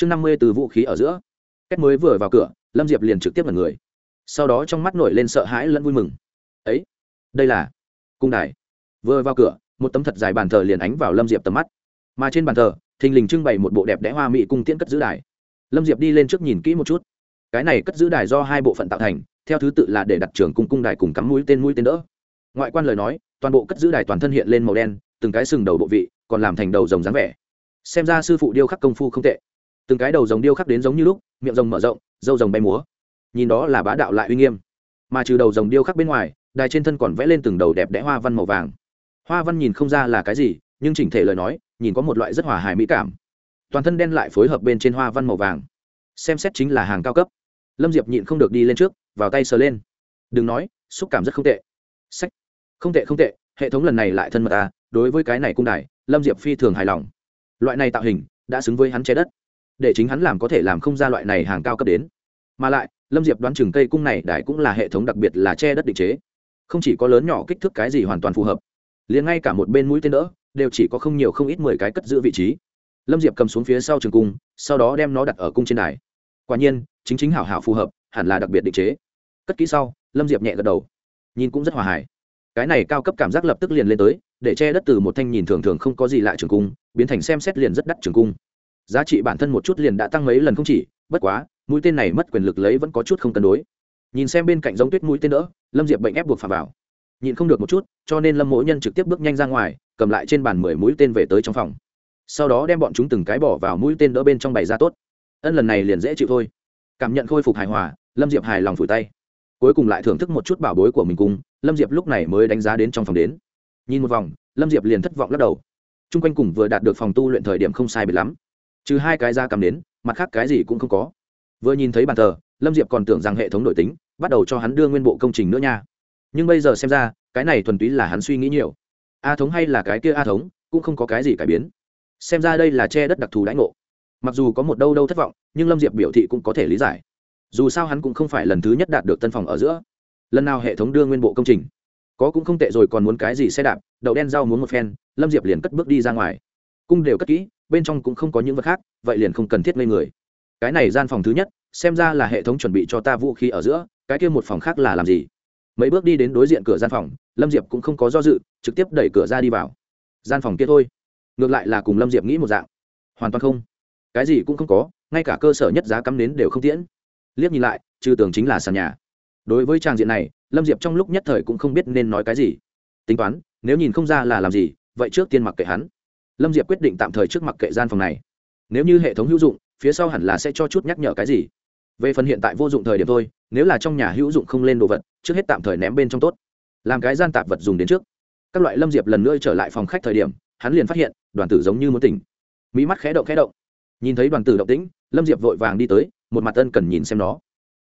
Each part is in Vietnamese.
chương năm mươi từ vũ khí ở giữa. Cách mới vừa vào cửa, lâm diệp liền trực tiếp là người. Sau đó trong mắt nổi lên sợ hãi lẫn vui mừng. Ấy, đây là cung đài. Vừa vào cửa, một tấm thật dài bàn thờ liền ánh vào lâm diệp tầm mắt. Mà trên bàn thờ, thình lình trưng bày một bộ đẹp đẽ hoa mỹ cung tiễn cất giữ đài. Lâm diệp đi lên trước nhìn kỹ một chút. Cái này cất giữ đài do hai bộ phận tạo thành, theo thứ tự là để đặt trường cung cung đài cùng cắm mũi tên mũi tên đỡ. Ngoại quan lời nói, toàn bộ cất giữ đài toàn thân hiện lên màu đen, từng cái sừng đầu bộ vị, còn làm thành đầu rồng dáng vẻ. Xem ra sư phụ điêu khắc công phu không tệ từng cái đầu rồng điêu khắc đến giống như lúc, miệng rồng mở rộng, dâu rồng bay múa. Nhìn đó là bá đạo lại uy nghiêm. Mà trừ đầu rồng điêu khắc bên ngoài, đài trên thân còn vẽ lên từng đầu đẹp đẽ hoa văn màu vàng. Hoa văn nhìn không ra là cái gì, nhưng chỉnh thể lời nói, nhìn có một loại rất hòa hài mỹ cảm. Toàn thân đen lại phối hợp bên trên hoa văn màu vàng. Xem xét chính là hàng cao cấp. Lâm diệp nhịn không được đi lên trước, vào tay sờ lên. Đừng nói, xúc cảm rất không tệ. Sách. Không tệ không tệ, hệ thống lần này lại thân mật ta đối với cái này cung đài, lâm diệp phi thường hài lòng. Loại này tạo hình, đã xứng với hắn che đất để chính hắn làm có thể làm không ra loại này hàng cao cấp đến. Mà lại, lâm diệp đoán chừng cây cung này đài cũng là hệ thống đặc biệt là che đất định chế. Không chỉ có lớn nhỏ kích thước cái gì hoàn toàn phù hợp, liền ngay cả một bên mũi tên đỡ đều chỉ có không nhiều không ít mười cái cất giữ vị trí. Lâm diệp cầm xuống phía sau trường cung, sau đó đem nó đặt ở cung trên đài. Quả nhiên, chính chính hảo hảo phù hợp, hẳn là đặc biệt định chế. Cất kỹ sau, lâm diệp nhẹ gật đầu. Nhìn cũng rất hòa hải cái này cao cấp cảm giác lập tức liền lên tới, để che đất từ một thanh nhìn thường thường không có gì lạ trường cung, biến thành xem xét liền rất đắt trường cung giá trị bản thân một chút liền đã tăng mấy lần không chỉ, bất quá, mũi tên này mất quyền lực lấy vẫn có chút không cân đối. Nhìn xem bên cạnh giống tuyết mũi tên đỡ, lâm diệp bệnh ép buộc phà vào. Nhìn không được một chút, cho nên lâm mỗi nhân trực tiếp bước nhanh ra ngoài, cầm lại trên bàn mười mũi tên về tới trong phòng. Sau đó đem bọn chúng từng cái bỏ vào mũi tên đỡ bên trong bày ra tốt. Ân lần này liền dễ chịu thôi. Cảm nhận khôi phục hài hòa, lâm diệp hài lòng phủi tay. Cuối cùng lại thưởng thức một chút bảo bối của mình cùng, lâm diệp lúc này mới đánh giá đến trong phòng đến. Nhìn một vòng, lâm diệp liền thất vọng lắc đầu. T r u n g quanh cùng vừa đạt được phòng tu luyện thời điểm không sai bị lắm trừ hai cái da cầm đến, mặt khác cái gì cũng không có. Vừa nhìn thấy bàn thờ, lâm diệp còn tưởng rằng hệ thống nội tính, bắt đầu cho hắn đưa nguyên bộ công trình nữa nha. Nhưng bây giờ xem ra, cái này thuần túy là hắn suy nghĩ nhiều. A thống hay là cái kia a thống, cũng không có cái gì cải biến. Xem ra đây là che đất đặc thù đãi ngộ. Mặc dù có một đâu đâu thất vọng, nhưng lâm diệp biểu thị cũng có thể lý giải. Dù sao hắn cũng không phải lần thứ nhất đạt được tân phòng ở giữa. Lần nào hệ thống đưa nguyên bộ công trình, có cũng không tệ rồi còn muốn cái gì xe đạp, đậu đen rau muốn một phen, lâm diệp liền cất bước đi ra ngoài. Cung đều cất kỹ bên trong cũng không có những vật khác, vậy liền không cần thiết ngây người. Cái này gian phòng thứ nhất, xem ra là hệ thống chuẩn bị cho ta vũ khí ở giữa, cái kia một phòng khác là làm gì? Mấy bước đi đến đối diện cửa gian phòng, lâm diệp cũng không có do dự, trực tiếp đẩy cửa ra đi vào. Gian phòng kia thôi. Ngược lại là cùng lâm diệp nghĩ một dạng. Hoàn toàn không. Cái gì cũng không có, ngay cả cơ sở nhất giá cắm nến đều không tiễn. Liếc nhìn lại, trừ tường chính là sàn nhà. Đối với trang diện này, lâm diệp trong lúc nhất thời cũng không biết nên nói cái gì. Tính toán, nếu nhìn không ra là làm gì, vậy trước tiên mặc kệ hắn lâm diệp quyết định tạm thời trước mặc kệ gian phòng này. Nếu như hệ thống hữu dụng, phía sau hẳn là sẽ cho chút nhắc nhở cái gì. Về phần hiện tại vô dụng thời điểm thôi, nếu là trong nhà hữu dụng không lên đồ vật, trước hết tạm thời ném bên trong tốt. Làm cái gian tạp vật dùng đến trước. Các loại lâm diệp lần nữa trở lại phòng khách thời điểm, hắn liền phát hiện, đoàn tử giống như muốn tỉnh. Mỹ mắt khé động khé động. Nhìn thấy đoàn tử động tĩnh, lâm diệp vội vàng đi tới, một mặt ân cần nhìn xem nó.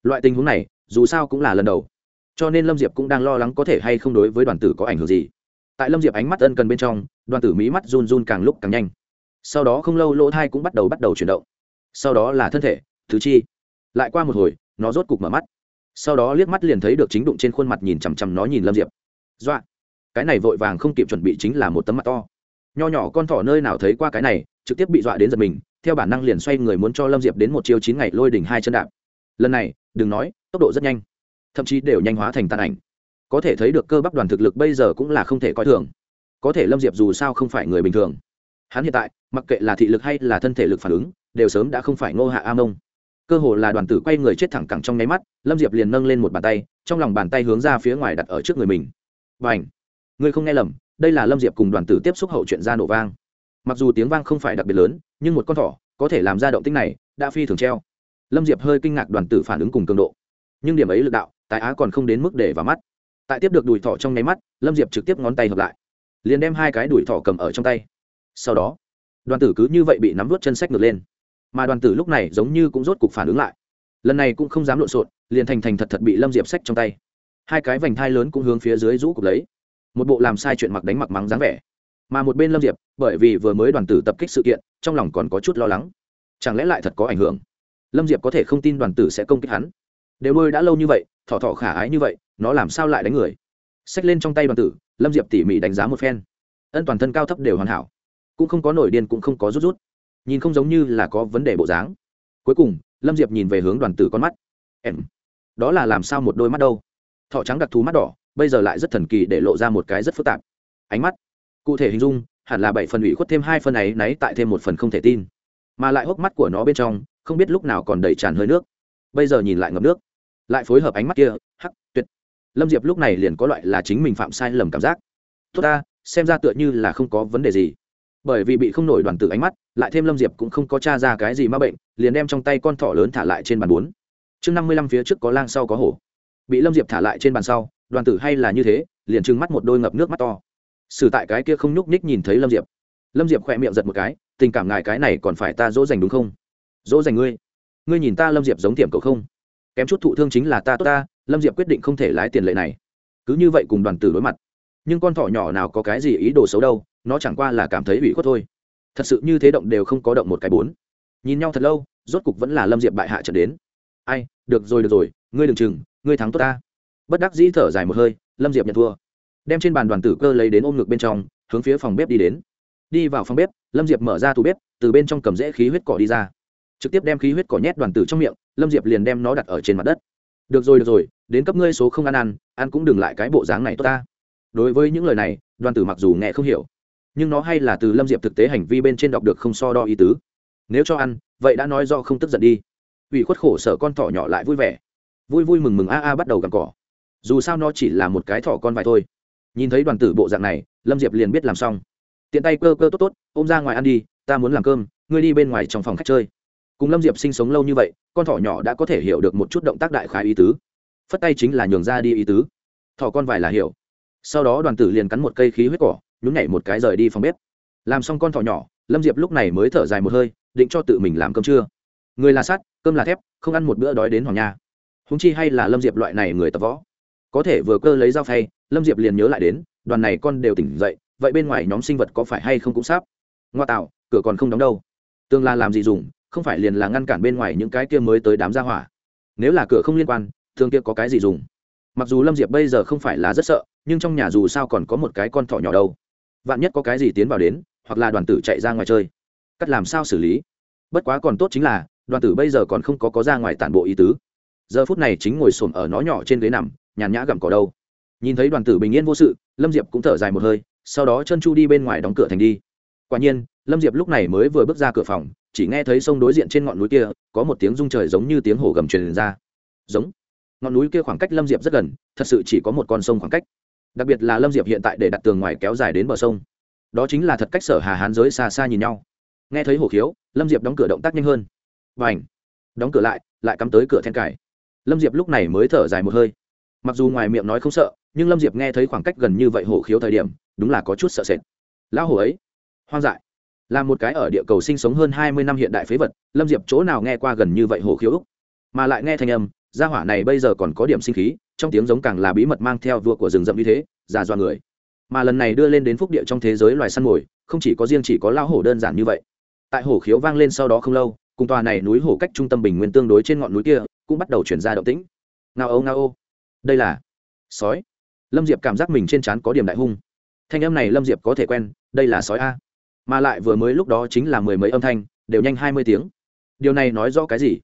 Loại tình huống này, dù sao cũng là lần đầu. Cho nên lâm diệp cũng đang lo lắng có thể hay không đối với đoàn tử có ảnh hưởng gì tại lâm diệp ánh mắt ân cần bên trong, đoàn tử mỹ mắt run run càng lúc càng nhanh. Sau đó không lâu lỗ thai cũng bắt đầu bắt đầu chuyển động. Sau đó là thân thể thứ chi. Lại qua một hồi, nó rốt cục mở mắt. Sau đó liếc mắt liền thấy được chính đụng trên khuôn mặt nhìn chằm chằm nó nhìn lâm diệp. Dọa. Cái này vội vàng không kịp chuẩn bị chính là một tấm mặt to. Nho nhỏ con thỏ nơi nào thấy qua cái này, trực tiếp bị dọa đến giật mình, theo bản năng liền xoay người muốn cho lâm diệp đến một chiều chín ngày lôi đỉnh hai chân đạp. Lần này, đừng nói, tốc độ rất nhanh. Thậm chí đều nhanh hóa thành tàn ảnh có thể thấy được cơ bắp đoàn thực lực bây giờ cũng là không thể coi thường. Có thể lâm diệp dù sao không phải người bình thường. Hắn hiện tại, mặc kệ là thị lực hay là thân thể lực phản ứng, đều sớm đã không phải ngô hạ a mông. Cơ hồ là đoàn tử quay người chết thẳng cẳng trong nháy mắt, lâm diệp liền nâng lên một bàn tay, trong lòng bàn tay hướng ra phía ngoài đặt ở trước người mình. Và ảnh ngươi không nghe lầm, đây là lâm diệp cùng đoàn tử tiếp xúc hậu chuyện ra nổ vang. Mặc dù tiếng vang không phải đặc biệt lớn, nhưng một con thỏ có thể làm ra động tích này, đã phi thường treo. Lâm diệp hơi kinh ngạc đoàn tử phản ứng cùng cường độ. Nhưng điểm ấy lực đạo tại á còn không đến mức để vào mắt tại tiếp được đùi thỏ trong nháy mắt, lâm diệp trực tiếp ngón tay hợp lại, liền đem hai cái đùi thỏ cầm ở trong tay. Sau đó, đoàn tử cứ như vậy bị nắm vút chân sách ngược lên. Mà đoàn tử lúc này giống như cũng rốt cục phản ứng lại. Lần này cũng không dám lộn xộn, liền thành thành thật thật bị lâm diệp sách trong tay. Hai cái vành thai lớn cũng hướng phía dưới rũ cục lấy. Một bộ làm sai chuyện mặc đánh mặc mắng dáng vẻ. Mà một bên lâm diệp, bởi vì vừa mới đoàn tử tập kích sự kiện, trong lòng còn có chút lo lắng. Chẳng lẽ lại thật có ảnh hưởng? Lâm diệp có thể không tin đoàn tử sẽ công kích hắn. Đều nuôi đã lâu như vậy, thỏ thỏ khả ái như vậy nó làm sao lại đánh người? Xách lên trong tay đoàn tử, lâm diệp tỉ mỉ đánh giá một phen. Ân toàn thân cao thấp đều hoàn hảo. Cũng không có nổi điên, cũng không có rút rút. Nhìn không giống như là có vấn đề bộ dáng. Cuối cùng, lâm diệp nhìn về hướng đoàn tử con mắt. Em, đó là làm sao một đôi mắt đâu? Thọ trắng đặc thù mắt đỏ, bây giờ lại rất thần kỳ để lộ ra một cái rất phức tạp. Ánh mắt, cụ thể hình dung, hẳn là bảy phần ủy khuất thêm hai phần ấy, náy tại thêm một phần không thể tin. Mà lại hốc mắt của nó bên trong, không biết lúc nào còn đầy tràn hơi nước. Bây giờ nhìn lại ngập nước. Lại phối hợp ánh mắt kia, hắc, tuyệt lâm diệp lúc này liền có loại là chính mình phạm sai lầm cảm giác. Tốt ta, xem ra tựa như là không có vấn đề gì. Bởi vì bị không nổi đoàn tử ánh mắt, lại thêm lâm diệp cũng không có t r a ra cái gì m a bệnh, liền đem trong tay con thỏ lớn thả lại trên bàn bốn. Chương năm mươi lăm phía trước có lang sau có hổ. Bị lâm diệp thả lại trên bàn sau, đoàn tử hay là như thế, liền trừng mắt một đôi ngập nước mắt to. Xử tại cái kia không nhúc nhích nhìn thấy lâm diệp. Lâm diệp khỏe miệng giật một cái, tình cảm ngài cái này còn phải ta dỗ dành đúng không? Dỗ dành ngươi. Ngươi nhìn ta lâm diệp giống tiệm cậu không? Kém chút thụ thương chính là ta tốt ta lâm diệp quyết định không thể lái tiền lệ này. Cứ như vậy cùng đoàn tử đối mặt. Nhưng con thỏ nhỏ nào có cái gì ý đồ xấu đâu, nó chẳng qua là cảm thấy ủy khuất thôi. Thật sự như thế động đều không có động một cái bốn. Nhìn nhau thật lâu, rốt cục vẫn là lâm diệp bại hạ trận đến. Ai, được rồi được rồi, ngươi đừng chừng, ngươi thắng tốt ta. Bất đắc dĩ thở dài một hơi, lâm diệp nhận thua. Đem trên bàn đoàn tử cơ lấy đến ôm ngực bên trong, hướng phía phòng bếp đi đến. Đi vào phòng bếp, lâm diệp mở ra tủ bếp, từ bên trong cầm rễ khí huyết cỏ đi ra. Trực tiếp đem khí huyết cỏ nhét đoàn tử trong miệng, lâm diệp liền đem nó đặt ở trên mặt đất được rồi được rồi, đến cấp ngươi số không ăn ăn ăn cũng đừng lại cái bộ dáng này tốt ta. Đối với những lời này đoàn tử mặc dù nghe không hiểu, nhưng nó hay là từ lâm diệp thực tế hành vi bên trên đọc được không so đo ý tứ. Nếu cho ăn, vậy đã nói do không tức giận đi. Ủy khuất khổ sở con thỏ nhỏ lại vui vẻ. Vui vui mừng mừng a a bắt đầu gặm cỏ. Dù sao nó chỉ là một cái thỏ con vài thôi. Nhìn thấy đoàn tử bộ dạng này, lâm diệp liền biết làm xong. Tiện tay cơ cơ tốt tốt, ôm ra ngoài ăn đi, ta muốn làm cơm, ngươi đi bên ngoài trong phòng khách chơi cùng lâm diệp sinh sống lâu như vậy, con thỏ nhỏ đã có thể hiểu được một chút động tác đại khái ý tứ. Phất tay chính là nhường ra đi ý tứ. Thỏ con vài là hiểu. Sau đó đoàn tử liền cắn một cây khí huyết cỏ, nhún nhảy một cái rời đi phòng bếp. Làm xong con thỏ nhỏ, lâm diệp lúc này mới thở dài một hơi, định cho tự mình làm cơm trưa. Người là sắt, cơm là thép, không ăn một bữa đói đến hoàng nha húng chi hay là lâm diệp loại này người tập võ. Có thể vừa cơ lấy dao phay, lâm diệp liền nhớ lại đến, đoàn này con đều tỉnh dậy, vậy bên ngoài nhóm sinh vật có phải hay không cũng sáp ngoa tạo, cửa còn không đóng đâu. Tương la làm gì dùng không phải liền là ngăn cản bên ngoài những cái kia mới tới đám gia hỏa. Nếu là cửa không liên quan, thương kia có cái gì dùng? Mặc dù lâm diệp bây giờ không phải là rất sợ, nhưng trong nhà dù sao còn có một cái con thỏ nhỏ đâu. Vạn nhất có cái gì tiến vào đến, hoặc là đoàn tử chạy ra ngoài chơi. Cắt làm sao xử lý? Bất quá còn tốt chính là, đoàn tử bây giờ còn không có có ra ngoài tản bộ ý tứ. Giờ phút này chính ngồi xổm ở nó nhỏ trên ghế nằm, nhàn nhã gặm cỏ đâu. Nhìn thấy đoàn tử bình yên vô sự, lâm diệp cũng thở dài một hơi, sau đó chân chu đi bên ngoài đóng cửa thành đi. Quả nhiên, lâm diệp lúc này mới vừa bước ra cửa phòng chỉ nghe thấy sông đối diện trên ngọn núi kia, có một tiếng rung trời giống như tiếng hổ gầm truyền ra. Giống. Ngọn núi kia khoảng cách lâm diệp rất gần, thật sự chỉ có một con sông khoảng cách. Đặc biệt là lâm diệp hiện tại để đặt tường ngoài kéo dài đến bờ sông. Đó chính là thật cách sở hà hán giới xa xa nhìn nhau. Nghe thấy hổ khiếu, lâm diệp đóng cửa động tác nhanh hơn. Và ảnh đóng cửa lại lại cắm tới cửa then cải lâm diệp lúc này mới thở dài một hơi. Mặc dù ngoài miệng nói không sợ, nhưng lâm diệp nghe thấy khoảng cách gần như vậy hổ khiếu thời điểm, đúng là có chút sợ sệt. Lão hổ ấy. Hoang dại là một cái ở địa cầu sinh sống hơn hai mươi năm hiện đại phế vật, lâm diệp chỗ nào nghe qua gần như vậy hổ khiếu mà lại nghe thanh âm, gia hỏa này bây giờ còn có điểm sinh khí, trong tiếng giống càng là bí mật mang theo vua của rừng rậm như thế, già doa người. Mà lần này đưa lên đến phúc địa trong thế giới loài săn mồi, không chỉ có riêng chỉ có lao hổ đơn giản như vậy. Tại hổ khiếu vang lên sau đó không lâu, cùng tòa này núi hổ cách trung tâm bình nguyên tương đối trên ngọn núi kia, cũng bắt đầu chuyển ra động tĩnh. Ngao ô ngao ô. Đây là sói. Lâm diệp cảm giác mình trên trán có điểm đại hung. Thanh âm này lâm diệp có thể quen, đây là sói a mà lại vừa mới lúc đó chính là mười mấy âm thanh, đều nhanh hai mươi tiếng. Điều này nói rõ cái gì?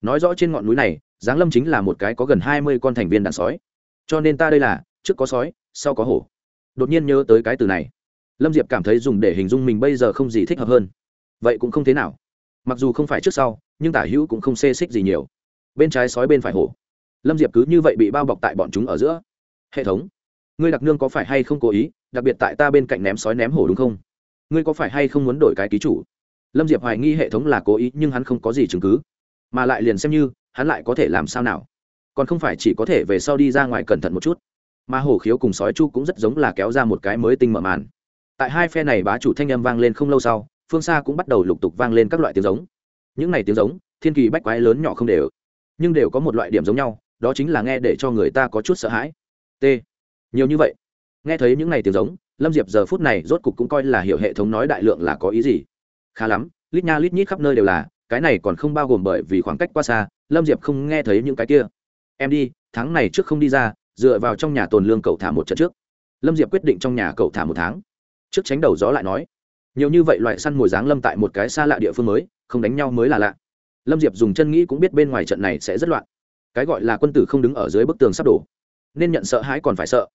Nói rõ trên ngọn núi này, giáng lâm chính là một cái có gần hai mươi con thành viên đàn sói. Cho nên ta đây là, trước có sói, sau có hổ. Đột nhiên nhớ tới cái từ này, lâm diệp cảm thấy dùng để hình dung mình bây giờ không gì thích hợp hơn. Vậy cũng không thế nào. Mặc dù không phải trước sau, nhưng tả hữu cũng không xê xích gì nhiều. Bên trái sói bên phải hổ. Lâm diệp cứ như vậy bị bao bọc tại bọn chúng ở giữa. Hệ thống, ngươi đặc nương có phải hay không cố ý, đặc biệt tại ta bên cạnh ném sói ném hổ đúng không? Ngươi có phải hay không muốn đổi cái ký chủ? Lâm diệp hoài nghi hệ thống là cố ý, nhưng hắn không có gì chứng cứ. Mà lại liền xem như, hắn lại có thể làm sao nào? Còn không phải chỉ có thể về sau đi ra ngoài cẩn thận một chút. Mà hổ khiếu cùng sói chu cũng rất giống là kéo ra một cái mới tinh mở màn. Tại hai phe này bá chủ thanh âm vang lên không lâu sau, phương xa cũng bắt đầu lục tục vang lên các loại tiếng giống. Những này tiếng giống, thiên kỳ bách quái lớn nhỏ không đều, nhưng đều có một loại điểm giống nhau, đó chính là nghe để cho người ta có chút sợ hãi. T. Nhiều như vậy. Nghe thấy những này tiếng giống lâm diệp giờ phút này rốt cục cũng coi là hiểu hệ thống nói đại lượng là có ý gì. Khá lắm, lít nha lít nhít khắp nơi đều là, cái này còn không bao gồm bởi vì khoảng cách quá xa, lâm diệp không nghe thấy những cái kia. Em đi, tháng này trước không đi ra, dựa vào trong nhà tồn lương cậu thả một trận trước. Lâm diệp quyết định trong nhà cậu thả một tháng. Trước tránh đầu gió lại nói, nhiều như vậy loại săn mồi dáng lâm tại một cái xa lạ địa phương mới, không đánh nhau mới là lạ. Lâm diệp dùng chân nghĩ cũng biết bên ngoài trận này sẽ rất loạn. Cái gọi là quân tử không đứng ở dưới bức tường sắp đổ. Nên nhận sợ hãi còn phải sợ.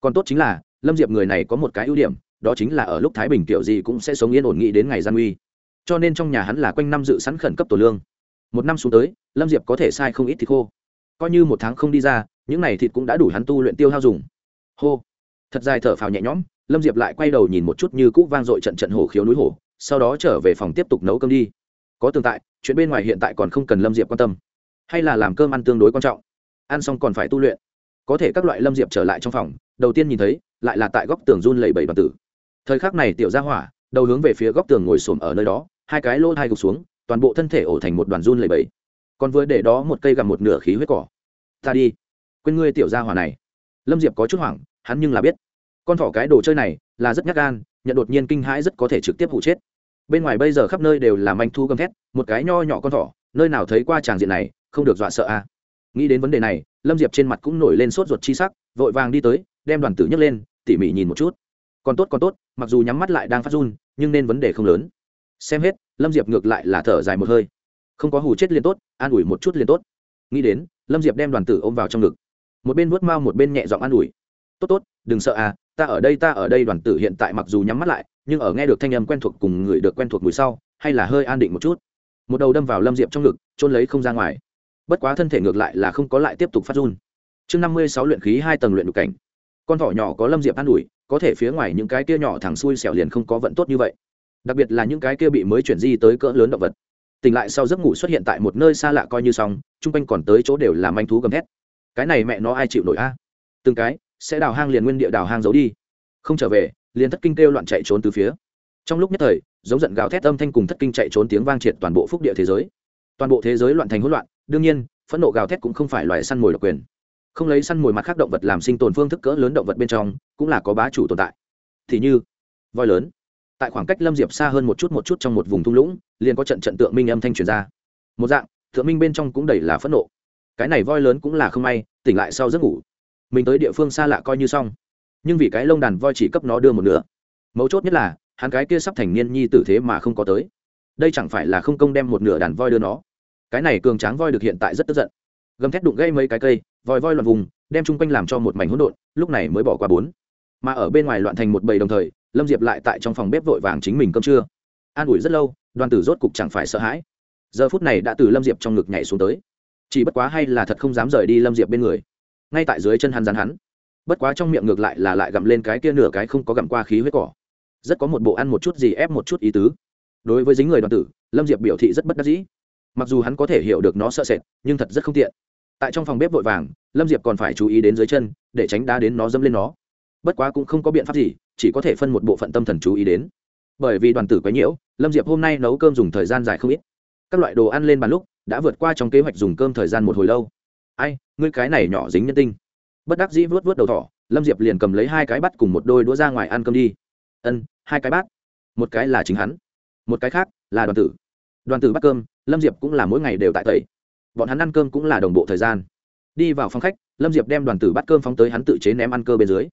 Còn tốt chính là lâm diệp người này có một cái ưu điểm, đó chính là ở lúc thái bình kiểu gì cũng sẽ sống yên ổn nghĩ đến ngày gian nguy cho nên trong nhà hắn là quanh năm dự sẵn khẩn cấp tổ lương. Một năm xuống tới, lâm diệp có thể sai không ít thịt khô. Coi như một tháng không đi ra, những n à y thịt cũng đã đủ hắn tu luyện tiêu hao dùng. Hô. Thật dài thở phào nhẹ nhõm, lâm diệp lại quay đầu nhìn một chút như cũ vang dội trận trận hổ khiếu núi hổ, sau đó trở về phòng tiếp tục nấu cơm đi. Có tương tại, chuyện bên ngoài hiện tại còn không cần lâm diệp quan tâm. Hay là làm cơm ăn tương đối quan trọng. Ăn xong còn phải tu luyện. Có thể các loại lâm diệp trở lại trong phòng, đầu tiên nhìn thấy lại là tại góc tường run lẩy bẩy bàn tử. Thời khắc này tiểu ra hỏa, đầu hướng về phía góc tường ngồi xổm ở nơi đó, hai cái lỗ hai gục xuống, toàn bộ thân thể ổ thành một đoàn run lẩy bẩy. Còn vừa để đó một cây gặm một nửa khí huyết cỏ. Ta đi. Quên ngươi tiểu ra hỏa này. Lâm diệp có chút hoảng, hắn nhưng là biết. Con thỏ cái đồ chơi này là rất nhát gan, nhận đột nhiên kinh hãi rất có thể trực tiếp hụ chết. Bên ngoài bây giờ khắp nơi đều là manh thu gầm thét, một cái nho nhỏ con thỏ, nơi nào thấy qua tràng diện này, không được dọa sợ à nghĩ đến vấn đề này, lâm diệp trên mặt cũng nổi lên sốt ruột chi sắc, vội vàng đi tới đem đoàn tử nhấc lên, tỉ mỉ nhìn một chút. Còn tốt còn tốt, mặc dù nhắm mắt lại đang phát run, nhưng nên vấn đề không lớn. Xem hết, lâm diệp ngược lại là thở dài một hơi. Không có hù chết liền tốt, an ủi một chút liền tốt. Nghĩ đến, lâm diệp đem đoàn tử ôm vào trong ngực. Một bên vuốt mau một bên nhẹ giọng an ủi. Tốt tốt, đừng sợ à ta ở đây, ta ở đây, đoàn tử hiện tại mặc dù nhắm mắt lại, nhưng ở nghe được thanh âm quen thuộc cùng người được quen thuộc mùi sau, hay là hơi an định một chút. Một đầu đâm vào lâm diệp trong ngực trôn lấy không ra ngoài. Bất quá thân thể ngược lại là không có lại tiếp tục phát run. Chương năm mươi sáu luyện khí hai tầng luyện đục cảnh con thỏ nhỏ có lâm diệp an ủi, có thể phía ngoài những cái kia nhỏ thẳng xuôi xẻo liền không có vận tốt như vậy. Đặc biệt là những cái kia bị mới chuyển di tới cỡ lớn động vật. Tỉnh lại sau giấc ngủ xuất hiện tại một nơi xa lạ coi như xong, chung quanh còn tới chỗ đều là manh thú gầm thét. Cái này mẹ nó ai chịu nổi a? Từng cái, sẽ đào hang liền nguyên địa đào hang giấu đi. Không trở về, liền thất kinh kêu loạn chạy trốn từ phía. Trong lúc nhất thời, giống giận gào thét âm thanh cùng thất kinh chạy trốn tiếng vang triệt toàn bộ phúc địa thế giới. Toàn bộ thế giới loạn thành hỗn loạn, đương nhiên, phẫn nộ gào thét cũng không phải loài săn mồi độc quyền không lấy săn mồi mặt khác động vật làm sinh tồn phương thức cỡ lớn động vật bên trong, cũng là có bá chủ tồn tại. Thì như, voi lớn. Tại khoảng cách lâm diệp xa hơn một chút một chút trong một vùng thung lũng, liền có trận trận tượng minh âm thanh truyền ra. Một dạng thượng minh bên trong cũng đầy là phẫn nộ. Cái này voi lớn cũng là không may, tỉnh lại sau giấc ngủ. Mình tới địa phương xa lạ coi như xong. Nhưng vì cái lông đàn voi chỉ cấp nó đưa một nửa. Mấu chốt nhất là, hắn cái kia sắp thành niên nhi tử thế mà không có tới. Đây chẳng phải là không công đem một nửa đàn voi đưa nó. Cái này cường tráng voi được hiện tại rất tức giận gầm thét đụng gây mấy cái cây, vòi voi loạn vùng, đem chung quanh làm cho một mảnh hỗn độn, lúc này mới bỏ qua bốn. Mà ở bên ngoài loạn thành một bầy đồng thời, lâm diệp lại tại trong phòng bếp vội vàng chính mình cơm trưa. An ủi rất lâu, đoàn tử rốt cục chẳng phải sợ hãi. Giờ phút này đã từ lâm diệp trong ngực nhảy xuống tới. Chỉ bất quá hay là thật không dám rời đi lâm diệp bên người. Ngay tại dưới chân hắn rắn hắn. Bất quá trong miệng ngược lại là lại gặm lên cái kia nửa cái không có gặm qua khí huyết cỏ. Rất có một bộ ăn một chút gì ép một chút ý tứ. Đối với dính người đoàn tử, lâm diệp biểu thị rất bất đắc dĩ. Mặc dù hắn có thể hiểu được nó sợ sệt, nhưng thật rất không tiện tại trong phòng bếp vội vàng, lâm diệp còn phải chú ý đến dưới chân, để tránh đá đến nó dâm lên nó. Bất quá cũng không có biện pháp gì, chỉ có thể phân một bộ phận tâm thần chú ý đến. Bởi vì đoàn tử quấy nhiễu, lâm diệp hôm nay nấu cơm dùng thời gian dài không ít. Các loại đồ ăn lên bàn lúc, đã vượt qua trong kế hoạch dùng cơm thời gian một hồi lâu. Ai, ngươi cái này nhỏ dính nhân tinh. Bất đắc dĩ vớt vớt đầu thỏ, lâm diệp liền cầm lấy hai cái bắt cùng một đôi đũa ra ngoài ăn cơm đi. Ân, hai cái bát. Một cái là chính hắn, một cái khác là đoàn tử. Đoàn tử bắt cơm, lâm diệp cũng là mỗi ngày đều tại tẩy bọn hắn ăn cơm cũng là đồng bộ thời gian. Đi vào phòng khách, lâm diệp đem đoàn tử bắt cơm phóng tới hắn tự chế ném ăn cơ bên dưới.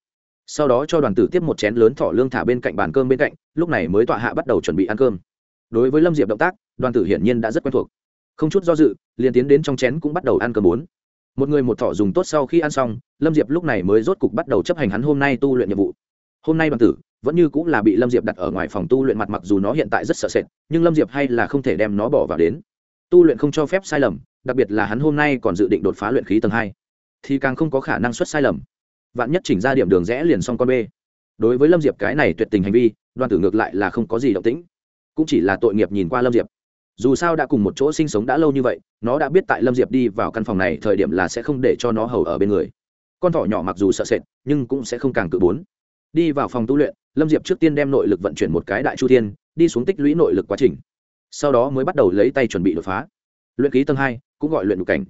Sau đó cho đoàn tử tiếp một chén lớn thỏ lương thả bên cạnh bàn cơm bên cạnh, lúc này mới tọa hạ bắt đầu chuẩn bị ăn cơm. Đối với lâm diệp động tác, đoàn tử hiển nhiên đã rất quen thuộc. Không chút do dự, liền tiến đến trong chén cũng bắt đầu ăn cơm bốn. Một người một thỏ dùng tốt sau khi ăn xong, lâm diệp lúc này mới rốt cục bắt đầu chấp hành hắn hôm nay tu luyện nhiệm vụ. Hôm nay đoàn tử vẫn như cũng là bị lâm diệp đặt ở ngoài phòng tu luyện mặt mặc dù nó hiện tại rất sợ sệt, nhưng lâm diệp hay là không thể đem nó bỏ vào đến. Tu luyện không cho phép sai lầm đặc biệt là hắn hôm nay còn dự định đột phá luyện khí tầng hai, thì càng không có khả năng xuất sai lầm. Vạn nhất chỉnh ra điểm đường rẽ liền xong con b. Đối với lâm diệp cái này tuyệt tình hành vi đoàn tử ngược lại là không có gì động tĩnh. Cũng chỉ là tội nghiệp nhìn qua lâm diệp. Dù sao đã cùng một chỗ sinh sống đã lâu như vậy, nó đã biết tại lâm diệp đi vào căn phòng này thời điểm là sẽ không để cho nó hầu ở bên người. Con thỏ nhỏ mặc dù sợ sệt, nhưng cũng sẽ không càng cự bốn. Đi vào phòng tu luyện, lâm diệp trước tiên đem nội lực vận chuyển một cái đại chu thiên, đi xuống tích lũy nội lực quá trình. Sau đó mới bắt đầu lấy tay chuẩn bị đột phá. Luyện ký tầng hai cũng gọi luyện đục cảnh.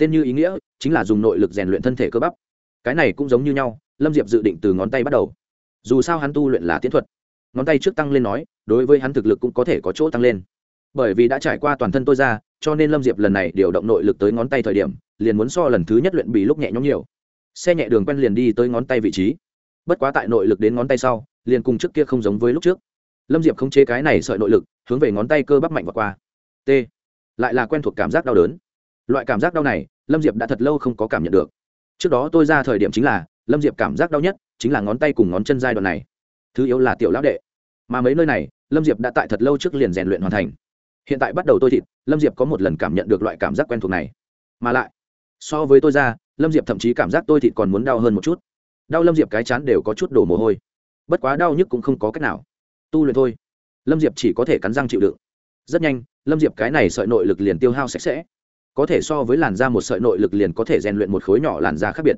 Tên như ý nghĩa chính là dùng nội lực rèn luyện thân thể cơ bắp. Cái này cũng giống như nhau, lâm diệp dự định từ ngón tay bắt đầu. Dù sao hắn tu luyện là tiến thuật. Ngón tay trước tăng lên nói, đối với hắn thực lực cũng có thể có chỗ tăng lên. Bởi vì đã trải qua toàn thân tôi ra, cho nên lâm diệp lần này điều động nội lực tới ngón tay thời điểm, liền muốn so lần thứ nhất luyện bị lúc nhẹ nhõm nhiều. Xe nhẹ đường quen liền đi tới ngón tay vị trí. Bất quá tại nội lực đến ngón tay sau, liền cùng trước kia không giống với lúc trước. Lâm diệp không chế cái này sợi nội lực, hướng về ngón tay cơ bắp mạnh và qua. T. Lại là quen thuộc cảm giác đau đớn loại cảm giác đau này, lâm diệp đã thật lâu không có cảm nhận được. Trước đó tôi ra thời điểm chính là, lâm diệp cảm giác đau nhất chính là ngón tay cùng ngón chân giai đoạn này. Thứ yếu là tiểu lão đệ. Mà mấy nơi này, lâm diệp đã tại thật lâu trước liền rèn luyện hoàn thành. Hiện tại bắt đầu tôi thịt, lâm diệp có một lần cảm nhận được loại cảm giác quen thuộc này. Mà lại, so với tôi ra, lâm diệp thậm chí cảm giác tôi thịt còn muốn đau hơn một chút. Đau lâm diệp cái chán đều có chút đổ mồ hôi. Bất quá đau nhức cũng không có cách nào. Tu luyện thôi. Lâm diệp chỉ có thể cắn răng chịu đựng. Rất nhanh, lâm diệp cái này sợi nội lực liền tiêu hao sạch sẽ có thể so với làn da một sợi nội lực liền có thể rèn luyện một khối nhỏ làn da khác biệt.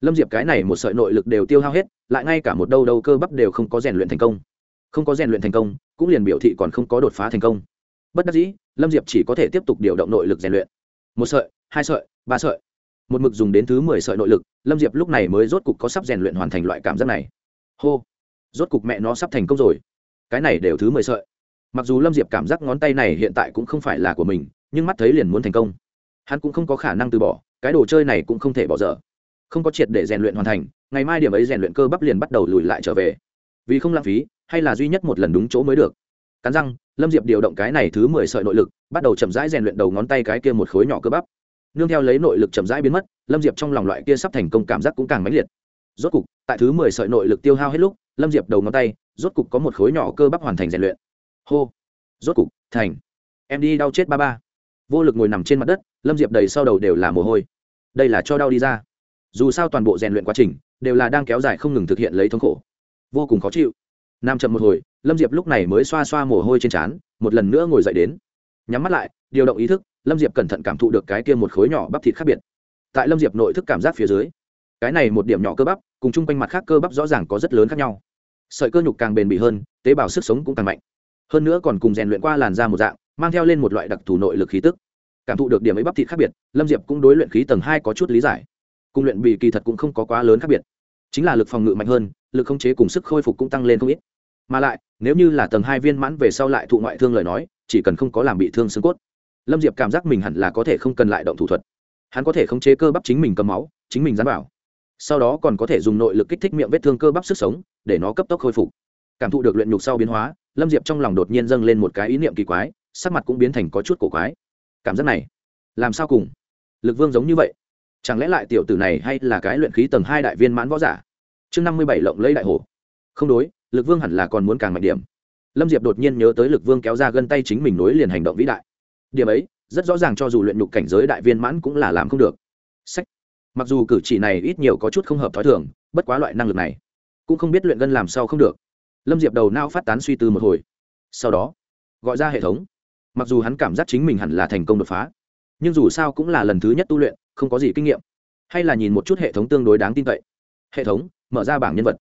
Lâm diệp cái này một sợi nội lực đều tiêu hao hết, lại ngay cả một đâu đâu cơ bắp đều không có rèn luyện thành công. Không có rèn luyện thành công, cũng liền biểu thị còn không có đột phá thành công. Bất đắc dĩ, lâm diệp chỉ có thể tiếp tục điều động nội lực rèn luyện. Một sợi, hai sợi, ba sợi. Một mực dùng đến thứ mười sợi nội lực, lâm diệp lúc này mới rốt cục có sắp rèn luyện hoàn thành loại cảm giác này. Hô! Rốt cục mẹ nó sắp thành công rồi. Cái này đều thứ mười sợi. Mặc dù lâm diệp cảm giác ngón tay này hiện tại cũng không phải là của mình, nhưng mắt thấy liền muốn thành công hắn cũng không có khả năng từ bỏ, cái đồ chơi này cũng không thể bỏ dở. Không có triệt để rèn luyện hoàn thành, ngày mai điểm ấy rèn luyện cơ bắp liền bắt đầu lùi lại trở về. Vì không lãng phí, hay là duy nhất một lần đúng chỗ mới được. Cắn răng, lâm diệp điều động cái này thứ mười sợi nội lực, bắt đầu chậm rãi rèn luyện đầu ngón tay cái kia một khối nhỏ cơ bắp. Nương theo lấy nội lực chậm rãi biến mất, lâm diệp trong lòng loại kia sắp thành công cảm giác cũng càng mãnh liệt. Rốt cục, tại thứ mười sợi nội lực tiêu hao hết lúc, lâm diệp đầu ngón tay, rốt cục có một khối nhỏ cơ bắp hoàn thành rèn luyện. Hô! Rốt cục, thành. Em đi đau chết ba ba vô lực ngồi nằm trên mặt đất, lâm diệp đầy sau đầu đều là mồ hôi. Đây là cho đau đi ra. Dù sao toàn bộ rèn luyện quá trình, đều là đang kéo dài không ngừng thực hiện lấy thống khổ. Vô cùng khó chịu. Nam chậm một hồi, lâm diệp lúc này mới xoa xoa mồ hôi trên trán, một lần nữa ngồi dậy đến. Nhắm mắt lại, điều động ý thức, lâm diệp cẩn thận cảm thụ được cái kia một khối nhỏ bắp thịt khác biệt. Tại lâm diệp nội thức cảm giác phía dưới, cái này một điểm nhỏ cơ bắp, cùng chung quanh mặt khác cơ bắp rõ ràng có rất lớn khác nhau. Sợi cơ nhục càng bền bỉ hơn, tế bào sức sống cũng càng mạnh. Hơn nữa còn cùng rèn luyện qua làn da một dạng mang theo lên một loại đặc thù nội lực khí tức. Cảm thụ được điểm ấy bắp thịt khác biệt, lâm diệp cũng đối luyện khí tầng hai có chút lý giải. Cung luyện bị kỳ thật cũng không có quá lớn khác biệt. Chính là lực phòng ngự mạnh hơn, lực khống chế cùng sức khôi phục cũng tăng lên không ít. Mà lại, nếu như là tầng hai viên mãn về sau lại thụ ngoại thương lời nói, chỉ cần không có làm bị thương xương cốt. Lâm diệp cảm giác mình hẳn là có thể không cần lại động thủ thuật. Hắn có thể khống chế cơ bắp chính mình cầm máu, chính mình dán vào. Sau đó còn có thể dùng nội lực kích thích miệng vết thương cơ bắp sức sống, để nó cấp tốc khôi phục. Cảm thụ được luyện nhục sau biến hóa, lâm diệp trong lòng đột nhiên dâng lên một cái ý niệm kỳ quái sắc mặt cũng biến thành có chút cổ quái. Cảm giác này, làm sao cùng lực vương giống như vậy? Chẳng lẽ lại tiểu tử này hay là cái luyện khí tầng hai đại viên mãn võ giả? Chương năm mươi bảy lộng lấy đại hồ không đối, lực vương hẳn là còn muốn càng mạnh điểm. Lâm diệp đột nhiên nhớ tới lực vương kéo ra gân tay chính mình nối liền hành động vĩ đại. Điểm ấy, rất rõ ràng cho dù luyện nhục cảnh giới đại viên mãn cũng là làm không được. Sách. Mặc dù cử chỉ này ít nhiều có chút không hợp t h ó i thường, bất quá loại năng lực này cũng không biết luyện gân làm sao không được. Lâm diệp đầu nao phát tán suy tư một hồi. Sau đó, gọi ra hệ thống mặc dù hắn cảm giác chính mình hẳn là thành công đột phá, nhưng dù sao cũng là lần thứ nhất tu luyện, không có gì kinh nghiệm. Hay là nhìn một chút hệ thống tương đối đáng tin cậy. Hệ thống, mở ra bảng nhân vật.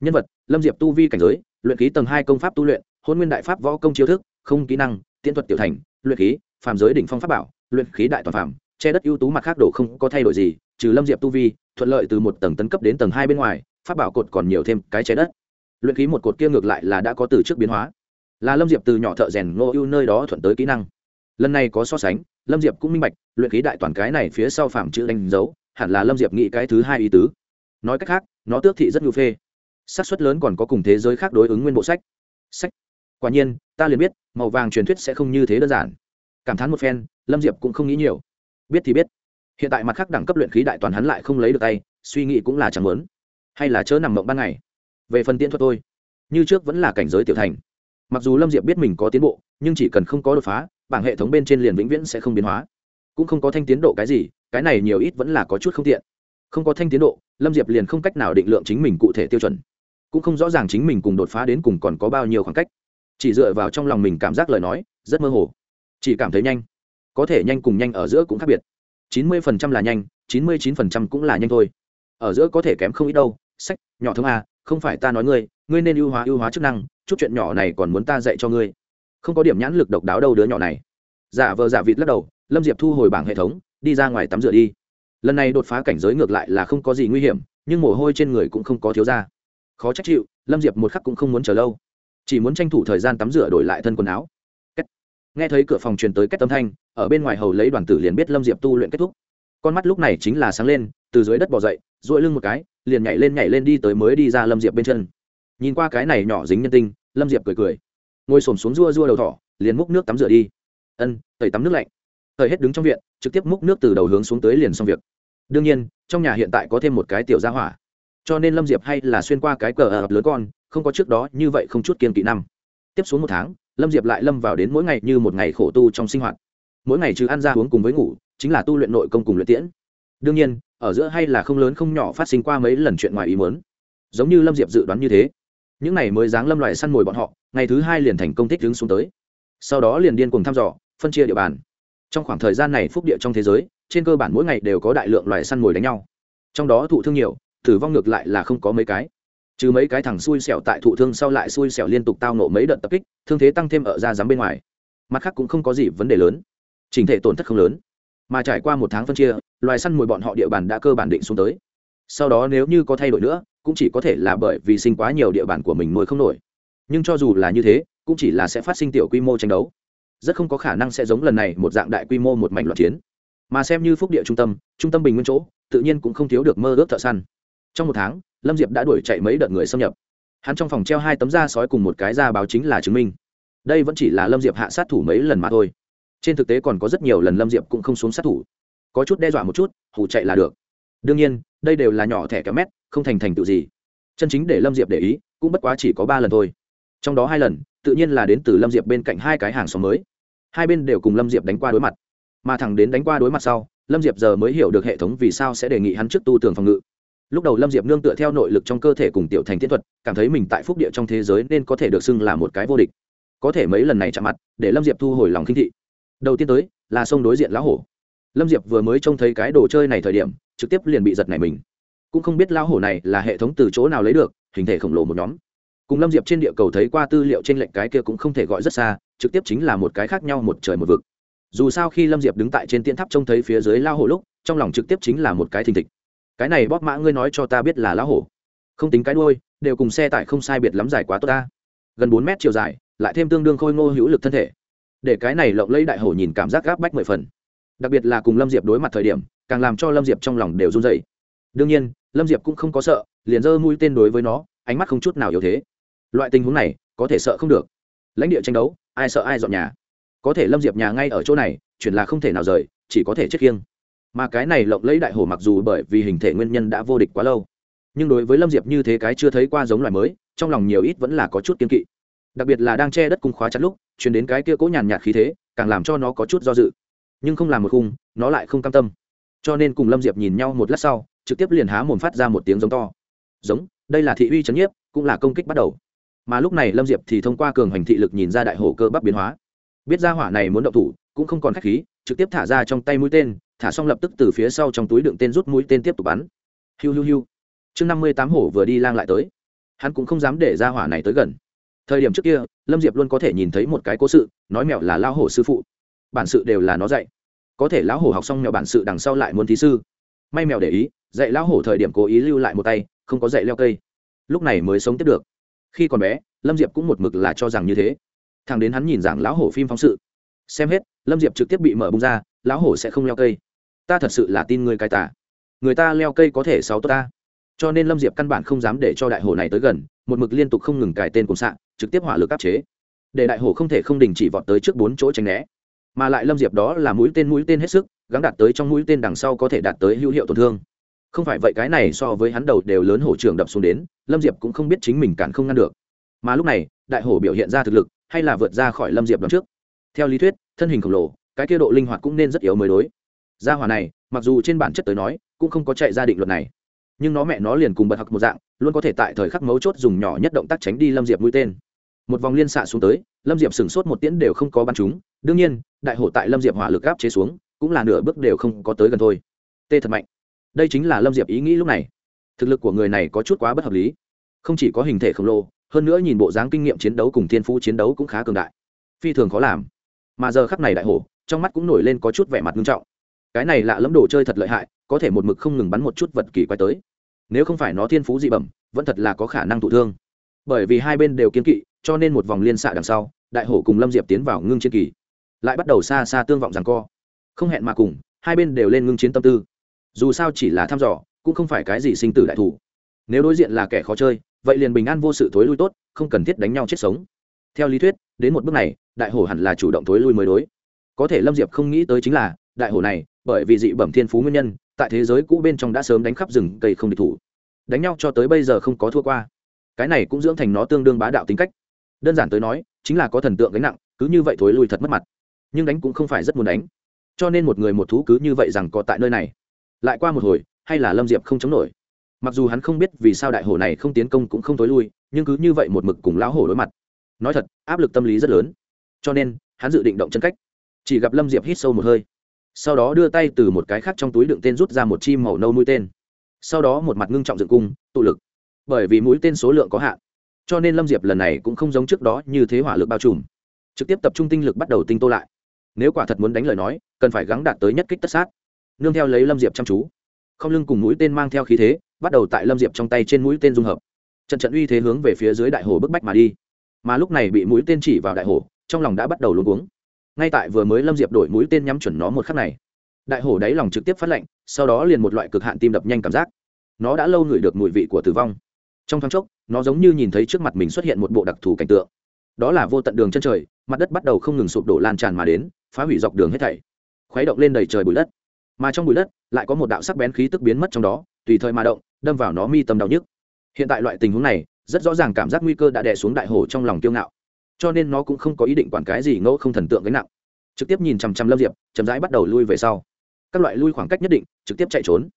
Nhân vật, lâm diệp tu vi cảnh giới, luyện khí tầng hai công pháp tu luyện, hôn nguyên đại pháp võ công chiêu thức, không kỹ năng, tiễn thuật tiểu thành, luyện khí, phàm giới đỉnh phong pháp bảo, luyện khí đại toàn phàm, che đất ưu tú mặt khác đồ không có thay đổi gì, trừ lâm diệp tu vi, thuận lợi từ một tầng tấn cấp đến tầng hai bên ngoài, pháp bảo cột còn nhiều thêm cái che đất. Luyện khí một cột kia ngược lại là đã có từ trước biến hóa là lâm diệp từ nhỏ thợ rèn ngô ưu nơi đó thuận tới kỹ năng. Lần này có so sánh, lâm diệp cũng minh bạch, luyện khí đại toàn cái này phía sau phạm chữ đánh dấu, hẳn là lâm diệp nghĩ cái thứ hai ý tứ. Nói cách khác, nó tước thị rất ngưu phê. Xác suất lớn còn có cùng thế giới khác đối ứng nguyên bộ sách. Sách. Quả nhiên, ta liền biết, màu vàng truyền thuyết sẽ không như thế đơn giản. Cảm thán một phen, lâm diệp cũng không nghĩ nhiều. Biết thì biết. Hiện tại mặt khác đẳng cấp luyện khí đại toàn hắn lại không lấy được tay, suy nghĩ cũng là chẳng lớn hay là chớ nằm mộng ban ngày. Về phần tiễn thuật tôi như trước vẫn là cảnh giới tiểu thành mặc dù lâm diệp biết mình có tiến bộ, nhưng chỉ cần không có đột phá, bảng hệ thống bên trên liền vĩnh viễn sẽ không biến hóa. Cũng không có thanh tiến độ cái gì, cái này nhiều ít vẫn là có chút không tiện. Không có thanh tiến độ, lâm diệp liền không cách nào định lượng chính mình cụ thể tiêu chuẩn. Cũng không rõ ràng chính mình cùng đột phá đến cùng còn có bao nhiêu khoảng cách. Chỉ dựa vào trong lòng mình cảm giác lời nói, rất mơ hồ. Chỉ cảm thấy nhanh. Có thể nhanh cùng nhanh ở giữa cũng khác biệt. Chín mươi phần trăm là nhanh, chín mươi chín phần trăm cũng là nhanh thôi. Ở giữa có thể kém không ít đâu, sách, nhỏ thông a không phải ta nói ngươi ngươi nên ưu hóa ưu hóa chức năng chút chuyện nhỏ này còn muốn ta dạy cho ngươi. Không có điểm nhãn lực độc đáo đâu đứa nhỏ này. Giả vờ giả vịt lắc đầu, lâm diệp thu hồi bảng hệ thống, đi ra ngoài tắm rửa đi. Lần này đột phá cảnh giới ngược lại là không có gì nguy hiểm, nhưng mồ hôi trên người cũng không có thiếu ra. Khó trách chịu, lâm diệp một khắc cũng không muốn chờ lâu. Chỉ muốn tranh thủ thời gian tắm rửa đổi lại thân quần áo. Kết. nghe thấy cửa phòng truyền tới kết tâm thanh, ở bên ngoài hầu lấy đoàn tử liền biết lâm diệp tu luyện kết thúc. Con mắt lúc này chính là sáng lên, từ dưới đất bỏ dậy dội lưng một cái, liền nhảy lên nhảy lên đi tới mới đi ra lâm diệp bên chân nhìn qua cái này nhỏ dính nhân tinh, lâm diệp cười cười. Ngồi s ổ m xuống rua rua đầu thỏ, liền múc nước tắm rửa đi. Ân, tẩy tắm nước lạnh. Thời hết đứng trong viện, trực tiếp múc nước từ đầu hướng xuống tới liền xong việc. Đương nhiên, trong nhà hiện tại có thêm một cái tiểu gia hỏa. Cho nên lâm diệp hay là xuyên qua cái cờ ập lớn con, không có trước đó như vậy không chút kiên kỵ năm. Tiếp xuống một tháng, lâm diệp lại lâm vào đến mỗi ngày như một ngày khổ tu trong sinh hoạt. Mỗi ngày trừ ăn ra uống cùng với ngủ, chính là tu luyện nội công cùng luyện tiễn. Đương nhiên, ở giữa hay là không lớn không nhỏ phát sinh qua mấy lần chuyện ngoài ý muốn. Giống như lâm diệp dự đoán như thế những này mới dáng lâm loại săn mồi bọn họ, ngày thứ hai liền thành công thích đứng xuống tới. Sau đó liền điên cùng thăm dò, phân chia địa bàn. Trong khoảng thời gian này phúc địa trong thế giới, trên cơ bản mỗi ngày đều có đại lượng loài săn mồi đánh nhau. Trong đó thụ thương nhiều, tử vong ngược lại là không có mấy cái. Trừ mấy cái thằng xui xẻo tại thụ thương sau lại xui xẻo liên tục tao nộ mấy đợt tập kích, thương thế tăng thêm ở ra dám bên ngoài. Mặt khác cũng không có gì vấn đề lớn. Trình thể tổn thất không lớn. Mà trải qua một tháng phân chia, loài săn mồi bọn họ địa bàn đã cơ bản định xuống tới. Sau đó nếu như có thay đổi nữa cũng chỉ có thể là bởi vì sinh quá nhiều địa bàn của mình nuôi không nổi. Nhưng cho dù là như thế, cũng chỉ là sẽ phát sinh tiểu quy mô tranh đấu. Rất không có khả năng sẽ giống lần này một dạng đại quy mô một mảnh loạt chiến. Mà xem như phúc địa trung tâm trung tâm bình nguyên chỗ, tự nhiên cũng không thiếu được mơ ước thợ săn. Trong một tháng, lâm diệp đã đuổi chạy mấy đợt người xâm nhập. Hắn trong phòng treo hai tấm da sói cùng một cái da báo chính là chứng minh. Đây vẫn chỉ là lâm diệp hạ sát thủ mấy lần mà thôi. Trên thực tế còn có rất nhiều lần lâm diệp cũng không xuống sát thủ. Có chút đe dọa một chút hủ chạy là được. Đương nhiên, đây đều là nhỏ thẻ kéo mét không thành thành tựu gì. Chân chính để lâm diệp để ý, cũng bất quá chỉ có ba lần thôi. Trong đó hai lần, tự nhiên là đến từ lâm diệp bên cạnh hai cái hàng xóm mới. Hai bên đều cùng lâm diệp đánh qua đối mặt. Mà thẳng đến đánh qua đối mặt sau, lâm diệp giờ mới hiểu được hệ thống vì sao sẽ đề nghị hắn trước tu tường phòng ngự. Lúc đầu lâm diệp nương tựa theo nội lực trong cơ thể cùng tiểu thành tiến thuật, cảm thấy mình tại phúc địa trong thế giới nên có thể được xưng là một cái vô địch. Có thể mấy lần này chạm mặt, để lâm diệp thu hồi lòng khinh thị. Đầu tiên tới, là sông đối diện lão hổ. Lâm diệp vừa mới trông thấy cái đồ chơi này thời điểm, trực tiếp liền bị giật này mình cũng không biết lao hổ này là hệ thống từ chỗ nào lấy được, hình thể khổng lồ một nhóm. Cùng lâm diệp trên địa cầu thấy qua tư liệu trên lệnh cái kia cũng không thể gọi rất xa, trực tiếp chính là một cái khác nhau một trời một vực. Dù sao khi lâm diệp đứng tại trên tiên tháp trông thấy phía dưới lao hổ lúc, trong lòng trực tiếp chính là một cái thình thịch. Cái này bóp mã ngươi nói cho ta biết là lao hổ. Không tính cái đôi đều cùng xe tải không sai biệt lắm dài quá tốt ta. Gần bốn mét chiều dài, lại thêm tương đương khôi ngô hữu lực thân thể. Để cái này lộng lấy đại hổ nhìn cảm giác gáp bách mười phần. Đặc biệt là cùng lâm diệp đối mặt thời điểm, càng làm cho lâm diệp trong lòng đều run dày đương nhiên, lâm diệp cũng không có sợ, liền giơ mũi tên đối với nó, ánh mắt không chút nào yếu thế. Loại tình huống này, có thể sợ không được. Lãnh địa tranh đấu, ai sợ ai dọn nhà. Có thể lâm diệp nhà ngay ở chỗ này chuyển là không thể nào rời, chỉ có thể chết khiêng. Mà cái này lộng lấy đại hổ mặc dù bởi vì hình thể nguyên nhân đã vô địch quá lâu, nhưng đối với lâm diệp như thế cái chưa thấy qua giống loài mới, trong lòng nhiều ít vẫn là có chút kiên kỵ. Đặc biệt là đang che đất cung khóa chặt lúc chuyển đến cái kia cố nhàn nhạt khí thế, càng làm cho nó có chút do dự. Nhưng không làm một khung, nó lại không cam tâm. Cho nên cùng lâm diệp nhìn nhau một lát sau trực tiếp liền há mồm phát ra một tiếng giống to. Giống, đây là thị uy c nhiếp, cũng là công kích bắt đầu. Mà lúc này lâm diệp thì thông qua cường hành thị lực nhìn ra đại hổ cơ bắp biến hóa. Biết ra hỏa này muốn động thủ, cũng không còn k h á c h khí, trực tiếp thả ra trong tay mũi tên, thả xong lập tức từ phía sau trong túi đựng tên rút mũi tên tiếp tục bắn. Hiu hiu hiu. Chương năm mươi tám hổ vừa đi lang lại tới. Hắn cũng không dám để ra hỏa này tới gần. Thời điểm trước kia, lâm diệp luôn có thể nhìn thấy một cái cố sự, nói mẹo là lao hổ sư phụ. Bản sự đều là nó dạy. Có thể lão hổ học xong mẹo bản sự đằng sau lại muốn thí sư. May mèo để ý dạy lão hổ thời điểm cố ý lưu lại một tay, không có dạy leo cây. Lúc này mới sống tiếp được. Khi còn bé, lâm diệp cũng một mực là cho rằng như thế. Thằng đến hắn nhìn rằng lão hổ phim phóng sự. Xem hết, lâm diệp trực tiếp bị mở bung ra, lão hổ sẽ không leo cây. Ta thật sự là tin người cai tả người ta leo cây có thể sáu tốt ta. Cho nên lâm diệp căn bản không dám để cho đại hổ này tới gần, một mực liên tục không ngừng cài tên cùng xạ, trực tiếp hỏa lực áp chế. Để đại hổ không thể không đình chỉ vọt tới trước bốn chỗ tránh né. Mà lại lâm diệp đó là mũi tên mũi tên hết sức gắn đạt tới trong mũi tên đằng sau có thể đạt tới hữu hiệu tổn thương không phải vậy cái này so với hắn đầu đều lớn hổ trưởng đập xuống đến, lâm diệp cũng không biết chính mình cản không ngăn được. Mà lúc này, đại hổ biểu hiện ra thực lực, hay là vượt ra khỏi lâm diệp đón trước. Theo lý thuyết, thân hình khổng lồ, cái kia độ linh hoạt cũng nên rất yếu mới đối. Gia hỏa này, mặc dù trên bản chất tới nói, cũng không có chạy ra định luật này. Nhưng nó mẹ nó liền cùng bật học một dạng, luôn có thể tại thời khắc mấu chốt dùng nhỏ nhất động tác tránh đi lâm diệp mũi tên. Một vòng liên xạ xuống tới, lâm diệp sửng sốt một tiễn đều không có bắn chúng đương nhiên, đại hổ tại lâm diệp hỏa lực áp chế xuống, cũng là nửa bước đều không có tới gần thôi. Tê thật mạnh đây chính là lâm diệp ý nghĩ lúc này. Thực lực của người này có chút quá bất hợp lý. Không chỉ có hình thể khổng lồ, hơn nữa nhìn bộ dáng kinh nghiệm chiến đấu cùng thiên phú chiến đấu cũng khá cường đại. Phi thường khó làm. Mà giờ khắc này đại hổ, trong mắt cũng nổi lên có chút vẻ mặt nghiêm trọng. Cái này lạ lẫm đồ chơi thật lợi hại, có thể một mực không ngừng bắn một chút vật kỳ quay tới. Nếu không phải nó thiên phú dị bẩm, vẫn thật là có khả năng thụ thương. Bởi vì hai bên đều kiên kỵ, cho nên một vòng liên xạ đằng sau, đại hổ cùng lâm diệp tiến vào ngưng chiến kỳ. Lại bắt đầu xa xa tương vọng rằng co. Không hẹn mà cùng, hai bên đều lên ngưng chiến tâm tư dù sao chỉ là thăm dò, cũng không phải cái gì sinh tử đại thủ nếu đối diện là kẻ khó chơi, vậy liền bình an vô sự thối lui tốt, không cần thiết đánh nhau chết sống. Theo lý thuyết, đến một bước này, đại hổ hẳn là chủ động thối lui mới đối. Có thể lâm diệp không nghĩ tới chính là, đại hổ này, bởi vì dị bẩm thiên phú nguyên nhân, tại thế giới cũ bên trong đã sớm đánh khắp rừng cây không địch thủ. Đánh nhau cho tới bây giờ không có thua qua. Cái này cũng dưỡng thành nó tương đương bá đạo tính cách. Đơn giản tới nói, chính là có thần tượng gánh nặng, cứ như vậy thối lui thật mất mặt. Nhưng đánh cũng không phải rất muốn đánh. Cho nên một người một thú cứ như vậy rằng có tại nơi này lại qua một hồi, hay là lâm diệp không chống nổi. Mặc dù hắn không biết vì sao đại hổ này không tiến công cũng không tối lui, nhưng cứ như vậy một mực cùng lão hổ đối mặt. Nói thật, áp lực tâm lý rất lớn. Cho nên, hắn dự định động chân cách. Chỉ gặp lâm diệp hít sâu một hơi. Sau đó đưa tay từ một cái khác trong túi đựng tên rút ra một chi màu nâu mũi tên. Sau đó một mặt ngưng trọng dựng cung, tụ lực. Bởi vì mũi tên số lượng có hạn, cho nên lâm diệp lần này cũng không giống trước đó như thế hỏa lực bao trùm. Trực tiếp tập trung tinh lực bắt đầu tinh tô lại. Nếu quả thật muốn đánh lời nói, cần phải gắng đạt tới nhất kích tất sát nương theo lấy lâm diệp chăm chú. Không lưng cùng mũi tên mang theo khí thế, bắt đầu tại lâm diệp trong tay trên mũi tên dung hợp. Trận trận uy thế hướng về phía dưới đại hồ bức bách mà đi. Mà lúc này bị mũi tên chỉ vào đại hồ trong lòng đã bắt đầu luống cuống. Ngay tại vừa mới lâm diệp đổi mũi tên nhắm chuẩn nó một khắc này, đại hổ đáy lòng trực tiếp phát lệnh, sau đó liền một loại cực hạn tim đập nhanh cảm giác. Nó đã lâu ngửi được mùi vị của tử vong. Trong thoáng chốc, nó giống như nhìn thấy trước mặt mình xuất hiện một bộ đặc thù cảnh tượng. Đó là vô tận đường chân trời, mặt đất bắt đầu không ngừng sụp đổ lan tràn mà đến, phá hủy dọc đường hết thảy. Khuấy động lên đầy trời bụi đất mà trong bụi đất lại có một đạo sắc bén khí tức biến mất trong đó, tùy thời mà động, đâm vào nó mi tâm đau nhức. Hiện tại loại tình huống này, rất rõ ràng cảm giác nguy cơ đã đè xuống đại hồ trong lòng kiêu ngạo. Cho nên nó cũng không có ý định quản cái gì ngẫu không thần tượng gánh nặng. Trực tiếp nhìn chằm chằm lâm diệp, chậm rãi bắt đầu lui về sau. Các loại lui khoảng cách nhất định, trực tiếp chạy trốn.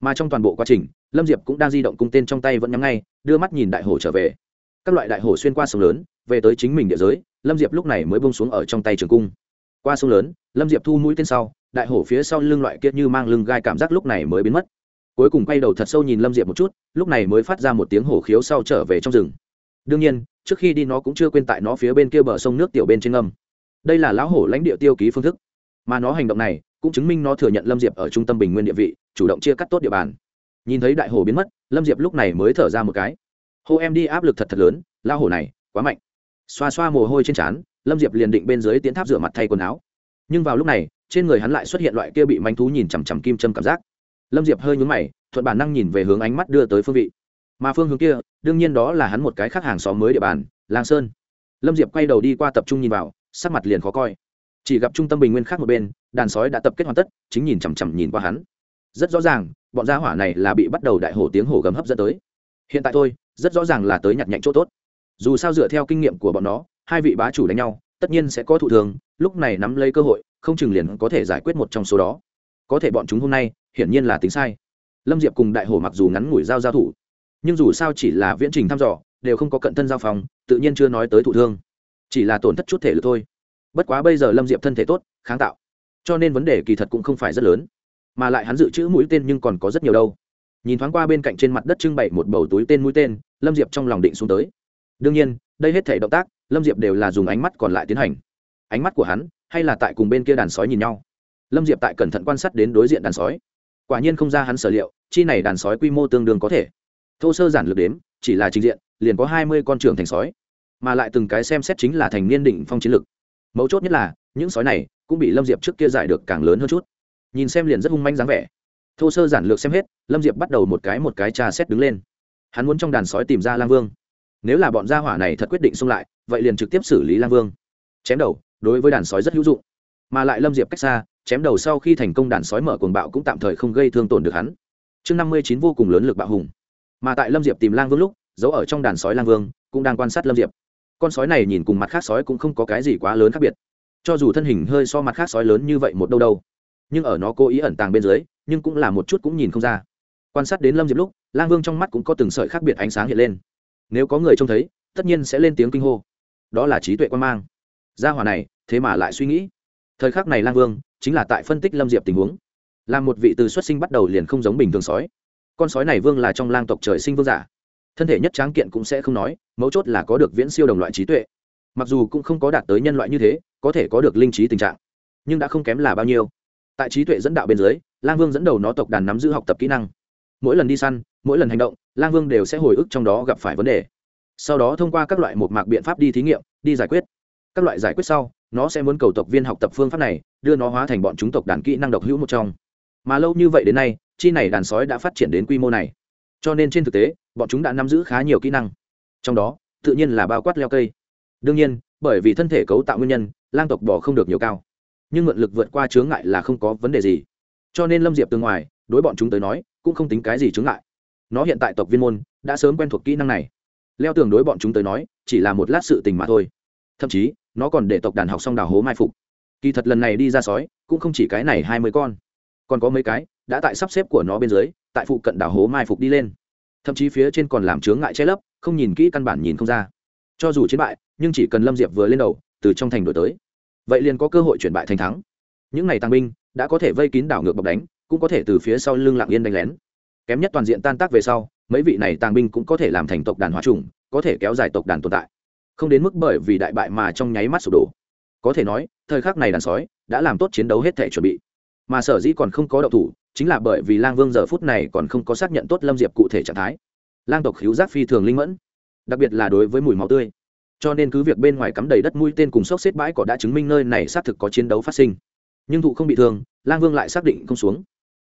Mà trong toàn bộ quá trình, lâm diệp cũng đang di động cung tên trong tay vẫn nhắm ngay, đưa mắt nhìn đại hồ trở về. Các loại đại hồ xuyên qua sông lớn, về tới chính mình địa giới, lâm diệp lúc này mới bông xuống ở trong tay trường cung. Qua sông lớn, lâm diệp thu mũi tên sau đại hổ phía sau lưng loại kiệt như mang lưng gai cảm giác lúc này mới biến mất. Cuối cùng quay đầu thật sâu nhìn lâm diệp một chút, lúc này mới phát ra một tiếng hổ khiếu sau trở về trong rừng. Đương nhiên, trước khi đi nó cũng chưa quên tại nó phía bên kia bờ sông nước tiểu bên trên âm đây là lão hổ lãnh địa tiêu ký phương thức. Mà nó hành động này cũng chứng minh nó thừa nhận lâm diệp ở trung tâm bình nguyên địa vị, chủ động chia cắt tốt địa bàn. Nhìn thấy đại hổ biến mất, lâm diệp lúc này mới thở ra một cái. Hô em đi, áp lực thật thật lớn, lão hổ này, quá mạnh. Xoa xoa mồ hôi trên trán, lâm diệp liền định bên dưới tiến tháp rửa mặt thay quần áo. Nhưng vào lúc này trên người hắn lại xuất hiện loại kia bị manh thú nhìn chằm chằm kim châm cảm giác. Lâm diệp hơi nhúng mày, thuận bản năng nhìn về hướng ánh mắt đưa tới phương vị. Mà phương hướng kia, đương nhiên đó là hắn một cái khác hàng xóm mới địa bàn, lang sơn. Lâm diệp quay đầu đi qua tập trung nhìn vào, sắc mặt liền khó coi. Chỉ gặp trung tâm bình nguyên khác một bên, đàn sói đã tập kết hoàn tất, chính nhìn chằm chằm nhìn qua hắn. Rất rõ ràng, bọn gia hỏa này là bị bắt đầu đại hổ tiếng hổ gầm hấp dẫn tới. Hiện tại thôi, rất rõ ràng là tới nhặt nhạnh chỗ tốt. Dù sao dựa theo kinh nghiệm của bọn nó, hai vị bá chủ đánh nhau, tất nhiên sẽ có thụ thường lúc này nắm lấy cơ hội, không chừng liền có thể giải quyết một trong số đó. Có thể bọn chúng hôm nay, hiển nhiên là tính sai. Lâm diệp cùng đại hổ mặc dù ngắn ngủi giao giao thủ, nhưng dù sao chỉ là viễn trình thăm dò, đều không có cận thân giao phòng, tự nhiên chưa nói tới thụ thương. Chỉ là tổn thất chút thể lực thôi. Bất quá bây giờ lâm diệp thân thể tốt, kháng tạo. Cho nên vấn đề kỳ thật cũng không phải rất lớn, mà lại hắn dự trữ mũi tên nhưng còn có rất nhiều đâu. Nhìn thoáng qua bên cạnh trên mặt đất trưng bày một bầu túi tên mũi tên, lâm diệp trong lòng định xuống tới. Đương nhiên, đây hết thể động tác, lâm diệp đều là dùng ánh mắt còn lại tiến hành ánh mắt của hắn, hay là tại cùng bên kia đàn sói nhìn nhau. Lâm diệp tại cẩn thận quan sát đến đối diện đàn sói. Quả nhiên không ra hắn sở liệu, chi này đàn sói quy mô tương đương có thể. Thô sơ giản lược đếm, chỉ là trình diện, liền có hai mươi con trưởng thành sói. Mà lại từng cái xem xét chính là thành niên định phong chiến lực mấu chốt nhất là, những sói này cũng bị lâm diệp trước kia giải được càng lớn hơn chút. Nhìn xem liền rất hung manh dáng vẻ. Thô sơ giản lược xem hết, lâm diệp bắt đầu một cái một cái trà xét đứng lên. Hắn muốn trong đàn sói tìm ra lang vương. Nếu là bọn gia hỏa này thật quyết định xung lại, vậy liền trực tiếp xử lý lang vương. Chém đầu đối với đàn sói rất hữu dụng. Mà lại lâm diệp cách xa, chém đầu sau khi thành công đàn sói mở cuồng bạo cũng tạm thời không gây thương tổn được hắn. Chương năm mươi chín vô cùng lớn lực bạo hùng. Mà tại lâm diệp tìm lang vương lúc giấu ở trong đàn sói lang vương, cũng đang quan sát lâm diệp. Con sói này nhìn cùng mặt khác sói cũng không có cái gì quá lớn khác biệt. Cho dù thân hình hơi so mặt khác sói lớn như vậy một đâu đâu, nhưng ở nó cố ý ẩn tàng bên dưới, nhưng cũng là một chút cũng nhìn không ra. Quan sát đến lâm diệp lúc, lang vương trong mắt cũng có từng sợi khác biệt ánh sáng hiện lên. Nếu có người trông thấy, tất nhiên sẽ lên tiếng kinh hô. Đó là trí tuệ quan mang gia hòa này, thế mà lại suy nghĩ. Thời khắc này lang vương, chính là tại phân tích lâm diệp tình huống. Là một vị từ xuất sinh bắt đầu liền không giống bình thường sói. Con sói này vương là trong lang tộc trời sinh vương giả. Thân thể nhất tráng kiện cũng sẽ không nói, mấu chốt là có được viễn siêu đồng loại trí tuệ. Mặc dù cũng không có đạt tới nhân loại như thế, có thể có được linh trí tình trạng, nhưng đã không kém là bao nhiêu. Tại trí tuệ dẫn đạo bên dưới, lang vương dẫn đầu nó tộc đàn nắm giữ học tập kỹ năng. Mỗi lần đi săn, mỗi lần hành động, lang vương đều sẽ hồi ức trong đó gặp phải vấn đề. Sau đó thông qua các loại một mạc biện pháp đi thí nghiệm, đi giải quyết các loại giải quyết sau, nó sẽ muốn cầu tộc viên học tập phương pháp này, đưa nó hóa thành bọn chúng tộc đàn kỹ năng độc hữu một trong. Mà lâu như vậy đến nay, chi này đàn sói đã phát triển đến quy mô này. Cho nên trên thực tế, bọn chúng đã nắm giữ khá nhiều kỹ năng. Trong đó, tự nhiên là bao quát leo cây. Đương nhiên, bởi vì thân thể cấu tạo nguyên nhân, lang tộc bỏ không được nhiều cao. Nhưng mượn lực vượt qua chướng ngại là không có vấn đề gì. Cho nên lâm diệp từ ngoài, đối bọn chúng tới nói, cũng không tính cái gì chướng ngại. Nó hiện tại tộc viên môn, đã sớm quen thuộc kỹ năng này. Leo tường đối bọn chúng tới nói, chỉ là một lát sự tình mà thôi. Thậm chí nó còn để tộc đàn học xong đào hố mai phục. Kỳ thật lần này đi ra sói, cũng không chỉ cái này hai mươi con. Còn có mấy cái, đã tại sắp xếp của nó bên dưới, tại phụ cận đào hố mai phục đi lên. Thậm chí phía trên còn làm chướng ngại che lấp, không nhìn kỹ căn bản nhìn không ra. Cho dù chiến bại, nhưng chỉ cần lâm diệp vừa lên đầu, từ trong thành đổi tới. Vậy liền có cơ hội chuyển bại thành thắng. Những ngày tăng binh, đã có thể vây kín đảo ngược bọc đánh, cũng có thể từ phía sau lưng lặng yên đánh lén. Kém nhất toàn diện tan tác về sau, mấy vị này tàng binh cũng có thể làm thành tộc đàn hóa trùng có thể kéo dài tộc đàn tồn tại không đến mức bởi vì đại bại mà trong nháy mắt sụp đổ. Có thể nói, thời khắc này đàn sói đã làm tốt chiến đấu hết thể chuẩn bị. Mà sở dĩ còn không có đậu thủ, chính là bởi vì lang vương giờ phút này còn không có xác nhận tốt lâm diệp cụ thể trạng thái. Lang tộc khiếu giác phi thường linh mẫn, đặc biệt là đối với mùi máu tươi. Cho nên cứ việc bên ngoài cắm đầy đất mũi tên cùng sốc xếp bãi cỏ đã chứng minh nơi này xác thực có chiến đấu phát sinh. Nhưng thụ không bị thương, lang vương lại xác định không xuống.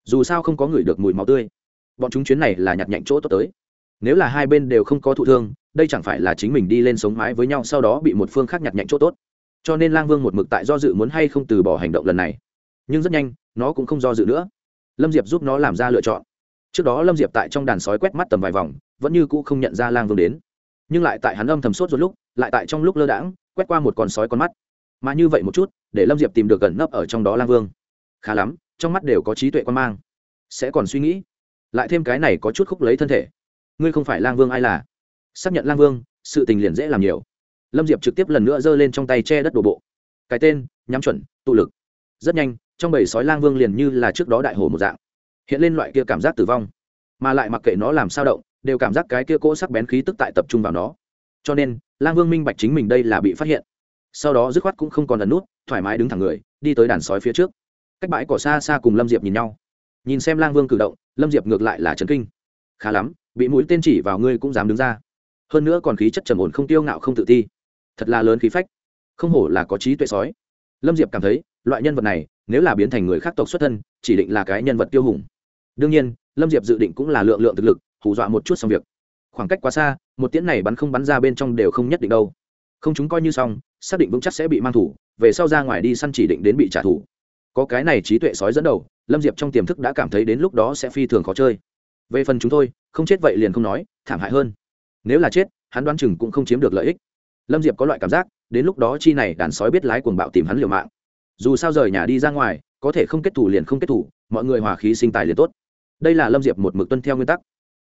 Dù sao không có người được mùi máu tươi. Bọn chúng chuyến này là nhặt nhạnh chỗ tốt tới. Nếu là hai bên đều không có thụ thương đây chẳng phải là chính mình đi lên sống mái với nhau sau đó bị một phương khác nhặt nhạnh chỗ tốt. Cho nên lang vương một mực tại do dự muốn hay không từ bỏ hành động lần này. Nhưng rất nhanh, nó cũng không do dự nữa. Lâm diệp giúp nó làm ra lựa chọn. Trước đó lâm diệp tại trong đàn sói quét mắt tầm vài vòng, vẫn như cũ không nhận ra lang vương đến. Nhưng lại tại hắn âm thầm sốt rồi lúc, lại tại trong lúc lơ đãng, quét qua một con sói con mắt. Mà như vậy một chút, để lâm diệp tìm được gần nấp ở trong đó lang vương. Khá lắm, trong mắt đều có trí tuệ quan mang. Sẽ còn suy nghĩ. Lại thêm cái này có chút khúc lấy thân thể. Ngươi không phải lang vương ai là? Xác nhận lang vương, sự tình liền dễ làm nhiều. Lâm diệp trực tiếp lần nữa giơ lên trong tay che đất đổ bộ. Cái tên, nhắm chuẩn, tụ lực. Rất nhanh, trong bầy sói lang vương liền như là trước đó đại hồ một dạng, hiện lên loại kia cảm giác tử vong. Mà lại mặc kệ nó làm sao động, đều cảm giác cái kia cỗ sắc bén khí tức tại tập trung vào nó. Cho nên, lang vương minh bạch chính mình đây là bị phát hiện. Sau đó dứt khoát cũng không còn ẩn nút, thoải mái đứng thẳng người, đi tới đàn sói phía trước. Cách bãi cỏ xa xa cùng lâm diệp nhìn nhau. Nhìn xem lang vương cử động, lâm diệp ngược lại là trấn kinh. Khá lắm, bị mũi tên chỉ vào ngươi cũng dám đứng ra hơn nữa còn khí chất trầm ổn không tiêu ngạo không tự ti. Thật là lớn khí phách. Không hổ là có trí tuệ sói. Lâm diệp cảm thấy, loại nhân vật này, nếu là biến thành người khác tộc xuất thân, chỉ định là cái nhân vật tiêu hùng. Đương nhiên, lâm diệp dự định cũng là lượng lượng thực lực, hù dọa một chút xong việc. Khoảng cách quá xa, một tiễn này bắn không bắn ra bên trong đều không nhất định đâu. Không chúng coi như xong, xác định vững chắc sẽ bị mang thủ, về sau ra ngoài đi săn chỉ định đến bị trả thù. Có cái này trí tuệ sói dẫn đầu, lâm diệp trong tiềm thức đã cảm thấy đến lúc đó sẽ phi thường khó chơi. Về phần chúng tôi, không chết vậy liền không nói, thảm hại hơn nếu là chết, hắn đoán chừng cũng không chiếm được lợi ích. Lâm diệp có loại cảm giác, đến lúc đó chi này đàn sói biết lái cuồng bạo tìm hắn liều mạng. Dù sao rời nhà đi ra ngoài, có thể không kết thủ liền không kết thủ mọi người hòa khí sinh tài liền tốt. Đây là lâm diệp một mực tuân theo nguyên tắc.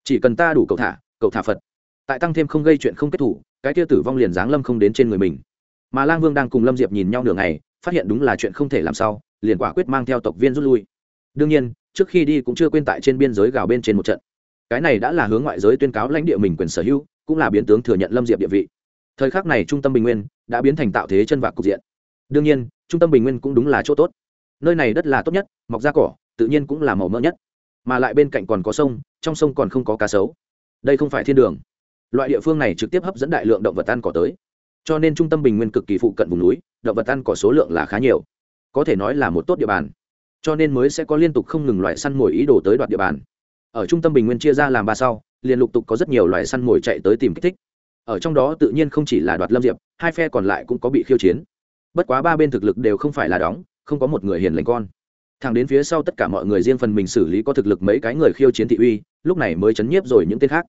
Chỉ cần ta đủ cầu thả cầu thả phật. Tại tăng thêm không gây chuyện không kết thủ cái kia tử vong liền giáng lâm không đến trên người mình. Mà lang vương đang cùng lâm diệp nhìn nhau nửa ngày, phát hiện đúng là chuyện không thể làm sao, liền quả quyết mang theo tộc viên rút lui. Đương nhiên, trước khi đi cũng chưa quên tại trên biên giới gào bên trên một trận. Cái này đã là hướng ngoại giới tuyên cáo lãnh địa mình quyền sở hữu cũng là biến tướng thừa nhận lâm diệp địa vị. Thời khắc này trung tâm bình nguyên đã biến thành tạo thế chân vạc cục diện. Đương nhiên, trung tâm bình nguyên cũng đúng là chỗ tốt. Nơi này đất là tốt nhất, mọc ra cỏ, tự nhiên cũng là màu mỡ nhất. Mà lại bên cạnh còn có sông, trong sông còn không có cá sấu. Đây không phải thiên đường. Loại địa phương này trực tiếp hấp dẫn đại lượng động vật ăn cỏ tới. Cho nên trung tâm bình nguyên cực kỳ phụ cận vùng núi, động vật ăn cỏ số lượng là khá nhiều. Có thể nói là một tốt địa bàn. Cho nên mới sẽ có liên tục không ngừng loại săn mồi ý đồ tới đoạt địa bàn ở trung tâm bình nguyên chia ra làm ba sau, liền lục tục có rất nhiều loài săn mồi chạy tới tìm kích thích. Ở trong đó tự nhiên không chỉ là đoạt lâm diệp, hai phe còn lại cũng có bị khiêu chiến. Bất quá ba bên thực lực đều không phải là đóng, không có một người hiền lành con. Thẳng đến phía sau tất cả mọi người riêng phần mình xử lý có thực lực mấy cái người khiêu chiến thị uy, lúc này mới chấn nhiếp rồi những tên khác.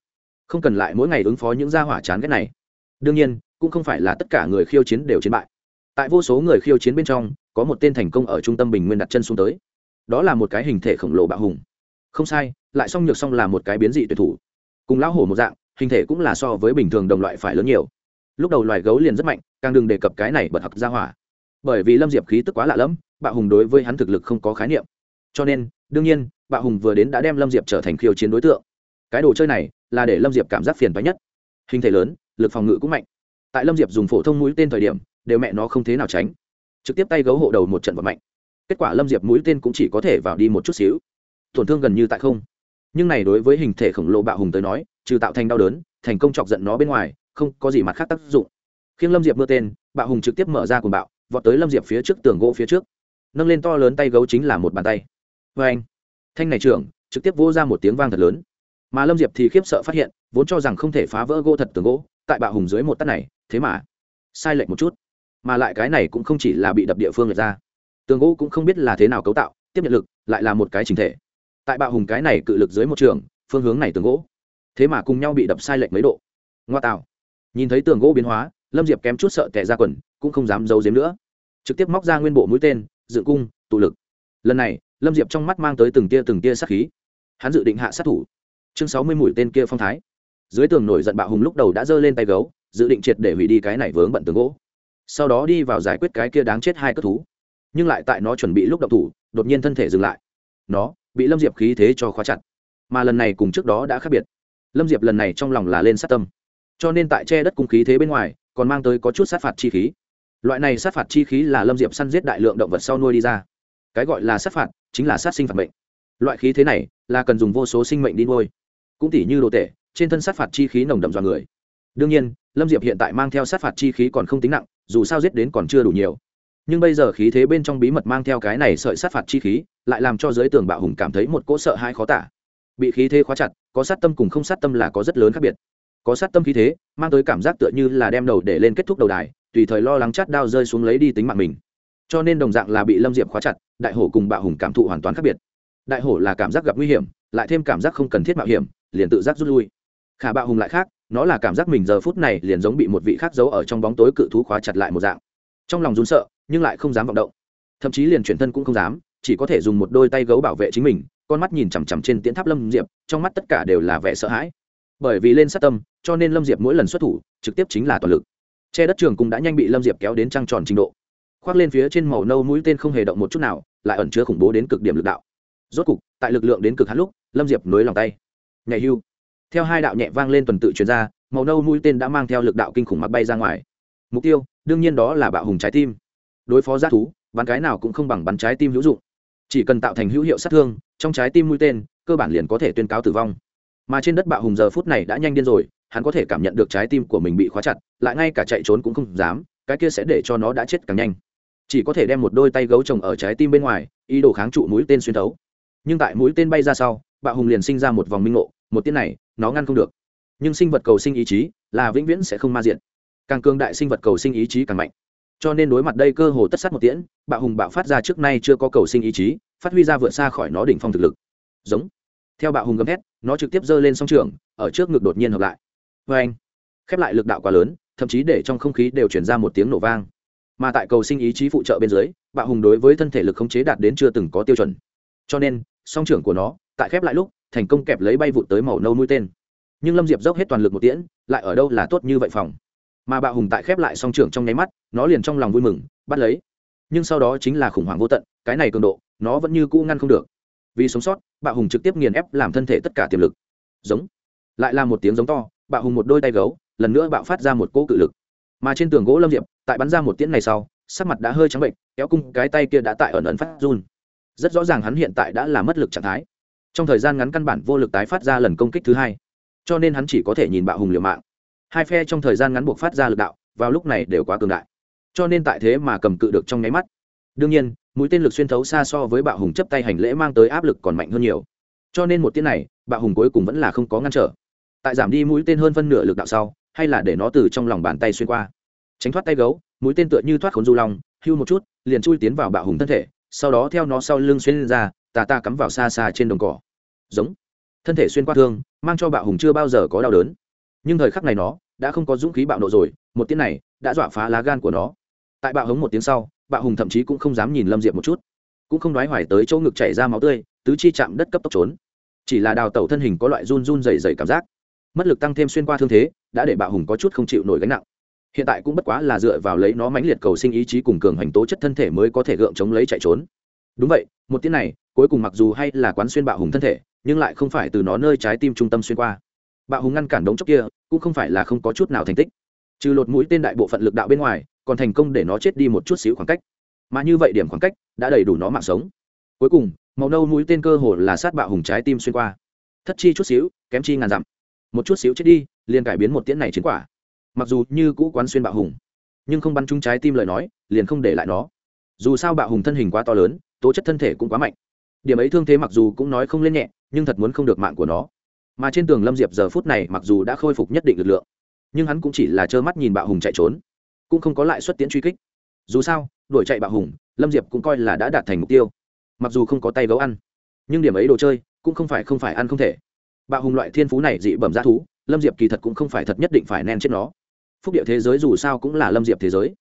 Không cần lại mỗi ngày ứng phó những gia hỏa chán ghét này. Đương nhiên, cũng không phải là tất cả người khiêu chiến đều chiến bại. Tại vô số người khiêu chiến bên trong, có một tên thành công ở trung tâm bình nguyên đặt chân xuống tới. Đó là một cái hình thể khổng lồ bạo hùng không sai, lại song nhược song là một cái biến dị tuyệt thủ. Cùng lão hổ một dạng, hình thể cũng là so với bình thường đồng loại phải lớn nhiều. Lúc đầu loài gấu liền rất mạnh, càng đừng đề cập cái này bật hặc ra hỏa. Bởi vì lâm diệp khí tức quá lạ lẫm, bạo hùng đối với hắn thực lực không có khái niệm. Cho nên, đương nhiên, bạo hùng vừa đến đã đem lâm diệp trở thành khiêu chiến đối tượng. Cái đồ chơi này là để lâm diệp cảm giác phiền phái nhất. Hình thể lớn, lực phòng ngự cũng mạnh. Tại lâm diệp dùng phổ thông mũi tên thời điểm, đều mẹ nó không thế nào tránh. Trực tiếp tay gấu hộ đầu một trận vật mạnh. Kết quả lâm diệp mũi tên cũng chỉ có thể vào đi một chút xíu tổn thương gần như tại không. Nhưng này đối với hình thể khổng lồ bạo hùng tới nói, trừ tạo thành đau đớn, thành công chọc giận nó bên ngoài, không có gì mặt khác tác dụng. Khiêng lâm diệp mưa tên, bạo hùng trực tiếp mở ra cùng bạo, vọt tới lâm diệp phía trước tường gỗ phía trước. Nâng lên to lớn tay gấu chính là một bàn tay. Vê anh, thanh này trưởng, trực tiếp vô ra một tiếng vang thật lớn. Mà lâm diệp thì khiếp sợ phát hiện, vốn cho rằng không thể phá vỡ gỗ thật tường gỗ, tại bạo hùng dưới một tắt này, thế mà, sai lệch một chút. Mà lại cái này cũng không chỉ là bị đập địa phương lệch ra. Tường gỗ cũng không biết là thế nào cấu tạo, tiếp nhận lực, lại là một cái trình thể tại bạo hùng cái này cự lực dưới một trường, phương hướng này tường gỗ. Thế mà cùng nhau bị đập sai lệch mấy độ. Ngoa tạo. Nhìn thấy tường gỗ biến hóa, lâm diệp kém chút sợ tẻ ra quần, cũng không dám giấu giếm nữa. Trực tiếp móc ra nguyên bộ mũi tên dự cung, tụ lực. Lần này, lâm diệp trong mắt mang tới từng tia từng tia sát khí. Hắn dự định hạ sát thủ. Chương sáu mươi mũi tên kia phong thái. Dưới tường nổi giận bạo hùng lúc đầu đã giơ lên tay gấu, dự định triệt để hủy đi cái này vướng bận tường gỗ. Sau đó đi vào giải quyết cái kia đáng chết hai cất thú. Nhưng lại tại nó chuẩn bị lúc động thủ, đột nhiên thân thể dừng lại. Nó bị lâm diệp khí thế cho khóa chặt. Mà lần này cùng trước đó đã khác biệt. Lâm diệp lần này trong lòng là lên sát tâm. Cho nên tại che đất cung khí thế bên ngoài, còn mang tới có chút sát phạt chi khí. Loại này sát phạt chi khí là lâm diệp săn giết đại lượng động vật sau nuôi đi ra. Cái gọi là sát phạt chính là sát sinh phạt mệnh. Loại khí thế này là cần dùng vô số sinh mệnh đi nuôi. Cũng tỉ như đồ tệ trên thân sát phạt chi khí nồng đậm dọa người. Đương nhiên, lâm diệp hiện tại mang theo sát phạt chi khí còn không tính nặng, dù sao giết đến còn chưa đủ nhiều nhưng bây giờ khí thế bên trong bí mật mang theo cái này sợi sát phạt chi khí, lại làm cho giới tường bạo hùng cảm thấy một cỗ sợ hãi khó tả. Bị khí thế khóa chặt, có sát tâm cùng không sát tâm là có rất lớn khác biệt. Có sát tâm khí thế, mang tới cảm giác tựa như là đem đầu để lên kết thúc đầu đài, tùy thời lo lắng chát đao rơi xuống lấy đi tính mạng mình. Cho nên đồng dạng là bị lâm diệp khóa chặt, đại hổ cùng bạo hùng cảm thụ hoàn toàn khác biệt. Đại hổ là cảm giác gặp nguy hiểm, lại thêm cảm giác không cần thiết mạo hiểm, liền tự giác rút lui. Khả bạo hùng lại khác, nó là cảm giác mình giờ phút này liền giống bị một vị khác giấu ở trong bóng tối cự thú khóa chặt lại một dạng. Trong lòng run sợ nhưng lại không dám vọng động. Thậm chí liền chuyển thân cũng không dám, chỉ có thể dùng một đôi tay gấu bảo vệ chính mình, con mắt nhìn chằm chằm trên tiễn tháp lâm diệp, trong mắt tất cả đều là vẻ sợ hãi. Bởi vì lên sát tâm, cho nên lâm diệp mỗi lần xuất thủ, trực tiếp chính là toàn lực. Che đất trường cũng đã nhanh bị lâm diệp kéo đến trăng tròn trình độ. Khoác lên phía trên màu nâu mũi tên không hề động một chút nào, lại ẩn chứa khủng bố đến cực điểm lực đạo. Rốt cục, tại lực lượng đến cực hắn lúc, lâm diệp nối lòng tay. Nhảy hưu. Theo hai đạo nhẹ vang lên tuần tự chuyển ra, màu nâu mũi tên đã mang theo lực đạo kinh khủng mặc bay ra ngoài. Mục tiêu, đương nhiên đó là bạo hùng trái tim đối phó g thú bắn cái nào cũng không bằng bắn trái tim hữu dụng. Chỉ cần tạo thành hữu hiệu sát thương, trong trái tim mũi tên, cơ bản liền có thể tuyên cáo tử vong. Mà trên đất bạo hùng giờ phút này đã nhanh điên rồi, hắn có thể cảm nhận được trái tim của mình bị khóa chặt, lại ngay cả chạy trốn cũng không dám, cái kia sẽ để cho nó đã chết càng nhanh. Chỉ có thể đem một đôi tay gấu trồng ở trái tim bên ngoài, ý đồ kháng trụ mũi tên xuyên thấu. Nhưng tại mũi tên bay ra sau, bạo hùng liền sinh ra một vòng minh ngộ, một tiếng này, nó ngăn không được. Nhưng sinh vật cầu sinh ý chí là vĩnh viễn sẽ không ma diện. Càng cương đại sinh vật cầu sinh ý chí càng mạnh cho nên đối mặt đây cơ hồ tất sát một tiễn, bạo hùng bạo phát ra trước nay chưa có cầu sinh ý chí, phát huy ra vượt xa khỏi nó đỉnh phong thực lực. Giống. Theo bạo hùng gầm thét, nó trực tiếp giơ lên song trường, ở trước ngực đột nhiên hợp lại. Vê anh, khép lại lực đạo quá lớn, thậm chí để trong không khí đều chuyển ra một tiếng nổ vang. Mà tại cầu sinh ý chí phụ trợ bên dưới, bạo hùng đối với thân thể lực khống chế đạt đến chưa từng có tiêu chuẩn. Cho nên, song trưởng của nó, tại khép lại lúc, thành công kẹp lấy bay vụt tới màu nâu mũi tên. Nhưng lâm diệp dốc hết toàn lực một tiễn, lại ở đâu là tốt như vậy phòng? Mà bạo hùng tại khép lại song trưởng trong nháy mắt, nó liền trong lòng vui mừng, bắt lấy. Nhưng sau đó chính là khủng hoảng vô tận, cái này cường độ, nó vẫn như cũ ngăn không được. Vì sống sót, bạo hùng trực tiếp nghiền ép làm thân thể tất cả tiềm lực. Giống. Lại là một tiếng giống to, bạo hùng một đôi tay gấu, lần nữa bạo phát ra một cỗ cự lực. Mà trên tường gỗ lâm diệp, tại bắn ra một tiễn này sau, sắc mặt đã hơi trắng bệnh, kéo cung cái tay kia đã tại ẩn ẩn phát run. Rất rõ ràng hắn hiện tại đã là mất lực trạng thái. Trong thời gian ngắn căn bản vô lực tái phát ra lần công kích thứ hai. Cho nên hắn chỉ có thể nhìn bạo hùng liều mạng hai phe trong thời gian ngắn buộc phát ra lực đạo, vào lúc này đều quá cường đại. Cho nên tại thế mà cầm cự được trong nháy mắt. Đương nhiên, mũi tên lực xuyên thấu xa so với bạo hùng chấp tay hành lễ mang tới áp lực còn mạnh hơn nhiều. Cho nên một tiếng này, bạo hùng cuối cùng vẫn là không có ngăn trở. Tại giảm đi mũi tên hơn phân nửa lực đạo sau, hay là để nó từ trong lòng bàn tay xuyên qua. Tránh thoát tay gấu, mũi tên tựa như thoát khốn du long, hưu một chút, liền chui tiến vào bạo hùng thân thể, sau đó theo nó sau lưng xuyên lên ra, tà ta cắm vào xa xa trên đồng cỏ. Giống. Thân thể xuyên qua thương, mang cho bạo hùng chưa bao giờ có đau đớn. Nhưng thời khắc này nó đã không có dũng khí bạo nộ rồi, một tiếng này đã dọa phá lá gan của nó. Tại bạo hống một tiếng sau, bạo hùng thậm chí cũng không dám nhìn lâm diệp một chút. Cũng không nói hoài tới chỗ ngực chảy ra máu tươi, tứ chi chạm đất cấp tốc trốn. Chỉ là đào tẩu thân hình có loại run run dày dày cảm giác. Mất lực tăng thêm xuyên qua thương thế, đã để bạo hùng có chút không chịu nổi gánh nặng. Hiện tại cũng bất quá là dựa vào lấy nó mãnh liệt cầu sinh ý chí cùng cường hành tố chất thân thể mới có thể gượng chống lấy chạy trốn. Đúng vậy, một tiếng này, cuối cùng mặc dù hay là quán xuyên bạo hùng thân thể, nhưng lại không phải từ nó nơi trái tim trung tâm xuyên qua bạo hùng ngăn cản đống chốc kia, cũng không phải là không có chút nào thành tích. Trừ lột mũi tên đại bộ phận lực đạo bên ngoài, còn thành công để nó chết đi một chút xíu khoảng cách. Mà như vậy điểm khoảng cách, đã đầy đủ nó mạng sống. Cuối cùng, màu nâu mũi tên cơ hồ là sát bạo hùng trái tim xuyên qua. Thất chi chút xíu, kém chi ngàn dặm. Một chút xíu chết đi, liền cải biến một tiễn này chiến quả. Mặc dù như cũ quán xuyên bạo hùng, nhưng không bắn trúng trái tim lời nói, liền không để lại nó. Dù sao bạo hùng thân hình quá to lớn, tố chất thân thể cũng quá mạnh. Điểm ấy thương thế mặc dù cũng nói không lên nhẹ, nhưng thật muốn không được mạng của nó mà trên tường lâm diệp giờ phút này mặc dù đã khôi phục nhất định lực lượng, nhưng hắn cũng chỉ là trơ mắt nhìn bạo hùng chạy trốn, cũng không có lại xuất tiến truy kích. Dù sao, đuổi chạy bạo hùng, lâm diệp cũng coi là đã đạt thành mục tiêu, mặc dù không có tay gấu ăn, nhưng điểm ấy đồ chơi cũng không phải không phải ăn không thể. Bạo hùng loại thiên phú này dị bẩm g thú, lâm diệp kỳ thật cũng không phải thật nhất định phải nen chết nó. Phúc địa thế giới dù sao cũng là lâm diệp thế giới.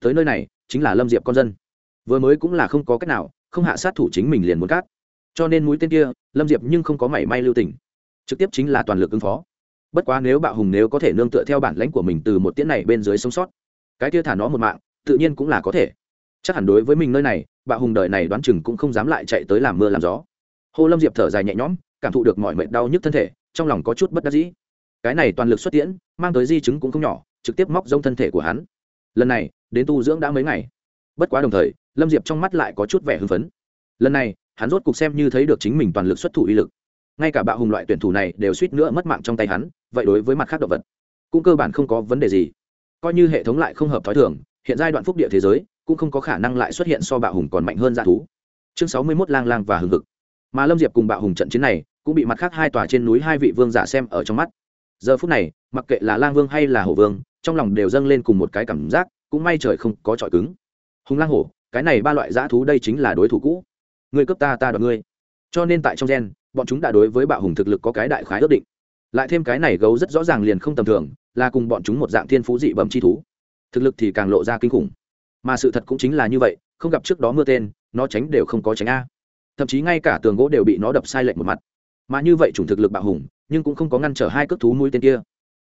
Tới nơi này, chính là lâm diệp con dân. Vừa mới cũng là không có cách nào, không hạ sát thủ chính mình liền muốn cát. Cho nên mũi tên kia, lâm diệp nhưng không có mảy may lưu tình trực tiếp chính là toàn lực ứng phó. Bất quá nếu bạo hùng nếu có thể nương tựa theo bản lãnh của mình từ một tiễn này bên dưới sống sót, cái kia thả nó một mạng, tự nhiên cũng là có thể. Chắc hẳn đối với mình nơi này, bạo hùng đời này đoán chừng cũng không dám lại chạy tới làm mưa làm gió. Hồ lâm diệp thở dài nhẹ nhõm, cảm thụ được mọi mệt đau nhức thân thể, trong lòng có chút bất đắc dĩ. Cái này toàn lực xuất tiễn, mang tới di chứng cũng không nhỏ, trực tiếp móc rông thân thể của hắn. Lần này, đến tu dưỡng đã mấy ngày. Bất quá đồng thời, lâm diệp trong mắt lại có chút vẻ hưng phấn. Lần này, hắn rốt cục xem như thấy được chính mình toàn lực xuất thủ uy lực ngay cả bạo hùng loại tuyển thủ này đều suýt nữa mất mạng trong tay hắn, vậy đối với mặt khác động vật, cũng cơ bản không có vấn đề gì. Coi như hệ thống lại không hợp t h ó i thường, hiện giai đoạn phúc địa thế giới, cũng không có khả năng lại xuất hiện so bạo hùng còn mạnh hơn g thú. Chương sáu mươi mốt lang lang và hừng hực. Mà lâm diệp cùng bạo hùng trận chiến này, cũng bị mặt khác hai tòa trên núi hai vị vương giả xem ở trong mắt. Giờ phút này, mặc kệ là lang vương hay là hổ vương, trong lòng đều dâng lên cùng một cái cảm giác, cũng may trời không có trọi cứng. Hùng lang hổ, cái này ba loại dã thú đây chính là đối thủ cũ. Người cướp ta ta đoạt ngươi. Cho nên tại trong gen bọn chúng đã đối với bạo hùng thực lực có cái đại khái ước định. Lại thêm cái này gấu rất rõ ràng liền không tầm thường, là cùng bọn chúng một dạng thiên phú dị bẩm chi thú. Thực lực thì càng lộ ra kinh khủng. Mà sự thật cũng chính là như vậy, không gặp trước đó mưa tên, nó tránh đều không có tránh a. Thậm chí ngay cả tường gỗ đều bị nó đập sai lệch một mặt. Mà như vậy chủng thực lực bạo hùng, nhưng cũng không có ngăn trở hai cước thú mũi tên kia.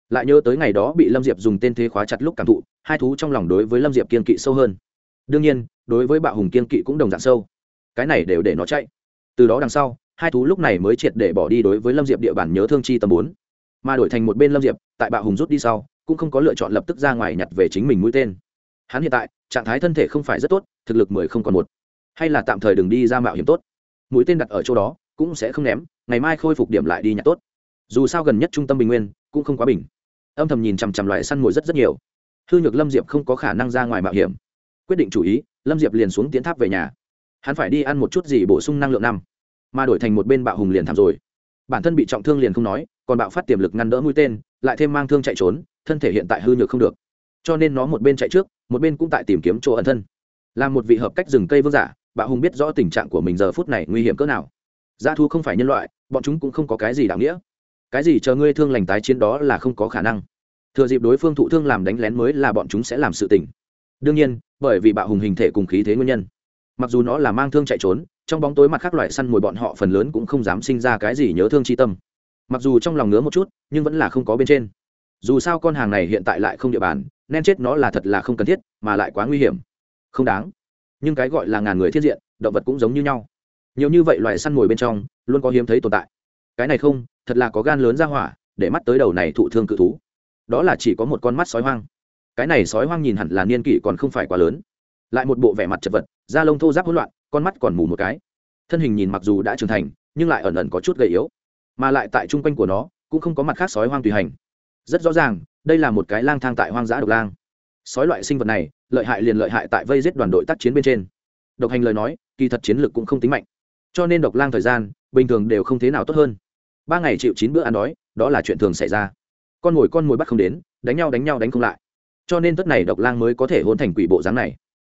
Lại nhớ tới ngày đó bị lâm diệp dùng tên thế khóa chặt lúc cảm thụ, hai thú trong lòng đối với lâm diệp kiên kỵ sâu hơn. Đương nhiên, đối với bạo hùng kiên kỵ cũng đồng dạng sâu. Cái này đều để nó chạy. Từ đó đằng sau hai thú lúc này mới triệt để bỏ đi đối với lâm diệp địa bàn nhớ thương chi tầm bốn. Mà đổi thành một bên lâm diệp, tại bạo hùng rút đi sau, cũng không có lựa chọn lập tức ra ngoài nhặt về chính mình mũi tên. Hắn hiện tại, trạng thái thân thể không phải rất tốt, thực lực mười không còn một. Hay là tạm thời đừng đi ra mạo hiểm tốt. Mũi tên đặt ở chỗ đó, cũng sẽ không ném, ngày mai khôi phục điểm lại đi nhặt tốt. Dù sao gần nhất trung tâm bình nguyên, cũng không quá bình. Âm thầm nhìn chằm chằm loại săn mồi rất rất nhiều. Hư nhược lâm diệp không có khả năng ra ngoài mạo hiểm. Quyết định chủ ý, lâm diệp liền xuống tiến tháp về nhà. Hắn phải đi ăn một chút gì bổ sung năng lượng năm mà đổi thành một bên bạo hùng liền thảm rồi. Bản thân bị trọng thương liền không nói, còn bạo phát tiềm lực ngăn đỡ mũi tên, lại thêm mang thương chạy trốn, thân thể hiện tại hư nhược không được. Cho nên nó một bên chạy trước, một bên cũng tại tìm kiếm chỗ ẩn thân. Là một vị hợp cách rừng cây vương giả, bạo hùng biết rõ tình trạng của mình giờ phút này nguy hiểm cỡ nào. Dã thu không phải nhân loại, bọn chúng cũng không có cái gì đạo nghĩa. Cái gì chờ ngươi thương lành tái chiến đó là không có khả năng. Thừa dịp đối phương thụ thương làm đánh lén mới là bọn chúng sẽ làm sự tình. Đương nhiên, bởi vì bạo hùng hình thể cùng khí thế nguyên nhân. Mặc dù nó là mang thương chạy trốn trong bóng tối mặt khác loại săn mồi bọn họ phần lớn cũng không dám sinh ra cái gì nhớ thương chi tâm. Mặc dù trong lòng ngứa một chút, nhưng vẫn là không có bên trên. Dù sao con hàng này hiện tại lại không địa bàn, nên chết nó là thật là không cần thiết, mà lại quá nguy hiểm. Không đáng. Nhưng cái gọi là ngàn người thiết diện, động vật cũng giống như nhau. Nhiều như vậy loài săn mồi bên trong, luôn có hiếm thấy tồn tại. Cái này không, thật là có gan lớn ra hỏa, để mắt tới đầu này thụ thương cự thú. Đó là chỉ có một con mắt sói hoang. Cái này sói hoang nhìn hẳn là niên kỷ còn không phải quá lớn. Lại một bộ vẻ mặt chật vật, da lông thô giáp hỗn loạn con mắt còn mù một cái. Thân hình nhìn mặc dù đã trưởng thành, nhưng lại ẩn ẩn có chút gầy yếu. Mà lại tại chung quanh của nó, cũng không có mặt khác sói hoang tùy hành. Rất rõ ràng, đây là một cái lang thang tại hoang dã độc lang. Sói loại sinh vật này, lợi hại liền lợi hại tại vây giết đoàn đội tác chiến bên trên. Độc hành lời nói, kỳ thật chiến lược cũng không tính mạnh. Cho nên độc lang thời gian, bình thường đều không thế nào tốt hơn. Ba ngày chịu chín bữa ăn đói, đó là chuyện thường xảy ra. Con mồi con mồi bắt không đến, đánh nhau đánh nhau đánh không lại. Cho nên tất này độc lang mới có thể hôn thành quỷ bộ dáng này.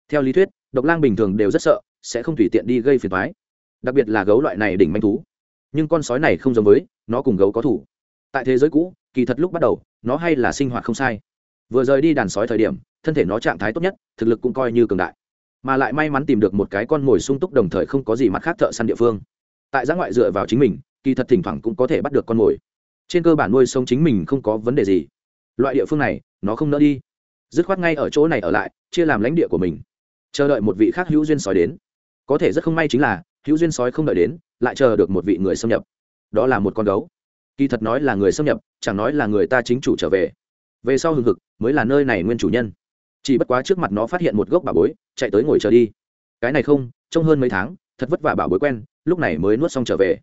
Theo lý thuyết, độc lang bình thường đều rất sợ sẽ không tùy tiện đi gây phiền toái, đặc biệt là gấu loại này đỉnh manh thú. Nhưng con sói này không giống với nó cùng gấu có thủ. Tại thế giới cũ kỳ thật lúc bắt đầu nó hay là sinh hoạt không sai. Vừa rời đi đàn sói thời điểm thân thể nó trạng thái tốt nhất thực lực cũng coi như cường đại. Mà lại may mắn tìm được một cái con mồi sung túc đồng thời không có gì mặt khác thợ săn địa phương. Tại giã ngoại dựa vào chính mình kỳ thật thỉnh thoảng cũng có thể bắt được con mồi. Trên cơ bản nuôi sống chính mình không có vấn đề gì. Loại địa phương này nó không nỡ đi. Dứt khoát ngay ở chỗ này ở lại chia làm lãnh địa của mình. Chờ đợi một vị khác hữu duyên sói đến có thể rất không may chính là, hữu duyên sói không đợi đến, lại chờ được một vị người xâm nhập. Đó là một con gấu. Kỳ thật nói là người xâm nhập, chẳng nói là người ta chính chủ trở về. Về sau hừng hực, mới là nơi này nguyên chủ nhân. Chỉ bất quá trước mặt nó phát hiện một gốc bà bối, chạy tới ngồi chờ đi. Cái này không trong hơn mấy tháng, thật vất vả bảo bối quen, lúc này mới nuốt xong trở về.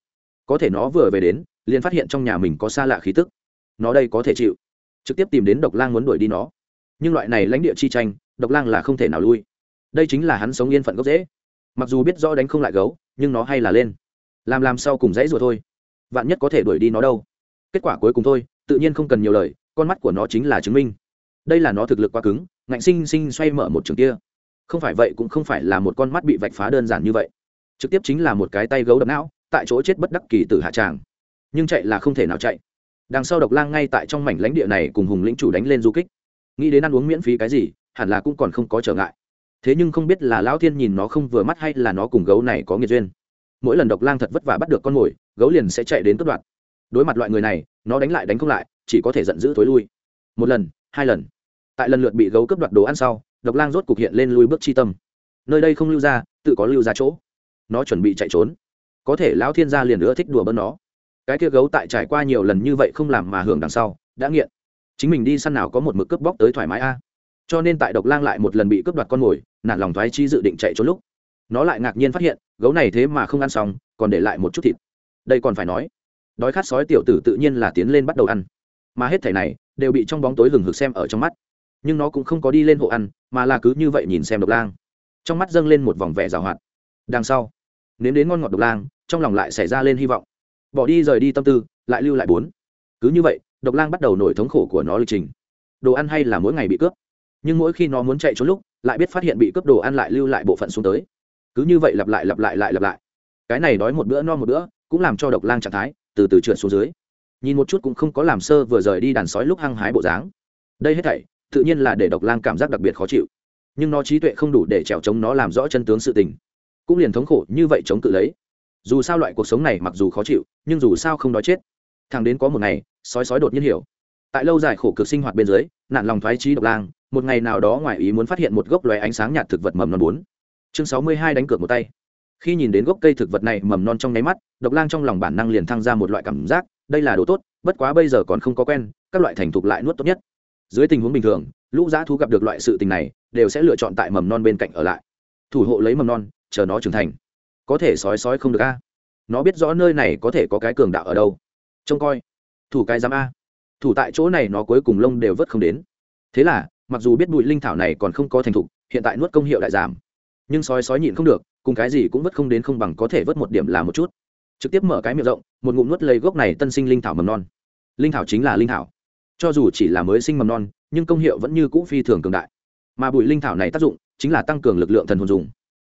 Có thể nó vừa về đến, liền phát hiện trong nhà mình có xa lạ khí tức. Nó đây có thể chịu. Trực tiếp tìm đến độc lang muốn đuổi đi nó. Nhưng loại này lãnh địa chi tranh, độc lang là không thể nào lui. Đây chính là hắn sống yên phận gốc dễ mặc dù biết rõ đánh không lại gấu, nhưng nó hay là lên. Làm làm sau cùng dãy rồi thôi. Vạn nhất có thể đuổi đi nó đâu. Kết quả cuối cùng thôi, tự nhiên không cần nhiều lời, con mắt của nó chính là chứng minh. Đây là nó thực lực quá cứng, ngạnh sinh sinh xoay mở một trường kia. Không phải vậy cũng không phải là một con mắt bị vạch phá đơn giản như vậy. Trực tiếp chính là một cái tay gấu đập não, tại chỗ chết bất đắc kỳ tử hạ tràng. Nhưng chạy là không thể nào chạy. Đằng sau độc lang ngay tại trong mảnh lãnh địa này cùng hùng lĩnh chủ đánh lên du kích. Nghĩ đến ăn uống miễn phí cái gì, hẳn là cũng còn không có trở ngại thế nhưng không biết là lão thiên nhìn nó không vừa mắt hay là nó cùng gấu này có nghiệt duyên. Mỗi lần độc lang thật vất vả bắt được con mồi, gấu liền sẽ chạy đến cướp đoạt. Đối mặt loại người này, nó đánh lại đánh không lại, chỉ có thể giận dữ thối lui. Một lần, hai lần. Tại lần lượt bị gấu cướp đoạt đồ ăn sau, độc lang rốt cục hiện lên lui bước chi tâm. Nơi đây không lưu ra, tự có lưu ra chỗ. Nó chuẩn bị chạy trốn. Có thể lão thiên gia liền nữa thích đùa bỡn nó. Cái kia gấu tại trải qua nhiều lần như vậy không làm mà hưởng đằng sau, đã nghiện. Chính mình đi săn nào có một mực cướp bóc tới thoải mái a cho nên tại độc lang lại một lần bị cướp đoạt con mồi, nản lòng thoái chi dự định chạy trốn lúc. Nó lại ngạc nhiên phát hiện, gấu này thế mà không ăn xong, còn để lại một chút thịt. Đây còn phải nói, đói khát sói tiểu tử tự nhiên là tiến lên bắt đầu ăn. Mà hết thảy này, đều bị trong bóng tối hừng hực xem ở trong mắt. Nhưng nó cũng không có đi lên hộ ăn, mà là cứ như vậy nhìn xem độc lang. Trong mắt dâng lên một vòng vẻ rào hoạt. Đằng sau, nếm đến ngon ngọt độc lang, trong lòng lại xảy ra lên hy vọng. Bỏ đi rời đi tâm tư, lại lưu lại bốn. Cứ như vậy, độc lang bắt đầu nổi thống khổ của nó lịch trình. Đồ ăn hay là mỗi ngày bị cướp nhưng mỗi khi nó muốn chạy trốn lúc, lại biết phát hiện bị cướp đồ ăn lại lưu lại bộ phận xuống tới. Cứ như vậy lặp lại lặp lại lại lặp lại. Cái này đói một bữa no một bữa, cũng làm cho độc lang trạng thái từ từ trượt xuống dưới. Nhìn một chút cũng không có làm sơ vừa rời đi đàn sói lúc hăng hái bộ dáng. Đây hết thảy, tự nhiên là để độc lang cảm giác đặc biệt khó chịu. Nhưng nó trí tuệ không đủ để trèo chống nó làm rõ chân tướng sự tình. Cũng liền thống khổ như vậy chống cự lấy. Dù sao loại cuộc sống này mặc dù khó chịu, nhưng dù sao không đói chết. Thằng đến có một ngày, sói sói đột nhiên hiểu. Tại lâu dài khổ cực sinh hoạt bên dưới, nạn lòng thoái trí độc lang một ngày nào đó ngoài ý muốn phát hiện một gốc loài ánh sáng nhạt thực vật mầm non bốn. Chương sáu mươi hai đánh cược một tay. Khi nhìn đến gốc cây thực vật này mầm non trong nháy mắt, độc lang trong lòng bản năng liền thăng ra một loại cảm giác, đây là đồ tốt, bất quá bây giờ còn không có quen, các loại thành thục lại nuốt tốt nhất. Dưới tình huống bình thường, lũ dã thú gặp được loại sự tình này, đều sẽ lựa chọn tại mầm non bên cạnh ở lại. Thủ hộ lấy mầm non, chờ nó trưởng thành. Có thể sói sói không được a. Nó biết rõ nơi này có thể có cái cường đạo ở đâu. Trông coi. Thủ cái giám a. Thủ tại chỗ này nó cuối cùng lông đều vớt không đến. Thế là mặc dù biết bụi linh thảo này còn không có thành thục, hiện tại nuốt công hiệu đại giảm. Nhưng sói sói nhịn không được, cùng cái gì cũng vớt không đến không bằng có thể vớt một điểm là một chút. Trực tiếp mở cái miệng rộng, một ngụm nuốt lấy gốc này tân sinh linh thảo mầm non. Linh thảo chính là linh thảo. Cho dù chỉ là mới sinh mầm non, nhưng công hiệu vẫn như cũ phi thường cường đại. Mà bụi linh thảo này tác dụng chính là tăng cường lực lượng thần hồn dùng.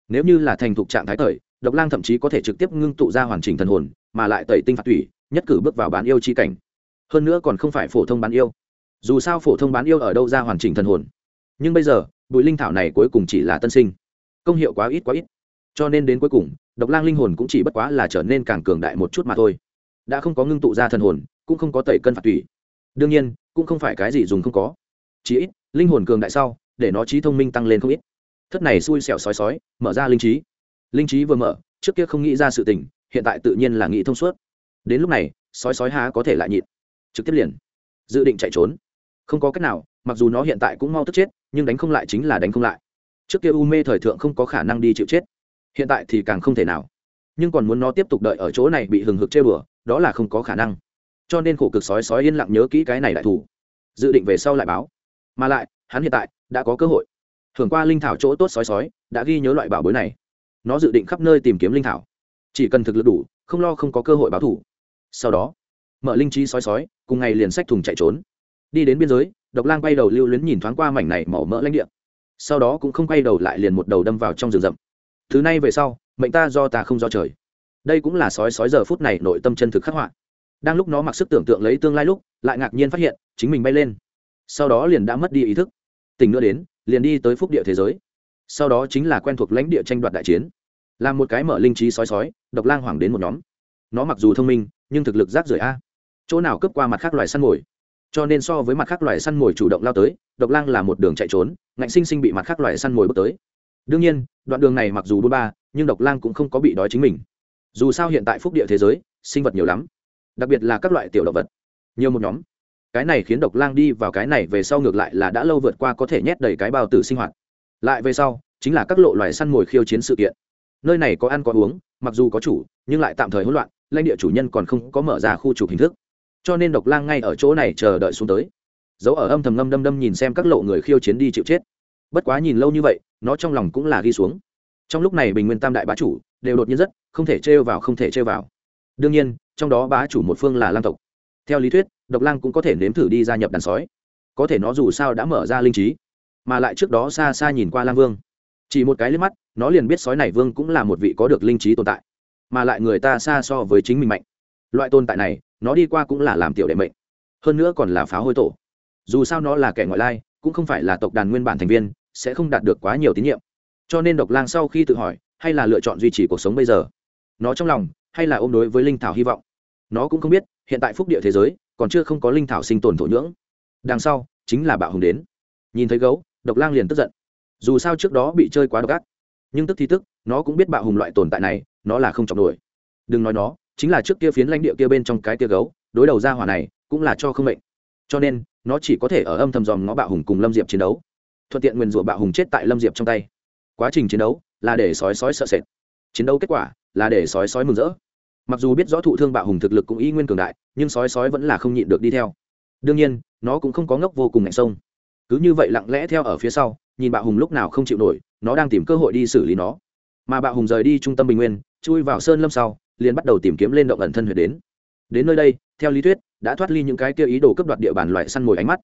Nếu như là thành thục trạng thái thời, độc lang thậm chí có thể trực tiếp ngưng tụ ra hoàn chỉnh thần hồn, mà lại tẩy tinh phạt thủy nhất cử bước vào bán yêu chi cảnh. Hơn nữa còn không phải phổ thông bán yêu dù sao phổ thông bán yêu ở đâu ra hoàn chỉnh thần hồn. Nhưng bây giờ, bụi linh thảo này cuối cùng chỉ là tân sinh. Công hiệu quá ít quá ít. Cho nên đến cuối cùng, độc lang linh hồn cũng chỉ bất quá là trở nên càng cường đại một chút mà thôi. Đã không có ngưng tụ ra thần hồn, cũng không có tẩy cân phạt thủy đương nhiên, cũng không phải cái gì dùng không có. Chỉ ít, linh hồn cường đại sau, để nó trí thông minh tăng lên không ít. Thất này xui xẻo sói sói, mở ra linh trí. Linh trí vừa mở, trước kia không nghĩ ra sự tình, hiện tại tự nhiên là nghĩ thông suốt. Đến lúc này, sói sói há có thể lại nhịn. Trực tiếp liền. Dự định chạy trốn không có cách nào, mặc dù nó hiện tại cũng mau tức chết, nhưng đánh không lại chính là đánh không lại. Trước kia u mê thời thượng không có khả năng đi chịu chết. Hiện tại thì càng không thể nào. Nhưng còn muốn nó tiếp tục đợi ở chỗ này bị hừng hực chơi bừa, đó là không có khả năng. Cho nên khổ cực sói sói yên lặng nhớ kỹ cái này đại thủ. Dự định về sau lại báo. Mà lại, hắn hiện tại đã có cơ hội. Hưởng qua linh thảo chỗ tốt sói sói, đã ghi nhớ loại bảo bối này. Nó dự định khắp nơi tìm kiếm linh thảo. Chỉ cần thực lực đủ, không lo không có cơ hội báo thủ. Sau đó, mở linh trí sói sói, cùng ngày liền sách thùng chạy trốn đi đến biên giới, độc lang quay đầu lưu luyến nhìn thoáng qua mảnh này màu mỡ lãnh địa. Sau đó cũng không quay đầu lại liền một đầu đâm vào trong rừng rậm. Thứ này về sau, mệnh ta do ta không do trời. Đây cũng là sói sói giờ phút này nội tâm chân thực khắc họa. Đang lúc nó mặc sức tưởng tượng lấy tương lai lúc, lại ngạc nhiên phát hiện, chính mình bay lên. Sau đó liền đã mất đi ý thức. Tình nữa đến, liền đi tới phúc địa thế giới. Sau đó chính là quen thuộc lãnh địa tranh đoạt đại chiến. Làm một cái mở linh trí sói sói, độc lang hoảng đến một nhóm. Nó mặc dù thông minh, nhưng thực lực rác rưởi a. Chỗ nào cướp qua mặt khác loài săn mồi? Cho nên so với mặt khác loài săn mồi chủ động lao tới, độc lang là một đường chạy trốn, ngạnh sinh sinh bị mặt khác loài săn mồi bước tới. Đương nhiên, đoạn đường này mặc dù bôn ba, nhưng độc lang cũng không có bị đói chính mình. Dù sao hiện tại phúc địa thế giới, sinh vật nhiều lắm. Đặc biệt là các loại tiểu động vật. Nhiều một nhóm. Cái này khiến độc lang đi vào cái này về sau ngược lại là đã lâu vượt qua có thể nhét đầy cái bao tử sinh hoạt. Lại về sau, chính là các lộ loài săn mồi khiêu chiến sự kiện. Nơi này có ăn có uống, mặc dù có chủ, nhưng lại tạm thời hỗn loạn, lãnh địa chủ nhân còn không có mở ra khu chủ hình thức cho nên độc lang ngay ở chỗ này chờ đợi xuống tới. Dấu ở âm thầm ngâm đâm đâm nhìn xem các lộ người khiêu chiến đi chịu chết. Bất quá nhìn lâu như vậy, nó trong lòng cũng là ghi xuống. Trong lúc này bình nguyên tam đại bá chủ đều đột nhiên rất, không thể trêu vào, không thể trêu vào. Đương nhiên, trong đó bá chủ một phương là lang tộc. Theo lý thuyết, độc lang cũng có thể nếm thử đi gia nhập đàn sói. Có thể nó dù sao đã mở ra linh trí, mà lại trước đó xa xa nhìn qua lang vương. Chỉ một cái liếc mắt, nó liền biết sói này vương cũng là một vị có được linh trí tồn tại. Mà lại người ta xa so với chính mình mạnh. Loại tồn tại này nó đi qua cũng là làm tiểu đệ mệnh. Hơn nữa còn là pháo hôi tổ. Dù sao nó là kẻ ngoại lai, cũng không phải là tộc đàn nguyên bản thành viên, sẽ không đạt được quá nhiều tín nhiệm. Cho nên độc lang sau khi tự hỏi, hay là lựa chọn duy trì cuộc sống bây giờ? Nó trong lòng, hay là ôm đối với linh thảo hy vọng? Nó cũng không biết, hiện tại phúc địa thế giới, còn chưa không có linh thảo sinh tồn thổ nhưỡng. Đằng sau, chính là bạo hùng đến. Nhìn thấy gấu, độc lang liền tức giận. Dù sao trước đó bị chơi quá độc ác, nhưng tức thì tức, nó cũng biết bạo hùng loại tồn tại này, nó là không chọc nổi. Đừng nói nó chính là trước kia phiến lãnh địa kia bên trong cái kia gấu, đối đầu ra hỏa này, cũng là cho không mệnh. Cho nên, nó chỉ có thể ở âm thầm dòm ngó bạo hùng cùng lâm diệp chiến đấu. Thuận tiện nguyền rủa bạo hùng chết tại lâm diệp trong tay. Quá trình chiến đấu là để sói sói sợ sệt. Chiến đấu kết quả là để sói sói mừng rỡ. Mặc dù biết rõ thụ thương bạo hùng thực lực cũng y nguyên cường đại, nhưng sói sói vẫn là không nhịn được đi theo. Đương nhiên, nó cũng không có ngốc vô cùng ngạnh sông. Cứ như vậy lặng lẽ theo ở phía sau, nhìn bạo hùng lúc nào không chịu nổi, nó đang tìm cơ hội đi xử lý nó. Mà bạo hùng rời đi trung tâm bình nguyên, chui vào sơn lâm sau liền bắt đầu tìm kiếm lên động ẩn thân huyệt đến. Đến nơi đây, theo lý thuyết, đã thoát ly những cái kia ý đồ cướp đoạt địa bàn loại săn mồi ánh mắt.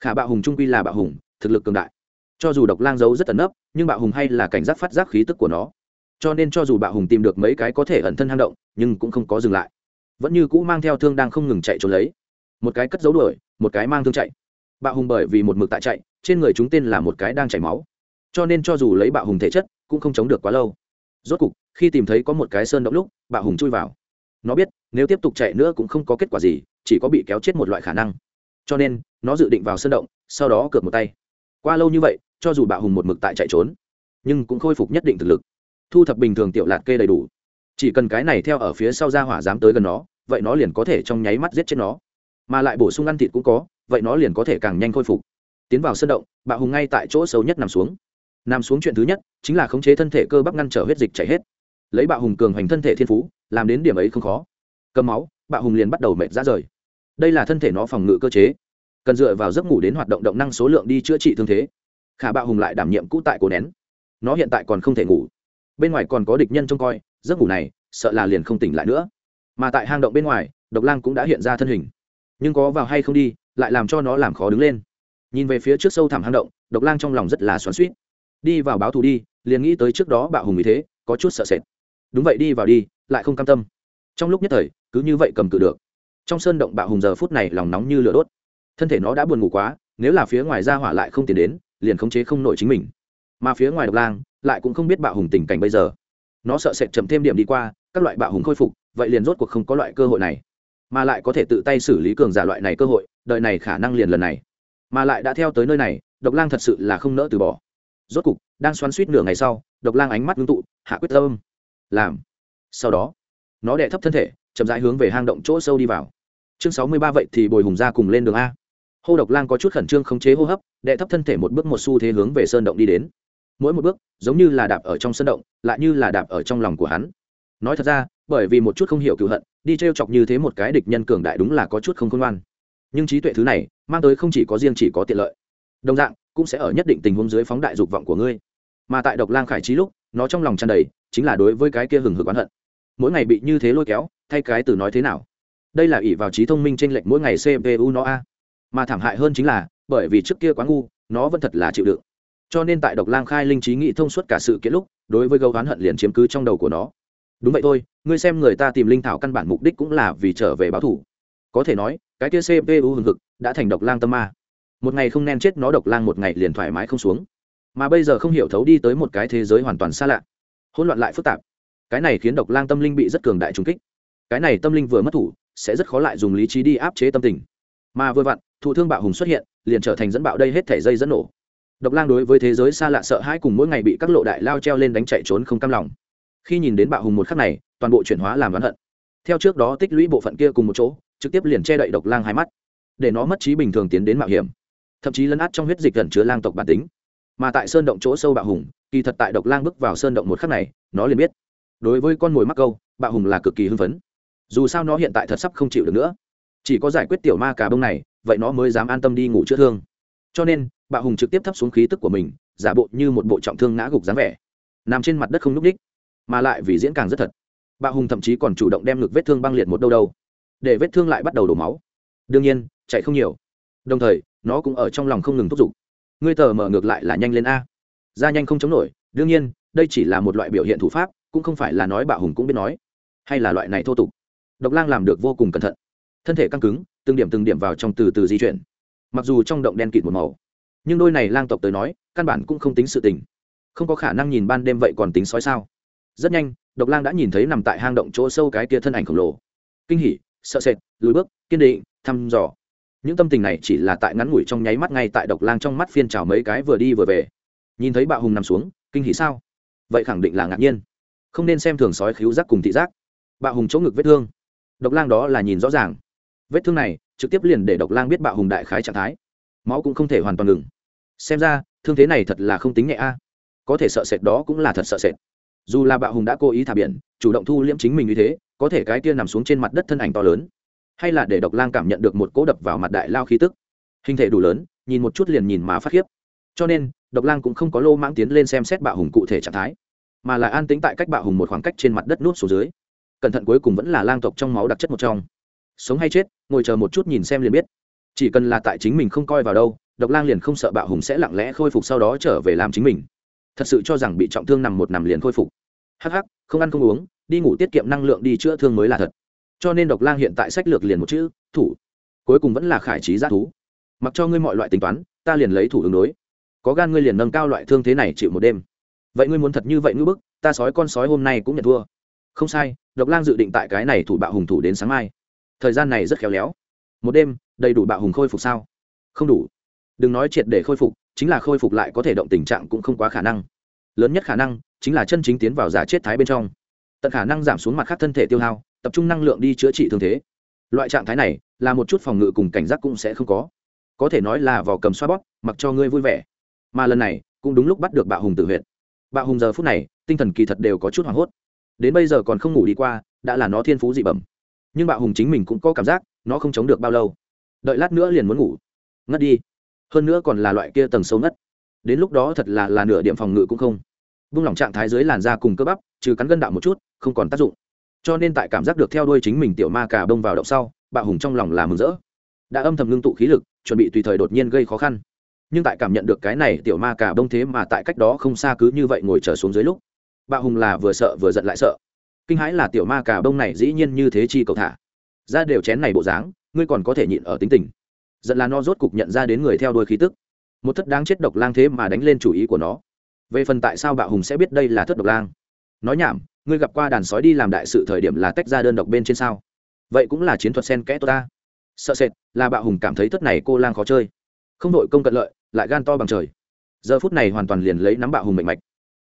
Khả bạo hùng trung quy là bạo hùng, thực lực cường đại. Cho dù độc lang giấu rất ẩn nấp, nhưng bạo hùng hay là cảnh giác phát giác khí tức của nó. Cho nên cho dù bạo hùng tìm được mấy cái có thể ẩn thân hang động, nhưng cũng không có dừng lại. Vẫn như cũ mang theo thương đang không ngừng chạy trốn lấy. Một cái cất giấu đuổi, một cái mang thương chạy. Bạo hùng bởi vì một mực tại chạy, trên người chúng tên là một cái đang chảy máu. Cho nên cho dù lấy bạo hùng thể chất, cũng không chống được quá lâu rốt cục, khi tìm thấy có một cái sơn động lúc bạo hùng chui vào. Nó biết, nếu tiếp tục chạy nữa cũng không có kết quả gì, chỉ có bị kéo chết một loại khả năng. Cho nên, nó dự định vào sơn động, sau đó cược một tay. Qua lâu như vậy, cho dù bạo hùng một mực tại chạy trốn, nhưng cũng khôi phục nhất định thực lực. Thu thập bình thường tiểu lạt kê đầy đủ. Chỉ cần cái này theo ở phía sau ra hỏa dám tới gần nó, vậy nó liền có thể trong nháy mắt giết chết nó. Mà lại bổ sung ăn thịt cũng có, vậy nó liền có thể càng nhanh khôi phục. Tiến vào sân động bạo hùng ngay tại chỗ xấu nhất nằm xuống nằm xuống chuyện thứ nhất, chính là khống chế thân thể cơ bắp ngăn trở huyết dịch chảy hết. Lấy bạo hùng cường hoành thân thể thiên phú, làm đến điểm ấy không khó. Cầm máu, bạo hùng liền bắt đầu mệt ra rời. Đây là thân thể nó phòng ngự cơ chế. Cần dựa vào giấc ngủ đến hoạt động động năng số lượng đi chữa trị thương thế. Khả bạo hùng lại đảm nhiệm cũ tại cổ nén. Nó hiện tại còn không thể ngủ. Bên ngoài còn có địch nhân trông coi, giấc ngủ này, sợ là liền không tỉnh lại nữa. Mà tại hang động bên ngoài, độc lang cũng đã hiện ra thân hình. Nhưng có vào hay không đi, lại làm cho nó làm khó đứng lên. Nhìn về phía trước sâu thẳm hang động, độc lang trong lòng rất là xoắn suýt đi vào báo thù đi, liền nghĩ tới trước đó bạo hùng ý thế, có chút sợ sệt. Đúng vậy, đi vào đi, lại không cam tâm. Trong lúc nhất thời, cứ như vậy cầm cự được. Trong sơn động bạo hùng giờ phút này lòng nóng như lửa đốt. Thân thể nó đã buồn ngủ quá, nếu là phía ngoài ra hỏa lại không tiến đến, liền khống chế không nổi chính mình. Mà phía ngoài độc lang, lại cũng không biết bạo hùng tình cảnh bây giờ. Nó sợ sệt chậm thêm điểm đi qua, các loại bạo hùng khôi phục, vậy liền rốt cuộc không có loại cơ hội này. Mà lại có thể tự tay xử lý cường giả loại này cơ hội đợi này khả năng liền lần này. Mà lại đã theo tới nơi này, độc lang thật sự là không nỡ từ bỏ rốt cục, đang xoắn suýt nửa ngày sau, độc lang ánh mắt ngưng tụ, hạ quyết tâm. Làm. Sau đó, nó đẻ thấp thân thể, chậm rãi hướng về hang động chỗ sâu đi vào. Chương sáu mươi ba vậy thì bồi hùng ra cùng lên đường a. Hô độc lang có chút khẩn trương khống chế hô hấp đẻ thấp thân thể một bước một xu thế hướng về sơn động đi đến. Mỗi một bước, giống như là đạp ở trong sân động, lại như là đạp ở trong lòng của hắn. Nói thật ra, bởi vì một chút không hiểu cựu hận, đi t r e o chọc như thế một cái địch nhân cường đại đúng là có chút không khôn ngoan. Nhưng trí tuệ thứ này, mang tới không chỉ có riêng chỉ có tiện lợi. Đồng dạng cũng sẽ ở nhất định tình huống dưới phóng đại dục vọng của ngươi. Mà tại độc lang khải trí lúc, nó trong lòng tràn đầy, chính là đối với cái kia hừng hực oán hận. Mỗi ngày bị như thế lôi kéo, thay cái từ nói thế nào? Đây là ỷ vào trí thông minh trên lệnh lệch mỗi ngày cpu nó a. Mà thảm hại hơn chính là, bởi vì trước kia quá ngu, nó vẫn thật là chịu đựng. Cho nên tại độc lang khai linh trí nghị thông suốt cả sự kiện lúc, đối với gấu oán hận liền chiếm cứ trong đầu của nó. Đúng vậy thôi, ngươi xem người ta tìm linh thảo căn bản mục đích cũng là vì trở về báo thủ. Có thể nói, cái kia cpu hừng hực đã thành độc lang tâm ma một ngày không nen chết nó độc lang một ngày liền thoải mái không xuống. Mà bây giờ không hiểu thấu đi tới một cái thế giới hoàn toàn xa lạ. Hỗn loạn lại phức tạp. Cái này khiến độc lang tâm linh bị rất cường đại trung kích. Cái này tâm linh vừa mất thủ, sẽ rất khó lại dùng lý trí đi áp chế tâm tình. Mà vừa vặn, thụ thương bạo hùng xuất hiện, liền trở thành dẫn bạo đây hết thể dây dẫn nổ. Độc lang đối với thế giới xa lạ sợ hãi cùng mỗi ngày bị các lộ đại lao treo lên đánh chạy trốn không cam lòng. Khi nhìn đến bạo hùng một khắc này, toàn bộ chuyển hóa làm oán hận. Theo trước đó tích lũy bộ phận kia cùng một chỗ, trực tiếp liền che đậy độc lang hai mắt. Để nó mất trí bình thường tiến đến mạo hiểm thậm chí lấn át trong huyết dịch gần chứa lang tộc bản tính. Mà tại sơn động chỗ sâu bạo hùng, kỳ thật tại độc lang bước vào sơn động một khắc này, nó liền biết. Đối với con mồi mắc câu, bạo hùng là cực kỳ hưng phấn. Dù sao nó hiện tại thật sắp không chịu được nữa. Chỉ có giải quyết tiểu ma cà bông này, vậy nó mới dám an tâm đi ngủ chữa thương. Cho nên, bạo hùng trực tiếp thấp xuống khí tức của mình, giả bộ như một bộ trọng thương ngã gục dáng vẻ. Nằm trên mặt đất không n ú c ních mà lại vì diễn càng rất thật. Bạo hùng thậm chí còn chủ động đem ngực vết thương băng liệt một đâu đâu. Để vết thương lại bắt đầu đổ máu. Đương nhiên, chạy không nhiều. Đồng thời nó cũng ở trong lòng không ngừng thúc giục. Ngươi tờ mở ngược lại là nhanh lên a. Ra nhanh không chống nổi, đương nhiên, đây chỉ là một loại biểu hiện thủ pháp, cũng không phải là nói bạo hùng cũng biết nói. Hay là loại này thô tục. Độc lang làm được vô cùng cẩn thận. Thân thể căng cứng, từng điểm từng điểm vào trong từ từ di chuyển. Mặc dù trong động đen kịt một màu, nhưng đôi này lang tộc tới nói, căn bản cũng không tính sự tình. Không có khả năng nhìn ban đêm vậy còn tính sói sao? Rất nhanh, độc lang đã nhìn thấy nằm tại hang động chỗ sâu cái kia thân ảnh khổng lồ. Kinh hỉ, sợ sệt, lùi bước, kiên định, thăm dò những tâm tình này chỉ là tại ngắn ngủi trong nháy mắt ngay tại độc lang trong mắt phiên trào mấy cái vừa đi vừa về. Nhìn thấy bạo hùng nằm xuống, kinh hỉ sao? Vậy khẳng định là ngạc nhiên. Không nên xem thường sói khíu giác cùng thị giác. Bạo hùng chỗ ngực vết thương. Độc lang đó là nhìn rõ ràng. Vết thương này trực tiếp liền để độc lang biết bạo hùng đại khái trạng thái. Máu cũng không thể hoàn toàn ngừng. Xem ra, thương thế này thật là không tính nhẹ a. Có thể sợ sệt đó cũng là thật sợ sệt. Dù là bạo hùng đã cố ý thả biển, chủ động thu liễm chính mình như thế, có thể cái kia nằm xuống trên mặt đất thân ảnh to lớn hay là để độc lang cảm nhận được một cỗ đập vào mặt đại lao khí tức. Hình thể đủ lớn, nhìn một chút liền nhìn mà phát khiếp. Cho nên, độc lang cũng không có lô mãng tiến lên xem xét bạo hùng cụ thể trạng thái, mà là an tính tại cách bạo hùng một khoảng cách trên mặt đất nút xuống dưới. Cẩn thận cuối cùng vẫn là lang tộc trong máu đặc chất một trong. Sống hay chết, ngồi chờ một chút nhìn xem liền biết. Chỉ cần là tại chính mình không coi vào đâu, độc lang liền không sợ bạo hùng sẽ lặng lẽ khôi phục sau đó trở về làm chính mình. Thật sự cho rằng bị trọng thương nằm một nằm liền khôi phục. Hắc hắc, không ăn không uống, đi ngủ tiết kiệm năng lượng đi chữa thương mới là thật cho nên độc lang hiện tại sách lược liền một chữ, thủ. Cuối cùng vẫn là khải trí g thú. Mặc cho ngươi mọi loại tính toán, ta liền lấy thủ ứng đối. Có gan ngươi liền nâng cao loại thương thế này chịu một đêm. Vậy ngươi muốn thật như vậy ngưỡng bức, ta sói con sói hôm nay cũng nhận thua. Không sai, độc lang dự định tại cái này thủ bạo hùng thủ đến sáng mai. Thời gian này rất khéo léo. Một đêm, đầy đủ bạo hùng khôi phục sao? Không đủ. Đừng nói triệt để khôi phục, chính là khôi phục lại có thể động tình trạng cũng không quá khả năng. Lớn nhất khả năng, chính là chân chính tiến vào giả chết thái bên trong. Tận khả năng giảm xuống mặt khác thân thể tiêu hao tập trung năng lượng đi chữa trị thương thế. Loại trạng thái này, là một chút phòng ngự cùng cảnh giác cũng sẽ không có. Có thể nói là vò cầm xoa bóp, mặc cho ngươi vui vẻ. Mà lần này, cũng đúng lúc bắt được bạo hùng tự huyện bạo hùng giờ phút này, tinh thần kỳ thật đều có chút hoảng hốt. Đến bây giờ còn không ngủ đi qua, đã là nó thiên phú dị bẩm. Nhưng bạo hùng chính mình cũng có cảm giác, nó không chống được bao lâu. Đợi lát nữa liền muốn ngủ. Ngất đi. Hơn nữa còn là loại kia tầng sâu ngất. Đến lúc đó thật là là nửa điểm phòng ngự cũng không. Vung lỏng trạng thái dưới làn da cùng cơ bắp, trừ cắn gân đạo một chút, không còn tác dụng cho nên tại cảm giác được theo đuôi chính mình tiểu ma cà đông vào động sau bạo hùng trong lòng là mừng rỡ. Đã âm thầm ngưng tụ khí lực, chuẩn bị tùy thời đột nhiên gây khó khăn. Nhưng tại cảm nhận được cái này tiểu ma cà đông thế mà tại cách đó không xa cứ như vậy ngồi trở xuống dưới lúc bạo hùng là vừa sợ vừa giận lại sợ. Kinh hãi là tiểu ma cà đông này dĩ nhiên như thế chi cầu thả. Ra đều chén này bộ dáng, ngươi còn có thể nhịn ở tính tình. Giận là no rốt cục nhận ra đến người theo đuôi khí tức. Một thất đáng chết độc lang thế mà đánh lên chủ ý của nó. Về phần tại sao bạo hùng sẽ biết đây là thất độc lang? Nói nhảm ngươi gặp qua đàn sói đi làm đại sự thời điểm là tách ra đơn độc bên trên sao? Vậy cũng là chiến thuật sen kẽ tốt ta. Sợ sệt, là bạo hùng cảm thấy thất này cô lang khó chơi. Không đội công cận lợi, lại gan to bằng trời. Giờ phút này hoàn toàn liền lấy nắm bạo hùng mạnh mạch.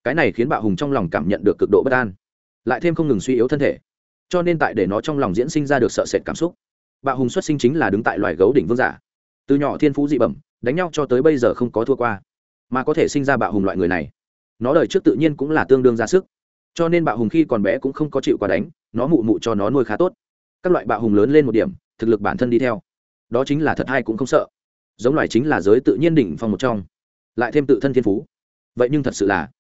Cái này khiến bạo hùng trong lòng cảm nhận được cực độ bất an. Lại thêm không ngừng suy yếu thân thể. Cho nên tại để nó trong lòng diễn sinh ra được sợ sệt cảm xúc, bạo hùng xuất sinh chính là đứng tại loài gấu đỉnh vương giả. Từ nhỏ thiên phú dị bẩm, đánh nhau cho tới bây giờ không có thua qua. Mà có thể sinh ra bạo hùng loại người này, nó đời trước tự nhiên cũng là tương đương ra sức cho nên bạo hùng khi còn bé cũng không có chịu quả đánh, nó mụ mụ cho nó nuôi khá tốt. Các loại bạo hùng lớn lên một điểm, thực lực bản thân đi theo. Đó chính là thật hay cũng không sợ. Giống loài chính là giới tự nhiên đỉnh phong một trong. Lại thêm tự thân thiên phú. Vậy nhưng thật sự là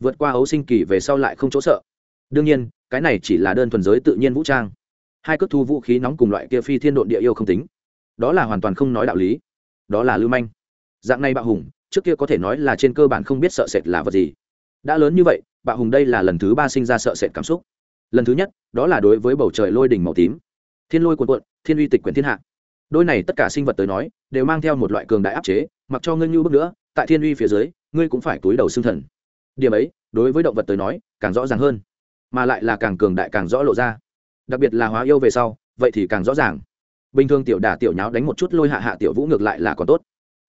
vượt qua ấu sinh kỳ về sau lại không chỗ sợ. Đương nhiên, cái này chỉ là đơn thuần giới tự nhiên vũ trang. Hai cước thu vũ khí nóng cùng loại kia phi thiên độn địa yêu không tính. Đó là hoàn toàn không nói đạo lý. Đó là lưu manh. Dạng này bạo hùng, trước kia có thể nói là trên cơ bản không biết sợ sệt là vật gì. Đã lớn như vậy bạo hùng đây là lần thứ ba sinh ra sợ sệt cảm xúc. Lần thứ nhất, đó là đối với bầu trời lôi đỉnh màu tím. Thiên lôi cuồn cuộn, thiên uy tịch quyển thiên hạ. Đôi này tất cả sinh vật tới nói, đều mang theo một loại cường đại áp chế, mặc cho ngươi như bước nữa, tại thiên uy phía dưới, ngươi cũng phải túi đầu xương thần. Điểm ấy, đối với động vật tới nói, càng rõ ràng hơn, mà lại là càng cường đại càng rõ lộ ra. Đặc biệt là hóa yêu về sau, vậy thì càng rõ ràng. Bình thường tiểu đả tiểu nháo đánh một chút lôi hạ hạ tiểu vũ ngược lại là còn tốt.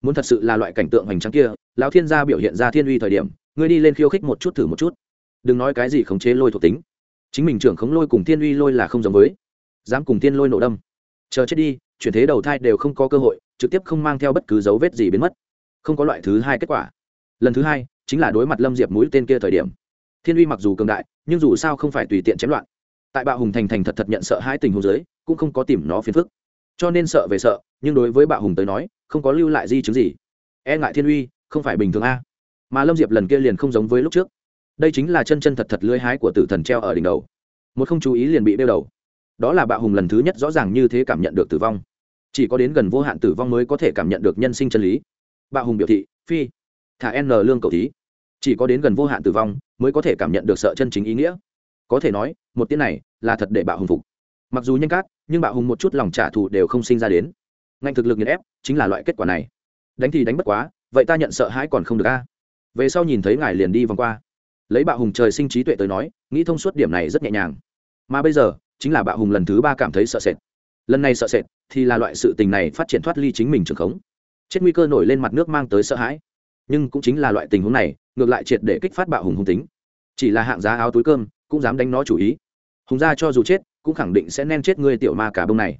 Muốn thật sự là loại cảnh tượng hoành tráng kia, lão thiên gia biểu hiện ra thiên uy thời điểm, ngươi đi lên khiêu khích một chút thử một chút đừng nói cái gì khống chế lôi thuộc tính. Chính mình trưởng khống lôi cùng thiên uy lôi là không giống với. Dám cùng thiên lôi nổ đâm. Chờ chết đi, chuyển thế đầu thai đều không có cơ hội, trực tiếp không mang theo bất cứ dấu vết gì biến mất. Không có loại thứ hai kết quả. Lần thứ hai, chính là đối mặt lâm diệp mũi tên kia thời điểm. Thiên uy mặc dù cường đại, nhưng dù sao không phải tùy tiện chém loạn. Tại bạo hùng thành thành thật thật nhận sợ hai tình hồ giới cũng không có tìm nó phiền phức. Cho nên sợ về sợ, nhưng đối với bạo hùng tới nói, không có lưu lại di chứng gì. E ngại thiên uy, không phải bình thường a. Mà lâm diệp lần kia liền không giống với lúc trước đây chính là chân chân thật thật lưới hái của tử thần treo ở đỉnh đầu. Một không chú ý liền bị đeo đầu. Đó là bạo hùng lần thứ nhất rõ ràng như thế cảm nhận được tử vong. Chỉ có đến gần vô hạn tử vong mới có thể cảm nhận được nhân sinh chân lý. Bạo hùng biểu thị, phi, thả n lương cầu thí. Chỉ có đến gần vô hạn tử vong mới có thể cảm nhận được sợ chân chính ý nghĩa. Có thể nói, một tiếng này là thật để bạo hùng phục. Mặc dù nhanh cát, nhưng bạo hùng một chút lòng trả thù đều không sinh ra đến. Ngành thực lực nghiền ép chính là loại kết quả này. Đánh thì đánh bất quá, vậy ta nhận sợ hãi còn không được a. Về sau nhìn thấy ngài liền đi vòng qua lấy bạo hùng trời sinh trí tuệ tới nói, nghĩ thông suốt điểm này rất nhẹ nhàng. Mà bây giờ, chính là bạo hùng lần thứ ba cảm thấy sợ sệt. Lần này sợ sệt, thì là loại sự tình này phát triển thoát ly chính mình trường khống. Chết nguy cơ nổi lên mặt nước mang tới sợ hãi. Nhưng cũng chính là loại tình huống này, ngược lại triệt để kích phát bạo hùng hung tính. Chỉ là hạng giá áo túi cơm, cũng dám đánh nó chủ ý. Hùng ra cho dù chết, cũng khẳng định sẽ nên chết ngươi tiểu ma cả bông này.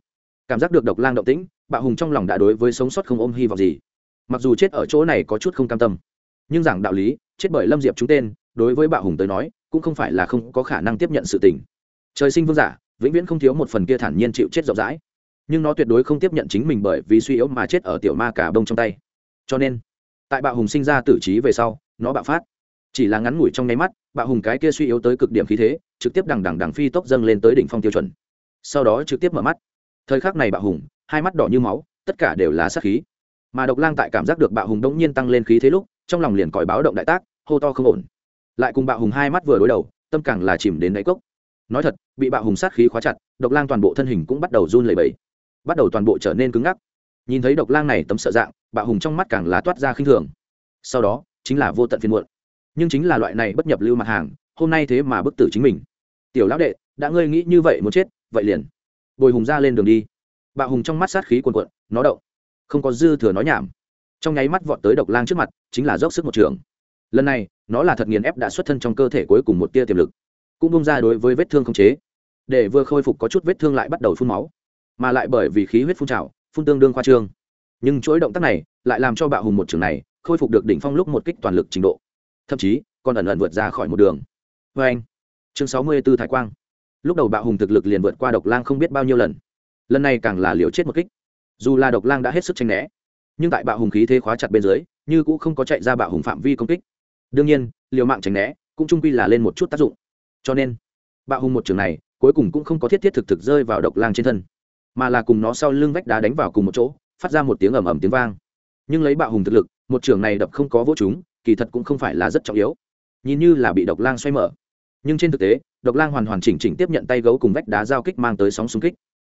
Cảm giác được độc lang động tĩnh, bạo hùng trong lòng đã đối với sống sót không ôm hy vọng gì. Mặc dù chết ở chỗ này có chút không cam tâm. Nhưng giảng đạo lý, chết bởi lâm diệp chúng tên đối với bạo hùng tới nói, cũng không phải là không có khả năng tiếp nhận sự tình. Trời sinh vương giả, vĩnh viễn không thiếu một phần kia thản nhiên chịu chết rộng rãi. Nhưng nó tuyệt đối không tiếp nhận chính mình bởi vì suy yếu mà chết ở tiểu ma cả bông trong tay. Cho nên, tại bạo hùng sinh ra tử trí về sau, nó bạo phát. Chỉ là ngắn ngủi trong nháy mắt, bạo hùng cái kia suy yếu tới cực điểm khí thế, trực tiếp đằng đằng đằng phi tốc dâng lên tới đỉnh phong tiêu chuẩn. Sau đó trực tiếp mở mắt. Thời khắc này bạo hùng, hai mắt đỏ như máu, tất cả đều là sát khí. Mà độc lang tại cảm giác được bạo hùng đống nhiên tăng lên khí thế lúc, trong lòng liền còi báo động đại tác, hô to không ổn lại cùng bạo hùng hai mắt vừa đối đầu, tâm càng là chìm đến đáy cốc. Nói thật, bị bạo hùng sát khí khóa chặt, độc lang toàn bộ thân hình cũng bắt đầu run lẩy bẩy, bắt đầu toàn bộ trở nên cứng ngắc. Nhìn thấy độc lang này tấm sợ dạng, bạo hùng trong mắt càng lá toát ra khinh thường. Sau đó, chính là vô tận phiên muộn. Nhưng chính là loại này bất nhập lưu mặt hàng, hôm nay thế mà bức tử chính mình. Tiểu lão đệ, đã ngươi nghĩ như vậy muốn chết, vậy liền. Bồi hùng ra lên đường đi. Bạo hùng trong mắt sát khí cuồn cuộn, nó động. Không có dư thừa nói nhảm. Trong nháy mắt vọt tới độc lang trước mặt, chính là dốc sức một trường. Lần này nó là thật nghiền ép đã xuất thân trong cơ thể cuối cùng một tia tiềm lực, cũng bung ra đối với vết thương không chế, để vừa khôi phục có chút vết thương lại bắt đầu phun máu, mà lại bởi vì khí huyết phun trào, phun tương đương khoa trương. Nhưng chuỗi động tác này lại làm cho bạo hùng một trường này khôi phục được đỉnh phong lúc một kích toàn lực trình độ, thậm chí còn ẩn ẩn vượt ra khỏi một đường. Vê anh, chương sáu mươi b ố thái quang. Lúc đầu bạo hùng thực lực liền vượt qua độc lang không biết bao nhiêu lần lần này càng là liều chết một kích. Dù là độc lang đã hết sức tranh né, nhưng tại bạo hùng khí thế khóa chặt bên dưới, như cũng không có chạy ra bạo hùng phạm vi công kích đương nhiên, liều mạng tránh né cũng trung quy là lên một chút tác dụng. Cho nên, bạo hùng một trường này cuối cùng cũng không có thiết thiết thực thực rơi vào độc lang trên thân, mà là cùng nó sau lưng vách đá đánh vào cùng một chỗ, phát ra một tiếng ầm ầm tiếng vang. Nhưng lấy bạo hùng thực lực, một trường này đập không có vỗ chúng kỳ thật cũng không phải là rất trọng yếu. Nhìn như là bị độc lang xoay mở, nhưng trên thực tế, độc lang hoàn hoàn chỉnh chỉnh tiếp nhận tay gấu cùng vách đá giao kích mang tới sóng xung kích.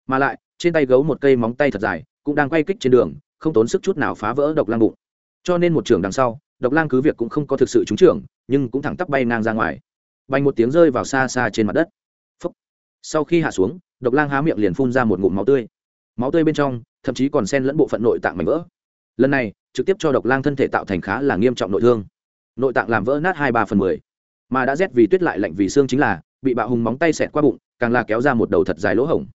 Mà lại, trên tay gấu một cây móng tay thật dài, cũng đang quay kích trên đường, không tốn sức chút nào phá vỡ độc lang bụng. Cho nên một trường đằng sau độc lang cứ việc cũng không có thực sự trúng trưởng, nhưng cũng thẳng tắp bay ngang ra ngoài. Bay một tiếng rơi vào xa xa trên mặt đất. Phúc. sau khi hạ xuống, độc lang há miệng liền phun ra một ngụm máu tươi. Máu tươi bên trong, thậm chí còn sen lẫn bộ phận nội tạng mảnh vỡ. Lần này, trực tiếp cho độc lang thân thể tạo thành khá là nghiêm trọng nội thương. Nội tạng làm vỡ nát hai ba phần mười. Mà đã rét vì tuyết lại lạnh vì xương chính là, bị bạo hùng móng tay xẹt qua bụng, càng là kéo ra một đầu thật dài lỗ hổng.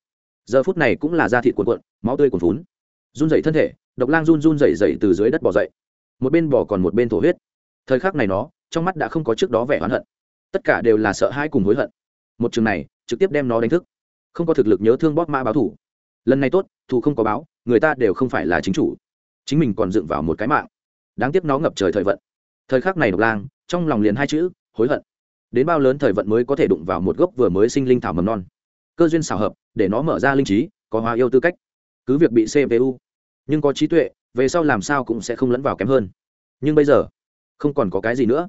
Giờ phút này cũng là da thịt cuộn cuộn, máu tươi cuồn phún run dậy thân thể, độc lang run run dậy dậy từ dưới đất bỏ dậy một bên bỏ còn một bên thổ huyết. Thời khắc này nó, trong mắt đã không có trước đó vẻ oán hận. Tất cả đều là sợ hãi cùng hối hận. Một trường này, trực tiếp đem nó đánh thức. Không có thực lực nhớ thương bóp mã báo thủ. Lần này tốt, thù không có báo, người ta đều không phải là chính chủ. Chính mình còn dựng vào một cái mạng. Đáng tiếc nó ngập trời thời vận. Thời khắc này độc lang, trong lòng liền hai chữ, hối hận. Đến bao lớn thời vận mới có thể đụng vào một gốc vừa mới sinh linh thảo mầm non. Cơ duyên xảo hợp, để nó mở ra linh trí, có hóa yêu tư cách. Cứ việc bị cpu nhưng có trí tuệ về sau làm sao cũng sẽ không lẫn vào kém hơn. Nhưng bây giờ, không còn có cái gì nữa.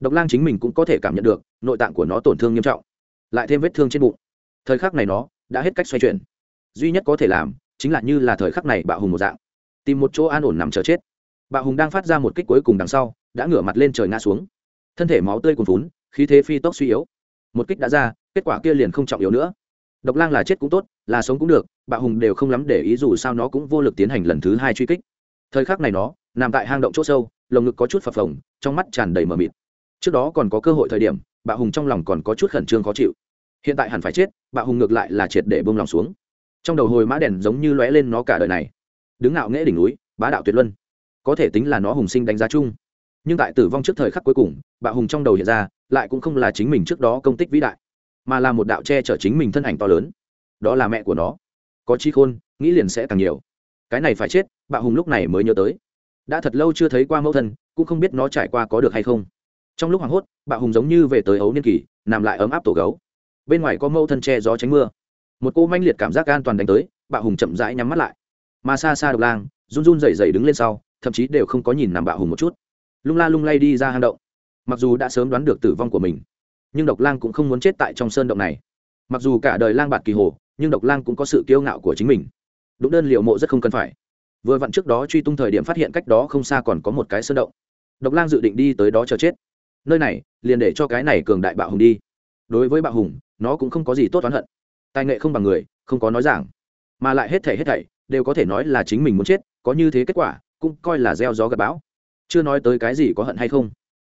Độc lang chính mình cũng có thể cảm nhận được, nội tạng của nó tổn thương nghiêm trọng, lại thêm vết thương trên bụng. Thời khắc này nó đã hết cách xoay chuyển. Duy nhất có thể làm chính là như là thời khắc này bạo hùng một dạng, tìm một chỗ an ổn nằm chờ chết. Bạo hùng đang phát ra một kích cuối cùng đằng sau, đã ngửa mặt lên trời ngã xuống. Thân thể máu tươi cuồn vún khí thế phi tốc suy yếu. Một kích đã ra, kết quả kia liền không trọng yếu nữa. Độc lang là chết cũng tốt, là sống cũng được, bạo hùng đều không lắm để ý dù sao nó cũng vô lực tiến hành lần thứ hai truy kích thời khắc này nó, nằm tại hang động chỗ sâu, lồng ngực có chút phập phồng, trong mắt tràn đầy mờ mịt. Trước đó còn có cơ hội thời điểm, bạo hùng trong lòng còn có chút khẩn trương khó chịu. Hiện tại hẳn phải chết, bạo hùng ngược lại là triệt để bông lòng xuống. Trong đầu hồi mã đèn giống như lóe lên nó cả đời này. Đứng ngạo nghễ đỉnh núi, bá đạo tuyệt luân. Có thể tính là nó hùng sinh đánh giá chung. Nhưng tại tử vong trước thời khắc cuối cùng, bạo hùng trong đầu hiện ra, lại cũng không là chính mình trước đó công tích vĩ đại, mà là một đạo che chở chính mình thân ảnh to lớn. Đó là mẹ của nó. Có chi khôn, nghĩ liền sẽ càng nhiều cái này phải chết, bạo hùng lúc này mới nhớ tới. Đã thật lâu chưa thấy qua mẫu thân, cũng không biết nó trải qua có được hay không. Trong lúc hoảng hốt, bạo hùng giống như về tới ấu niên kỳ nằm lại ấm áp tổ gấu. Bên ngoài có mẫu thân che gió tránh mưa. Một cô manh liệt cảm giác an toàn đánh tới, bạo hùng chậm rãi nhắm mắt lại. Mà xa xa độc lang, run run dậy dậy đứng lên sau, thậm chí đều không có nhìn nằm bạo hùng một chút. Lung la lung lay đi ra hang động. Mặc dù đã sớm đoán được tử vong của mình, nhưng độc lang cũng không muốn chết tại trong sơn động này. Mặc dù cả đời lang bạt kỳ hồ, nhưng độc lang cũng có sự kiêu ngạo của chính mình đụng đơn liệu mộ rất không cần phải. Vừa vặn trước đó truy tung thời điểm phát hiện cách đó không xa còn có một cái sơn động. Độc lang dự định đi tới đó chờ chết. Nơi này, liền để cho cái này cường đại bạo hùng đi. Đối với bạo hùng, nó cũng không có gì tốt oán hận. Tài nghệ không bằng người, không có nói giảng. Mà lại hết thảy hết thảy, đều có thể nói là chính mình muốn chết, có như thế kết quả, cũng coi là gieo gió gặp bão. Chưa nói tới cái gì có hận hay không.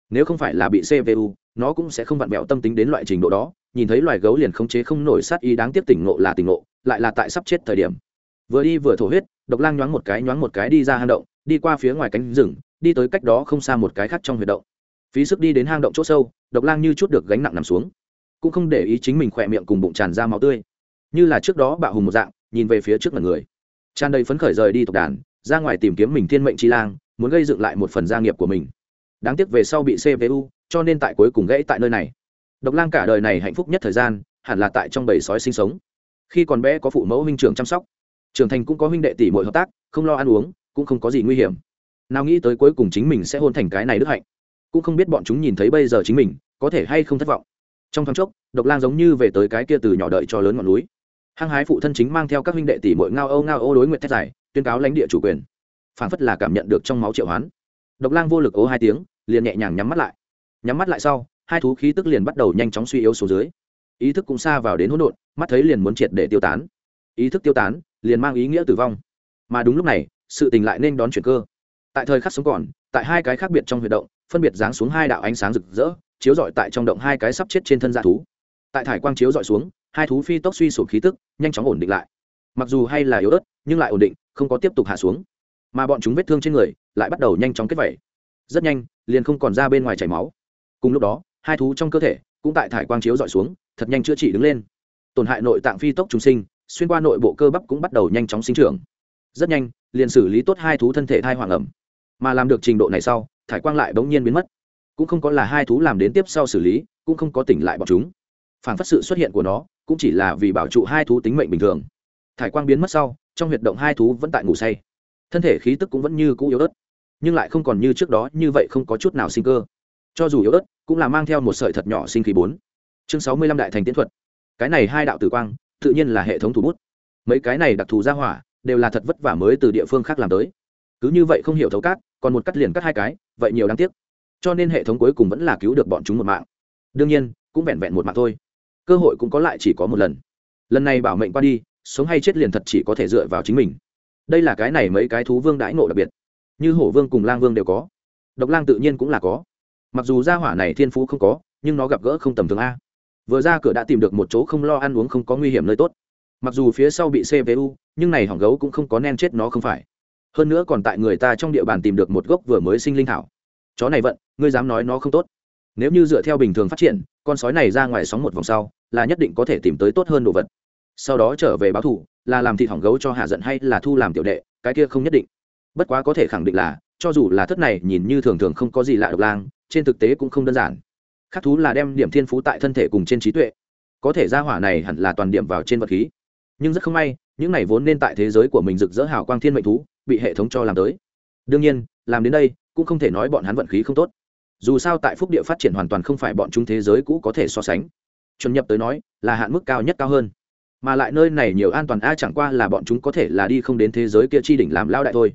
Nếu không phải là bị cvu nó cũng sẽ không vặn vẹo tâm tính đến loại trình độ đó. Nhìn thấy loài gấu liền khống chế không nổi sát ý đáng tiếc tỉnh ngộ là tỉnh ngộ, lại là tại sắp chết thời điểm vừa đi vừa thổ huyết, độc lang nhoáng một cái nhoáng một cái đi ra hang động, đi qua phía ngoài cánh rừng, đi tới cách đó không xa một cái khác trong huyệt động. Phí sức đi đến hang động chỗ sâu, độc lang như chút được gánh nặng nằm xuống. Cũng không để ý chính mình khỏe miệng cùng bụng tràn ra máu tươi. Như là trước đó bạo hùng một dạng, nhìn về phía trước mặt người. Tràn đầy phấn khởi rời đi tộc đàn, ra ngoài tìm kiếm mình thiên mệnh chi lang, muốn gây dựng lại một phần gia nghiệp của mình. Đáng tiếc về sau bị cpu cho nên tại cuối cùng gãy tại nơi này. Độc lang cả đời này hạnh phúc nhất thời gian, hẳn là tại trong bầy sói sinh sống. Khi còn bé có phụ mẫu huynh trưởng chăm sóc trưởng thành cũng có huynh đệ tỷ mọi hợp tác, không lo ăn uống, cũng không có gì nguy hiểm. Nào nghĩ tới cuối cùng chính mình sẽ hôn thành cái này đức hạnh. Cũng không biết bọn chúng nhìn thấy bây giờ chính mình, có thể hay không thất vọng. Trong thoáng chốc, độc lang giống như về tới cái kia từ nhỏ đợi cho lớn ngọn núi. Hăng hái phụ thân chính mang theo các huynh đệ tỷ mội ngao âu ngao ô đối nguyện thét giải tuyên cáo lãnh địa chủ quyền. Phản phất là cảm nhận được trong máu triệu hoán. Độc lang vô lực ố hai tiếng, liền nhẹ nhàng nhắm mắt lại. Nhắm mắt lại sau, hai thú khí tức liền bắt đầu nhanh chóng suy yếu xuống dưới. Ý thức cũng xa vào đến hỗn độn, mắt thấy liền muốn triệt để tiêu tán. Ý thức tiêu tán liền mang ý nghĩa tử vong. Mà đúng lúc này, sự tình lại nên đón chuyển cơ. Tại thời khắc sống còn, tại hai cái khác biệt trong huyệt động, phân biệt giáng xuống hai đạo ánh sáng rực rỡ, chiếu rọi tại trong động hai cái sắp chết trên thân dạ thú. Tại thải quang chiếu rọi xuống, hai thú phi tốc suy sụp khí tức, nhanh chóng ổn định lại. Mặc dù hay là yếu ớt, nhưng lại ổn định, không có tiếp tục hạ xuống. Mà bọn chúng vết thương trên người, lại bắt đầu nhanh chóng kết vẩy. Rất nhanh, liền không còn ra bên ngoài chảy máu. Cùng lúc đó, hai thú trong cơ thể, cũng tại thải quang chiếu dọi xuống, thật nhanh chữa trị đứng lên. Tổn hại nội tạng phi tốc trùng sinh xuyên qua nội bộ cơ bắp cũng bắt đầu nhanh chóng sinh trưởng. Rất nhanh, liền xử lý tốt hai thú thân thể thai hoàng ẩm. Mà làm được trình độ này sau, thải quang lại bỗng nhiên biến mất. Cũng không có là hai thú làm đến tiếp sau xử lý, cũng không có tỉnh lại bọn chúng. Phản phát sự xuất hiện của nó, cũng chỉ là vì bảo trụ hai thú tính mệnh bình thường. Thải quang biến mất sau, trong huyệt động hai thú vẫn tại ngủ say. Thân thể khí tức cũng vẫn như cũ yếu ớt, nhưng lại không còn như trước đó, như vậy không có chút nào sinh cơ. Cho dù yếu ớt, cũng là mang theo một sợi thật nhỏ sinh khí bốn. Chương sáu mươi lăm đại thành tiến thuật. Cái này hai đạo tử quang tự nhiên là hệ thống thủ bút. Mấy cái này đặc thù ra hỏa, đều là thật vất vả mới từ địa phương khác làm tới. Cứ như vậy không hiểu thấu cát, còn một cắt liền cắt hai cái, vậy nhiều đáng tiếc. Cho nên hệ thống cuối cùng vẫn là cứu được bọn chúng một mạng. Đương nhiên, cũng vẹn vẹn một mạng thôi. Cơ hội cũng có lại chỉ có một lần. Lần này bảo mệnh qua đi, sống hay chết liền thật chỉ có thể dựa vào chính mình. Đây là cái này mấy cái thú vương đãi ngộ đặc biệt. Như hổ vương cùng lang vương đều có. Độc lang tự nhiên cũng là có. Mặc dù gia hỏa này thiên phú không có, nhưng nó gặp gỡ không tầm thường a vừa ra cửa đã tìm được một chỗ không lo ăn uống không có nguy hiểm nơi tốt. Mặc dù phía sau bị cpu nhưng này hỏng gấu cũng không có nen chết nó không phải. Hơn nữa còn tại người ta trong địa bàn tìm được một gốc vừa mới sinh linh thảo. Chó này vận, ngươi dám nói nó không tốt. Nếu như dựa theo bình thường phát triển, con sói này ra ngoài sóng một vòng sau, là nhất định có thể tìm tới tốt hơn đồ vật. Sau đó trở về báo thủ là làm thịt hỏng gấu cho hạ giận hay là thu làm tiểu đệ, cái kia không nhất định. Bất quá có thể khẳng định là, cho dù là thất này nhìn như thường thường không có gì lạ độc lang, trên thực tế cũng không đơn giản khắc thú là đem điểm thiên phú tại thân thể cùng trên trí tuệ. Có thể ra hỏa này hẳn là toàn điểm vào trên vật khí. Nhưng rất không may, những này vốn nên tại thế giới của mình rực rỡ hào quang thiên mệnh thú, bị hệ thống cho làm tới. Đương nhiên, làm đến đây, cũng không thể nói bọn hắn vận khí không tốt. Dù sao tại phúc địa phát triển hoàn toàn không phải bọn chúng thế giới cũ có thể so sánh. Chuẩn nhập tới nói, là hạn mức cao nhất cao hơn. Mà lại nơi này nhiều an toàn a, chẳng qua là bọn chúng có thể là đi không đến thế giới kia chi đỉnh làm lao đại thôi.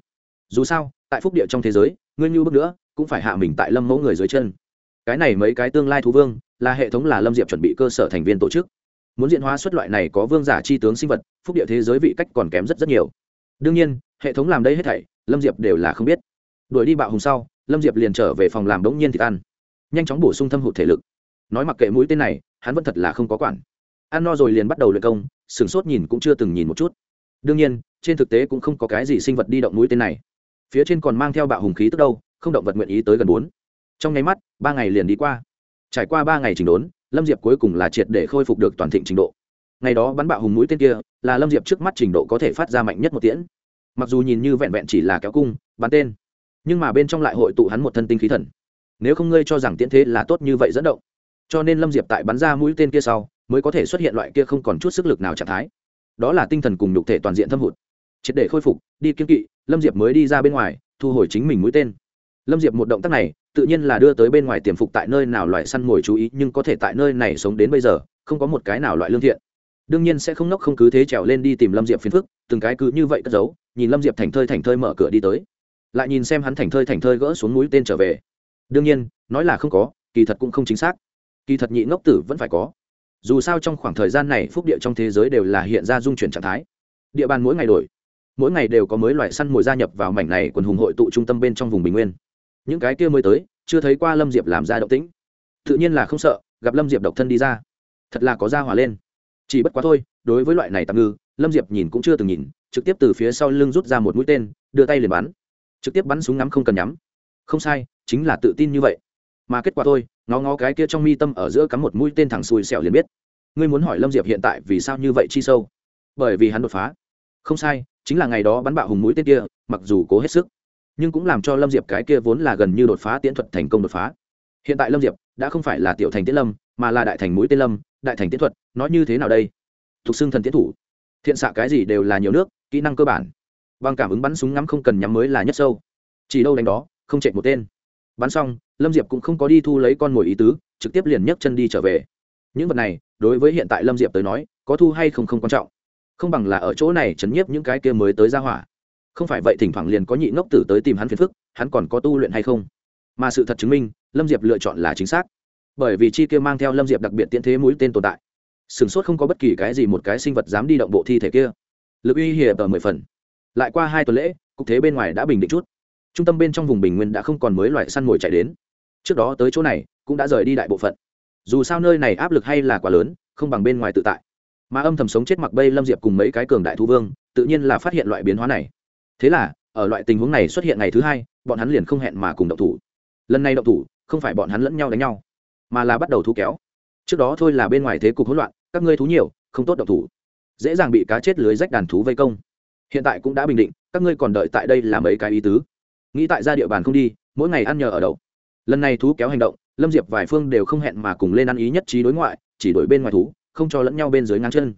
Dù sao, tại phúc địa trong thế giới, ngươi như bước nữa, cũng phải hạ mình tại lâm mẫu người dưới chân cái này mấy cái tương lai thú vương, là hệ thống là lâm diệp chuẩn bị cơ sở thành viên tổ chức. Muốn diện hóa xuất loại này có vương giả chi tướng sinh vật, phúc địa thế giới vị cách còn kém rất rất nhiều. Đương nhiên, hệ thống làm đây hết thảy, lâm diệp đều là không biết. Đuổi đi bạo hùng sau, lâm diệp liền trở về phòng làm đống nhiên thịt ăn. Nhanh chóng bổ sung thâm hụt thể lực. Nói mặc kệ mũi tên này, hắn vẫn thật là không có quản. Ăn no rồi liền bắt đầu luyện công, sửng sốt nhìn cũng chưa từng nhìn một chút. Đương nhiên, trên thực tế cũng không có cái gì sinh vật đi động mũi tên này. Phía trên còn mang theo bạo hùng khí tức đâu, không động vật nguyện ý tới gần bốn trong nháy mắt, ba ngày liền đi qua. Trải qua ba ngày trình đốn, lâm diệp cuối cùng là triệt để khôi phục được toàn thịnh trình độ. Ngày đó bắn bạo hùng mũi tên kia, là lâm diệp trước mắt trình độ có thể phát ra mạnh nhất một tiễn. Mặc dù nhìn như vẹn vẹn chỉ là kéo cung, bắn tên, nhưng mà bên trong lại hội tụ hắn một thân tinh khí thần. Nếu không ngươi cho rằng tiễn thế là tốt như vậy dẫn động. Cho nên lâm diệp tại bắn ra mũi tên kia sau, mới có thể xuất hiện loại kia không còn chút sức lực nào trạng thái. Đó là tinh thần cùng nhục thể toàn diện thâm hụt. Triệt để khôi phục, đi kiên kỵ, lâm diệp mới đi ra bên ngoài, thu hồi chính mình mũi tên. Lâm diệp một động tác này tự nhiên là đưa tới bên ngoài tiềm phục tại nơi nào loại săn mồi chú ý, nhưng có thể tại nơi này sống đến bây giờ, không có một cái nào loại lương thiện. Đương nhiên sẽ không nốc không cứ thế trèo lên đi tìm lâm diệp phiền phức, từng cái cứ như vậy cất giấu, nhìn lâm diệp thành thơi thành thơi mở cửa đi tới. Lại nhìn xem hắn thành thơi thành thơi gỡ xuống núi tên trở về. Đương nhiên, nói là không có, kỳ thật cũng không chính xác. Kỳ thật nhị ngốc tử vẫn phải có. Dù sao trong khoảng thời gian này phúc địa trong thế giới đều là hiện ra dung chuyển trạng thái. Địa bàn mỗi ngày đổi. Mỗi ngày đều có mới loại săn mồi gia nhập vào mảnh này quần hùng hội tụ trung tâm bên trong vùng bình nguyên những cái kia mới tới, chưa thấy qua lâm diệp làm ra động tĩnh. Tự nhiên là không sợ, gặp lâm diệp độc thân đi ra. Thật là có ra hỏa lên. Chỉ bất quá thôi, đối với loại này tạm ngư, lâm diệp nhìn cũng chưa từng nhìn, trực tiếp từ phía sau lưng rút ra một mũi tên, đưa tay liền bắn. Trực tiếp bắn súng ngắm không cần nhắm. Không sai, chính là tự tin như vậy. Mà kết quả thôi, ngó ngó cái kia trong mi tâm ở giữa cắm một mũi tên thẳng xùi xẻo liền biết. Ngươi muốn hỏi lâm diệp hiện tại vì sao như vậy chi sâu? Bởi vì hắn đột phá. Không sai, chính là ngày đó bắn bạo hùng mũi tên kia, mặc dù cố hết sức nhưng cũng làm cho lâm diệp cái kia vốn là gần như đột phá tiễn thuật thành công đột phá. Hiện tại lâm diệp đã không phải là tiểu thành tiễn lâm, mà là đại thành mũi tên lâm, đại thành tiễn thuật nói như thế nào đây? Thuộc xưng thần tiễn thủ. Thiện xạ cái gì đều là nhiều nước, kỹ năng cơ bản. Bằng cảm ứng bắn súng ngắm không cần nhắm mới là nhất sâu. Chỉ đâu đánh đó, không chạy một tên. Bắn xong, lâm diệp cũng không có đi thu lấy con mồi ý tứ, trực tiếp liền nhấc chân đi trở về. Những vật này, đối với hiện tại lâm diệp tới nói, có thu hay không không quan trọng. Không bằng là ở chỗ này chấn nhiếp những cái kia mới tới ra hỏa không phải vậy thỉnh thoảng liền có nhị ngốc tử tới tìm hắn phiền phức, hắn còn có tu luyện hay không? Mà sự thật chứng minh, lâm diệp lựa chọn là chính xác. Bởi vì chi kia mang theo lâm diệp đặc biệt tiễn thế mũi tên tồn tại. Sửng sốt không có bất kỳ cái gì một cái sinh vật dám đi động bộ thi thể kia. Lực uy hiểm ở mười phần. Lại qua hai tuần lễ, cục thế bên ngoài đã bình định chút. Trung tâm bên trong vùng bình nguyên đã không còn mới loại săn mồi chạy đến. Trước đó tới chỗ này, cũng đã rời đi đại bộ phận. Dù sao nơi này áp lực hay là quá lớn, không bằng bên ngoài tự tại. Mà âm thầm sống chết mặc bây lâm diệp cùng mấy cái cường đại thu vương, tự nhiên là phát hiện loại biến hóa này thế là, ở loại tình huống này xuất hiện ngày thứ hai, bọn hắn liền không hẹn mà cùng động thủ. Lần này động thủ, không phải bọn hắn lẫn nhau đánh nhau, mà là bắt đầu thu kéo. Trước đó thôi là bên ngoài thế cục hỗn loạn, các ngươi thú nhiều, không tốt động thủ. Dễ dàng bị cá chết lưới rách đàn thú vây công. Hiện tại cũng đã bình định, các ngươi còn đợi tại đây làm mấy cái ý tứ. Nghĩ tại ra địa bàn không đi, mỗi ngày ăn nhờ ở đậu. Lần này thú kéo hành động, lâm diệp vài phương đều không hẹn mà cùng lên ăn ý nhất trí đối ngoại, chỉ đổi bên ngoài thú, không cho lẫn nhau bên dưới ngang chân.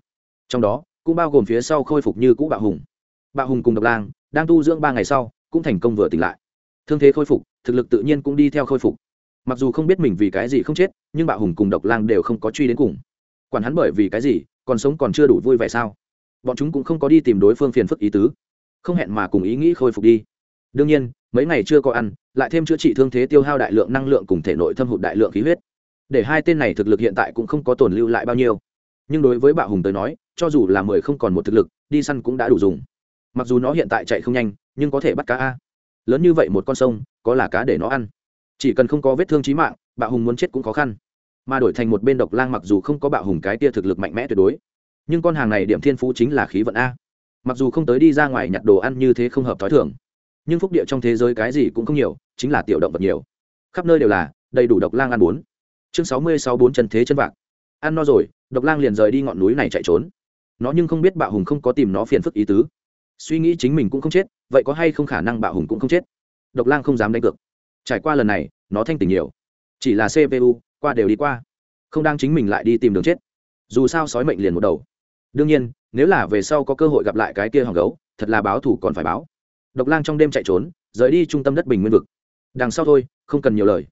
Trong đó, cũng bao gồm phía sau khôi phục như cũ bạo hùng. Bạo hùng cùng độc lang đang tu dưỡng ba ngày sau, cũng thành công vừa tỉnh lại. Thương thế khôi phục, thực lực tự nhiên cũng đi theo khôi phục. Mặc dù không biết mình vì cái gì không chết, nhưng bạo hùng cùng độc lang đều không có truy đến cùng. Quản hắn bởi vì cái gì, còn sống còn chưa đủ vui vẻ sao? Bọn chúng cũng không có đi tìm đối phương phiền phức ý tứ. Không hẹn mà cùng ý nghĩ khôi phục đi. Đương nhiên, mấy ngày chưa có ăn, lại thêm chữa trị thương thế tiêu hao đại lượng năng lượng cùng thể nội thâm hụt đại lượng khí huyết. Để hai tên này thực lực hiện tại cũng không có tồn lưu lại bao nhiêu. Nhưng đối với bạo hùng tới nói, cho dù là mười không còn một thực lực, đi săn cũng đã đủ dùng mặc dù nó hiện tại chạy không nhanh, nhưng có thể bắt cá a. Lớn như vậy một con sông, có là cá để nó ăn. Chỉ cần không có vết thương trí mạng, bạo hùng muốn chết cũng khó khăn. Mà đổi thành một bên độc lang mặc dù không có bạo hùng cái tia thực lực mạnh mẽ tuyệt đối, nhưng con hàng này điểm thiên phú chính là khí vận a. Mặc dù không tới đi ra ngoài nhặt đồ ăn như thế không hợp t h ó i thường, nhưng phúc địa trong thế giới cái gì cũng không nhiều, chính là tiểu động vật nhiều. Khắp nơi đều là, đầy đủ độc lang ăn bốn. Chương sáu mươi sáu bốn chân thế chân vạc. Ăn no rồi, độc lang liền rời đi ngọn núi này chạy trốn. Nó nhưng không biết bạo hùng không có tìm nó phiền phức ý tứ suy nghĩ chính mình cũng không chết, vậy có hay không khả năng bạo hùng cũng không chết? Độc lang không dám đánh cược. Trải qua lần này, nó thanh tình nhiều. Chỉ là cpu qua đều đi qua. Không đang chính mình lại đi tìm đường chết. Dù sao sói mệnh liền một đầu. Đương nhiên, nếu là về sau có cơ hội gặp lại cái kia hoàng gấu, thật là báo thủ còn phải báo. Độc lang trong đêm chạy trốn, rời đi trung tâm đất bình nguyên vực. Đằng sau thôi, không cần nhiều lời.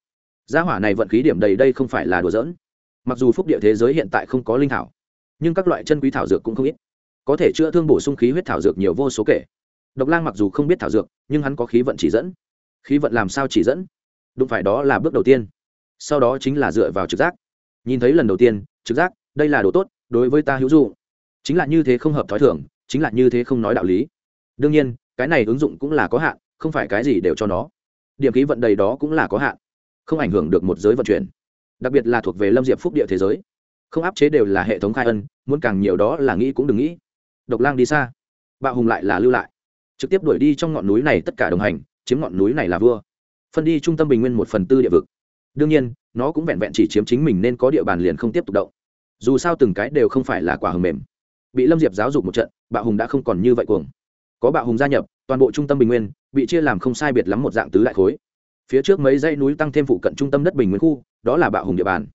Gia hỏa này vận khí điểm đầy đây không phải là đùa giỡn. Mặc dù phúc địa thế giới hiện tại không có linh thảo, nhưng các loại chân quý thảo dược cũng không ít có thể chữa thương bổ sung khí huyết thảo dược nhiều vô số kể. Độc lang mặc dù không biết thảo dược, nhưng hắn có khí vận chỉ dẫn. Khí vận làm sao chỉ dẫn? Đúng phải đó là bước đầu tiên. Sau đó chính là dựa vào trực giác. Nhìn thấy lần đầu tiên, trực giác, đây là đồ tốt, đối với ta hữu dụng. chính là như thế không hợp thói thường, chính là như thế không nói đạo lý. Đương nhiên, cái này ứng dụng cũng là có hạn, không phải cái gì đều cho nó. Điểm khí vận đầy đó cũng là có hạn, không ảnh hưởng được một giới vận chuyển. Đặc biệt là thuộc về lâm diệp phúc địa thế giới. Không áp chế đều là hệ thống khai ân, muốn càng nhiều đó là nghĩ cũng đừng nghĩ độc lang đi xa. Bạo hùng lại là lưu lại. Trực tiếp đuổi đi trong ngọn núi này tất cả đồng hành, chiếm ngọn núi này là vua. Phân đi trung tâm bình nguyên một phần tư địa vực. Đương nhiên, nó cũng vẹn vẹn chỉ chiếm chính mình nên có địa bàn liền không tiếp tục động. Dù sao từng cái đều không phải là quả hầm mềm. Bị lâm diệp giáo dục một trận, bạo hùng đã không còn như vậy cuồng. Có bạo hùng gia nhập, toàn bộ trung tâm bình nguyên bị chia làm không sai biệt lắm một dạng tứ đại khối. Phía trước mấy dãy núi tăng thêm phụ cận trung tâm đất bình nguyên khu, đó là bạo hùng địa bàn.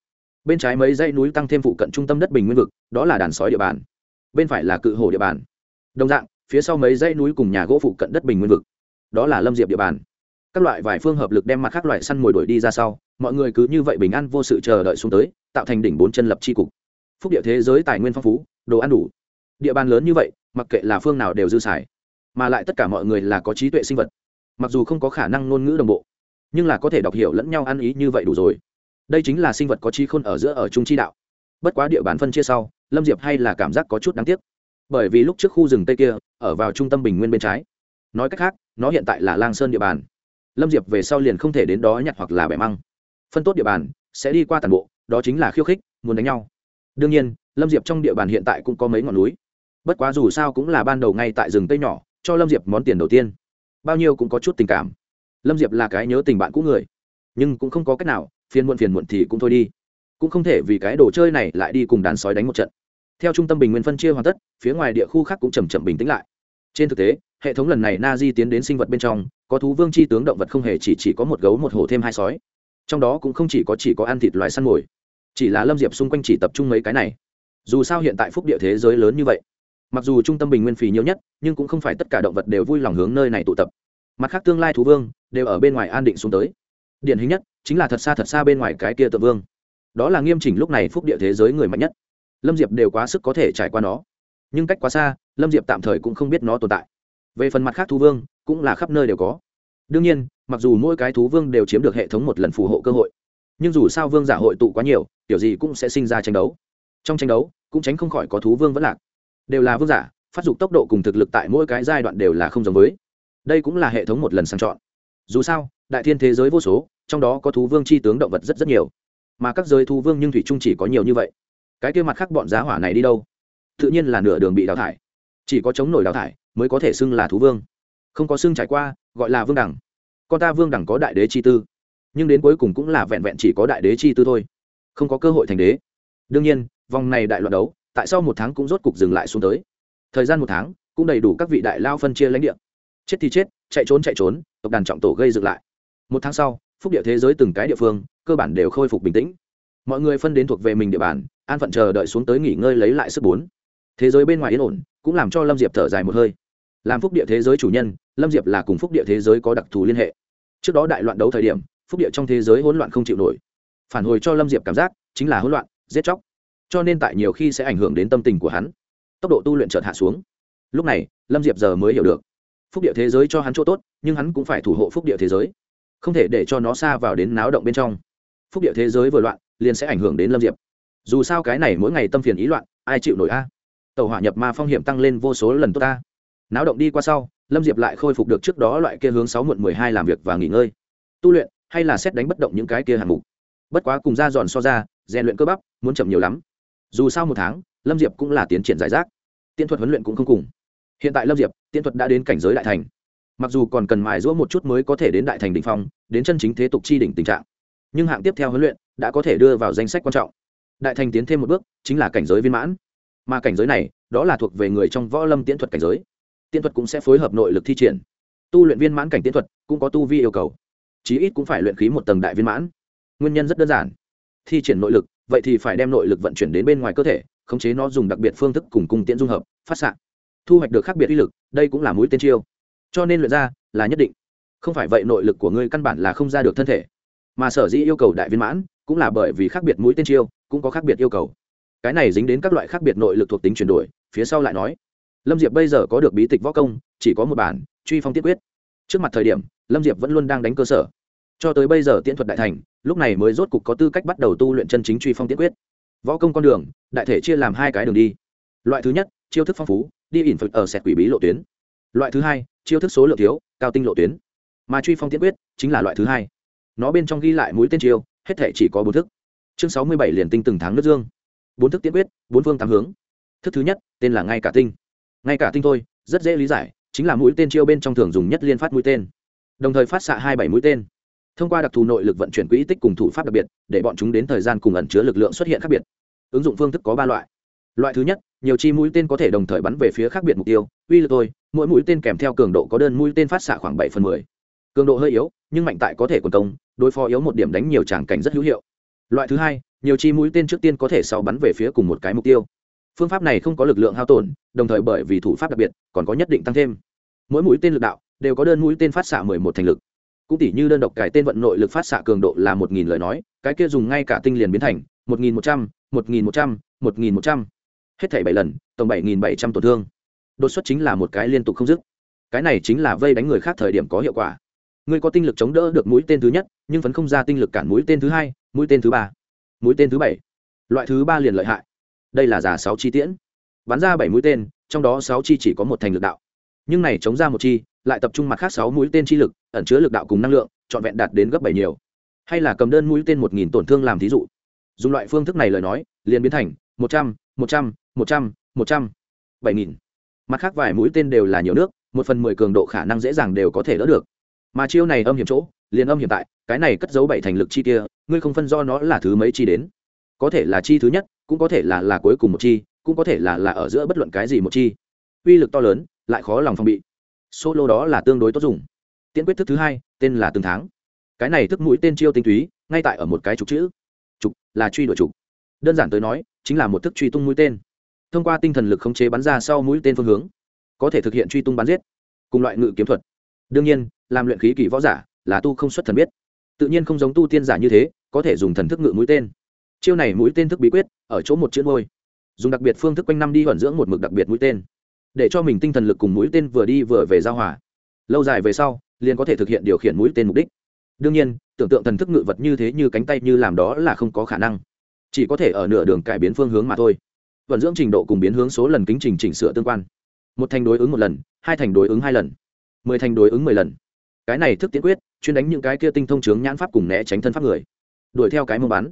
Bên trái mấy dãy núi tăng thêm phụ cận trung tâm đất bình nguyên vực, đó là đàn sói địa bàn bên phải là cự hồ địa bàn. Đồng dạng, phía sau mấy dãy núi cùng nhà gỗ phụ cận đất bình nguyên vực. Đó là lâm diệp địa bàn. Các loại vài phương hợp lực đem mặt khác loại săn mồi đuổi đi ra sau, mọi người cứ như vậy bình an vô sự chờ đợi xuống tới, tạo thành đỉnh bốn chân lập tri cục. Phúc địa thế giới tài nguyên phong phú, đồ ăn đủ. Địa bàn lớn như vậy, mặc kệ là phương nào đều dư xài. Mà lại tất cả mọi người là có trí tuệ sinh vật. Mặc dù không có khả năng ngôn ngữ đồng bộ, nhưng là có thể đọc hiểu lẫn nhau ăn ý như vậy đủ rồi. Đây chính là sinh vật có trí khôn ở giữa ở trung chi đạo. Bất quá địa bàn phân chia sau lâm diệp hay là cảm giác có chút đáng tiếc. Bởi vì lúc trước khu rừng tây kia, ở vào trung tâm bình nguyên bên trái. Nói cách khác, nó hiện tại là lang sơn địa bàn. Lâm diệp về sau liền không thể đến đó nhặt hoặc là bẻ măng. Phân tốt địa bàn, sẽ đi qua toàn bộ, đó chính là khiêu khích, muốn đánh nhau. Đương nhiên, lâm diệp trong địa bàn hiện tại cũng có mấy ngọn núi. Bất quá dù sao cũng là ban đầu ngay tại rừng tây nhỏ, cho lâm diệp món tiền đầu tiên. Bao nhiêu cũng có chút tình cảm. Lâm diệp là cái nhớ tình bạn cũ người. Nhưng cũng không có cách nào, phiền muộn phiền muộn thì cũng thôi đi. Cũng không thể vì cái đồ chơi này lại đi cùng đàn sói đánh một trận theo trung tâm bình nguyên phân chia hoàn tất phía ngoài địa khu khác cũng chầm chậm bình tĩnh lại. Trên thực tế hệ thống lần này na di tiến đến sinh vật bên trong có thú vương c h i tướng động vật không hề chỉ, chỉ có một gấu một hổ thêm hai sói. Trong đó cũng không chỉ có chỉ có ăn thịt loài săn mồi. Chỉ là lâm diệp xung quanh chỉ tập trung mấy cái này. Dù sao hiện tại phúc địa thế giới lớn như vậy mặc dù trung tâm bình nguyên phì nhiều nhất nhưng cũng không phải tất cả động vật đều vui lòng hướng nơi này tụ tập. Mặt khác tương lai thú vương đều ở bên ngoài an định xuống tới. Điển hình nhất chính là thật xa thật xa bên ngoài cái kia tự vương. Đó là nghiêm chỉnh lúc này phúc địa thế giới người mạnh nhất lâm diệp đều quá sức có thể trải qua nó. Nhưng cách quá xa, lâm diệp tạm thời cũng không biết nó tồn tại. Về phần mặt khác thú vương, cũng là khắp nơi đều có. Đương nhiên, mặc dù mỗi cái thú vương đều chiếm được hệ thống một lần phù hộ cơ hội, nhưng dù sao vương giả hội tụ quá nhiều, kiểu gì cũng sẽ sinh ra tranh đấu. Trong tranh đấu, cũng tránh không khỏi có thú vương vẫn lạc. Đều là vương giả, phát dục tốc độ cùng thực lực tại mỗi cái giai đoạn đều là không giống với. Đây cũng là hệ thống một lần sang chọn. Dù sao, đại thiên thế giới vô số, trong đó có thú vương c h i tướng động vật rất rất nhiều. Mà các giới thú vương nhưng thủy trung chỉ có nhiều như vậy cái kia mặt khác bọn giá hỏa này đi đâu? Tự nhiên là nửa đường bị đào thải. Chỉ có chống nổi đào thải mới có thể xưng là thú vương. Không có xưng trải qua, gọi là vương đẳng. Con ta vương đẳng có đại đế chi tư, nhưng đến cuối cùng cũng là vẹn vẹn chỉ có đại đế chi tư thôi. Không có cơ hội thành đế. Đương nhiên, vòng này đại loạn đấu, tại sau một tháng cũng rốt cục dừng lại xuống tới. Thời gian một tháng, cũng đầy đủ các vị đại lao phân chia lãnh địa. Chết thì chết, chạy trốn chạy trốn, tộc đàn trọng tổ gây dựng lại. Một tháng sau, phúc địa thế giới từng cái địa phương, cơ bản đều khôi phục bình tĩnh. Mọi người phân đến thuộc về mình địa bàn an phận chờ đợi xuống tới nghỉ ngơi lấy lại sức bốn. Thế giới bên ngoài yên ổn, cũng làm cho lâm diệp thở dài một hơi. Làm phúc địa thế giới chủ nhân, lâm diệp là cùng phúc địa thế giới có đặc thù liên hệ. Trước đó đại loạn đấu thời điểm, phúc địa trong thế giới hỗn loạn không chịu nổi. Phản hồi cho lâm diệp cảm giác, chính là hỗn loạn, giết chóc. Cho nên tại nhiều khi sẽ ảnh hưởng đến tâm tình của hắn. Tốc độ tu luyện chợt hạ xuống. Lúc này, lâm diệp giờ mới hiểu được. Phúc địa thế giới cho hắn chỗ tốt, nhưng hắn cũng phải thủ hộ phúc địa thế giới. Không thể để cho nó xa vào đến náo động bên trong. Phúc địa thế giới vừa loạn, liền sẽ ảnh hưởng đến lâm diệp dù sao cái này mỗi ngày tâm phiền ý loạn, ai chịu nổi a? Tàu hỏa nhập ma phong hiểm tăng lên vô số lần tốt ta. Náo động đi qua sau, lâm diệp lại khôi phục được trước đó loại kia hướng sáu muộn mười hai làm việc và nghỉ ngơi. Tu luyện, hay là xét đánh bất động những cái kia hạng mục. Bất quá cùng ra dọn so ra, rèn luyện cơ bắp, muốn chậm nhiều lắm. Dù sau một tháng, lâm diệp cũng là tiến triển giải rác. Tiên thuật huấn luyện cũng không cùng. Hiện tại lâm diệp, tiên thuật đã đến cảnh giới đại thành. Mặc dù còn cần mài giũa một chút mới có thể đến đại thành đ ỉ n h phong, đến chân chính thế tục chi đỉnh tình trạng. Nhưng hạng tiếp theo huấn luyện đã có thể đưa vào danh sách quan trọng đại thành tiến thêm một bước, chính là cảnh giới viên mãn. Mà cảnh giới này, đó là thuộc về người trong võ lâm tiễn thuật cảnh giới. Tiễn thuật cũng sẽ phối hợp nội lực thi triển. Tu luyện viên mãn cảnh tiễn thuật cũng có tu vi yêu cầu. Chí ít cũng phải luyện khí một tầng đại viên mãn. Nguyên nhân rất đơn giản. Thi triển nội lực, vậy thì phải đem nội lực vận chuyển đến bên ngoài cơ thể, khống chế nó dùng đặc biệt phương thức cùng cung tiễn dung hợp, phát xạ. Thu hoạch được khác biệt uy lực, đây cũng là mũi tên chiêu. Cho nên luyện ra là nhất định. Không phải vậy nội lực của ngươi căn bản là không ra được thân thể. Mà sở dĩ yêu cầu đại viên mãn, cũng là bởi vì khác biệt mũi tên chiêu cũng có khác biệt yêu cầu. Cái này dính đến các loại khác biệt nội lực thuộc tính chuyển đổi, phía sau lại nói. Lâm diệp bây giờ có được bí tịch võ công, chỉ có một bản, truy phong tiết quyết. Trước mặt thời điểm, lâm diệp vẫn luôn đang đánh cơ sở. Cho tới bây giờ tiễn thuật đại thành, lúc này mới rốt cục có tư cách bắt đầu tu luyện chân chính truy phong tiết quyết. Võ công con đường, đại thể chia làm hai cái đường đi. Loại thứ nhất, chiêu thức phong phú, đi ỉn phật ở sẹt quỷ bí lộ tuyến. Loại thứ hai, chiêu thức số lượng thiếu, cao tinh lộ tuyến. Mà truy phong tiết quyết chính là loại thứ hai. Nó bên trong ghi lại mũi tên chiêu, hết thể chỉ có bốn thức chương sáu mươi bảy liền tinh từng tháng nước dương. Bốn thức tiết quyết bốn phương tám hướng. Thức thứ nhất tên là ngay cả tinh. Ngay cả tinh thôi rất dễ lý giải chính là mũi tên chiêu bên trong thường dùng nhất liên phát mũi tên. Đồng thời phát xạ hai bảy mũi tên. Thông qua đặc thù nội lực vận chuyển quỹ tích cùng thủ pháp đặc biệt để bọn chúng đến thời gian cùng ẩn chứa lực lượng xuất hiện khác biệt. Ứng dụng phương thức có ba loại. Loại thứ nhất nhiều chi mũi tên có thể đồng thời bắn về phía khác biệt mục tiêu. Uy lực thôi, mỗi mũi tên kèm theo cường độ có đơn mũi tên phát xạ khoảng bảy phần mười. Cường độ hơi yếu nhưng mạnh tại có thể quần công đối phó yếu một điểm đánh nhiều tràng cảnh rất hữu hiệu loại thứ hai, nhiều chi mũi tên trước tiên có thể sau bắn về phía cùng một cái mục tiêu. Phương pháp này không có lực lượng hao tổn, đồng thời bởi vì thủ pháp đặc biệt, còn có nhất định tăng thêm. Mỗi mũi tên lực đạo đều có đơn mũi tên phát xạ mười một thành lực. Cũng tỷ như đơn độc cải tên vận nội lực phát xạ cường độ là một nghìn lời nói, cái kia dùng ngay cả tinh liền biến thành một nghìn một trăm, một nghìn một trăm, một nghìn một trăm. Hết thảy bảy lần, tổng bảy nghìn bảy trăm tổn thương. Đột xuất chính là một cái liên tục không dứt. Cái này chính là vây đánh người khác thời điểm có hiệu quả. Ngươi có tinh lực chống đỡ được mũi tên thứ nhất, nhưng vẫn không ra tinh lực cản mũi tên thứ hai mũi tên thứ ba, mũi tên thứ bảy, loại thứ ba liền lợi hại. Đây là giả sáu chi tiễn. Bắn ra bảy mũi tên, trong đó sáu chi chỉ có một thành lực đạo. Nhưng này chống ra một chi, lại tập trung mặt khác sáu mũi tên chi lực, ẩn chứa lực đạo cùng năng lượng, trọn vẹn đạt đến gấp bảy nhiều. Hay là cầm đơn mũi tên một nghìn tổn thương làm thí dụ. Dùng loại phương thức này lời nói, liền biến thành một trăm một trăm một trăm một trăm, bảy nghìn. Mặt khác vài mũi tên đều là nhiều nước, một phần mười cường độ khả năng dễ dàng đều có thể đỡ được. Mà chiêu này âm hiểm chỗ liền âm hiện tại, cái này cất giấu bảy thành lực chi kia, ngươi không phân do nó là thứ mấy chi đến. Có thể là chi thứ nhất, cũng có thể là là cuối cùng một chi, cũng có thể là là ở giữa bất luận cái gì một chi. Uy lực to lớn, lại khó lòng phòng bị. Solo đó là tương đối tốt dùng. Tiễn quyết thức thứ hai, tên là từng tháng. Cái này thức mũi tên chiêu tinh túy, ngay tại ở một cái trục chữ. Trục là truy đuổi trục. Đơn giản tới nói, chính là một thức truy tung mũi tên. Thông qua tinh thần lực khống chế bắn ra sau mũi tên phương hướng, có thể thực hiện truy tung bắn giết, cùng loại ngự kiếm thuật. Đương nhiên, làm luyện khí kỳ võ giả là tu không xuất thần biết. Tự nhiên không giống tu tiên giả như thế, có thể dùng thần thức ngự mũi tên. Chiêu này mũi tên thức bí quyết, ở chỗ một chữ ngôi. Dùng đặc biệt phương thức quanh năm đi vận dưỡng một mực đặc biệt mũi tên. Để cho mình tinh thần lực cùng mũi tên vừa đi vừa về giao hòa. Lâu dài về sau, liền có thể thực hiện điều khiển mũi tên mục đích. Đương nhiên, tưởng tượng thần thức ngự vật như thế như cánh tay như làm đó là không có khả năng. Chỉ có thể ở nửa đường cải biến phương hướng mà thôi. Vận dưỡng trình độ cùng biến hướng số lần kính trình chỉnh sửa tương quan. Một thành đối ứng một lần, hai thành đối ứng hai lần. Mười thành đối ứng mười lần cái này thức tiễn quyết, chuyên đánh những cái kia tinh thông chướng nhãn pháp cùng né tránh thân pháp người. Đuổi theo cái mông bắn.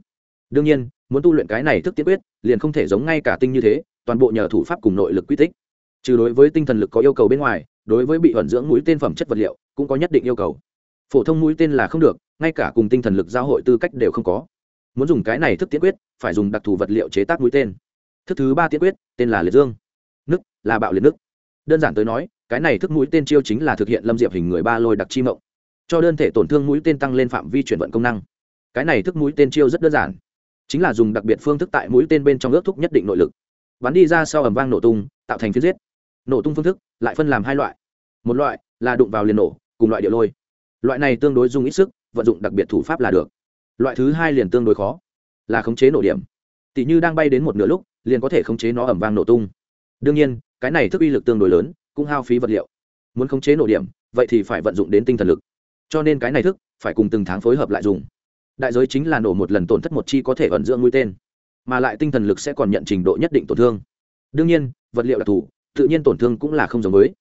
Đương nhiên, muốn tu luyện cái này thức tiễn quyết, liền không thể giống ngay cả tinh như thế, toàn bộ nhờ thủ pháp cùng nội lực quy tích. Trừ đối với tinh thần lực có yêu cầu bên ngoài, đối với bị vận dưỡng mũi tên phẩm chất vật liệu, cũng có nhất định yêu cầu. Phổ thông mũi tên là không được, ngay cả cùng tinh thần lực giao hội tư cách đều không có. Muốn dùng cái này thức tiễn quyết, phải dùng đặc thù vật liệu chế tác mũi tên. Thức thứ ba tiễn quyết, tên là liệt dương. Nước là bạo liệt nước đơn giản tới nói cái này thức mũi tên chiêu chính là thực hiện lâm diệp hình người ba lôi đặc chi mộng. Cho đơn thể tổn thương mũi tên tăng lên phạm vi chuyển vận công năng. Cái này thức mũi tên chiêu rất đơn giản. Chính là dùng đặc biệt phương thức tại mũi tên bên trong ước thúc nhất định nội lực. Bắn đi ra sau ẩm vang nổ tung, tạo thành phiến giết. Nổ tung phương thức, lại phân làm hai loại. Một loại là đụng vào liền nổ, cùng loại điệu lôi. Loại này tương đối dùng ít sức, vận dụng đặc biệt thủ pháp là được. Loại thứ hai liền tương đối khó, là khống chế nổ điểm. Tỷ như đang bay đến một nửa lúc, liền có thể khống chế nó ẩm vang nổ tung. Đương nhiên, cái này thức uy lực tương đối lớn cũng hao phí vật liệu. Muốn khống chế nổ điểm, vậy thì phải vận dụng đến tinh thần lực. Cho nên cái này thức, phải cùng từng tháng phối hợp lại dùng. Đại giới chính là nổ một lần tổn thất một chi có thể ẩn dưỡng mũi tên, mà lại tinh thần lực sẽ còn nhận trình độ nhất định tổn thương. Đương nhiên, vật liệu đặc thù, tự nhiên tổn thương cũng là không giống với,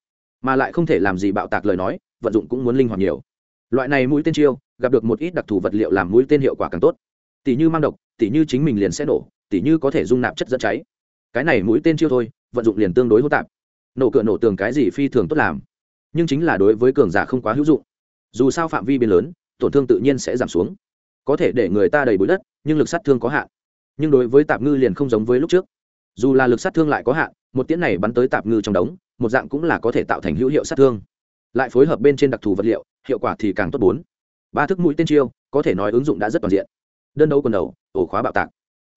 mà lại không thể làm gì bạo tạc lời nói, vận dụng cũng muốn linh hoạt nhiều. Loại này mũi tên chiêu, gặp được một ít đặc thù vật liệu làm mũi tên hiệu quả càng tốt. Tỷ như mang độc, tỷ như chính mình liền sẽ nổ, tỷ như có thể dung nạp chất dẫn cháy. Cái này mũi tên chiêu thôi, vận dụng liền tương đối hô tạp nổ cửa nổ tường cái gì phi thường tốt làm. Nhưng chính là đối với cường giả không quá hữu dụng. Dù sao phạm vi biến lớn, tổn thương tự nhiên sẽ giảm xuống. Có thể để người ta đầy bụi đất, nhưng lực sát thương có hạn. Nhưng đối với tạp ngư liền không giống với lúc trước. Dù là lực sát thương lại có hạn, một tiễn này bắn tới tạp ngư trong đống, một dạng cũng là có thể tạo thành hữu hiệu sát thương. Lại phối hợp bên trên đặc thù vật liệu, hiệu quả thì càng tốt bốn. Ba thức mũi tên chiêu, có thể nói ứng dụng đã rất toàn diện. Đơn đấu quần đầu, ổ khóa bạo tạc.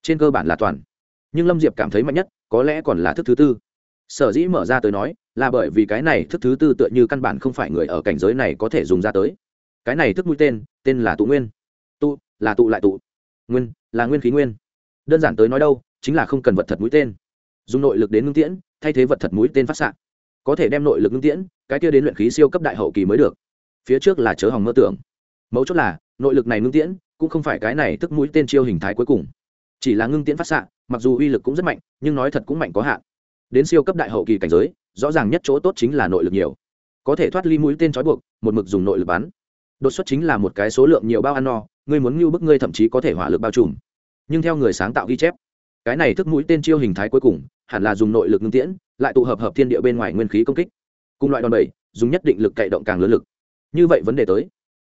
Trên cơ bản là toàn. Nhưng lâm diệp cảm thấy mạnh nhất, có lẽ còn là thức thứ tư sở dĩ mở ra tới nói, là bởi vì cái này thức thứ tư tựa như căn bản không phải người ở cảnh giới này có thể dùng ra tới. Cái này thức mũi tên tên là tụ nguyên. Tụ là tụ lại tụ. Nguyên, là nguyên khí nguyên. Đơn giản tới nói đâu, chính là không cần vật thật mũi tên. Dùng nội lực đến ngưng tiễn, thay thế vật thật mũi tên phát s có thể đem nội lực ngưng tiễn, cái kia đến luyện khí siêu cấp đại hậu kỳ mới được. Phía trước là chớ hỏng mơ tưởng. Mấu chốt là, nội lực này ngưng tiễn, cũng không phải cái này tức mũi tên chiêu hình thái cuối cùng. Chỉ là ngưng tiễn phát xạ, mặc dù uy lực cũng rất mạnh, nhưng nói thật cũng mạnh có hạn đến siêu cấp đại hậu kỳ cảnh giới, rõ ràng nhất chỗ tốt chính là nội lực nhiều. Có thể thoát ly mũi tên trói buộc, một mực dùng nội lực bắn. Đột xuất chính là một cái số lượng nhiều bao ăn no, ngươi muốn ngưu bức ngươi thậm chí có thể hỏa lực bao trùm. Nhưng theo người sáng tạo ghi chép, cái này thức mũi tên chiêu hình thái cuối cùng, hẳn là dùng nội lực ngưng tiễn, lại tụ hợp hợp thiên địa bên ngoài nguyên khí công kích. Cùng loại đòn bẩy, dùng nhất định lực cậy động càng lớn lực. Như vậy vấn đề tới.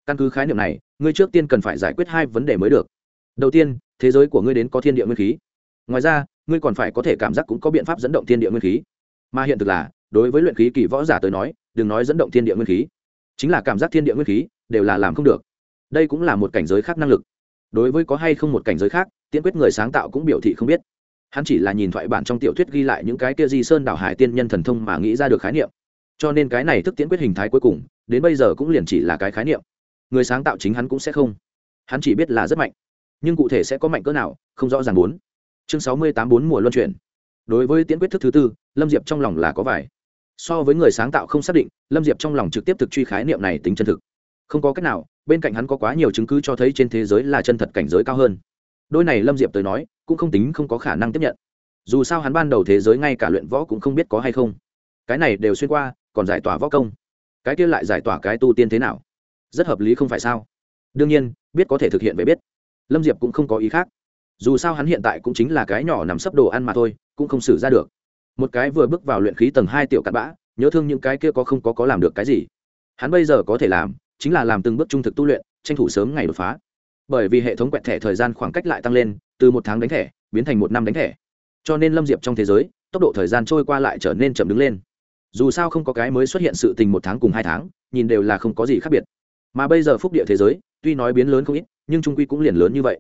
Căn cứ khái niệm này, ngươi trước tiên cần phải giải quyết hai vấn đề mới được. Đầu tiên, thế giới của ngươi đến có thiên địa nguyên khí. Ngoài ra ngươi còn phải có thể cảm giác cũng có biện pháp dẫn động thiên địa nguyên khí. Mà hiện thực là, đối với luyện khí kỳ võ giả tới nói, đừng nói dẫn động thiên địa nguyên khí, chính là cảm giác thiên địa nguyên khí đều là làm không được. Đây cũng là một cảnh giới khác năng lực. Đối với có hay không một cảnh giới khác tiễn quyết người sáng tạo cũng biểu thị không biết. Hắn chỉ là nhìn thoại bản trong tiểu thuyết ghi lại những cái kia di sơn đảo hải tiên nhân thần thông mà nghĩ ra được khái niệm. Cho nên cái này thức tiễn quyết hình thái cuối cùng, đến bây giờ cũng liền chỉ là cái khái niệm. Người sáng tạo chính hắn cũng sẽ không. Hắn chỉ biết là rất mạnh, nhưng cụ thể sẽ có mạnh cỡ nào, không rõ ràng bốn chương sáu mươi tám bốn mùa luân chuyển. Đối với tiễn quyết thức thứ tư, lâm diệp trong lòng là có vài. So với người sáng tạo không xác định, lâm diệp trong lòng trực tiếp thực truy khái niệm này tính chân thực. Không có cách nào, bên cạnh hắn có quá nhiều chứng cứ cho thấy trên thế giới là chân thật cảnh giới cao hơn. Đôi này lâm diệp tới nói, cũng không tính không có khả năng tiếp nhận. Dù sao hắn ban đầu thế giới ngay cả luyện võ cũng không biết có hay không. Cái này đều xuyên qua, còn giải tỏa võ công. Cái kia lại giải tỏa cái tu tiên thế nào? Rất hợp lý không phải sao? Đương nhiên, biết có thể thực hiện về biết. Lâm diệp cũng không có ý khác dù sao hắn hiện tại cũng chính là cái nhỏ nằm sấp đồ ăn mà thôi, cũng không xử ra được. Một cái vừa bước vào luyện khí tầng hai tiểu cặn bã, nhớ thương những cái kia có không có có làm được cái gì. Hắn bây giờ có thể làm, chính là làm từng bước trung thực tu luyện, tranh thủ sớm ngày đột phá. Bởi vì hệ thống quẹt thẻ thời gian khoảng cách lại tăng lên, từ một tháng đánh thẻ, biến thành một năm đánh thẻ. Cho nên lâm diệp trong thế giới, tốc độ thời gian trôi qua lại trở nên chậm đứng lên. Dù sao không có cái mới xuất hiện sự tình một tháng cùng hai tháng, nhìn đều là không có gì khác biệt. Mà bây giờ phúc địa thế giới, tuy nói biến lớn không ít, nhưng trung quy cũng liền lớn như vậy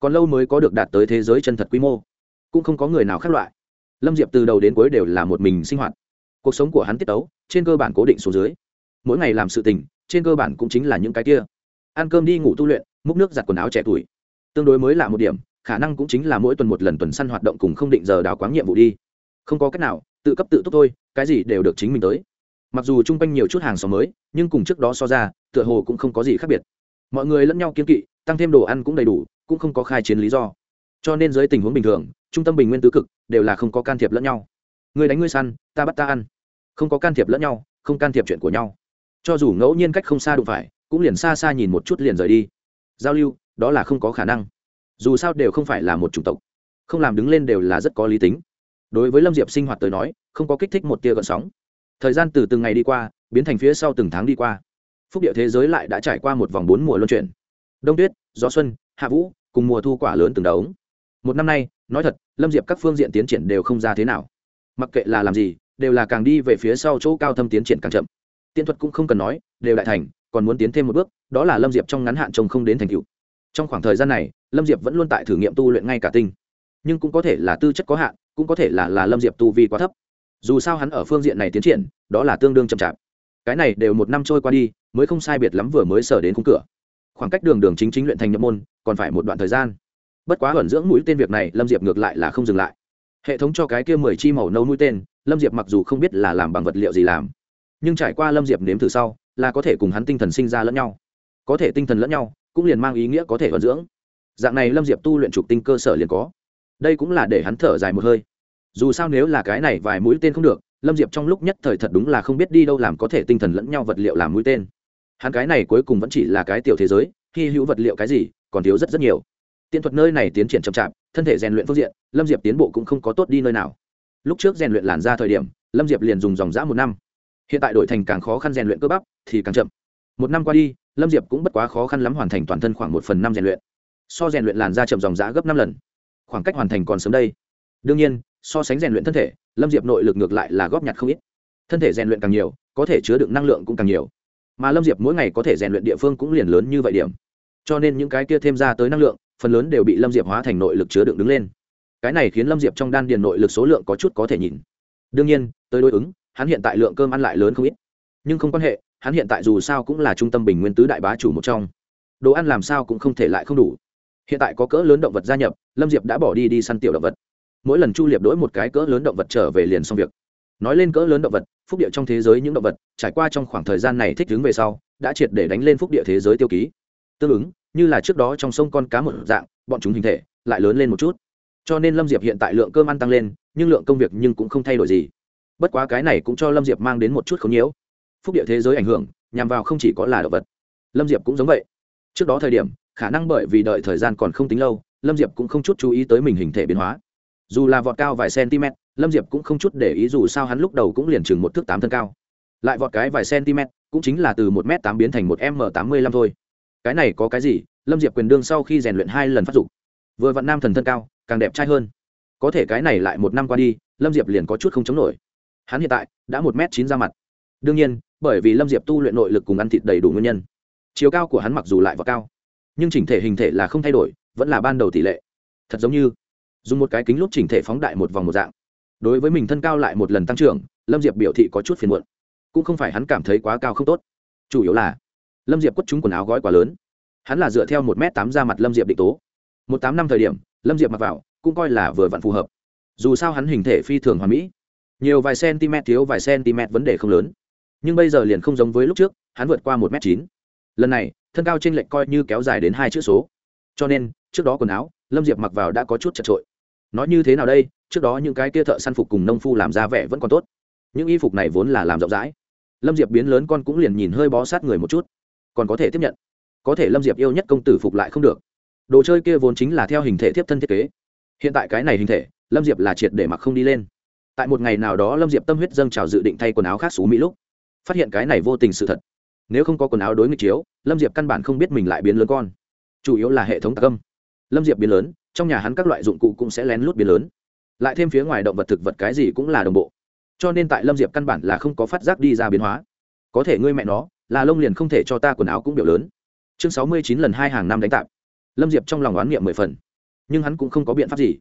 còn lâu mới có được đạt tới thế giới chân thật quy mô. Cũng không có người nào khác loại. Lâm diệp từ đầu đến cuối đều là một mình sinh hoạt. Cuộc sống của hắn tiết tấu, trên cơ bản cố định số dưới. Mỗi ngày làm sự tình, trên cơ bản cũng chính là những cái kia. Ăn cơm đi ngủ tu luyện, múc nước giặt quần áo trẻ tuổi. Tương đối mới là một điểm, khả năng cũng chính là mỗi tuần một lần tuần săn hoạt động cùng không định giờ đào quáng nhiệm vụ đi. Không có cách nào, tự cấp tự túc thôi, cái gì đều được chính mình tới. Mặc dù chung quanh nhiều chút hàng xóm mới, nhưng cùng trước đó so ra, tựa hồ cũng không có gì khác biệt. Mọi người lẫn nhau kiên kỵ, tăng thêm đồ ăn cũng đầy đủ cũng không có khai chiến lý do. Cho nên dưới tình huống bình thường, trung tâm bình nguyên tứ cực đều là không có can thiệp lẫn nhau. Người đánh ngươi săn, ta bắt ta ăn. Không có can thiệp lẫn nhau, không can thiệp chuyện của nhau. Cho dù ngẫu nhiên cách không xa đụng phải, cũng liền xa xa nhìn một chút liền rời đi. Giao lưu, đó là không có khả năng. Dù sao đều không phải là một chủng tộc. Không làm đứng lên đều là rất có lý tính. Đối với lâm diệp sinh hoạt tới nói, không có kích thích một tia gợn sóng. Thời gian từ từng ngày đi qua, biến thành phía sau từng tháng đi qua. Phúc địa thế giới lại đã trải qua một vòng bốn mùa luân chuyển. Đông tuyết, gió xuân, hạ vũ cùng mùa thu quả lớn từng đống. Một năm nay, nói thật, lâm diệp các phương diện tiến triển đều không ra thế nào. Mặc kệ là làm gì, đều là càng đi về phía sau chỗ cao thâm tiến triển càng chậm. Tiên thuật cũng không cần nói, đều đại thành, còn muốn tiến thêm một bước, đó là lâm diệp trong ngắn hạn trông không đến thành tựu. Trong khoảng thời gian này, lâm diệp vẫn luôn tại thử nghiệm tu luyện ngay cả tinh. Nhưng cũng có thể là tư chất có hạn, cũng có thể là là lâm diệp tu vi quá thấp. Dù sao hắn ở phương diện này tiến triển, đó là tương đương chậm chạp. Cái này đều một năm trôi qua đi, mới không sai biệt lắm vừa mới sở đến khung cửa khoảng cách đường đường chính chính luyện thành nhập môn, còn phải một đoạn thời gian. Bất quá ẩn dưỡng mũi tên việc này, lâm diệp ngược lại là không dừng lại. Hệ thống cho cái kia mười chi màu nâu mũi tên, lâm diệp mặc dù không biết là làm bằng vật liệu gì làm, nhưng trải qua lâm diệp nếm thử sau, là có thể cùng hắn tinh thần sinh ra lẫn nhau. Có thể tinh thần lẫn nhau, cũng liền mang ý nghĩa có thể ẩn dưỡng. Dạng này lâm diệp tu luyện trục tinh cơ sở liền có. Đây cũng là để hắn thở dài một hơi. Dù sao nếu là cái này vài mũi tên không được, lâm diệp trong lúc nhất thời thật đúng là không biết đi đâu làm có thể tinh thần lẫn nhau vật liệu làm mũi tên hắn cái này cuối cùng vẫn chỉ là cái tiểu thế giới, hy hữu vật liệu cái gì, còn thiếu rất rất nhiều. Tiên thuật nơi này tiến triển chậm chạp, thân thể rèn luyện phương diện, lâm diệp tiến bộ cũng không có tốt đi nơi nào. Lúc trước rèn luyện làn ra thời điểm, lâm diệp liền dùng dòng giã một năm. Hiện tại đổi thành càng khó khăn rèn luyện cơ bắp, thì càng chậm. Một năm qua đi, lâm diệp cũng bất quá khó khăn lắm hoàn thành toàn thân khoảng một phần năm rèn luyện. So rèn luyện làn da chậm dòng giã gấp năm lần. Khoảng cách hoàn thành còn sớm đây. Đương nhiên, so sánh rèn luyện thân thể, lâm diệp nội lực ngược lại là góp nhặt không ít. Thân thể rèn luyện càng nhiều, có thể chứa đựng năng lượng cũng càng nhiều mà lâm diệp mỗi ngày có thể rèn luyện địa phương cũng liền lớn như vậy điểm. Cho nên những cái kia thêm ra tới năng lượng, phần lớn đều bị lâm diệp hóa thành nội lực chứa đựng đứng lên. Cái này khiến lâm diệp trong đan điền nội lực số lượng có chút có thể nhìn. Đương nhiên, tới đối ứng, hắn hiện tại lượng cơm ăn lại lớn không ít. Nhưng không quan hệ, hắn hiện tại dù sao cũng là trung tâm bình nguyên tứ đại bá chủ một trong. Đồ ăn làm sao cũng không thể lại không đủ. Hiện tại có cỡ lớn động vật gia nhập, lâm diệp đã bỏ đi đi săn tiểu động vật. Mỗi lần chu liệp đ i một cái cỡ lớn động vật trở về liền xong việc nói lên cỡ lớn động vật, phúc địa trong thế giới những động vật, trải qua trong khoảng thời gian này thích ứng về sau, đã triệt để đánh lên phúc địa thế giới tiêu ký. Tương ứng, như là trước đó trong sông con cá một dạng, bọn chúng hình thể lại lớn lên một chút. Cho nên lâm diệp hiện tại lượng cơm ăn tăng lên, nhưng lượng công việc nhưng cũng không thay đổi gì. Bất quá cái này cũng cho lâm diệp mang đến một chút k h n nhiễu. Phúc địa thế giới ảnh hưởng, nhằm vào không chỉ có là động vật. Lâm diệp cũng giống vậy. Trước đó thời điểm, khả năng bởi vì đợi thời gian còn không tính lâu, lâm diệp cũng không chút chú ý tới mình hình thể biến hóa. Dù là vọt cao vài cm lâm diệp cũng không chút để ý dù sao hắn lúc đầu cũng liền chừng một thước tám thân cao. Lại vọt cái vài cm cũng chính là từ một m tám biến thành một m tám mươi lăm thôi. Cái này có cái gì? Lâm diệp quyền đương sau khi rèn luyện hai lần phát dục. Vừa vặn nam thần thân cao, càng đẹp trai hơn. Có thể cái này lại một năm qua đi, lâm diệp liền có chút không chống nổi. Hắn hiện tại đã một m chín ra mặt. Đương nhiên, bởi vì lâm diệp tu luyện nội lực cùng ăn thịt đầy đủ nguyên nhân. Chiều cao của hắn mặc dù lại vào cao, nhưng chỉnh thể hình thể là không thay đổi, vẫn là ban đầu tỷ lệ. Thật giống như, dùng một cái kính lúc chỉnh thể phóng đại một vòng một dạng đối với mình thân cao lại một lần tăng trưởng, lâm diệp biểu thị có chút phiền muộn. Cũng không phải hắn cảm thấy quá cao không tốt. Chủ yếu là, lâm diệp quất trúng quần áo gói quá lớn. Hắn là dựa theo một m tám ra mặt lâm diệp định tố. Một tám năm thời điểm, lâm diệp mặc vào, cũng coi là vừa vặn phù hợp. Dù sao hắn hình thể phi thường hoàn mỹ. Nhiều vài cm thiếu vài cm vấn đề không lớn. Nhưng bây giờ liền không giống với lúc trước, hắn vượt qua một m chín. Lần này, thân cao t r ê n lệch coi như kéo dài đến hai chữ số. Cho nên, trước đó quần áo, lâm diệp mặc vào đã có chút chật trội nói như thế nào đây? Trước đó những cái kia thợ săn phục cùng nông phu làm ra vẻ vẫn còn tốt. Những y phục này vốn là làm rộng rãi. Lâm diệp biến lớn con cũng liền nhìn hơi bó sát người một chút. Còn có thể tiếp nhận. Có thể lâm diệp yêu nhất công tử phục lại không được. Đồ chơi kia vốn chính là theo hình thể tiếp thân thiết kế. Hiện tại cái này hình thể, lâm diệp là triệt để mặc không đi lên. Tại một ngày nào đó lâm diệp tâm huyết dâng trào dự định thay quần áo khác xú mỹ lúc, phát hiện cái này vô tình sự thật. Nếu không có quần áo đối nghịch chiếu, lâm diệp căn bản không biết mình lại biến lớn con. Chủ yếu là hệ thống tạc âm. Lâm diệp biến lớn, trong nhà hắn các loại dụng cụ cũng sẽ lén lút biến lớn lại thêm phía ngoài động vật thực vật cái gì cũng là đồng bộ. Cho nên tại lâm diệp căn bản là không có phát giác đi ra biến hóa. Có thể ngươi mẹ nó, là lông liền không thể cho ta quần áo cũng biểu lớn. Chương sáu mươi chín lần hai hàng năm đánh tạp. Lâm diệp trong lòng oán niệm mười phần. Nhưng hắn cũng không có biện pháp gì.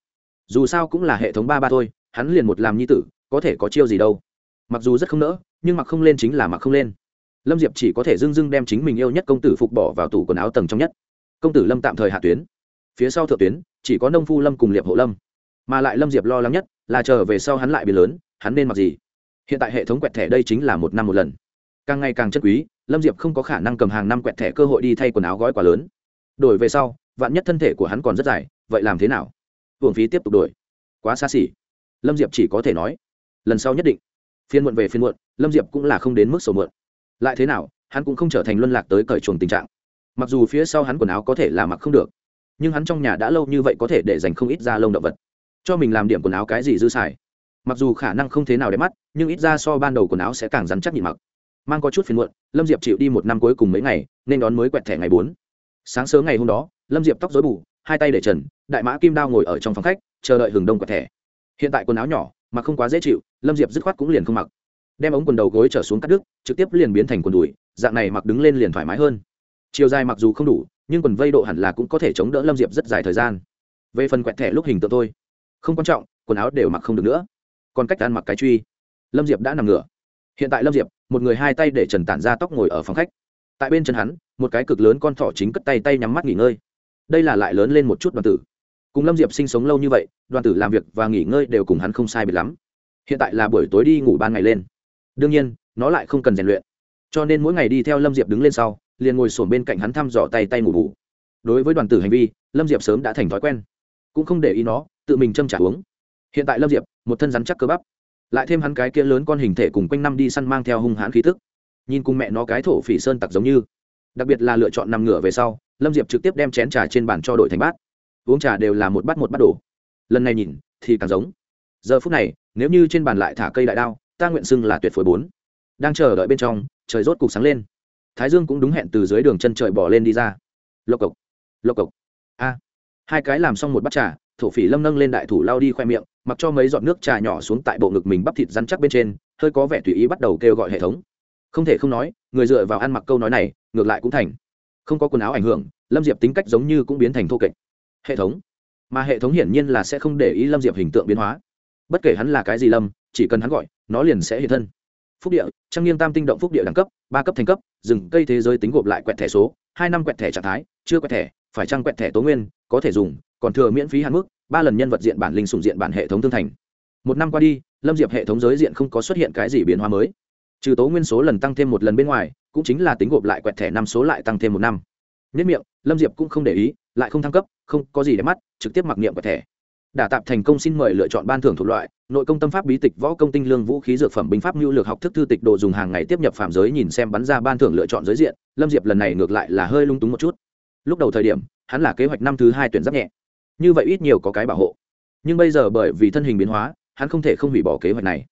Dù sao cũng là hệ thống ba ba thôi, hắn liền một làm nhi tử, có thể có chiêu gì đâu. Mặc dù rất không nỡ, nhưng mặc không lên chính là mặc không lên. Lâm diệp chỉ có thể dưng dưng đem chính mình yêu nhất công tử phục bỏ vào tủ quần áo tầng trong nhất. Công tử lâm tạm thời hạ tuyến. Phía sau thượng tuyến, chỉ có nông phu lâm cùng liệp hộ lâm mà lại lâm diệp lo lắng nhất là chờ về sau hắn lại bị lớn, hắn nên mặc gì? Hiện tại hệ thống quẹt thẻ đây chính là một năm một lần. Càng ngày càng chất quý, lâm diệp không có khả năng cầm hàng năm quẹt thẻ cơ hội đi thay quần áo gói quá lớn. Đổi về sau, vạn nhất thân thể của hắn còn rất dài, vậy làm thế nào? Hưởng phí tiếp tục đổi. Quá xa xỉ. Lâm diệp chỉ có thể nói, lần sau nhất định. Phiên muộn về phiên muộn, lâm diệp cũng là không đến mức sổ muộn. Lại thế nào, hắn cũng không trở thành luân lạc tới cởi chuồng tình trạng. Mặc dù phía sau hắn quần áo có thể là mặc không được, nhưng hắn trong nhà đã lâu như vậy có thể để dành không ít da lông động vật cho mình làm điểm quần áo cái gì dư xài. Mặc dù khả năng không thế nào đẹp mắt, nhưng ít ra so ban đầu quần áo sẽ càng rắn chắc nhịn mặc. Mang có chút phiền muộn, lâm diệp chịu đi một năm cuối cùng mấy ngày, nên đón mới quẹt thẻ ngày bốn. Sáng sớm ngày hôm đó, lâm diệp tóc dối bù, hai tay để trần, đại mã kim đao ngồi ở trong phòng khách, chờ đợi hừng đông quẹt thẻ. Hiện tại quần áo nhỏ, mà không quá dễ chịu, lâm diệp dứt khoát cũng liền không mặc. Đem ống quần đầu gối trở xuống cắt đứt, trực tiếp liền biến thành quần đùi, dạng này mặc đứng lên liền thoải mái hơn. Chiều dài mặc dù không đủ, nhưng quần vây độ hẳn là cũng có thể chống đỡ lâm diệp rất dài thời gian. Về phần quẹt thẻ lúc hình tượng thôi không quan trọng quần áo đều mặc không được nữa. Còn cách ăn mặc cái truy. Lâm diệp đã nằm ngửa. Hiện tại lâm diệp một người hai tay để trần tản ra tóc ngồi ở phòng khách. Tại bên chân hắn một cái cực lớn con thỏ chính cất tay tay nhắm mắt nghỉ ngơi. Đây là lại lớn lên một chút đoàn tử. Cùng lâm diệp sinh sống lâu như vậy đoàn tử làm việc và nghỉ ngơi đều cùng hắn không sai biệt lắm. Hiện tại là buổi tối đi ngủ ban ngày lên. Đương nhiên nó lại không cần rèn luyện. Cho nên mỗi ngày đi theo lâm diệp đứng lên sau liền ngồi sổm bên cạnh hắn thăm dò tay tay ngủ ngủ, đối với đoàn tử hành vi lâm diệp sớm đã thành thói quen. Cũng không để ý nó tự mình châm trả uống. Hiện tại lâm diệp, một thân rắn chắc cơ bắp. Lại thêm hắn cái kia lớn con hình thể cùng quanh năm đi săn mang theo hung hãn khí tức. Nhìn cùng mẹ nó cái thổ phỉ sơn tặc giống như. Đặc biệt là lựa chọn nằm ngửa về sau, lâm diệp trực tiếp đem chén trà trên bàn cho đội thành bát. Uống trà đều là một bát một bát đổ. Lần này nhìn, thì càng giống. Giờ phút này, nếu như trên bàn lại thả cây đại đao, ta nguyện xưng là tuyệt phối bốn. Đang chờ đợi bên trong, trời rốt cục sáng lên. Thái dương cũng đúng hẹn từ dưới đường chân trời bỏ lên đi ra. Lộc cộc lộc cộc. A. Hai cái làm xong một bát trà thổ phỉ lâm nâng lên đại thủ lao đi khoe miệng, mặc cho mấy giọt nước trà nhỏ xuống tại bộ ngực mình bắp thịt rắn chắc bên trên, hơi có vẻ tùy ý bắt đầu kêu gọi hệ thống. Không thể không nói, người dựa vào ăn mặc câu nói này, ngược lại cũng thành. Không có quần áo ảnh hưởng, lâm diệp tính cách giống như cũng biến thành thô kệch. Hệ thống? Mà hệ thống hiển nhiên là sẽ không để ý lâm diệp hình tượng biến hóa. Bất kể hắn là cái gì lâm, chỉ cần hắn gọi, nó liền sẽ hiện thân. Phúc địa trang nghiêng tam tinh động phúc địa đẳng cấp, ba cấp thành cấp, rừng cây thế giới tính gộp lại quẹt thẻ số, hai năm quẹt thẻ trạng thái, chưa quẹt thẻ, phải trăng quẹt thẻ tố nguyên, có thể dùng còn thừa miễn phí hạn mức, ba lần nhân vật diện bản linh sùng diện bản hệ thống thương thành. Một năm qua đi, lâm diệp hệ thống giới diện không có xuất hiện cái gì biến hóa mới. Trừ tố nguyên số lần tăng thêm một lần bên ngoài, cũng chính là tính gộp lại quẹt thẻ năm số lại tăng thêm một năm. Nhất miệng, lâm diệp cũng không để ý, lại không thăng cấp, không có gì để mắt, trực tiếp mặc niệm quẹt thẻ. Đả tạp thành công xin mời lựa chọn ban thưởng thuộc loại, nội công tâm pháp bí tịch võ công tinh lương vũ khí dược phẩm binh pháp mưu lược học thức thư tịch đồ dùng hàng ngày tiếp nhập phạm giới nhìn xem bắn ra ban thưởng lựa chọn giới diện, lâm diệp lần này ngược lại là hơi lung túng một chút. Lúc đầu thời điểm, hắn là kế hoạch năm thứ hai tuyển giáp nhẹ như vậy ít nhiều có cái bảo hộ. Nhưng bây giờ bởi vì thân hình biến hóa, hắn không thể không hủy bỏ kế hoạch này.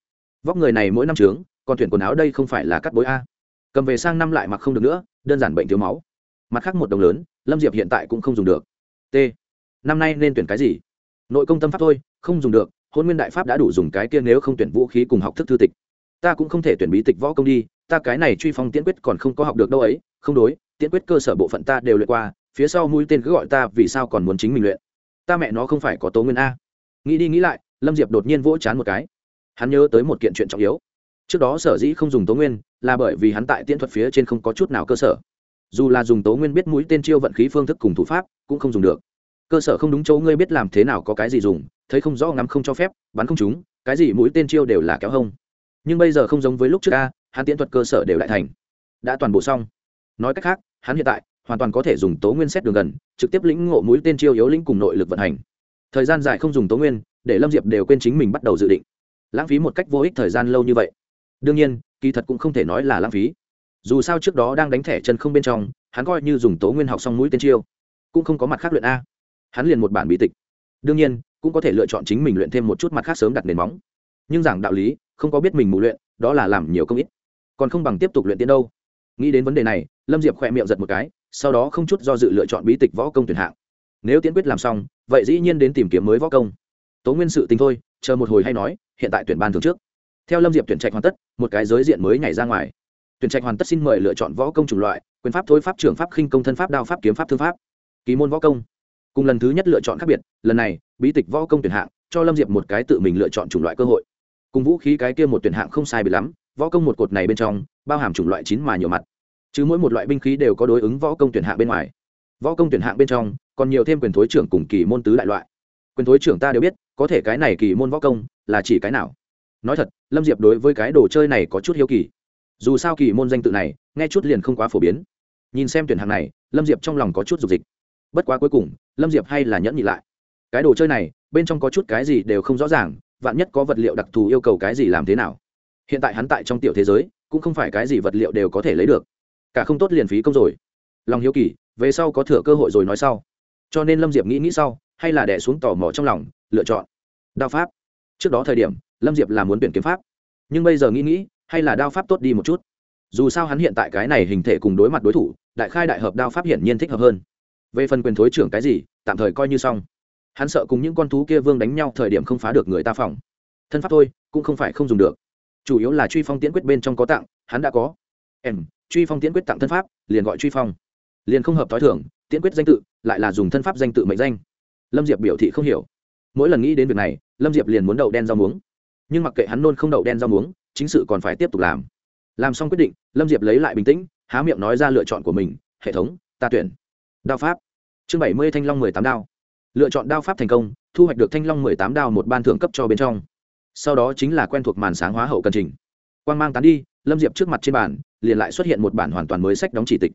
Vóc người này mỗi năm trướng, còn tuyển quần áo đây không phải là cắt bối a. Cầm về sang năm lại mặc không được nữa, đơn giản bệnh thiếu máu. Mặt khác một đồng lớn, lâm diệp hiện tại cũng không dùng được. T. Năm nay nên tuyển cái gì? Nội công tâm pháp thôi, không dùng được, hôn nguyên đại pháp đã đủ dùng cái kia nếu không tuyển vũ khí cùng học thức thư tịch. Ta cũng không thể tuyển bí tịch võ công đi, ta cái này truy phong tiễn quyết còn không có học được đâu ấy, không đối, tiễn quyết cơ sở bộ phận ta đều luyện qua, phía sau mũi tên cứ gọi ta vì sao còn muốn chính mình luyện ta mẹ nó không phải có tố nguyên a. Nghĩ đi nghĩ lại, lâm diệp đột nhiên vỗ chán một cái. Hắn nhớ tới một kiện chuyện trọng yếu. Trước đó sở dĩ không dùng tố nguyên, là bởi vì hắn tại tiễn thuật phía trên không có chút nào cơ sở. Dù là dùng tố nguyên biết mũi tên chiêu vận khí phương thức cùng thủ pháp, cũng không dùng được. Cơ sở không đúng chỗ ngươi biết làm thế nào có cái gì dùng, thấy không rõ ngắm không cho phép, bắn không trúng, cái gì mũi tên chiêu đều là kéo hông. Nhưng bây giờ không giống với lúc trước a, hắn tiễn thuật cơ sở đều lại thành. Đã toàn bộ xong. Nói cách khác, hắn hiện tại hoàn toàn có thể dùng tố nguyên xét đường gần, trực tiếp lĩnh ngộ mũi tên chiêu yếu lĩnh cùng nội lực vận hành. Thời gian dài không dùng tố nguyên, để lâm diệp đều quên chính mình bắt đầu dự định. Lãng phí một cách vô ích thời gian lâu như vậy. Đương nhiên, kỳ thật cũng không thể nói là lãng phí. Dù sao trước đó đang đánh thẻ chân không bên trong, hắn coi như dùng tố nguyên học xong mũi tên chiêu, cũng không có mặt khác luyện a. Hắn liền một bản bí tịch. Đương nhiên, cũng có thể lựa chọn chính mình luyện thêm một chút mặt khác sớm đặt nền móng. Nhưng giảng đạo lý, không có biết mình mù luyện, đó là làm nhiều công ít. Còn không bằng tiếp tục luyện tiến đâu. Nghĩ đến vấn đề này, lâm diệp khỏe miệng giật một cái sau đó không chút do dự lựa chọn bí tịch võ công tuyển hạng. Nếu tiến quyết làm xong, vậy dĩ nhiên đến tìm kiếm mới võ công. Tố nguyên sự tình thôi, chờ một hồi hay nói, hiện tại tuyển ban thường trước. Theo lâm diệp tuyển trạch hoàn tất, một cái giới diện mới nhảy ra ngoài. Tuyển trạch hoàn tất xin mời lựa chọn võ công chủng loại, quyền pháp thôi pháp, trưởng pháp, khinh công thân pháp, đao pháp, kiếm pháp, thương pháp. Ký môn võ công. Cùng lần thứ nhất lựa chọn khác biệt, lần này, bí tịch võ công tuyển hạng, cho lâm diệp một cái tự mình lựa chọn chủng loại cơ hội. Cùng vũ khí cái kia một tuyển hạng không sai bị lắm, võ công một cột này bên trong, bao hàm chủng loại chín mà nhiều mặt chứ mỗi một loại binh khí đều có đối ứng võ công tuyển hạng bên ngoài. Võ công tuyển hạng bên trong, còn nhiều thêm quyền thối trưởng cùng kỳ môn tứ đại loại. Quyền thối trưởng ta đều biết, có thể cái này kỳ môn võ công là chỉ cái nào. Nói thật, lâm diệp đối với cái đồ chơi này có chút hiếu kỳ. Dù sao kỳ môn danh tự này, nghe chút liền không quá phổ biến. Nhìn xem tuyển hạng này, lâm diệp trong lòng có chút dục dịch. Bất quá cuối cùng, lâm diệp hay là nhẫn nhị lại. Cái đồ chơi này, bên trong có chút cái gì đều không rõ ràng, vạn nhất có vật liệu đặc thù yêu cầu cái gì làm thế nào. Hiện tại hắn tại trong tiểu thế giới, cũng không phải cái gì vật liệu đều có thể lấy được cả không tốt liền phí công rồi. Lòng hiếu kỳ, về sau có thừa cơ hội rồi nói sau. Cho nên lâm diệp nghĩ nghĩ sau, hay là đẻ xuống tò mò trong lòng, lựa chọn đao pháp. Trước đó thời điểm, lâm diệp là muốn tuyển kiếm pháp. Nhưng bây giờ nghĩ nghĩ, hay là đao pháp tốt đi một chút. Dù sao hắn hiện tại cái này hình thể cùng đối mặt đối thủ, đại khai đại hợp đao pháp hiển nhiên thích hợp hơn. Về phần quyền thối trưởng cái gì, tạm thời coi như xong. Hắn sợ cùng những con thú kia vương đánh nhau thời điểm không phá được người ta phòng. Thân pháp thôi, cũng không phải không dùng được. Chủ yếu là truy phong tiễn quyết bên trong có tặng, hắn đã có. Em truy phong tiễn quyết tặng thân pháp, liền gọi truy phong. Liền không hợp t h o i thưởng tiễn quyết danh tự, lại là dùng thân pháp danh tự mệnh danh. Lâm diệp biểu thị không hiểu. Mỗi lần nghĩ đến việc này, lâm diệp liền muốn đậu đen rau muống. Nhưng mặc kệ hắn nôn không đậu đen rau muống, chính sự còn phải tiếp tục làm. Làm xong quyết định, lâm diệp lấy lại bình tĩnh, há miệng nói ra lựa chọn của mình, hệ thống, ta tuyển. Đao pháp. Chương bảy mươi thanh long mười tám đao. Lựa chọn đao pháp thành công, thu hoạch được thanh long mười tám đao một ban thưởng cấp cho bên trong. Sau đó chính là quen thuộc màn sáng hóa hậu cần trình quan g mang tán đi, lâm diệp trước mặt trên bản liền lại xuất hiện một bản hoàn toàn mới sách đóng chỉ tịch.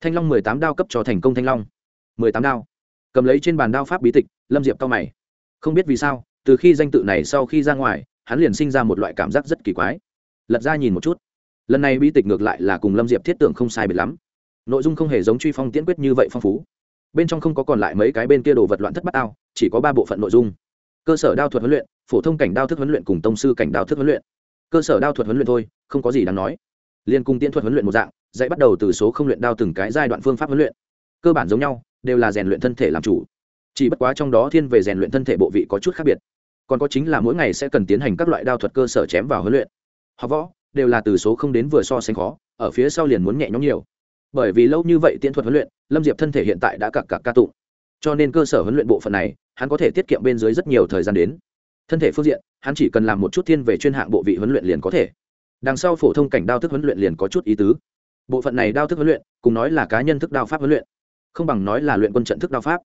Thanh long mười tám đao cấp cho thành công thanh long. Mười tám đao. Cầm lấy trên bàn đao pháp bí tịch, lâm diệp cao mày. Không biết vì sao, từ khi danh tự này sau khi ra ngoài, hắn liền sinh ra một loại cảm giác rất kỳ quái. Lật ra nhìn một chút. Lần này bí tịch ngược lại là cùng lâm diệp thiết tưởng không sai biệt lắm. Nội dung không hề giống truy phong tiễn quyết như vậy phong phú. Bên trong không có còn lại mấy cái bên kia đồ vật loạn thất bát ao, chỉ có ba bộ phận nội dung. Cơ sở đao thuật huấn luyện, phổ thông cảnh đao thức huấn luyện cùng tông sư cảnh đao thức huấn luyện cơ sở đao thuật huấn luyện thôi, không có gì đáng nói. Liên cung tiễn thuật huấn luyện một dạng, dạy bắt đầu từ số không luyện đao từng cái giai đoạn phương pháp huấn luyện. Cơ bản giống nhau, đều là rèn luyện thân thể làm chủ. Chỉ bất quá trong đó thiên về rèn luyện thân thể bộ vị có chút khác biệt. Còn có chính là mỗi ngày sẽ cần tiến hành các loại đao thuật cơ sở chém vào huấn luyện. Học võ, đều là từ số không đến vừa so sánh khó, ở phía sau liền muốn nhẹ nhõm nhiều. Bởi vì lâu như vậy tiễn thuật huấn luyện, lâm diệp thân thể hiện tại đã cặp cặp ca tụng. Cho nên cơ sở huấn luyện bộ phận này, hắn có thể tiết kiệm bên dưới rất nhiều thời gian đến thân thể phương diện, hắn chỉ cần làm một chút thiên về chuyên hạng bộ vị huấn luyện liền có thể. Đằng sau phổ thông cảnh đao thức huấn luyện liền có chút ý tứ. Bộ phận này đao thức huấn luyện, cùng nói là cá nhân thức đao pháp huấn luyện, không bằng nói là luyện quân trận thức đao pháp.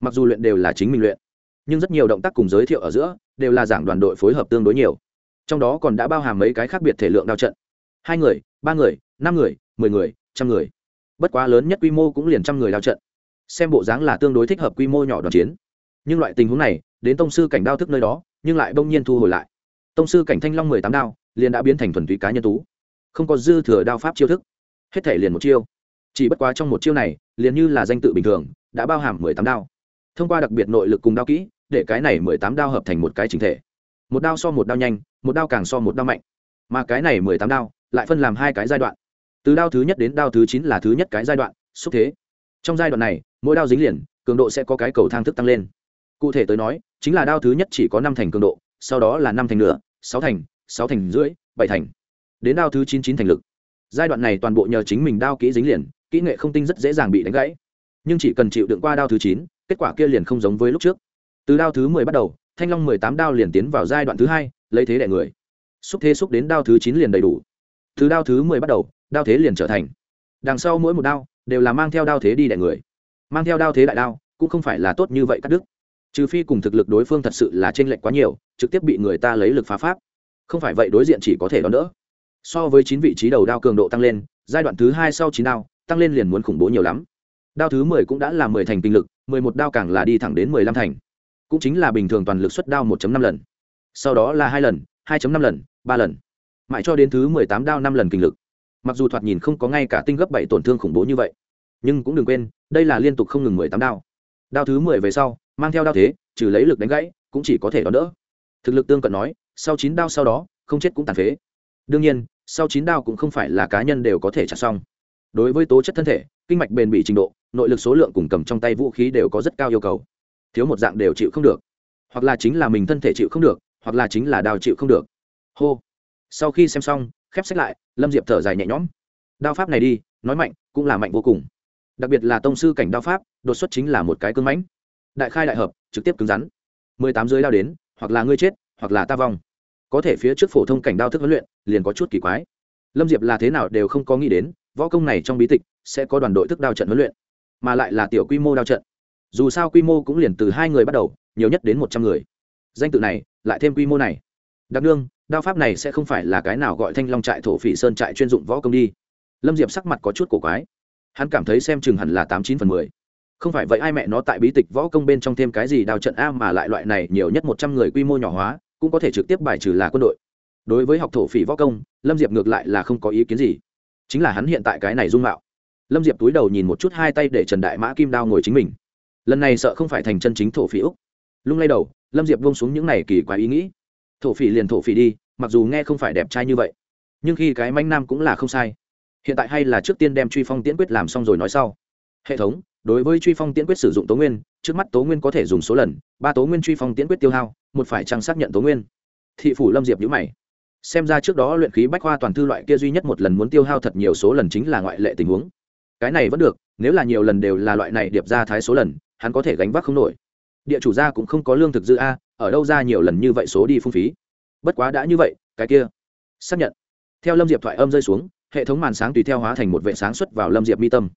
Mặc dù luyện đều là chính mình luyện, nhưng rất nhiều động tác cùng giới thiệu ở giữa đều là giảng đoàn đội phối hợp tương đối nhiều. Trong đó còn đã bao hàm mấy cái khác biệt thể lượng đao trận. Hai người, ba người, năm người, mười người, trăm người. Bất quá lớn nhất quy mô cũng liền trăm người đao trận. Xem bộ dáng là tương đối thích hợp quy mô nhỏ đoàn chiến. Nhưng loại tình huống này, đến tông sư cảnh đao thức nơi đó nhưng lại bỗng nhiên thu hồi lại. Tông sư cảnh thanh long mười tám đao, liền đã biến thành thuần túy cá nhân tú. Không có dư thừa đao pháp chiêu thức, hết thể liền một chiêu. Chỉ bất quá trong một chiêu này, liền như là danh tự bình thường, đã bao hàm mười tám đao. Thông qua đặc biệt nội lực cùng đao kỹ, để cái này mười tám đao hợp thành một cái chính thể. Một đao so một đao nhanh, một đao càng so một đao mạnh. Mà cái này mười tám đao, lại phân làm hai cái giai đoạn. Từ đao thứ nhất đến đao thứ chín là thứ nhất cái giai đoạn, xúc thế. Trong giai đoạn này, mỗi đao dính liền, cường độ sẽ có cái cầu thang thức tăng lên. Cụ thể tới nói chính là đao thứ nhất chỉ có năm thành cường độ, sau đó là năm thành nửa, sáu thành sáu thành rưỡi, bảy thành. Đến đao thứ chín chín thành lực. Giai đoạn này toàn bộ nhờ chính mình đao kỹ dính liền, kỹ nghệ không tinh rất dễ dàng bị đánh gãy. Nhưng chỉ cần chịu đựng qua đao thứ chín, kết quả kia liền không giống với lúc trước. Từ đao thứ mười bắt đầu, thanh long mười tám đao liền tiến vào giai đoạn thứ hai, lấy thế đẻ người. Xúc thế xúc đến đao thứ chín liền đầy đủ. Từ đao thứ mười bắt đầu, đao thế liền trở thành. Đằng sau mỗi một đao, đều là mang theo đao thế đi đẻ người. Mang theo đao thế đại đao, cũng không phải là tốt như vậy cắt đứt trừ phi cùng thực lực đối phương thật sự là t r ê n lệch quá nhiều, trực tiếp bị người ta lấy lực phá pháp. Không phải vậy đối diện chỉ có thể đón đỡ. So với chín vị trí đầu đao cường độ tăng lên, giai đoạn thứ hai sau chín đao, tăng lên liền muốn khủng bố nhiều lắm. Đao thứ mười cũng đã là mười thành kinh lực, mười một đao càng là đi thẳng đến mười lăm thành. Cũng chính là bình thường toàn lực xuất đao một năm lần. Sau đó là hai lần, hai năm lần, ba lần. Mãi cho đến thứ mười tám đao năm lần kinh lực. Mặc dù thoạt nhìn không có ngay cả tinh gấp bảy tổn thương khủng bố như vậy, nhưng cũng đừng quên, đây là liên tục không ngừng mười tám đao. Đao thứ mười về sau mang theo đao thế, trừ lấy lực đánh gãy, cũng chỉ có thể đón đỡ. Thực lực tương cận nói, sau chín đao sau đó, không chết cũng tàn phế. Đương nhiên, sau chín đao cũng không phải là cá nhân đều có thể trả xong. Đối với tố chất thân thể, kinh mạch bền bỉ trình độ, nội lực số lượng cùng cầm trong tay vũ khí đều có rất cao yêu cầu. Thiếu một dạng đều chịu không được. Hoặc là chính là mình thân thể chịu không được, hoặc là chính là đao chịu không được. Hô. Sau khi xem xong, khép sách lại, lâm diệp thở dài nhẹ nhõm. Đao pháp này đi, nói mạnh, cũng là mạnh vô cùng. Đặc biệt là tông sư cảnh đao pháp, đột xuất chính là một cái cưng mãnh đại khai đại hợp trực tiếp cứng rắn. Mười tám dưới đao đến hoặc là ngươi chết hoặc là ta vong. Có thể phía trước phổ thông cảnh đao thức huấn luyện liền có chút kỳ quái. Lâm diệp là thế nào đều không có nghĩ đến võ công này trong bí tịch sẽ có đoàn đội thức đao trận huấn luyện mà lại là tiểu quy mô đao trận. Dù sao quy mô cũng liền từ hai người bắt đầu nhiều nhất đến một trăm người. Danh tự này lại thêm quy mô này. Đặc đương, đao pháp này sẽ không phải là cái nào gọi thanh long trại thổ phỉ sơn trại chuyên dụng võ công đi. Lâm diệp sắc mặt có chút cổ quái. Hắn cảm thấy xem chừng hẳn là tám chín phần mười không phải vậy ai mẹ nó tại bí tịch võ công bên trong thêm cái gì đào trận a mà lại loại này nhiều nhất một trăm người quy mô nhỏ hóa, cũng có thể trực tiếp bài trừ là quân đội. Đối với học thổ phỉ võ công, lâm diệp ngược lại là không có ý kiến gì. Chính là hắn hiện tại cái này dung mạo. Lâm diệp túi đầu nhìn một chút hai tay để trần đại mã kim đao ngồi chính mình. Lần này sợ không phải thành chân chính thổ phỉ úc. Lung lay đầu, lâm diệp buông xuống những này kỳ quái ý nghĩ. Thổ phỉ liền thổ phỉ đi, mặc dù nghe không phải đẹp trai như vậy, nhưng khi cái manh nam cũng là không sai. Hiện tại hay là trước tiên đem truy phong tiễn quyết làm xong rồi nói sau. Hệ thống đối với truy phong tiễn quyết sử dụng tố nguyên, trước mắt tố nguyên có thể dùng số lần, ba tố nguyên truy phong tiễn quyết tiêu hao, một phải chăng xác nhận tố nguyên? Thị phủ lâm diệp nhữ mày. Xem ra trước đó luyện khí bách khoa toàn thư loại kia duy nhất một lần muốn tiêu hao thật nhiều số lần chính là ngoại lệ tình huống. Cái này vẫn được, nếu là nhiều lần đều là loại này điệp ra thái số lần, hắn có thể gánh vác không nổi. Địa chủ gia cũng không có lương thực dư a, ở đâu ra nhiều lần như vậy số đi phung phí? Bất quá đã như vậy, cái kia, xác nhận. Theo lâm diệp thoại âm rơi xuống, hệ thống màn sáng tùy theo hóa thành một vệ sáng xuất vào lâm diệp mi tâm.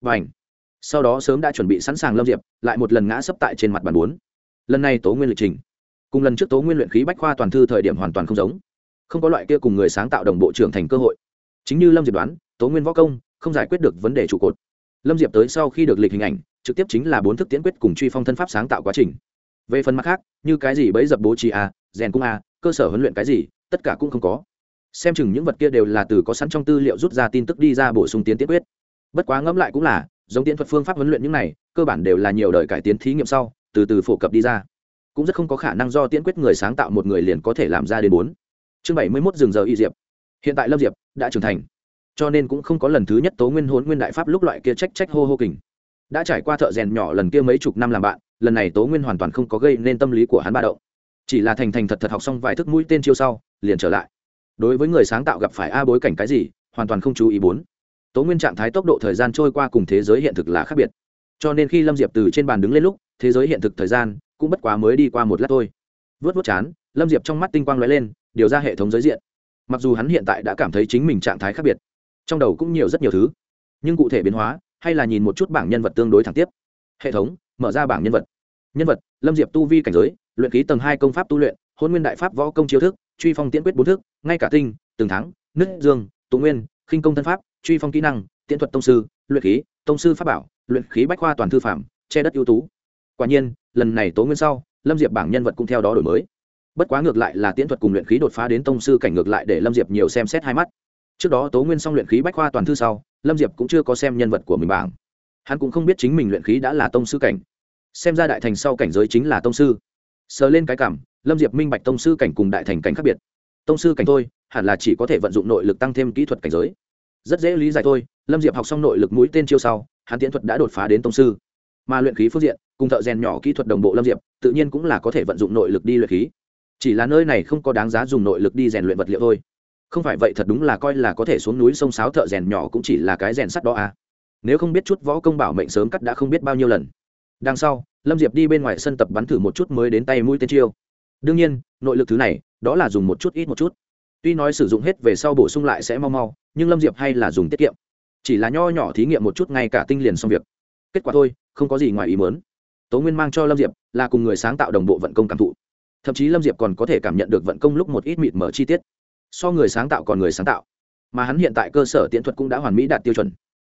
Và ảnh sau đó sớm đã chuẩn bị sẵn sàng lâm diệp, lại một lần ngã sấp tại trên mặt bàn bốn. Lần này tố nguyên lịch trình, cùng lần trước tố nguyên luyện khí bách khoa toàn thư thời điểm hoàn toàn không giống. Không có loại kia cùng người sáng tạo đồng bộ trưởng thành cơ hội. Chính như lâm diệp đoán, tố nguyên võ công, không giải quyết được vấn đề trụ cột. Lâm diệp tới sau khi được lịch hình ảnh, trực tiếp chính là bốn thức tiễn quyết cùng truy phong thân pháp sáng tạo quá trình. Về phần mặt khác, như cái gì bấy dập bố trí a, rèn cung a, cơ sở huấn luyện cái gì, tất cả cũng không có. Xem chừng những vật kia đều là từ có sẵn trong tư liệu rút ra tin tức đi ra bổ sung tiến tiết quyết. Bất quá ngẫm lại cũng là giống tiễn thuật phương pháp huấn luyện những này, cơ bản đều là nhiều đời cải tiến thí nghiệm sau, từ từ phổ cập đi ra. Cũng rất không có khả năng do tiễn quyết người sáng tạo một người liền có thể làm ra đến bốn. Chương bảy mươi mốt rừng giờ y diệp. Hiện tại lâm diệp đã trưởng thành. Cho nên cũng không có lần thứ nhất tố nguyên hốn nguyên đại pháp lúc loại kia trách trách hô hô kình. Đã trải qua thợ rèn nhỏ lần kia mấy chục năm làm bạn, lần này tố nguyên hoàn toàn không có gây nên tâm lý của hắn ba động. Chỉ là thành thành thật thật học xong vài thức mũi tên chiêu sau, liền trở lại. Đối với người sáng tạo gặp phải a bối cảnh cái gì, hoàn toàn không chú ý bốn tố nguyên trạng thái tốc độ thời gian trôi qua cùng thế giới hiện thực là khác biệt. Cho nên khi lâm diệp từ trên bàn đứng lên lúc, thế giới hiện thực thời gian cũng bất quá mới đi qua một lát thôi. Vớt vớt chán, lâm diệp trong mắt tinh quang l ó e lên, điều ra hệ thống giới diện. Mặc dù hắn hiện tại đã cảm thấy chính mình trạng thái khác biệt, trong đầu cũng nhiều rất nhiều thứ. Nhưng cụ thể biến hóa, hay là nhìn một chút bảng nhân vật tương đối thẳng tiếp. Hệ thống, mở ra bảng nhân vật. Nhân vật, lâm diệp tu vi cảnh giới, luyện ký tầng hai công pháp tu luyện, hôn nguyên đại pháp võ công chiêu thức, truy phong tiễn quyết bốn thức, ngay cả tinh, từng tháng, nứt dương, tụ nguyên, khinh công thân pháp truy phong kỹ năng, tiễn thuật tông sư, luyện khí, tông sư pháp bảo, luyện khí bách khoa toàn thư phạm, che đất ưu tú. Quả nhiên, lần này tố nguyên sau, lâm diệp bảng nhân vật cũng theo đó đổi mới. Bất quá ngược lại là tiễn thuật cùng luyện khí đột phá đến tông sư cảnh ngược lại để lâm diệp nhiều xem xét hai mắt. Trước đó tố nguyên xong luyện khí bách khoa toàn thư sau, lâm diệp cũng chưa có xem nhân vật của mình bảng. Hắn cũng không biết chính mình luyện khí đã là tông sư cảnh. Xem ra đại thành sau cảnh giới chính là tông sư. Sờ lên cái cảm, lâm diệp minh bạch tông sư cảnh cùng đại thành cảnh khác biệt. Tông sư cảnh thôi, hẳn là chỉ có thể vận dụng nội lực tăng thêm kỹ thuật cảnh giới rất dễ lý giải thôi. Lâm diệp học xong nội lực mũi tên chiêu sau, hắn tiến thuật đã đột phá đến tông sư. Mà luyện khí phương diện, cùng thợ rèn nhỏ kỹ thuật đồng bộ lâm diệp, tự nhiên cũng là có thể vận dụng nội lực đi luyện khí. Chỉ là nơi này không có đáng giá dùng nội lực đi rèn luyện vật liệu thôi. Không phải vậy thật đúng là coi là có thể xuống núi sông sáo thợ rèn nhỏ cũng chỉ là cái rèn sắt đó à. Nếu không biết chút võ công bảo mệnh sớm cắt đã không biết bao nhiêu lần. Đằng sau, lâm diệp đi bên ngoài sân tập bắn thử một chút mới đến tay mũi tên chiêu. Đương nhiên, nội lực thứ này, đó là dùng một chút ít một chút tuy nói sử dụng hết về sau bổ sung lại sẽ mau mau, nhưng lâm diệp hay là dùng tiết kiệm. Chỉ là nho nhỏ thí nghiệm một chút ngay cả tinh liền xong việc. Kết quả thôi, không có gì ngoài ý mớn tố nguyên mang cho lâm diệp là cùng người sáng tạo đồng bộ vận công cảm thụ. Thậm chí lâm diệp còn có thể cảm nhận được vận công lúc một ít mịt mở chi tiết. So người sáng tạo còn người sáng tạo. Mà hắn hiện tại cơ sở tiễn thuật cũng đã hoàn mỹ đạt tiêu chuẩn.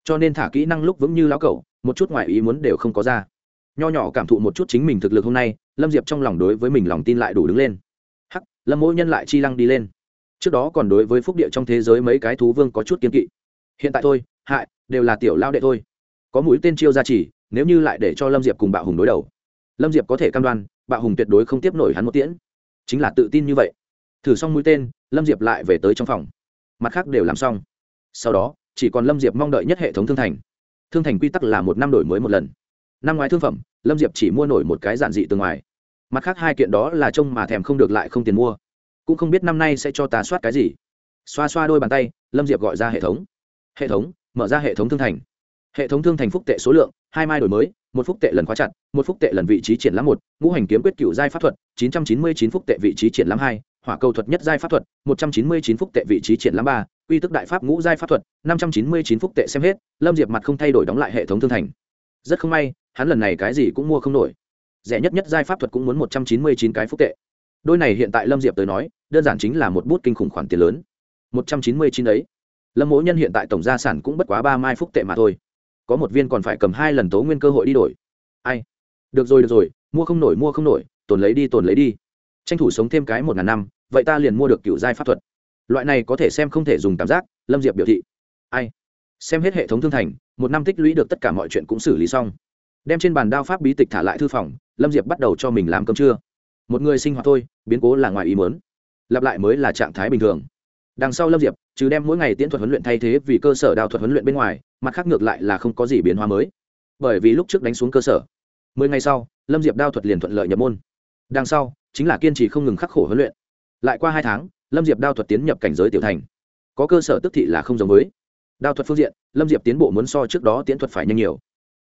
Cho nên thả kỹ năng lúc vững như lão cẩu, một chút ngoài ý muốn đều không có ra. Nho nhỏ cảm thụ một chút chính mình thực lực hôm nay, lâm diệp trong lòng đối với mình lòng tin lại đủ đứng lên. Hắc, lâm mỗi nhân lại chi lăng đi lên trước đó còn đối với phúc địa trong thế giới mấy cái thú vương có chút kiên kỵ. Hiện tại thôi, hại, đều là tiểu lao đệ thôi. Có mũi tên chiêu ra chỉ nếu như lại để cho lâm diệp cùng bạo hùng đối đầu. Lâm diệp có thể cam đoan, bạo hùng tuyệt đối không tiếp nổi hắn một tiễn. Chính là tự tin như vậy. Thử xong mũi tên, lâm diệp lại về tới trong phòng. Mặt khác đều làm xong. Sau đó, chỉ còn lâm diệp mong đợi nhất hệ thống thương thành. Thương thành quy tắc là một năm đổi mới một lần. Năm ngoái thương phẩm, lâm diệp chỉ mua nổi một cái giản dị từ ngoài. Mặt khác hai kiện đó là trông mà thèm không được lại không tiền mua cũng không biết năm nay sẽ cho ta soát cái gì. Xoa xoa đôi bàn tay, lâm diệp gọi ra hệ thống. Hệ thống, mở ra hệ thống thương thành. Hệ thống thương thành phúc tệ số lượng, hai mai đổi mới, một phúc tệ lần khóa chặt, một phúc tệ lần vị trí triển lãm một, ngũ hành kiếm quyết cựu giai pháp thuật, chín trăm chín mươi chín phúc tệ vị trí triển lãm hai, hỏa cầu thuật nhất giai pháp thuật, một trăm chín mươi chín phúc tệ vị trí triển lãm ba uy tức đại pháp ngũ giai pháp thuật, năm trăm chín mươi chín phúc tệ xem hết, lâm diệp mặt không thay đổi đóng lại hệ thống thương thành. Rất không may, hắn lần này cái gì cũng mua không nổi. Rẻ nhất nhất giai pháp thuật cũng muốn một trăm chín mươi chín cái phúc tệ đôi này hiện tại lâm diệp tới nói, đơn giản chính là một bút kinh khủng khoản tiền lớn. Một trăm chín mươi chín ấy lâm mỗ nhân hiện tại tổng gia sản cũng bất quá ba mai phúc tệ mà thôi. Có một viên còn phải cầm hai lần tố nguyên cơ hội đi đổi. Ai? Được rồi được rồi, mua không nổi, mua không nổi, tồn lấy đi, tồn lấy đi. Tranh thủ sống thêm cái một ngàn năm, vậy ta liền mua được cựu giai pháp thuật. Loại này có thể xem không thể dùng cảm giác, lâm diệp biểu thị. Ai? Xem hết hệ thống thương thành, một năm tích lũy được tất cả mọi chuyện cũng xử lý xong. Đem trên bàn đao pháp bí tịch thả lại thư phòng, lâm diệp bắt đầu cho mình làm cơm trưa một người sinh hoạt thôi, biến cố là ngoài ý mớn lặp lại mới là trạng thái bình thường. Đằng sau lâm diệp chứ đem mỗi ngày tiễn thuật huấn luyện thay thế vì cơ sở đao thuật huấn luyện bên ngoài, mặt khác ngược lại là không có gì biến hóa mới. Bởi vì lúc trước đánh xuống cơ sở, mười ngày sau, lâm diệp đao thuật liền thuận lợi nhập môn. Đằng sau, chính là kiên trì không ngừng khắc khổ huấn luyện. Lại qua hai tháng, lâm diệp đao thuật tiến nhập cảnh giới tiểu thành. Có cơ sở tức thị là không giống với. Đao thuật phương diện, lâm diệp tiến bộ muốn so trước đó tiến thuật phải nhanh nhiều.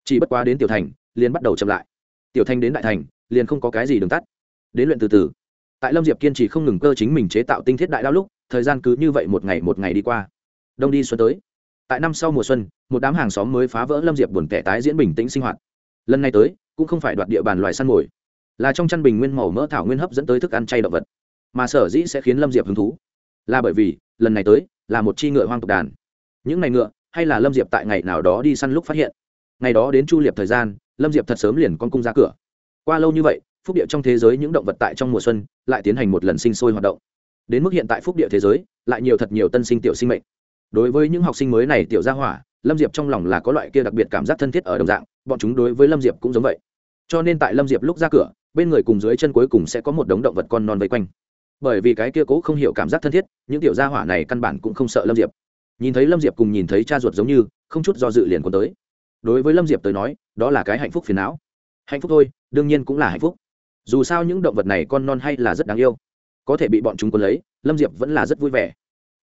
Chỉ bất quá đến tiểu thành, liền bắt đầu chậm lại. Tiểu thành đến đại thành, liền không có cái gì đường tắt đến luyện từ từ. Tại lâm diệp kiên trì không ngừng cơ chính mình chế tạo tinh thiết đại đao lúc, thời gian cứ như vậy một ngày một ngày đi qua. Đông đi xuân tới. Tại năm sau mùa xuân, một đám hàng xóm mới phá vỡ lâm diệp buồn tẻ tái diễn bình tĩnh sinh hoạt. Lần này tới, cũng không phải đoạt địa bàn loài săn mồi, là trong chăn bình nguyên màu mỡ thảo nguyên hấp dẫn tới thức ăn chay động vật. Mà sở dĩ sẽ khiến lâm diệp hứng thú, là bởi vì, lần này tới, là một chi ngựa hoang tộc đàn. Những ngày ngựa, hay là lâm diệp tại ngày nào đó đi săn lúc phát hiện. Ngày đó đến chu liệp thời gian, lâm diệp thật sớm liền con cung ra cửa. Qua lâu như vậy phúc địa trong thế giới những động vật tại trong mùa xuân lại tiến hành một lần sinh sôi hoạt động. Đến mức hiện tại phúc địa thế giới lại nhiều thật nhiều tân sinh tiểu sinh mệnh. Đối với những học sinh mới này tiểu gia hỏa, lâm diệp trong lòng là có loại kia đặc biệt cảm giác thân thiết ở đồng dạng, bọn chúng đối với lâm diệp cũng giống vậy. Cho nên tại lâm diệp lúc ra cửa, bên người cùng dưới chân cuối cùng sẽ có một đống động vật con non vây quanh. Bởi vì cái kia cố không hiểu cảm giác thân thiết, những tiểu gia hỏa này căn bản cũng không sợ lâm diệp. Nhìn thấy lâm diệp cùng nhìn thấy cha ruột giống như, không chút do dự liền còn tới. Đối với lâm diệp tới nói, đó là cái hạnh phúc phiền não. Hạnh phúc thôi, đương nhiên cũng là hạnh phúc dù sao những động vật này con non hay là rất đáng yêu. Có thể bị bọn chúng quân lấy, lâm diệp vẫn là rất vui vẻ.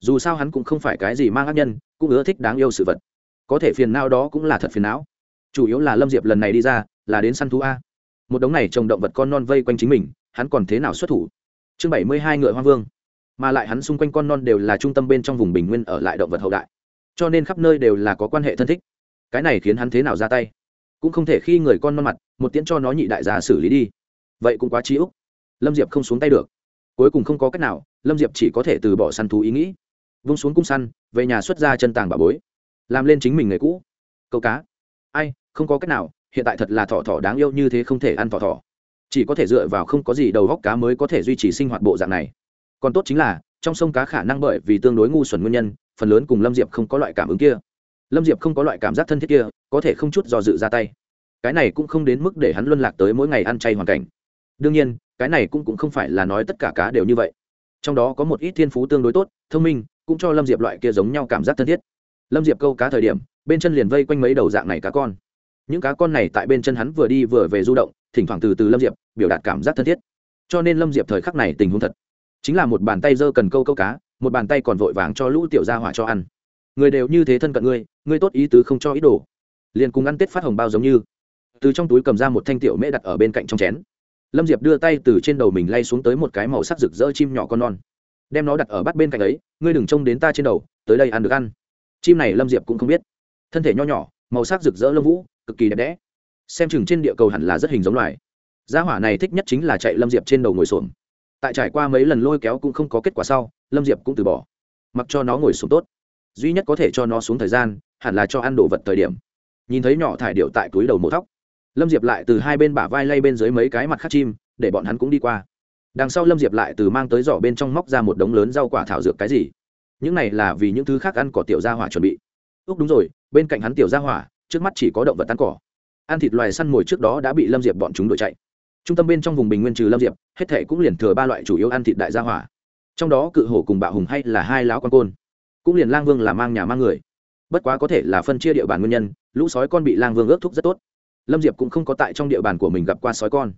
Dù sao hắn cũng không phải cái gì mang ác nhân, cũng ưa thích đáng yêu sự vật. Có thể phiền não đó cũng là thật phiền não. Chủ yếu là lâm diệp lần này đi ra, là đến săn thú a. Một đống này trồng động vật con non vây quanh chính mình, hắn còn thế nào xuất thủ? Chương bảy mươi hai ngựa hoa vương. Mà lại hắn xung quanh con non đều là trung tâm bên trong vùng bình nguyên ở lại động vật hậu đại. Cho nên khắp nơi đều là có quan hệ thân thích. Cái này khiến hắn thế nào ra tay? Cũng không thể khi người con non mặt, một tiễn cho nó nhị đại gia xử lý đi vậy cũng quá trí úc. Lâm diệp không xuống tay được. Cuối cùng không có cách nào, lâm diệp chỉ có thể từ bỏ săn thú ý nghĩ. Vung xuống cung săn, về nhà xuất ra chân tàng bà bối. Làm lên chính mình người cũ. Câu cá. Ai, không có cách nào, hiện tại thật là thỏ thỏ đáng yêu như thế không thể ăn thỏ thỏ. Chỉ có thể dựa vào không có gì đầu góc cá mới có thể duy trì sinh hoạt bộ dạng này. Còn tốt chính là, trong sông cá khả năng bởi vì tương đối ngu xuẩn nguyên nhân, phần lớn cùng lâm diệp không có loại cảm ứng kia. Lâm diệp không có loại cảm giác thân thiết kia, có thể không chút do dự ra tay. Cái này cũng không đến mức để hắn luân lạc tới mỗi ngày ăn chay hoàn cảnh đương nhiên cái này cũng, cũng không phải là nói tất cả cá đều như vậy. Trong đó có một ít thiên phú tương đối tốt thông minh cũng cho lâm diệp loại kia giống nhau cảm giác thân thiết. Lâm diệp câu cá thời điểm bên chân liền vây quanh mấy đầu dạng này cá con. Những cá con này tại bên chân hắn vừa đi vừa về du động thỉnh thoảng từ từ lâm diệp biểu đạt cảm giác thân thiết. Cho nên lâm diệp thời khắc này tình huống thật. Chính là một bàn tay dơ cần câu câu cá một bàn tay còn vội vàng cho lũ tiểu gia hỏa cho ăn. Người đều như thế thân cận ngươi ngươi tốt ý tứ không cho ý đồ. Liền cùng ăn tết phát hồng bao giống như. Từ trong túi cầm ra một thanh tiểu mễ đặt ở bên cạnh trong chén lâm diệp đưa tay từ trên đầu mình lay xuống tới một cái màu sắc rực rỡ chim nhỏ con non. Đem nó đặt ở bắt bên cạnh ấy, ngươi đừng trông đến ta trên đầu, tới đây ăn được ăn. Chim này lâm diệp cũng không biết. Thân thể nho nhỏ, màu sắc rực rỡ lâm vũ, cực kỳ đẹp đẽ. Xem chừng trên địa cầu hẳn là rất hình giống loài. Gia hỏa này thích nhất chính là chạy lâm diệp trên đầu ngồi xổm. Tại trải qua mấy lần lôi kéo cũng không có kết quả sau, lâm diệp cũng từ bỏ. Mặc cho nó ngồi xuống tốt, duy nhất có thể cho nó xuống thời gian, hẳn là cho ăn đồ vật thời điểm. Nhìn thấy nhỏ thải điệu tại túi đầu mổ thóc lâm diệp lại từ hai bên bả vai lay bên dưới mấy cái mặt khắc chim, để bọn hắn cũng đi qua. Đằng sau lâm diệp lại từ mang tới giỏ bên trong móc ra một đống lớn rau quả thảo dược cái gì. Những này là vì những thứ khác ăn cỏ tiểu gia hỏa chuẩn bị. Úc đúng rồi, bên cạnh hắn tiểu gia hỏa, trước mắt chỉ có động vật ăn cỏ. Ăn thịt loài săn mồi trước đó đã bị lâm diệp bọn chúng đuổi chạy. Trung tâm bên trong vùng bình nguyên trừ lâm diệp, hết thể cũng liền thừa ba loại chủ yếu ăn thịt đại gia hỏa. Trong đó cự hổ cùng bạo hùng hay là hai láo con côn. Cũng liền lang vương là mang nhà mang người. Bất quá có thể là phân chia địa bàn nguyên nhân, lũ sói con bị lang vương ước thúc rất tốt lâm diệp cũng không có tại trong địa bàn của mình gặp qua sói con,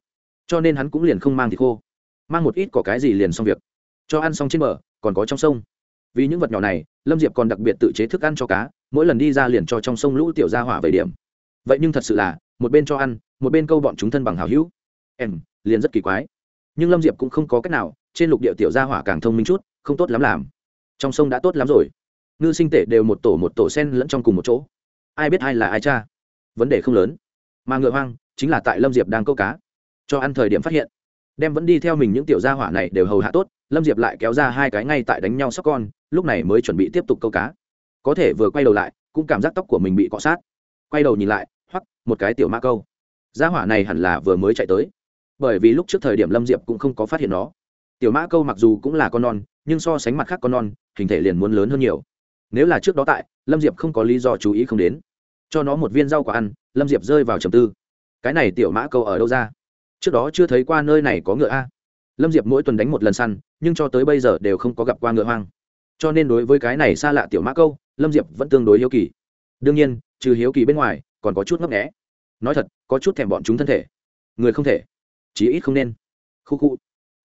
cho nên hắn cũng liền không mang thịt khô, mang một ít có cái gì liền xong việc, cho ăn xong trên bờ, còn có trong sông. Vì những vật nhỏ này, lâm diệp còn đặc biệt tự chế thức ăn cho cá, mỗi lần đi ra liền cho trong sông lũ tiểu ra hỏa về điểm. Vậy nhưng thật sự là, một bên cho ăn, một bên câu bọn chúng thân bằng hào hữu. Em, liền rất kỳ quái. Nhưng lâm diệp cũng không có cách nào, trên lục địa tiểu gia hỏa càng thông minh chút, không tốt lắm làm. Trong sông đã tốt lắm rồi. Ngư sinh tể đều một tổ một tổ sen lẫn trong cùng một chỗ. Ai biết ai là ai cha? Vấn đề không lớn mà ngựa hoang chính là tại lâm diệp đang câu cá. Cho ăn thời điểm phát hiện, đem vẫn đi theo mình những tiểu gia hỏa này đều hầu hạ tốt, lâm diệp lại kéo ra hai cái ngay tại đánh nhau sóc con, lúc này mới chuẩn bị tiếp tục câu cá. Có thể vừa quay đầu lại, cũng cảm giác tóc của mình bị cọ sát. Quay đầu nhìn lại, hoắc, một cái tiểu ma câu. Gia hỏa này hẳn là vừa mới chạy tới, bởi vì lúc trước thời điểm lâm diệp cũng không có phát hiện nó. Tiểu mã câu mặc dù cũng là con non, nhưng so sánh mặt khác con non, hình thể liền muốn lớn hơn nhiều. Nếu là trước đó tại, lâm diệp không có lý do chú ý không đến cho nó một viên rau quả ăn, lâm diệp rơi vào trầm tư. Cái này tiểu mã câu ở đâu ra? Trước đó chưa thấy qua nơi này có ngựa a. Lâm diệp mỗi tuần đánh một lần săn, nhưng cho tới bây giờ đều không có gặp qua ngựa hoang. Cho nên đối với cái này xa lạ tiểu mã câu, lâm diệp vẫn tương đối hiếu kỳ. Đương nhiên, trừ hiếu kỳ bên ngoài, còn có chút ngấp nghẽ nói thật, có chút thèm bọn chúng thân thể. Người không thể. Chí ít không nên. Khu khu.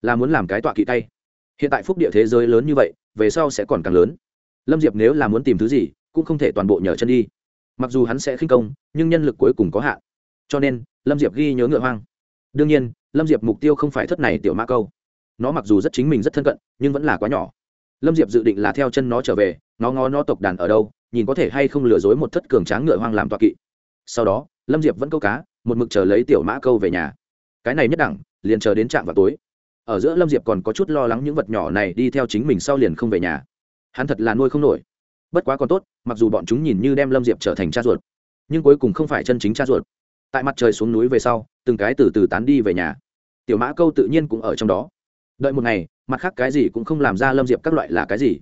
Là muốn làm cái tọa kỵ tay. Hiện tại phúc địa thế giới lớn như vậy, về sau sẽ còn càng lớn. Lâm diệp nếu là muốn tìm thứ gì, cũng không thể toàn bộ nhờ chân đi mặc dù hắn sẽ khinh công, nhưng nhân lực cuối cùng có hạn. Cho nên, lâm diệp ghi nhớ ngựa hoang. Đương nhiên, lâm diệp mục tiêu không phải thất này tiểu mã câu. Nó mặc dù rất chính mình rất thân cận, nhưng vẫn là quá nhỏ. Lâm diệp dự định là theo chân nó trở về, nó ngó nó tộc đàn ở đâu, nhìn có thể hay không lừa dối một thất cường tráng ngựa hoang làm tọa kỵ. Sau đó, lâm diệp vẫn câu cá, một mực chờ lấy tiểu mã câu về nhà. Cái này nhất đẳng, liền chờ đến trạm vào tối. Ở giữa lâm diệp còn có chút lo lắng những vật nhỏ này đi theo chính mình sau liền không về nhà. Hắn thật là nuôi không nổi bất quá còn tốt, mặc dù bọn chúng nhìn như đem lâm diệp trở thành cha ruột, nhưng cuối cùng không phải chân chính cha ruột. Tại mặt trời xuống núi về sau, từng cái từ từ tán đi về nhà. Tiểu mã câu tự nhiên cũng ở trong đó. Đợi một ngày, mặt khác cái gì cũng không làm ra lâm diệp các loại là cái gì.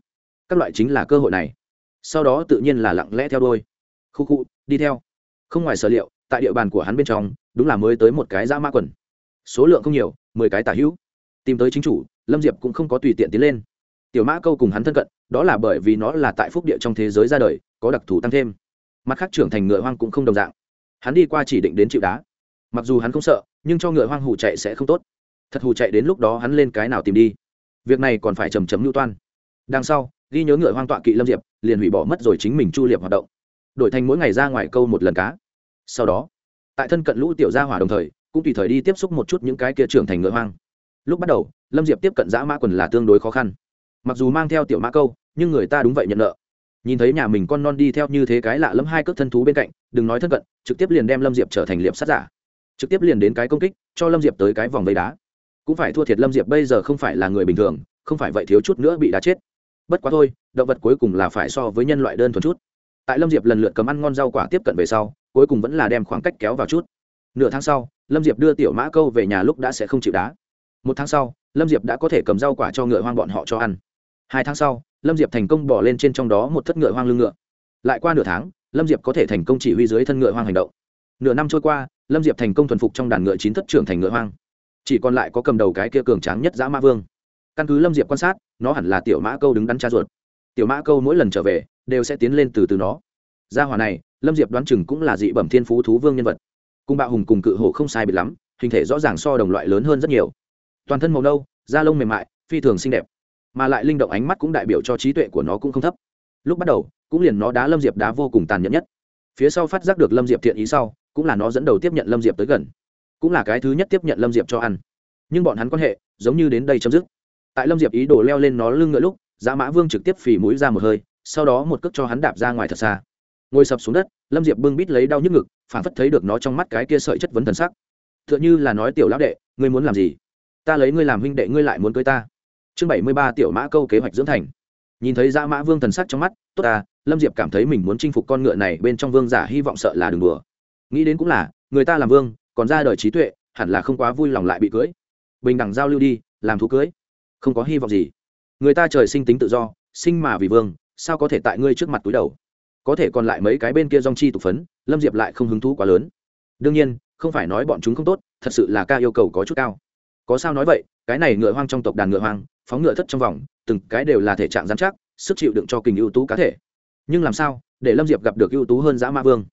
Các loại chính là cơ hội này. Sau đó tự nhiên là lặng lẽ theo đôi khu khu, đi theo. Không ngoài sở liệu, tại địa bàn của hắn bên trong, đúng là mới tới một cái dã mã quần. Số lượng không nhiều, mười cái tả hữu. Tìm tới chính chủ, lâm diệp cũng không có tùy tiện tiến lên tiểu mã câu cùng hắn thân cận, đó là bởi vì nó là tại phúc địa trong thế giới ra đời, có đặc thù tăng thêm. Mặt khác trưởng thành ngựa hoang cũng không đồng dạng. Hắn đi qua chỉ định đến chịu đá. Mặc dù hắn không sợ, nhưng cho ngựa hoang hủ chạy sẽ không tốt. Thật hù chạy đến lúc đó hắn lên cái nào tìm đi. Việc này còn phải trầm chấm lưu toan. Đằng sau, ghi nhớ ngựa hoang tọa kỵ lâm diệp, liền hủy bỏ mất rồi chính mình chu liệp hoạt động. Đổi thành mỗi ngày ra ngoài câu một lần cá. Sau đó, tại thân cận lũ tiểu gia hỏa đồng thời, cũng tùy thời đi tiếp xúc một chút những cái kia trưởng thành ngựa hoang. Lúc bắt đầu, lâm diệp tiếp cận giã mã quần là tương đối khó khăn mặc dù mang theo tiểu mã câu, nhưng người ta đúng vậy nhận nợ. Nhìn thấy nhà mình con non đi theo như thế cái lạ lẫm hai cước thân thú bên cạnh, đừng nói thân cận, trực tiếp liền đem lâm diệp trở thành liệp sát giả. Trực tiếp liền đến cái công kích, cho lâm diệp tới cái vòng vây đá. Cũng phải thua thiệt lâm diệp bây giờ không phải là người bình thường, không phải vậy thiếu chút nữa bị đá chết. Bất quá thôi, động vật cuối cùng là phải so với nhân loại đơn thuần chút. Tại lâm diệp lần lượt cầm ăn ngon rau quả tiếp cận về sau, cuối cùng vẫn là đem khoảng cách kéo vào chút. Nửa tháng sau, lâm diệp đưa tiểu mã câu về nhà lúc đã sẽ không chịu đá. Một tháng sau, lâm diệp đã có thể cầm rau quả cho ngựa hoang bọn họ cho ăn hai tháng sau, lâm diệp thành công bỏ lên trên trong đó một thất ngựa hoang lưng ngựa. Lại qua nửa tháng, lâm diệp có thể thành công chỉ huy dưới thân ngựa hoang hành động. Nửa năm trôi qua, lâm diệp thành công thuần phục trong đàn ngựa chín thất trưởng thành ngựa hoang. Chỉ còn lại có cầm đầu cái kia cường tráng nhất dã mã vương. Căn cứ lâm diệp quan sát, nó hẳn là tiểu mã câu đứng đắn cha ruột. Tiểu mã câu mỗi lần trở về, đều sẽ tiến lên từ từ nó. Gia hỏa này, lâm diệp đoán chừng cũng là dị bẩm thiên phú thú vương nhân vật. Cùng bạo hùng cùng cự hổ không sai biệt lắm, hình thể rõ ràng so đồng loại lớn hơn rất nhiều. Toàn thân màu nâu, da lông mềm mại, phi thường xinh đẹp mà lại linh động ánh mắt cũng đại biểu cho trí tuệ của nó cũng không thấp. Lúc bắt đầu, cũng liền nó đá lâm diệp đá vô cùng tàn nhẫn nhất. Phía sau phát giác được lâm diệp thiện ý sau, cũng là nó dẫn đầu tiếp nhận lâm diệp tới gần. Cũng là cái thứ nhất tiếp nhận lâm diệp cho ăn. Nhưng bọn hắn quan hệ, giống như đến đây chấm dứt. Tại lâm diệp ý đồ leo lên nó lưng ngựa lúc giá mã vương trực tiếp phì mũi ra một hơi, sau đó một cước cho hắn đạp ra ngoài thật xa. Ngồi sập xuống đất, lâm diệp bưng bít lấy đau nhức ngực phản phất thấy được nó trong mắt cái kia sợi chất vấn thần sắc. T h ư ợ n h ư là nói tiểu lão đệ, ngươi muốn làm gì? Ta lấy ngươi làm huynh đệ, ngươi lại muốn cưới ta chương bảy mươi ba tiểu mã câu kế hoạch dưỡng thành. Nhìn thấy dã mã vương thần sắc trong mắt, tốt à lâm diệp cảm thấy mình muốn chinh phục con ngựa này bên trong vương giả hy vọng sợ là đừng đùa. Nghĩ đến cũng là, người ta làm vương, còn ra đời trí tuệ, hẳn là không quá vui lòng lại bị cưới. Bình đẳng giao lưu đi, làm thú cưới. Không có hy vọng gì. Người ta trời sinh tính tự do, sinh mà vì vương, sao có thể tại ngươi trước mặt túi đầu? Có thể còn lại mấy cái bên kia dong chi tục phấn, lâm diệp lại không hứng thú quá lớn. Đương nhiên, không phải nói bọn chúng không tốt, thật sự là ca yêu cầu có chút cao. Có sao nói vậy, cái này ngựa hoang trong tộc đàn ngựa hoang phóng ngựa thất trong vòng, từng cái đều là thể trạng giám chắc, sức chịu đựng cho kình ưu tú cá thể. Nhưng làm sao để lâm diệp gặp được ưu tú hơn dã mã vương?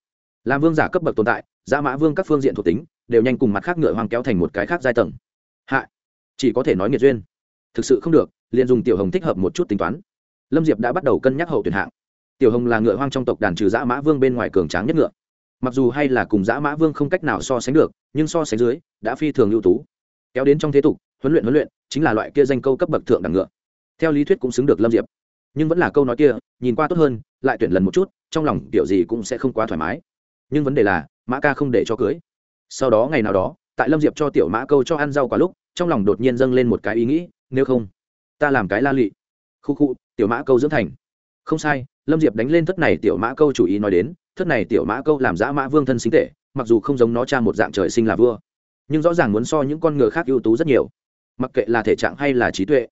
Làm vương giả cấp bậc tồn tại, dã mã vương các phương diện thuộc tính đều nhanh cùng mặt khác ngựa hoang kéo thành một cái khác giai tầng. Hạ, chỉ có thể nói nghiệt duyên. Thực sự không được, liền dùng tiểu hồng thích hợp một chút tính toán. Lâm diệp đã bắt đầu cân nhắc hậu tuyển hạng. Tiểu hồng là ngựa hoang trong tộc đàn trừ dã mã vương bên ngoài cường tráng nhất ngựa. Mặc dù hay là cùng dã mã vương không cách nào so sánh được, nhưng so sánh dưới, đã phi thường ưu tú. Kéo đến trong thế tục huấn luyện huấn luyện chính là loại kia danh câu cấp bậc thượng đẳng ngựa. Theo lý thuyết cũng xứng được lâm diệp. Nhưng vẫn là câu nói kia, nhìn qua tốt hơn, lại tuyển lần một chút, trong lòng kiểu gì cũng sẽ không quá thoải mái. Nhưng vấn đề là, mã ca không để cho cưới. Sau đó ngày nào đó, tại lâm diệp cho tiểu mã câu cho ăn rau quá lúc, trong lòng đột nhiên dâng lên một cái ý nghĩ, nếu không, ta làm cái la lị. Khu khu, tiểu mã câu dưỡng thành. Không sai, lâm diệp đánh lên thất này tiểu mã câu chủ ý nói đến, thất này tiểu mã câu làm giã mã vương thân sinh tệ mặc dù không giống nó cha một dạng trời sinh là vua, nhưng rõ ràng muốn so những con ngựa khác ưu tú rất nhiều mặc kệ là thể trạng hay là trí tuệ,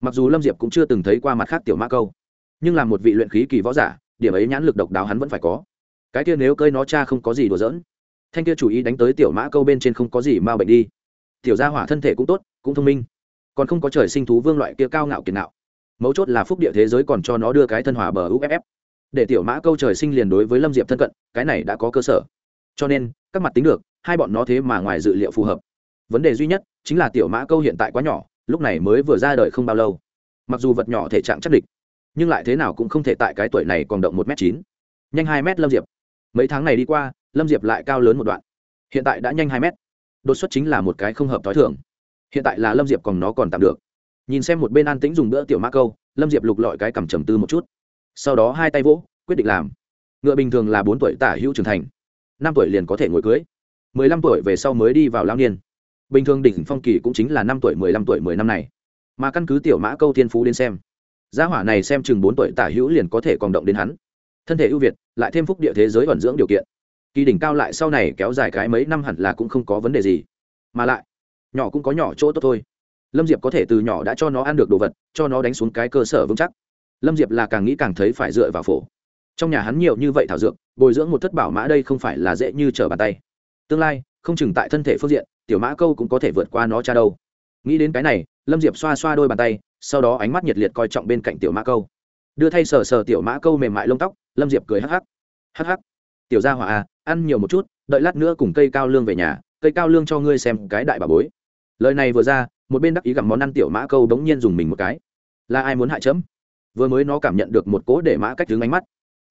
mặc dù lâm diệp cũng chưa từng thấy qua mặt khác tiểu mã câu, nhưng là một vị luyện khí kỳ võ giả, điểm ấy nhãn lực độc đáo hắn vẫn phải có. Cái kia nếu cơi nó cha không có gì đùa giỡn, thanh kia chủ ý đánh tới tiểu mã câu bên trên không có gì m a bệnh đi. Tiểu gia hỏa thân thể cũng tốt, cũng thông minh, còn không có trời sinh thú vương loại kia cao ngạo kiệt ngạo. Mấu chốt là phúc địa thế giới còn cho nó đưa cái thân hỏa bờ uff để tiểu mã câu trời sinh liền đối với lâm diệp thân cận, cái này đã có cơ sở. Cho nên, các mặt tính được, hai bọn nó thế mà ngoài dự liệu phù hợp vấn đề duy nhất chính là tiểu mã câu hiện tại quá nhỏ, lúc này mới vừa ra đời không bao lâu. Mặc dù vật nhỏ thể trạng chắc địch, nhưng lại thế nào cũng không thể tại cái tuổi này còn động một m chín. Nhanh hai m lâm diệp. Mấy tháng này đi qua, lâm diệp lại cao lớn một đoạn. Hiện tại đã nhanh hai m đột xuất chính là một cái không hợp t h o i thường. Hiện tại là lâm diệp còn nó còn tạm được. Nhìn xem một bên an tĩnh dùng bữa tiểu mã câu, lâm diệp lục lọi cái cầm trầm tư một chút. Sau đó hai tay vỗ, quyết định làm. Ngựa bình thường là bốn tuổi tả hữu trưởng thành. Năm tuổi liền có thể ngồi cưới. Mười lăm tuổi về sau mới đi vào lao niên bình thường đỉnh phong kỳ cũng chính là năm tuổi, mười lăm tuổi, mười năm này. Mà căn cứ tiểu mã câu thiên phú đến xem, gia hỏa này xem chừng bốn tuổi tả hữu liền có thể còn động đến hắn. Thân thể ưu việt, lại thêm phúc địa thế giới vận dưỡng điều kiện. Kỳ đỉnh cao lại sau này kéo dài cái mấy năm hẳn là cũng không có vấn đề gì. Mà lại, nhỏ cũng có nhỏ chỗ tốt thôi. Lâm diệp có thể từ nhỏ đã cho nó ăn được đồ vật, cho nó đánh xuống cái cơ sở vững chắc. Lâm diệp là càng nghĩ càng thấy phải dựa vào phổ. Trong nhà hắn nhiều như vậy thảo dược, bồi dưỡng một thất bảo mã đây không phải là dễ như trở bàn tay. Tương lai không chừng tại thân thể phương diện, tiểu mã câu cũng có thể vượt qua nó cha đâu. Nghĩ đến cái này, lâm diệp xoa xoa đôi bàn tay, sau đó ánh mắt nhiệt liệt coi trọng bên cạnh tiểu mã câu. Đưa thay sờ sờ tiểu mã câu mềm mại lông tóc, lâm diệp cười hắc hắc. Hắc hắc. Tiểu gia hỏa à ăn nhiều một chút, đợi lát nữa cùng cây cao lương về nhà, cây cao lương cho ngươi xem cái đại bà bối. Lời này vừa ra, một bên đắc ý gặm món ăn tiểu mã câu bỗng nhiên dùng mình một cái. Là ai muốn hại chấm? Vừa mới nó cảm nhận được một cố để mã cách đứng ánh mắt.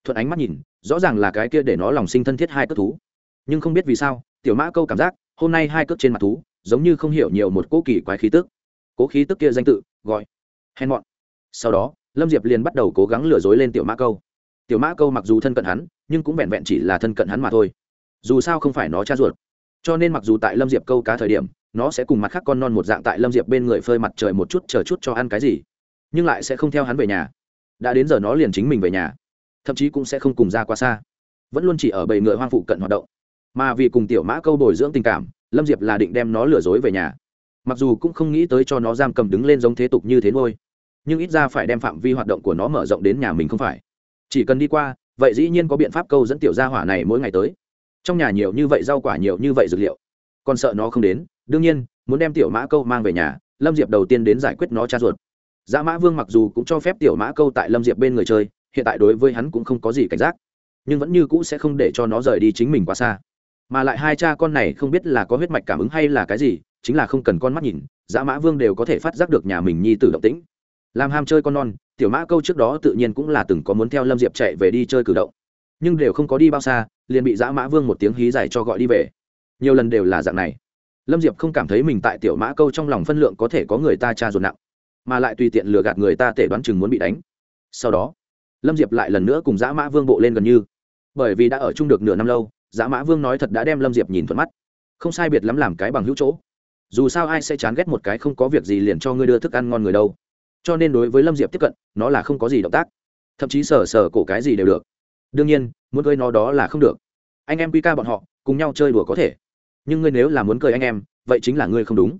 Thuận ánh mắt nhìn, rõ ràng là cái kia để nó lòng sinh thân thiết hai cất thú nhưng không biết vì sao, tiểu mã câu cảm giác, hôm nay hai cước trên mặt thú, giống như không hiểu nhiều một cố kỳ quái khí tức. Cố khí tức kia danh tự, gọi hèn mọn. Sau đó, lâm diệp liền bắt đầu cố gắng lừa dối lên tiểu mã câu. Tiểu mã câu mặc dù thân cận hắn, nhưng cũng vẹn vẹn chỉ là thân cận hắn mà thôi. Dù sao không phải nó cha ruột. Cho nên mặc dù tại lâm diệp câu cá thời điểm, nó sẽ cùng mặt khác con non một dạng tại lâm diệp bên người phơi mặt trời một chút chờ chút cho ăn cái gì, nhưng lại sẽ không theo hắn về nhà. Đã đến giờ nó liền chính mình về nhà, thậm chí cũng sẽ không cùng ra quá xa. Vẫn luôn chỉ ở bầy ngựa hoang phụ cận hoạt động mà vì cùng tiểu mã câu bồi dưỡng tình cảm, lâm diệp là định đem nó lừa dối về nhà. Mặc dù cũng không nghĩ tới cho nó giam cầm đứng lên giống thế tục như thế ngôi nhưng ít ra phải đem phạm vi hoạt động của nó mở rộng đến nhà mình không phải. Chỉ cần đi qua, vậy dĩ nhiên có biện pháp câu dẫn tiểu gia hỏa này mỗi ngày tới. Trong nhà nhiều như vậy rau quả nhiều như vậy dược liệu, còn sợ nó không đến. Đương nhiên, muốn đem tiểu mã câu mang về nhà, lâm diệp đầu tiên đến giải quyết nó cha ruột. Dã mã vương mặc dù cũng cho phép tiểu mã câu tại lâm diệp bên người chơi, hiện tại đối với hắn cũng không có gì cảnh giác, nhưng vẫn như cũ sẽ không để cho nó rời đi chính mình quá xa mà lại hai cha con này không biết là có huyết mạch cảm ứng hay là cái gì, chính là không cần con mắt nhìn, dã mã vương đều có thể phát giác được nhà mình nhi tử động tĩnh. Làm ham chơi con non, tiểu mã câu trước đó tự nhiên cũng là từng có muốn theo lâm diệp chạy về đi chơi cử động. Nhưng đều không có đi bao xa, liền bị dã mã vương một tiếng hí dài cho gọi đi về. Nhiều lần đều là dạng này. Lâm diệp không cảm thấy mình tại tiểu mã câu trong lòng phân lượng có thể có người ta tra ruột nặng, mà lại tùy tiện lừa gạt người ta tể đoán chừng muốn bị đánh. Sau đó, lâm diệp lại lần nữa cùng dã mã vương bộ lên gần như. Bởi vì đã ở chung được nửa năm lâu dã mã vương nói thật đã đem lâm diệp nhìn thuận mắt. Không sai biệt lắm làm cái bằng hữu chỗ. Dù sao ai sẽ chán ghét một cái không có việc gì liền cho ngươi đưa thức ăn ngon người đâu. Cho nên đối với lâm diệp tiếp cận, nó là không có gì động tác. Thậm chí sờ sờ cổ cái gì đều được. Đương nhiên, muốn cười nó đó là không được. Anh em quy ca bọn họ, cùng nhau chơi đùa có thể. Nhưng ngươi nếu là muốn cười anh em, vậy chính là ngươi không đúng.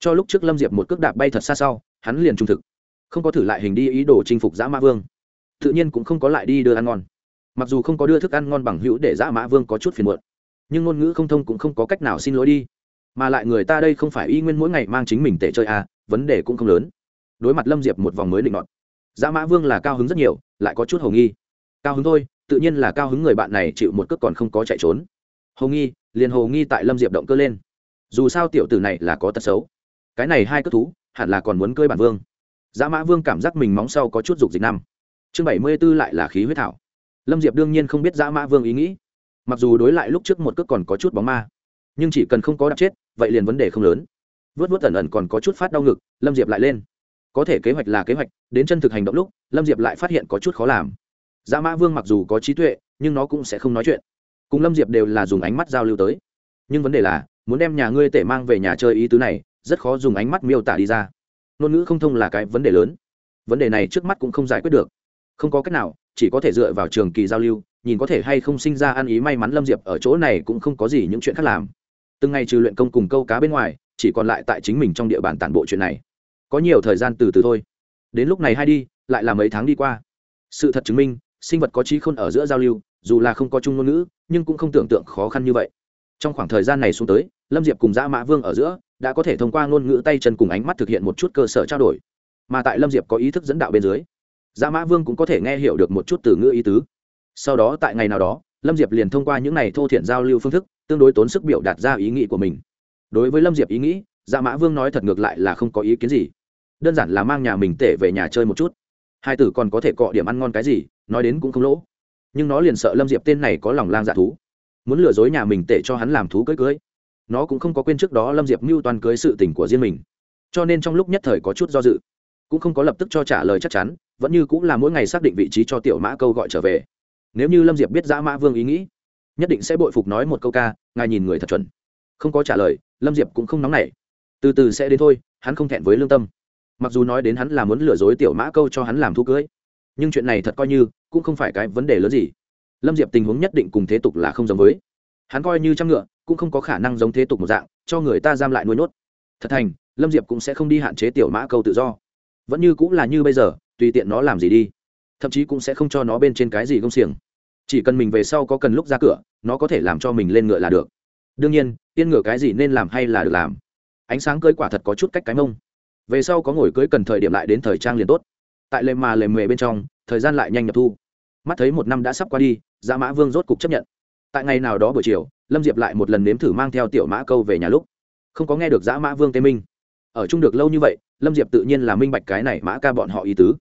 Cho lúc trước lâm diệp một cước đạp bay thật xa sau, hắn liền trung thực. Không có thử lại hình đi ý đồ chinh phục dã mã vương. Tự nhiên cũng không có lại đi đưa ăn ngon mặc dù không có đưa thức ăn ngon bằng hữu để dã mã vương có chút phiền muộn, nhưng ngôn ngữ không thông cũng không có cách nào xin lỗi đi. Mà lại người ta đây không phải y nguyên mỗi ngày mang chính mình tệ chơi à vấn đề cũng không lớn. Đối mặt lâm diệp một vòng mới định ngọt dã mã vương là cao hứng rất nhiều, lại có chút hầu nghi. Cao hứng thôi, tự nhiên là cao hứng người bạn này chịu một cước còn không có chạy trốn. Hầu nghi, liền hầu nghi tại lâm diệp động cơ lên. Dù sao tiểu tử này là có tật xấu. Cái này hai cất thú, hẳn là còn muốn cơi bản vương. Dã mã vương cảm giác mình móng sau có chút dục dịch năm. Chương bảy mươi b ố lại là khí huyết thảo lâm diệp đương nhiên không biết dã mã vương ý nghĩ. Mặc dù đối lại lúc trước một cước còn có chút bóng ma, nhưng chỉ cần không có đạp chết, vậy liền vấn đề không lớn. Vớt vớt ẩn ẩn còn có chút phát đau ngực, lâm diệp lại lên. Có thể kế hoạch là kế hoạch, đến chân thực hành động lúc, lâm diệp lại phát hiện có chút khó làm. Dã mã vương mặc dù có trí tuệ, nhưng nó cũng sẽ không nói chuyện. Cùng lâm diệp đều là dùng ánh mắt giao lưu tới. Nhưng vấn đề là, muốn đem nhà ngươi tể mang về nhà chơi ý tứ này, rất khó dùng ánh mắt miêu tả đi ra. Ngôn ngữ không thông là cái vấn đề lớn. Vấn đề này trước mắt cũng không giải quyết được. Không có cách nào chỉ có thể dựa vào trường kỳ giao lưu, nhìn có thể hay không sinh ra ăn ý may mắn lâm diệp ở chỗ này cũng không có gì những chuyện khác làm. Từng ngày trừ luyện công cùng câu cá bên ngoài, chỉ còn lại tại chính mình trong địa bàn tản bộ chuyện này. Có nhiều thời gian từ từ thôi. Đến lúc này hay đi, lại là mấy tháng đi qua. Sự thật chứng minh, sinh vật có trí khôn ở giữa giao lưu, dù là không có chung ngôn ngữ, nhưng cũng không tưởng tượng khó khăn như vậy. Trong khoảng thời gian này xuống tới, lâm diệp cùng dã mã vương ở giữa, đã có thể thông qua ngôn ngữ tay chân cùng ánh mắt thực hiện một chút cơ sở trao đổi. Mà tại lâm diệp có ý thức dẫn đạo bên dưới dã mã vương cũng có thể nghe hiểu được một chút từ ngữ ý tứ. Sau đó tại ngày nào đó, lâm diệp liền thông qua những này thô thiện giao lưu phương thức, tương đối tốn sức biểu đạt ra ý nghĩ của mình. Đối với lâm diệp ý nghĩ dã mã vương nói thật ngược lại là không có ý kiến gì. Đơn giản là mang nhà mình tể về nhà chơi một chút. Hai tử còn có thể cọ điểm ăn ngon cái gì, nói đến cũng không lỗ. Nhưng nó liền sợ lâm diệp tên này có lòng lang dạ thú. Muốn lừa dối nhà mình tể cho hắn làm thú cưới cưới. Nó cũng không có quên trước đó lâm diệp mưu toàn cưới sự tình của riêng mình. Cho nên trong lúc nhất thời có chút do dự, cũng không có lập tức cho trả lời chắc chắn vẫn như cũng là mỗi ngày xác định vị trí cho tiểu mã câu gọi trở về. Nếu như lâm diệp biết dã mã vương ý nghĩ, nhất định sẽ bội phục nói một câu ca, ngài nhìn người thật chuẩn. Không có trả lời, lâm diệp cũng không nóng nảy. Từ từ sẽ đến thôi, hắn không thẹn với lương tâm. Mặc dù nói đến hắn là muốn lừa dối tiểu mã câu cho hắn làm thu cưới, nhưng chuyện này thật coi như, cũng không phải cái vấn đề lớn gì. Lâm diệp tình huống nhất định cùng thế tục là không giống với. Hắn coi như trăm ngựa, cũng không có khả năng giống thế tục một dạng, cho người ta giam lại nuôi nhốt. Thật thành, lâm diệp cũng sẽ không đi hạn chế tiểu mã câu tự do. Vẫn như cũng là như bây giờ tùy tiện nó làm gì đi. Thậm chí cũng sẽ không cho nó bên trên cái gì gông xiềng. Chỉ cần mình về sau có cần lúc ra cửa, nó có thể làm cho mình lên ngựa là được. Đương nhiên, tiên ngựa cái gì nên làm hay là được làm. Ánh sáng cưới quả thật có chút cách cái mông. Về sau có ngồi cưới cần thời điểm lại đến thời trang liền tốt. Tại lề mà lề mề bên trong, thời gian lại nhanh nhập thu. Mắt thấy một năm đã sắp qua đi dạ mã vương rốt cục chấp nhận. Tại ngày nào đó buổi chiều, lâm diệp lại một lần nếm thử mang theo tiểu mã câu về nhà lúc. Không có nghe được dã mã vương tê minh. Ở chung được lâu như vậy, lâm diệp tự nhiên là minh bạch cái này mã ca bọn họ ý tứ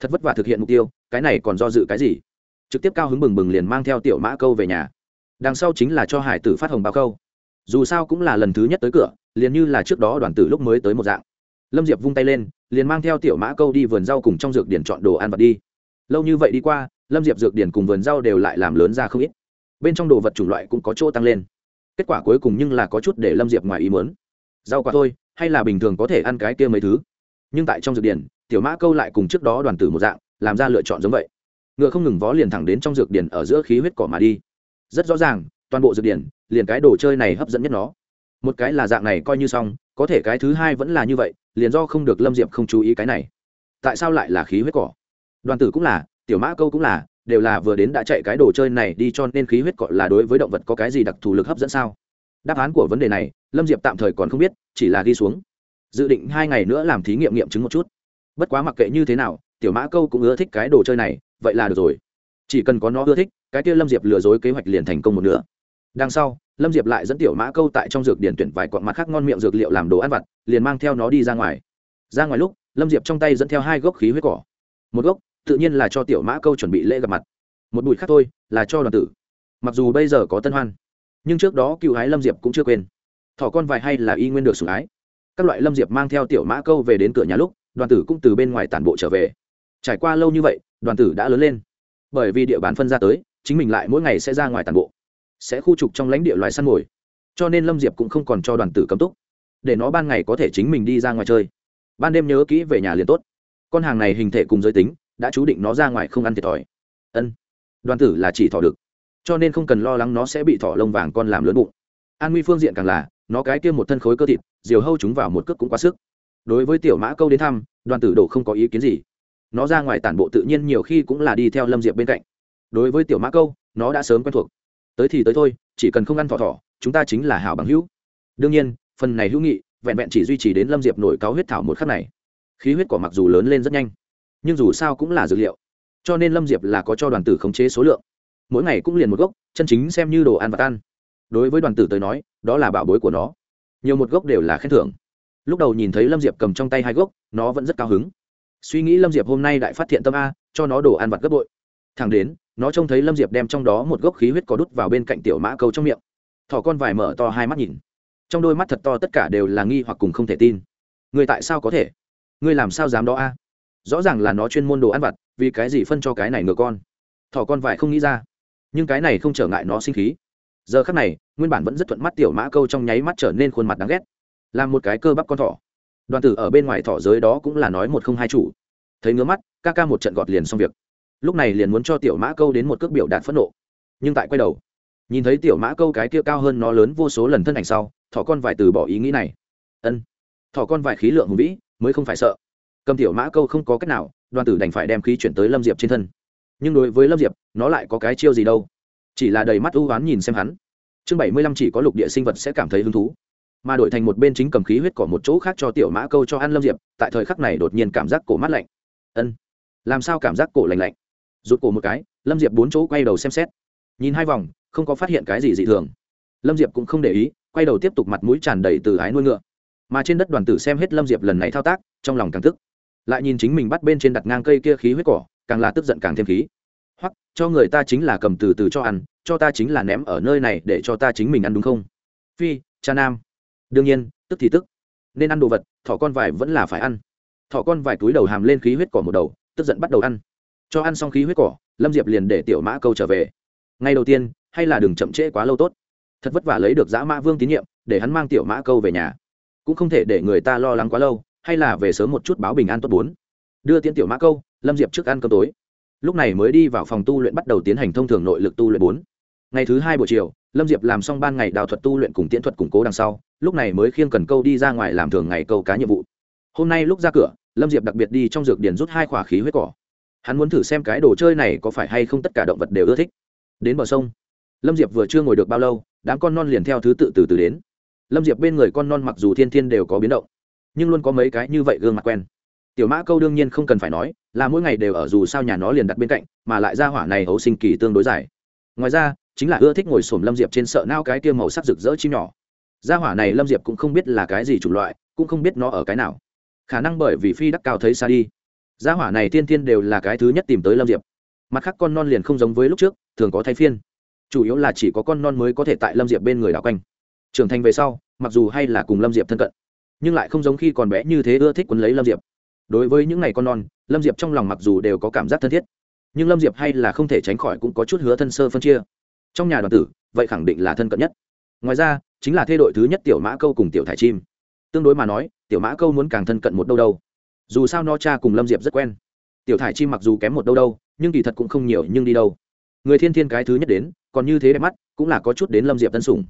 thật vất vả thực hiện mục tiêu, cái này còn do dự cái gì? Trực tiếp cao hứng bừng bừng liền mang theo tiểu mã câu về nhà. Đằng sau chính là cho hải tử phát hồng báo câu. Dù sao cũng là lần thứ nhất tới cửa, liền như là trước đó đoàn tử lúc mới tới một dạng. Lâm diệp vung tay lên, liền mang theo tiểu mã câu đi vườn rau cùng trong dược điển chọn đồ ăn vật đi. Lâu như vậy đi qua, lâm diệp dược điển cùng vườn rau đều lại làm lớn ra không ít. Bên trong đồ vật chủng loại cũng có chỗ tăng lên. Kết quả cuối cùng nhưng là có chút để lâm diệp ngoài ý muốn. Rau quả thôi, hay là bình thường có thể ăn cái kia mấy thứ. Nhưng tại trong dược điển tiểu mã câu lại cùng trước đó đoàn tử một dạng, làm ra lựa chọn giống vậy. Ngựa không ngừng vó liền thẳng đến trong dược điển ở giữa khí huyết cỏ mà đi. Rất rõ ràng, toàn bộ dược điển liền cái đồ chơi này hấp dẫn nhất nó. Một cái là dạng này coi như xong, có thể cái thứ hai vẫn là như vậy, liền do không được lâm diệp không chú ý cái này. Tại sao lại là khí huyết cỏ? Đoàn tử cũng là, tiểu mã câu cũng là, đều là vừa đến đã chạy cái đồ chơi này đi cho nên khí huyết cọ là đối với động vật có cái gì đặc thù lực hấp dẫn sao? Đáp án của vấn đề này, lâm diệp tạm thời còn không biết, chỉ là ghi xuống. Dự định hai ngày nữa làm thí nghiệm nghiệm chứng một chút bất quá mặc kệ như thế nào, tiểu mã câu cũng ưa thích cái đồ chơi này, vậy là được rồi. Chỉ cần có nó ưa thích, cái kia lâm diệp lừa dối kế hoạch liền thành công một nửa. Đằng sau, lâm diệp lại dẫn tiểu mã câu tại trong dược điển tuyển vài quặng mặt khác ngon miệng dược liệu làm đồ ăn vặt, liền mang theo nó đi ra ngoài. Ra ngoài lúc, lâm diệp trong tay dẫn theo hai gốc khí huyết cỏ. Một gốc, tự nhiên là cho tiểu mã câu chuẩn bị lễ gặp mặt. Một bụi khác thôi, là cho đoàn tử. Mặc dù bây giờ có tân hoan, nhưng trước đó cựu hái lâm diệp cũng chưa quên. Thỏ con vài hay là y nguyên được sủng ái. Các loại lâm diệp mang theo tiểu mã câu về đến cửa nhà lúc đoàn tử cũng từ bên ngoài tản bộ trở về. Trải qua lâu như vậy, đoàn tử đã lớn lên. Bởi vì địa bàn phân ra tới, chính mình lại mỗi ngày sẽ ra ngoài Tản bộ, sẽ khu trục trong lãnh địa loài săn mồi. Cho nên lâm diệp cũng không còn cho đoàn tử cấm túc. Để nó ban ngày có thể chính mình đi ra ngoài chơi. Ban đêm nhớ kỹ về nhà liền tốt. Con hàng này hình thể cùng giới tính, đã chú định nó ra ngoài không ăn thiệt thòi. Ân. Đoàn tử là chỉ thỏ được cho nên không cần lo lắng nó sẽ bị thỏ lông vàng con làm lớn bụng. An nguy phương diện càng là, nó cái kia một thân khối cơ thịt, diều hâu chúng vào một cước cũng quá sức đối với tiểu mã câu đến thăm, đoàn tử đồ không có ý kiến gì. Nó ra ngoài tản bộ tự nhiên nhiều khi cũng là đi theo lâm diệp bên cạnh. Đối với tiểu mã câu, nó đã sớm quen thuộc. Tới thì tới thôi, chỉ cần không ăn thỏ thỏ, chúng ta chính là hảo bằng hữu. Đương nhiên, phần này hữu nghị, vẹn vẹn chỉ duy trì đến lâm diệp nổi cáo huyết thảo một khắc này. Khí huyết cỏ mặc dù lớn lên rất nhanh, nhưng dù sao cũng là dược liệu. Cho nên lâm diệp là có cho đoàn tử khống chế số lượng. Mỗi ngày cũng liền một gốc, chân chính xem như đồ ăn và ăn. Đối với đoàn tử tới nói, đó là bảo bối của nó. Nhiều một gốc đều là khen thưởng lúc đầu nhìn thấy lâm diệp cầm trong tay hai gốc, nó vẫn rất cao hứng. Suy nghĩ lâm diệp hôm nay đại phát thiện tâm a, cho nó đồ ăn vặt gấp bội. Thẳng đến, nó trông thấy lâm diệp đem trong đó một gốc khí huyết có đút vào bên cạnh tiểu mã câu trong miệng. Thỏ con vải mở to hai mắt nhìn. Trong đôi mắt thật to tất cả đều là nghi hoặc cùng không thể tin. Người tại sao có thể? Người làm sao dám đó a? Rõ ràng là nó chuyên môn đồ ăn vặt, vì cái gì phân cho cái này ngựa con? Thỏ con vải không nghĩ ra. Nhưng cái này không trở ngại nó sinh khí. Giờ khắc này, nguyên bản vẫn rất thuận mắt tiểu mã câu trong nháy mắt trở nên khuôn mặt đáng ghét làm một cái cơ bắp con thỏ. Đoàn tử ở bên ngoài thỏ giới đó cũng là nói một không hai chủ. Thấy ngứa mắt, ca ca một trận gọt liền xong việc. Lúc này liền muốn cho tiểu mã câu đến một cước biểu đạt phẫn nộ. Nhưng tại quay đầu, nhìn thấy tiểu mã câu cái kia cao hơn nó lớn vô số lần thân ảnh sau, thỏ con vải từ bỏ ý nghĩ này. Ân, thỏ con vải khí lượng hùng vĩ, mới không phải sợ. Cầm tiểu mã câu không có cách nào, đoàn tử đành phải đem khí chuyển tới lâm diệp trên thân. Nhưng đối với lâm diệp, nó lại có cái chiêu gì đâu. Chỉ là đầy mắt ưu oán nhìn xem hắn. Chương bảy mươi lăm chỉ có lục địa sinh vật sẽ cảm thấy hứng thú mà đổi thành một bên chính cầm khí huyết cỏ một chỗ khác cho tiểu mã câu cho ăn lâm diệp, tại thời khắc này đột nhiên cảm giác cổ mát lạnh. Ân, làm sao cảm giác cổ lạnh lạnh? Rụt cổ một cái, lâm diệp bốn chỗ quay đầu xem xét. Nhìn hai vòng, không có phát hiện cái gì dị thường. Lâm diệp cũng không để ý, quay đầu tiếp tục mặt mũi tràn đầy từ ái nuôi ngựa. Mà trên đất đoàn tử xem hết lâm diệp lần này thao tác, trong lòng càng tức. Lại nhìn chính mình bắt bên trên đặt ngang cây kia khí huyết cỏ, càng là tức giận càng thêm khí. Hoặc, cho người ta chính là cầm từ từ cho ăn, cho ta chính là ném ở nơi này để cho ta chính mình ăn đúng không? Phi, cha nam đương nhiên, tức thì tức. Nên ăn đồ vật, thỏ con vải vẫn là phải ăn. Thỏ con vải túi đầu hàm lên khí huyết cỏ một đầu, tức giận bắt đầu ăn. Cho ăn xong khí huyết cỏ, lâm diệp liền để tiểu mã câu trở về. Ngay đầu tiên, hay là đừng chậm trễ quá lâu tốt. Thật vất vả lấy được giã mã vương tín nhiệm, để hắn mang tiểu mã câu về nhà. Cũng không thể để người ta lo lắng quá lâu, hay là về sớm một chút báo bình an tốt bốn. Đưa tiến tiểu mã câu, lâm diệp trước ăn cơm tối. Lúc này mới đi vào phòng tu luyện bắt đầu tiến hành thông thường nội lực tu luyện bốn ngày thứ hai buổi chiều, lâm diệp làm xong ban ngày đào thuật tu luyện cùng tiễn thuật củng cố đằng sau, lúc này mới khiêng cần câu đi ra ngoài làm thường ngày câu cá nhiệm vụ. Hôm nay lúc ra cửa, lâm diệp đặc biệt đi trong dược điển rút hai khỏa khí huyết cỏ. Hắn muốn thử xem cái đồ chơi này có phải hay không tất cả động vật đều ưa thích. Đến bờ sông, lâm diệp vừa chưa ngồi được bao lâu, đám con non liền theo thứ tự từ từ đến. Lâm diệp bên người con non mặc dù thiên thiên đều có biến động, nhưng luôn có mấy cái như vậy gương mặt quen. Tiểu mã câu đương nhiên không cần phải nói, là mỗi ngày đều ở dù sao nhà nó liền đặt bên cạnh, mà lại ra hỏa này hấu sinh kỳ tương đối dài. Ngoài ra chính là ưa thích ngồi xổm lâm diệp trên sợ nao cái kia màu sắc rực rỡ chim nhỏ. Gia hỏa này lâm diệp cũng không biết là cái gì chủng loại, cũng không biết nó ở cái nào. Khả năng bởi vì phi đắc cao thấy xa đi. Gia hỏa này tiên tiên đều là cái thứ nhất tìm tới lâm diệp. Mặt khác con non liền không giống với lúc trước, thường có thay phiên. Chủ yếu là chỉ có con non mới có thể tại lâm diệp bên người đảo quanh. Trưởng thành về sau, mặc dù hay là cùng lâm diệp thân cận, nhưng lại không giống khi còn bé như thế ưa thích quấn lấy lâm diệp. Đối với những ngày con non, lâm diệp trong lòng mặc dù đều có cảm giác thân thiết, nhưng lâm diệp hay là không thể tránh khỏi cũng có chút hứa thân sơ phân chia trong nhà đoàn tử, vậy khẳng định là thân cận nhất. Ngoài ra, chính là thê đội thứ nhất tiểu mã câu cùng tiểu thải chim. Tương đối mà nói, tiểu mã câu muốn càng thân cận một đâu đâu. Dù sao no cha cùng lâm diệp rất quen. Tiểu thải chim mặc dù kém một đâu đâu, nhưng kỳ thật cũng không nhiều nhưng đi đâu. Người thiên thiên cái thứ nhất đến, còn như thế đẹp mắt, cũng là có chút đến lâm diệp tân sủng.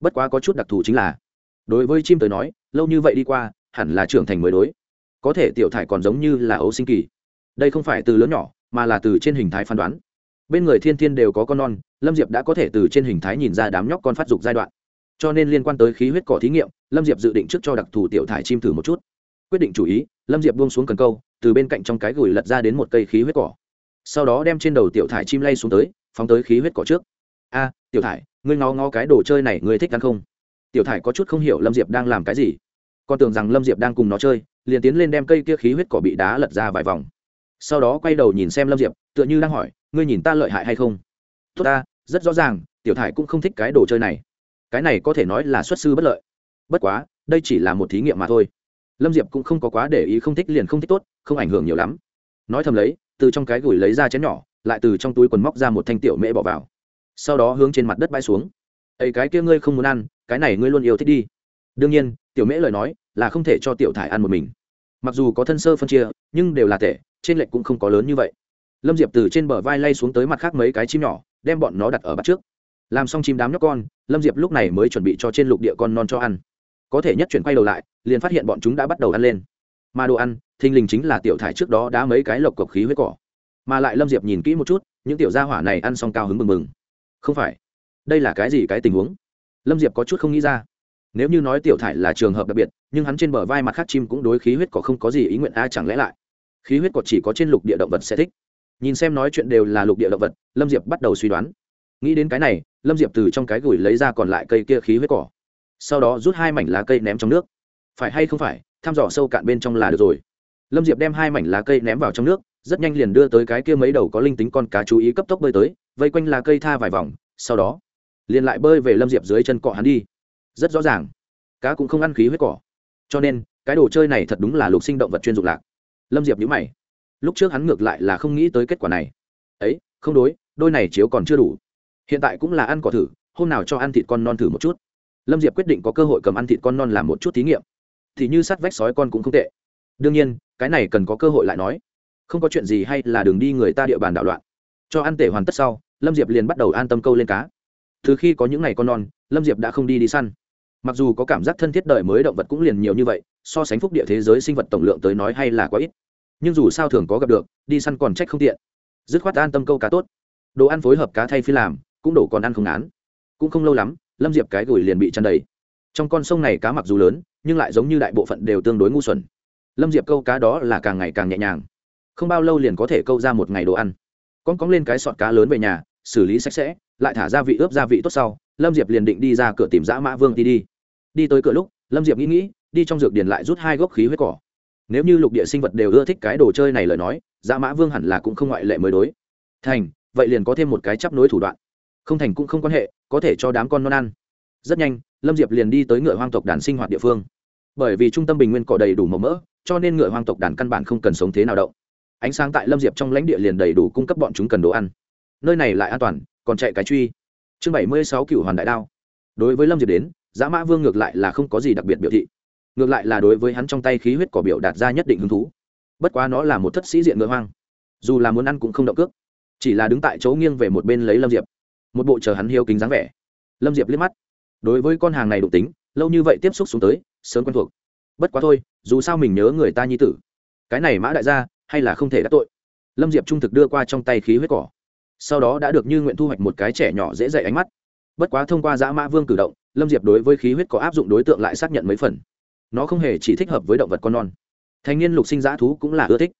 Bất quá có chút đặc thù chính là, đối với chim tới nói, lâu như vậy đi qua, hẳn là trưởng thành mới đối. Có thể tiểu thải còn giống như là ấu sinh kỳ. Đây không phải từ lớn nhỏ, mà là từ trên hình thái phán đoán bên người thiên thiên đều có con non, lâm diệp đã có thể từ trên hình thái nhìn ra đám nhóc con phát dục giai đoạn. Cho nên liên quan tới khí huyết cỏ thí nghiệm, lâm diệp dự định trước cho đặc thù tiểu thải chim thử một chút. Quyết định chủ ý, lâm diệp buông xuống cần câu, từ bên cạnh trong cái gửi lật ra đến một cây khí huyết cỏ. Sau đó đem trên đầu tiểu thải chim lay xuống tới, phóng tới khí huyết cỏ trước. A, tiểu thải, ngươi ngó ngó cái đồ chơi này, ngươi thích ăn không? Tiểu thải có chút không hiểu lâm diệp đang làm cái gì. Con tưởng rằng lâm diệp đang cùng nó chơi, liền tiến lên đem cây kia khí huyết cỏ bị đá lật ra vài vòng. Sau đó quay đầu nhìn xem lâm diệp, tựa như đang hỏi ngươi nhìn ta lợi hại hay không? Tốt ta, rất rõ ràng, tiểu thải cũng không thích cái đồ chơi này. Cái này có thể nói là xuất sư bất lợi. Bất quá, đây chỉ là một thí nghiệm mà thôi. Lâm diệp cũng không có quá để ý không thích liền không thích tốt, không ảnh hưởng nhiều lắm. Nói thầm lấy, từ trong cái gửi lấy ra chén nhỏ, lại từ trong túi quần móc ra một thanh tiểu mễ bỏ vào. Sau đó hướng trên mặt đất bãi xuống. Ấy, cái kia ngươi không muốn ăn, cái này ngươi luôn yêu thích đi. Đương nhiên, tiểu mễ lời nói là không thể cho tiểu thải ăn một mình. Mặc dù có thân sơ phân chia, nhưng đều là tệ, trên lệnh cũng không có lớn như vậy lâm diệp từ trên bờ vai lay xuống tới mặt khác mấy cái chim nhỏ, đem bọn nó đặt ở bắt trước. Làm xong chim đám nhóc con, lâm diệp lúc này mới chuẩn bị cho trên lục địa con non cho ăn. Có thể nhất chuyển quay đầu lại, liền phát hiện bọn chúng đã bắt đầu ăn lên. Mà đồ ăn, thình lình chính là tiểu thải trước đó đã mấy cái lộc cộc khí với cỏ. Mà lại lâm diệp nhìn kỹ một chút, những tiểu gia hỏa này ăn xong cao hứng mừng mừng. Không phải, đây là cái gì cái tình huống? Lâm diệp có chút không nghĩ ra. Nếu như nói tiểu thải là trường hợp đặc biệt, nhưng hắn trên bờ vai mặt khác chim cũng đối khí huyết cỏ không có gì ý nguyện, a, chẳng lẽ lại khí huyết cỏ chỉ có trên lục địa động vật sẽ thích? Nhìn xem nói chuyện đều là lục địa động vật, lâm diệp bắt đầu suy đoán. Nghĩ đến cái này, lâm diệp từ trong cái gửi lấy ra còn lại cây kia khí huyết cỏ. Sau đó rút hai mảnh lá cây ném trong nước. Phải hay không phải thăm dò sâu cạn bên trong là được rồi. Lâm diệp đem hai mảnh lá cây ném vào trong nước, rất nhanh liền đưa tới cái kia mấy đầu có linh tính con cá chú ý cấp tốc bơi tới, vây quanh lá cây tha vài vòng, sau đó, liền lại bơi về lâm diệp dưới chân cọ hắn đi. Rất rõ ràng, cá cũng không ăn khí huyết cỏ. Cho nên, cái đồ chơi này thật đúng là lục sinh động vật chuyên dụng lạc. Lâm diệp nhữ mày lúc trước hắn ngược lại là không nghĩ tới kết quả này. Ấy, không đối, đôi này chiếu còn chưa đủ. Hiện tại cũng là ăn cỏ thử, hôm nào cho ăn thịt con non thử một chút. Lâm diệp quyết định có cơ hội cầm ăn thịt con non làm một chút thí nghiệm. Thì như sát vách sói con cũng không tệ. Đương nhiên, cái này cần có cơ hội lại nói. Không có chuyện gì hay là đường đi người ta địa bàn đạo loạn. Cho ăn tể hoàn tất sau, lâm diệp liền bắt đầu an tâm câu lên cá. Từ khi có những ngày con non, lâm diệp đã không đi đi săn. Mặc dù có cảm giác thân thiết đời mới động vật cũng liền nhiều như vậy, so sánh phúc địa thế giới sinh vật tổng lượng tới nói hay là quá ít nhưng dù sao thường có gặp được, đi săn còn trách không tiện. Dứt khoát an tâm câu cá tốt. Đồ ăn phối hợp cá thay phi làm, cũng đổ còn ăn không án cũng không lâu lắm, lâm diệp cái gửi liền bị chăn đầy. Trong con sông này cá mặc dù lớn, nhưng lại giống như đại bộ phận đều tương đối ngu xuẩn. Lâm diệp câu cá đó là càng ngày càng nhẹ nhàng. Không bao lâu liền có thể câu ra một ngày đồ ăn. Con cóng lên cái sọt cá lớn về nhà, xử lý sạch sẽ, lại thả gia vị ướp gia vị tốt sau, lâm diệp liền định đi ra cửa tìm giã mã vương đi đi. Đi tới cửa lúc, lâm diệp nghĩ nghĩ, đi trong dược điền lại rút hai gốc khí huyết cỏ nếu như lục địa sinh vật đều ưa thích cái đồ chơi này lời nói dạ mã vương hẳn là cũng không ngoại lệ mới đối. Thành, vậy liền có thêm một cái chấp nối thủ đoạn. Không thành cũng không quan hệ, có thể cho đám con non ăn. Rất nhanh, lâm diệp liền đi tới ngựa hoang tộc đàn sinh hoạt địa phương. Bởi vì trung tâm bình nguyên cỏ đầy đủ màu mỡ, cho nên ngựa hoang tộc đàn căn bản không cần sống thế nào động. Ánh sáng tại lâm diệp trong lãnh địa liền đầy đủ cung cấp bọn chúng cần đồ ăn. Nơi này lại an toàn, còn chạy cái truy. Chương bảy mươi sáu cựu hoàn đại đao. Đối với lâm diệp đến giá mã vương ngược lại là không có gì đặc biệt biểu thị ngược lại là đối với hắn trong tay khí huyết cỏ biểu đạt ra nhất định hứng thú. Bất quá nó là một thất sĩ diện ngựa hoang. Dù là muốn ăn cũng không động cước. Chỉ là đứng tại chỗ nghiêng về một bên lấy lâm diệp. Một bộ chờ hắn hiếu kính dáng vẻ. Lâm diệp liếc mắt. Đối với con hàng này đụng tính, lâu như vậy tiếp xúc xuống tới, sớm quen thuộc. Bất quá thôi, dù sao mình nhớ người ta nhi tử. Cái này mã đại gia, hay là không thể đắc tội. Lâm diệp trung thực đưa qua trong tay khí huyết cỏ. Sau đó đã được như nguyện thu hoạch một cái trẻ nhỏ dễ dạy ánh mắt. Bất quá thông qua giã mã vương cử động, lâm diệp đối với khí huyết có áp dụng đối tượng lại xác nhận mấy phần nó không hề chỉ thích hợp với động vật con non. Thanh niên lục sinh dã thú cũng là ưa thích.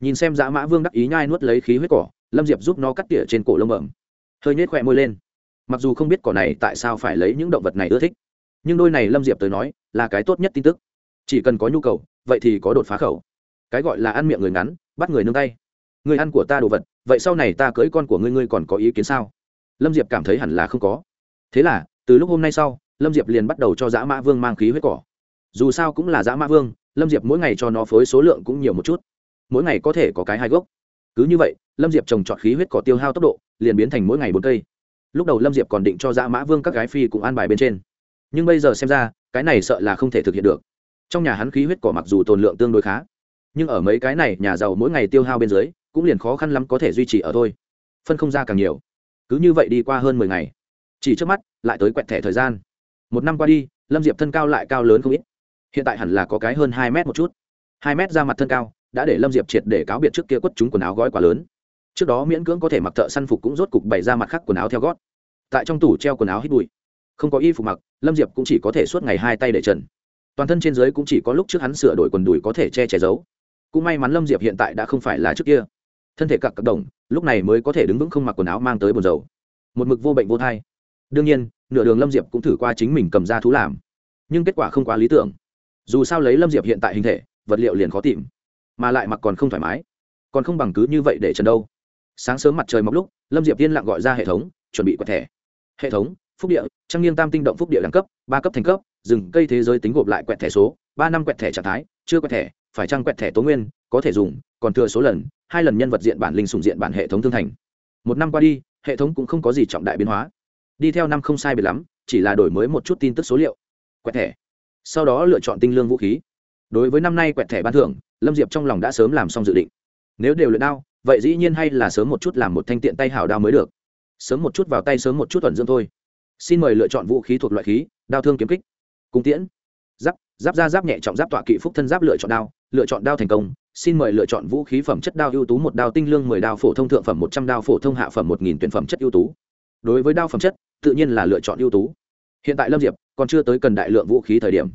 Nhìn xem dã mã vương đắc ý nhai nuốt lấy khí huyết cỏ, lâm diệp giúp nó cắt tỉa trên cổ lông ẩm hơi nhếch khỏe môi lên. Mặc dù không biết cỏ này tại sao phải lấy những động vật này ưa thích, nhưng đôi này lâm diệp tới nói là cái tốt nhất tin tức. Chỉ cần có nhu cầu, vậy thì có đột phá khẩu. Cái gọi là ăn miệng người ngắn, bắt người nương tay. Người ăn của ta đồ vật, vậy sau này ta cưới con của ngươi ngươi còn có ý kiến sao? Lâm diệp cảm thấy hẳn là không có. Thế là, từ lúc hôm nay sau, lâm diệp liền bắt đầu cho dã mã vương mang khí huyết cỏ dù sao cũng là dã mã vương, lâm diệp mỗi ngày cho nó phối số lượng cũng nhiều một chút. Mỗi ngày có thể có cái hai gốc. Cứ như vậy, lâm diệp trồng trọt khí huyết cỏ tiêu hao tốc độ, liền biến thành mỗi ngày bốn cây. Lúc đầu lâm diệp còn định cho dã mã vương các gái phi cũng an bài bên trên. Nhưng bây giờ xem ra, cái này sợ là không thể thực hiện được. Trong nhà hắn khí huyết cỏ mặc dù tồn lượng tương đối khá, nhưng ở mấy cái này nhà giàu mỗi ngày tiêu hao bên dưới, cũng liền khó khăn lắm có thể duy trì ở thôi. Phân không ra càng nhiều. Cứ như vậy đi qua hơn mười ngày. Chỉ trước mắt, lại tới quẹt thẻ thời gian. Một năm qua đi, lâm diệp thân cao lại cao lớn không ít hiện tại hẳn là có cái hơn hai mét một chút. Hai mét ra mặt thân cao, đã để lâm diệp triệt để cáo biệt trước kia quất chúng quần áo gói quá lớn. Trước đó miễn cưỡng có thể mặc thợ săn phục cũng rốt cục bày ra mặt khác quần áo theo gót. Tại trong tủ treo quần áo hít bụi. Không có y phục mặc, lâm diệp cũng chỉ có thể suốt ngày hai tay để trần. Toàn thân trên dưới cũng chỉ có lúc trước hắn sửa đổi quần đùi có thể che che giấu. Cũng may mắn lâm diệp hiện tại đã không phải là trước kia. Thân thể cặp cặp đồng, lúc này mới có thể đứng vững không mặc quần áo mang tới bồn dầu một mực vô bệnh vô thai. Đương nhiên, nửa đường lâm diệp cũng thử qua chính mình cầm ra thú làm. Nhưng kết quả không quá lý tưởng dù sao lấy lâm diệp hiện tại hình thể, vật liệu liền khó tìm, mà lại mặc còn không thoải mái. Còn không bằng cứ như vậy để trần đâu. Sáng sớm mặt trời mọc lúc, lâm diệp yên lặng gọi ra hệ thống, chuẩn bị quẹt thẻ. Hệ thống, phúc địa, trang nghiêng tam tinh động phúc địa đẳng cấp, ba cấp thành cấp, rừng, cây thế giới tính gộp lại quẹt thẻ số, ba năm quẹt thẻ trạng thái, chưa quẹt thẻ, phải trang quẹt thẻ tố nguyên, có thể dùng, còn thừa số lần, hai lần nhân vật diện bản linh sùng diện bản hệ thống thương thành. Một năm qua đi, hệ thống cũng không có gì trọng đại biến hóa. Đi theo năm không sai biệt lắm, chỉ là đổi mới một chút tin tức số liệu. Quẹt thẻ sau đó lựa chọn tinh lương vũ khí. Đối với năm nay quẹt thẻ ban thưởng, lâm diệp trong lòng đã sớm làm xong dự định. Nếu đều luyện đao, vậy dĩ nhiên hay là sớm một chút làm một thanh tiện tay hảo đao mới được. Sớm một chút vào tay sớm một chút thuận dưỡng thôi. Xin mời lựa chọn vũ khí thuộc loại khí, đao thương kiếm kích. Cung tiễn. Giáp giáp ra giáp nhẹ trọng giáp tọa kỵ phúc thân giáp lựa chọn đao, lựa chọn đao thành công. Xin mời lựa chọn vũ khí phẩm chất đao ưu tú một đao tinh lương mười đao phổ thông thượng phẩm một trăm đao phổ thông hạ phẩm một nghìn tuyển phẩm chất ưu tú. Đối với đao phẩm chất, tự nhiên là lựa chọn ưu tú hiện tại lâm diệp còn chưa tới cần đại lượng vũ khí thời điểm.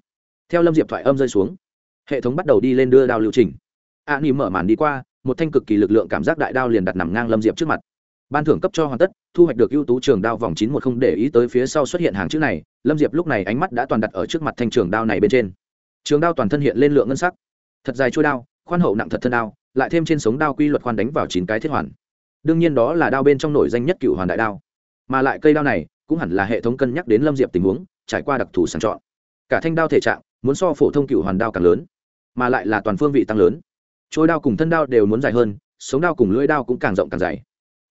Theo lâm diệp thoại âm rơi xuống, hệ thống bắt đầu đi lên đưa đao lưu trình. A ni mở màn đi qua, một thanh cực kỳ lực lượng cảm giác đại đao liền đặt nằm ngang lâm diệp trước mặt. Ban thưởng cấp cho hoàn tất, thu hoạch được ưu tú trường đao vòng chín một không để ý tới phía sau xuất hiện hàng chữ này, lâm diệp lúc này ánh mắt đã toàn đặt ở trước mặt thanh trường đao này bên trên. Trường đao toàn thân hiện lên lượng ngân sắc. Thật dài trôi đao, khoan hậu nặng thật thân đao, lại thêm trên sống đao quy luật khoan đánh vào chín cái thiết hoàn. Đương nhiên đó là đao bên trong nổi danh nhất cựu hoàn đại đao. Mà lại cây đao này cũng hẳn là hệ thống cân nhắc đến lâm diệp tình huống, trải qua đặc thù sàng chọn. Cả thanh đao thể trạng, muốn so phổ thông cựu hoàn đao càng lớn, mà lại là toàn phương vị tăng lớn. Trôi đao cùng thân đao đều muốn dài hơn, sống đao cùng lưỡi đao cũng càng rộng càng dày.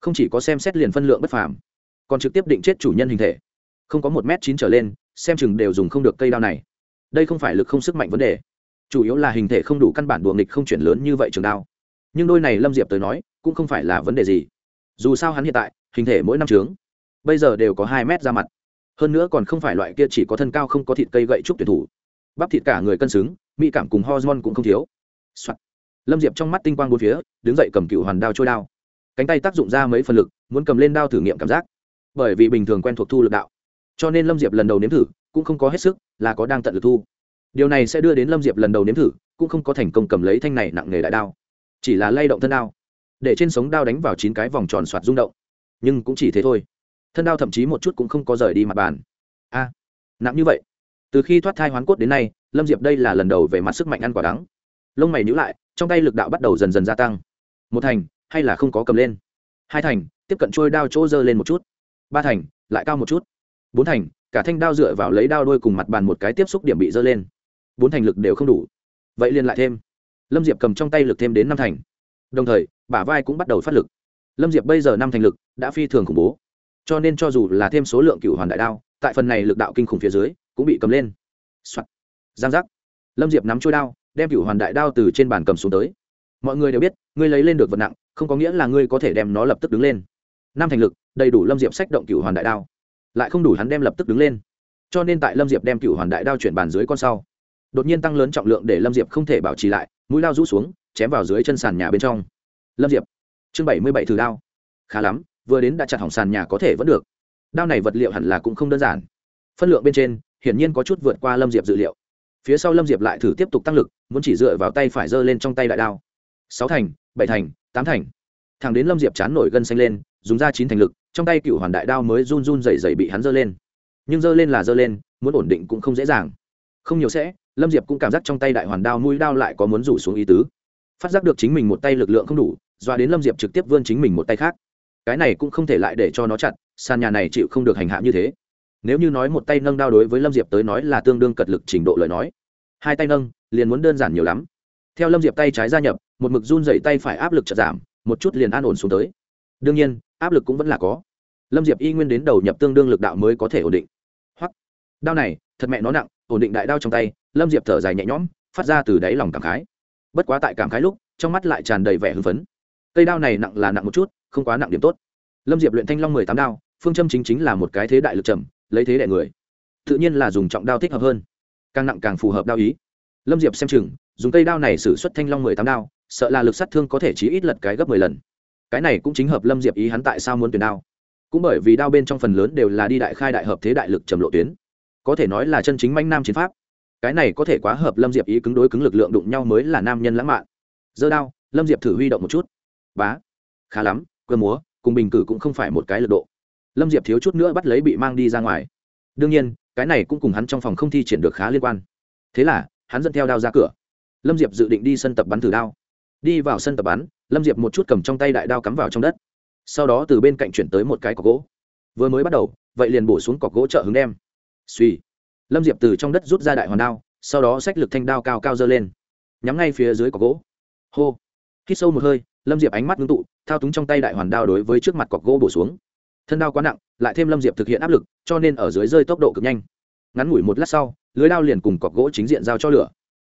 Không chỉ có xem xét liền phân lượng bất phàm, còn trực tiếp định chết chủ nhân hình thể. Không có một m chín trở lên, xem chừng đều dùng không được cây đao này. Đây không phải lực không sức mạnh vấn đề. Chủ yếu là hình thể không đủ căn bản đùa nghịch không chuyển lớn như vậy trường đao. Nhưng đôi này lâm diệp tới nói, cũng không phải là vấn đề gì. Dù sao hắn hiện tại, hình thể mỗi năm trướng bây giờ đều có hai mét ra mặt. Hơn nữa còn không phải loại kia chỉ có thân cao không có thịt cây gậy trúc tuyển thủ. Bắp thịt cả người cân xứng, mỹ cảm cùng hormone cũng không thiếu、Soạn. lâm diệp trong mắt tinh quang bốn phía, đứng dậy cầm cựu hoàn đao trôi đao. Cánh tay tác dụng ra mấy phần lực, muốn cầm lên đao thử nghiệm cảm giác. Bởi vì bình thường quen thuộc thu lực đạo. Cho nên lâm diệp lần đầu nếm thử, cũng không có hết sức, là có đang tận lực thu. Điều này sẽ đưa đến lâm diệp lần đầu nếm thử, cũng không có thành công cầm lấy thanh này nặng nghề đại đao. Chỉ là lay động thân đao. Để trên sống đao đánh vào chín cái vòng tròn soạt rung động. Nhưng cũng chỉ thế thôi thân đao thậm chí một chút cũng không có rời đi mặt bàn. A, nặng như vậy. Từ khi thoát thai hoán cốt đến nay, lâm diệp đây là lần đầu về mặt sức mạnh ăn quả đắng. Lông mày nhữ lại, trong tay lực đạo bắt đầu dần dần gia tăng. Một thành, hay là không có cầm lên? Hai thành, tiếp cận trôi đao chỗ dơ lên một chút. Ba thành, lại cao một chút. Bốn thành, cả thanh đao dựa vào lấy đao đôi cùng mặt bàn một cái tiếp xúc điểm bị dơ lên. Bốn thành lực đều không đủ. Vậy liền lại thêm. Lâm diệp cầm trong tay lực thêm đến năm thành. Đồng thời, bả vai cũng bắt đầu phát lực. Lâm diệp bây giờ năm thành lực đã phi thường khủng bố cho nên cho dù là thêm số lượng cựu hoàn đại đao, tại phần này lực đạo kinh khủng phía dưới, cũng bị cầm lên、Soạn. giang giác. Lâm diệp nắm trôi đao, đem cựu hoàn đại đao từ trên bàn cầm xuống tới. Mọi người đều biết, ngươi lấy lên được vật nặng, không có nghĩa là ngươi có thể đem nó lập tức đứng lên. Năm thành lực, đầy đủ lâm diệp sách động cựu hoàn đại đao. Lại không đủ hắn đem lập tức đứng lên. Cho nên tại lâm diệp đem cựu hoàn đại đao chuyển bàn dưới con sau, đột nhiên tăng lớn trọng lượng để lâm diệp không thể bảo trì lại, mũi đao rũ xuống, chém vào dưới chân sàn nhà bên trong. Lâm diệp, chương bảy mươi bảy thử đao. Khá lắm vừa đến đã chặt hỏng sàn nhà có thể vẫn được. Đao này vật liệu hẳn là cũng không đơn giản. Phân lượng bên trên, hiển nhiên có chút vượt qua lâm diệp dự liệu. Phía sau lâm diệp lại thử tiếp tục tăng lực, muốn chỉ dựa vào tay phải giơ lên trong tay đại đao. Sáu thành, bảy thành, tám thành. Thằng đến lâm diệp chán nổi gân xanh lên, dùng ra chín thành lực, trong tay cựu hoàn đại đao mới run run dày dày bị hắn giơ lên. Nhưng giơ lên là giơ lên, muốn ổn định cũng không dễ dàng. Không nhiều sẽ, lâm diệp cũng cảm giác trong tay đại hoàn đao mũi đao lại có muốn rủ xuống ý tứ. Phát giác được chính mình một tay lực lượng không đủ, doa đến lâm diệp trực tiếp vươn chính mình một tay khác cái này cũng không thể lại để cho nó chặt, sàn nhà này chịu không được hành hạ như thế. Nếu như nói một tay nâng đao đối với lâm diệp tới nói là tương đương cật lực trình độ lời nói. Hai tay nâng, liền muốn đơn giản nhiều lắm. Theo lâm diệp tay trái gia nhập, một mực run dậy tay phải áp lực chật giảm, một chút liền an ổn xuống tới. Đương nhiên, áp lực cũng vẫn là có. Lâm diệp y nguyên đến đầu nhập tương đương lực đạo mới có thể ổn định. Hoặc đao này, thật mẹ nó nặng, ổn định đại đao trong tay, lâm diệp thở dài nhẹ nhõm, phát ra từ đáy lòng cảm khái. Bất quá tại cảm khái lúc, trong mắt lại tràn đầy vẻ hưng phấn cây đao này nặng là nặng một chút, không quá nặng điểm tốt. Lâm diệp luyện thanh long mười tám đao, phương châm chính chính là một cái thế đại lực trầm, lấy thế đại người. Tự nhiên là dùng trọng đao thích hợp hơn. Càng nặng càng phù hợp đao ý. Lâm diệp xem chừng, dùng cây đao này xử suất thanh long mười tám đao, sợ là lực sát thương có thể chí ít lật cái gấp mười lần. Cái này cũng chính hợp lâm diệp ý hắn tại sao muốn tuyển đao. Cũng bởi vì đao bên trong phần lớn đều là đi đại khai đại hợp thế đại lực trầm lộ tuyến. Có thể nói là chân chính manh nam chiến pháp. Cái này có thể quá hợp lâm diệp ý cứng đối cứng lực lượng đụng nhau mới là nam nhân lãng mạn. Giơ đao, lâm diệp thử huy động một chút bá, khá lắm, cơ múa, cùng bình cử cũng không phải một cái lực độ. Lâm diệp thiếu chút nữa bắt lấy bị mang đi ra ngoài. Đương nhiên, cái này cũng cùng hắn trong phòng không thi triển được khá liên quan. Thế là, hắn dẫn theo đao ra cửa. Lâm diệp dự định đi sân tập bắn thử đao. Đi vào sân tập bắn, lâm diệp một chút cầm trong tay đại đao cắm vào trong đất. Sau đó từ bên cạnh chuyển tới một cái cọc gỗ. Vừa mới bắt đầu, vậy liền bổ xuống cọc gỗ chợ hứng đem. Suy lâm diệp từ trong đất rút ra đại hoàn đao, sau đó xách lực thanh đao cao cao dơ lên. Nhắm ngay phía dưới cọc gỗ. Hô. Hít sâu một hơi lâm diệp ánh mắt ngưng tụ, thao túng trong tay đại hoàn đao đối với trước mặt cọc gỗ bổ xuống. Thân đao quá nặng, lại thêm lâm diệp thực hiện áp lực, cho nên ở dưới rơi tốc độ cực nhanh. Ngắn ngủi một lát sau, lưới đao liền cùng cọc gỗ chính diện giao cho lửa.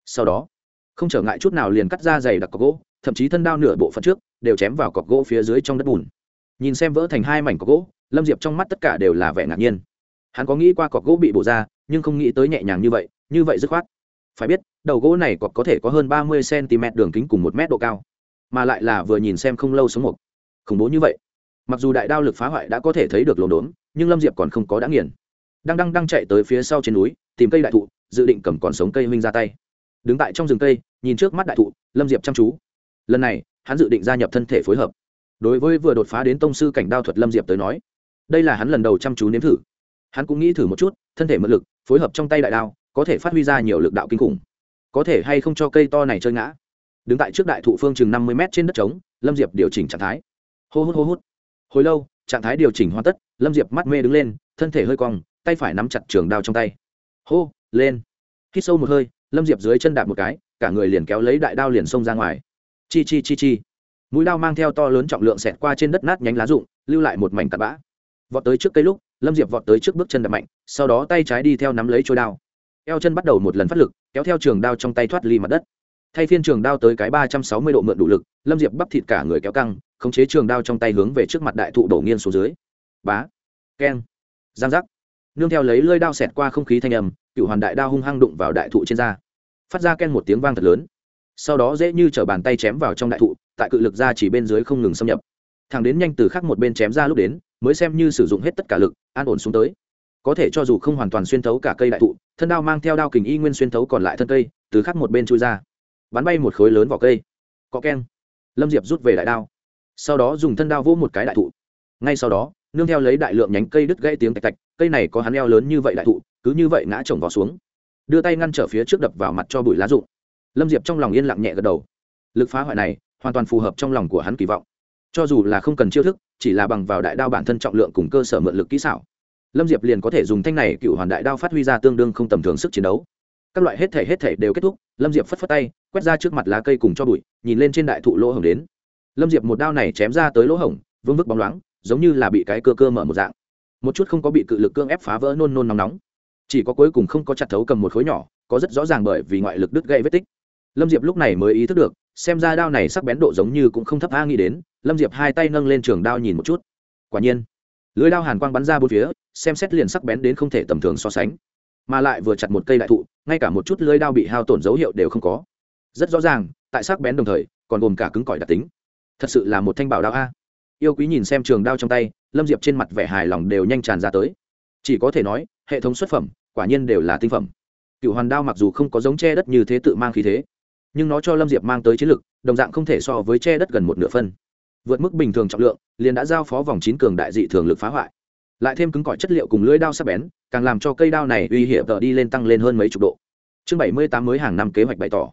Sau đó, không trở ngại chút nào liền cắt ra dày đặc cọc gỗ, thậm chí thân đao nửa bộ phận trước đều chém vào cọc gỗ phía dưới trong đất bùn. Nhìn xem vỡ thành hai mảnh cọc gỗ, lâm diệp trong mắt tất cả đều là vẻ ngạc nhiên. Hắn có nghĩ qua cọc gỗ bị bổ ra, nhưng không nghĩ tới nhẹ nhàng như vậy như vậy dứt khoát. Phải biết, đầu gỗ này cọc có thể có hơn ba mươi cm đường kính cùng một mét độ cao mà lại là vừa nhìn xem không lâu sống một. Khủng bố như vậy. Mặc dù đại đao lực phá hoại đã có thể thấy được lồn đốn, nhưng lâm diệp còn không có đã nghiền. Đang đang đang chạy tới phía sau trên núi, tìm cây đại thụ, dự định cầm còn sống cây huynh ra tay. Đứng tại trong rừng cây, nhìn trước mắt đại thụ, lâm diệp chăm chú. Lần này, hắn dự định gia nhập thân thể phối hợp. Đối với vừa đột phá đến tông sư cảnh đao thuật lâm diệp tới nói, đây là hắn lần đầu chăm chú nếm thử. Hắn cũng nghĩ thử một chút, thân thể mượn lực, phối hợp trong tay đại đao, có thể phát huy ra nhiều lực đạo kinh khủng. Có thể hay không cho cây to này chơi ngã? Đứng tại trước đại thụ phương chừng năm mươi m trên đất trống, lâm diệp điều chỉnh trạng thái. Hô hút hô hút. Hồi lâu, trạng thái điều chỉnh hoàn tất, lâm diệp mắt mê đứng lên, thân thể hơi cong, tay phải nắm chặt trường đao trong tay. Hô, lên. Hít sâu một hơi, lâm diệp dưới chân đạp một cái, cả người liền kéo lấy đại đao liền xông ra ngoài. Chi chi chi chi. Mũi đao mang theo to lớn trọng lượng xẹt qua trên đất nát nhánh lá rụng, lưu lại một mảnh tạt bã. Vọt tới trước cây lúc, lâm diệp vọt tới trước bước chân đập mạnh, sau đó tay trái đi theo nắm lấy trôi đao. Eo chân bắt đầu một lần phát lực, kéo theo trường đao trong tay thoát ly mặt đất thay phiên trường đao tới cái ba trăm sáu mươi độ mượn đủ lực, lâm diệp bắp thịt cả người kéo căng, khống chế trường đao trong tay hướng về trước mặt đại thụ đổ nghiêng xuống dưới. Bá, keng, giang giác. Nương theo lấy lơi đao xẹt qua không khí thanh âm, cựu hoàn đại đao hung hăng đụng vào đại thụ trên da. Phát ra ken một tiếng vang thật lớn. Sau đó dễ như t r ở bàn tay chém vào trong đại thụ, tại cự lực ra chỉ bên dưới không ngừng xâm nhập. Thằng đến nhanh từ khắc một bên chém ra lúc đến, mới xem như sử dụng hết tất cả lực, an ổn xuống tới. Có thể cho dù không hoàn toàn xuyên thấu cả cây đại thụ, thân đao mang theo đao kình y nguyên xuyên thấu còn lại thân cây, từ khắc một bên chui ra bắn bay một khối lớn vào cây. Có keng. Lâm diệp rút về đại đao. Sau đó dùng thân đao vỗ một cái đại thụ. Ngay sau đó, nương theo lấy đại lượng nhánh cây đứt gãy tiếng tạch tạch, cây này có hắn eo lớn như vậy đại thụ, cứ như vậy ngã chồng vào xuống. Đưa tay ngăn trở phía trước đập vào mặt cho bụi lá rụng. Lâm diệp trong lòng yên lặng nhẹ gật đầu. Lực phá hoại này hoàn toàn phù hợp trong lòng của hắn kỳ vọng. Cho dù là không cần chiêu thức, chỉ là bằng vào đại đao bản thân trọng lượng cùng cơ sở mượn lực kỹ xảo. Lâm diệp liền có thể dùng thanh này cựu hoàn đại đao phát huy ra tương đương không tầm thường sức chiến đấu các loại hết thể hết thể đều kết thúc, lâm diệp phất phất tay, quét ra trước mặt lá cây cùng cho bụi, nhìn lên trên đại thụ lỗ hổng đến. Lâm diệp một đao này chém ra tới lỗ hổng, vương vức bóng loáng, giống như là bị cái cơ cơ mở một dạng. Một chút không có bị cự lực cương ép phá vỡ nôn nôn nóng nóng. Chỉ có cuối cùng không có chặt thấu cầm một khối nhỏ, có rất rõ ràng bởi vì ngoại lực đứt gây vết tích. Lâm diệp lúc này mới ý thức được, xem ra đao này sắc bén độ giống như cũng không thấp a nghĩ đến, lâm diệp hai tay nâng lên trường đao nhìn một chút. Quả nhiên, lưới đao hàn quang bắn ra bốn phía, xem xét liền sắc bén đến không thể tầm thường so sánh. Mà lại vừa chặt một cây đại thụ ngay cả một chút lưới đao bị hao tổn dấu hiệu đều không có. Rất rõ ràng, tại sắc bén đồng thời, còn gồm cả cứng cỏi đặc tính. Thật sự là một thanh bảo đao a. Yêu quý nhìn xem trường đao trong tay, lâm diệp trên mặt vẻ hài lòng đều nhanh tràn ra tới. Chỉ có thể nói, hệ thống xuất phẩm, quả nhiên đều là tinh phẩm. Cựu hoàn đao mặc dù không có giống che đất như thế tự mang khí thế, nhưng nó cho lâm diệp mang tới chiến lực, đồng dạng không thể so với che đất gần một nửa phân. Vượt mức bình thường trọng lượng, liền đã giao phó vòng chín cường đại dị thường lực phá hoại lại thêm cứng cỏi chất liệu cùng lưỡi đao sắc bén, càng làm cho cây đao này uy hiểm tờ đi lên tăng lên hơn mấy chục độ. Chương bảy mươi tám mới hàng năm kế hoạch bày tỏ.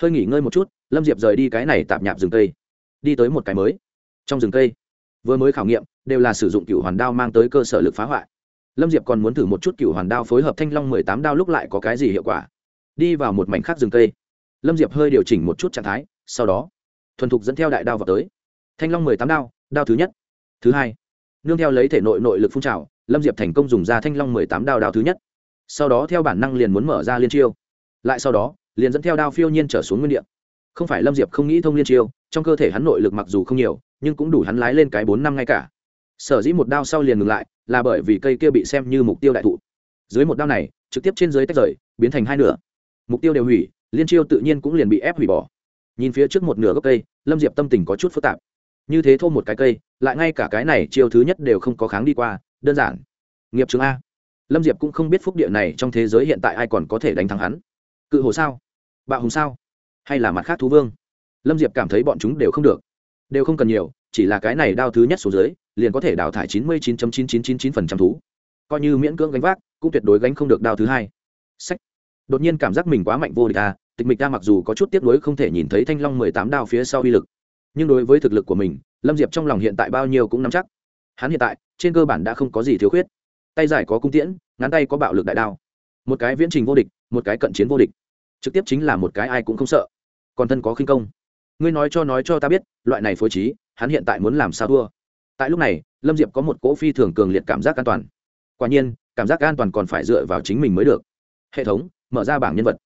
Hơi nghỉ ngơi một chút, lâm diệp rời đi cái này tạm nhạp rừng cây. Đi tới một cái mới. Trong rừng cây, vừa mới khảo nghiệm, đều là sử dụng cựu hoàn đao mang tới cơ sở lực phá hoại. Lâm diệp còn muốn thử một chút cựu hoàn đao phối hợp thanh long mười tám đao lúc lại có cái gì hiệu quả. Đi vào một mảnh khác rừng cây. Lâm diệp hơi điều chỉnh một chút trạng thái, sau đó, thuần thục dẫn theo đại đao vào tới. Thanh long mười tám đao đao thứ nhất. Thứ hai nương theo lấy thể nội nội lực phun trào, lâm diệp thành công dùng ra thanh long mười tám đao đao thứ nhất. Sau đó theo bản năng liền muốn mở ra liên chiêu. Lại sau đó, liền dẫn theo đao phiêu nhiên trở xuống nguyên đ ị a không phải lâm diệp không nghĩ thông liên chiêu, trong cơ thể hắn nội lực mặc dù không nhiều, nhưng cũng đủ hắn lái lên cái bốn năm ngay cả. Sở dĩ một đao sau liền ngừng lại, là bởi vì cây kia bị xem như mục tiêu đại thụ. Dưới một đao này, trực tiếp trên dưới tách rời, biến thành hai nửa. Mục tiêu đều hủy, liên chiêu tự nhiên cũng liền bị ép hủy bỏ. Nhìn phía trước một nửa gốc cây, lâm diệp tâm tình có chút phức tạp như thế thô một cái cây, lại ngay cả cái này chiêu thứ nhất đều không có kháng đi qua, đơn giản. Nghiệp chứng a. Lâm diệp cũng không biết phúc địa này trong thế giới hiện tại ai còn có thể đánh thắng hắn. Cự hồ sao? Bạo hùng sao? Hay là mặt khác thú vương? Lâm diệp cảm thấy bọn chúng đều không được. Đều không cần nhiều, chỉ là cái này đao thứ nhất xuống dưới, liền có thể đào thải chín mươi chín chín chín chín chín phần trăm thú. Coi như miễn cưỡng gánh vác, cũng tuyệt đối gánh không được đao thứ hai. Sách. Đột nhiên cảm giác mình quá mạnh vô địch à tịch mịch ta mặc dù có chút tiếc nuối không thể nhìn thấy thanh long mười tám đao phía sau uy lực nhưng đối với thực lực của mình, lâm diệp trong lòng hiện tại bao nhiêu cũng nắm chắc. Hắn hiện tại, trên cơ bản đã không có gì thiếu khuyết. Tay giải có cung tiễn ngắn tay có bạo lực đại đao. Một cái viễn trình vô địch, một cái cận chiến vô địch. Trực tiếp chính là một cái ai cũng không sợ. Còn thân có khinh công. Ngươi nói cho nói cho ta biết, loại này phối trí, hắn hiện tại muốn làm sao thua? Tại lúc này, lâm diệp có một cỗ phi thường cường liệt cảm giác an toàn. Quả nhiên, cảm giác an toàn còn phải dựa vào chính mình mới được. Hệ thống, mở ra bảng nhân vật.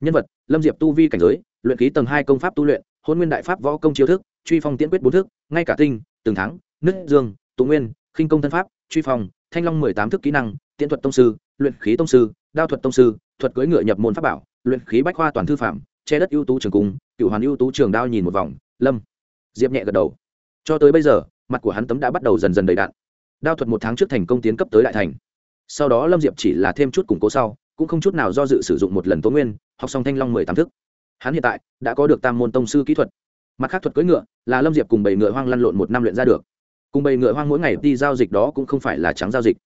Nhân vật, lâm diệp tu vi cảnh giới, luyện ký tầng hai công pháp tu luyện, hôn nguyên đại pháp võ công chiêu thức truy phong tiễn quyết bốn thức ngay cả tinh, từng thắng, nứt dương, tụ nguyên, khinh công thân pháp, truy phong, thanh long mười tám thức kỹ năng, tiễn thuật tông sư, luyện khí tông sư, đao thuật tông sư, thuật cưỡi ngựa nhập môn pháp bảo, luyện khí bách khoa toàn thư phạm, che đất ưu tú trường cung cựu hoàn ưu tú trường đao nhìn một vòng, lâm. Diệp nhẹ gật đầu. Cho tới bây giờ, mặt của hắn tấm đã bắt đầu dần dần đầy đạn đao thuật một tháng trước thành công tiến cấp tới đại thành. Sau đó lâm diệp chỉ là thêm chút củng cố sau, cũng không chút nào do dự sử dụng một lần tố nguyên, học xong thanh long mười tám thức hắn hiện tại đã có được tam môn tông sư kỹ thuật mặt khác thuật cưỡi ngựa, là lâm diệp cùng bảy ngựa hoang lăn lộn một năm luyện ra được. Cùng bảy ngựa hoang mỗi ngày đi giao dịch đó cũng không phải là trắng giao dịch.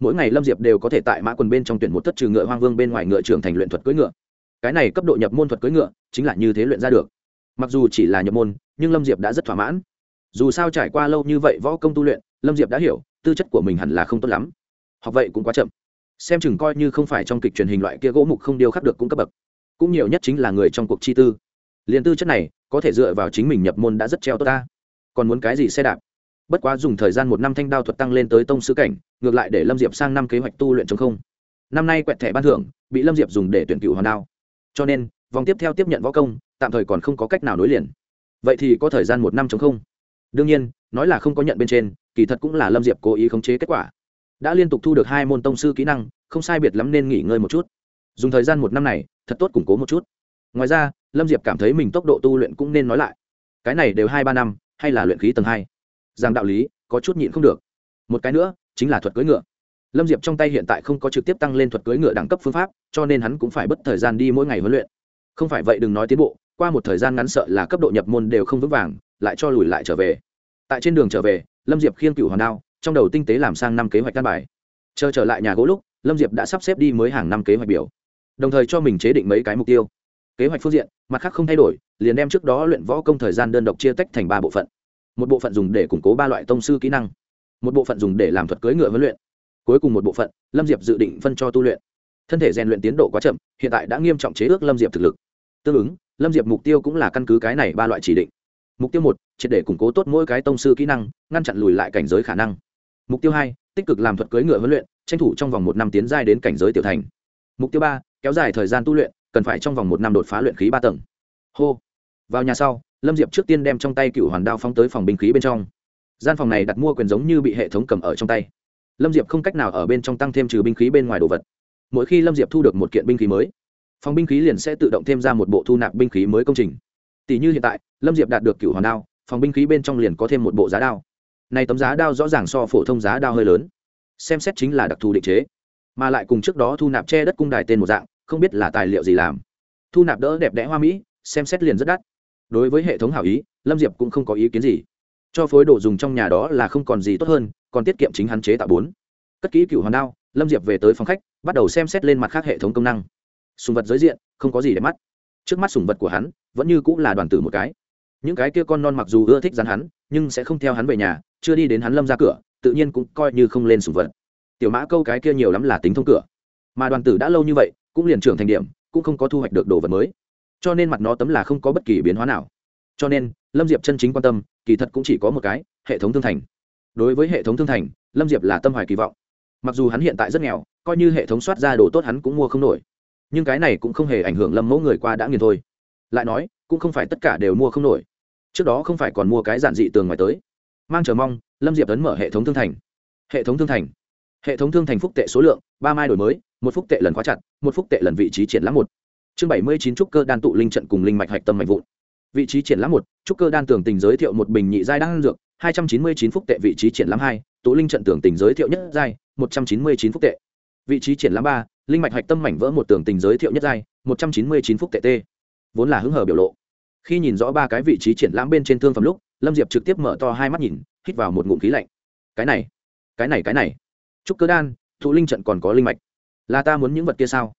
Mỗi ngày lâm diệp đều có thể tại mã quần bên trong tuyển một thất trừ ngựa hoang vương bên ngoài ngựa trưởng thành luyện thuật cưỡi ngựa. Cái này cấp độ nhập môn thuật cưỡi ngựa, chính là như thế luyện ra được. Mặc dù chỉ là nhập môn, nhưng lâm diệp đã rất thỏa mãn. Dù sao trải qua lâu như vậy võ công tu luyện, lâm diệp đã hiểu, tư chất của mình hẳn là không tốt lắm. Học vậy cũng quá chậm. Xem chừng coi như không phải trong kịch truyền hình loại kia gỗ mục không điêu khắc được cũng cấp bậc. Cũng nhiều nhất chính là người trong cuộc chi tư. Liền tư chất này có thể dựa vào chính mình nhập môn đã rất treo tốt ta. Còn muốn cái gì xe đạp? Bất quá dùng thời gian một năm thanh đao thuật tăng lên tới tông sứ cảnh, ngược lại để lâm diệp sang năm kế hoạch tu luyện chống không. Năm nay quẹt thẻ ban thưởng, bị lâm diệp dùng để tuyển cựu hoàn đao. Cho nên, vòng tiếp theo tiếp nhận võ công, tạm thời còn không có cách nào nối liền. Vậy thì có thời gian một năm chống không? Đương nhiên, nói là không có nhận bên trên, kỳ thật cũng là lâm diệp cố ý khống chế kết quả. Đã liên tục thu được hai môn tông sư kỹ năng, không sai biệt lắm nên nghỉ ngơi một chút. Dùng thời gian một năm này, thật tốt củng cố một chút. Ngoài ra lâm diệp cảm thấy mình tốc độ tu luyện cũng nên nói lại. Cái này đều hai ba năm, hay là luyện khí tầng hai? Rằng đạo lý, có chút nhịn không được. Một cái nữa, chính là thuật cưỡi ngựa. Lâm diệp trong tay hiện tại không có trực tiếp tăng lên thuật cưỡi ngựa đẳng cấp phương pháp, cho nên hắn cũng phải bất thời gian đi mỗi ngày huấn luyện. Không phải vậy đừng nói tiến bộ, qua một thời gian ngắn sợ là cấp độ nhập môn đều không vững vàng, lại cho lùi lại trở về. Tại trên đường trở về, lâm diệp khiêng cựu hoàn đao, trong đầu tinh tế làm sang năm kế hoạch căn bài. Chờ trở lại nhà gỗ lúc, lâm diệp đã sắp xếp đi mới hàng năm kế hoạch biểu. Đồng thời cho mình chế định mấy cái mục tiêu kế hoạch phương diện, mặt khác không thay đổi, liền đem trước đó luyện võ công thời gian đơn độc chia tách thành ba bộ phận. Một bộ phận dùng để củng cố ba loại tông sư kỹ năng, một bộ phận dùng để làm thuật cưỡi ngựa huấn luyện. Cuối cùng một bộ phận, lâm diệp dự định phân cho tu luyện. Thân thể rèn luyện tiến độ quá chậm, hiện tại đã nghiêm trọng chế ước lâm diệp thực lực. Tương ứng, lâm diệp mục tiêu cũng là căn cứ cái này ba loại chỉ định. Mục tiêu một, triệt để củng cố tốt mỗi cái tông sư kỹ năng, ngăn chặn lùi lại cảnh giới khả năng. Mục tiêu hai, tích cực làm thuật cưỡi ngựa huấn luyện, tranh thủ trong vòng một năm tiến giai đến cảnh giới tiểu thành. Mục tiêu ba, kéo dài thời gian tu luyện cần phải trong vòng một năm đột phá luyện khí ba tầng. Hô. Vào nhà sau, lâm diệp trước tiên đem trong tay cựu hoàn đao phóng tới phòng binh khí bên trong. Gian phòng này đặt mua quyền giống như bị hệ thống cầm ở trong tay. Lâm diệp không cách nào ở bên trong tăng thêm trừ binh khí bên ngoài đồ vật. Mỗi khi lâm diệp thu được một kiện binh khí mới, phòng binh khí liền sẽ tự động thêm ra một bộ thu nạp binh khí mới công trình. Tỷ như hiện tại, lâm diệp đạt được cựu hoàn đao, phòng binh khí bên trong liền có thêm một bộ giá đao. Này tấm giá đao rõ ràng so phổ thông giá đao hơi lớn, xem xét chính là đặc thù định chế, mà lại cùng trước đó thu nạp che đất cung đài tên một dạng không biết là tài liệu gì làm. Thu nạp đỡ đẹp đẽ hoa mỹ, xem xét liền rất đắt. Đối với hệ thống hảo ý, lâm diệp cũng không có ý kiến gì. Cho phối đồ dùng trong nhà đó là không còn gì tốt hơn, còn tiết kiệm chính hắn chế tạo bốn. Cất kỹ cựu hoàn đao, lâm diệp về tới phòng khách, bắt đầu xem xét lên mặt khác hệ thống công năng. Sùng vật giới diện, không có gì để mắt. Trước mắt sùng vật của hắn, vẫn như cũng là đoàn tử một cái. Những cái kia con non mặc dù ưa thích rắn hắn, nhưng sẽ không theo hắn về nhà, chưa đi đến hắn lâm ra cửa, tự nhiên cũng coi như không lên sùng vật. Tiểu mã câu cái kia nhiều lắm là tính thông cửa. Mà đoàn tử đã lâu như vậy cũng liền trưởng thành điểm, cũng không có thu hoạch được đồ vật mới. Cho nên mặt nó tấm là không có bất kỳ biến hóa nào. Cho nên, lâm diệp chân chính quan tâm, kỳ thật cũng chỉ có một cái, hệ thống thương thành. Đối với hệ thống thương thành, lâm diệp là tâm hoài kỳ vọng. Mặc dù hắn hiện tại rất nghèo, coi như hệ thống soát ra đồ tốt hắn cũng mua không nổi. Nhưng cái này cũng không hề ảnh hưởng lâm mẫu người qua đã nghiền thôi. Lại nói, cũng không phải tất cả đều mua không nổi. Trước đó không phải còn mua cái giản dị tường ngoài tới. Mang chờ mong, lâm diệp ấn mở hệ thống thương thành. Hệ thống thương thành hệ thống thương thành phúc tệ số lượng, ba mai đổi mới, một phúc tệ lần khóa chặt, một phúc tệ lần vị trí triển lãm một. Chương bảy mươi chín trúc cơ đan tụ linh trận cùng linh mạch hạch tâm mạnh vụn. Vị trí triển lãm một, trúc cơ đan tưởng tình giới thiệu một bình nhị giai đan dược, hai trăm chín mươi chín phúc tệ vị trí triển lãm hai, tụ linh trận tưởng tình giới thiệu nhất giai, một trăm chín mươi chín phúc tệ. Vị trí triển lãm ba, linh mạch hạch tâm mảnh vỡ một tưởng tình giới thiệu nhất giai, một trăm chín mươi chín phúc tệ t. Vốn là hứng hờ biểu lộ. Khi nhìn rõ ba cái vị trí triển lãm bên trên thương phẩm lúc, lâm diệp trực tiếp mở to hai mắt nhìn, hít vào một ngụm khí lạnh. Cái này cái này cái này trúc cơ đan, thụ linh trận còn có linh mạch. Là ta muốn những vật kia sao?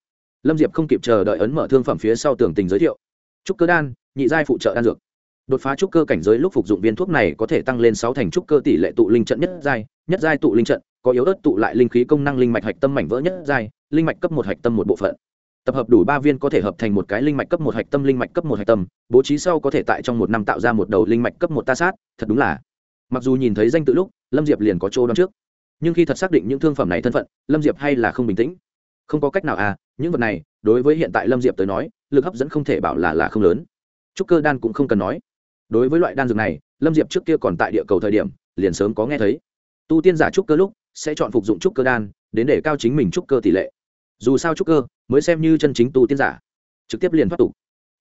Lâm diệp không kịp chờ đợi ấn mở thương phẩm phía sau tường tình giới thiệu. Trúc cơ đan, nhị giai phụ trợ đan dược. Đột phá trúc cơ cảnh giới lúc phục dụng viên thuốc này có thể tăng lên sáu thành trúc cơ tỷ lệ tụ linh trận nhất giai nhất giai tụ linh trận, có yếu ớt tụ lại linh khí công năng linh mạch hạch tâm mảnh vỡ nhất giai, linh mạch cấp một hạch tâm một bộ phận. Tập hợp đủ ba viên có thể hợp thành một cái linh mạch cấp một hạch tâm, linh mạch cấp một hạch tâm, bố trí sau có thể tại trong một năm tạo ra một đầu linh mạch cấp một ta sát, thật đúng là. Mặc dù nhìn thấy danh tự lúc, lâm diệp liền có chỗ đón trước nhưng khi thật xác định những thương phẩm này thân phận, lâm diệp hay là không bình tĩnh. Không có cách nào à những vật này, đối với hiện tại lâm diệp tới nói, lực hấp dẫn không thể bảo là là không lớn. Trúc cơ đan cũng không cần nói. Đối với loại đan dược này, lâm diệp trước kia còn tại địa cầu thời điểm, liền sớm có nghe thấy. Tu tiên giả trúc cơ lúc, sẽ chọn phục dụng trúc cơ đan, đến để cao chính mình trúc cơ tỷ lệ. Dù sao trúc cơ, mới xem như chân chính tu tiên giả. Trực tiếp liền thoát tục.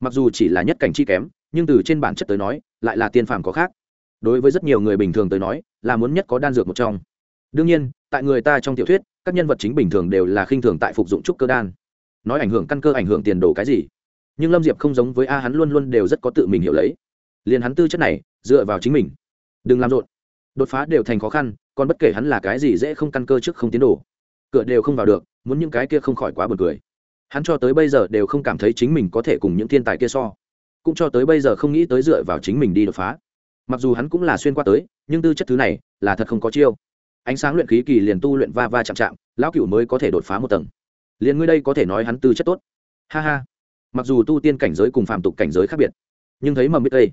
Mặc dù chỉ là nhất cảnh chi kém, nhưng từ trên bản chất tới nói, lại là tiên phàm có khác. Đối với rất nhiều người bình thường tới nói, là muốn nhất có đan dược một trong đương nhiên, tại người ta trong tiểu thuyết, các nhân vật chính bình thường đều là khinh thường tại phục dụng trúc cơ đan. Nói ảnh hưởng căn cơ, ảnh hưởng tiền đồ cái gì? Nhưng lâm diệp không giống với a, hắn luôn luôn đều rất có tự mình hiểu lấy. Liền hắn tư chất này, dựa vào chính mình. Đừng làm rộn. Đột phá đều thành khó khăn, còn bất kể hắn là cái gì dễ không căn cơ trước không tiến đồ cửa đều không vào được, muốn những cái kia không khỏi quá bật cười. Hắn cho tới bây giờ đều không cảm thấy chính mình có thể cùng những thiên tài kia so. Cũng cho tới bây giờ không nghĩ tới dựa vào chính mình đi đột phá. Mặc dù hắn cũng là xuyên qua tới, nhưng tư chất thứ này là thật không có chiêu ánh sáng luyện khí kỳ liền tu luyện va va chạm chạm, lão cựu mới có thể đột phá một tầng. Liền ngươi đây có thể nói hắn tư chất tốt. Ha ha. Mặc dù tu tiên cảnh giới cùng phạm tục cảnh giới khác biệt, nhưng thấy mầm biết đây,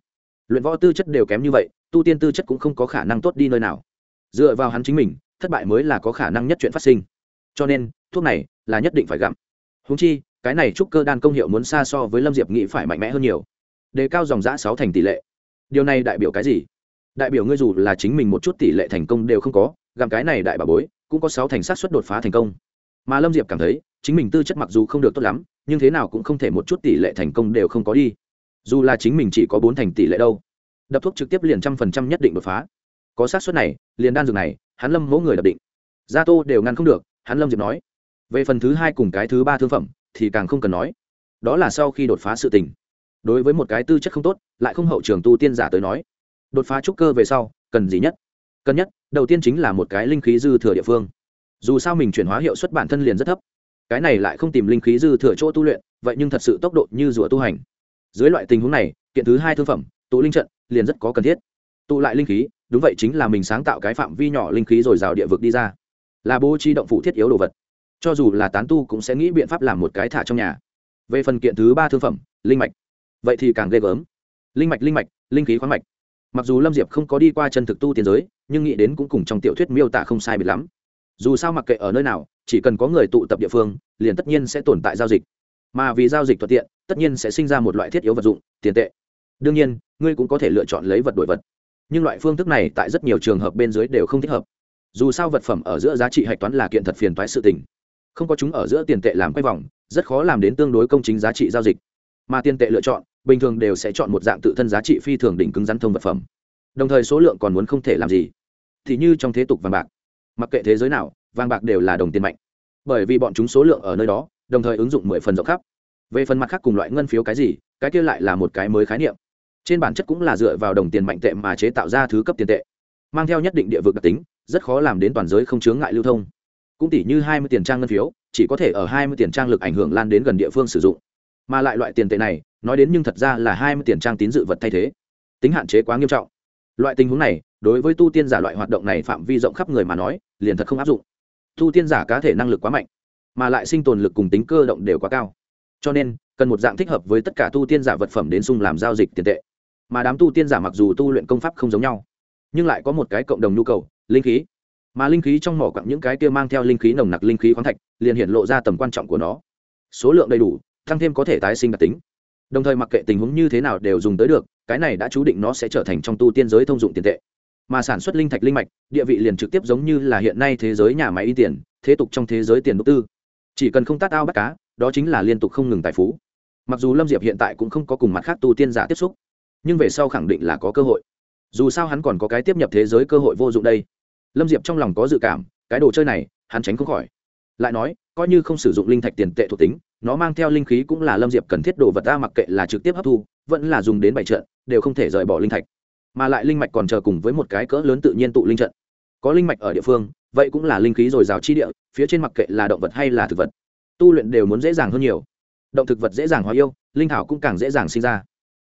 luyện võ tư chất đều kém như vậy, tu tiên tư chất cũng không có khả năng tốt đi nơi nào. Dựa vào hắn chính mình, thất bại mới là có khả năng nhất chuyện phát sinh. Cho nên, thuốc này là nhất định phải gặm. Húng chi, cái này trúc cơ đan công hiệu muốn xa so với lâm diệp nghĩ phải mạnh mẽ hơn nhiều. Đề cao dòng giã sáu thành tỷ lệ. Điều này đại biểu cái gì? Đại biểu ngươi dù là chính mình một chút tỷ lệ thành công đều không có gặm cái này đại bà bối, cũng có sáu thành sát xuất đột phá thành công. Mà lâm diệp cảm thấy, chính mình tư chất mặc dù không được tốt lắm, nhưng thế nào cũng không thể một chút tỷ lệ thành công đều không có đi. Dù là chính mình chỉ có bốn thành tỷ lệ đâu, đập thuốc trực tiếp liền trăm phần trăm nhất định đột phá. Có sát suất này, liền đan dược này, hắn lâm mẫu người đập định. Gia tô đều ngăn không được, hắn lâm diệp nói. Về phần thứ hai cùng cái thứ ba thương phẩm, thì càng không cần nói. Đó là sau khi đột phá sự tình. Đối với một cái tư chất không tốt, lại không hậu trường tu tiên giả tới nói. Đột phá trúc cơ về sau, cần gì nhất? Cân nhất, đầu tiên chính là một cái linh khí dư thừa địa phương. Dù sao mình chuyển hóa hiệu suất bản thân liền rất thấp. Cái này lại không tìm linh khí dư thừa chỗ tu luyện, vậy nhưng thật sự tốc độ như rùa tu hành. Dưới loại tình huống này, kiện thứ hai thương phẩm, tụ linh trận, liền rất có cần thiết. Tụ lại linh khí, đúng vậy chính là mình sáng tạo cái phạm vi nhỏ linh khí rồi rào địa vực đi ra. Là bố trí động phủ thiết yếu đồ vật. Cho dù là tán tu cũng sẽ nghĩ biện pháp làm một cái thả trong nhà. Về phần kiện thứ ba thương phẩm, linh mạch. Vậy thì càng ghê gớm. Linh mạch linh mạch, linh khí khoáng mạch mặc dù lâm diệp không có đi qua chân thực tu tiến giới, nhưng nghĩ đến cũng cùng trong tiểu thuyết miêu tả không sai biệt lắm. Dù sao mặc kệ ở nơi nào, chỉ cần có người tụ tập địa phương, liền tất nhiên sẽ tồn tại giao dịch. Mà vì giao dịch thuận tiện, tất nhiên sẽ sinh ra một loại thiết yếu vật dụng, tiền tệ. Đương nhiên, ngươi cũng có thể lựa chọn lấy vật đổi vật. Nhưng loại phương thức này tại rất nhiều trường hợp bên dưới đều không thích hợp. Dù sao vật phẩm ở giữa giá trị hạch toán là kiện thật phiền toái sự tình. Không có chúng ở giữa tiền tệ làm quay vòng, rất khó làm đến tương đối công chính giá trị giao dịch. Mà tiền tệ lựa chọn bình thường đều sẽ chọn một dạng tự thân giá trị phi thường đỉnh cứng rắn thông vật phẩm. Đồng thời số lượng còn muốn không thể làm gì. Thì như trong thế tục vàng bạc. Mặc kệ thế giới nào, vàng bạc đều là đồng tiền mạnh. Bởi vì bọn chúng số lượng ở nơi đó, đồng thời ứng dụng mười phần rộng khắp. Về phần mặt khác cùng loại ngân phiếu cái gì, cái kia lại là một cái mới khái niệm. Trên bản chất cũng là dựa vào đồng tiền mạnh tệ mà chế tạo ra thứ cấp tiền tệ. Mang theo nhất định địa vực đặc tính, rất khó làm đến toàn giới không chướng ngại lưu thông. Cũng tỷ như hai mươi tiền trang ngân phiếu, chỉ có thể ở hai mươi tiền trang lực ảnh hưởng lan đến gần địa phương sử dụng. Mà lại loại tiền tệ này nói đến nhưng thật ra là hai mươi tiền trang tín dự vật thay thế. Tính hạn chế quá nghiêm trọng. Loại tình huống này, đối với tu tiên giả loại hoạt động này phạm vi rộng khắp người mà nói, liền thật không áp dụng. Tu tiên giả cá thể năng lực quá mạnh, mà lại sinh tồn lực cùng tính cơ động đều quá cao. Cho nên, cần một dạng thích hợp với tất cả tu tiên giả vật phẩm đến sung làm giao dịch tiền tệ. Mà đám tu tiên giả mặc dù tu luyện công pháp không giống nhau, nhưng lại có một cái cộng đồng nhu cầu, linh khí. Mà linh khí trong mỏ quặng những cái kia mang theo linh khí nồng nặc linh khí khoáng thạch, liền hiện lộ ra tầm quan trọng của nó. Số lượng đầy đủ, tăng thêm có thể tái sinh đặc tính đồng thời mặc kệ tình huống như thế nào đều dùng tới được, cái này đã chú định nó sẽ trở thành trong tu tiên giới thông dụng tiền tệ. Mà sản xuất linh thạch linh mạch, địa vị liền trực tiếp giống như là hiện nay thế giới nhà máy y tiền, thế tục trong thế giới tiền đúc tư. Chỉ cần không tát ao bắt cá, đó chính là liên tục không ngừng tài phú. Mặc dù lâm diệp hiện tại cũng không có cùng mặt khác tu tiên giả tiếp xúc, nhưng về sau khẳng định là có cơ hội. Dù sao hắn còn có cái tiếp nhập thế giới cơ hội vô dụng đây. Lâm diệp trong lòng có dự cảm, cái đồ chơi này, hắn tránh không khỏi lại nói, coi như không sử dụng linh thạch tiền tệ thuộc tính, nó mang theo linh khí cũng là lâm diệp cần thiết đồ vật ta mặc kệ là trực tiếp hấp thu, vẫn là dùng đến bảy trận, đều không thể rời bỏ linh thạch. Mà lại linh mạch còn chờ cùng với một cái cỡ lớn tự nhiên tụ linh trận. Có linh mạch ở địa phương, vậy cũng là linh khí dồi dào chi địa, phía trên mặc kệ là động vật hay là thực vật, tu luyện đều muốn dễ dàng hơn nhiều. Động thực vật dễ dàng hóa yêu, linh thảo cũng càng dễ dàng sinh ra.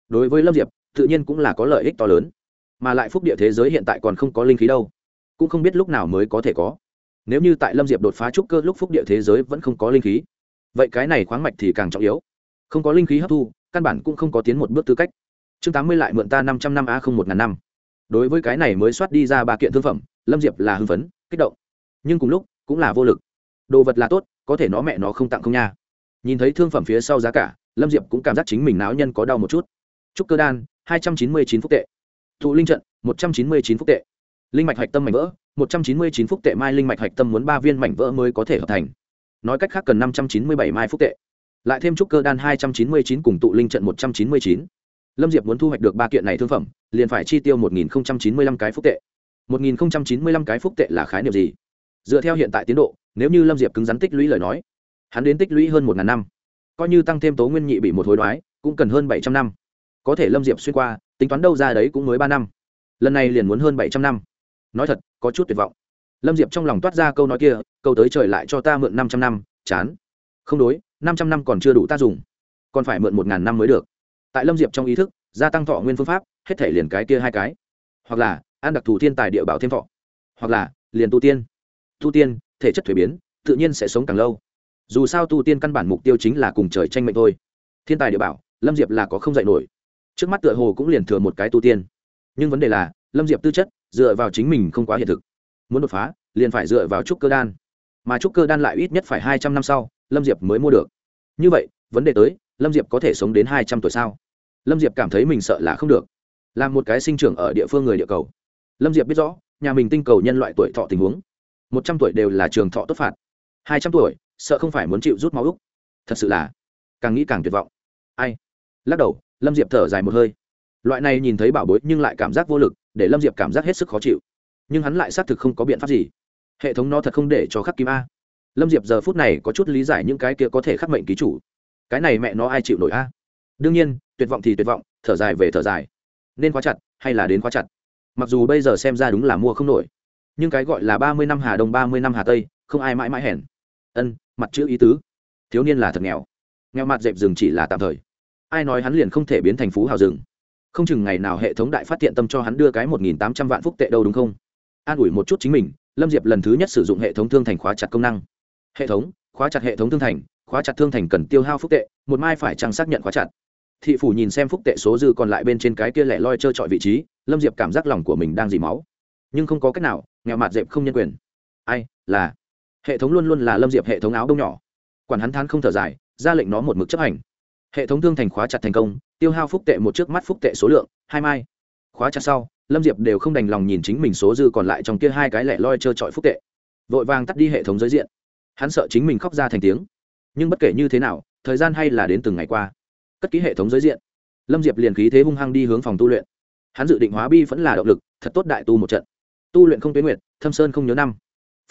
Đối với lâm diệp, tự nhiên cũng là có lợi ích to lớn. Mà lại phúc địa thế giới hiện tại còn không có linh khí đâu, cũng không biết lúc nào mới có thể có nếu như tại lâm diệp đột phá trúc cơ lúc phúc địa thế giới vẫn không có linh khí, vậy cái này khoáng mạch thì càng trọng yếu. Không có linh khí hấp thu, căn bản cũng không có tiến một bước tư cách. Chương tám mươi lại mượn ta năm trăm năm a không một ngàn năm. Đối với cái này mới soát đi ra ba kiện thương phẩm, lâm diệp là hưng phấn, kích động. Nhưng cùng lúc, cũng là vô lực. Đồ vật là tốt, có thể nó mẹ nó không tặng không nha. Nhìn thấy thương phẩm phía sau giá cả, lâm diệp cũng cảm giác chính mình náo nhân có đau một chút. Trúc cơ đan, hai trăm chín mươi chín phúc tệ. Thụ linh trận, một trăm chín mươi chín phúc tệ. Linh mạch hạch tâm mảnh vỡ một trăm chín mươi chín phúc tệ mai linh mạch hạch tâm muốn ba viên mảnh vỡ mới có thể hợp thành. Nói cách khác cần năm trăm chín mươi bảy mai phúc tệ. Lại thêm trúc cơ đan hai trăm chín mươi chín cùng tụ linh trận một trăm chín mươi chín. Lâm diệp muốn thu hoạch được ba kiện này thương phẩm, liền phải chi tiêu một nghìn chín mươi lăm cái phúc tệ. một nghìn chín mươi lăm cái phúc tệ là khái niệm gì? Dựa theo hiện tại tiến độ, nếu như lâm diệp cứng rắn tích lũy lời nói, hắn đến tích lũy hơn một ngàn năm. Coi như tăng thêm tố nguyên nhị bị một hối đoái, cũng cần hơn bảy trăm năm. Có thể lâm diệp xuyên qua, tính toán đâu ra đấy cũng mới ba năm. Lần này liền muốn hơn bảy trăm năm nói thật, có chút tuyệt vọng. Lâm diệp trong lòng toát ra câu nói kia, câu tới trời lại cho ta mượn năm trăm năm, chán. Không đối, năm trăm năm còn chưa đủ ta dùng. Còn phải mượn một ngàn năm mới được. Tại lâm diệp trong ý thức, gia tăng thọ nguyên phương pháp, hết thể liền cái kia hai cái. Hoặc là, ăn đặc thù thiên tài địa bảo thêm thọ. Hoặc là, liền tu tiên. Tu tiên, thể chất thuế biến, tự nhiên sẽ sống càng lâu. Dù sao tu tiên căn bản mục tiêu chính là cùng trời tranh mệnh thôi. Thiên tài địa bảo, lâm diệp là có không dạy nổi. Trước mắt tựa hồ cũng liền thừa một cái tu tiên. Nhưng vấn đề là, lâm diệp tư chất dựa vào chính mình không quá hiện thực. Muốn đột phá, liền phải dựa vào trúc cơ đan. Mà trúc cơ đan lại ít nhất phải hai trăm năm sau, lâm diệp mới mua được. Như vậy, vấn đề tới, lâm diệp có thể sống đến hai trăm tuổi sao? Lâm diệp cảm thấy mình sợ là không được. Là một cái sinh trưởng ở địa phương người địa cầu. Lâm diệp biết rõ, nhà mình tinh cầu nhân loại tuổi thọ tình huống. Một trăm tuổi đều là trường thọ tốt phạt. Hai trăm tuổi, sợ không phải muốn chịu rút máu úc. Thật sự là càng nghĩ càng tuyệt vọng. Ai? Lắc đầu, lâm diệp thở dài một hơi. Loại này nhìn thấy bảo bối nhưng lại cảm giác vô lực để lâm diệp cảm giác hết sức khó chịu nhưng hắn lại xác thực không có biện pháp gì hệ thống nó thật không để cho khắc kim a lâm diệp giờ phút này có chút lý giải những cái kia có thể khắc mệnh ký chủ cái này mẹ nó ai chịu nổi a đương nhiên tuyệt vọng thì tuyệt vọng thở dài về thở dài nên khóa chặt hay là đến khóa chặt mặc dù bây giờ xem ra đúng là mua không nổi nhưng cái gọi là ba mươi năm hà đông ba mươi năm hà tây không ai mãi mãi hèn ân mặt chữ ý tứ thiếu niên là thật nghèo nghèo mặt dẹp rừng chỉ là tạm thời ai nói hắn liền không thể biến thành phú hào rừng không chừng ngày nào hệ thống đại phát tiện tâm cho hắn đưa cái một nghìn tám trăm vạn phúc tệ đâu đúng không? An ủi một chút chính mình, lâm diệp lần thứ nhất sử dụng hệ thống thương thành khóa chặt công năng. Hệ thống, khóa chặt hệ thống thương thành, khóa chặt thương thành cần tiêu hao phúc tệ, một mai phải chăng xác nhận khóa chặt. Thị phủ nhìn xem phúc tệ số dư còn lại bên trên cái kia lẻ loi trơ trọi vị trí, lâm diệp cảm giác lòng của mình đang dì máu. Nhưng không có cách nào, nghèo mặt dẹp không nhân quyền. Ai, là. Hệ thống luôn luôn là lâm diệp hệ thống áo đông nhỏ. Quản hắn thán không thở dài, ra lệnh nó một mực chấp hành. Hệ thống thương thành khóa chặt thành công tiêu hao phúc tệ một trước mắt phúc tệ số lượng, hai mai. Khóa chặt sau, lâm diệp đều không đành lòng nhìn chính mình số dư còn lại trong kia hai cái lẻ loi trơ trọi phúc tệ. Vội vàng tắt đi hệ thống giới diện. Hắn sợ chính mình khóc ra thành tiếng. Nhưng bất kể như thế nào, thời gian hay là đến từng ngày qua, cất ký hệ thống giới diện, lâm diệp liền khí thế hung hăng đi hướng phòng tu luyện. Hắn dự định hóa bi vẫn là động lực, thật tốt đại tu một trận. Tu luyện không tuyến nguyệt, thâm sơn không nhớ năm.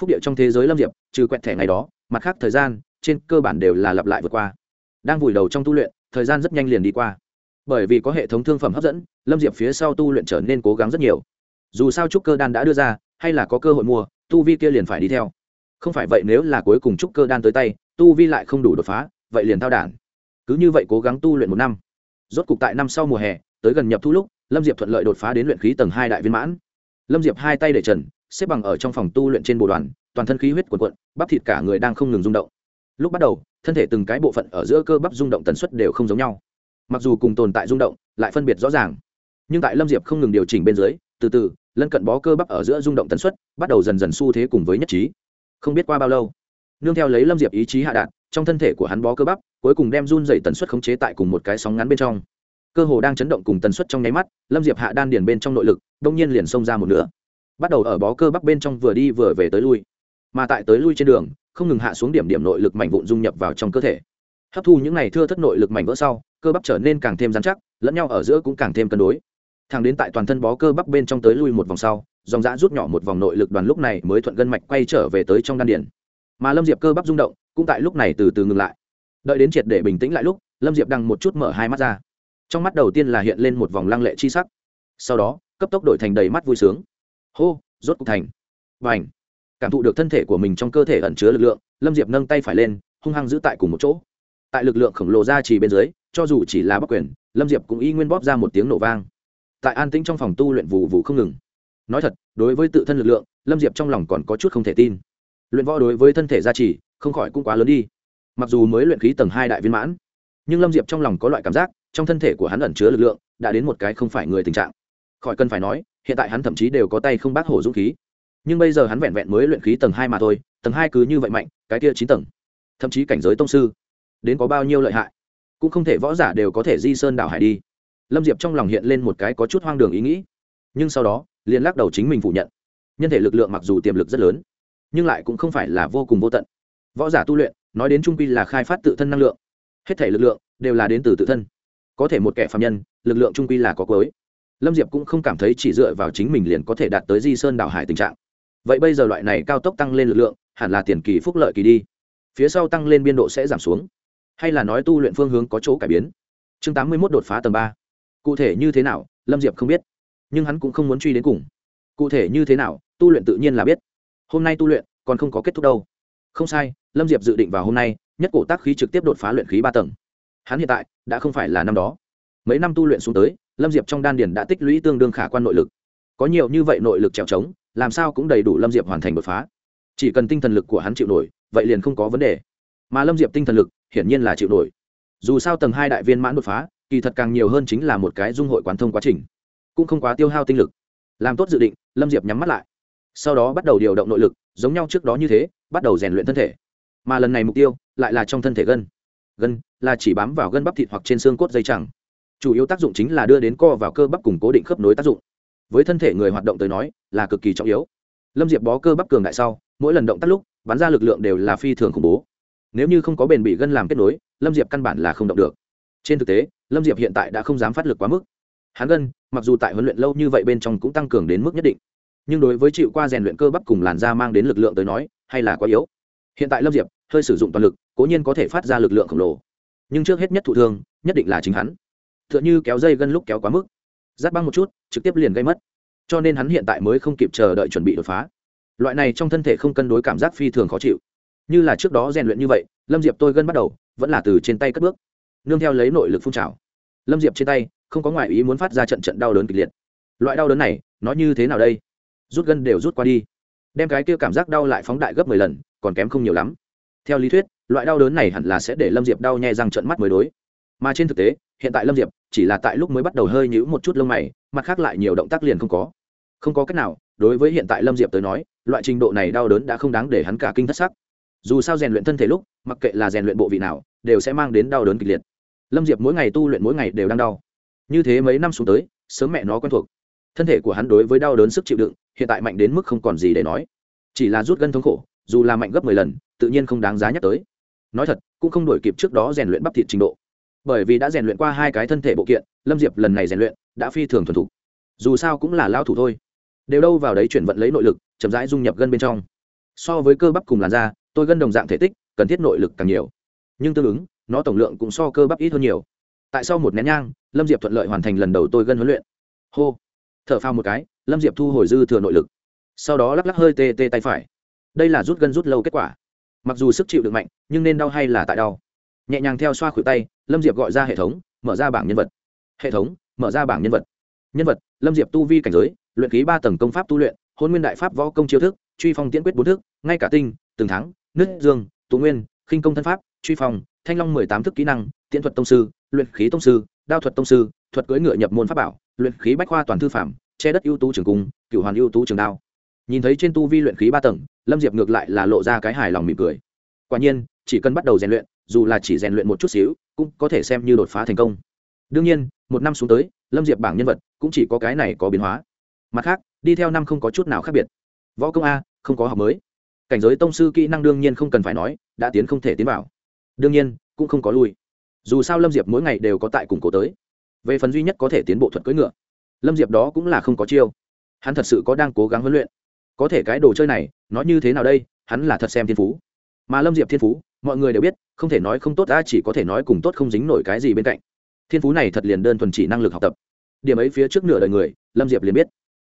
Phúc điệu trong thế giới lâm diệp, trừ quẹt thẻ ngày đó, mặt khác thời gian, trên cơ bản đều là lặp lại vượt qua. Đang vùi đầu trong tu luyện, thời gian rất nhanh liền đi qua bởi vì có hệ thống thương phẩm hấp dẫn, lâm diệp phía sau tu luyện trở nên cố gắng rất nhiều. Dù sao trúc cơ đan đã đưa ra, hay là có cơ hội mua, tu vi kia liền phải đi theo. Không phải vậy nếu là cuối cùng trúc cơ đan tới tay, tu vi lại không đủ đột phá, vậy liền thao đản. Cứ như vậy cố gắng tu luyện một năm. Rốt cục tại năm sau mùa hè, tới gần nhập thu lúc, lâm diệp thuận lợi đột phá đến luyện khí tầng hai đại viên mãn. Lâm diệp hai tay để trần, xếp bằng ở trong phòng tu luyện trên bồ đoàn, toàn thân khí huyết quần quận bắp thịt cả người đang không ngừng rung động. Lúc bắt đầu, thân thể từng cái bộ phận ở giữa cơ bắp rung động tần suất đều không giống nhau mặc dù cùng tồn tại rung động, lại phân biệt rõ ràng. Nhưng tại lâm diệp không ngừng điều chỉnh bên dưới, từ từ, lân cận bó cơ bắp ở giữa rung động tần suất, bắt đầu dần dần xu thế cùng với nhất trí. Không biết qua bao lâu, nương theo lấy lâm diệp ý chí hạ đạn trong thân thể của hắn bó cơ bắp, cuối cùng đem run dày tần suất khống chế tại cùng một cái sóng ngắn bên trong. Cơ hồ đang chấn động cùng tần suất trong nháy mắt, lâm diệp hạ đan điền bên trong nội lực, đông nhiên liền xông ra một nửa. Bắt đầu ở bó cơ bắp bên trong vừa đi vừa về tới lui. Mà tại tới lui trên đường, không ngừng hạ xuống điểm điểm nội lực mảnh vụn dung nhập vào trong cơ thể. Hấp thu những này thưa thất nội lực mảnh vỡ sau cơ bắp trở nên càng thêm dán chắc, lẫn nhau ở giữa cũng càng thêm cân đối. Thằng đến tại toàn thân bó cơ bắp bên trong tới lui một vòng sau, dòng dã rút nhỏ một vòng nội lực đoàn lúc này mới thuận gân mạch quay trở về tới trong đan điển mà lâm diệp cơ bắp rung động, cũng tại lúc này từ từ ngừng lại. Đợi đến triệt để bình tĩnh lại lúc, lâm diệp đang một chút mở hai mắt ra. Trong mắt đầu tiên là hiện lên một vòng lăng lệ chi sắc. Sau đó, cấp tốc đổi thành đầy mắt vui sướng. Hô, rốt cục thành. Và ảnh cảm thụ được thân thể của mình trong cơ thể ẩn chứa lực lượng, lâm diệp nâng tay phải lên, hung hăng giữ tại cùng một chỗ. Tại lực lượng khổng lồ ra chỉ bên dưới cho dù chỉ là bắc quyền, lâm diệp cũng y nguyên bóp ra một tiếng nổ vang. Tại an tĩnh trong phòng tu luyện vụ vụ không ngừng. Nói thật, đối với tự thân lực lượng, lâm diệp trong lòng còn có chút không thể tin. Luyện võ đối với thân thể gia trì, không khỏi cũng quá lớn đi. Mặc dù mới luyện khí tầng hai đại viên mãn, nhưng lâm diệp trong lòng có loại cảm giác, trong thân thể của hắn ẩn chứa lực lượng, đã đến một cái không phải người tình trạng. Khỏi cần phải nói, hiện tại hắn thậm chí đều có tay không bác hổ dũng khí. Nhưng bây giờ hắn vẹn vẹn mới luyện khí tầng hai mà thôi, tầng hai cứ như vậy mạnh, cái kia chín tầng. Thậm chí cảnh giới tông sư, đến có bao nhiêu lợi hại? Cũng không thể võ giả đều có thể di sơn đảo hải đi. Lâm diệp trong lòng hiện lên một cái có chút hoang đường ý nghĩ. Nhưng sau đó, liền lắc đầu chính mình phủ nhận. Nhân thể lực lượng mặc dù tiềm lực rất lớn, nhưng lại cũng không phải là vô cùng vô tận. Võ giả tu luyện, nói đến trung quy là khai phát tự thân năng lượng. Hết thể lực lượng đều là đến từ tự thân. Có thể một kẻ phạm nhân, lực lượng trung quy là có cuối. Lâm diệp cũng không cảm thấy chỉ dựa vào chính mình liền có thể đạt tới di sơn đảo hải tình trạng. Vậy bây giờ loại này cao tốc tăng lên lực lượng, hẳn là tiền kỳ phúc lợi kỳ đi. Phía sau tăng lên biên độ sẽ giảm xuống hay là nói tu luyện phương hướng có chỗ cải biến? Chương tám mươi mốt đột phá tầng ba. Cụ thể như thế nào, lâm diệp không biết, nhưng hắn cũng không muốn truy đến cùng. Cụ thể như thế nào, tu luyện tự nhiên là biết. Hôm nay tu luyện, còn không có kết thúc đâu. Không sai, lâm diệp dự định vào hôm nay, nhất cổ tác khí trực tiếp đột phá luyện khí ba tầng. Hắn hiện tại, đã không phải là năm đó. Mấy năm tu luyện xuống tới, lâm diệp trong đan điền đã tích lũy tương đương khả quan nội lực. Có nhiều như vậy nội lực trèo trống, làm sao cũng đầy đủ lâm diệp hoàn thành đột phá. Chỉ cần tinh thần lực của hắn chịu nổi, vậy liền không có vấn đề. Mà lâm diệp tinh thần lực hiển nhiên là chịu nổi. Dù sao tầng hai đại viên mãn đột phá, kỳ thật càng nhiều hơn chính là một cái dung hội quán thông quá trình. Cũng không quá tiêu hao tinh lực. Làm tốt dự định, lâm diệp nhắm mắt lại. Sau đó bắt đầu điều động nội lực, giống nhau trước đó như thế, bắt đầu rèn luyện thân thể. Mà lần này mục tiêu, lại là trong thân thể gân. Gân là chỉ bám vào gân bắp thịt hoặc trên xương cốt dây chẳng. Chủ yếu tác dụng chính là đưa đến co vào cơ bắp cùng cố định khớp nối tác dụng. Với thân thể người hoạt động tới nói, là cực kỳ trọng yếu. Lâm diệp bó cơ bắp cường đại sau, mỗi lần động tác lúc, bắn ra lực lượng đều là phi thường khủng bố nếu như không có bền bị gân làm kết nối, lâm diệp căn bản là không động được. Trên thực tế, lâm diệp hiện tại đã không dám phát lực quá mức. Hắn gân, mặc dù tại huấn luyện lâu như vậy bên trong cũng tăng cường đến mức nhất định, nhưng đối với chịu qua rèn luyện cơ bắp cùng làn da mang đến lực lượng tới nói, hay là quá yếu. Hiện tại lâm diệp hơi sử dụng toàn lực, cố nhiên có thể phát ra lực lượng khổng lồ. Nhưng trước hết nhất thụ thương, nhất định là chính hắn. T h ư ợ n h ư kéo dây gân lúc kéo quá mức rát băng một chút, trực tiếp liền gây mất. Cho nên hắn hiện tại mới không kịp chờ đợi chuẩn bị đột phá. Loại này trong thân thể không cân đối cảm giác phi thường khó chịu như là trước đó rèn luyện như vậy, lâm diệp tôi gân bắt đầu, vẫn là từ trên tay cất bước. Nương theo lấy nội lực phun trào. Lâm diệp trên tay, không có ngoại ý muốn phát ra trận trận đau đớn kịch liệt. Loại đau đớn này, nó như thế nào đây? Rút gân đều rút qua đi. Đem cái kia cảm giác đau lại phóng đại gấp mười lần, còn kém không nhiều lắm. Theo lý thuyết, loại đau đớn này hẳn là sẽ để lâm diệp đau nhẹ răng trận mắt mới đối. Mà trên thực tế, hiện tại lâm diệp chỉ là tại lúc mới bắt đầu hơi nhữ một chút lông mày, mặt khác lại nhiều động tác liền không có. Không có cách nào, đối với hiện tại lâm diệp tới nói, loại trình độ này đau đớn đã không đáng để hắn cả kinh thất sắc dù sao rèn luyện thân thể lúc, mặc kệ là rèn luyện bộ vị nào, đều sẽ mang đến đau đớn kịch liệt. Lâm diệp mỗi ngày tu luyện mỗi ngày đều đang đau. Như thế mấy năm xuống tới, sớm mẹ nó quen thuộc. Thân thể của hắn đối với đau đớn sức chịu đựng, hiện tại mạnh đến mức không còn gì để nói. Chỉ là rút gân thống khổ, dù là mạnh gấp mười lần, tự nhiên không đáng giá nhắc tới. Nói thật, cũng không đổi kịp trước đó rèn luyện bắp thịt trình độ. Bởi vì đã rèn luyện qua hai cái thân thể bộ kiện, lâm diệp lần này rèn luyện đã phi thường thuần thục. Dù sao cũng là lao thủ thôi. Đều đâu vào đấy chuyển vận lấy nội lực, chậm rãi dung nhập gân bên trong. So với cơ bắp cùng làn da tôi gân đồng dạng thể tích, cần thiết nội lực càng nhiều. Nhưng tương ứng, nó tổng lượng cũng so cơ bắp ít hơn nhiều. Tại sau một nén nhang, lâm diệp thuận lợi hoàn thành lần đầu tôi gân huấn luyện. Hô. T h ở phao một cái, lâm diệp thu hồi dư thừa nội lực. Sau đó lắc lắc hơi tê tê tay phải. Đây là rút gân rút lâu kết quả. Mặc dù sức chịu được mạnh, nhưng nên đau hay là tại đau? Nhẹ nhàng theo xoa khuỷu tay, lâm diệp gọi ra hệ thống, mở ra bảng nhân vật. Hệ thống, mở ra bảng nhân vật. Nhân vật, lâm diệp tu vi cảnh giới, luyện ký ba tầng công pháp tu luyện, hôn nguyên đại pháp võ công chiêu thức, truy phong tiễn quyết bốn thức, ngay cả tinh, từng thắng nứt dương tú nguyên khinh công thân pháp truy phòng, thanh long mười tám thức kỹ năng tiễn thuật tông sư luyện khí tông sư đao thuật tông sư thuật cưỡi ngựa nhập môn pháp bảo luyện khí bách khoa toàn thư phạm che đất ưu tú trường cung cửu hoàn ưu tú trường đao. Nhìn thấy trên tu vi luyện khí ba tầng lâm diệp ngược lại là lộ ra cái hài lòng mỉm cười. Quả nhiên chỉ cần bắt đầu rèn luyện dù là chỉ rèn luyện một chút xíu cũng có thể xem như đột phá thành công. Đương nhiên một năm xuống tới lâm diệp bảng nhân vật cũng chỉ có cái này có biến hóa. Mặt khác đi theo năm không có chút nào khác biệt. Võ công a không có học mới cảnh giới tông sư kỹ năng đương nhiên không cần phải nói, đã tiến không thể tiến vào. Đương nhiên, cũng không có lui. Dù sao lâm diệp mỗi ngày đều có tại củng cố tới. Về phần duy nhất có thể tiến bộ thuật cưỡi ngựa, lâm diệp đó cũng là không có chiêu. Hắn thật sự có đang cố gắng huấn luyện. Có thể cái đồ chơi này, nó như thế nào đây, hắn là thật xem thiên phú. Mà lâm diệp thiên phú, mọi người đều biết, không thể nói không tốt, ta chỉ có thể nói cùng tốt không dính nổi cái gì bên cạnh. Thiên phú này thật liền đơn thuần chỉ năng lực học tập. Điểm ấy phía trước nửa đời người, lâm diệp liền biết.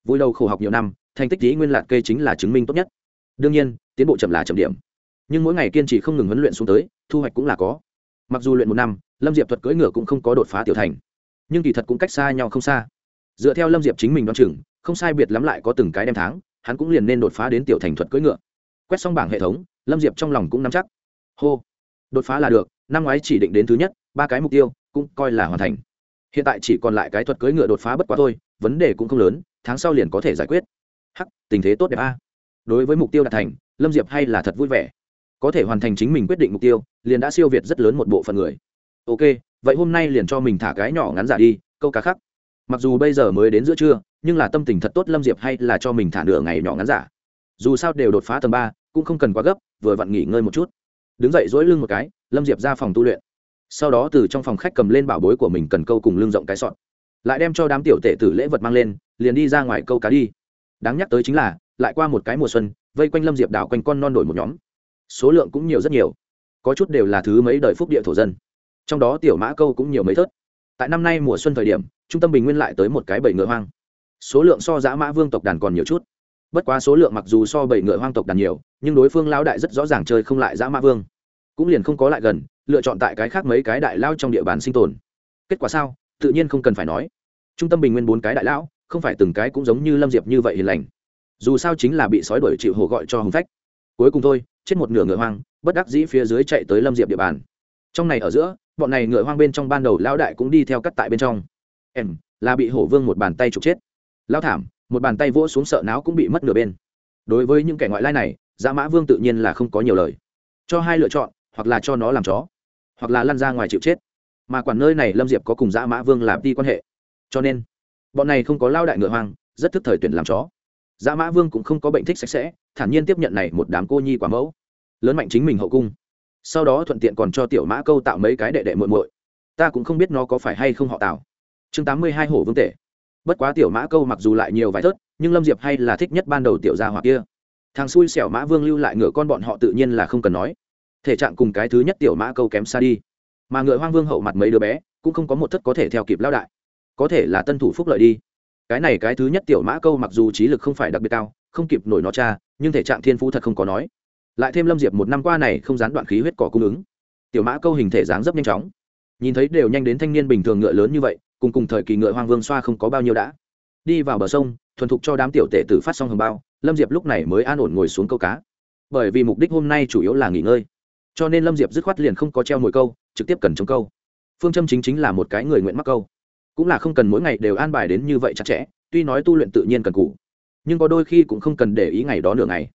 Vui đầu khổ học nhiều năm, thành tích tí nguyên lạc kê chính là chứng minh tốt nhất đương nhiên, tiến bộ chậm là chậm điểm. Nhưng mỗi ngày kiên trì không ngừng huấn luyện xuống tới, thu hoạch cũng là có. Mặc dù luyện một năm, lâm diệp thuật cưỡi ngựa cũng không có đột phá tiểu thành. Nhưng kỳ thật cũng cách xa nhau không xa. Dựa theo lâm diệp chính mình đoán chừng, không sai biệt lắm lại có từng cái đem tháng hắn cũng liền nên đột phá đến tiểu thành thuật cưỡi ngựa. Quét xong bảng hệ thống, lâm diệp trong lòng cũng nắm chắc. Hô. Đột phá là được, năm ngoái chỉ định đến thứ nhất, ba cái mục tiêu, cũng coi là hoàn thành. Hiện tại chỉ còn lại cái thuật cưỡi ngựa đột phá bất quá thôi, vấn đề cũng không lớn, tháng sau liền có thể giải quyết. Hắc, tình thế tốt đẹp a đối với mục tiêu đạt thành, lâm diệp hay là thật vui vẻ. Có thể hoàn thành chính mình quyết định mục tiêu, liền đã siêu việt rất lớn một bộ phận người. Ok, vậy hôm nay liền cho mình thả cái nhỏ ngắn giả đi, câu cá khắc mặc dù bây giờ mới đến giữa trưa, nhưng là tâm tình thật tốt lâm diệp hay là cho mình thả nửa ngày nhỏ ngắn giả. Dù sao đều đột phá tầng ba, cũng không cần quá gấp, vừa vặn nghỉ ngơi một chút. Đứng dậy dỗi lưng một cái, lâm diệp ra phòng tu luyện. Sau đó từ trong phòng khách cầm lên bảo bối của mình cần câu cùng lưng rộng cái sọn lại đem cho đám tiểu tệ tử lễ vật mang lên, liền đi ra ngoài câu cá đi. Đáng nhắc tới chính là lại qua một cái mùa xuân, vây quanh lâm diệp đảo quanh con non đổi một nhóm. Số lượng cũng nhiều rất nhiều. Có chút đều là thứ mấy đời phúc địa thổ dân. Trong đó tiểu mã câu cũng nhiều mấy thớt. Tại năm nay mùa xuân thời điểm, trung tâm bình nguyên lại tới một cái bầy ngựa hoang. Số lượng so giã mã vương tộc đàn còn nhiều chút. Bất quá số lượng mặc dù so bầy ngựa hoang tộc đàn nhiều, nhưng đối phương lão đại rất rõ ràng chơi không lại giã mã vương. Cũng liền không có lại gần, lựa chọn tại cái khác mấy cái đại lao trong địa bàn sinh tồn. Kết quả sao? Tự nhiên không cần phải nói. Trung tâm bình nguyên bốn cái đại lão, không phải từng cái cũng giống như lâm diệp như vậy hiền lành dù sao chính là bị sói đuổi chịu hồ gọi cho hồng phách. Cuối cùng thôi, chết một nửa ngựa hoang, bất đắc dĩ phía dưới chạy tới lâm diệp địa bàn. Trong này ở giữa, bọn này ngựa hoang bên trong ban đầu lão đại cũng đi theo cắt tại bên trong. Em, là bị hổ vương một bàn tay trục chết. Lão thảm, một bàn tay vỗ xuống sợ não cũng bị mất nửa bên. Đối với những kẻ ngoại lai này dã mã vương tự nhiên là không có nhiều lời. Cho hai lựa chọn, hoặc là cho nó làm chó, hoặc là lăn ra ngoài chịu chết. Mà quản nơi này lâm diệp có cùng dã mã vương làm đi quan hệ. Cho nên, bọn này không có lao đại ngựa hoang, rất thức thời tuyển làm chó dã mã vương cũng không có bệnh thích sạch sẽ, thản nhiên tiếp nhận này một đám cô nhi quả mẫu. Lớn mạnh chính mình hậu cung. Sau đó thuận tiện còn cho tiểu mã câu tạo mấy cái đệ đệ muội muội. Ta cũng không biết nó có phải hay không họ tạo chương tám mươi hai hổ vương tể. Bất quá tiểu mã câu mặc dù lại nhiều vài thớt, nhưng lâm diệp hay là thích nhất ban đầu tiểu gia hoặc kia. Thằng xui xẻo mã vương lưu lại ngựa con bọn họ tự nhiên là không cần nói. Thể trạng cùng cái thứ nhất tiểu mã câu kém xa đi. Mà ngựa hoang vương hậu mặt mấy đứa bé, cũng không có một thất có thể theo kịp lao đại. Có thể là tân thủ phúc lợi đi cái này cái thứ nhất tiểu mã câu mặc dù trí lực không phải đặc biệt cao, không kịp nổi nó cha, nhưng thể trạng thiên phú thật không có nói. Lại thêm lâm diệp một năm qua này không gián đoạn khí huyết cỏ cung ứng. Tiểu mã câu hình thể dáng dấp nhanh chóng. Nhìn thấy đều nhanh đến thanh niên bình thường ngựa lớn như vậy, cùng cùng thời kỳ ngựa hoang vương xoa không có bao nhiêu đã. Đi vào bờ sông, thuần thục cho đám tiểu tể tử phát xong hồng bao, lâm diệp lúc này mới an ổn ngồi xuống câu cá. Bởi vì mục đích hôm nay chủ yếu là nghỉ ngơi. Cho nên lâm diệp dứt khoát liền không có treo mồi câu, trực tiếp cần chống câu. Phương châm chính chính là một cái người nguyện mắc câu cũng là không cần mỗi ngày đều an bài đến như vậy chặt chẽ, tuy nói tu luyện tự nhiên cần cụ nhưng có đôi khi cũng không cần để ý ngày đó nửa ngày.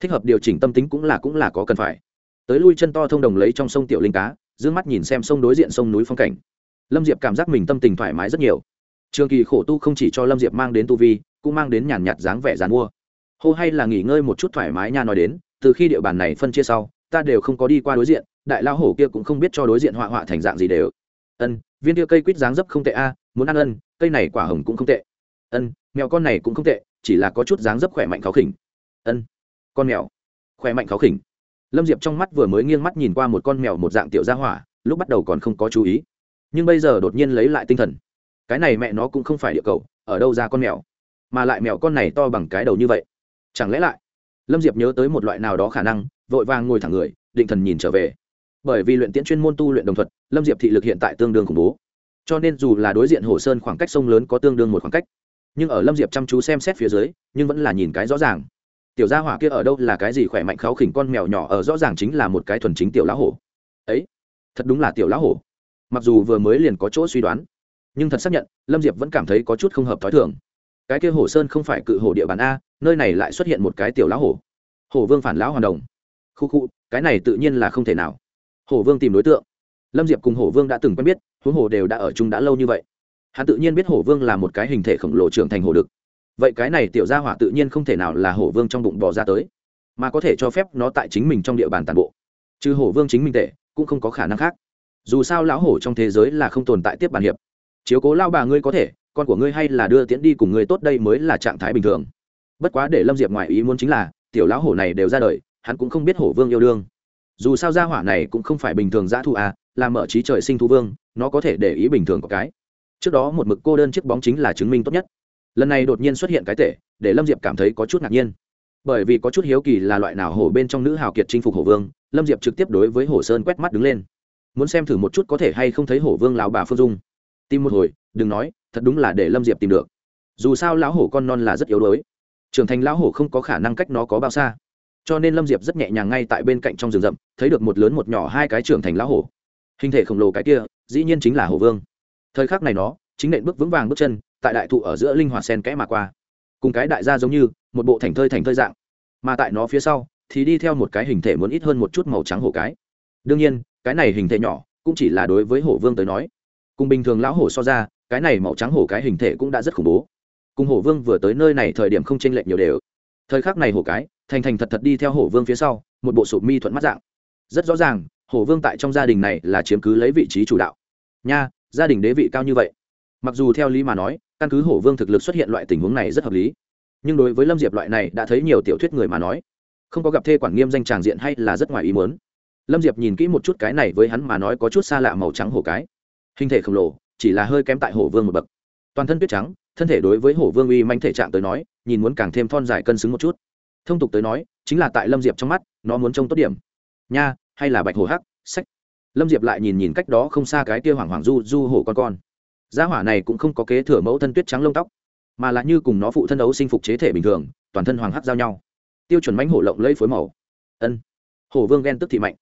Thích hợp điều chỉnh tâm tính cũng là cũng là có cần phải. Tới lui chân to thông đồng lấy trong sông tiểu linh cá d mắt nhìn xem sông đối diện sông núi phong cảnh. Lâm diệp cảm giác mình tâm tình thoải mái rất nhiều. Trường kỳ khổ tu không chỉ cho lâm diệp mang đến tu vi, cũng mang đến nhàn nhạt dáng vẻ dàn mua. Hô hay là nghỉ ngơi một chút thoải mái nha nói đến, từ khi địa bàn này phân chia sau, ta đều không có đi qua đối diện, đại lao hổ kia cũng không biết cho đối diện họa họa thành dạng gì đều ân, viên tia cây quýt dáng dấp không tệ a, muốn ăn ân, cây này quả hồng cũng không tệ. Ân, mèo con này cũng không tệ, chỉ là có chút dáng dấp khỏe mạnh khó khỉnh. Ân, con mèo. Khỏe mạnh khó khỉnh. Lâm diệp trong mắt vừa mới nghiêng mắt nhìn qua một con mèo một dạng tiểu gia hỏa, lúc bắt đầu còn không có chú ý. Nhưng bây giờ đột nhiên lấy lại tinh thần. Cái này mẹ nó cũng không phải địa cầu, ở đâu ra con mèo? Mà lại mèo con này to bằng cái đầu như vậy. Chẳng lẽ lại? Lâm diệp nhớ tới một loại nào đó khả năng, vội vàng ngồi thẳng người, định thần nhìn trở về bởi vì luyện tiễn chuyên môn tu luyện đồng thuật, lâm diệp thị lực hiện tại tương đương khủng bố. Cho nên dù là đối diện hồ sơn khoảng cách sông lớn có tương đương một khoảng cách, nhưng ở lâm diệp chăm chú xem xét phía dưới, nhưng vẫn là nhìn cái rõ ràng. Tiểu gia hỏa kia ở đâu là cái gì khỏe mạnh kháo khỉnh con mèo nhỏ ở rõ ràng chính là một cái thuần chính tiểu lão hổ. Ấy, thật đúng là tiểu lão hổ. Mặc dù vừa mới liền có chỗ suy đoán, nhưng thật xác nhận, lâm diệp vẫn cảm thấy có chút không hợp t h ó i thường. Cái kia hổ sơn không phải cự hổ địa bàn a, nơi này lại xuất hiện một cái tiểu lão hổ. Hổ vương phản lão hoàn đồng. Khu khu, cái này tự nhiên là không thể nào hổ vương tìm đối tượng. Lâm diệp cùng hổ vương đã từng quen biết, huống hồ đều đã ở chung đã lâu như vậy. Hắn tự nhiên biết hổ vương là một cái hình thể khổng lồ trưởng thành hổ đực. Vậy cái này tiểu gia hỏa tự nhiên không thể nào là hổ vương trong bụng bỏ ra tới, mà có thể cho phép nó tại chính mình trong địa bàn tàn bộ. Chứ hổ vương chính mình tệ, cũng không có khả năng khác. Dù sao lão hổ trong thế giới là không tồn tại tiếp bản hiệp. Chiếu cố lao bà ngươi có thể, con của ngươi hay là đưa tiễn đi cùng ngươi tốt đây mới là trạng thái bình thường. Bất quá để lâm diệp ngoại ý muốn chính là, tiểu lão hổ này đều ra đời, hắn cũng không biết hổ vương yêu đương dù sao gia hỏa này cũng không phải bình thường giã thu à là mở trí trời sinh thu vương, nó có thể để ý bình thường có cái. Trước đó một mực cô đơn chiếc bóng chính là chứng minh tốt nhất. Lần này đột nhiên xuất hiện cái tệ để lâm diệp cảm thấy có chút ngạc nhiên. Bởi vì có chút hiếu kỳ là loại nào hổ bên trong nữ hào kiệt chinh phục hổ vương, lâm diệp trực tiếp đối với hổ sơn quét mắt đứng lên. Muốn xem thử một chút có thể hay không thấy hổ vương lão bà phương dung. Tìm một hồi, đừng nói, thật đúng là để lâm diệp tìm được. Dù sao lão hổ con non là rất yếu đuối. Trưởng thành lão hổ không có khả năng cách nó có bao xa cho nên lâm diệp rất nhẹ nhàng ngay tại bên cạnh trong rừng rậm, thấy được một lớn một nhỏ hai cái trưởng thành lão hổ. Hình thể khổng lồ cái kia, dĩ nhiên chính là hổ vương. Thời khắc này nó, chính nện bước vững vàng bước chân, tại đại thụ ở giữa linh hoạt sen kẽ mà qua. Cùng cái đại gia giống như, một bộ thành thơi thành thơi dạng. Mà tại nó phía sau, thì đi theo một cái hình thể muốn ít hơn một chút màu trắng hổ cái. Đương nhiên, cái này hình thể nhỏ, cũng chỉ là đối với hổ vương tới nói. Cùng bình thường lão hổ so ra, cái này màu trắng hổ cái hình thể cũng đã rất khủng bố. Cùng hổ vương vừa tới nơi này thời điểm không chênh lệch nhiều đều thời khắc này hổ cái, thành thành thật thật đi theo hổ vương phía sau, một bộ sụp mi thuận mắt dạng. Rất rõ ràng, hổ vương tại trong gia đình này là chiếm cứ lấy vị trí chủ đạo. Nha, gia đình đế vị cao như vậy. Mặc dù theo lý mà nói, căn cứ hổ vương thực lực xuất hiện loại tình huống này rất hợp lý. Nhưng đối với lâm diệp loại này đã thấy nhiều tiểu thuyết người mà nói, không có gặp thê quản nghiêm danh tràng diện hay là rất ngoài ý muốn. Lâm diệp nhìn kỹ một chút cái này với hắn mà nói có chút xa lạ màu trắng hổ cái. Hình thể khổng lồ, chỉ là hơi kém tại hổ vương một bậc. Toàn thân tuyết trắng, thân thể đối với hổ vương uy manh thể trạng tới nói nhìn muốn càng thêm thon dài cân xứng một chút. Thông tục tới nói, chính là tại lâm diệp trong mắt, nó muốn trông tốt điểm. Nha, hay là bạch hổ hắc, sách. Lâm diệp lại nhìn nhìn cách đó không xa cái kia hoảng hoảng du du hổ con con. Gia hỏa này cũng không có kế thừa mẫu thân tuyết trắng lông tóc, mà là như cùng nó phụ thân đấu sinh phục chế thể bình thường, toàn thân hoàng hắc giao nhau. Tiêu chuẩn mánh hổ lộng lẫy phối màu. Ân. Hổ vương ghen tức thị mạnh.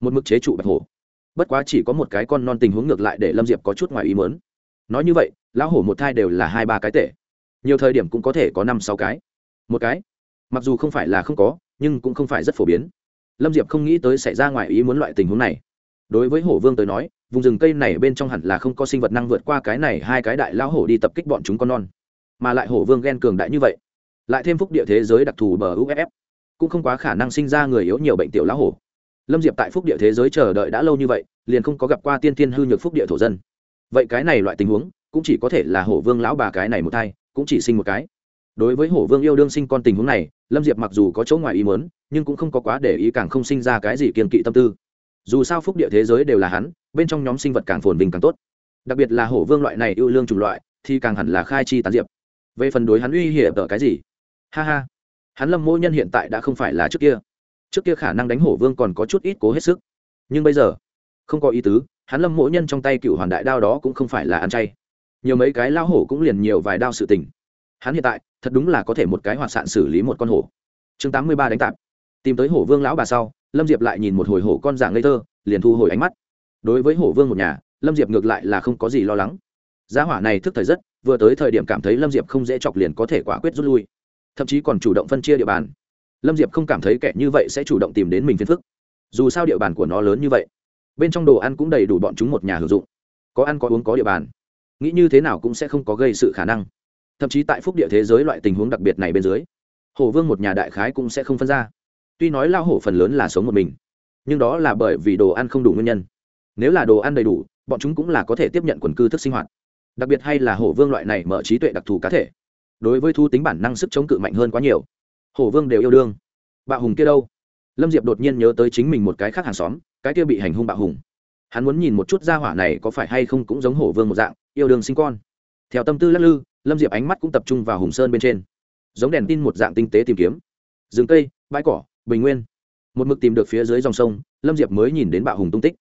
Một mực chế trụ bạch hổ. Bất quá chỉ có một cái con non tình huống ngược lại để lâm diệp có chút ngoài ý mớn nói như vậy, lão hổ một thai đều là hai ba cái tệ nhiều thời điểm cũng có thể có năm sáu cái. Một cái, mặc dù không phải là không có, nhưng cũng không phải rất phổ biến. Lâm diệp không nghĩ tới xảy ra ngoài ý muốn loại tình huống này. Đối với hổ vương tới nói, vùng rừng cây này bên trong hẳn là không có sinh vật năng vượt qua cái này hai cái đại lão hổ đi tập kích bọn chúng con non. Mà lại hổ vương ghen cường đại như vậy, lại thêm phúc địa thế giới đặc thù bờ uff cũng không quá khả năng sinh ra người yếu nhiều bệnh tiểu lão hổ. Lâm diệp tại phúc địa thế giới chờ đợi đã lâu như vậy, liền không có gặp qua tiên tiên hư nhược phúc địa thổ dân. Vậy cái này loại tình huống, cũng chỉ có thể là hổ vương lão bà cái này một thai cũng chỉ sinh một cái. Đối với hổ vương yêu đương sinh con tình huống này, lâm diệp mặc dù có chỗ ngoài ý muốn, nhưng cũng không có quá để ý càng không sinh ra cái gì kiên kỵ tâm tư. Dù sao phúc địa thế giới đều là hắn, bên trong nhóm sinh vật càng phồn vinh càng tốt. Đặc biệt là hổ vương loại này yêu lương chủng loại, thì càng hẳn là khai chi tán diệp. Về phần đối hắn uy hiểm ở cái gì? Ha ha. Hắn lâm mô nhân hiện tại đã không phải là trước kia. Trước kia khả năng đánh hổ vương còn có chút ít cố hết sức. Nhưng bây giờ, không có ý tứ, hắn lâm mỗ nhân trong tay cựu hoàn đại đao đó cũng không phải là ăn chay nhiều mấy cái lao hổ cũng liền nhiều vài đao sự tình. Hắn hiện tại, thật đúng là có thể một cái hoạt sạn xử lý một con hổ. Chương tám mươi ba đánh tạp. Tìm tới hổ vương lão bà sau, lâm diệp lại nhìn một hồi hổ con dạng ngây thơ, liền thu hồi ánh mắt. Đối với hổ vương một nhà, lâm diệp ngược lại là không có gì lo lắng. Gia hỏa này thức thời rất, vừa tới thời điểm cảm thấy lâm diệp không dễ chọc liền có thể quả quyết rút lui. Thậm chí còn chủ động phân chia địa bàn. Lâm diệp không cảm thấy kẻ như vậy sẽ chủ động tìm đến mình phiền phức. Dù sao địa bàn của nó lớn như vậy, bên trong đồ ăn cũng đầy đủ bọn chúng một nhà hưởng dụng. Có ăn có uống có địa bàn nghĩ như thế nào cũng sẽ không có gây sự khả năng. Thậm chí tại phúc địa thế giới loại tình huống đặc biệt này bên dưới, hổ vương một nhà đại khái cũng sẽ không phân ra. Tuy nói lao hổ phần lớn là sống một mình, nhưng đó là bởi vì đồ ăn không đủ nguyên nhân. Nếu là đồ ăn đầy đủ, bọn chúng cũng là có thể tiếp nhận quần cư thức sinh hoạt. Đặc biệt hay là hổ vương loại này mở trí tuệ đặc thù cá thể, đối với thu tính bản năng sức chống cự mạnh hơn quá nhiều. Hổ vương đều yêu đương. Bạo hùng kia đâu? Lâm diệp đột nhiên nhớ tới chính mình một cái khác hàng xóm, cái kia bị hành hung bạo hùng. Hắn muốn nhìn một chút gia hỏa này có phải hay không cũng giống hổ vương một dạng yêu đương sinh con. Theo tâm tư lắc lư, lâm diệp ánh mắt cũng tập trung vào hùng sơn bên trên. Giống đèn tin một dạng tinh tế tìm kiếm. Rừng cây, bãi cỏ, bình nguyên. Một mực tìm được phía dưới dòng sông, lâm diệp mới nhìn đến bạo hùng tung tích.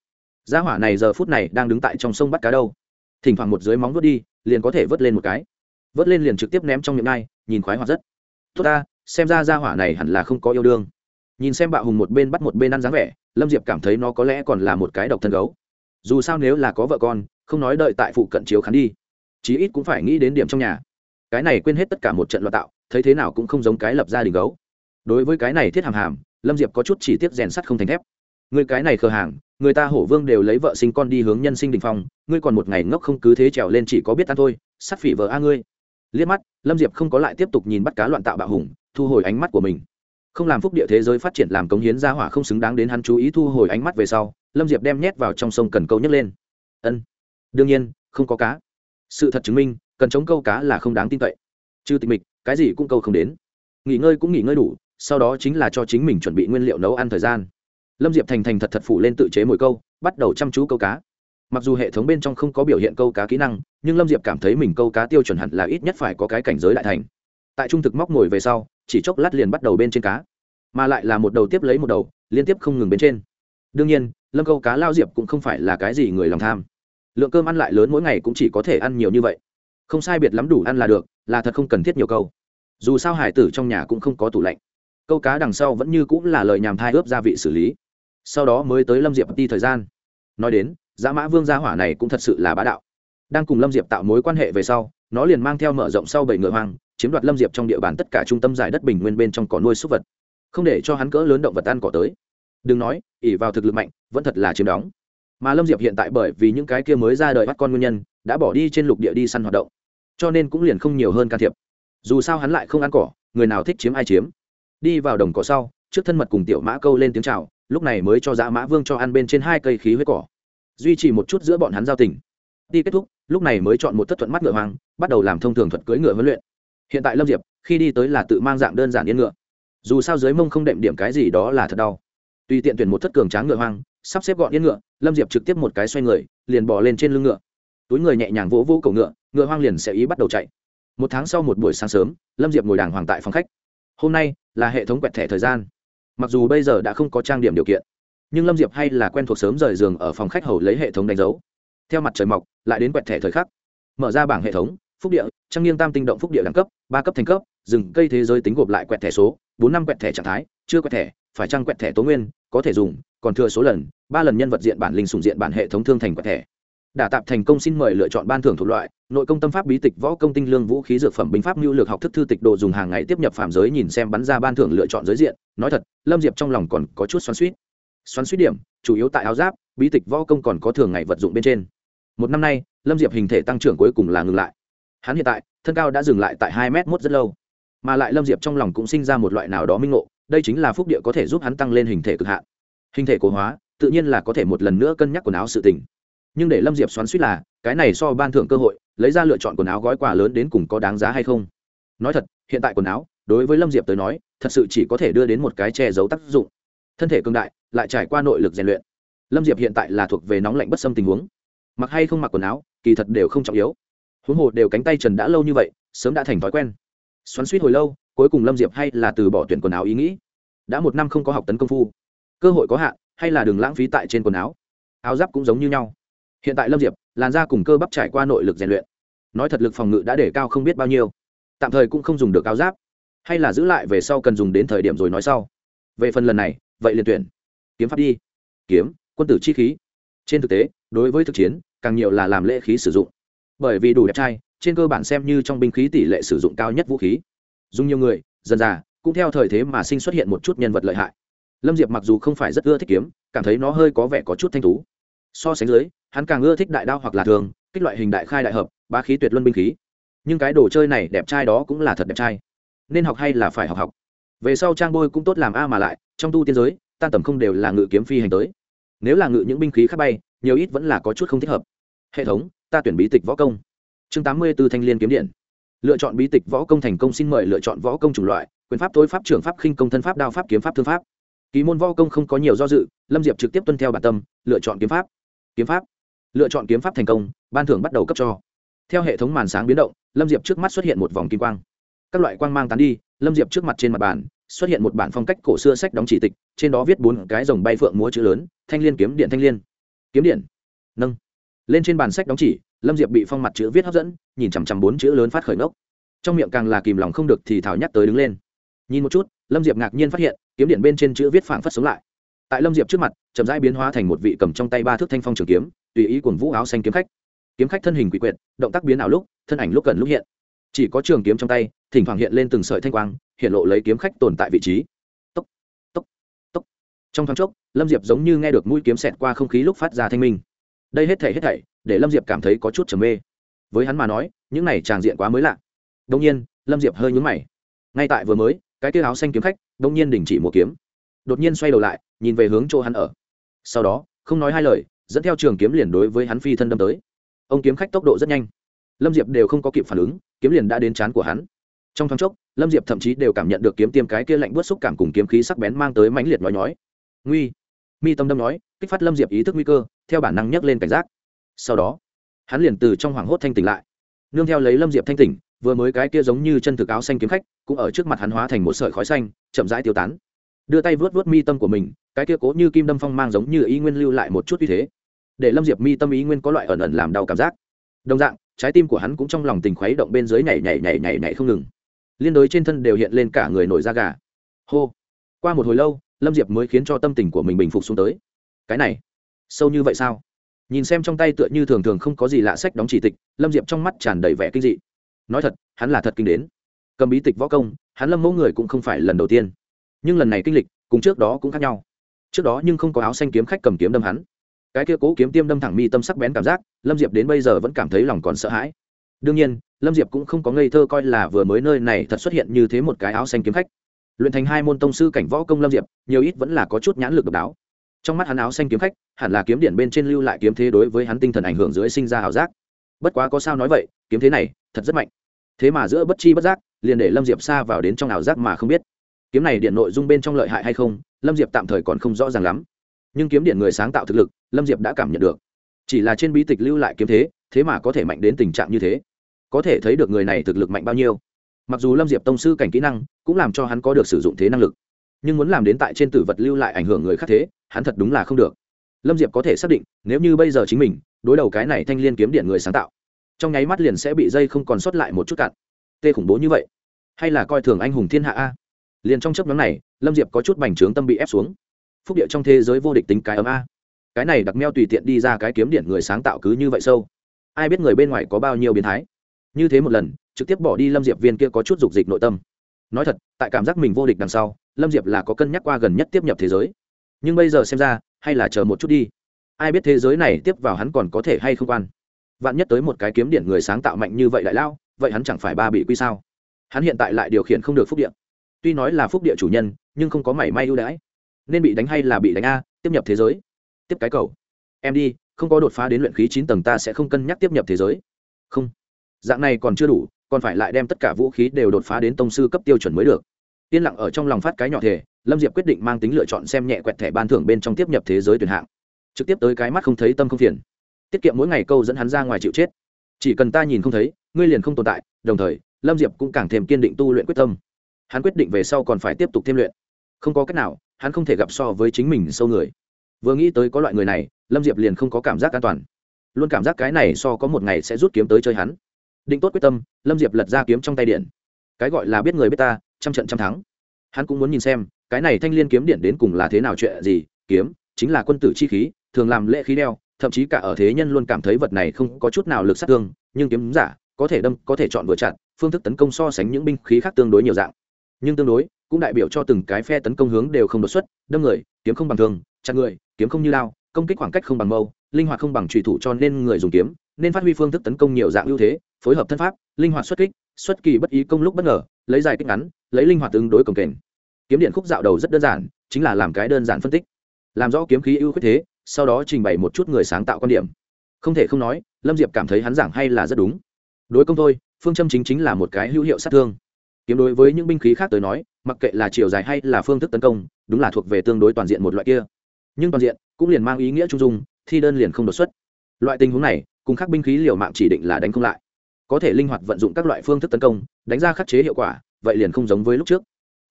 Gia hỏa này giờ phút này đang đứng tại trong sông bắt cá đâu. Thỉnh thoảng một dưới móng vớt đi, liền có thể vớt lên một cái. Vớt lên liền trực tiếp ném trong miệng nai, nhìn khoái hoạt rất. Tốt ta, xem ra gia hỏa này hẳn là không có yêu đương. Nhìn xem bạo hùng một bên bắt một bên ăn dáng vẻ, lâm diệp cảm thấy nó có lẽ còn là một cái độc thân gấu. Dù sao nếu là có vợ con không nói đợi tại phụ cận chiếu khán đi. Chí ít cũng phải nghĩ đến điểm trong nhà. Cái này quên hết tất cả một trận loạn tạo, thấy thế nào cũng không giống cái lập gia đình gấu. Đối với cái này thiết hàm hàm, lâm diệp có chút chỉ tiết rèn sắt không thành thép. Người cái này khờ hàng, người ta hổ vương đều lấy vợ sinh con đi hướng nhân sinh đình phong, ngươi còn một ngày ngốc không cứ thế trèo lên chỉ có biết ta thôi, sắt phỉ vợ a ngươi. Liếc mắt, lâm diệp không có lại tiếp tục nhìn bắt cá loạn tạo bạo hùng, thu hồi ánh mắt của mình. Không làm phúc địa thế giới phát triển làm cống hiến ra hỏa không xứng đáng đến hắn chú ý thu hồi ánh mắt về sau, lâm diệp đem nhét vào trong sông cần câu nhấc lên. Ân đương nhiên, không có cá. Sự thật chứng minh, cần chống câu cá là không đáng tin cậy. Chứ tịch mịch, cái gì cũng câu không đến. Nghỉ ngơi cũng nghỉ ngơi đủ, sau đó chính là cho chính mình chuẩn bị nguyên liệu nấu ăn thời gian. Lâm diệp thành thành thật thật phụ lên tự chế mồi câu, bắt đầu chăm chú câu cá. Mặc dù hệ thống bên trong không có biểu hiện câu cá kỹ năng, nhưng lâm diệp cảm thấy mình câu cá tiêu chuẩn hẳn là ít nhất phải có cái cảnh giới đại thành. Tại trung thực móc ngồi về sau, chỉ chốc lát liền bắt đầu bên trên cá. Mà lại là một đầu tiếp lấy một đầu, liên tiếp không ngừng bên trên. Đương nhiên, lâm câu cá lao diệp cũng không phải là cái gì người lòng tham lượng cơm ăn lại lớn mỗi ngày cũng chỉ có thể ăn nhiều như vậy. Không sai biệt lắm đủ ăn là được, là thật không cần thiết nhiều câu. Dù sao hải tử trong nhà cũng không có tủ lạnh. Câu cá đằng sau vẫn như cũng là lời nhàm thai ướp gia vị xử lý. Sau đó mới tới lâm diệp đi thời gian. Nói đến giá mã vương gia hỏa này cũng thật sự là bá đạo. Đang cùng lâm diệp tạo mối quan hệ về sau, nó liền mang theo mở rộng sau bảy ngựa hoang, chiếm đoạt lâm diệp trong địa bàn tất cả trung tâm giải đất bình nguyên bên trong cỏ nuôi súc vật. Không để cho hắn cỡ lớn động vật ăn cỏ tới. Đừng nói, ỉ vào thực lực mạnh, vẫn thật là chiếm đóng mà lâm diệp hiện tại bởi vì những cái kia mới ra đời bắt con nguyên nhân, đã bỏ đi trên lục địa đi săn hoạt động, cho nên cũng liền không nhiều hơn can thiệp. Dù sao hắn lại không ăn cỏ, người nào thích chiếm ai chiếm. Đi vào đồng cỏ sau, trước thân mật cùng tiểu mã câu lên tiếng c h à o lúc này mới cho dã mã vương cho ăn bên trên hai cây khí huyết cỏ. Duy trì một chút giữa bọn hắn giao tình. Đi kết thúc, lúc này mới chọn một thất thuận mắt ngựa hoang, bắt đầu làm thông thường thuật cưỡi ngựa huấn luyện. Hiện tại lâm diệp, khi đi tới là tự mang dạng đơn giản yên ngựa. Dù sao dưới mông không đệm điểm cái gì đó là thật đau. Tùy tiện tuyển một thất cường tráng ngựa hoang, sắp xếp gọn yên ngựa lâm diệp trực tiếp một cái xoay người, liền bỏ lên trên lưng ngựa. Túi người nhẹ nhàng vỗ vỗ cầu ngựa ngựa hoang liền sẽ ý bắt đầu chạy. Một tháng sau một buổi sáng sớm, lâm diệp ngồi đàng hoàng tại phòng khách. Hôm nay là hệ thống quẹt thẻ thời gian. Mặc dù bây giờ đã không có trang điểm điều kiện, nhưng lâm diệp hay là quen thuộc sớm rời giường ở phòng khách hầu lấy hệ thống đánh dấu. Theo mặt trời mọc, lại đến quẹt thẻ thời khắc. Mở ra bảng hệ thống, phúc địa, trang nghiêng tam tinh động phúc địa đẳng cấp, ba cấp thành cấp rừng cây thế giới tính gộp lại quẹt thẻ số, bốn năm quẹt thẻ trạng thái, chưa quẹt thẻ, phải trăng quẹt thẻ tố nguyên, có thể dùng còn thừa số lần, ba lần nhân vật diện bản linh sùng diện bản hệ thống thương thành quẹt thẻ. Đả tạp thành công xin mời lựa chọn ban thưởng thuộc loại, nội công tâm pháp bí tịch võ công tinh lương vũ khí dược phẩm binh pháp mưu lược học thức thư tịch đồ dùng hàng ngày tiếp nhập phạm giới nhìn xem bắn ra ban thưởng lựa chọn giới diện. Nói thật, lâm diệp trong lòng còn có chút xoắn suýt xoắn suýt điểm, chủ yếu tại áo giáp, bí tịch võ công còn có thường ngày vật dụng bên trên. Một năm nay, lâm diệp hình thể tăng trưởng cuối cùng là ngừng lại. Hắn hiện tại, thân cao đã dừng lại tại hai m một rất lâu. Mà lại lâm diệp trong lòng cũng sinh ra một loại nào đó minh ngộ, đây chính là phúc địa có thể giúp hắn tăng lên hình thể cực hạn hình thể cổ hóa, tự nhiên là có thể một lần nữa cân nhắc quần áo sự tình. Nhưng để lâm diệp xoắn suýt là, cái này so ban thưởng cơ hội, lấy ra lựa chọn quần áo gói quà lớn đến cùng có đáng giá hay không? Nói thật, hiện tại quần áo, đối với lâm diệp tới nói, thật sự chỉ có thể đưa đến một cái che giấu tác dụng. Thân thể cương đại, lại trải qua nội lực rèn luyện. Lâm diệp hiện tại là thuộc về nóng lạnh bất xâm tình huống. Mặc hay không mặc quần áo, kỳ thật đều không trọng yếu. Huống hồ đều cánh tay trần đã lâu như vậy, sớm đã thành thói quen. Xoắn suýt hồi lâu, cuối cùng lâm diệp hay là từ bỏ tuyển quần áo ý nghĩ. Đã một năm không có học tấn công phu cơ hội có hạn, hay là đừng lãng phí tại trên quần áo. Áo giáp cũng giống như nhau. Hiện tại lâm diệp, làn da cùng cơ bắp trải qua nội lực rèn luyện. Nói thật lực phòng ngự đã để cao không biết bao nhiêu. Tạm thời cũng không dùng được áo giáp. Hay là giữ lại về sau cần dùng đến thời điểm rồi nói sau. Về phần lần này, vậy liền tuyển. Kiếm pháp đi. Kiếm, quân tử chi khí. Trên thực tế, đối với thực chiến, càng nhiều là làm lễ khí sử dụng. Bởi vì đủ đẹp trai, trên cơ bản xem như trong binh khí tỷ lệ sử dụng cao nhất vũ khí. Dùng nhiều người, dần dà, cũng theo thời thế mà sinh xuất hiện một chút nhân vật lợi hại lâm diệp mặc dù không phải rất ưa thích kiếm, cảm thấy nó hơi có vẻ có chút thanh thú so sánh dưới, hắn càng ưa thích đại đao hoặc là thường, kích loại hình đại khai đại hợp, bá khí tuyệt luân binh khí. Nhưng cái đồ chơi này đẹp trai đó cũng là thật đẹp trai. Nên học hay là phải học học. Về sau trang bôi cũng tốt làm a mà lại, trong tu tiên giới tan tầm không đều là ngự kiếm phi hành tới. Nếu là ngự những binh khí khác bay, nhiều ít vẫn là có chút không thích hợp. Hệ thống, ta tuyển bí tịch võ công. Chương tám mươi b ố thanh liên kiếm điện. Lựa chọn bí tịch võ công thành công xin mời lựa chọn võ công chủng loại, quyền pháp tối pháp, trưởng pháp, khinh công, thân pháp, đao pháp, kiếm pháp, thương pháp kỳ môn võ công không có nhiều do dự, lâm diệp trực tiếp tuân theo bản tâm, lựa chọn kiếm pháp. Kiếm pháp. Lựa chọn kiếm pháp thành công, ban thưởng bắt đầu cấp cho. Theo hệ thống màn sáng biến động, lâm diệp trước mắt xuất hiện một vòng kim quang. Các loại quang mang tán đi, lâm diệp trước mặt trên mặt bàn, xuất hiện một bản phong cách cổ xưa sách đóng chỉ tịch, trên đó viết bốn cái dòng bay phượng múa chữ lớn, thanh l i ê n kiếm điện thanh l i ê n kiếm điện. Nâng. Lên trên bàn sách đóng chỉ, lâm diệp bị phong mặt chữ viết hấp dẫn, nhìn chằm chằm bốn chữ lớn phát khởi ngốc. Trong miệng càng là kìm lòng không được thì thảo nhắc tới đứng lên nhìn một chút, lâm diệp ngạc nhiên phát hiện, kiếm điện bên trên chữ viết phảng phất sống lại. Tại lâm diệp trước mặt, chậm rãi biến hóa thành một vị cầm trong tay ba thước thanh phong trường kiếm, tùy ý cuồng vũ áo xanh kiếm khách. Kiếm khách thân hình quỷ quyệt, động tác biến ảo lúc, thân ảnh lúc cần lúc hiện. Chỉ có trường kiếm trong tay, thỉnh thoảng hiện lên từng sợi thanh quang, hiện lộ lấy kiếm khách tồn tại vị trí. Tốc tốc tốc. Trong thoáng chốc, lâm diệp giống như nghe được mũi kiếm xẹt qua không khí lúc phát ra thanh minh. Đây hết thảy hết thảy, để lâm diệp cảm thấy có chút trầm mê. Với hắn mà nói, những này tràng diện quá mới lạ. Đông nhiên, lâm diệp hơi nhúng mày. Ngay tại vừa mới cái tia áo xanh kiếm khách đông nhiên đình chỉ một kiếm. Đột nhiên xoay đầu lại, nhìn về hướng chỗ hắn ở. Sau đó, không nói hai lời, dẫn theo trường kiếm liền đối với hắn phi thân đâm tới. Ông kiếm khách tốc độ rất nhanh. Lâm diệp đều không có kịp phản ứng, kiếm liền đã đến chán của hắn. Trong thoáng chốc, lâm diệp thậm chí đều cảm nhận được kiếm tiêm cái kia lạnh bớt xúc cảm cùng kiếm khí sắc bén mang tới mãnh liệt nói nói nguy! Mi tâm đâm nói, kích phát lâm diệp ý thức nguy cơ, theo bản năng nhấc lên cảnh giác. Sau đó, hắn liền từ trong hoảng hốt thanh tỉnh lại. Nương theo lấy lâm diệp thanh tỉnh vừa mới cái kia giống như chân thực áo xanh kiếm khách, cũng ở trước mặt hắn hóa thành một sợi khói xanh, chậm rãi tiêu tán. Đưa tay vớt vớt mi tâm của mình, cái kia cố như kim đâm phong mang giống như ý nguyên lưu lại một chút uy thế. Để lâm diệp mi tâm ý nguyên có loại ẩn ẩn làm đau cảm giác. Đồng dạng, trái tim của hắn cũng trong lòng tình khuấy động bên dưới nhảy nhảy nhảy nhảy nhảy không ngừng. Liên đối trên thân đều hiện lên cả người nổi da gà. Hô. Qua một hồi lâu, lâm diệp mới khiến cho tâm tình của mình bình phục xuống tới. Cái này, sâu như vậy sao? Nhìn xem trong tay tựa như thường thường không có gì lạ sách đóng chỉ tịch, lâm diệp trong mắt tràn đầy vẻ kinh dị nói thật, hắn là thật kinh đến. Cầm bí tịch võ công, hắn lâm mẫu người cũng không phải lần đầu tiên. Nhưng lần này kinh lịch, cùng trước đó cũng khác nhau. Trước đó nhưng không có áo xanh kiếm khách cầm kiếm đâm hắn. Cái kia cố kiếm tiêm đâm thẳng mi tâm sắc bén cảm giác, lâm diệp đến bây giờ vẫn cảm thấy lòng còn sợ hãi. Đương nhiên, lâm diệp cũng không có ngây thơ coi là vừa mới nơi này thật xuất hiện như thế một cái áo xanh kiếm khách. Luyện thành hai môn tông sư cảnh võ công lâm diệp, nhiều ít vẫn là có chút nhãn lực độc đáo. Trong mắt hắn áo xanh kiếm khách, hẳn là kiếm điện bên trên lưu lại kiếm thế đối với hắn tinh thần ảnh hưởng dưới sinh ra ảo giác. Bất quá có sao nói vậy, kiếm thế này thật rất mạnh. Thế mà giữa bất chi bất giác, liền để lâm diệp xa vào đến trong ảo giác mà không biết. Kiếm này điện nội dung bên trong lợi hại hay không, lâm diệp tạm thời còn không rõ ràng lắm. Nhưng kiếm điện người sáng tạo thực lực, lâm diệp đã cảm nhận được. Chỉ là trên bí tịch lưu lại kiếm thế thế mà có thể mạnh đến tình trạng như thế. Có thể thấy được người này thực lực mạnh bao nhiêu. Mặc dù lâm diệp tông sư cảnh kỹ năng, cũng làm cho hắn có được sử dụng thế năng lực. Nhưng muốn làm đến tại trên tử vật lưu lại ảnh hưởng người khác thế, hắn thật đúng là không được. Lâm diệp có thể xác định, nếu như bây giờ chính mình, đối đầu cái này thanh l i ê n kiếm điện người sáng tạo trong nháy mắt liền sẽ bị dây không còn sót lại một chút cạn. Tê khủng bố như vậy, hay là coi thường anh hùng thiên hạ a? Liền trong chấp nhóm này, lâm diệp có chút bành trướng tâm bị ép xuống. Phúc địa trong thế giới vô địch tính cái ấm a. Cái này đặc meo tùy tiện đi ra cái kiếm điện người sáng tạo cứ như vậy sâu. Ai biết người bên ngoài có bao nhiêu biến thái. Như thế một lần, trực tiếp bỏ đi lâm diệp viên kia có chút dục dịch nội tâm. Nói thật, tại cảm giác mình vô địch đằng sau, lâm diệp là có cân nhắc qua gần nhất tiếp nhập thế giới. Nhưng bây giờ xem ra, hay là chờ một chút đi. Ai biết thế giới này tiếp vào hắn còn có thể hay không quan vạn nhất tới một cái kiếm điện người sáng tạo mạnh như vậy đại lao, vậy hắn chẳng phải ba bị quy sao? Hắn hiện tại lại điều khiển không được phúc địa. Tuy nói là phúc địa chủ nhân, nhưng không có mảy may ưu đãi. Nên bị đánh hay là bị đánh a, tiếp nhập thế giới. Tiếp cái cầu. Em đi, không có đột phá đến luyện khí chín tầng ta sẽ không cân nhắc tiếp nhập thế giới. Không. Dạng này còn chưa đủ, còn phải lại đem tất cả vũ khí đều đột phá đến tông sư cấp tiêu chuẩn mới được. Yên lặng ở trong lòng phát cái nhỏ thể lâm diệp quyết định mang tính lựa chọn xem nhẹ quẹt thẻ ban thưởng bên trong tiếp nhập thế giới tuyển hạng. Trực tiếp tới cái mắt không thấy tâm không phiền tiết kiệm mỗi ngày câu dẫn hắn ra ngoài chịu chết. Chỉ cần ta nhìn không thấy, ngươi liền không tồn tại, đồng thời, lâm diệp cũng càng thêm kiên định tu luyện quyết tâm. Hắn quyết định về sau còn phải tiếp tục thêm luyện. Không có cách nào, hắn không thể gặp so với chính mình sâu người. Vừa nghĩ tới có loại người này, lâm diệp liền không có cảm giác an toàn. Luôn cảm giác cái này so có một ngày sẽ rút kiếm tới chơi hắn. Định tốt quyết tâm, lâm diệp lật ra kiếm trong tay điện. Cái gọi là biết người biết ta, trăm trận trăm thắng. Hắn cũng muốn nhìn xem, cái này thanh l i ê n kiếm điện đến cùng là thế nào chuyện gì, kiếm, chính là quân tử chi khí, thường làm lễ khí đeo thậm chí cả ở thế nhân luôn cảm thấy vật này không có chút nào lực sát thương, nhưng kiếm giả có thể đâm, có thể chọn vừa chặn phương thức tấn công so sánh những binh khí khác tương đối nhiều dạng. Nhưng tương đối, cũng đại biểu cho từng cái phe tấn công hướng đều không đột xuất, đâm người, kiếm không bằng thường chặt người, kiếm không như lao công kích khoảng cách không bằng mâu, linh hoạt không bằng trùy thủ cho nên người dùng kiếm nên phát huy phương thức tấn công nhiều dạng ưu thế, phối hợp thân pháp, linh hoạt xuất kích, xuất kỳ bất ý công lúc bất ngờ, lấy dài kích ngắn, lấy linh hoạt tương đối cồng kềnh. Kiếm điện khúc dạo đầu rất đơn giản, chính là làm cái đơn giản phân tích. Làm rõ kiếm khí ưu khuyết thế sau đó trình bày một chút người sáng tạo quan điểm. Không thể không nói, lâm diệp cảm thấy hắn giảng hay là rất đúng. Đối công thôi, phương châm chính chính là một cái hữu hiệu sát thương. Kiếm đối với những binh khí khác tới nói, mặc kệ là chiều dài hay là phương thức tấn công, đúng là thuộc về tương đối toàn diện một loại kia. Nhưng toàn diện cũng liền mang ý nghĩa trung dung, thi đơn liền không đột xuất. Loại tình huống này, cùng các binh khí liều mạng chỉ định là đánh không lại. Có thể linh hoạt vận dụng các loại phương thức tấn công, đánh ra khắc chế hiệu quả, vậy liền không giống với lúc trước.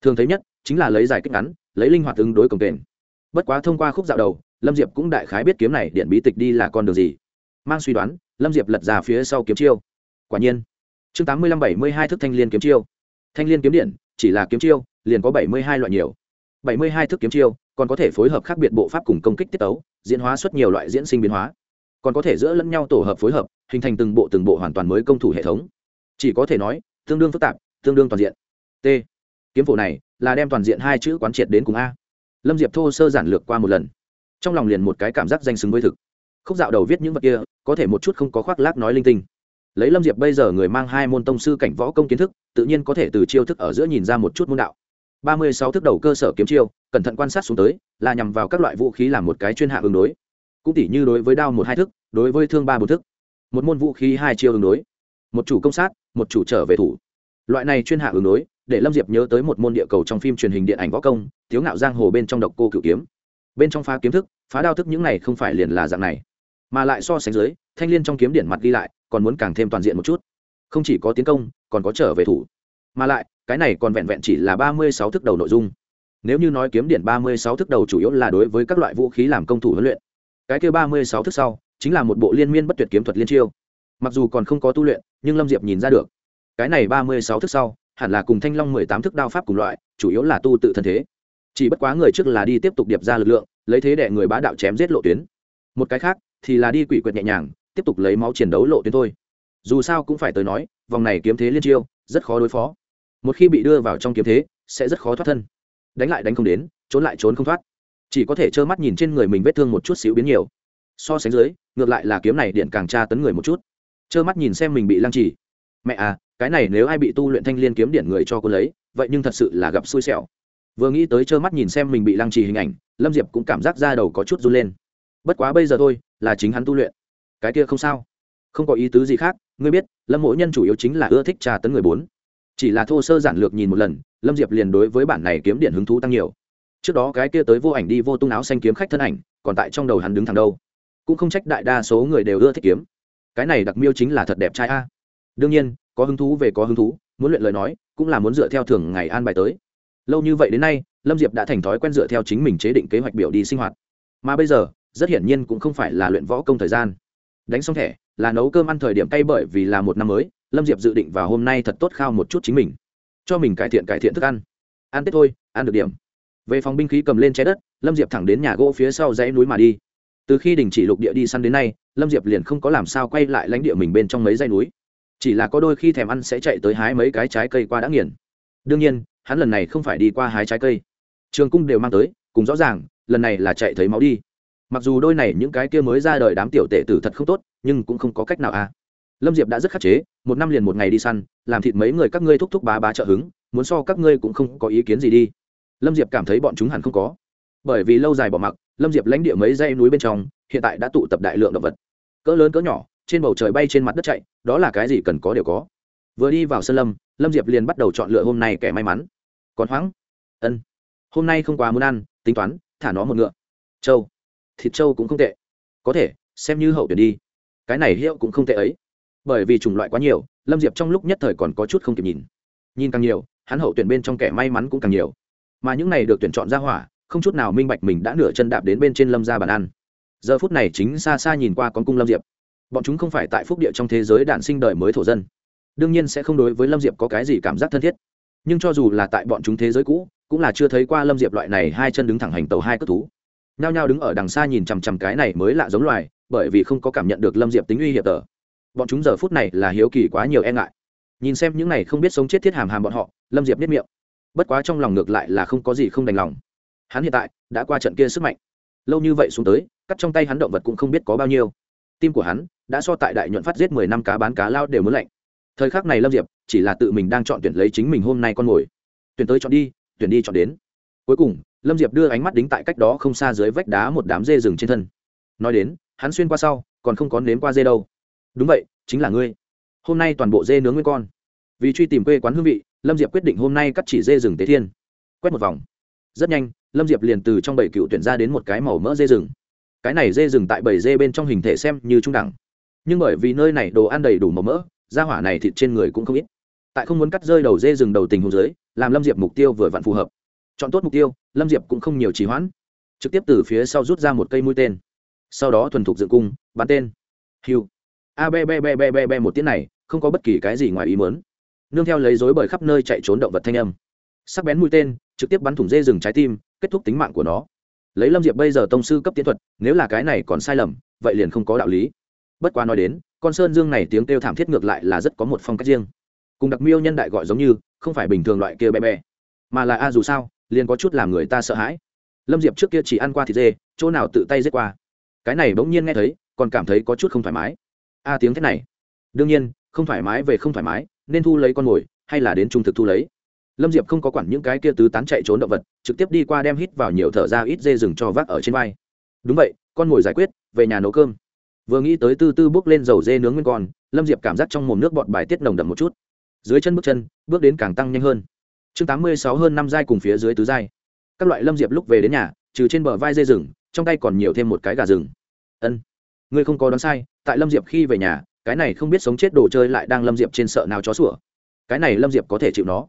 Thường thấy nhất chính là lấy giải kích ngắn, lấy linh hoạt ứng đối cổng kềnh. Bất quá thông qua khúc dạo đầu lâm diệp cũng đại khái biết kiếm này điện bí tịch đi là con đường gì. Mang suy đoán, lâm diệp lật ra phía sau kiếm chiêu. Quả nhiên, chương tám mươi lăm bảy mươi hai thức thanh l i ê n kiếm chiêu. Thanh l i ê n kiếm điện, chỉ là kiếm chiêu, liền có bảy mươi hai loại nhiều. bảy mươi hai thức kiếm chiêu, còn có thể phối hợp khác biệt bộ pháp cùng công kích tiết tấu, diễn hóa xuất nhiều loại diễn sinh biến hóa. Còn có thể giữa lẫn nhau tổ hợp phối hợp, hình thành từng bộ từng bộ hoàn toàn mới công thủ hệ thống. Chỉ có thể nói, tương đương phức tạp, tương đương toàn diện. T. Kiếm phổ này là đem toàn diện hai chữ quán triệt đến cùng a. Lâm diệp thô sơ giản lược qua một lần trong lòng liền một cái cảm giác danh xứng với thực. Khúc dạo đầu viết những vật kia, có thể một chút không có khoác lác nói linh tinh. Lấy lâm diệp bây giờ người mang hai môn tông sư cảnh võ công kiến thức, tự nhiên có thể từ chiêu thức ở giữa nhìn ra một chút môn đạo. Ba mươi sáu thức đầu cơ sở kiếm chiêu, cẩn thận quan sát xuống tới, là nhằm vào các loại vũ khí làm một cái chuyên hạ ứng đối. Cũng tỉ như đối với đao một hai thức, đối với thương ba bốn thức. Một môn vũ khí hai chiêu ứng đối. Một chủ công sát, một chủ trở về thủ. Loại này chuyên hạ ứng đối, để lâm diệp nhớ tới một môn địa cầu trong phim truyền hình điện ảnh võ công thiếu ngạo giang hồ bên trong độc cô cựu kiếm bên trong phá kiếm thức, phá đao thức những này không phải liền là dạng này. Mà lại so sánh dưới, thanh l i ê n trong kiếm điện mặt ghi lại, còn muốn càng thêm toàn diện một chút. Không chỉ có tiến công, còn có trở về thủ. Mà lại, cái này còn vẹn vẹn chỉ là ba mươi sáu thức đầu nội dung. Nếu như nói kiếm điện ba mươi sáu thức đầu chủ yếu là đối với các loại vũ khí làm công thủ huấn luyện, cái kêu ba mươi sáu thức sau, chính là một bộ liên miên bất tuyệt kiếm thuật liên chiêu. Mặc dù còn không có tu luyện, nhưng lâm diệp nhìn ra được. Cái này ba mươi sáu thức sau, hẳn là cùng thanh long mười tám thức đao pháp cùng loại, chủ yếu là tu tự thân thế chỉ bất quá người trước là đi tiếp tục điệp ra lực lượng, lấy thế để người bá đạo chém giết lộ tuyến. Một cái khác thì là đi quỷ quyệt nhẹ nhàng, tiếp tục lấy máu chiến đấu lộ tuyến thôi. Dù sao cũng phải tới nói, vòng này kiếm thế liên chiêu, rất khó đối phó. Một khi bị đưa vào trong kiếm thế, sẽ rất khó thoát thân. Đánh lại đánh không đến, trốn lại trốn không thoát. Chỉ có thể trơ mắt nhìn trên người mình vết thương một chút xíu biến nhiều. So sánh dưới, ngược lại là kiếm này điện càng tra tấn người một chút. Trơ mắt nhìn xem mình bị lăng trì. Mẹ à cái này nếu ai bị tu luyện thanh liên kiếm điện người cho cô lấy, vậy nhưng thật sự là gặp xui xẻo vừa nghĩ tới trơ mắt nhìn xem mình bị lăng trì hình ảnh, lâm diệp cũng cảm giác da đầu có chút run lên. Bất quá bây giờ thôi, là chính hắn tu luyện. Cái kia không sao. Không có ý tứ gì khác, ngươi biết, lâm mỗi nhân chủ yếu chính là ưa thích trà tấn người bốn. Chỉ là thô sơ giản lược nhìn một lần, lâm diệp liền đối với bản này kiếm điện hứng thú tăng nhiều. Trước đó cái kia tới vô ảnh đi vô tung áo xanh kiếm khách thân ảnh, còn tại trong đầu hắn đứng thẳng đâu. Cũng không trách đại đa số người đều ưa thích kiếm. Cái này đặc miêu chính là thật đẹp trai a. Đương nhiên, có hứng thú về có hứng thú, muốn luyện lời nói, cũng là muốn dựa theo thường ngày an bài tới lâu như vậy đến nay, lâm diệp đã thành thói quen dựa theo chính mình chế định kế hoạch biểu đi sinh hoạt. Mà bây giờ, rất hiển nhiên cũng không phải là luyện võ công thời gian. Đánh xong thẻ, là nấu cơm ăn thời điểm tay bởi vì là một năm mới, lâm diệp dự định vào hôm nay thật tốt khao một chút chính mình. Cho mình cải thiện cải thiện thức ăn. Ăn tết thôi, ăn được điểm. Về phòng binh khí cầm lên trái đất, lâm diệp thẳng đến nhà gỗ phía sau dãy núi mà đi. Từ khi đình chỉ lục địa đi săn đến nay, lâm diệp liền không có làm sao quay lại lãnh địa mình bên trong mấy dãy núi. Chỉ là có đôi khi thèm ăn sẽ chạy tới hái mấy cái trái cây qua đã nghiền. Đương nhiên hắn lần này không phải đi qua hái trái cây. Trường cung đều mang tới, cùng rõ ràng, lần này là chạy thấy máu đi. Mặc dù đôi này những cái kia mới ra đời đám tiểu tệ tử thật không tốt, nhưng cũng không có cách nào à. Lâm diệp đã rất khắc chế, một năm liền một ngày đi săn, làm thịt mấy người các ngươi thúc thúc bá bá trợ hứng, muốn so các ngươi cũng không có ý kiến gì đi. Lâm diệp cảm thấy bọn chúng hẳn không có. Bởi vì lâu dài bỏ mặc, lâm diệp lãnh địa mấy dây núi bên trong, hiện tại đã tụ tập đại lượng động vật. Cỡ lớn cỡ nhỏ, trên bầu trời bay trên mặt đất chạy, đó là cái gì cần có đều có. Vừa đi vào sân lâm lâm diệp liền bắt đầu chọn lựa hôm nay kẻ may mắn. Còn hoáng? Ân. Hôm nay không quá muốn ăn, tính toán, thả nó một ngựa. Châu. Thịt châu cũng không tệ. Có thể, xem như hậu tuyển đi. Cái này hiệu cũng không tệ ấy. Bởi vì chủng loại quá nhiều, lâm diệp trong lúc nhất thời còn có chút không kịp nhìn. Nhìn càng nhiều, hắn hậu tuyển bên trong kẻ may mắn cũng càng nhiều. Mà những này được tuyển chọn ra hỏa, không chút nào minh bạch mình đã nửa chân đạp đến bên trên lâm ra bàn ăn. Giờ phút này chính xa xa nhìn qua con cung lâm diệp. Bọn chúng không phải tại phúc địa trong thế giới đạn sinh đời mới thổ dân đương nhiên sẽ không đối với lâm diệp có cái gì cảm giác thân thiết. Nhưng cho dù là tại bọn chúng thế giới cũ, cũng là chưa thấy qua lâm diệp loại này hai chân đứng thẳng hành tàu hai cất thú. Nhao nhao đứng ở đằng xa nhìn chằm chằm cái này mới lạ giống loài, bởi vì không có cảm nhận được lâm diệp tính uy hiểm tờ. Bọn chúng giờ phút này là hiếu kỳ quá nhiều e ngại. Nhìn xem những này không biết sống chết thiết hàm hàm bọn họ, lâm diệp biết miệng. Bất quá trong lòng ngược lại là không có gì không đành lòng. Hắn hiện tại đã qua trận kia sức mạnh. Lâu như vậy xuống tới, cắt trong tay hắn động vật cũng không biết có bao nhiêu. Tim của hắn đã so tại đại nhuận phát giết mười năm cá bán cá lao đều muốn lạnh thời khắc này lâm diệp chỉ là tự mình đang chọn tuyển lấy chính mình hôm nay con mồi tuyển tới chọn đi, tuyển đi chọn đến. Cuối cùng, lâm diệp đưa ánh mắt đính tại cách đó không xa dưới vách đá một đám dê rừng trên thân. Nói đến, hắn xuyên qua sau, còn không có nếm qua dê đâu. Đúng vậy, chính là ngươi. Hôm nay toàn bộ dê nướng nguyên con. Vì truy tìm quê quán hương vị, lâm diệp quyết định hôm nay cắt chỉ dê rừng tế thiên. Quét một vòng. Rất nhanh, lâm diệp liền từ trong bảy cựu tuyển ra đến một cái màu mỡ dê rừng. Cái này dê rừng tại bảy dê bên trong hình thể xem như trung đẳng. Nhưng bởi vì nơi này đồ ăn đầy đủ màu mỡ da hỏa này thịt trên người cũng không ít. Tại không muốn cắt rơi đầu dê rừng đầu tình hồ dưới, làm lâm diệp mục tiêu vừa vặn phù hợp. Chọn tốt mục tiêu, lâm diệp cũng không nhiều trì hoãn. Trực tiếp từ phía sau rút ra một cây mũi tên. Sau đó thuần thục dựng cung, bắn tên. Hiu. A b b b b b b một tiếng này, không có bất kỳ cái gì ngoài ý mớn nương theo lấy dối bởi khắp nơi chạy trốn động vật thanh âm. Sắc bén mũi tên, trực tiếp bắn thủng dê rừng trái tim, kết thúc tính mạng của nó. Lấy lâm diệp bây giờ tông sư cấp tiến thuật, nếu là cái này còn sai lầm, vậy liền không có đạo lý. Bất quá nói đến con sơn dương này tiếng kêu thảm thiết ngược lại là rất có một phong cách riêng. Cùng đặc miêu nhân đại gọi giống như, không phải bình thường loại kia bé bé. Mà là a dù sao, liền có chút làm người ta sợ hãi. Lâm diệp trước kia chỉ ăn qua thịt dê, chỗ nào tự tay giết qua. Cái này bỗng nhiên nghe thấy, còn cảm thấy có chút không thoải mái. A tiếng thế này. Đương nhiên, không thoải mái về không thoải mái, nên thu lấy con mồi, hay là đến trung thực thu lấy. Lâm diệp không có quản những cái kia tứ tán chạy trốn động vật, trực tiếp đi qua đem hít vào nhiều thở ra ít dê rừng cho vác ở trên vai. Đúng vậy, con mồi giải quyết, về nhà nấu cơm vừa nghĩ tới tư tư bước lên dầu dê nướng nguyên con, lâm diệp cảm giác trong mồm nước bọt bài tiết nồng đậm một chút. Dưới chân bước chân, bước đến càng tăng nhanh hơn. Chương tám mươi sáu hơn năm giai cùng phía dưới tứ giai. Các loại lâm diệp lúc về đến nhà, trừ trên bờ vai dê rừng, trong tay còn nhiều thêm một cái gà rừng. Ân, ngươi không có đoán sai, tại lâm diệp khi về nhà, cái này không biết sống chết đồ chơi lại đang lâm diệp trên sợ nào chó sủa. Cái này lâm diệp có thể chịu nó.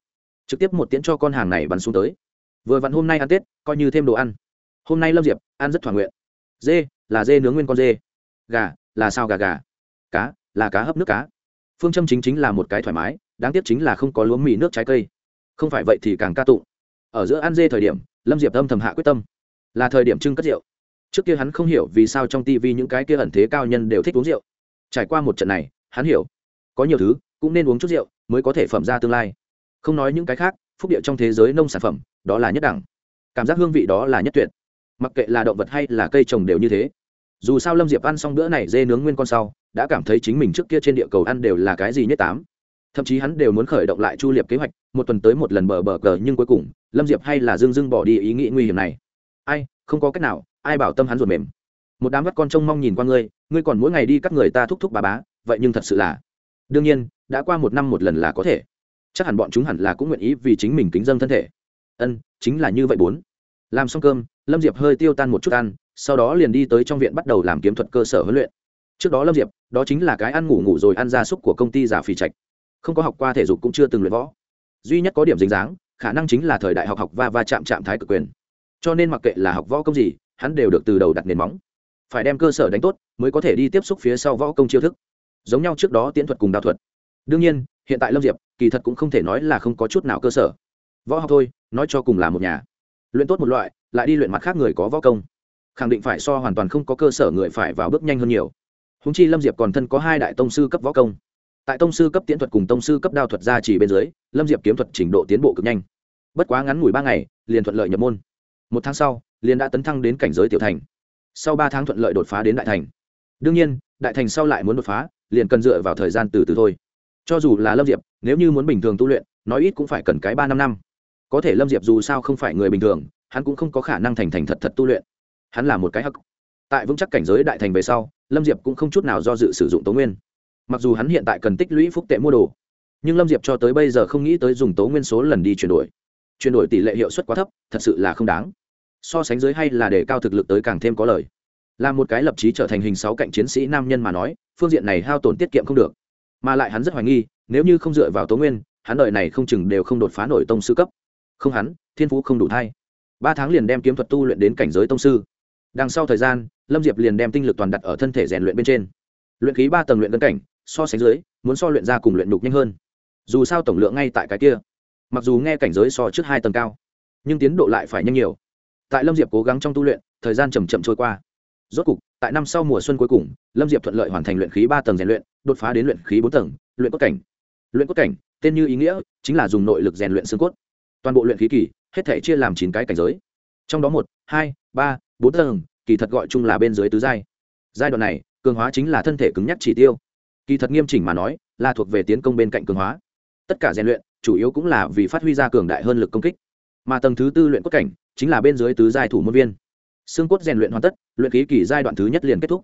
Trực tiếp một tiễn cho con hàng này bắn xuống tới. Vừa vặn hôm nay ăn tết, coi như thêm đồ ăn. Hôm nay lâm diệp, ăn rất thỏa nguyện. Dê, là dê nướng nguyên con dê gà, là sao gà gà? Cá, là cá hấp nước cá. Phương châm chính chính là một cái thoải mái, đáng tiếc chính là không có lúa mì nước trái cây. Không phải vậy thì càng ca tụng. Ở giữa ăn dê thời điểm, lâm diệp âm thầm hạ quyết tâm. Là thời điểm trưng cất rượu. Trước kia hắn không hiểu vì sao trong tivi những cái kia ẩn thế cao nhân đều thích uống rượu. Trải qua một trận này, hắn hiểu. Có nhiều thứ, cũng nên uống chút rượu, mới có thể phẩm ra tương lai. Không nói những cái khác, phúc địa trong thế giới nông sản phẩm, đó là nhất đẳng. Cảm giác hương vị đó là nhất tuyệt. Mặc kệ là động vật hay là cây trồng đều như thế dù sao lâm diệp ăn xong bữa này dê nướng nguyên con sau, đã cảm thấy chính mình trước kia trên địa cầu ăn đều là cái gì nhất tám. Thậm chí hắn đều muốn khởi động lại chu liệp kế hoạch, một tuần tới một lần bờ bờ cờ nhưng cuối cùng, lâm diệp hay là dưng dưng bỏ đi ý nghĩ nguy hiểm này. Ai, không có cách nào, ai bảo tâm hắn ruột mềm. Một đám vắt con trông mong nhìn qua ngươi ngươi còn mỗi ngày đi cắt người ta thúc thúc bà bá, vậy nhưng thật sự là. Đương nhiên, đã qua một năm một lần là có thể. Chắc hẳn bọn chúng hẳn là cũng nguyện ý vì chính mình kính dân thân thể. Ân, chính là như vậy bốn. Làm xong cơm, lâm diệp hơi tiêu tan một chút ăn sau đó liền đi tới trong viện bắt đầu làm kiếm thuật cơ sở huấn luyện. Trước đó lâm diệp, đó chính là cái ăn ngủ ngủ rồi ăn gia súc của công ty giả phì trạch. Không có học qua thể dục cũng chưa từng luyện võ. Duy nhất có điểm dính dáng, khả năng chính là thời đại học học va va chạm chạm thái cực quyền. Cho nên mặc kệ là học võ công gì, hắn đều được từ đầu đặt nền móng. Phải đem cơ sở đánh tốt, mới có thể đi tiếp xúc phía sau võ công chiêu thức. Giống nhau trước đó tiễn thuật cùng đạo thuật. Đương nhiên, hiện tại lâm diệp, kỳ thật cũng không thể nói là không có chút nào cơ sở. Võ học thôi, nói cho cùng là một nhà. Luyện tốt một loại, lại đi luyện mặt khác người có võ công khẳng định phải so hoàn toàn không có cơ sở người phải vào bước nhanh hơn nhiều. Húng chi lâm diệp còn thân có hai đại tông sư cấp võ công. Tại tông sư cấp tiến thuật cùng tông sư cấp đao thuật gia chỉ bên dưới, lâm diệp kiếm thuật trình độ tiến bộ cực nhanh. Bất quá ngắn ngủi ba ngày, liền thuận lợi nhập môn. Một tháng sau, liền đã tấn thăng đến cảnh giới tiểu thành. Sau ba tháng thuận lợi đột phá đến đại thành. Đương nhiên, đại thành sau lại muốn đột phá, liền cần dựa vào thời gian từ từ thôi. Cho dù là lâm diệp, nếu như muốn bình thường tu luyện, nói ít cũng phải cần cái ba năm năm. Có thể lâm diệp dù sao không phải người bình thường, hắn cũng không có khả năng thành thành thật thật tu luyện hắn là một cái hắc. Tại vững chắc cảnh giới đại thành về sau, lâm diệp cũng không chút nào do dự sử dụng tố nguyên. Mặc dù hắn hiện tại cần tích lũy phúc tệ mua đồ, nhưng lâm diệp cho tới bây giờ không nghĩ tới dùng tố nguyên số lần đi chuyển đổi. Chuyển đổi tỷ lệ hiệu suất quá thấp, thật sự là không đáng. So sánh dưới hay là để cao thực lực tới càng thêm có lời là một cái lập trí trở thành hình sáu cạnh chiến sĩ nam nhân mà nói, phương diện này hao tổn tiết kiệm không được. Mà lại hắn rất hoài nghi, nếu như không dựa vào tố nguyên, hắn đợi này không chừng đều không đột phá nổi tông sư cấp. Không hắn, thiên phú không đủ thay. Ba tháng liền đem kiếm thuật tu luyện đến cảnh giới tông sư đằng sau thời gian, lâm diệp liền đem tinh lực toàn đặt ở thân thể rèn luyện bên trên. Luyện khí ba tầng luyện cân cảnh, so sánh dưới, muốn so luyện ra cùng luyện đục nhanh hơn. Dù sao tổng lượng ngay tại cái kia. Mặc dù nghe cảnh giới so trước hai tầng cao, nhưng tiến độ lại phải nhanh nhiều. Tại lâm diệp cố gắng trong tu luyện, thời gian chầm chậm trôi qua. Rốt cục, tại năm sau mùa xuân cuối cùng, lâm diệp thuận lợi hoàn thành luyện khí ba tầng rèn luyện, đột phá đến luyện khí bốn tầng, luyện cốt cảnh. Luyện cốt cảnh, tên như ý nghĩa, chính là dùng nội lực rèn luyện xương cốt. Toàn bộ luyện khí kỳ, hết thể chia làm chín cái cảnh giới. Trong đó một, hai, ba bốn tầng kỳ thật gọi chung là bên dưới tứ giai. Giai đoạn này, cường hóa chính là thân thể cứng nhắc chỉ tiêu. Kỳ thật nghiêm chỉnh mà nói, là thuộc về tiến công bên cạnh cường hóa. Tất cả rèn luyện, chủ yếu cũng là vì phát huy ra cường đại hơn lực công kích. Mà tầng thứ tư luyện cốt cảnh, chính là bên dưới tứ giai thủ môn viên. Xương cốt rèn luyện hoàn tất, luyện khí kỳ giai đoạn thứ nhất liền kết thúc.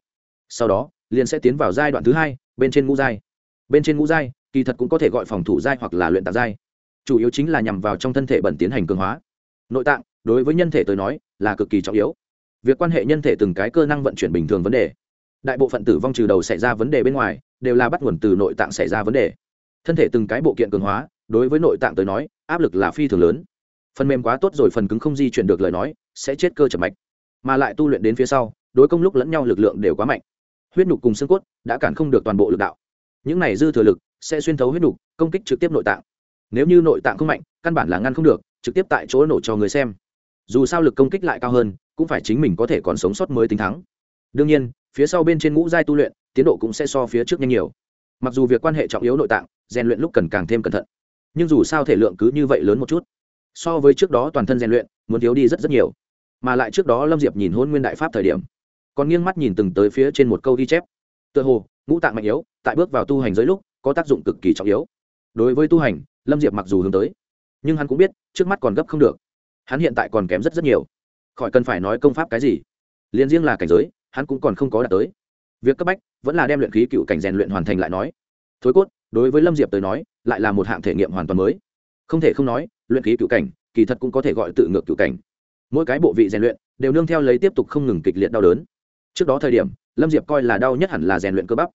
Sau đó, liền sẽ tiến vào giai đoạn thứ hai, bên trên ngũ giai. Bên trên ngũ giai, kỳ thật cũng có thể gọi phòng thủ giai hoặc là luyện tạc giai. Chủ yếu chính là nhằm vào trong thân thể bẩn tiến hành cường hóa. Nội tạng, đối với nhân thể tới nói, là cực kỳ trọng yếu việc quan hệ nhân thể từng cái cơ năng vận chuyển bình thường vấn đề. Đại bộ phận tử vong trừ đầu xảy ra vấn đề bên ngoài, đều là bắt nguồn từ nội tạng xảy ra vấn đề. Thân thể từng cái bộ kiện cường hóa, đối với nội tạng tới nói, áp lực là phi thường lớn. Phần mềm quá tốt rồi phần cứng không di chuyển được lời nói, sẽ chết cơ chậm mạch. Mà lại tu luyện đến phía sau, đối công lúc lẫn nhau lực lượng đều quá mạnh. Huyết nhục cùng xương cốt đã cản không được toàn bộ lực đạo. Những này dư thừa lực sẽ xuyên thấu huyết nhục công kích trực tiếp nội tạng. Nếu như nội tạng không mạnh, căn bản là ngăn không được, trực tiếp tại chỗ nổ cho người xem dù sao lực công kích lại cao hơn, cũng phải chính mình có thể còn sống sót mới tính thắng. Đương nhiên, phía sau bên trên ngũ giai tu luyện, tiến độ cũng sẽ so phía trước nhanh nhiều. Mặc dù việc quan hệ trọng yếu nội tạng, rèn luyện lúc cần càng thêm cẩn thận. Nhưng dù sao thể lượng cứ như vậy lớn một chút, so với trước đó toàn thân rèn luyện, muốn thiếu đi rất rất nhiều. Mà lại trước đó lâm diệp nhìn hôn nguyên đại pháp thời điểm, còn nghiêng mắt nhìn từng tới phía trên một câu ghi chép. Tựa hồ, ngũ tạng mạnh yếu, tại bước vào tu hành giới lúc, có tác dụng cực kỳ trọng yếu. Đối với tu hành, lâm diệp mặc dù hướng tới, nhưng hắn cũng biết, trước mắt còn gấp không được hắn hiện tại còn kém rất rất nhiều. Khỏi cần phải nói công pháp cái gì. Liền riêng là cảnh giới, hắn cũng còn không có đạt tới. Việc cấp bách vẫn là đem luyện khí cựu cảnh rèn luyện hoàn thành lại nói. Thối cốt, đối với lâm diệp tới nói, lại là một hạng thể nghiệm hoàn toàn mới. Không thể không nói, luyện khí cựu cảnh, kỳ thật cũng có thể gọi tự ngược cựu cảnh. Mỗi cái bộ vị rèn luyện, đều nương theo lấy tiếp tục không ngừng kịch liệt đau đớn. Trước đó thời điểm, lâm diệp coi là đau nhất hẳn là rèn luyện cơ bắp.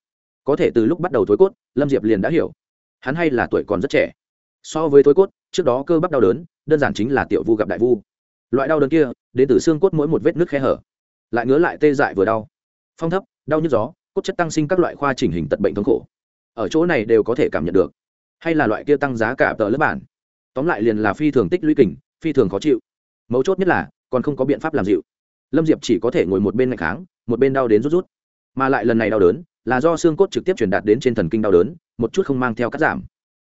Có thể từ lúc bắt đầu thối cốt, lâm diệp liền đã hiểu. Hắn hay là tuổi còn rất trẻ so với thối cốt, trước đó cơ bắp đau đớn, đơn giản chính là tiểu vu gặp đại vu. Loại đau đớn kia, đến từ xương cốt mỗi một vết nước khe hở. Lại ngứa lại tê dại vừa đau. Phong thấp, đau nhức gió, cốt chất tăng sinh các loại khoa chỉnh hình tật bệnh thống khổ. Ở chỗ này đều có thể cảm nhận được. Hay là loại kia tăng giá cả tờ lớp bản. Tóm lại liền là phi thường tích lũy kình, phi thường khó chịu. Mấu chốt nhất là, còn không có biện pháp làm dịu. Lâm diệp chỉ có thể ngồi một bên ngày kháng, một bên đau đến rút rút. Mà lại lần này đau đớn, là do xương cốt trực tiếp truyền đạt đến trên thần kinh đau đớn, một chút không mang theo cắt giảm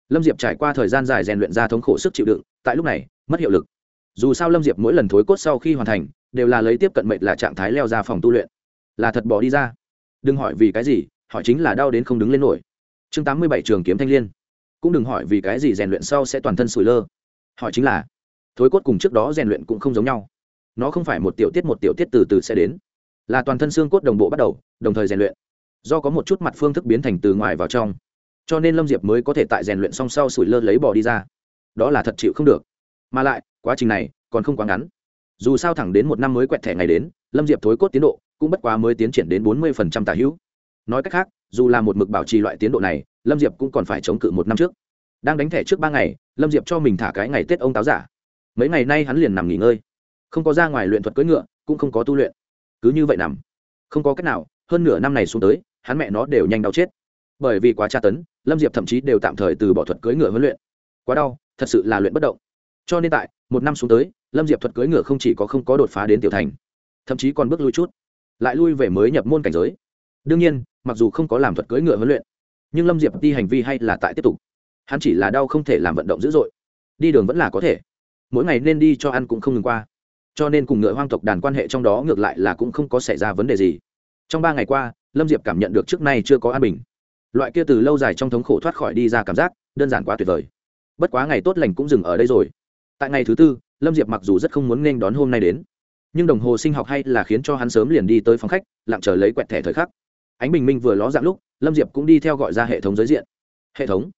lâm diệp trải qua thời gian dài rèn luyện ra thống khổ sức chịu đựng, tại lúc này, mất hiệu lực. Dù sao lâm diệp mỗi lần thối cốt sau khi hoàn thành, đều là lấy tiếp cận mệnh là trạng thái leo ra phòng tu luyện. Là thật bỏ đi ra. Đừng hỏi vì cái gì, hỏi chính là đau đến không đứng lên nổi. Chương tám mươi bảy trường kiếm thanh l i ê n cũng đừng hỏi vì cái gì rèn luyện sau sẽ toàn thân sủi lơ. Hỏi chính là, thối cốt cùng trước đó rèn luyện cũng không giống nhau. Nó không phải một tiểu tiết một tiểu tiết từ từ sẽ đến. Là toàn thân xương cốt đồng bộ bắt đầu, đồng thời rèn luyện. Do có một chút mặt phương thức biến thành từ ngoài vào trong cho nên lâm diệp mới có thể tại rèn luyện song sau sủi lơ lấy bỏ đi ra đó là thật chịu không được mà lại quá trình này còn không quá ngắn dù sao thẳng đến một năm mới quẹt thẻ ngày đến lâm diệp thối cốt tiến độ cũng bất quá mới tiến triển đến bốn mươi phần trăm tả hữu nói cách khác dù là một mực bảo trì loại tiến độ này lâm diệp cũng còn phải chống cự một năm trước đang đánh thẻ trước ba ngày lâm diệp cho mình thả cái ngày tết ông táo giả mấy ngày nay hắn liền nằm nghỉ ngơi không có ra ngoài luyện thuật cưỡi ngựa cũng không có tu luyện cứ như vậy nằm không có cách nào hơn nửa năm này xuống tới hắn mẹ nó đều nhanh đau chết bởi vì quá tra tấn, lâm diệp thậm chí đều tạm thời từ bỏ thuật cưỡi ngựa huấn luyện. Quá đau, thật sự là luyện bất động. Cho nên tại một năm xuống tới, lâm diệp thuật cưỡi ngựa không chỉ có không có đột phá đến tiểu thành, thậm chí còn bước lui chút, lại lui về mới nhập môn cảnh giới. Đương nhiên, mặc dù không có làm thuật cưỡi ngựa huấn luyện, nhưng lâm diệp đi hành vi hay là tại tiếp tục. Hắn chỉ là đau không thể làm vận động dữ dội. Đi đường vẫn là có thể. Mỗi ngày nên đi cho ăn cũng không ngừng qua. Cho nên cùng ngựa hoang tộc đàn quan hệ trong đó ngược lại là cũng không có xảy ra vấn đề gì. Trong ba ngày qua, lâm diệp cảm nhận được trước nay chưa có an bình loại kia từ lâu dài trong thống khổ thoát khỏi đi ra cảm giác, đơn giản quá tuyệt vời. Bất quá ngày tốt lành cũng dừng ở đây rồi. Tại ngày thứ tư, lâm diệp mặc dù rất không muốn nên đón hôm nay đến, nhưng đồng hồ sinh học hay là khiến cho hắn sớm liền đi tới phòng khách, lặng chờ lấy quẹt thẻ thời khắc. Ánh bình minh vừa ló dạng lúc, lâm diệp cũng đi theo gọi ra hệ thống giới diện. Hệ thống.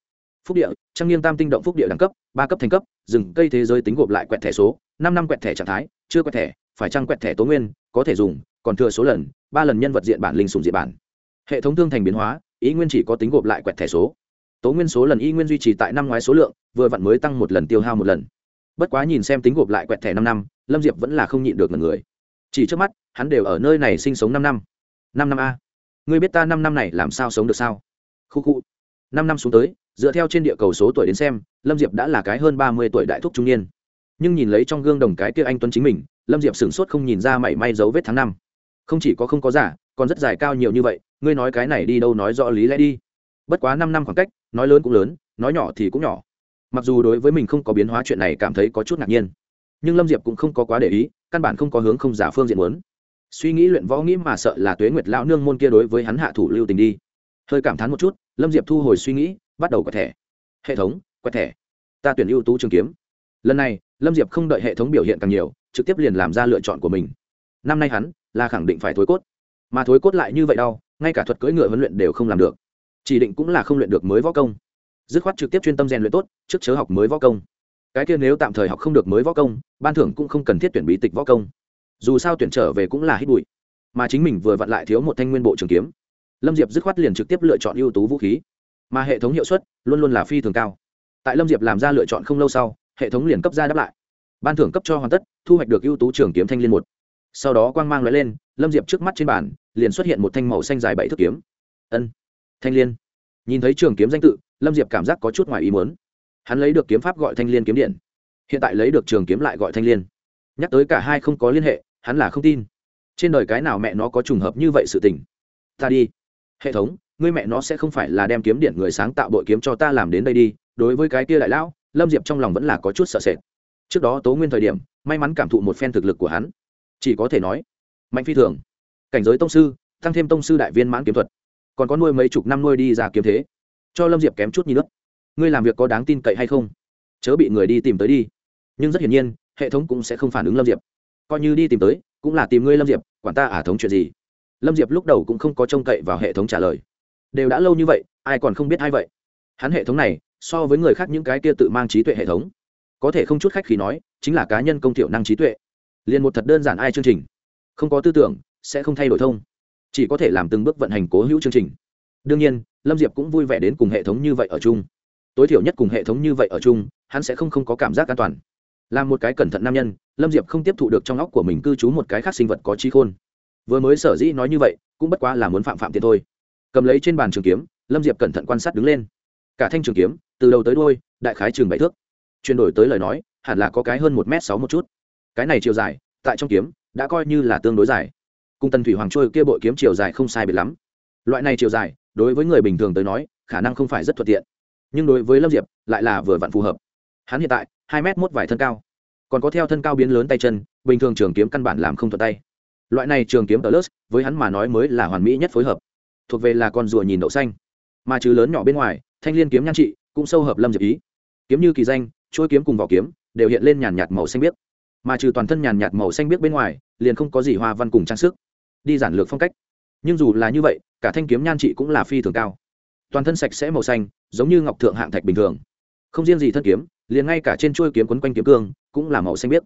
Phúc địa trang nghiêng tam tinh động phúc địa đẳng cấp, ba cấp thành cấp, rừng, cây thế giới tính gộp lại quẹt thẻ số, năm năm quẹt thẻ trạng thái, chưa quẹt thẻ, phải trăng quẹt thẻ tố nguyên, có thể dùng, còn thừa số lần, ba lần nhân vật diện bản linh sùng diện bản. Hệ thống thương thành biến hóa ý nguyên chỉ có tính gộp lại quẹt thẻ số. Tố nguyên số lần y nguyên duy trì tại năm ngoái số lượng, vừa vặn mới tăng một lần tiêu hao một lần. Bất quá nhìn xem tính gộp lại quẹt thẻ năm năm, lâm diệp vẫn là không nhịn được ngần người. Chỉ trước mắt, hắn đều ở nơi này sinh sống năm năm. Năm năm a. Ngươi biết ta năm năm này làm sao sống được sao? Khu khu. Năm năm xuống tới, dựa theo trên địa cầu số tuổi đến xem, lâm diệp đã là cái hơn ba mươi tuổi đại thúc trung niên. Nhưng nhìn lấy trong gương đồng cái kia anh tuấn chính mình, lâm diệp sửng sốt không nhìn ra mảy may dấu vết tháng năm không chỉ có không có giả, còn rất dài cao nhiều như vậy, ngươi nói cái này đi đâu nói rõ lý lẽ đi. Bất quá năm năm khoảng cách, nói lớn cũng lớn, nói nhỏ thì cũng nhỏ. Mặc dù đối với mình không có biến hóa chuyện này cảm thấy có chút ngạc nhiên, nhưng lâm diệp cũng không có quá để ý, căn bản không có hướng không giả phương diện muốn. Suy nghĩ luyện võ nghĩ mà sợ là tuế nguyệt lão nương môn kia đối với hắn hạ thủ lưu tình đi. Hơi cảm thán một chút, lâm diệp thu hồi suy nghĩ, bắt đầu quẹt thẻ. Hệ thống, quẹt thẻ. Ta tuyển ưu tú trường kiếm. Lần này, lâm diệp không đợi hệ thống biểu hiện càng nhiều, trực tiếp liền làm ra lựa chọn của mình. Năm nay hắn là khẳng định phải thối cốt. Mà thối cốt lại như vậy đau, ngay cả thuật cưỡi ngựa huấn luyện đều không làm được. Chỉ định cũng là không luyện được mới võ công. Dứt khoát trực tiếp chuyên tâm rèn luyện tốt, trước chớ học mới võ công. Cái kia nếu tạm thời học không được mới võ công, ban thưởng cũng không cần thiết tuyển bí tịch võ công. Dù sao tuyển trở về cũng là hít bụi. Mà chính mình vừa vặn lại thiếu một thanh nguyên bộ trường kiếm. Lâm diệp dứt khoát liền trực tiếp lựa chọn ưu tú vũ khí. Mà hệ thống hiệu suất luôn luôn là phi thường cao. Tại lâm diệp làm ra lựa chọn không lâu sau, hệ thống liền cấp ra đáp lại. Ban thưởng cấp cho hoàn tất, thu hoạch được ưu tú trường kiếm thanh liên một sau đó quang mang l lên, lâm diệp trước mắt trên bàn, liền xuất hiện một thanh màu xanh dài bảy thước kiếm. Ân, thanh liên. Nhìn thấy trường kiếm danh tự, lâm diệp cảm giác có chút ngoài ý muốn. Hắn lấy được kiếm pháp gọi thanh liên kiếm điện. Hiện tại lấy được trường kiếm lại gọi thanh liên. Nhắc tới cả hai không có liên hệ, hắn là không tin. Trên đời cái nào mẹ nó có trùng hợp như vậy sự tình? Ta đi. Hệ thống, ngươi mẹ nó sẽ không phải là đem kiếm điện người sáng tạo bội kiếm cho ta làm đến đây đi. Đối với cái kia đại lão, lâm diệp trong lòng vẫn là có chút sợ sệt. Trước đó tố nguyên thời điểm, may mắn cảm thụ một phen thực lực của hắn chỉ có thể nói, mạnh phi thường, cảnh giới tông sư, tăng thêm tông sư đại viên mãn kiếm thuật, còn có nuôi mấy chục năm nuôi đi ra kiếm thế. Cho lâm diệp kém chút như nước ngươi làm việc có đáng tin cậy hay không? Chớ bị người đi tìm tới đi. Nhưng rất hiển nhiên, hệ thống cũng sẽ không phản ứng lâm diệp. Coi như đi tìm tới, cũng là tìm ngươi lâm diệp, quản ta ả thống chuyện gì? Lâm diệp lúc đầu cũng không có trông cậy vào hệ thống trả lời. Đều đã lâu như vậy, ai còn không biết ai vậy? Hắn hệ thống này, so với người khác những cái kia tự mang trí tuệ hệ thống, có thể không chút khách khi nói, chính là cá nhân công thiệu năng trí tuệ liền một thật đơn giản ai chương trình. Không có tư tưởng, sẽ không thay đổi thông. Chỉ có thể làm từng bước vận hành cố hữu chương trình. Đương nhiên, lâm diệp cũng vui vẻ đến cùng hệ thống như vậy ở chung. Tối thiểu nhất cùng hệ thống như vậy ở chung, hắn sẽ không không có cảm giác an toàn. Là một cái cẩn thận nam nhân, lâm diệp không tiếp thụ được trong óc của mình cư trú một cái khác sinh vật có trí khôn. Vừa mới sở dĩ nói như vậy, cũng bất quá là muốn phạm phạm tiền thôi. Cầm lấy trên bàn trường kiếm, lâm diệp cẩn thận quan sát đứng lên. Cả thanh trường kiếm, từ đầu tới đôi đại khái trường bảy thước. Chuyển đổi tới lời nói, hẳn là có cái hơn một m sáu một chút cái này chiều dài, tại trong kiếm, đã coi như là tương đối dài. Cùng tần thủy hoàng trôi kia bội kiếm chiều dài không sai biệt lắm. Loại này chiều dài, đối với người bình thường tới nói, khả năng không phải rất thuận tiện. Nhưng đối với lâm diệp, lại là vừa vặn phù hợp. Hắn hiện tại, hai m một vài thân cao. Còn có theo thân cao biến lớn tay chân, bình thường trường kiếm căn bản làm không thuận tay. Loại này trường kiếm tờ lớt với hắn mà nói mới là hoàn mỹ nhất phối hợp. Thuộc về là con rùa nhìn đậu xanh. Mà chứ lớn nhỏ bên ngoài, thanh l i ê n kiếm nhan trị cũng sâu hợp lâm diệp ý. Kiếm như kỳ danh chuỗi kiếm cùng vỏ kiếm đều hiện lên nhàn nhạt màu xanh biếc mà trừ toàn thân nhàn nhạt màu xanh biếc bên ngoài, liền không có gì hoa văn cùng trang sức. Đi giản lược phong cách. Nhưng dù là như vậy, cả thanh kiếm nhan trị cũng là phi thường cao. Toàn thân sạch sẽ màu xanh, giống như ngọc thượng hạng thạch bình thường. Không riêng gì thân kiếm, liền ngay cả trên chuôi kiếm quấn quanh kiếm cương, cũng là màu xanh biếc.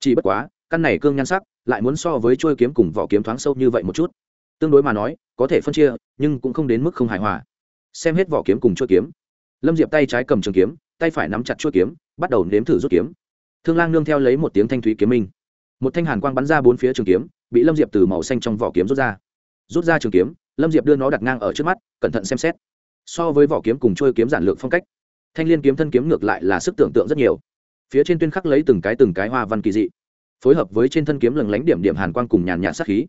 Chỉ bất quá, căn này cương nhan sắc lại muốn so với chuôi kiếm cùng vỏ kiếm thoáng sâu như vậy một chút. Tương đối mà nói, có thể phân chia, nhưng cũng không đến mức không hài hòa. Xem hết vỏ kiếm cùng chuôi kiếm. Lâm diệp tay trái cầm trường kiếm, tay phải nắm chặt chuôi kiếm, bắt đầu nếm thử rút kiếm thương lang nương theo lấy một tiếng thanh thúy kiếm minh. Một thanh hàn quang bắn ra bốn phía trường kiếm, bị lâm diệp từ màu xanh trong vỏ kiếm rút ra. Rút ra trường kiếm, lâm diệp đưa nó đặt ngang ở trước mắt, cẩn thận xem xét. So với vỏ kiếm cùng trôi kiếm giản lược phong cách, thanh l i ê n kiếm thân kiếm ngược lại là sức tưởng tượng rất nhiều. Phía trên tuyên khắc lấy từng cái từng cái hoa văn kỳ dị, phối hợp với trên thân kiếm lừng lánh điểm điểm hàn quang cùng nhàn nhạt sắc khí,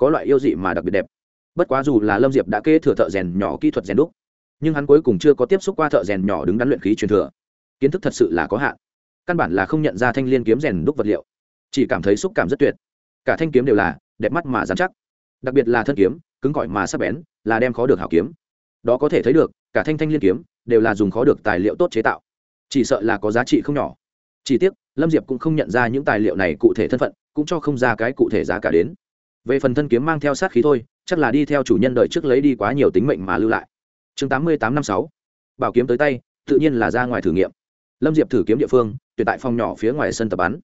có loại yêu dị mà đặc biệt đẹp. Bất quá dù là lâm diệp đã kê thừa thợ rèn nhỏ kỹ thuật rèn đúc, nhưng hắn cuối cùng chưa có tiếp xúc qua thợ rèn nhỏ đứng đắn luyện khí truyền thừa. Kiến thức thật sự là có hạn căn bản là không nhận ra thanh liên kiếm rèn đúc vật liệu. Chỉ cảm thấy xúc cảm rất tuyệt. Cả thanh kiếm đều là đẹp mắt mà dán chắc. Đặc biệt là thân kiếm, cứng cỏi mà sắp bén, là đem khó được hảo kiếm. Đó có thể thấy được, cả thanh thanh liên kiếm đều là dùng khó được tài liệu tốt chế tạo. Chỉ sợ là có giá trị không nhỏ. Chỉ tiếc, lâm diệp cũng không nhận ra những tài liệu này cụ thể thân phận, cũng cho không ra cái cụ thể giá cả đến. Về phần thân kiếm mang theo sát khí thôi, chắc là đi theo chủ nhân đời trước lấy đi quá nhiều tính mệnh mà lưu lại. Chương tám mươi tám năm sáu. Bảo kiếm tới tay, tự nhiên là ra ngoài thử nghiệm lâm diệp thử kiếm địa phương tuyệt tại phòng nhỏ phía ngoài sân tập bắn.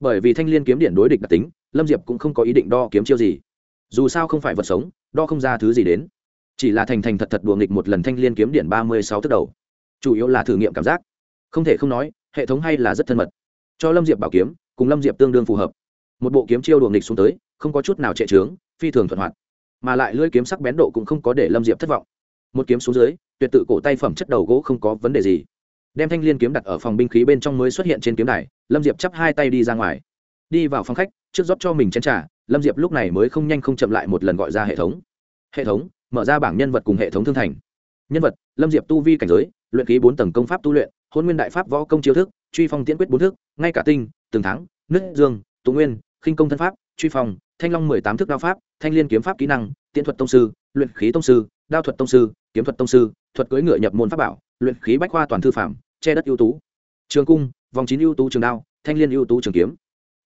Bởi vì thanh l i ê n kiếm điện đối địch đặc tính, lâm diệp cũng không có ý định đo kiếm chiêu gì. Dù sao không phải vật sống, đo không ra thứ gì đến. Chỉ là thành thành thật thật đùa nghịch một lần thanh liên kiếm điện ba mươi sáu tức đầu. Chủ yếu là thử nghiệm cảm giác. Không thể không nói, hệ thống hay là rất thân mật. Cho lâm diệp bảo kiếm, cùng lâm diệp tương đương phù hợp. Một bộ kiếm chiêu đùa nghịch xuống tới, không có chút nào trệ trướng, phi thường thuận hoạt. Mà lại lưỡi kiếm sắc bén độ cũng không có để lâm diệp thất vọng. Một kiếm xuống dưới, tuyệt tự cổ tay phẩm chất đầu gỗ không có vấn đề gì đem thanh liên kiếm đặt ở phòng binh khí bên trong mới xuất hiện trên kiếm đài lâm diệp chắp hai tay đi ra ngoài. Đi vào phòng khách trước rót cho mình chén t r à lâm diệp lúc này mới không nhanh không chậm lại một lần gọi ra hệ thống. Hệ thống mở ra bảng nhân vật cùng hệ thống thương thành. Nhân vật lâm diệp tu vi cảnh giới luyện ký bốn tầng công pháp tu luyện hôn nguyên đại pháp võ công chiêu thức truy phong tiễn quyết bốn thức ngay cả tinh từng thắng, nứt dương tụ nguyên khinh công thân pháp truy phong thanh long mười tám thức đao pháp thanh liên kiếm pháp kỹ năng tiễn thuật tông sư luyện khí tông sư đao thuật tông sư kiếm thuật tông sư thuật cưỡi ngựa nhập môn pháp bảo luyện khí bách khoa toàn thư phạm che đất ưu tú. Trường cung, vòng chín ưu tú trường đao, thanh liên ưu tú trường kiếm.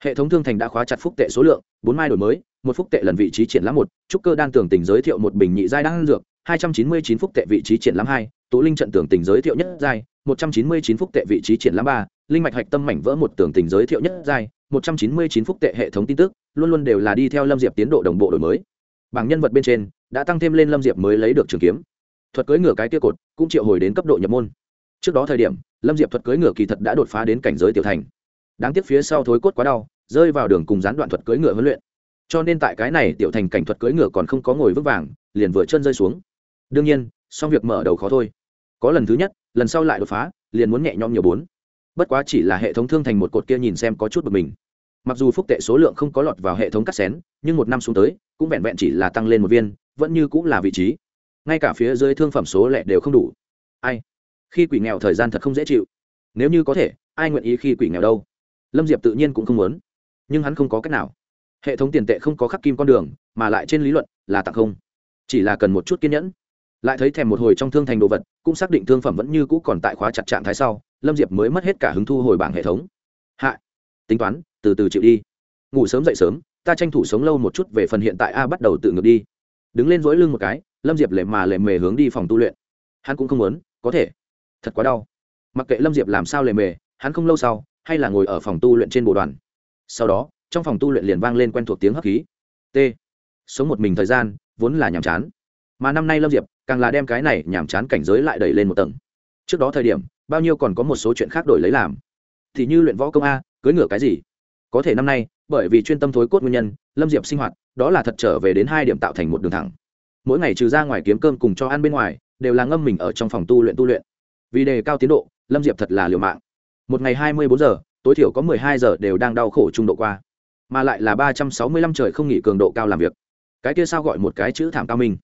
Hệ thống thương thành đã khóa chặt phúc tệ số lượng, bốn mai đổi mới, một phúc tệ lần vị trí triển lãm một, trúc cơ đan tưởng tình giới thiệu một bình nhị giai đan dược, hai trăm chín mươi chín phúc tệ vị trí triển lãm hai tố linh trận tưởng tình giới thiệu nhất giai, một trăm chín mươi chín phúc tệ vị trí triển lãm ba, linh mạch hạch tâm mảnh vỡ một tưởng tình giới thiệu nhất giai, một trăm chín mươi chín phúc tệ hệ thống tin tức, luôn luôn đều là đi theo lâm diệp tiến độ đồng bộ đổi mới. Bảng nhân vật bên trên, đã tăng thêm lên lâm diệp mới lấy được trường kiếm. Thuật cưỡi ngựa cái tiêu cột, cũng triệu hồi đến cấp độ nhập môn trước đó thời điểm, lâm diệp thuật cưỡi ngựa kỳ thật đã đột phá đến cảnh giới tiểu thành. Đáng tiếc phía sau thối cốt quá đau, rơi vào đường cùng gián đoạn thuật cưỡi ngựa huấn luyện. Cho nên tại cái này tiểu thành cảnh thuật cưỡi ngựa còn không có ngồi vững vàng, liền vừa chân rơi xuống. Đương nhiên, xong việc mở đầu khó thôi. Có lần thứ nhất, lần sau lại đột phá, liền muốn nhẹ nhõm nhiều bốn. Bất quá chỉ là hệ thống thương thành một cột kia nhìn xem có chút bực mình. Mặc dù phúc tệ số lượng không có lọt vào hệ thống cắt xén, nhưng một năm xuống tới, cũng vẹn vẹn chỉ là tăng lên một viên, vẫn như cũng là vị trí. Ngay cả phía dưới thương phẩm số lẻ đều không đủ. Ai? Khi quỷ nghèo thời gian thật không dễ chịu. Nếu như có thể, ai nguyện ý khi quỷ nghèo đâu? Lâm diệp tự nhiên cũng không muốn. Nhưng hắn không có cách nào. Hệ thống tiền tệ không có khắc kim con đường, mà lại trên lý luận là tặng không. Chỉ là cần một chút kiên nhẫn. Lại thấy thèm một hồi trong thương thành đồ vật, cũng xác định thương phẩm vẫn như cũ còn tại khóa chặt trạng thái sau, lâm diệp mới mất hết cả hứng thu hồi bảng hệ thống. Hạ. Tính toán, từ từ chịu đi. Ngủ sớm dậy sớm, ta tranh thủ sống lâu một chút về phần hiện tại a bắt đầu tự ngược đi. Đứng lên dỗi lưng một cái, lâm diệp lệ mà lệ mề hướng đi phòng tu luyện. Hắn cũng không muốn, có thể thật quá đau. Mặc kệ lâm diệp làm sao lề mề, hắn không lâu sau, hay là ngồi ở phòng tu luyện trên bộ đoàn. Sau đó, trong phòng tu luyện liền vang lên quen thuộc tiếng hấp khí. T. Sống một mình thời gian, vốn là nhàm chán. Mà năm nay lâm diệp, càng là đem cái này nhàm chán cảnh giới lại đẩy lên một tầng. Trước đó thời điểm, bao nhiêu còn có một số chuyện khác đổi lấy làm. Thì như luyện võ công a, cưới ngửa cái gì? Có thể năm nay, bởi vì chuyên tâm thối cốt nguyên nhân, lâm diệp sinh hoạt, đó là thật trở về đến hai điểm tạo thành một đường thẳng. Mỗi ngày trừ ra ngoài kiếm cơm cùng cho ăn bên ngoài, đều là ngâm mình ở trong phòng tu luyện tu luyện vì đề cao tiến độ, lâm diệp thật là liều mạng. Một ngày hai mươi bốn giờ, tối thiểu có mười hai giờ đều đang đau khổ trung độ qua, mà lại là ba trăm sáu mươi lăm trời không nghỉ cường độ cao làm việc. Cái kia sao gọi một cái chữ thảm cao minh?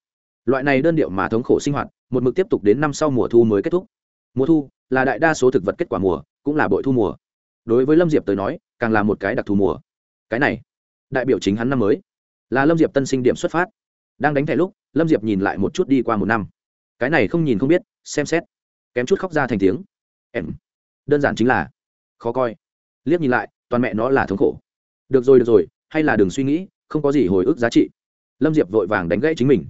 Loại này đơn điệu mà thống khổ sinh hoạt, một mực tiếp tục đến năm sau mùa thu mới kết thúc. Mùa thu là đại đa số thực vật kết quả mùa, cũng là bội thu mùa. Đối với lâm diệp tới nói, càng là một cái đặc thù mùa. Cái này, đại biểu chính hắn năm mới, là lâm diệp tân sinh điểm xuất phát. Đang đánh thẻ lúc, lâm diệp nhìn lại một chút đi qua một năm. Cái này không nhìn không biết, xem xét kém chút khóc ra thành tiếng. Em. Đơn giản chính là khó coi. Liếc nhìn lại, toàn mẹ nó là thống khổ. Được rồi được rồi, hay là đừng suy nghĩ, không có gì hồi ức giá trị. Lâm diệp vội vàng đánh gãy chính mình.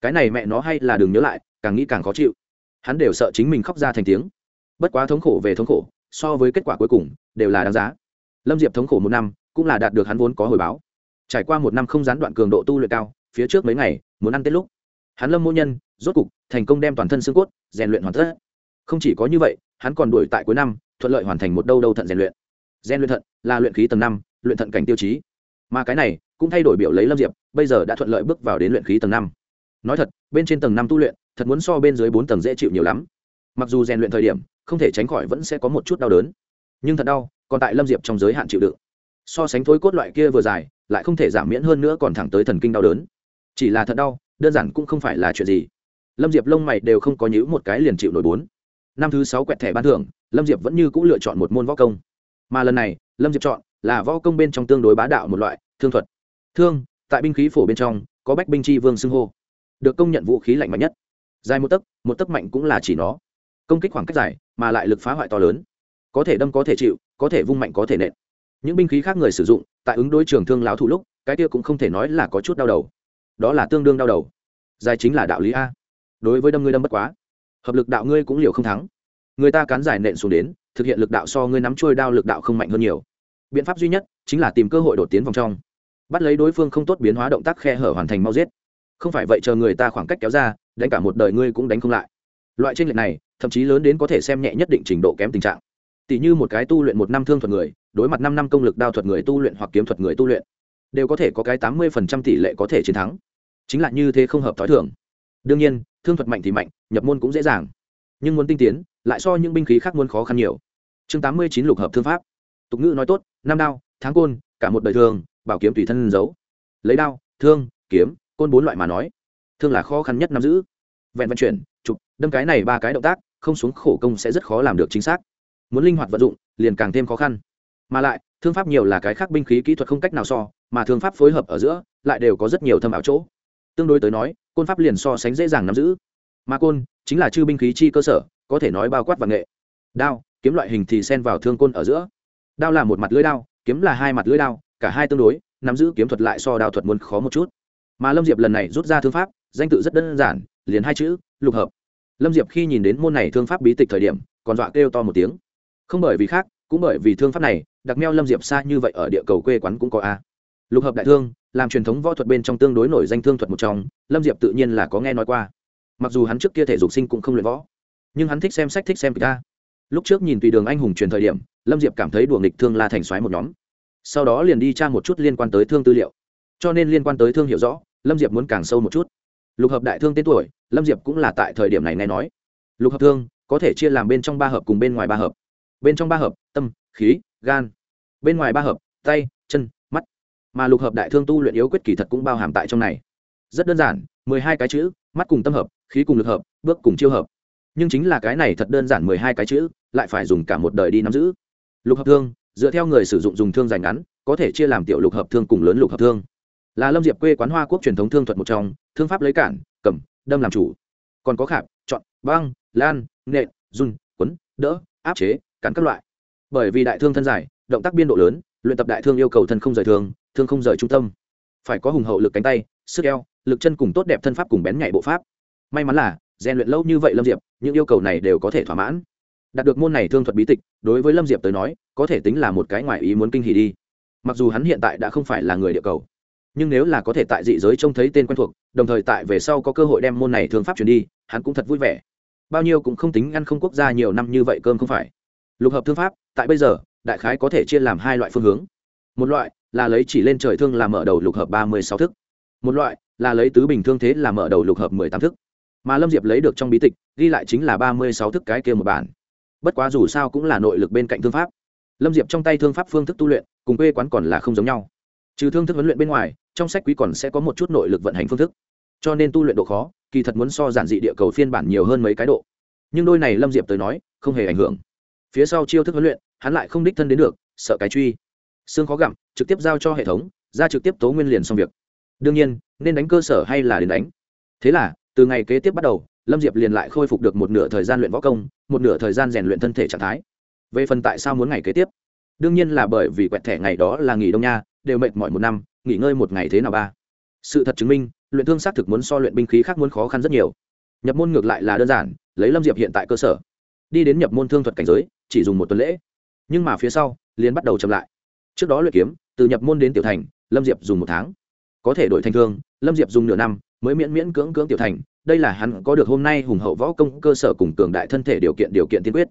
Cái này mẹ nó hay là đừng nhớ lại, càng nghĩ càng khó chịu. Hắn đều sợ chính mình khóc ra thành tiếng. Bất quá thống khổ về thống khổ, so với kết quả cuối cùng, đều là đáng giá. Lâm diệp thống khổ một năm, cũng là đạt được hắn vốn có hồi báo. Trải qua một năm không gián đoạn cường độ tu luyện cao, phía trước mấy ngày, muốn ăn tết lúc, hắn lâm mô nhân, rốt cục thành công đem toàn thân xương cốt, rèn luyện hoàn tất không chỉ có như vậy, hắn còn đuổi tại cuối năm, thuận lợi hoàn thành một đâu đâu thận rèn luyện. Rèn luyện thận là luyện khí tầng năm, luyện thận cảnh tiêu chí. Mà cái này cũng thay đổi biểu lấy lâm diệp, bây giờ đã thuận lợi bước vào đến luyện khí tầng năm. Nói thật, bên trên tầng năm tu luyện, thật muốn so bên dưới bốn tầng dễ chịu nhiều lắm. Mặc dù rèn luyện thời điểm, không thể tránh khỏi vẫn sẽ có một chút đau đớn. Nhưng thật đau, còn tại lâm diệp trong giới hạn chịu đựng. So sánh thối cốt loại kia vừa dài, lại không thể giảm miễn hơn nữa còn thẳng tới thần kinh đau đớn. Chỉ là thật đau, đơn giản cũng không phải là chuyện gì. Lâm diệp lông mày đều không có nhữ một cái liền chịu nổi bốn năm thứ sáu quẹt thẻ ban thưởng, lâm diệp vẫn như c ũ lựa chọn một môn võ công. Mà lần này, lâm diệp chọn là võ công bên trong tương đối bá đạo một loại, thương thuật. Thương, tại binh khí phổ bên trong, có bách binh chi vương xưng hô. Được công nhận vũ khí lạnh mạnh nhất. Dài một tấc một tấc mạnh cũng là chỉ nó. Công kích khoảng cách dài, mà lại lực phá hoại to lớn. Có thể đâm, có thể chịu, có thể vung mạnh, có thể nện. Những binh khí khác người sử dụng, tại ứng đối trường thương láo thủ lúc, cái kia cũng không thể nói là có chút đau đầu. Đó là tương đương đau đầu. Dài chính là đạo lý a. Đối với đâm ngươi đâm bất quá hợp lực đạo ngươi cũng liều không thắng. Người ta cán giải nện xuống đến, thực hiện lực đạo so ngươi nắm trôi đao lực đạo không mạnh hơn nhiều. Biện pháp duy nhất chính là tìm cơ hội đột tiến vòng trong. Bắt lấy đối phương không tốt biến hóa động tác khe hở hoàn thành mau giết. Không phải vậy chờ người ta khoảng cách kéo ra, đánh cả một đời ngươi cũng đánh không lại. Loại tranh lệch này, thậm chí lớn đến có thể xem nhẹ nhất định trình độ kém tình trạng. Tỷ như một cái tu luyện một năm thương thuật người, đối mặt năm năm công lực đao thuật người tu luyện hoặc kiếm thuật người tu luyện, đều có thể có cái tám mươi phần trăm tỷ lệ có thể chiến thắng. Chính là như thế không hợp t h ó i thường đương nhiên, thương thuật mạnh thì mạnh, nhập môn cũng dễ dàng. Nhưng muốn tinh tiến, lại so những binh khí khác muốn khó khăn nhiều. Chương tám mươi chín lục hợp thương pháp. Tục ngữ nói tốt năm đao, tháng côn, cả một đời thường, bảo kiếm tùy thân giấu. Lấy đao, thương, kiếm, côn bốn loại mà nói. Thương là khó khăn nhất nắm giữ. Vẹn vận chuyển, chụp, đâm cái này ba cái động tác, không xuống khổ công sẽ rất khó làm được chính xác. Muốn linh hoạt vận dụng, liền càng thêm khó khăn. Mà lại, thương pháp nhiều là cái khác binh khí kỹ thuật không cách nào so, mà thương pháp phối hợp ở giữa, lại đều có rất nhiều thâm ảo chỗ. Tương đối tới nói côn pháp liền so sánh dễ dàng nắm giữ. Mà côn chính là chư binh khí chi cơ sở, có thể nói bao quát và nghệ. Đao, kiếm loại hình thì xen vào thương côn ở giữa. Đao là một mặt lưỡi đao, kiếm là hai mặt lưỡi đao, cả hai tương đối, nắm giữ kiếm thuật lại so đao thuật muốn khó một chút. Mà lâm diệp lần này rút ra thương pháp, danh tự rất đơn giản, liền hai chữ, lục hợp. Lâm diệp khi nhìn đến môn này thương pháp bí tịch thời điểm, còn dọa kêu to một tiếng. Không bởi vì khác, cũng bởi vì thương pháp này, đặc meo lâm diệp xa như vậy ở địa cầu quê quán cũng có a. Lục hợp đại thương làm truyền thống võ thuật bên trong tương đối nổi danh thương thuật một trong, lâm diệp tự nhiên là có nghe nói qua. Mặc dù hắn trước kia thể dục sinh cũng không luyện võ, nhưng hắn thích xem sách, thích xem kịch ta lúc trước nhìn tùy đường anh hùng truyền thời điểm, lâm diệp cảm thấy đùa nghịch thương la thành xoáy một nhóm. Sau đó liền đi tra một chút liên quan tới thương tư liệu. Cho nên liên quan tới thương hiểu rõ, lâm diệp muốn càng sâu một chút. Lục hợp đại thương tên tuổi, lâm diệp cũng là tại thời điểm này nghe nói. Lục hợp thương, có thể chia làm bên trong ba hợp cùng bên ngoài ba hợp. Bên trong ba hợp, tâm, khí, gan. Bên ngoài ba hợp, tay mà lục hợp đại thương tu luyện yếu quyết kỳ thật cũng bao hàm tại trong này. Rất đơn giản, mười hai cái chữ, mắt cùng tâm hợp, khí cùng lực hợp, bước cùng chiêu hợp. Nhưng chính là cái này thật đơn giản mười hai cái chữ, lại phải dùng cả một đời đi nắm giữ. Lục hợp thương, dựa theo người sử dụng dùng thương dành ngắn, có thể chia làm tiểu lục hợp thương cùng lớn lục hợp thương. Là lâm diệp quê quán hoa quốc truyền thống thương thuật một trong, thương pháp lấy cản, cầm, đâm làm chủ. Còn có khạp, chọn, băng, lan, nện, run, quấn, đỡ, áp chế cắn các loại. Bởi vì đại thương thân dài, động tác biên độ lớn, luyện tập đại thương yêu cầu thân không rời thương thương không rời trung tâm. Phải có hùng hậu lực cánh tay, sức eo, lực chân cùng tốt đẹp thân pháp cùng bén nhạy bộ pháp. May mắn là, rèn luyện lâu như vậy lâm diệp, những yêu cầu này đều có thể thỏa mãn. Đạt được môn này thương thuật bí tịch, đối với lâm diệp tới nói, có thể tính là một cái ngoại ý muốn kinh hỉ đi. Mặc dù hắn hiện tại đã không phải là người địa cầu, nhưng nếu là có thể tại dị giới trông thấy tên quen thuộc, đồng thời tại về sau có cơ hội đem môn này thương pháp truyền đi, hắn cũng thật vui vẻ. Bao nhiêu cũng không tính ăn không quốc gia nhiều năm như vậy cơm không phải. Lục hợp thương pháp, tại bây giờ, đại khái có thể chia làm hai loại phương hướng. Một loại là lấy chỉ lên trời thương làm mở đầu lục hợp ba mươi sáu thức. Một loại, là lấy tứ bình thương thế làm mở đầu lục hợp mười tám thức. Mà lâm diệp lấy được trong bí tịch, ghi lại chính là ba mươi sáu thức cái kia một bản. Bất quá dù sao cũng là nội lực bên cạnh thương pháp. Lâm diệp trong tay thương pháp phương thức tu luyện, cùng quê quán còn là không giống nhau. Trừ thương thức huấn luyện bên ngoài, trong sách quý còn sẽ có một chút nội lực vận hành phương thức. Cho nên tu luyện độ khó, kỳ thật muốn so giản dị địa cầu phiên bản nhiều hơn mấy cái độ. Nhưng đôi này lâm diệp tới nói, không hề ảnh hưởng. Phía sau chiêu thức huấn luyện, hắn lại không đích thân đến được, sợ cái truy. Xương khó gặm trực tiếp giao cho hệ thống, ra trực tiếp tố nguyên liền xong việc. Đương nhiên, nên đánh cơ sở hay là đến đánh. Thế là, từ ngày kế tiếp bắt đầu, lâm diệp liền lại khôi phục được một nửa thời gian luyện võ công, một nửa thời gian rèn luyện thân thể trạng thái. Về phần tại sao muốn ngày kế tiếp? Đương nhiên là bởi vì quẹt thẻ ngày đó là nghỉ đông nha, đều mệt mỏi một năm, nghỉ ngơi một ngày thế nào ba? Sự thật chứng minh, luyện thương xác thực muốn so luyện binh khí khác muốn khó khăn rất nhiều. Nhập môn ngược lại là đơn giản, lấy lâm diệp hiện tại cơ sở. Đi đến nhập môn thương thuật cảnh giới, chỉ dùng một tuần lễ. Nhưng mà phía sau, liền bắt đầu chậm lại trước đó luyện kiếm, từ nhập môn đến tiểu thành, lâm diệp dùng một tháng. Có thể đổi thành thương lâm diệp dùng nửa năm, mới miễn miễn cưỡng cưỡng tiểu thành. Đây là hắn có được hôm nay hùng hậu võ công, cơ sở cùng cường đại thân thể điều kiện điều kiện tiên quyết.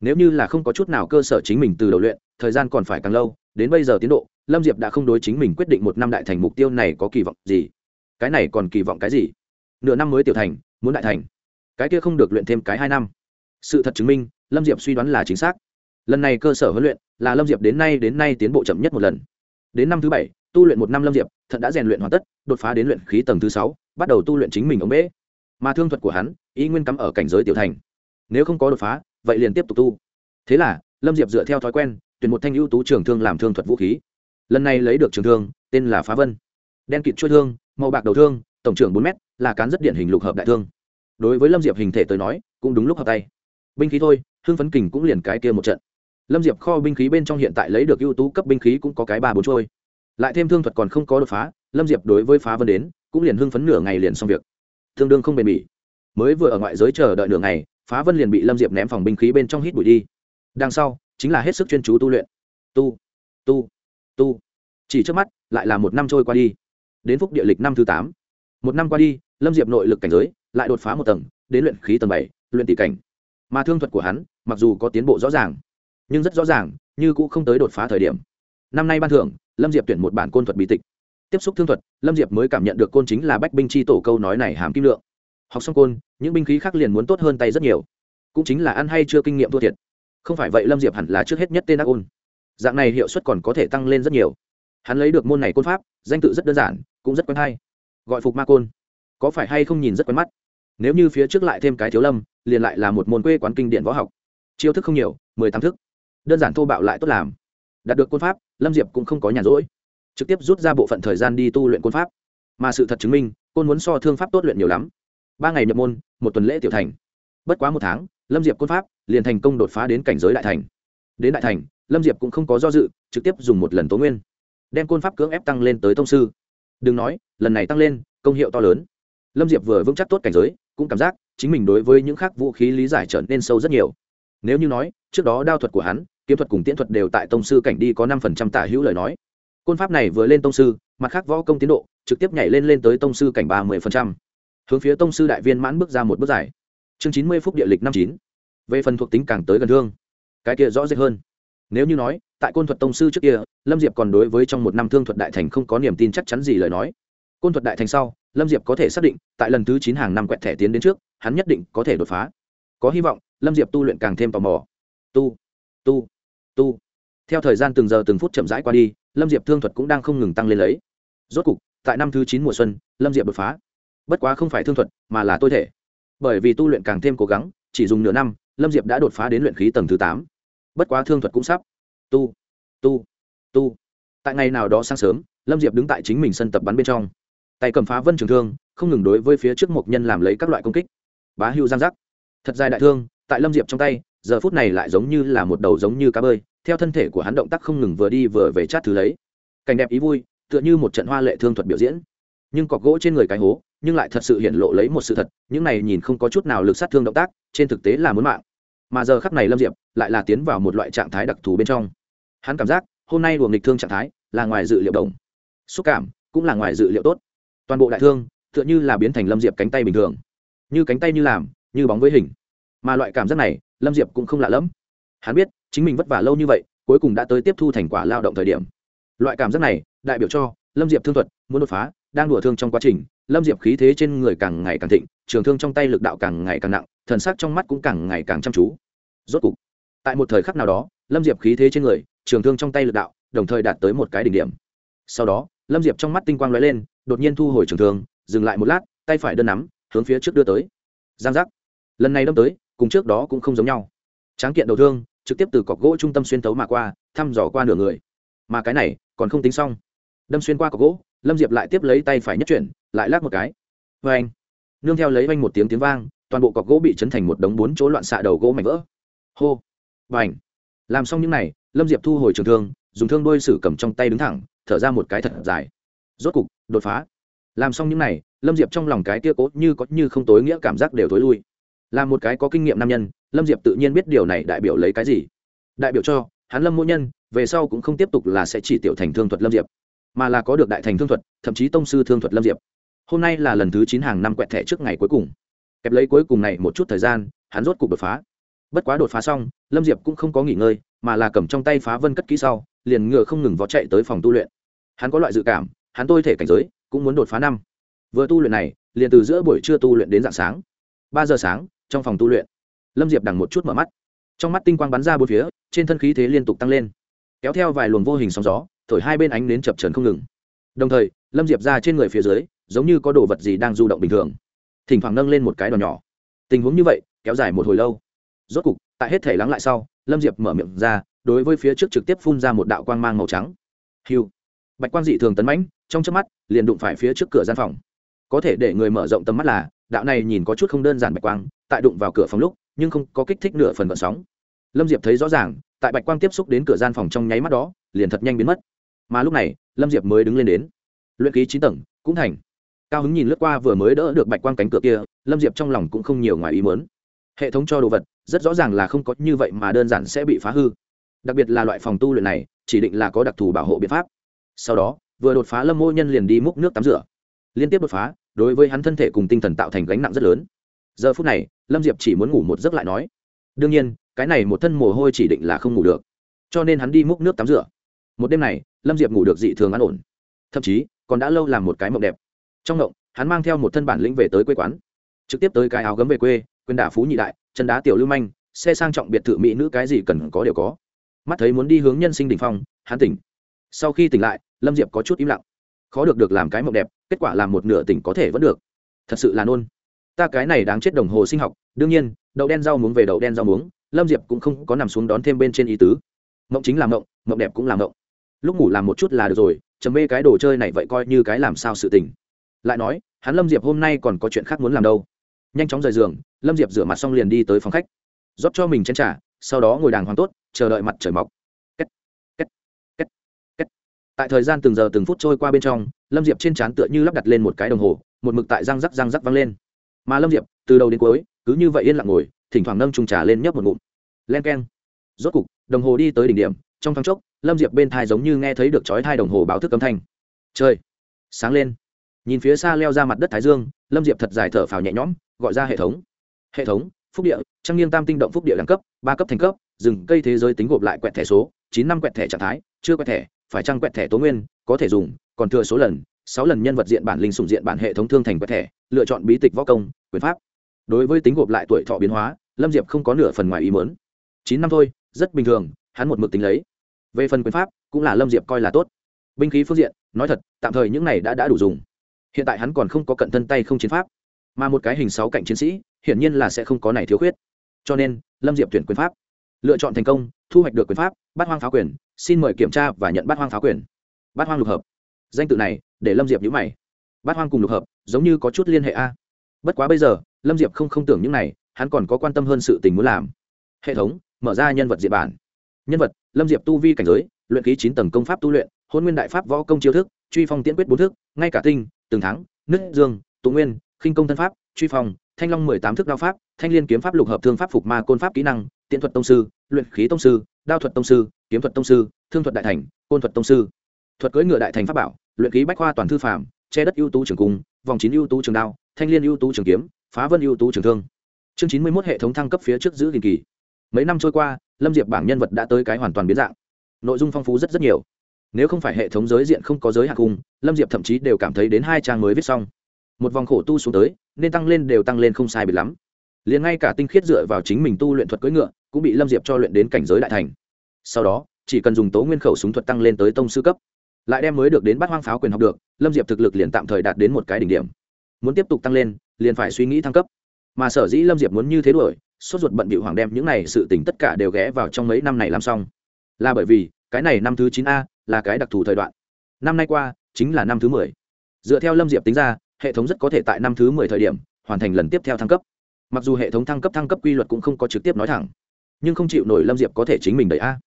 Nếu như là không có chút nào cơ sở chính mình từ đầu luyện, thời gian còn phải càng lâu. Đến bây giờ tiến độ, lâm diệp đã không đối chính mình quyết định một năm đại thành mục tiêu này có kỳ vọng gì. Cái này còn kỳ vọng cái gì? Nửa năm mới tiểu thành, muốn đại thành. Cái kia không được luyện thêm cái hai năm. Sự thật chứng minh, lâm diệp suy đoán là chính xác lần này cơ sở huấn luyện là lâm diệp đến nay đến nay tiến bộ chậm nhất một lần. Đến năm thứ bảy, tu luyện một năm lâm diệp thận đã rèn luyện hoàn tất, đột phá đến luyện khí tầng thứ sáu, bắt đầu tu luyện chính mình ống bế. Mà thương thuật của hắn ý nguyên cắm ở cảnh giới tiểu thành. Nếu không có đột phá, vậy liền tiếp tục tu. Thế là, lâm diệp dựa theo thói quen, tuyển một thanh ưu tú trường thương làm thương thuật vũ khí. Lần này lấy được trường thương, tên là phá vân. Đen kịt chuôi thương, màu bạc đầu thương, tổng trưởng bốn m là cán rất điển hình lục hợp đại thương. Đối với lâm diệp hình thể tới nói, cũng đúng lúc hợp tay. Binh khí thôi, hưng phấn kình cũng liền cái kia một trận lâm diệp kho binh khí bên trong hiện tại lấy được ưu tú cấp binh khí cũng có cái ba bốn trôi. Lại thêm thương thuật còn không có đột phá, lâm diệp đối với phá vân đến, cũng liền hưng phấn nửa ngày liền xong việc. Tương đương không bền bỉ. Mới vừa ở ngoại giới chờ đợi nửa ngày, phá vân liền bị lâm diệp ném phòng binh khí bên trong hít bụi đi. Đằng sau, chính là hết sức chuyên chú tu luyện. Tu tu tu. Chỉ trước mắt, lại là một năm trôi qua đi. Đến phúc địa lịch năm thứ tám. Một năm qua đi, lâm diệp nội lực cảnh giới lại đột phá một tầng, đến luyện khí tầng bảy, luyện tỷ cảnh. Mà thương thuật của hắn, mặc dù có tiến bộ rõ ràng nhưng rất rõ ràng, như cũ không tới đột phá thời điểm. Năm nay ban thưởng, lâm diệp tuyển một bản côn thuật bí tịch. Tiếp xúc thương thuật, lâm diệp mới cảm nhận được côn chính là bách binh chi tổ câu nói này hàm kim lượng. Học xong côn, những binh khí khác liền muốn tốt hơn tay rất nhiều. Cũng chính là ăn hay chưa kinh nghiệm thua thiệt. Không phải vậy lâm diệp hẳn là trước hết nhất tên ác ôn. Dạng này hiệu suất còn có thể tăng lên rất nhiều. Hắn lấy được môn này côn pháp, danh tự rất đơn giản, cũng rất quen hay. Gọi phục ma côn. Có phải hay không nhìn rất quen mắt. Nếu như phía trước lại thêm cái thiếu lâm, liền lại là một môn quê quán kinh điển võ học. Chiêu thức không nhiều, mười tám thức đơn giản thô bạo lại tốt làm. Đạt được côn pháp, lâm diệp cũng không có nhàn rỗi. Trực tiếp rút ra bộ phận thời gian đi tu luyện côn pháp. Mà sự thật chứng minh, côn muốn so thương pháp tốt luyện nhiều lắm. Ba ngày nhập môn, một tuần lễ tiểu thành. Bất quá một tháng, lâm diệp côn pháp liền thành công đột phá đến cảnh giới đại thành. Đến đại thành, lâm diệp cũng không có do dự, trực tiếp dùng một lần tố nguyên, đem côn pháp cưỡng ép tăng lên tới thông sư. Đừng nói, lần này tăng lên, công hiệu to lớn. Lâm diệp vừa vững chắc tốt cảnh giới, cũng cảm giác chính mình đối với những khác vũ khí lý giải trở nên sâu rất nhiều. Nếu như nói, trước đó đao thuật của hắn kiếm thuật cùng tiễn thuật đều tại tông sư cảnh đi có năm phần trăm tả hữu lời nói. Côn pháp này vừa lên tông sư, mặt khác võ công tiến độ, trực tiếp nhảy lên lên tới tông sư cảnh ba mươi phần trăm. Hướng phía tông sư đại viên mãn bước ra một bước dài. Chương chín mươi phút địa lịch năm chín. Về phần thuộc tính càng tới gần thương cái kia rõ rệt hơn. Nếu như nói, tại côn thuật tông sư trước kia, lâm diệp còn đối với trong một năm thương thuật đại thành không có niềm tin chắc chắn gì lời nói. Côn thuật đại thành sau, lâm diệp có thể xác định, tại lần thứ chín hàng năm quẹt thẻ tiến đến trước, hắn nhất định có thể đột phá. Có hy vọng, lâm diệp tu luyện càng thêm tò mò. Tu tu tu. Theo thời gian từng giờ từng phút chậm rãi qua đi, lâm diệp thương thuật cũng đang không ngừng tăng lên lấy. Rốt cục, tại năm thứ chín mùa xuân, lâm diệp đột phá. Bất quá không phải thương thuật, mà là tôi thể. Bởi vì tu luyện càng thêm cố gắng, chỉ dùng nửa năm, lâm diệp đã đột phá đến luyện khí tầng thứ tám. Bất quá thương thuật cũng sắp. Tu tu tu. Tại ngày nào đó sáng sớm, lâm diệp đứng tại chính mình sân tập bắn bên trong. Tay cầm phá vân trường thương, không ngừng đối với phía trước một nhân làm lấy các loại công kích. Bá hưu giang giác. Thật dài đại thương, tại lâm diệp trong tay giờ phút này lại giống như là một đầu giống như cá bơi, theo thân thể của hắn động tác không ngừng vừa đi vừa về chát thứ lấy. Cảnh đẹp ý vui, tựa như một trận hoa lệ thương thuật biểu diễn. Nhưng cọc gỗ trên người cái hố, nhưng lại thật sự hiện lộ lấy một sự thật, những này nhìn không có chút nào lực sát thương động tác, trên thực tế là muốn mạng. Mà giờ khắp này lâm diệp lại là tiến vào một loại trạng thái đặc thù bên trong. Hắn cảm giác, hôm nay luồng nghịch thương trạng thái là ngoài dự liệu đồng. Xúc cảm cũng là ngoài dự liệu tốt. Toàn bộ đại thương tựa như là biến thành lâm diệp cánh tay bình thường. Như cánh tay như làm, như bóng với hình. Mà loại cảm giác này lâm diệp cũng không lạ lẫm. Hắn biết, chính mình vất vả lâu như vậy, cuối cùng đã tới tiếp thu thành quả lao động thời điểm. Loại cảm giác này, đại biểu cho lâm diệp thương thuật, muốn đột phá, đang đùa thương trong quá trình, lâm diệp khí thế trên người càng ngày càng thịnh, trường thương trong tay lực đạo càng ngày càng nặng, thần sắc trong mắt cũng càng ngày càng chăm chú. Rốt cục, tại một thời khắc nào đó, lâm diệp khí thế trên người, trường thương trong tay lực đạo, đồng thời đạt tới một cái đỉnh điểm. Sau đó, lâm diệp trong mắt tinh quang lóe lên, đột nhiên thu hồi trường thương, dừng lại một lát, tay phải đơn nắm, hướng phía trước đưa tới. Giang giác. Lần này đâm tới cùng trước đó cũng không giống nhau. Tráng kiện đầu thương, trực tiếp từ cọc gỗ trung tâm xuyên tấu mà qua, thăm dò qua nửa người. Mà cái này, còn không tính xong. Đâm xuyên qua cọc gỗ, lâm diệp lại tiếp lấy tay phải nhất chuyển, lại lắc một cái. Vê anh nương theo lấy vanh một tiếng tiếng vang, toàn bộ cọc gỗ bị chấn thành một đống bốn chỗ loạn xạ đầu gỗ mảnh vỡ. Hô. Và ảnh làm xong những n à y lâm diệp thu hồi trường thương, dùng thương đôi sử cầm trong tay đứng thẳng, thở ra một cái thật dài. Rốt cục, đột phá. Làm xong những n à y lâm diệp trong lòng cái tia cố như có như không tối nghĩa cảm giác đều tối lui là một cái có kinh nghiệm nam nhân, lâm diệp tự nhiên biết điều này đại biểu lấy cái gì. Đại biểu cho, hắn lâm mỗi nhân, về sau cũng không tiếp tục là sẽ chỉ tiểu thành thương thuật lâm diệp, mà là có được đại thành thương thuật, thậm chí tông sư thương thuật lâm diệp. Hôm nay là lần thứ chín hàng năm quẹt thẻ trước ngày cuối cùng. Kẹp lấy cuối cùng này một chút thời gian, hắn rốt cục đột phá. Bất quá đột phá xong, lâm diệp cũng không có nghỉ ngơi, mà là cầm trong tay phá vân cất kỹ sau, liền ngựa không ngừng vó chạy tới phòng tu luyện. Hắn có loại dự cảm, hắn tôi thể cảnh giới, cũng muốn đột phá năm. Vừa tu luyện này, liền từ giữa buổi trưa tu luyện đến dạng sáng. Ba giờ sáng trong phòng tu luyện. Lâm diệp đằng một chút mở mắt. Trong mắt tinh quang bắn ra bốn phía, trên thân khí thế liên tục tăng lên. Kéo theo vài luồng vô hình sóng gió, thổi hai bên ánh đến chập trần không ngừng. Đồng thời, lâm diệp ra trên người phía dưới, giống như có đồ vật gì đang du động bình thường. Thỉnh thoảng nâng lên một cái đòn nhỏ. Tình huống như vậy, kéo dài một hồi lâu. Rốt cục, tại hết thể lắng lại sau, lâm diệp mở miệng ra, đối với phía trước trực tiếp phun ra một đạo quang mang màu trắng. Hiu bạch quang dị thường tấn mãnh, trong chớp mắt, liền đụng phải phía trước cửa gian phòng. Có thể để người mở rộng tầm mắt là đạo này nhìn có chút không đơn giản bạch quang, tại đụng vào cửa phòng lúc, nhưng không có kích thích nửa phần vận sóng. Lâm diệp thấy rõ ràng, tại bạch quang tiếp xúc đến cửa gian phòng trong nháy mắt đó, liền thật nhanh biến mất. Mà lúc này, lâm diệp mới đứng lên đến. Luyện ký chín tầng, cũng thành. Cao hứng nhìn lướt qua vừa mới đỡ được bạch quang cánh cửa kia, lâm diệp trong lòng cũng không nhiều ngoài ý mớn hệ thống cho đồ vật, rất rõ ràng là không có như vậy mà đơn giản sẽ bị phá hư. Đặc biệt là loại phòng tu luyện này, chỉ định là có đặc thù bảo hộ biện pháp. Sau đó, vừa đột phá lâm mô nhân liền đi múc nước tắm rửa. Liên tiếp đột phá đối với hắn thân thể cùng tinh thần tạo thành gánh nặng rất lớn. Giờ phút này, lâm diệp chỉ muốn ngủ một giấc lại nói, đương nhiên, cái này một thân mồ hôi chỉ định là không ngủ được, cho nên hắn đi múc nước tắm rửa. Một đêm này, lâm diệp ngủ được dị thường an ổn. Thậm chí, còn đã lâu làm một cái mộng đẹp. Trong mộng, hắn mang theo một thân bản lĩnh về tới quê quán. Trực tiếp tới cái áo gấm về quê quyền đả phú nhị đại, chân đá tiểu lưu manh, xe sang trọng biệt thự mỹ nữ cái gì cần có đều có. Mắt thấy muốn đi hướng nhân sinh đ ỉ n h phong, hắn tỉnh. Sau khi tỉnh lại, lâm diệp có chút im lặng khó được được làm cái mộng đẹp, kết quả làm một nửa tỉnh có thể vẫn được. Thật sự là nôn. Ta cái này đáng chết đồng hồ sinh học, đương nhiên, đậu đen rau muống về đậu đen rau muống, lâm diệp cũng không có nằm xuống đón thêm bên trên ý tứ. Mộng chính là mộng mộng đẹp cũng là mộng. Lúc ngủ làm một chút là được rồi chấm mê cái đồ chơi này vậy coi như cái làm sao sự tình. Lại nói, hắn lâm diệp hôm nay còn có chuyện khác muốn làm đâu. Nhanh chóng rời giường, lâm diệp rửa mặt xong liền đi tới phòng khách. Rót cho mình chén t r à sau đó ngồi đàng hoàng tốt, chờ đợi mặt trời mọc Kết, kết, kết, kết tại thời gian từng giờ từng phút trôi qua bên trong, lâm diệp trên trán tựa như lắp đặt lên một cái đồng hồ, một mực tại răng rắc răng rắc văng lên. Mà lâm diệp, từ đầu đến cuối, cứ như vậy yên lặng ngồi, thỉnh thoảng nâng trùng trà lên nhấp một ngụm. Len k e n rốt cục, đồng hồ đi tới đỉnh điểm, trong thoáng chốc, lâm diệp bên thai giống như nghe thấy được chói thai đồng hồ báo thức âm thanh. Chơi sáng lên. Nhìn phía xa leo ra mặt đất thái dương, lâm diệp thật dài thở phào nhẹ nhõm, gọi ra hệ thống. Hệ thống, phúc địa trang nghiêng tam tinh động phúc địa đẳng cấp, ba cấp thành cấp, rừng cây thế giới tính gộp lại quẹt thẻ số, chín năm quẹt thẻ trạng thái, chưa quẹt thẻ phải trang quẹt thẻ tố nguyên, có thể dùng, còn thừa số lần, sáu lần nhân vật diện bản linh sùng diện bản hệ thống thương thành quẹt thẻ, lựa chọn bí tịch võ công, quyền pháp. Đối với tính gộp lại tuổi thọ biến hóa, lâm diệp không có nửa phần ngoài ý mớn chín năm thôi, rất bình thường, hắn một mực tính lấy. Về phần quyền pháp, cũng là lâm diệp coi là tốt. Binh khí phương diện, nói thật, tạm thời những này đã đã đủ dùng. Hiện tại hắn còn không có cận thân tay không chiến pháp. Mà một cái hình sáu cạnh chiến sĩ, hiển nhiên là sẽ không có này thiếu khuyết. Cho nên, lâm diệp tuyển quyền pháp. Lựa chọn thành công, thu hoạch được quyền pháp bát hoang phá quyền xin mời kiểm tra và nhận bát hoang pháo quyền. Bát hoang lục hợp. Danh tự này, để lâm diệp nhữ mày. Bát hoang cùng lục hợp, giống như có chút liên hệ a. Bất quá bây giờ, lâm diệp không không tưởng những này, hắn còn có quan tâm hơn sự tình muốn làm. Hệ thống, mở ra nhân vật diện bản. Nhân vật, lâm diệp tu vi cảnh giới, luyện ký chín tầng công pháp tu luyện, hôn nguyên đại pháp võ công chiêu thức, truy phong tiễn quyết bốn thức, ngay cả tinh, từng thắng, nứt dương, tụ nguyên, khinh công thân pháp, truy phong, thanh long mười tám thức đao pháp, thanh liên kiếm pháp lục hợp thương pháp phục ma côn pháp kỹ năng, tiễn thuật tông sư, luyện khí tông sư đao thuật tông sư, kiếm thuật tông sư, thương thuật đại thành, côn thuật tông sư. Thuật cưỡi ngựa đại thành pháp bảo, luyện ký bách khoa toàn thư phạm che đất ưu tú trường cung, vòng chín ưu tú trường đao, thanh liên ưu tú trường kiếm, phá vân ưu tú trường thương. Chương chín mươi một hệ thống thăng cấp phía trước giữ kỳ kỳ. Mấy năm trôi qua, lâm diệp bảng nhân vật đã tới cái hoàn toàn biến dạng. Nội dung phong phú rất rất nhiều. Nếu không phải hệ thống giới diện không có giới hạn cung lâm diệp thậm chí đều cảm thấy đến hai trang mới viết xong. Một vòng khổ tu xuống tới, nên tăng lên đều tăng lên không sai biệt lắm liền ngay cả tinh khiết dựa vào chính mình tu luyện thuật cưỡi ngựa cũng bị lâm diệp cho luyện đến cảnh giới đại thành sau đó chỉ cần dùng tố nguyên khẩu súng thuật tăng lên tới tông sư cấp lại đem mới được đến bắt hoang pháo quyền học được lâm diệp thực lực liền tạm thời đạt đến một cái đỉnh điểm muốn tiếp tục tăng lên liền phải suy nghĩ thăng cấp mà sở dĩ lâm diệp muốn như thế đuổi, sốt ruột bận bị hoàng đem những này sự tỉnh tất cả đều ghé vào trong mấy năm này làm xong. Là bởi vì, cái này năm thứ chín a là cái đặc thù thời đoạn. Năm nay qua, chính là năm thứ mười. Dựa theo lâm diệp tính ra, hệ thống rất có thể tại năm thứ mười thời điểm, hoàn thành lần tiếp theo thăng cấp mặc dù hệ thống thăng cấp thăng cấp quy luật cũng không có trực tiếp nói thẳng, nhưng không chịu nổi lâm diệp có thể chính mình đẩy a.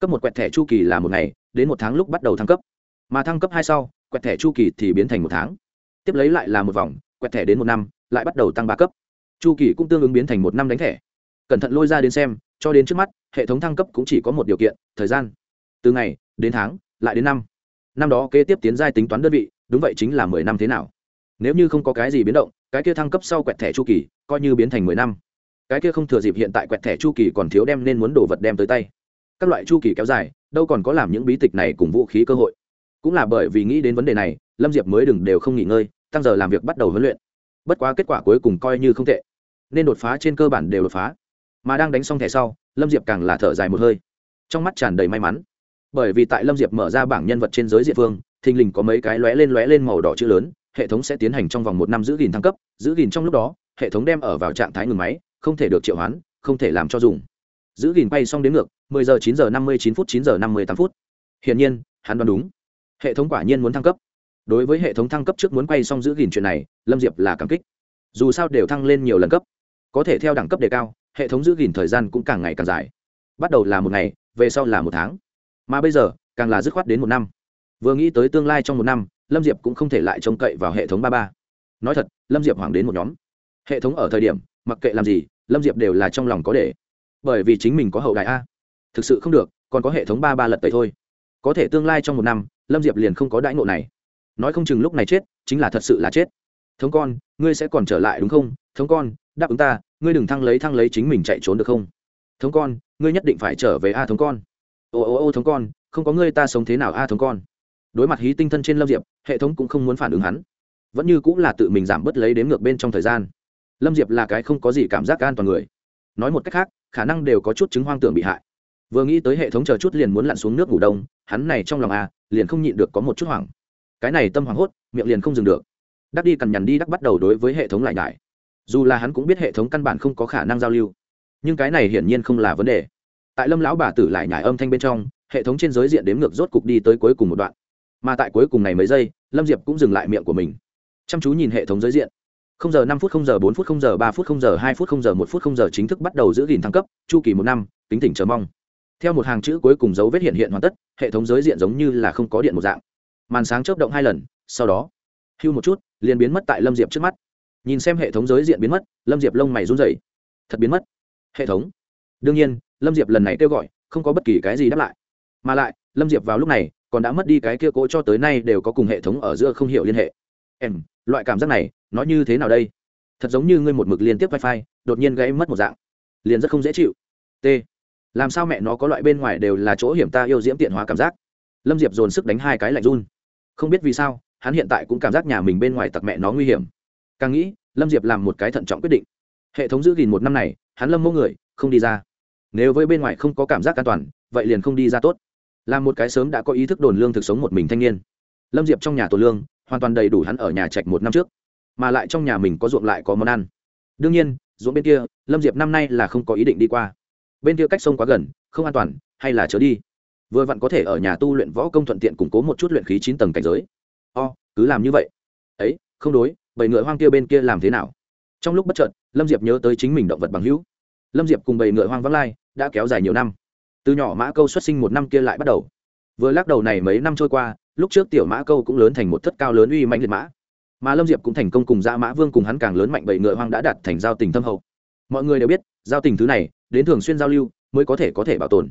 Cấp một quẹt thẻ chu kỳ là một ngày, đến một tháng lúc bắt đầu thăng cấp. Mà thăng cấp hai sau, quẹt thẻ chu kỳ thì biến thành một tháng. Tiếp lấy lại là một vòng, quẹt thẻ đến một năm, lại bắt đầu tăng ba cấp. Chu kỳ cũng tương ứng biến thành một năm đánh thẻ. Cẩn thận lôi ra đến xem, cho đến trước mắt, hệ thống thăng cấp cũng chỉ có một điều kiện, thời gian. Từ ngày đến tháng, lại đến năm. Năm đó kế tiếp tiến giai tính toán đơn vị, đúng vậy chính là mười năm thế nào nếu như không có cái gì biến động, cái kia thăng cấp sau quẹt thẻ chu kỳ, coi như biến thành mười năm. Cái kia không thừa dịp hiện tại quẹt thẻ chu kỳ còn thiếu đem nên muốn đồ vật đem tới tay. Các loại chu kỳ kéo dài, đâu còn có làm những bí tịch này cùng vũ khí cơ hội. Cũng là bởi vì nghĩ đến vấn đề này, lâm diệp mới đừng đều không nghỉ ngơi, tăng giờ làm việc bắt đầu huấn luyện. Bất quá kết quả cuối cùng coi như không tệ. Nên đột phá trên cơ bản đều đột phá. Mà đang đánh xong thẻ sau, lâm diệp càng là thở dài một hơi. Trong mắt tràn đầy may mắn. Bởi vì tại lâm diệp mở ra bảng nhân vật trên giới địa phương, thình lình có mấy cái lóe lên lóe lên màu đỏ chữ lớn hệ thống sẽ tiến hành trong vòng một năm giữ gìn thăng cấp, giữ gìn trong lúc đó, hệ thống đem ở vào trạng thái ngừng máy, không thể được triệu hoán, không thể làm cho dùng. Giữ gìn bay xong đến ngược 10 giờ 9 giờ 59 phút 9 giờ 58 phút. Hiển nhiên, hắn đoán đúng. Hệ thống quả nhiên muốn thăng cấp. Đối với hệ thống thăng cấp trước muốn quay xong giữ gìn chuyện này, lâm diệp là cảm kích. Dù sao đều thăng lên nhiều lần cấp. Có thể theo đẳng cấp đề cao, hệ thống giữ gìn thời gian cũng càng ngày càng dài. Bắt đầu là một ngày, về sau là một tháng. Mà bây giờ, càng là dứt khoát đến một năm. Vừa nghĩ tới tương lai trong một năm lâm diệp cũng không thể lại trông cậy vào hệ thống ba ba. Nói thật, lâm diệp hoảng đến một nhóm. Hệ thống ở thời điểm, mặc kệ làm gì, lâm diệp đều là trong lòng có để. Bởi vì chính mình có hậu đại a. Thực sự không được, còn có hệ thống ba ba lật tẩy thôi. Có thể tương lai trong một năm, lâm diệp liền không có đãi ngộ này. Nói không chừng lúc này chết, chính là thật sự là chết. Thống con, ngươi sẽ còn trở lại đúng không? Thống con, đáp ứng ta, ngươi đừng thăng lấy thăng lấy chính mình chạy trốn được không? Thống con, ngươi nhất định phải trở về a thống con. Ô ô ô thống con, không có ngươi ta sống thế nào a thống con? Đối mặt hí tinh thân trên lâm diệp hệ thống cũng không muốn phản ứng hắn. Vẫn như cũng là tự mình giảm bớt lấy đếm ngược bên trong thời gian. Lâm diệp là cái không có gì cảm giác an toàn người. Nói một cách khác khả năng đều có chút chứng hoang tưởng bị hại. Vừa nghĩ tới hệ thống chờ chút liền muốn lặn xuống nước ngủ đông hắn này trong lòng à, liền không nhịn được có một chút hoảng. Cái này tâm hoảng hốt miệng liền không dừng được. Đắc đi cằn nhằn đi đắc bắt đầu đối với hệ thống lại nhải. Dù là hắn cũng biết hệ thống căn bản không có khả năng giao lưu. Nhưng cái này hiển nhiên không là vấn đề. Tại lâm lão bà tử lại nhải âm thanh bên trong hệ thống trên giới diện đếm ngược rốt cục đi tới cuối cùng một đoạn mà tại cuối cùng này mấy giây, lâm diệp cũng dừng lại miệng của mình. Chăm chú nhìn hệ thống giới diện. Không giờ năm phút, không giờ bốn phút, không giờ ba phút, không giờ hai phút, không giờ một phút, không giờ chính thức bắt đầu giữ gìn thăng cấp, chu kỳ một năm tính tỉnh chờ mong. Theo một hàng chữ cuối cùng dấu vết hiện hiện hoàn tất, hệ thống giới diện giống như là không có điện một dạng. Màn sáng chớp động hai lần, sau đó, hưu một chút, liền biến mất tại lâm diệp trước mắt. Nhìn xem hệ thống giới diện biến mất, lâm diệp lông mày run rẩy. Thật biến mất. Hệ thống. Đương nhiên, lâm diệp lần này kêu gọi, không có bất kỳ cái gì đáp lại. Mà lại, lâm diệp vào lúc này còn đã mất đi cái kia cỗ cho tới nay đều có cùng hệ thống ở giữa không hiểu liên hệ. Em, loại cảm giác này, nó như thế nào đây? Thật giống như ngươi một mực liên tiếp wifi, đột nhiên gãy mất một dạng. Liền rất không dễ chịu. T. Làm sao mẹ nó có loại bên ngoài đều là chỗ hiểm ta yêu diễm tiện hóa cảm giác? Lâm diệp dồn sức đánh hai cái lạnh run. Không biết vì sao, hắn hiện tại cũng cảm giác nhà mình bên ngoài tặc mẹ nó nguy hiểm. Càng nghĩ, lâm diệp làm một cái thận trọng quyết định. Hệ thống giữ gìn một năm này, hắn lâm mẫu người, không đi ra. Nếu với bên ngoài không có cảm giác an toàn, vậy liền không đi ra tốt là một cái sớm đã có ý thức đồn lương thực sống một mình thanh niên. Lâm diệp trong nhà tổ lương, hoàn toàn đầy đủ hắn ở nhà trạch một năm trước, mà lại trong nhà mình có ruộng lại có món ăn. Đương nhiên, ruộng bên kia, lâm diệp năm nay là không có ý định đi qua. Bên kia cách sông quá gần, không an toàn, hay là chớ đi. Vừa vặn có thể ở nhà tu luyện võ công thuận tiện củng cố một chút luyện khí chín tầng cảnh giới. O, cứ làm như vậy. Ấy, không đối, bầy ngựa hoang kia bên kia làm thế nào? Trong lúc bất chợt, lâm diệp nhớ tới chính mình động vật bằng hữu. Lâm diệp cùng bầy ngựa hoang vắng lai, đã kéo dài nhiều năm từ nhỏ mã câu xuất sinh một năm kia lại bắt đầu. Vừa lắc đầu này mấy năm trôi qua, lúc trước tiểu mã câu cũng lớn thành một thất cao lớn uy mạnh liệt mã. Mà lâm diệp cũng thành công cùng dã mã vương cùng hắn càng lớn mạnh bậy ngựa hoang đã đạt thành giao tình thâm hậu. Mọi người đều biết, giao tình thứ này, đến thường xuyên giao lưu, mới có thể có thể bảo tồn.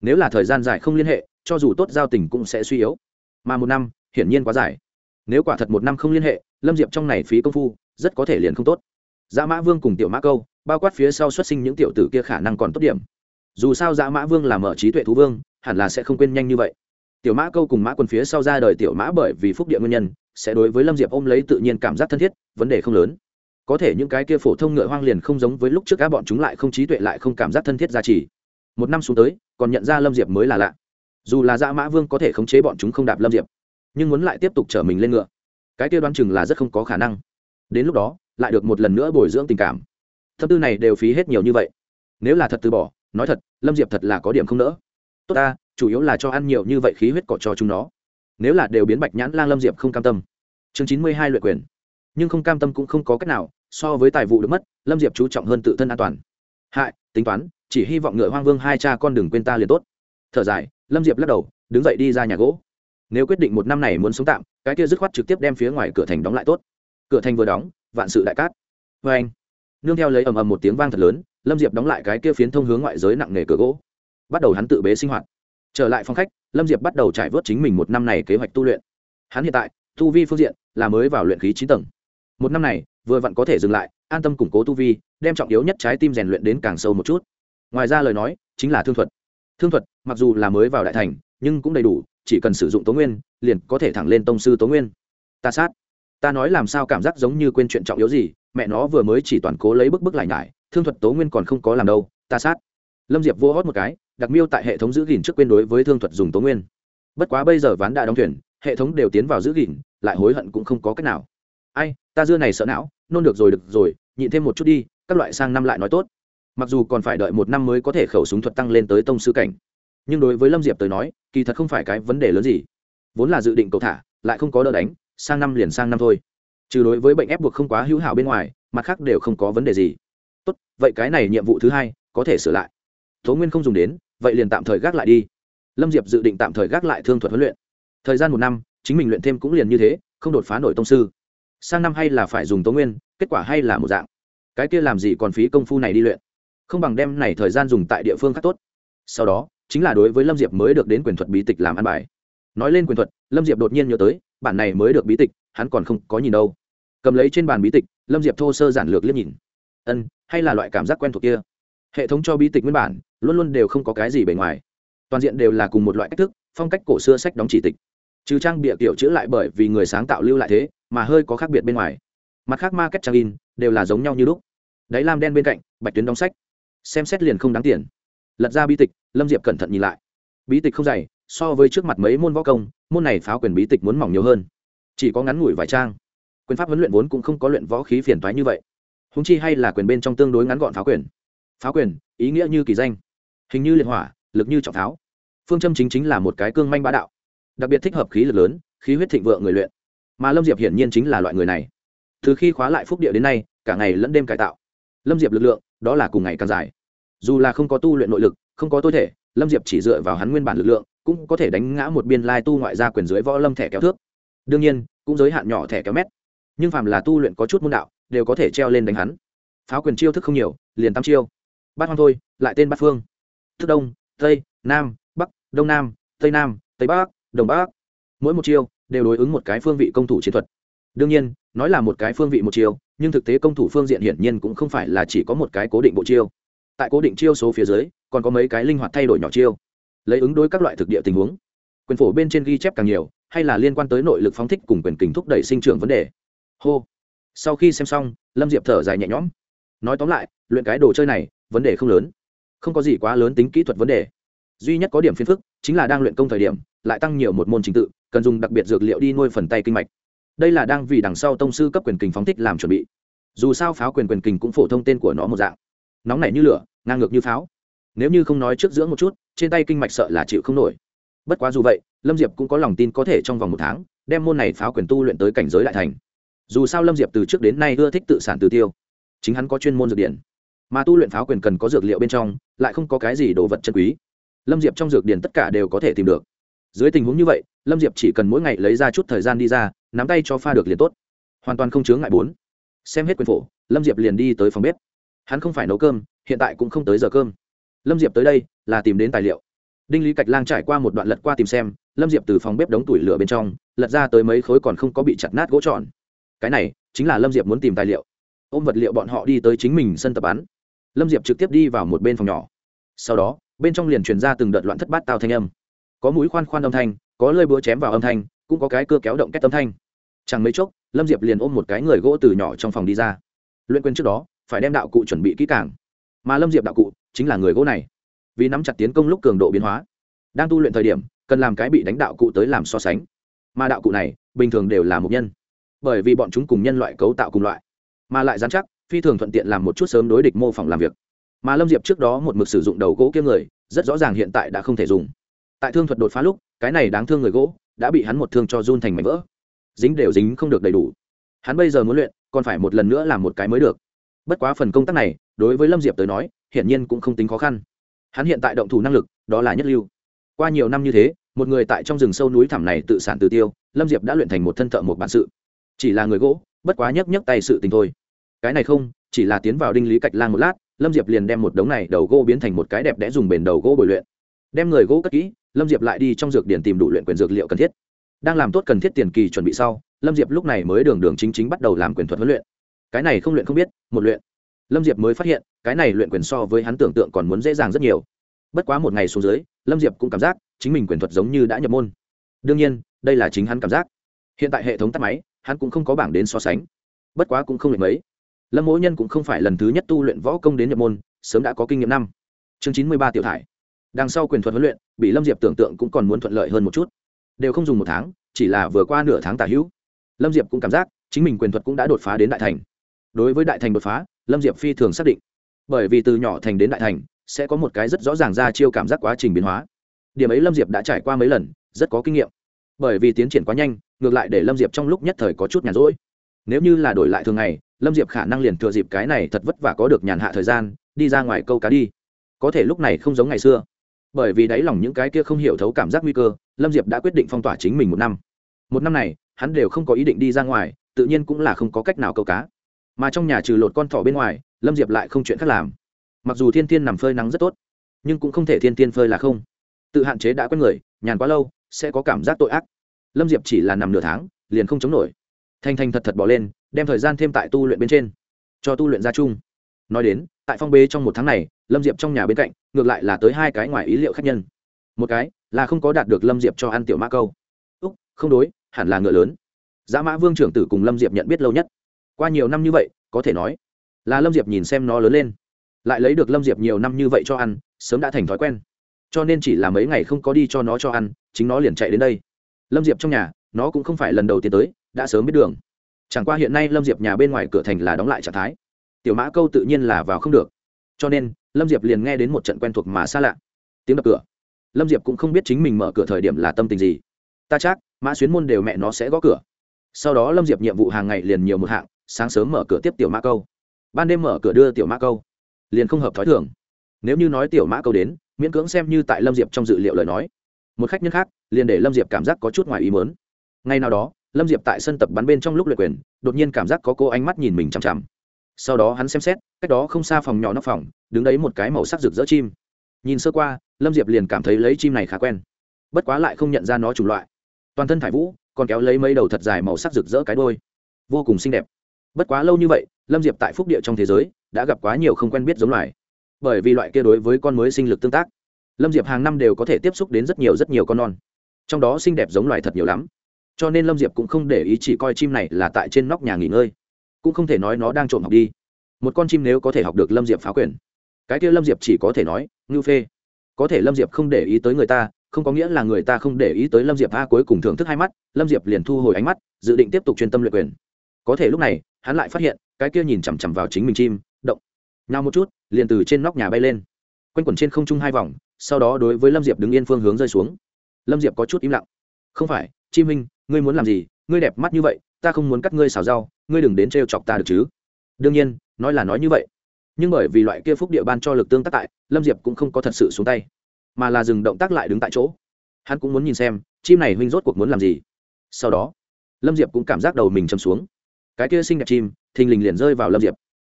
Nếu là thời gian dài không liên hệ, cho dù tốt giao tình cũng sẽ suy yếu. Mà một năm, hiển nhiên quá dài. Nếu quả thật một năm không liên hệ, lâm diệp trong này phí công phu, rất có thể liền không tốt. Dã mã vương cùng tiểu mã câu, bao quát phía sau xuất sinh những tiểu tử kia khả năng còn tốt điểm dù sao dã mã vương là mở trí tuệ thú vương, hẳn là sẽ không quên nhanh như vậy. Tiểu mã câu cùng mã quân phía sau ra đời tiểu mã bởi vì phúc địa nguyên nhân, sẽ đối với lâm diệp ôm lấy tự nhiên cảm giác thân thiết, vấn đề không lớn. Có thể những cái kia phổ thông ngựa hoang liền không giống với lúc trước các bọn chúng lại không trí tuệ lại không cảm giác thân thiết ra chỉ một năm xuống tới, còn nhận ra lâm diệp mới là lạ. Dù là dã mã vương có thể khống chế bọn chúng không đạp lâm diệp, nhưng muốn lại tiếp tục chở mình lên ngựa, cái kia đoán chừng là rất không có khả năng. Đến lúc đó, lại được một lần nữa bồi dưỡng tình cảm. Tâm tư này đều phí hết nhiều như vậy. Nếu là thật từ bỏ nói thật, lâm diệp thật là có điểm không nỡ. Tốt ta, chủ yếu là cho ăn nhiều như vậy khí huyết cỏ cho chúng nó. Nếu là đều biến bạch nhãn lang lâm diệp không cam tâm. Chương chín mươi hai luyện quyền. Nhưng không cam tâm cũng không có cách nào, so với tài vụ được mất, lâm diệp chú trọng hơn tự thân an toàn. Hại, tính toán, chỉ hy vọng ngựa hoang vương hai cha con đừng quên ta liền tốt. Thở dài, lâm diệp lắc đầu, đứng dậy đi ra nhà gỗ. Nếu quyết định một năm này muốn sống tạm, cái kia dứt khoát trực tiếp đem phía ngoài cửa thành đóng lại tốt. Cửa thành vừa đóng, vạn sự đại cát. Vê anh nương theo lấy ầm ầm một tiếng vang thật lớn lâm diệp đóng lại cái kia phiến thông hướng ngoại giới nặng nề cửa gỗ. Bắt đầu hắn tự bế sinh hoạt. Trở lại phòng khách, lâm diệp bắt đầu trải vớt chính mình một năm này kế hoạch tu luyện. Hắn hiện tại, tu vi phương diện là mới vào luyện khí chín tầng. Một năm này, vừa vặn có thể dừng lại, an tâm củng cố tu vi, đem trọng yếu nhất trái tim rèn luyện đến càng sâu một chút. Ngoài ra lời nói, chính là thương thuật. Thương thuật, mặc dù là mới vào đại thành, nhưng cũng đầy đủ, chỉ cần sử dụng tố nguyên, liền có thể thẳng lên tông sư tố nguyên. Ta sát ta nói làm sao cảm giác giống như quên chuyện trọng yếu gì, mẹ nó vừa mới chỉ toàn cố lấy bức bức lại nhải, thương thuật tố nguyên còn không có làm đâu, ta sát. Lâm diệp vô hót một cái, đặc miêu tại hệ thống giữ gìn trước quên đối với thương thuật dùng tố nguyên. Bất quá bây giờ ván đã đóng thuyền, hệ thống đều tiến vào giữ gìn, lại hối hận cũng không có cách nào. Ai, ta dưa này sợ não, nôn được rồi được rồi, nhịn thêm một chút đi, các loại sang năm lại nói tốt. Mặc dù còn phải đợi một năm mới có thể khẩu súng thuật tăng lên tới tông sư cảnh. Nhưng đối với lâm diệp tới nói, kỳ thật không phải cái vấn đề lớn gì. Vốn là dự định cầu thả, lại không có đỡ đánh sang năm liền sang năm thôi. Trừ đối với bệnh ép buộc không quá hữu hảo bên ngoài, mặt khác đều không có vấn đề gì. Tốt, vậy cái này nhiệm vụ thứ hai, có thể sửa lại. Tố nguyên không dùng đến, vậy liền tạm thời gác lại đi. Lâm diệp dự định tạm thời gác lại thương thuật huấn luyện. Thời gian một năm, chính mình luyện thêm cũng liền như thế, không đột phá nổi tông sư. Sang năm hay là phải dùng tố nguyên, kết quả hay là một dạng. Cái kia làm gì còn phí công phu này đi luyện. Không bằng đem này thời gian dùng tại địa phương khác tốt. Sau đó, chính là đối với lâm diệp mới được đến quyền thuật bí tịch làm ăn bài. Nói lên quyền thuật, lâm diệp đột nhiên nhớ tới bản này mới được bí tịch, hắn còn không có nhìn đâu. Cầm lấy trên bàn bí tịch, lâm diệp thô sơ giản lược liếc nhìn. Ân, hay là loại cảm giác quen thuộc kia? Hệ thống cho bí tịch nguyên bản, luôn luôn đều không có cái gì bề ngoài. Toàn diện đều là cùng một loại cách thức, phong cách cổ xưa sách đóng chỉ tịch. Trừ trang bịa kiểu chữ lại bởi vì người sáng tạo lưu lại thế, mà hơi có khác biệt bên ngoài. Mặt khác market trang in, đều là giống nhau như lúc. Đáy lam đen bên cạnh, bạch tuyến đóng sách. Xem xét liền không đáng tiền. Lật ra bí tịch, lâm diệp cẩn thận nhìn lại. Bí tịch không dày, so với trước mặt mấy môn võ công môn này pháo quyền bí tịch muốn mỏng nhiều hơn. Chỉ có ngắn ngủi vài trang. Quyền pháp huấn luyện vốn cũng không có luyện võ khí phiền toái như vậy. Húng chi hay là quyền bên trong tương đối ngắn gọn pháo quyền. Pháo quyền, ý nghĩa như kỳ danh. Hình như liệt hỏa, lực như trọng pháo. Phương châm chính chính là một cái cương manh bá đạo. Đặc biệt thích hợp khí lực lớn, khí huyết thịnh vượng người luyện. Mà lâm diệp hiển nhiên chính là loại người này. Từ khi khóa lại phúc địa đến nay, cả ngày lẫn đêm cải tạo. Lâm diệp lực lượng, đó là cùng ngày càng dài. Dù là không có tu luyện nội lực, không có tối thể, lâm diệp chỉ dựa vào hắn nguyên bản lực lượng cũng có thể đánh ngã một biên lai tu ngoại gia quyền dưới võ lâm thẻ kéo thước. Đương nhiên, cũng giới hạn nhỏ thẻ kéo mét. Nhưng phàm là tu luyện có chút môn đạo, đều có thể treo lên đánh hắn. Pháo quyền chiêu thức không nhiều, liền tám chiêu. Bát hoang thôi, lại tên bát phương. Thức đông, tây, nam, bắc, đông nam, tây nam, tây bắc, đồng bắc. Mỗi một chiêu đều đối ứng một cái phương vị công thủ chiến thuật. Đương nhiên, nói là một cái phương vị một chiêu, nhưng thực tế công thủ phương diện hiển nhiên cũng không phải là chỉ có một cái cố định bộ chiêu. Tại cố định chiêu số phía dưới, còn có mấy cái linh hoạt thay đổi nhỏ chiêu lấy ứng đối các loại thực địa tình huống. Quyền phổ bên trên ghi chép càng nhiều, hay là liên quan tới nội lực phóng thích cùng quyền kình thúc đẩy sinh trưởng vấn đề. Hô. Sau khi xem xong, lâm diệp thở dài nhẹ nhõm. Nói tóm lại, luyện cái đồ chơi này, vấn đề không lớn. Không có gì quá lớn tính kỹ thuật vấn đề. Duy nhất có điểm phiền phức, chính là đang luyện công thời điểm, lại tăng nhiều một môn trình tự, cần dùng đặc biệt dược liệu đi nuôi phần tay kinh mạch. Đây là đang vì đằng sau tông sư cấp quyền kình phóng thích làm chuẩn bị. Dù sao pháo quyền quyền kình cũng phổ thông tên của nó một dạng. Nóng nảy như lửa, ngang ngược như pháo. Nếu như không nói trước dưỡng một chút trên tay kinh mạch sợ là chịu không nổi. Bất quá dù vậy, lâm diệp cũng có lòng tin có thể trong vòng một tháng, đem môn này pháo quyền tu luyện tới cảnh giới đại thành. Dù sao lâm diệp từ trước đến nay ưa thích tự sản tự tiêu. Chính hắn có chuyên môn dược điển. Mà tu luyện pháo quyền cần có dược liệu bên trong, lại không có cái gì đồ vật chân quý. Lâm diệp trong dược điển tất cả đều có thể tìm được. Dưới tình huống như vậy, lâm diệp chỉ cần mỗi ngày lấy ra chút thời gian đi ra, nắm tay cho pha được liền tốt. Hoàn toàn không chướng ngại bốn. Xem hết quyền phổ, lâm diệp liền đi tới phòng bếp. Hắn không phải nấu cơm, hiện tại cũng không tới giờ cơm lâm diệp tới đây là tìm đến tài liệu. Đinh lý cạch lang trải qua một đoạn lật qua tìm xem, lâm diệp từ phòng bếp đống tủi lửa bên trong, lật ra tới mấy khối còn không có bị chặt nát gỗ tròn. Cái này chính là lâm diệp muốn tìm tài liệu. Ôm vật liệu bọn họ đi tới chính mình sân tập bắn lâm diệp trực tiếp đi vào một bên phòng nhỏ. Sau đó, bên trong liền truyền ra từng đợt loạn thất bát tao thanh âm. Có mũi khoan khoan âm thanh, có lơi búa chém vào âm thanh, cũng có cái cưa kéo động cách âm thanh. Chẳng mấy chốc, lâm diệp liền ôm một cái người gỗ từ nhỏ trong phòng đi ra. Luyện quên trước đó, phải đem đạo cụ chuẩn bị kỹ càng. Mà lâm diệp đạo cụ chính là người gỗ này. Vì nắm chặt tiến công lúc cường độ biến hóa, đang tu luyện thời điểm, cần làm cái bị đánh đạo cụ tới làm so sánh. Mà đạo cụ này, bình thường đều là một nhân. Bởi vì bọn chúng cùng nhân loại cấu tạo cùng loại, mà lại dán chắc, phi thường thuận tiện làm một chút sớm đối địch mô phỏng làm việc. Mà lâm diệp trước đó một mực sử dụng đầu gỗ kia người, rất rõ ràng hiện tại đã không thể dùng. Tại thương thuật đột phá lúc, cái này đáng thương người gỗ, đã bị hắn một thương cho run thành mảnh vỡ. Dính đều dính không được đầy đủ. Hắn bây giờ muốn luyện, còn phải một lần nữa làm một cái mới được. Bất quá phần công tác này, đối với lâm diệp tới nói hiển nhiên cũng không tính khó khăn. Hắn hiện tại động thủ năng lực, đó là nhất lưu. Qua nhiều năm như thế, một người tại trong rừng sâu núi thẳm này tự sản tự tiêu, lâm diệp đã luyện thành một thân thợ một bản sự. Chỉ là người gỗ, bất quá nhấc nhấc tay sự tình thôi. Cái này không, chỉ là tiến vào đinh lý cạch lang một lát, lâm diệp liền đem một đống này đầu gỗ biến thành một cái đẹp đẽ dùng bền đầu gỗ bồi luyện. Đem người gỗ cất kỹ, lâm diệp lại đi trong dược điển tìm đủ luyện quyền dược liệu cần thiết. Đang làm tốt cần thiết tiền kỳ chuẩn bị sau, lâm diệp lúc này mới đường đường chính chính bắt đầu làm quyền thuật huấn luyện. Cái này không luyện không biết, một luyện lâm diệp mới phát hiện, cái này luyện quyền so với hắn tưởng tượng còn muốn dễ dàng rất nhiều. Bất quá một ngày xuống dưới, lâm diệp cũng cảm giác chính mình quyền thuật giống như đã nhập môn. Đương nhiên, đây là chính hắn cảm giác. Hiện tại hệ thống tắt máy, hắn cũng không có bảng đến so sánh. Bất quá cũng không luyện mấy. Lâm mỗi nhân cũng không phải lần thứ nhất tu luyện võ công đến nhập môn, sớm đã có kinh nghiệm năm. Chương chín mươi ba tiểu thải. Đằng sau quyền thuật huấn luyện, bị lâm diệp tưởng tượng cũng còn muốn thuận lợi hơn một chút. Đều không dùng một tháng, chỉ là vừa qua nửa tháng tả hữu. Lâm diệp cũng cảm giác chính mình quyền thuật cũng đã đột phá đến đại thành. Đối với đại thành đột phá lâm diệp phi thường xác định. Bởi vì từ nhỏ thành đến đại thành, sẽ có một cái rất rõ ràng ra chiêu cảm giác quá trình biến hóa. Điểm ấy lâm diệp đã trải qua mấy lần, rất có kinh nghiệm. Bởi vì tiến triển quá nhanh, ngược lại để lâm diệp trong lúc nhất thời có chút nhàn rỗi. Nếu như là đổi lại thường ngày, lâm diệp khả năng liền thừa dịp cái này thật vất vả có được nhàn hạ thời gian, đi ra ngoài câu cá đi. Có thể lúc này không giống ngày xưa. Bởi vì đáy lòng những cái kia không hiểu thấu cảm giác nguy cơ, lâm diệp đã quyết định phong tỏa chính mình một năm. Một năm này, hắn đều không có ý định đi ra ngoài, tự nhiên cũng là không có cách nào câu cá mà trong nhà trừ lột con thỏ bên ngoài, lâm diệp lại không chuyện khác làm. Mặc dù thiên thiên nằm phơi nắng rất tốt, nhưng cũng không thể thiên thiên phơi là không. Tự hạn chế đã quen người, nhàn quá lâu, sẽ có cảm giác tội ác. Lâm diệp chỉ là nằm nửa tháng, liền không chống nổi. Thanh thanh thật thật bỏ lên, đem thời gian thêm tại tu luyện bên trên. Cho tu luyện ra chung. Nói đến, tại phong bế trong một tháng này, lâm diệp trong nhà bên cạnh, ngược lại là tới hai cái ngoài ý liệu khác nhân. Một cái, là không có đạt được lâm diệp cho ăn tiểu mã câu. Úc, không đối, hẳn là ngựa lớn. Giá mã vương trưởng tử cùng lâm diệp nhận biết lâu nhất qua nhiều năm như vậy, có thể nói là lâm diệp nhìn xem nó lớn lên, lại lấy được lâm diệp nhiều năm như vậy cho ăn, sớm đã thành thói quen. Cho nên chỉ là mấy ngày không có đi cho nó cho ăn, chính nó liền chạy đến đây. Lâm diệp trong nhà, nó cũng không phải lần đầu tiên tới, đã sớm biết đường. Chẳng qua hiện nay lâm diệp nhà bên ngoài cửa thành là đóng lại trạng thái. Tiểu mã câu tự nhiên là vào không được. Cho nên, lâm diệp liền nghe đến một trận quen thuộc mà xa lạ. Tiếng đập cửa. Lâm diệp cũng không biết chính mình mở cửa thời điểm là tâm tình gì. Ta chắc, mã xuyến môn đều mẹ nó sẽ gõ cửa. Sau đó lâm diệp nhiệm vụ hàng ngày liền nhiều một hạng sáng sớm mở cửa tiếp tiểu mã câu. Ban đêm mở cửa đưa tiểu mã câu. Liền không hợp thói thường. Nếu như nói tiểu mã câu đến, miễn cưỡng xem như tại lâm diệp trong dự liệu lời nói. Một khách nhân khác, liền để lâm diệp cảm giác có chút ngoài ý mớn ngay nào đó, lâm diệp tại sân tập bắn bên trong lúc luyện quyền, đột nhiên cảm giác có cô ánh mắt nhìn mình chằm chằm. Sau đó hắn xem xét, cách đó không xa phòng nhỏ nóc phòng, đứng đấy một cái màu sắc rực rỡ chim. Nhìn sơ qua, lâm diệp liền cảm thấy lấy chim này khá quen. Bất quá lại không nhận ra nó chủng loại. Toàn thân thải vũ, còn kéo lấy mấy đầu thật dài màu sắc rực rỡ cái đôi vô cùng xinh đẹp bất quá lâu như vậy, lâm diệp tại phúc địa trong thế giới, đã gặp quá nhiều không quen biết giống loài. Bởi vì loại kia đối với con mới sinh lực tương tác, lâm diệp hàng năm đều có thể tiếp xúc đến rất nhiều rất nhiều con non. Trong đó xinh đẹp giống loài thật nhiều lắm. Cho nên lâm diệp cũng không để ý chỉ coi chim này là tại trên nóc nhà nghỉ ngơi. Cũng không thể nói nó đang trộm học đi. Một con chim nếu có thể học được lâm diệp phá quyền. Cái kia lâm diệp chỉ có thể nói ngưu phê. Có thể lâm diệp không để ý tới người ta, không có nghĩa là người ta không để ý tới lâm diệp a cuối cùng thưởng thức hai mắt, lâm diệp liền thu hồi ánh mắt, dự định tiếp tục chuyên tâm luyện quyền có thể lúc này, hắn lại phát hiện, cái kia nhìn chằm chằm vào chính mình chim, động. Nhau một chút, liền từ trên nóc nhà bay lên. Quanh quẩn trên không trung hai vòng, sau đó đối với lâm diệp đứng yên phương hướng rơi xuống. Lâm diệp có chút im lặng. Không phải, chim minh ngươi muốn làm gì? Ngươi đẹp mắt như vậy, ta không muốn cắt ngươi xào rau, ngươi đừng đến trêu chọc ta được chứ. Đương nhiên, nói là nói như vậy. Nhưng bởi vì loại kia phúc địa ban cho lực tương tác tại, lâm diệp cũng không có thật sự xuống tay, mà là dừng động tác lại đứng tại chỗ. Hắn cũng muốn nhìn xem, chim này huynh rốt cuộc muốn làm gì. Sau đó, lâm diệp cũng cảm giác đầu mình châm xuống cái kia xinh đẹp chim, thình lình liền rơi vào lâm diệp.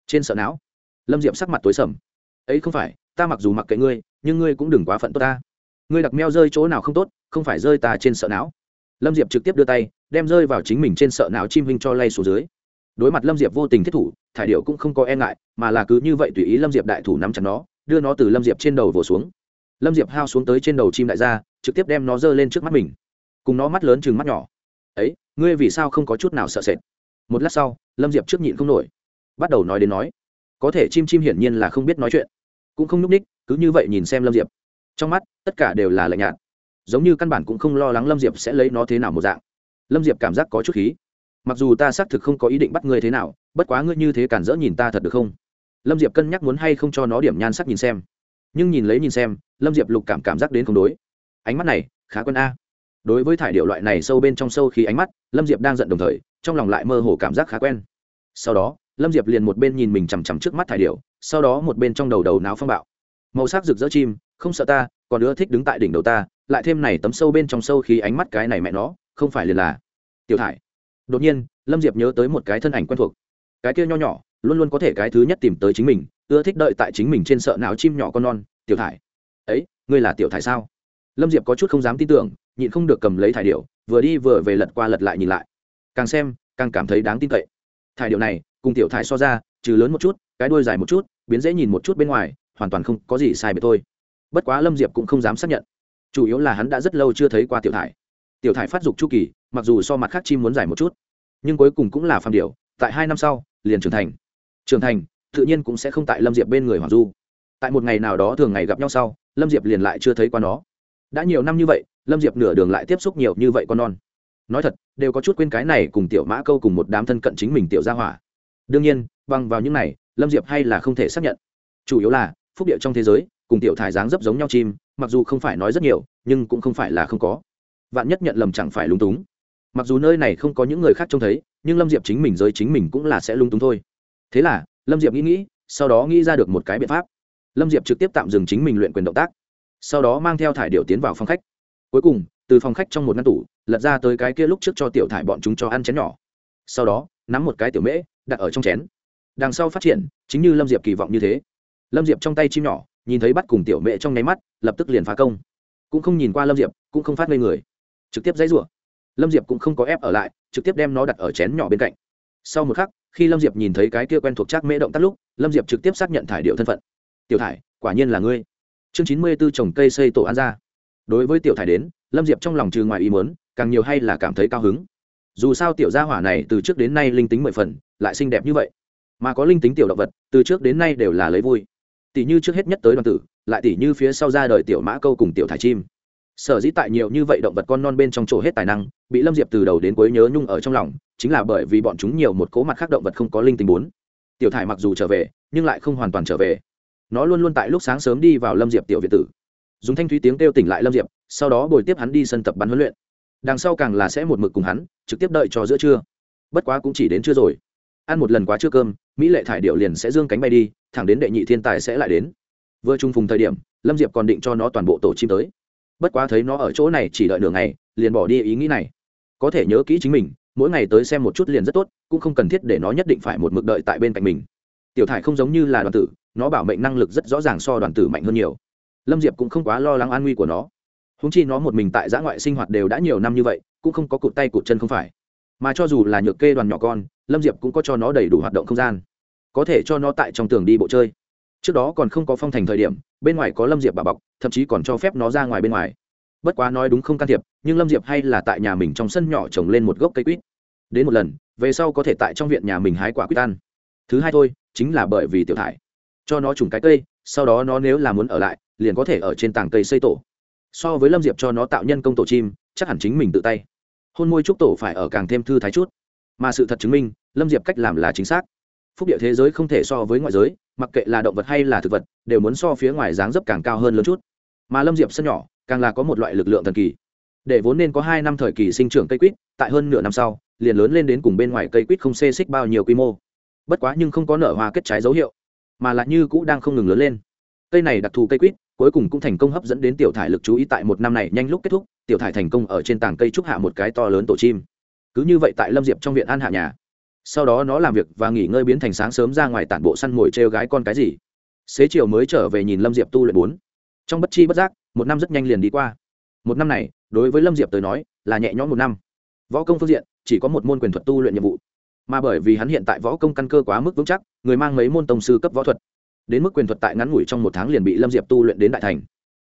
Trên sợ não, lâm diệp sắc mặt tối sầm. Ấy không phải, ta mặc dù mặc kệ ngươi, nhưng ngươi cũng đừng quá phận tốt ta. Ngươi đặc meo rơi chỗ nào không tốt, không phải rơi ta trên sợ não. Lâm diệp trực tiếp đưa tay, đem rơi vào chính mình trên sợ não chim hình cho lay xuống dưới. Đối mặt lâm diệp vô tình thiết thủ, thải điệu cũng không có e ngại, mà là cứ như vậy tùy ý lâm diệp đại thủ nắm chặt nó, đưa nó từ lâm diệp trên đầu vồ xuống. Lâm diệp hao xuống tới trên đầu chim đại gia, trực tiếp đem nó giơ lên trước mắt mình. Cùng nó mắt lớn chừng mắt nhỏ. Ấy, ngươi vì sao không có chút nào sợ sệt? Một lát sau, lâm diệp trước nhịn không nổi, bắt đầu nói đến nói, có thể chim chim hiển nhiên là không biết nói chuyện, cũng không n ú c ních, cứ như vậy nhìn xem lâm diệp. Trong mắt, tất cả đều là lạnh nhạt, giống như căn bản cũng không lo lắng lâm diệp sẽ lấy nó thế nào một dạng. Lâm diệp cảm giác có chút khí. Mặc dù ta xác thực không có ý định bắt ngươi thế nào, bất quá ngươi như thế cản rỡ nhìn ta thật được không? Lâm diệp cân nhắc muốn hay không cho nó điểm nhan sắc nhìn xem. Nhưng nhìn lấy nhìn xem, lâm diệp lục cảm cảm giác đến không đối. Ánh mắt này, khá quân a. Đối với thải điệu loại này sâu bên trong sâu khi ánh mắt, lâm diệp đang giận đồng thời trong lòng lại mơ hồ cảm giác khá quen. Sau đó, lâm diệp liền một bên nhìn mình chằm chằm trước mắt thải điệu sau đó một bên trong đầu đầu náo phong bạo. Màu sắc rực rỡ chim, không sợ ta, còn nữa thích đứng tại đỉnh đầu ta, lại thêm này tấm sâu bên trong sâu khi ánh mắt cái này mẹ nó, không phải liền là tiểu thải. Đột nhiên, lâm diệp nhớ tới một cái thân ảnh quen thuộc. Cái kia nho nhỏ, luôn luôn có thể cái thứ nhất tìm tới chính mình, ưa thích đợi tại chính mình trên sợ não chim nhỏ con non, tiểu thải. Ấy, ngươi là tiểu thải sao? Lâm diệp có chút không dám tin tưởng, nhịn không được cầm lấy thải điệu vừa đi vừa về lật qua lật lại nhìn lại càng xem, càng cảm thấy đáng tin cậy. Thải điệu này, cùng tiểu thải so ra, trừ lớn một chút, cái đuôi dài một chút, biến dễ nhìn một chút bên ngoài, hoàn toàn không có gì sai biệt thôi. Bất quá lâm diệp cũng không dám xác nhận. Chủ yếu là hắn đã rất lâu chưa thấy qua tiểu thải. Tiểu thải phát dục chu kỳ, mặc dù so mặt khác chim muốn dài một chút, nhưng cuối cùng cũng là phàm điệu tại hai năm sau, liền trưởng thành. Trưởng thành, tự nhiên cũng sẽ không tại lâm diệp bên người hoàng du. Tại một ngày nào đó thường ngày gặp nhau sau, lâm diệp liền lại chưa thấy qua nó. Đã nhiều năm như vậy, lâm diệp nửa đường lại tiếp xúc nhiều như vậy con non nói thật, đều có chút quên cái này cùng tiểu mã câu cùng một đám thân cận chính mình tiểu gia hỏa. Đương nhiên, bằng vào những này, lâm diệp hay là không thể xác nhận. Chủ yếu là, phúc địa trong thế giới, cùng tiểu thải dáng dấp giống nhau chim, mặc dù không phải nói rất nhiều, nhưng cũng không phải là không có. Vạn nhất nhận lầm chẳng phải lúng túng. Mặc dù nơi này không có những người khác trông thấy, nhưng lâm diệp chính mình giới chính mình cũng là sẽ lung túng thôi. Thế là, lâm diệp nghĩ nghĩ, sau đó nghĩ ra được một cái biện pháp. Lâm diệp trực tiếp tạm dừng chính mình luyện quyền động tác. Sau đó mang theo thải điệu tiến vào phòng khách. Cuối cùng từ phòng khách trong một ngăn tủ, lật ra tới cái kia lúc trước cho tiểu thải bọn chúng cho ăn chén nhỏ. Sau đó, nắm một cái tiểu mễ, đặt ở trong chén. Đằng sau phát triển, chính như lâm diệp kỳ vọng như thế. Lâm diệp trong tay chim nhỏ, nhìn thấy bắt cùng tiểu mễ trong nháy mắt, lập tức liền phá công. Cũng không nhìn qua lâm diệp, cũng không phát ngây người. Trực tiếp dãy rủa. Lâm diệp cũng không có ép ở lại, trực tiếp đem nó đặt ở chén nhỏ bên cạnh. Sau một khắc, khi lâm diệp nhìn thấy cái kia quen thuộc trác mễ động tác lúc, lâm diệp trực tiếp xác nhận thải điệu thân phận. Tiểu thải, quả nhiên là ngươi. Chương chín mươi b ố trồng cây xây tổ ăn ra đối với tiểu thải đến lâm diệp trong lòng trừ ngoài ý muốn, càng nhiều hay là cảm thấy cao hứng. Dù sao tiểu gia hỏa này từ trước đến nay linh tính mười phần lại xinh đẹp như vậy. Mà có linh tính tiểu động vật từ trước đến nay đều là lấy vui. Tỷ như trước hết nhất tới đoàn tử lại tỷ như phía sau ra đời tiểu mã câu cùng tiểu thải chim. Sở dĩ tại nhiều như vậy động vật con non bên trong chỗ hết tài năng bị lâm diệp từ đầu đến cuối nhớ nhung ở trong lòng chính là bởi vì bọn chúng nhiều một cố mặt khác động vật không có linh tính bốn. Tiểu thải mặc dù trở về nhưng lại không hoàn toàn trở về. Nó luôn luôn tại lúc sáng sớm đi vào lâm diệp tiểu việt tử. Dùng thanh thúy tiếng kêu tỉnh lại lâm diệp sau đó bồi tiếp hắn đi sân tập bắn huấn luyện. Đằng sau càng là sẽ một mực cùng hắn, trực tiếp đợi cho giữa trưa. Bất quá cũng chỉ đến trưa rồi. Ăn một lần quá trưa cơm, mỹ lệ thải điệu liền sẽ dương cánh bay đi, thẳng đến đệ nhị thiên tài sẽ lại đến. Vừa trung phùng thời điểm, lâm diệp còn định cho nó toàn bộ tổ chim tới. Bất quá thấy nó ở chỗ này chỉ đợi nửa ngày, liền bỏ đi ý nghĩ này. Có thể nhớ kỹ chính mình, mỗi ngày tới xem một chút liền rất tốt, cũng không cần thiết để nó nhất định phải một mực đợi tại bên cạnh mình. Tiểu thải không giống như là đoàn tử, nó bảo mệnh năng lực rất rõ ràng so đoàn tử mạnh hơn nhiều. Lâm diệp cũng không quá lo lắng an nguy của nó húng chi nó một mình tại giã ngoại sinh hoạt đều đã nhiều năm như vậy, cũng không có cụt tay cụt chân không phải. Mà cho dù là nhược kê đoàn nhỏ con, lâm diệp cũng có cho nó đầy đủ hoạt động không gian. Có thể cho nó tại trong tường đi bộ chơi. Trước đó còn không có phong thành thời điểm, bên ngoài có lâm diệp bà bọc, thậm chí còn cho phép nó ra ngoài bên ngoài. Bất quá nói đúng không can thiệp, nhưng lâm diệp hay là tại nhà mình trong sân nhỏ trồng lên một gốc cây quýt. Đến một lần, về sau có thể tại trong viện nhà mình hái quả quýt ăn. Thứ hai thôi, chính là bởi vì tiểu thải. Cho nó trùng cái cây, sau đó nó nếu là muốn ở lại, liền có thể ở trên tảng cây xây tổ so với lâm diệp cho nó tạo nhân công tổ chim, chắc hẳn chính mình tự tay. Hôn môi trúc tổ phải ở càng thêm thư thái chút. Mà sự thật chứng minh, lâm diệp cách làm là chính xác. Phúc địa thế giới không thể so với ngoại giới, mặc kệ là động vật hay là thực vật, đều muốn so phía ngoài dáng dấp càng cao hơn lớn chút. Mà lâm diệp sân nhỏ, càng là có một loại lực lượng thần kỳ. Để vốn nên có hai năm thời kỳ sinh trưởng cây quýt, tại hơn nửa năm sau, liền lớn lên đến cùng bên ngoài cây quýt không xê xích bao nhiêu quy mô. Bất quá nhưng không có nở hoa kết trái dấu hiệu, mà lại như cũ đang không ngừng lớn lên. Cây này đặc thù cây quýt cuối cùng cũng thành công hấp dẫn đến tiểu thải lực chú ý tại một năm này nhanh lúc kết thúc, tiểu thải thành công ở trên tảng cây trúc hạ một cái to lớn tổ chim. Cứ như vậy tại lâm diệp trong viện an hạ nhà. Sau đó nó làm việc và nghỉ ngơi biến thành sáng sớm ra ngoài tản bộ săn mồi trêu gái con cái gì. Xế chiều mới trở về nhìn lâm diệp tu luyện bốn. Trong bất chi bất giác, một năm rất nhanh liền đi qua. Một năm này, đối với lâm diệp tới nói, là nhẹ nhõm một năm. Võ công phương diện, chỉ có một môn quyền thuật tu luyện nhiệm vụ. Mà bởi vì hắn hiện tại võ công căn cơ quá mức vững chắc, người mang mấy môn tổng sư cấp võ thuật đến mức quyền thuật tại ngắn ngủi trong một tháng liền bị lâm diệp tu luyện đến đại thành.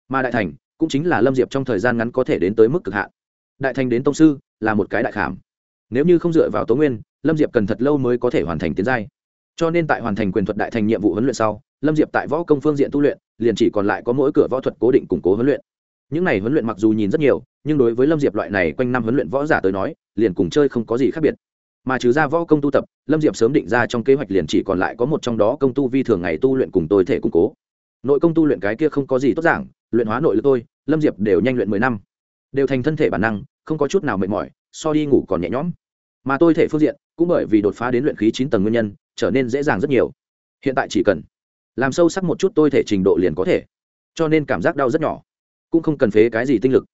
Mà đại thành cũng chính là lâm diệp trong thời gian ngắn có thể đến tới mức cực hạn. Đại thành đến tông sư là một cái đại khảm. Nếu như không dựa vào tố nguyên, lâm diệp cần thật lâu mới có thể hoàn thành tiến giai. Cho nên tại hoàn thành quyền thuật đại thành nhiệm vụ huấn luyện sau, lâm diệp tại võ công phương diện tu luyện, liền chỉ còn lại có mỗi cửa võ thuật cố định củng cố huấn luyện. Những này huấn luyện mặc dù nhìn rất nhiều, nhưng đối với lâm diệp loại này quanh năm huấn luyện võ giả tới nói, liền cùng chơi không có gì khác biệt mà trừ ra võ công tu tập, lâm diệp sớm định ra trong kế hoạch liền chỉ còn lại có một trong đó công tu vi thường ngày tu luyện cùng tôi thể củng cố. Nội công tu luyện cái kia không có gì tốt giảng, luyện hóa nội lực tôi, lâm diệp đều nhanh luyện mười năm. Đều thành thân thể bản năng, không có chút nào mệt mỏi, so đi ngủ còn nhẹ nhõm. Mà tôi thể phương diện, cũng bởi vì đột phá đến luyện khí chín tầng nguyên nhân, trở nên dễ dàng rất nhiều. Hiện tại chỉ cần làm sâu sắc một chút tôi thể trình độ liền có thể. Cho nên cảm giác đau rất nhỏ, cũng không cần phế cái gì tinh lực.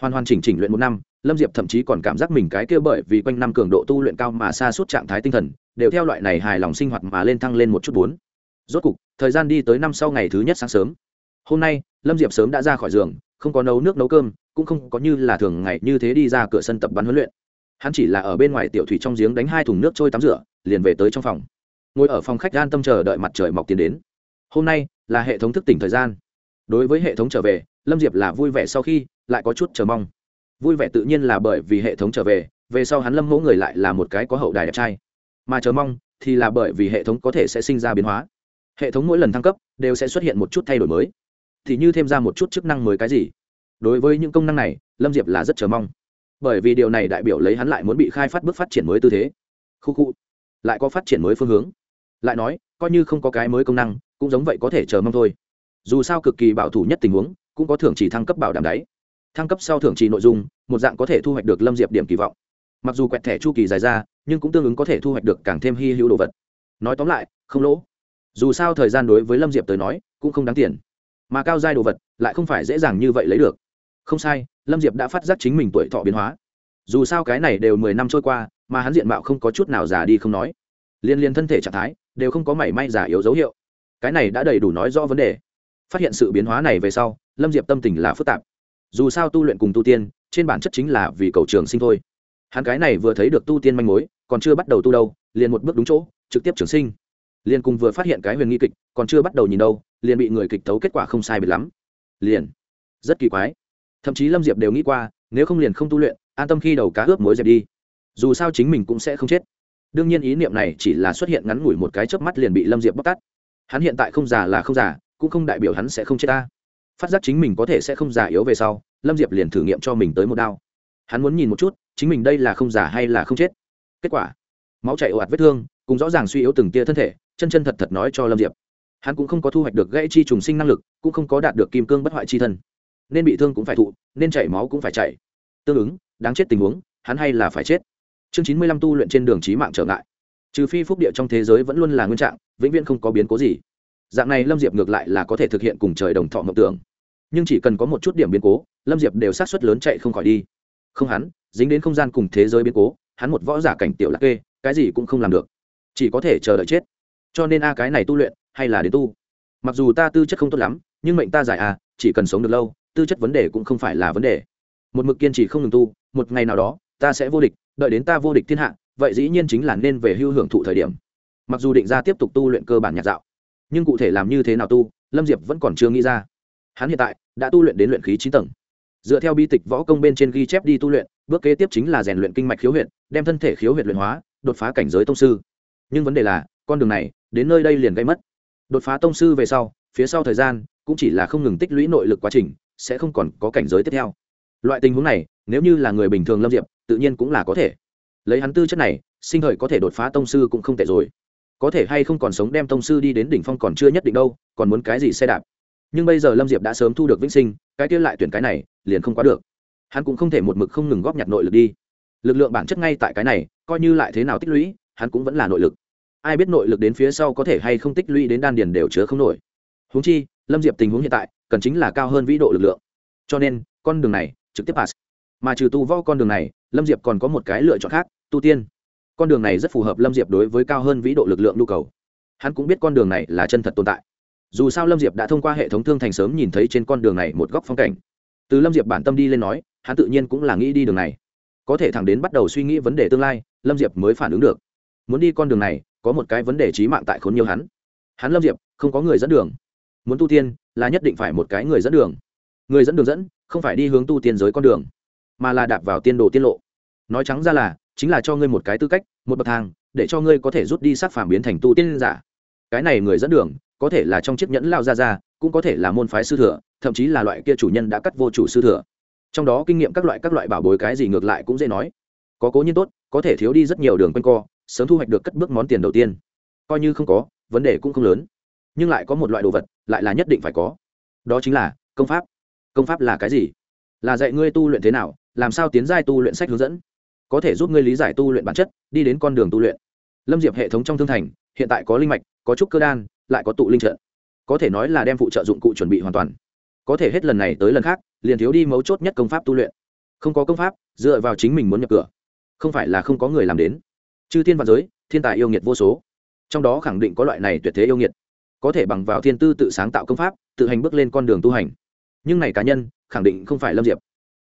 Hoàn hoàn chỉnh chỉnh luyện một năm lâm diệp thậm chí còn cảm giác mình cái kia bởi vì quanh năm cường độ tu luyện cao mà xa suốt trạng thái tinh thần, đều theo loại này hài lòng sinh hoạt mà lên thăng lên một chút bốn. Rốt cục, thời gian đi tới năm sau ngày thứ nhất sáng sớm. Hôm nay, lâm diệp sớm đã ra khỏi giường, không có nấu nước nấu cơm, cũng không có như là thường ngày như thế đi ra cửa sân tập bắn huấn luyện. Hắn chỉ là ở bên ngoài tiểu thủy trong giếng đánh hai thùng nước trôi tắm rửa, liền về tới trong phòng. Ngồi ở phòng khách gan tâm chờ đợi mặt trời mọc tiến đến. Hôm nay, là hệ thống thức tỉnh thời gian. Đối với hệ thống trở về, lâm diệp là vui vẻ sau khi, lại có chút chờ mong vui vẻ tự nhiên là bởi vì hệ thống trở về về sau hắn lâm mẫu người lại là một cái có hậu đài đẹp trai. Mà chờ mong, thì là bởi vì hệ thống có thể sẽ sinh ra biến hóa. Hệ thống mỗi lần thăng cấp, đều sẽ xuất hiện một chút thay đổi mới. Thì như thêm ra một chút chức năng mới cái gì. Đối với những công năng này, lâm diệp là rất chờ mong. Bởi vì điều này đại biểu lấy hắn lại muốn bị khai phát bước phát triển mới tư thế. Khu khu. Lại có phát triển mới phương hướng. Lại nói, coi như không có cái mới công năng, cũng giống vậy có thể chờ mong thôi. Dù sao cực kỳ bảo thủ nhất tình huống, cũng có thưởng chỉ thăng cấp bảo đảm đáy thăng cấp sau thưởng trì nội dung, một dạng có thể thu hoạch được lâm diệp điểm kỳ vọng. Mặc dù quẹt thẻ chu kỳ dài ra, nhưng cũng tương ứng có thể thu hoạch được càng thêm hy hữu đồ vật. Nói tóm lại, không lỗ. Dù sao thời gian đối với lâm diệp tới nói, cũng không đáng tiền. Mà cao giai đồ vật, lại không phải dễ dàng như vậy lấy được. Không sai, lâm diệp đã phát giác chính mình tuổi thọ biến hóa. Dù sao cái này đều mười năm trôi qua, mà hắn diện mạo không có chút nào già đi không nói. Liên liên thân thể trạng thái, đều không có mảy may giả yếu dấu hiệu. Cái này đã đầy đủ nói rõ vấn đề. Phát hiện sự biến hóa này về sau, lâm diệp tâm tình là phức tạp dù sao tu luyện cùng tu tiên, trên bản chất chính là vì cầu trường sinh thôi. Hắn cái này vừa thấy được tu tiên manh mối, còn chưa bắt đầu tu đâu, liền một bước đúng chỗ, trực tiếp trường sinh. Liền cùng vừa phát hiện cái huyền nghi kịch, còn chưa bắt đầu nhìn đâu, liền bị người kịch tấu kết quả không sai biệt lắm. Liền. Rất kỳ quái. Thậm chí lâm diệp đều nghĩ qua, nếu không liền không tu luyện, an tâm khi đầu cá ướp mối dẹp đi. Dù sao chính mình cũng sẽ không chết. Đương nhiên ý niệm này chỉ là xuất hiện ngắn ngủi một cái chớp mắt liền bị lâm diệp bóc tát. Hắn hiện tại không già là không già, cũng không đại biểu hắn sẽ không chết ta phát giác chính mình có thể sẽ không già yếu về sau, lâm diệp liền thử nghiệm cho mình tới một đao. Hắn muốn nhìn một chút, chính mình đây là không già hay là không chết. Kết quả, máu chạy ồ ạt vết thương cũng rõ ràng suy yếu từng tia thân thể, chân chân thật thật nói cho lâm diệp. Hắn cũng không có thu hoạch được gãy chi trùng sinh năng lực, cũng không có đạt được kim cương bất hoại chi thân. Nên bị thương cũng phải thụ, nên chảy máu cũng phải chảy. Tương ứng, đáng chết tình huống, hắn hay là phải chết. Chương chín mươi lăm tu luyện trên đường trí mạng trở ngại. Trừ phi phúc địa trong thế giới vẫn luôn là nguyên trạng, vĩnh viễn không có biến cố gì. Dạng này lâm diệp ngược lại là có thể thực hiện cùng trời đồng thọ mộng tưởng nhưng chỉ cần có một chút điểm biến cố, lâm diệp đều sát xuất lớn chạy không khỏi đi. Không hắn, dính đến không gian cùng thế giới biến cố, hắn một võ giả cảnh tiểu lạc kê, cái gì cũng không làm được. Chỉ có thể chờ đợi chết. Cho nên a cái này tu luyện, hay là đến tu. Mặc dù ta tư chất không tốt lắm, nhưng mệnh ta giải a, chỉ cần sống được lâu, tư chất vấn đề cũng không phải là vấn đề. Một mực kiên trì không ngừng tu, một ngày nào đó, ta sẽ vô địch, đợi đến ta vô địch thiên hạ, vậy dĩ nhiên chính là nên về hưu hưởng thụ thời điểm. Mặc dù định ra tiếp tục tu luyện cơ bản nhạc dạo, nhưng cụ thể làm như thế nào tu, lâm diệp vẫn còn chưa nghĩ ra hắn hiện tại đã tu luyện đến luyện khí chín tầng. Dựa theo bi tịch võ công bên trên ghi chép đi tu luyện, bước kế tiếp chính là rèn luyện kinh mạch khiếu huyện đem thân thể khiếu huyện luyện hóa, đột phá cảnh giới tông sư. Nhưng vấn đề là, con đường này, đến nơi đây liền gây mất. Đột phá tông sư về sau, phía sau thời gian, cũng chỉ là không ngừng tích lũy nội lực quá trình, sẽ không còn có cảnh giới tiếp theo. Loại tình huống này, nếu như là người bình thường lâm diệp, tự nhiên cũng là có thể. Lấy hắn tư chất này, sinh thời có thể đột phá tông sư cũng không tệ rồi. Có thể hay không còn sống đem tông sư đi đến đỉnh phong còn chưa nhất định đâu, còn muốn cái gì xe đạp nhưng bây giờ lâm diệp đã sớm thu được vĩnh sinh, cái kia lại tuyển cái này, liền không quá được. Hắn cũng không thể một mực không ngừng góp nhặt nội lực đi. Lực lượng bản chất ngay tại cái này, coi như lại thế nào tích lũy, hắn cũng vẫn là nội lực. Ai biết nội lực đến phía sau có thể hay không tích lũy đến đan điền đều chứa không nổi. Húng chi, lâm diệp tình huống hiện tại, cần chính là cao hơn vĩ độ lực lượng. Cho nên, con đường này, trực tiếp pass. Mà trừ tu võ con đường này, lâm diệp còn có một cái lựa chọn khác, tu tiên. Con đường này rất phù hợp lâm diệp đối với cao hơn vĩ độ lực lượng nhu cầu. Hắn cũng biết con đường này là chân thật tồn tại dù sao lâm diệp đã thông qua hệ thống thương thành sớm nhìn thấy trên con đường này một góc phong cảnh từ lâm diệp bản tâm đi lên nói hắn tự nhiên cũng là nghĩ đi đường này có thể thẳng đến bắt đầu suy nghĩ vấn đề tương lai lâm diệp mới phản ứng được muốn đi con đường này có một cái vấn đề trí mạng tại khốn nhiều hắn hắn lâm diệp không có người dẫn đường muốn tu tiên là nhất định phải một cái người dẫn đường người dẫn đường dẫn không phải đi hướng tu tiên giới con đường mà là đạp vào tiên đồ tiên lộ nói trắng ra là chính là cho ngươi một cái tư cách một bậc thang để cho ngươi có thể rút đi sắc phàm biến thành tu tiên giả cái này người dẫn đường có thể là trong chiếc nhẫn lao ra ra, cũng có thể là môn phái sư thừa, thậm chí là loại kia chủ nhân đã cắt vô chủ sư thừa. Trong đó kinh nghiệm các loại các loại bảo bối cái gì ngược lại cũng dễ nói. Có cố nhiên tốt, có thể thiếu đi rất nhiều đường quanh co, sớm thu hoạch được cất bước món tiền đầu tiên. Coi như không có, vấn đề cũng không lớn. Nhưng lại có một loại đồ vật, lại là nhất định phải có. Đó chính là công pháp. Công pháp là cái gì? Là dạy ngươi tu luyện thế nào, làm sao tiến giai tu luyện sách hướng dẫn? Có thể giúp ngươi lý giải tu luyện bản chất, đi đến con đường tu luyện. Lâm diệp hệ thống trong thương thành, hiện tại có linh mạch, có trúc cơ đan lại có tụ linh trận. Có thể nói là đem phụ trợ dụng cụ chuẩn bị hoàn toàn. Có thể hết lần này tới lần khác, liền thiếu đi mấu chốt nhất công pháp tu luyện. Không có công pháp, dựa vào chính mình muốn nhập cửa. Không phải là không có người làm đến. Chư thiên và giới, thiên tài yêu nghiệt vô số. Trong đó khẳng định có loại này tuyệt thế yêu nghiệt. Có thể bằng vào thiên tư tự sáng tạo công pháp, tự hành bước lên con đường tu hành. Nhưng này cá nhân, khẳng định không phải lâm diệp.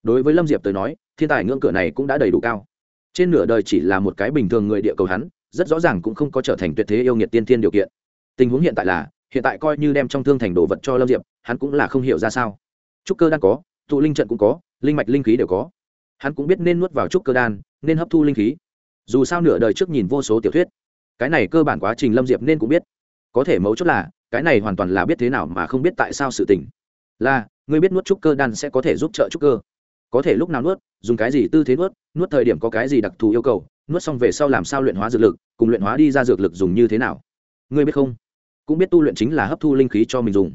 Đối với lâm diệp tới nói, thiên tài ngưỡng cửa này cũng đã đầy đủ cao. Trên nửa đời chỉ là một cái bình thường người địa cầu hắn, rất rõ ràng cũng không có trở thành tuyệt thế yêu nghiệt tiên tiên điều kiện tình huống hiện tại là, hiện tại coi như đem trong thương thành đồ vật cho lâm diệp, hắn cũng là không hiểu ra sao. Trúc cơ đan có, tụ linh trận cũng có, linh mạch linh khí đều có. Hắn cũng biết nên nuốt vào trúc cơ đan, nên hấp thu linh khí. Dù sao nửa đời trước nhìn vô số tiểu thuyết, cái này cơ bản quá trình lâm diệp nên cũng biết. Có thể mấu chốt là, cái này hoàn toàn là biết thế nào mà không biết tại sao sự tình. Là, ngươi biết nuốt trúc cơ đan sẽ có thể giúp trợ trúc cơ. Có thể lúc nào nuốt, dùng cái gì tư thế nuốt nuốt thời điểm có cái gì đặc thù yêu cầu, nuốt xong về sau làm sao luyện hóa dược lực, cùng luyện hóa đi ra dược lực dùng như thế nào. Ngươi biết không? Cũng biết tu luyện chính là hấp thu linh khí cho mình dùng.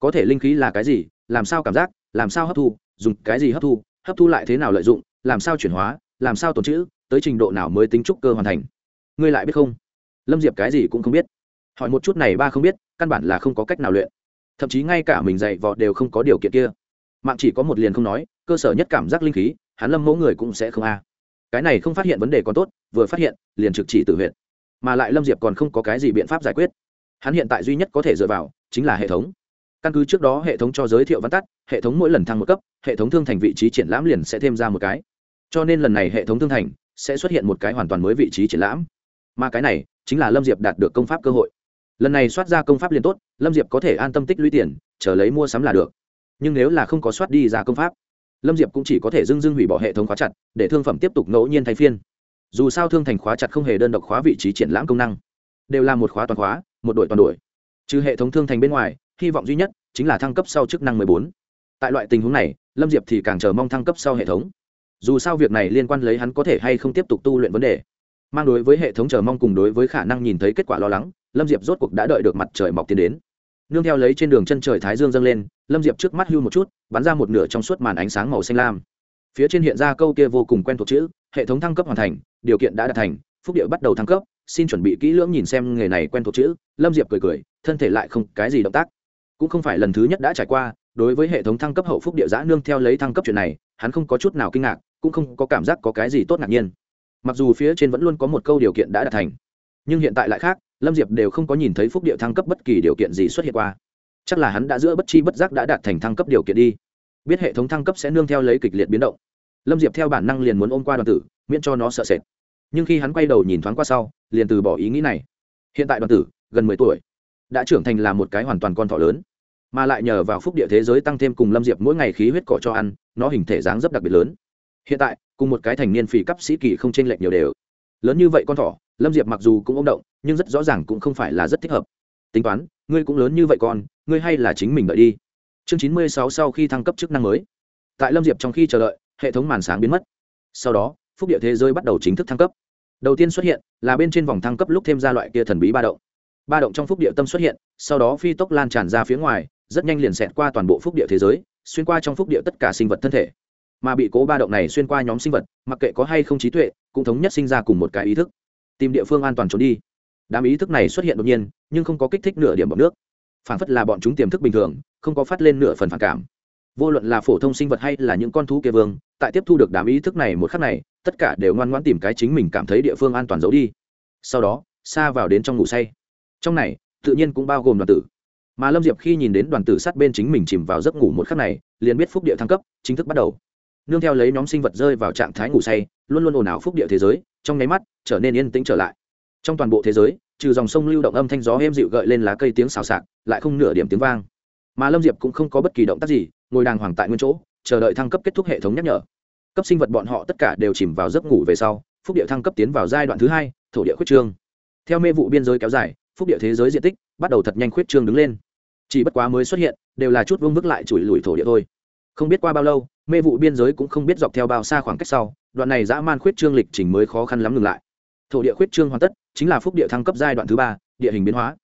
Có thể linh khí là cái gì, làm sao cảm giác, làm sao hấp thu, dùng cái gì hấp thu hấp thu lại thế nào lợi dụng, làm sao chuyển hóa, làm sao tồn chữ tới trình độ nào mới tính trúc cơ hoàn thành. Ngươi lại biết không? Lâm diệp cái gì cũng không biết. Hỏi một chút này ba không biết, căn bản là không có cách nào luyện. Thậm chí ngay cả mình dạy vò đều không có điều kiện kia. Mạng chỉ có một liền không nói, cơ sở nhất cảm giác linh khí, hắn lâm mẫu người cũng sẽ không a. Cái này không phát hiện vấn đề còn tốt, vừa phát hiện, liền trực chỉ tự huyện mà lại lâm diệp còn không có cái gì biện pháp giải quyết hắn hiện tại duy nhất có thể dựa vào chính là hệ thống. Căn cứ trước đó hệ thống cho giới thiệu văn tắt, hệ thống mỗi lần thăng một cấp, hệ thống thương thành vị trí triển lãm liền sẽ thêm ra một cái. Cho nên lần này hệ thống thương thành sẽ xuất hiện một cái hoàn toàn mới vị trí triển lãm. Mà cái này chính là lâm diệp đạt được công pháp cơ hội. Lần này soát ra công pháp liền tốt, lâm diệp có thể an tâm tích lũy tiền, chờ lấy mua sắm là được. Nhưng nếu là không có soát đi ra công pháp, lâm diệp cũng chỉ có thể dưng dưng hủy bỏ hệ thống khóa chặt, để thương phẩm tiếp tục ngẫu nhiên thay phiên. Dù sao thương thành khóa chặt không hề đơn độc khóa vị trí triển lãm công năng, đều là một khóa toàn khóa một đội toàn đội trừ hệ thống thương thành bên ngoài, hy vọng duy nhất chính là thăng cấp sau chức năng mười bốn. Tại loại tình huống này, lâm diệp thì càng chờ mong thăng cấp sau hệ thống. Dù sao việc này liên quan lấy hắn có thể hay không tiếp tục tu luyện vấn đề. Mang đối với hệ thống chờ mong cùng đối với khả năng nhìn thấy kết quả lo lắng, lâm diệp rốt cuộc đã đợi được mặt trời mọc tiến đến. Nương theo lấy trên đường chân trời thái dương dâng lên, lâm diệp trước mắt hưu một chút, bắn ra một nửa trong suốt màn ánh sáng màu xanh lam. Phía trên hiện ra câu kia vô cùng quen thuộc chữ, hệ thống thăng cấp hoàn thành, điều kiện đã đạt thành, phúc điệu bắt đầu thăng cấp xin chuẩn bị kỹ lưỡng nhìn xem nghề này quen thuộc chữ, lâm diệp cười cười, thân thể lại không cái gì động tác. Cũng không phải lần thứ nhất đã trải qua, đối với hệ thống thăng cấp hậu phúc địa giã nương theo lấy thăng cấp chuyện này, hắn không có chút nào kinh ngạc, cũng không có cảm giác có cái gì tốt ngạc nhiên. Mặc dù phía trên vẫn luôn có một câu điều kiện đã đạt thành, nhưng hiện tại lại khác, lâm diệp đều không có nhìn thấy phúc địa thăng cấp bất kỳ điều kiện gì xuất hiện qua. Chắc là hắn đã giữa bất chi bất giác đã đạt thành thăng cấp điều kiện đi. Biết hệ thống thăng cấp sẽ nương theo lấy kịch liệt biến động. Lâm diệp theo bản năng liền muốn ôm qua đoàn tử, miễn cho nó sợ sệt nhưng khi hắn quay đầu nhìn thoáng qua sau, liền từ bỏ ý nghĩ này. Hiện tại đoàn tử, gần mười tuổi, đã trưởng thành là một cái hoàn toàn con thỏ lớn, mà lại nhờ vào phúc địa thế giới tăng thêm cùng lâm diệp mỗi ngày khí huyết cỏ cho ăn, nó hình thể dáng rất đặc biệt lớn. Hiện tại, cùng một cái thành niên phì cấp sĩ kỳ không chênh lệch nhiều đều. Lớn như vậy con thỏ, lâm diệp mặc dù cũng ôm động, nhưng rất rõ ràng cũng không phải là rất thích hợp. Tính toán, ngươi cũng lớn như vậy con, ngươi hay là chính mình đợi đi. Chương chín mươi sáu sau khi thăng cấp chức năng mới. Tại lâm diệp trong khi chờ đợi, hệ thống màn sáng biến mất. Sau đó, phúc địa thế giới bắt đầu chính thức thăng cấp đầu tiên xuất hiện là bên trên vòng thăng cấp lúc thêm ra loại kia thần bí ba động. Ba động trong phúc địa tâm xuất hiện, sau đó phi tốc lan tràn ra phía ngoài, rất nhanh liền xẹt qua toàn bộ phúc địa thế giới, xuyên qua trong phúc địa tất cả sinh vật thân thể. Mà bị cố ba động này xuyên qua nhóm sinh vật, mặc kệ có hay không trí tuệ, cũng thống nhất sinh ra cùng một cái ý thức. Tìm địa phương an toàn trốn đi. Đám ý thức này xuất hiện đột nhiên, nhưng không có kích thích nửa điểm bọc nước. Phản phất là bọn chúng tiềm thức bình thường, không có phát lên nửa phần phản cảm. Vô luận là phổ thông sinh vật hay là những con thú kia vương tại tiếp thu được đám ý thức này một khắc này, tất cả đều ngoan ngoãn tìm cái chính mình cảm thấy địa phương an toàn giấu đi. Sau đó xa vào đến trong ngủ say. Trong này, tự nhiên cũng bao gồm đoàn tử. Mà lâm diệp khi nhìn đến đoàn tử sát bên chính mình chìm vào giấc ngủ một khắc này, liền biết phúc địa thăng cấp, chính thức bắt đầu. Nương theo lấy nhóm sinh vật rơi vào trạng thái ngủ say, luôn luôn ồn ào phúc địa thế giới, trong nháy mắt, trở nên yên tĩnh trở lại. Trong toàn bộ thế giới, trừ dòng sông lưu động âm thanh gió êm dịu gợi lên lá cây tiếng xào xạc, lại không nửa điểm tiếng vang. Mà lâm diệp cũng không có bất kỳ động tác gì, ngồi đàng hoàng tại nguyên chỗ chờ đợi thăng cấp kết thúc hệ thống nhắc nhở. Cấp sinh vật bọn họ tất cả đều chìm vào giấc ngủ về sau, phúc địa thăng cấp tiến vào giai đoạn thứ hai, thổ địa khuyết trương. Theo mê vụ biên giới kéo dài, phúc địa thế giới diện tích bắt đầu thật nhanh khuyết trương đứng lên. Chỉ bất quá mới xuất hiện, đều là chút vương vức lại chùi lùi thổ địa thôi. Không biết qua bao lâu, mê vụ biên giới cũng không biết dọc theo bao xa khoảng cách sau, đoạn này dã man khuyết trương lịch trình mới khó khăn lắm ngừng lại. Thổ địa khuyết trương hoàn tất, chính là phúc địa thăng cấp giai đoạn thứ ba, địa hình biến hóa.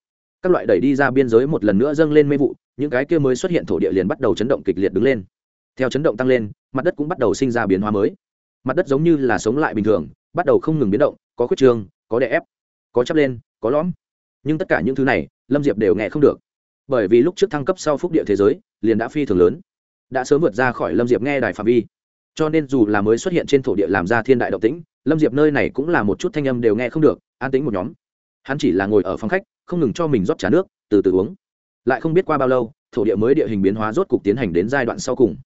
Các loại đẩy đi ra biên giới một lần nữa dâng lên mê vụ, những cái kia mới xuất hiện thổ địa liền bắt đầu chấn động kịch liệt đứng lên theo chấn động tăng lên, mặt đất cũng bắt đầu sinh ra biến hóa mới. Mặt đất giống như là sống lại bình thường, bắt đầu không ngừng biến động, có khuyết trương, có đè ép, có chắp lên, có lõm. Nhưng tất cả những thứ này, lâm diệp đều nghe không được. Bởi vì lúc trước thăng cấp sau phúc địa thế giới, liền đã phi thường lớn. Đã sớm vượt ra khỏi lâm diệp nghe đài phạm vi. Cho nên dù là mới xuất hiện trên thổ địa làm ra thiên đại động tĩnh, lâm diệp nơi này cũng là một chút thanh âm đều nghe không được, an tĩnh một nhóm. Hắn chỉ là ngồi ở phòng khách, không ngừng cho mình rót trà nước, từ từ uống. Lại không biết qua bao lâu, thổ địa mới địa hình biến hóa rốt cục tiến hành đến giai đoạn sau cùng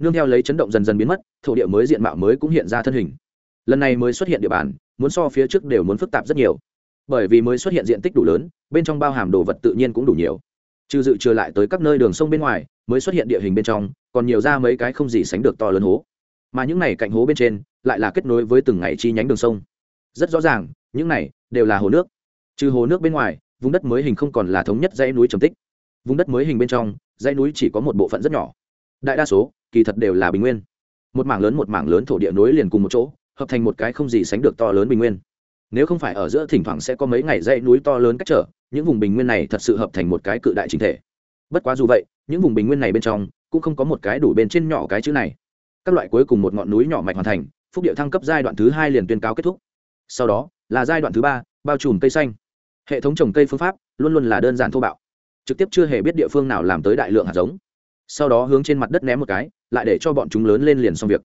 nương theo lấy chấn động dần dần biến mất, thổ địa mới diện mạo mới cũng hiện ra thân hình. Lần này mới xuất hiện địa bàn, muốn so phía trước đều muốn phức tạp rất nhiều. Bởi vì mới xuất hiện diện tích đủ lớn, bên trong bao hàm đồ vật tự nhiên cũng đủ nhiều. Trừ dự trừ lại tới các nơi đường sông bên ngoài, mới xuất hiện địa hình bên trong, còn nhiều ra mấy cái không gì sánh được to lớn hố. Mà những này cạnh hố bên trên, lại là kết nối với từng ngày chi nhánh đường sông. Rất rõ ràng, những này đều là hồ nước. Trừ hồ nước bên ngoài, vùng đất mới hình không còn là thống nhất dãy núi trầm tích. Vùng đất mới hình bên trong, dãy núi chỉ có một bộ phận rất nhỏ. Đại đa số kỳ thật đều là bình nguyên. Một mảng lớn một mảng lớn thổ địa nối liền cùng một chỗ, hợp thành một cái không gì sánh được to lớn bình nguyên. Nếu không phải ở giữa thỉnh thoảng sẽ có mấy ngày dãy núi to lớn cách trở, những vùng bình nguyên này thật sự hợp thành một cái cự đại chính thể. Bất quá dù vậy, những vùng bình nguyên này bên trong cũng không có một cái đủ bên trên nhỏ cái chữ này. Các loại cuối cùng một ngọn núi nhỏ mạch hoàn thành, phúc điệu thăng cấp giai đoạn thứ hai liền tuyên cáo kết thúc. Sau đó, là giai đoạn thứ ba, bao trùm cây xanh. Hệ thống trồng cây phương pháp luôn luôn là đơn giản thô bạo, trực tiếp chưa hề biết địa phương nào làm tới đại lượng hạt giống. Sau đó hướng trên mặt đất ném một cái lại để cho bọn chúng lớn lên liền xong việc.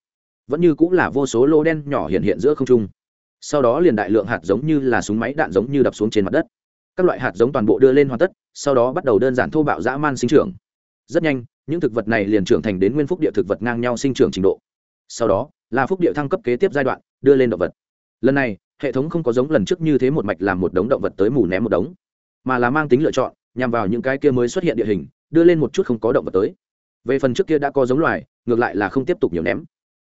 Vẫn như cũng là vô số lô đen nhỏ hiện hiện giữa không trung. Sau đó liền đại lượng hạt giống như là súng máy đạn giống như đập xuống trên mặt đất. Các loại hạt giống toàn bộ đưa lên hoàn tất, sau đó bắt đầu đơn giản thô bạo dã man sinh trưởng. Rất nhanh, những thực vật này liền trưởng thành đến nguyên phúc địa thực vật ngang nhau sinh trưởng trình độ. Sau đó, là phúc địa thăng cấp kế tiếp giai đoạn, đưa lên động vật. Lần này, hệ thống không có giống lần trước như thế một mạch làm một đống động vật tới mù ném một đống, mà là mang tính lựa chọn, nhằm vào những cái kia mới xuất hiện địa hình, đưa lên một chút không có động vật tới về phần trước kia đã có giống loài, ngược lại là không tiếp tục nhiều ném.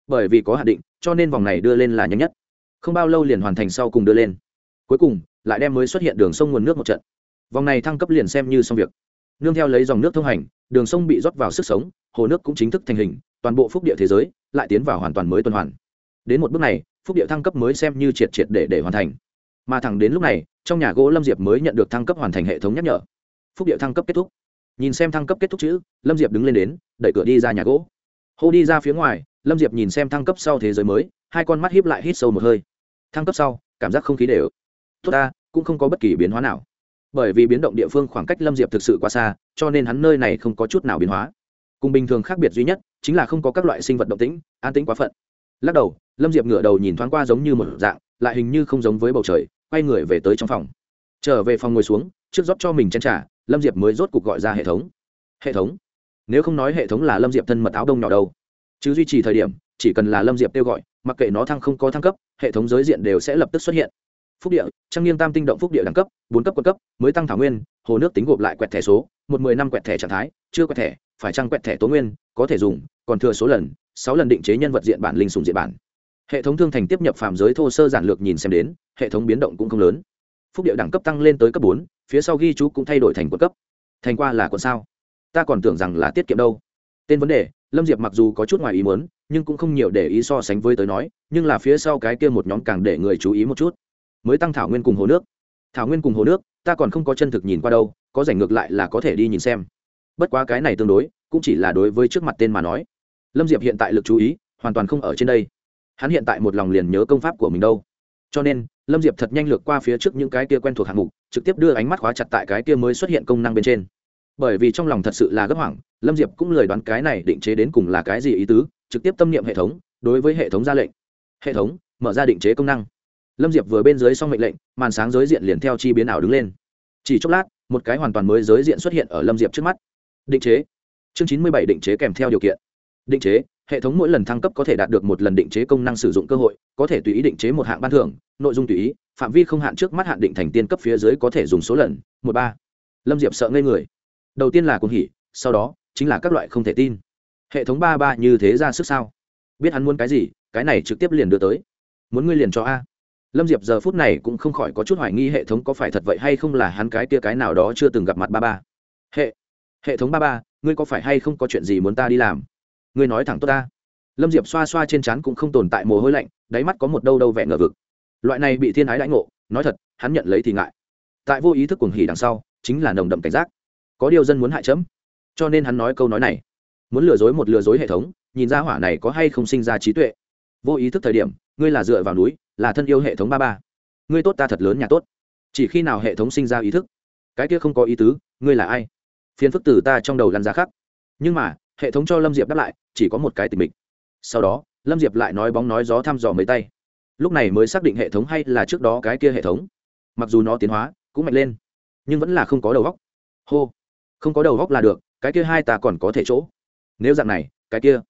Bởi vì có hạn định, cho nên vòng này đưa lên là nhanh nhất. Không bao lâu liền hoàn thành sau cùng đưa lên. Cuối cùng, lại đem mới xuất hiện đường sông nguồn nước một trận. Vòng này thăng cấp liền xem như xong việc. Nương theo lấy dòng nước thông hành, đường sông bị rót vào sức sống, hồ nước cũng chính thức thành hình, toàn bộ phúc địa thế giới lại tiến vào hoàn toàn mới tuần hoàn. Đến một bước này, phúc địa thăng cấp mới xem như triệt triệt để để hoàn thành. Mà thẳng đến lúc này, trong nhà gỗ lâm diệp mới nhận được thăng cấp hoàn thành hệ thống nhắc nhở. Phúc địa thăng cấp kết thúc nhìn xem thăng cấp kết thúc chữ, lâm diệp đứng lên đến, đẩy cửa đi ra nhà gỗ. Hô đi ra phía ngoài, lâm diệp nhìn xem thăng cấp sau thế giới mới, hai con mắt hiếp lại hít sâu một hơi. Thăng cấp sau, cảm giác không khí đều tốt ta, cũng không có bất kỳ biến hóa nào. Bởi vì biến động địa phương khoảng cách lâm diệp thực sự quá xa, cho nên hắn nơi này không có chút nào biến hóa. Cùng bình thường khác biệt duy nhất, chính là không có các loại sinh vật động tĩnh, an tĩnh quá phận. Lắc đầu, lâm diệp ngửa đầu nhìn thoáng qua giống như một dạng, lại hình như không giống với bầu trời, quay người về tới trong phòng. Trở về phòng ngồi xuống, trước rót cho mình chen trả lâm diệp mới rốt cuộc gọi ra hệ thống. Hệ thống? Nếu không nói hệ thống là lâm diệp thân mật áo đông nhỏ đâu. Chứ duy trì thời điểm, chỉ cần là lâm diệp kêu gọi, mặc kệ nó thăng không có thăng cấp, hệ thống giới diện đều sẽ lập tức xuất hiện. Phúc địa trang nghiêng tam tinh động phúc địa đẳng cấp, bốn cấp quân cấp, mới tăng thảo nguyên, hồ nước tính gộp lại quẹt thẻ số, một mười năm quẹt thẻ trạng thái, chưa quẹt thẻ, phải trăng quẹt thẻ tố nguyên, có thể dùng, còn thừa số lần, sáu lần định chế nhân vật diện bản linh sùng diện bản. Hệ thống thương thành tiếp nhập phạm giới thô sơ giản lược nhìn xem đến, hệ thống biến động cũng không lớn. Phúc địa đẳng cấp tăng lên tới cấp bốn phía sau ghi chú cũng thay đổi thành quận cấp. Thành qua là quận sao? Ta còn tưởng rằng là tiết kiệm đâu. Tên vấn đề, lâm diệp mặc dù có chút ngoài ý muốn, nhưng cũng không nhiều để ý so sánh với tới nói, nhưng là phía sau cái kia một nhóm càng để người chú ý một chút. Mới tăng thảo nguyên cùng hồ nước. Thảo nguyên cùng hồ nước, ta còn không có chân thực nhìn qua đâu, có rảnh ngược lại là có thể đi nhìn xem. Bất quá cái này tương đối, cũng chỉ là đối với trước mặt tên mà nói. Lâm diệp hiện tại lực chú ý, hoàn toàn không ở trên đây. Hắn hiện tại một lòng liền nhớ công pháp của mình đâu. Cho nên lâm diệp thật nhanh lược qua phía trước những cái kia quen thuộc hạng mục, trực tiếp đưa ánh mắt khóa chặt tại cái kia mới xuất hiện công năng bên trên. Bởi vì trong lòng thật sự là gấp hoảng, lâm diệp cũng lời đoán cái này định chế đến cùng là cái gì ý tứ, trực tiếp tâm niệm hệ thống, đối với hệ thống ra lệnh. Hệ thống, mở ra định chế công năng. Lâm diệp vừa bên dưới xong mệnh lệnh, màn sáng giới diện liền theo chi biến ảo đứng lên. Chỉ chốc lát, một cái hoàn toàn mới giới diện xuất hiện ở lâm diệp trước mắt. Định chế. Chương chín mươi bảy định chế kèm theo điều kiện. Định chế hệ thống mỗi lần thăng cấp có thể đạt được một lần định chế công năng sử dụng cơ hội, có thể tùy ý định chế một hạng ban thưởng, nội dung tùy ý, phạm vi không hạn trước mắt hạn định thành tiên cấp phía dưới có thể dùng số lần, một ba. Lâm diệp sợ ngây người. Đầu tiên là cuồng hỉ, sau đó chính là các loại không thể tin. Hệ thống ba ba như thế ra sức sao? Biết hắn muốn cái gì, cái này trực tiếp liền đưa tới. Muốn ngươi liền cho a. Lâm diệp giờ phút này cũng không khỏi có chút hoài nghi hệ thống có phải thật vậy hay không là hắn cái kia cái nào đó chưa từng gặp mặt ba ba. Hệ hệ thống ba ba, ngươi có phải hay không có chuyện gì muốn ta đi làm? Ngươi nói thẳng tốt ta. Lâm diệp xoa xoa trên trán cũng không tồn tại mồ hôi lạnh, đáy mắt có một đâu đâu vẻ ngờ vực. Loại này bị thiên ái đãi ngộ, nói thật, hắn nhận lấy thì ngại. Tại vô ý thức cuồng hỉ đằng sau, chính là nồng đậm cảnh giác. Có điều dân muốn hại chấm, cho nên hắn nói câu nói này. Muốn lừa dối một lừa dối hệ thống, nhìn ra hỏa này có hay không sinh ra trí tuệ. Vô ý thức thời điểm, ngươi là dựa vào núi, là thân yêu hệ thống ba ba. Ngươi tốt ta thật lớn nhà tốt. Chỉ khi nào hệ thống sinh ra ý thức, cái kia không có ý tứ, ngươi là ai? Phiền phức từ ta trong đầu lăn ra khắc. Nhưng mà hệ thống cho lâm diệp đáp lại, chỉ có một cái tình mình. Sau đó, lâm diệp lại nói bóng nói gió thăm dò mấy tay. Lúc này mới xác định hệ thống hay là trước đó cái kia hệ thống. Mặc dù nó tiến hóa, cũng mạnh lên, nhưng vẫn là không có đầu góc hô, không có đầu góc là được, cái kia hai ta còn có thể chỗ. Nếu dạng này, cái kia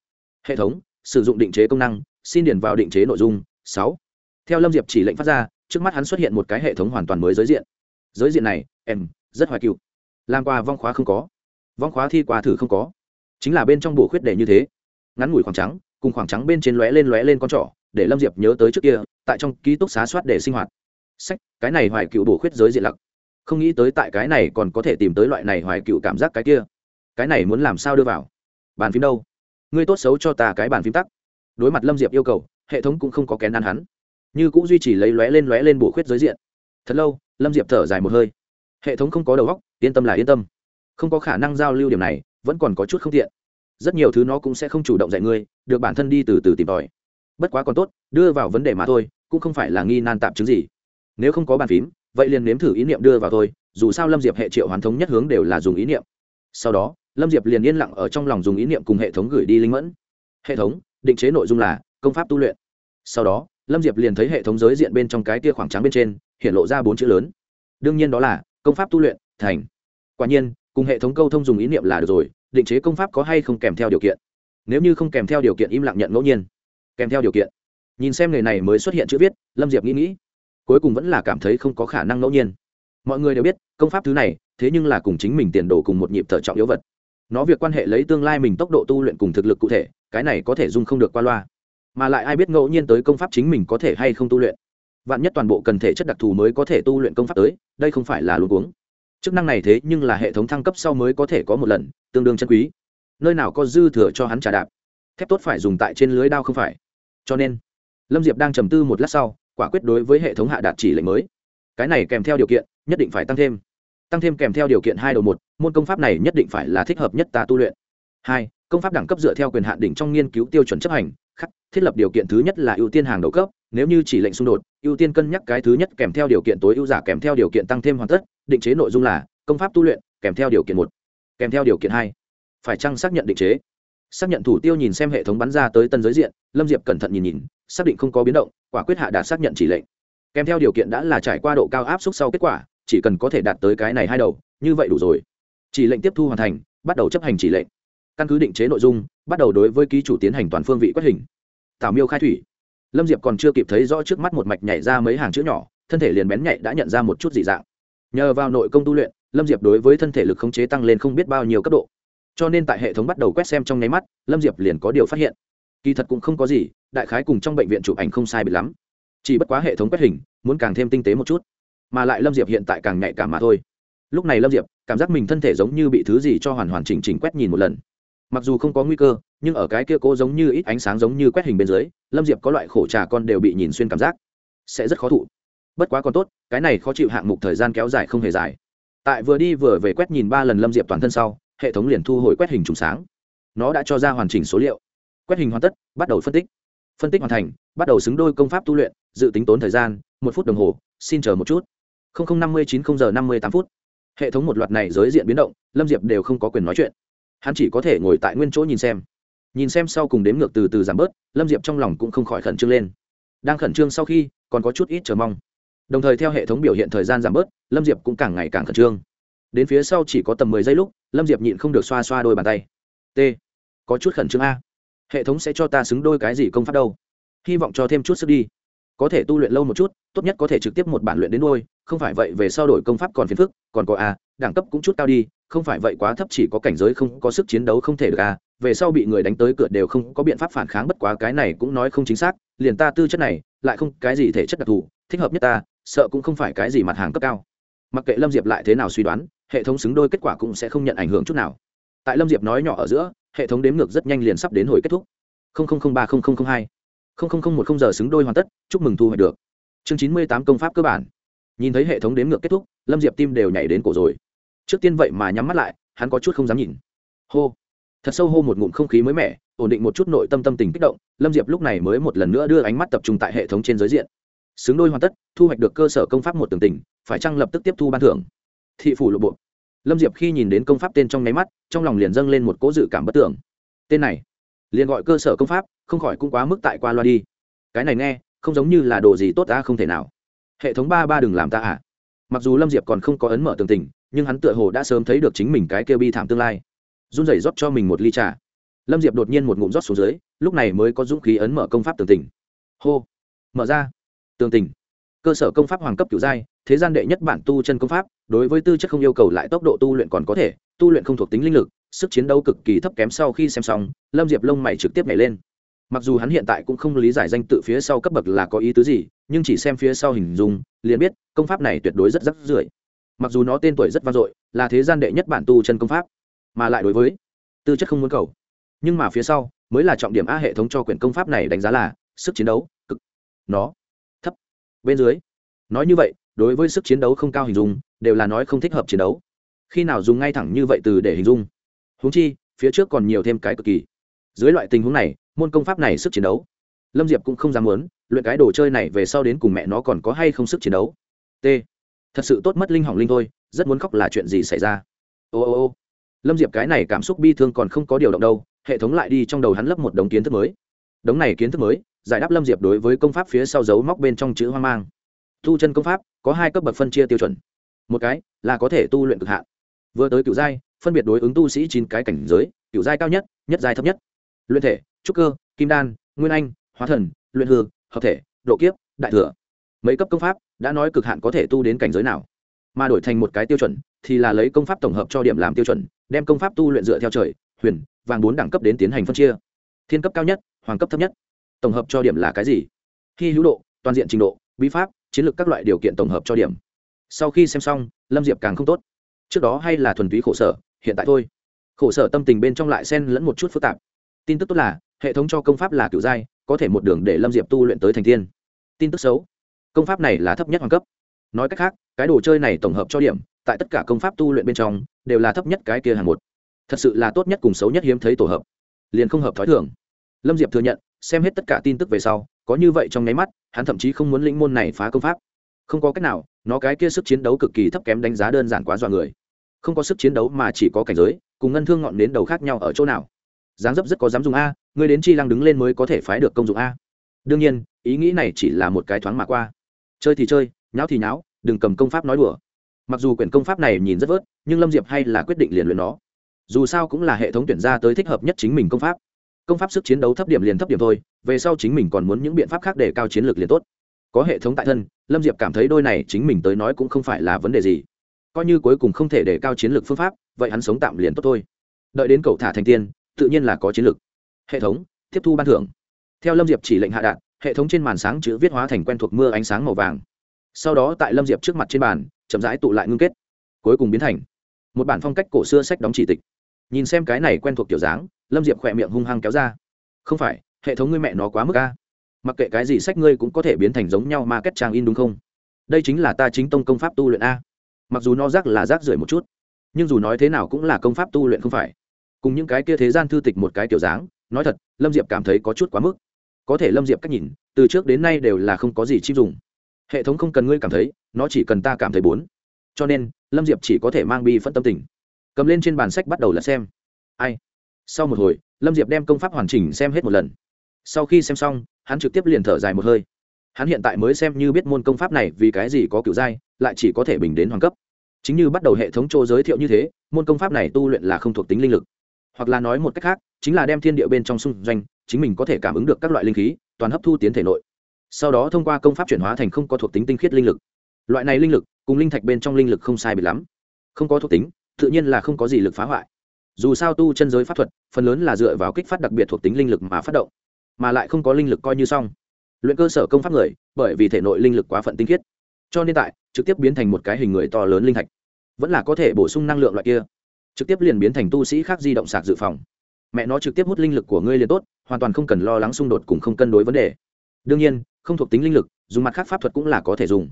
hệ thống, sử dụng định chế công năng, xin điền vào định chế nội dung, sáu. Theo lâm diệp chỉ lệnh phát ra, trước mắt hắn xuất hiện một cái hệ thống hoàn toàn mới giới diện. Giới diện này, em, rất hoài cựu làm qua vong khóa không có. Vong khóa thi qua thử không có chính là bên trong bổ khuyết đề như thế. Ngắn ngủi khoảng trắng, cùng khoảng trắng bên trên lóe lên lóe lên con trỏ, để lâm diệp nhớ tới trước kia, tại trong ký túc xá soát để sinh hoạt. Sách, cái này hoài cựu bổ khuyết giới diện lặc. Không nghĩ tới tại cái này còn có thể tìm tới loại này hoài cựu cảm giác cái kia. Cái này muốn làm sao đưa vào? Bàn phím đâu? Ngươi tốt xấu cho ta cái bàn phím tắc. Đối mặt lâm diệp yêu cầu, hệ thống cũng không có kén ăn hắn. Như cũng duy trì lấy lóe lên lóe lên bổ khuyết giới diện. Thật lâu, lâm diệp thở dài một hơi. Hệ thống không có đầu óc, yên tâm là yên tâm. Không có khả năng giao lưu điểm này vẫn còn có chút không tiện. Rất nhiều thứ nó cũng sẽ không chủ động dạy ngươi, được bản thân đi từ từ tìm tòi. Bất quá còn tốt, đưa vào vấn đề mà thôi, cũng không phải là nghi nan tạp chứng gì. Nếu không có bàn phím, vậy liền nếm thử ý niệm đưa vào thôi, dù sao lâm diệp hệ triệu hoàn thống nhất hướng đều là dùng ý niệm. Sau đó, lâm diệp liền yên lặng ở trong lòng dùng ý niệm cùng hệ thống gửi đi linh mẫn. Hệ thống, định chế nội dung là, công pháp tu luyện. Sau đó, lâm diệp liền thấy hệ thống giới diện bên trong cái tia khoảng trắng bên trên, hiện lộ ra bốn chữ lớn. Đương nhiên đó là, công pháp tu luyện, thành. Quả nhiên cùng hệ thống câu thông dùng ý niệm là được rồi, định chế công pháp có hay không kèm theo điều kiện? Nếu như không kèm theo điều kiện im lặng nhận ngẫu nhiên. Kèm theo điều kiện. Nhìn xem người này mới xuất hiện chữ viết, lâm diệp nghĩ nghĩ. Cuối cùng vẫn là cảm thấy không có khả năng ngẫu nhiên. Mọi người đều biết, công pháp thứ này, thế nhưng là cùng chính mình tiền đồ cùng một nhịp thở trọng yếu vật. Nó việc quan hệ lấy tương lai mình tốc độ tu luyện cùng thực lực cụ thể, cái này có thể dung không được qua loa. Mà lại ai biết ngẫu nhiên tới công pháp chính mình có thể hay không tu luyện. Vạn nhất toàn bộ cần thể chất đặc thù mới có thể tu luyện công pháp tới, đây không phải là luôn uống chức năng này thế nhưng là hệ thống thăng cấp sau mới có thể có một lần, tương đương chân quý. Nơi nào có dư thừa cho hắn trả đạp. Thép tốt phải dùng tại trên lưới đao không phải. Cho nên, lâm diệp đang trầm tư một lát sau, quả quyết đối với hệ thống hạ đạt chỉ lệnh mới. Cái này kèm theo điều kiện, nhất định phải tăng thêm. Tăng thêm kèm theo điều kiện hai đầu một, môn công pháp này nhất định phải là thích hợp nhất ta tu luyện. Hai, công pháp đẳng cấp dựa theo quyền hạn đỉnh trong nghiên cứu tiêu chuẩn chấp hành, khắc, thiết lập điều kiện thứ nhất là ưu tiên hàng đầu cấp, nếu như chỉ lệnh xung đột, ưu tiên cân nhắc cái thứ nhất kèm theo điều kiện tối ưu giả kèm theo điều kiện tăng thêm hoàn tất định chế nội dung là công pháp tu luyện kèm theo điều kiện một, kèm theo điều kiện hai. Phải chăng xác nhận định chế? Xác nhận thủ tiêu nhìn xem hệ thống bắn ra tới tân giới diện, lâm diệp cẩn thận nhìn nhìn, xác định không có biến động, quả quyết hạ đạt xác nhận chỉ lệnh. Kèm theo điều kiện đã là trải qua độ cao áp suất sau kết quả, chỉ cần có thể đạt tới cái này hai đầu, như vậy đủ rồi. Chỉ lệnh tiếp thu hoàn thành, bắt đầu chấp hành chỉ lệnh. Căn cứ định chế nội dung, bắt đầu đối với ký chủ tiến hành toàn phương vị quét hình. Tảo miêu khai thủy. Lâm diệp còn chưa kịp thấy rõ trước mắt một mạch nhảy ra mấy hàng chữ nhỏ, thân thể liền bén nhạy đã nhận ra một chút dị dạng nhờ vào nội công tu luyện, lâm diệp đối với thân thể lực khống chế tăng lên không biết bao nhiêu cấp độ. Cho nên tại hệ thống bắt đầu quét xem trong nháy mắt, lâm diệp liền có điều phát hiện. Kỳ thật cũng không có gì, đại khái cùng trong bệnh viện chụp ảnh không sai biệt lắm. Chỉ bất quá hệ thống quét hình, muốn càng thêm tinh tế một chút. Mà lại lâm diệp hiện tại càng nhạy cảm mà thôi. Lúc này lâm diệp, cảm giác mình thân thể giống như bị thứ gì cho hoàn hoàn chỉnh chỉnh quét nhìn một lần. Mặc dù không có nguy cơ, nhưng ở cái kia cố giống như ít ánh sáng giống như quét hình bên dưới, lâm diệp có loại khổ trà con đều bị nhìn xuyên cảm giác. Sẽ rất khó thụ bất quá còn tốt, cái này khó chịu hạng mục thời gian kéo dài không hề dài. Tại vừa đi vừa về quét nhìn ba lần lâm diệp toàn thân sau, hệ thống liền thu hồi quét hình trùng sáng. Nó đã cho ra hoàn chỉnh số liệu. Quét hình hoàn tất, bắt đầu phân tích. Phân tích hoàn thành, bắt đầu xứng đôi công pháp tu luyện, dự tính tốn thời gian, một phút đồng hồ, xin chờ một chút. năm mươi chín giờ năm mươi tám phút. Hệ thống một loạt này giới diện biến động, lâm diệp đều không có quyền nói chuyện. Hắn chỉ có thể ngồi tại nguyên chỗ nhìn xem. Nhìn xem sau cùng đếm ngược từ từ giảm bớt, lâm diệp trong lòng cũng không khỏi khẩn trương lên. Đang khẩn trương sau khi, còn có chút ít chờ mong đồng thời theo hệ thống biểu hiện thời gian giảm bớt, lâm diệp cũng càng ngày càng khẩn trương. Đến phía sau chỉ có tầm mười giây lúc, lâm diệp nhịn không được xoa xoa đôi bàn tay. T, có chút khẩn trương a. Hệ thống sẽ cho ta xứng đôi cái gì công pháp đâu? Hy vọng cho thêm chút sức đi. Có thể tu luyện lâu một chút, tốt nhất có thể trực tiếp một bản luyện đến đôi, không phải vậy về sau đổi công pháp còn phiền phức, còn có a, đẳng cấp cũng chút cao đi, không phải vậy quá thấp chỉ có cảnh giới không có sức chiến đấu không thể được a, về sau bị người đánh tới cửa đều không có biện pháp phản kháng bất quá cái này cũng nói không chính xác, liền ta tư chất này, lại không cái gì thể chất đặc thù, thích hợp nhất ta sợ cũng không phải cái gì mặt hàng cấp cao. Mặc kệ lâm diệp lại thế nào suy đoán, hệ thống xứng đôi kết quả cũng sẽ không nhận ảnh hưởng chút nào. Tại lâm diệp nói nhỏ ở giữa, hệ thống đếm ngược rất nhanh liền sắp đến hồi kết thúc. Ba hai. Một không giờ xứng đôi hoàn tất, chúc mừng thu hoạch được. Chương chín mươi tám công pháp cơ bản. Nhìn thấy hệ thống đếm ngược kết thúc, lâm diệp tim đều nhảy đến cổ rồi. Trước tiên vậy mà nhắm mắt lại, hắn có chút không dám nhìn. Hô. Thật sâu hô một ngụm không khí mới mẻ, ổn định một chút nội tâm tâm tình kích động, lâm diệp lúc này mới một lần nữa đưa ánh mắt tập trung tại hệ thống trên giới diện xứng đôi hoàn tất, thu hoạch được cơ sở công pháp một tường tình phải chăng lập tức tiếp thu ban thưởng? Thị phủ lộ bộ. Lâm diệp khi nhìn đến công pháp tên trong nháy mắt, trong lòng liền dâng lên một cỗ dự cảm bất tưởng. Tên này, liền gọi cơ sở công pháp, không khỏi cũng quá mức tại qua loa đi. Cái này nghe, không giống như là đồ gì tốt ta không thể nào. Hệ thống ba ba đừng làm ta à mặc dù lâm diệp còn không có ấn mở tường tình nhưng hắn tựa hồ đã sớm thấy được chính mình cái kêu bi thảm tương lai. Run rẩy rót cho mình một ly trà. Lâm diệp đột nhiên một ngụm rót xuống dưới, lúc này mới có dũng khí ấn mở công pháp tường tình hô, mở ra tương tình. Cơ sở công pháp hoàng cấp kiểu giai, thế gian đệ nhất bản tu chân công pháp, đối với tư chất không yêu cầu lại tốc độ tu luyện còn có thể, tu luyện không thuộc tính linh lực, sức chiến đấu cực kỳ thấp kém sau khi xem xong, lâm diệp lông mày trực tiếp nhảy lên. Mặc dù hắn hiện tại cũng không lý giải danh tự phía sau cấp bậc là có ý tứ gì, nhưng chỉ xem phía sau hình dung, liền biết, công pháp này tuyệt đối rất rắc rưởi. Mặc dù nó tên tuổi rất vang dội, là thế gian đệ nhất bản tu chân công pháp, mà lại đối với tư chất không muốn cầu. Nhưng mà phía sau, mới là trọng điểm a hệ thống cho quyển công pháp này đánh giá là sức chiến đấu cực. Nó bên dưới. Nói như vậy, đối với sức chiến đấu không cao hình dung, đều là nói không thích hợp chiến đấu. Khi nào dùng ngay thẳng như vậy từ để hình dung? Húng chi, phía trước còn nhiều thêm cái cực kỳ. Dưới loại tình huống này, môn công pháp này sức chiến đấu. Lâm diệp cũng không dám muốn, luyện cái đồ chơi này về sau đến cùng mẹ nó còn có hay không sức chiến đấu. T. Thật sự tốt mất linh hỏng linh thôi, rất muốn khóc là chuyện gì xảy ra? Ô ô ô. Lâm diệp cái này cảm xúc bi thương còn không có điều động đâu, hệ thống lại đi trong đầu hắn lấp một đống kiến thức mới đống này kiến thức mới, giải đáp lâm diệp đối với công pháp phía sau dấu móc bên trong chữ hoang mang. Tu chân công pháp, có hai cấp bậc phân chia tiêu chuẩn. Một cái là có thể tu luyện cực hạn. Vừa tới cựu giai, phân biệt đối ứng tu sĩ chín cái cảnh giới cựu giai cao nhất nhất giai thấp nhất. Luyện thể, trúc cơ, kim đan, nguyên anh, hóa thần, luyện hư, hợp thể, độ kiếp, đại thừa. Mấy cấp công pháp, đã nói cực hạn có thể tu đến cảnh giới nào. Mà đổi thành một cái tiêu chuẩn, thì là lấy công pháp tổng hợp cho điểm làm tiêu chuẩn, đem công pháp tu luyện dựa theo trời, huyền, vàng bốn đẳng cấp đến tiến hành phân chia thiên cấp cao nhất, hoàng cấp thấp nhất. Tổng hợp cho điểm là cái gì? Khi hữu độ, toàn diện trình độ, bí pháp, chiến lược các loại điều kiện tổng hợp cho điểm. Sau khi xem xong, lâm diệp càng không tốt. Trước đó hay là thuần túy khổ sở, hiện tại thôi. Khổ sở tâm tình bên trong lại xen lẫn một chút phức tạp. Tin tức tốt là, hệ thống cho công pháp là kiểu giai, có thể một đường để lâm diệp tu luyện tới thành tiên. Tin tức xấu. Công pháp này là thấp nhất hoàng cấp. Nói cách khác, cái đồ chơi này tổng hợp cho điểm, tại tất cả công pháp tu luyện bên trong, đều là thấp nhất cái kia hàng một. Thật sự là tốt nhất cùng xấu nhất hiếm thấy tổ hợp liền không hợp thói thường. Lâm diệp thừa nhận, xem hết tất cả tin tức về sau, có như vậy trong nháy mắt, hắn thậm chí không muốn lĩnh môn này phá công pháp. Không có cách nào, nó cái kia sức chiến đấu cực kỳ thấp kém đánh giá đơn giản quá dọa người. Không có sức chiến đấu mà chỉ có cảnh giới, cùng ngân thương ngọn đến đầu khác nhau ở chỗ nào. Dáng dấp rất có dám dùng a người đến chi lăng đứng lên mới có thể phái được công dụng a. Đương nhiên, ý nghĩ này chỉ là một cái thoáng mà qua. Chơi thì chơi, nháo thì nháo, đừng cầm công pháp nói đùa. Mặc dù quyển công pháp này nhìn rất vớt, nhưng lâm diệp hay là quyết định liền luyện nó dù sao cũng là hệ thống tuyển ra tới thích hợp nhất chính mình công pháp. Công pháp sức chiến đấu thấp điểm liền thấp điểm thôi, về sau chính mình còn muốn những biện pháp khác để cao chiến lược liền tốt. Có hệ thống tại thân, lâm diệp cảm thấy đôi này chính mình tới nói cũng không phải là vấn đề gì. Coi như cuối cùng không thể để cao chiến lược phương pháp, vậy hắn sống tạm liền tốt thôi. Đợi đến cậu thả thành tiên, tự nhiên là có chiến lược. Hệ thống, tiếp thu ban thưởng. Theo lâm diệp chỉ lệnh hạ đạn hệ thống trên màn sáng chữ viết hóa thành quen thuộc mưa ánh sáng màu vàng. Sau đó tại lâm diệp trước mặt trên bàn, chậm rãi tụ lại ngưng kết. Cuối cùng biến thành một bản phong cách cổ xưa sách đóng chỉ tịch nhìn xem cái này quen thuộc kiểu dáng, lâm diệp khỏe miệng hung hăng kéo ra. Không phải, hệ thống ngươi mẹ nó quá mức ca mặc kệ cái gì sách ngươi cũng có thể biến thành giống nhau mà kết trang in đúng không? Đây chính là ta chính tông công pháp tu luyện a. Mặc dù nó rác là rác rưởi một chút, nhưng dù nói thế nào cũng là công pháp tu luyện không phải. Cùng những cái kia thế gian thư tịch một cái kiểu dáng, nói thật, lâm diệp cảm thấy có chút quá mức. Có thể lâm diệp cách nhìn, từ trước đến nay đều là không có gì chim dùng. Hệ thống không cần ngươi cảm thấy, nó chỉ cần ta cảm thấy bốn cho nên, lâm diệp chỉ có thể mang bi phân tâm tình cầm lên trên bàn sách bắt đầu là xem. Ai? Sau một hồi, lâm diệp đem công pháp hoàn chỉnh xem hết một lần. Sau khi xem xong, hắn trực tiếp liền thở dài một hơi. Hắn hiện tại mới xem như biết môn công pháp này vì cái gì có cựu giai lại chỉ có thể bình đến hoàng cấp. Chính như bắt đầu hệ thống chỗ giới thiệu như thế, môn công pháp này tu luyện là không thuộc tính linh lực. Hoặc là nói một cách khác, chính là đem thiên địa bên trong xung doanh, chính mình có thể cảm ứng được các loại linh khí, toàn hấp thu tiến thể nội. Sau đó thông qua công pháp chuyển hóa thành không có thuộc tính tinh khiết linh lực. Loại này linh lực, cùng linh thạch bên trong linh lực không sai biệt lắm. Không có thuộc tính tự nhiên là không có gì lực phá hoại. Dù sao tu chân giới pháp thuật, phần lớn là dựa vào kích phát đặc biệt thuộc tính linh lực mà phát động, mà lại không có linh lực coi như xong. Luyện cơ sở công pháp người, bởi vì thể nội linh lực quá phận tinh khiết, cho nên tại, trực tiếp biến thành một cái hình người to lớn linh thạch. Vẫn là có thể bổ sung năng lượng loại kia. Trực tiếp liền biến thành tu sĩ khác di động sạc dự phòng. Mẹ nó trực tiếp hút linh lực của ngươi liền tốt, hoàn toàn không cần lo lắng xung đột cùng không cân đối vấn đề. Đương nhiên, không thuộc tính linh lực, dùng mặt khác pháp thuật cũng là có thể dùng.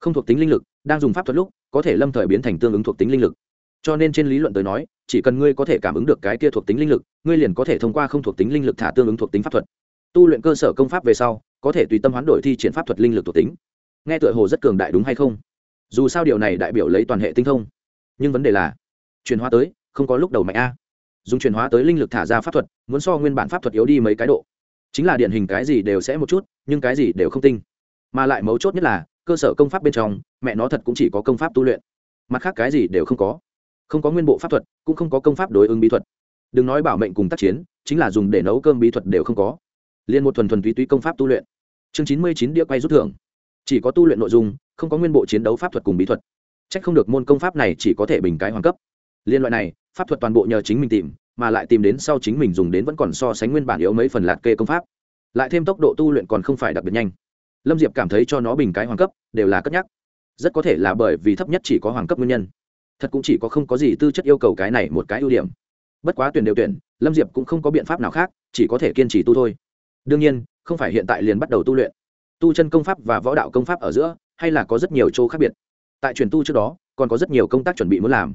Không thuộc tính linh lực, đang dùng pháp thuật lúc, có thể lâm thời biến thành tương ứng thuộc tính linh lực cho nên trên lý luận tới nói, chỉ cần ngươi có thể cảm ứng được cái kia thuộc tính linh lực, ngươi liền có thể thông qua không thuộc tính linh lực thả tương ứng thuộc tính pháp thuật. Tu luyện cơ sở công pháp về sau, có thể tùy tâm hoán đổi thi triển pháp thuật linh lực thuộc tính. Nghe tựa hồ rất cường đại đúng hay không? Dù sao điều này đại biểu lấy toàn hệ tinh thông. Nhưng vấn đề là, chuyển hóa tới, không có lúc đầu mạnh a. Dùng chuyển hóa tới linh lực thả ra pháp thuật, muốn so nguyên bản pháp thuật yếu đi mấy cái độ. Chính là điển hình cái gì đều sẽ một chút, nhưng cái gì đều không tinh. Mà lại mấu chốt nhất là, cơ sở công pháp bên trong, mẹ nó thật cũng chỉ có công pháp tu luyện. Mặt khác cái gì đều không có không có nguyên bộ pháp thuật, cũng không có công pháp đối ứng bí thuật. Đừng nói bảo mệnh cùng tác chiến, chính là dùng để nấu cơm bí thuật đều không có. Liên một thuần thuần túy túy công pháp tu luyện. Chương chín mươi chín đĩa quay rút thưởng. Chỉ có tu luyện nội dung, không có nguyên bộ chiến đấu pháp thuật cùng bí thuật. C h ắ c không được môn công pháp này chỉ có thể bình cái hoàng cấp. Liên loại này, pháp thuật toàn bộ nhờ chính mình tìm, mà lại tìm đến sau chính mình dùng đến vẫn còn so sánh nguyên bản yếu mấy phần lạt kê công pháp. Lại thêm tốc độ tu luyện còn không phải đặc biệt nhanh. Lâm diệp cảm thấy cho nó bình cái hoàng cấp, đều là cất nhắc. Rất có thể là bởi vì thấp nhất chỉ có hoàng cấp nguyên nhân thật cũng chỉ có không có gì tư chất yêu cầu cái này một cái ưu điểm. Bất quá tuyển đều tuyển, lâm diệp cũng không có biện pháp nào khác, chỉ có thể kiên trì tu thôi. Đương nhiên, không phải hiện tại liền bắt đầu tu luyện. Tu chân công pháp và võ đạo công pháp ở giữa, hay là có rất nhiều chỗ khác biệt. Tại truyền tu trước đó, còn có rất nhiều công tác chuẩn bị muốn làm.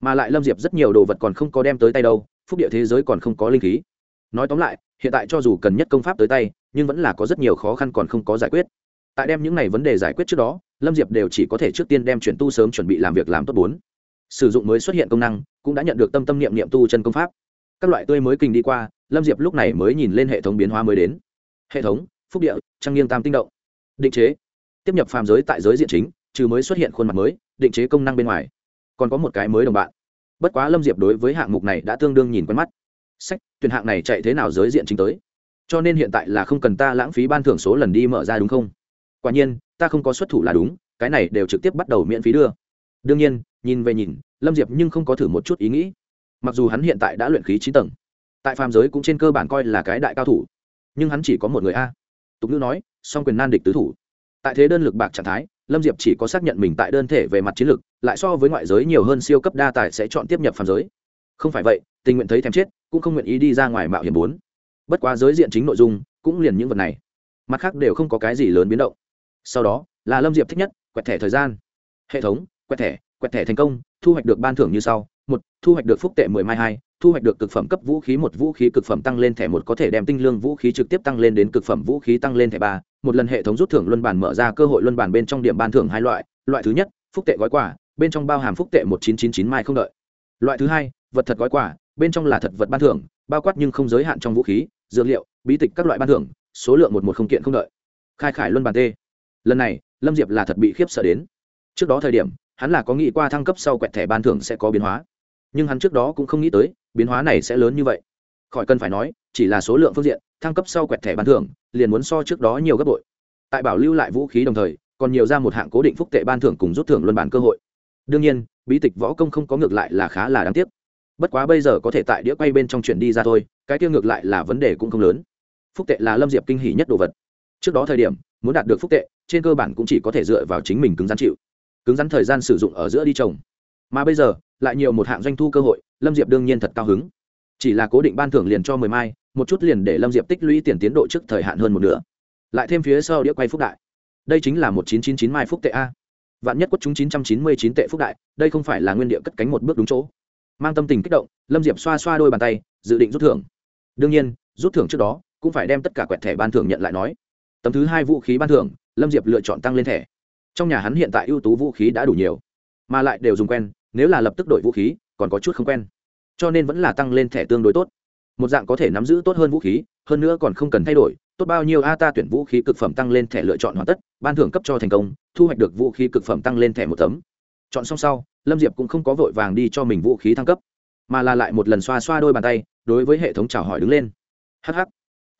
Mà lại lâm diệp rất nhiều đồ vật còn không có đem tới tay đâu, phúc địa thế giới còn không có linh khí. Nói tóm lại, hiện tại cho dù cần nhất công pháp tới tay, nhưng vẫn là có rất nhiều khó khăn còn không có giải quyết. Tại đem những n à y vấn đề giải quyết trước đó, lâm diệp đều chỉ có thể trước tiên đem chuyển tu sớm chuẩn bị làm việc làm tốt bốn sử dụng mới xuất hiện công năng, cũng đã nhận được tâm tâm niệm niệm tu chân công pháp. Các loại tươi mới kinh đi qua, lâm diệp lúc này mới nhìn lên hệ thống biến hóa mới đến. Hệ thống, phúc địa trang nghiêng tam tinh động. Định chế. Tiếp nhập phàm giới tại giới diện chính, trừ mới xuất hiện khuôn mặt mới, định chế công năng bên ngoài. Còn có một cái mới đồng bạn. Bất quá lâm diệp đối với hạng mục này đã tương đương nhìn quen mắt. Sách, tuyển hạng này chạy thế nào giới diện chính tới? Cho nên hiện tại là không cần ta lãng phí ban thưởng số lần đi mở ra đúng không? Quả nhiên, ta không có xuất thủ là đúng, cái này đều trực tiếp bắt đầu miễn phí đưa đương nhiên, nhìn về nhìn, lâm diệp nhưng không có thử một chút ý nghĩ. Mặc dù hắn hiện tại đã luyện khí chín tầng, tại phàm giới cũng trên cơ bản coi là cái đại cao thủ, nhưng hắn chỉ có một người a. Tục ngữ nói, song quyền nan địch tứ thủ. Tại thế đơn lực bạc trạng thái, lâm diệp chỉ có xác nhận mình tại đơn thể về mặt chiến lược lại so với ngoại giới nhiều hơn siêu cấp đa tài sẽ chọn tiếp nhập phàm giới. Không phải vậy, tình nguyện thấy thèm chết, cũng không nguyện ý đi ra ngoài mạo hiểm bốn. Bất quá giới diện chính nội dung, cũng liền những vật này. Mặt khác đều không có cái gì lớn biến động. Sau đó, là lâm diệp thích nhất, quẹt thẻ thời gian. Hệ thống quẹt thẻ quẹt thẻ thành công, thu hoạch được ban thưởng như sau. Một, thu hoạch được phúc tệ mười mai hai, thu hoạch được cực phẩm cấp vũ khí một, vũ khí cực phẩm tăng lên thẻ một có thể đem tinh lương vũ khí trực tiếp tăng lên đến cực phẩm vũ khí tăng lên thẻ ba. Một lần hệ thống rút thưởng luân bản mở ra cơ hội luân bản bên trong điểm ban thưởng hai loại. Loại thứ nhất, phúc tệ gói quà, bên trong bao hàm phúc tệ một chín chín chín mai không đợi. Loại thứ hai, vật thật gói quà, bên trong là thật vật ban thưởng, bao quát nhưng không giới hạn trong vũ khí, dược liệu, bí tịch các loại ban thưởng, số lượng một một không kiện không đợi. Khai khải luân bản t lần này, lâm diệp là thật bị khiếp sợ đến. Trước đó thời điểm hắn là có nghĩ qua thăng cấp sau quẹt thẻ ban thưởng sẽ có biến hóa. Nhưng hắn trước đó cũng không nghĩ tới, biến hóa này sẽ lớn như vậy. Khỏi cần phải nói, chỉ là số lượng phương diện, thăng cấp sau quẹt thẻ ban thưởng, liền muốn so trước đó nhiều gấp bội. Tại bảo lưu lại vũ khí đồng thời, còn nhiều ra một hạng cố định phúc tệ ban thưởng cùng rút thưởng luân bản cơ hội. Đương nhiên, bí tịch võ công không có ngược lại là khá là đáng tiếc. Bất quá bây giờ có thể tại đĩa quay bên trong chuyển đi ra thôi, cái tiêu ngược lại là vấn đề cũng không lớn. Phúc tệ là lâm diệp kinh hỷ nhất đồ vật. Trước đó thời điểm, muốn đạt được phúc tệ, trên cơ bản cũng chỉ có thể dựa vào chính mình cứng rắn chịu cứng rắn thời gian sử dụng ở giữa đi trồng. Mà bây giờ, lại nhiều một hạng doanh thu cơ hội, lâm diệp đương nhiên thật cao hứng. Chỉ là cố định ban thưởng liền cho mười mai, một chút liền để lâm diệp tích lũy tiền tiến độ trước thời hạn hơn một nửa. Lại thêm phía sau đĩa quay phúc đại. Đây chính là một chín chín chín mai phúc tệ a. Vạn nhất quất chúng chín trăm chín mươi chín tệ phúc đại, đây không phải là nguyên địa cất cánh một bước đúng chỗ. Mang tâm tình kích động, lâm diệp xoa xoa đôi bàn tay, dự định rút thưởng. Đương nhiên, rút thưởng trước đó cũng phải đem tất cả quẹt thẻ ban thưởng nhận lại nói. Tấm thứ hai vũ khí ban thưởng, lâm diệp lựa chọn tăng lên thẻ trong nhà hắn hiện tại ưu tú vũ khí đã đủ nhiều, mà lại đều dùng quen, nếu là lập tức đổi vũ khí, còn có chút không quen. Cho nên vẫn là tăng lên thẻ tương đối tốt. Một dạng có thể nắm giữ tốt hơn vũ khí, hơn nữa còn không cần thay đổi, tốt bao nhiêu a ta tuyển vũ khí cực phẩm tăng lên thẻ lựa chọn hoàn tất, ban thưởng cấp cho thành công, thu hoạch được vũ khí cực phẩm tăng lên thẻ một tấm. Chọn xong sau, lâm diệp cũng không có vội vàng đi cho mình vũ khí thăng cấp, mà là lại một lần xoa xoa đôi bàn tay, đối với hệ thống chào hỏi đứng lên. Hh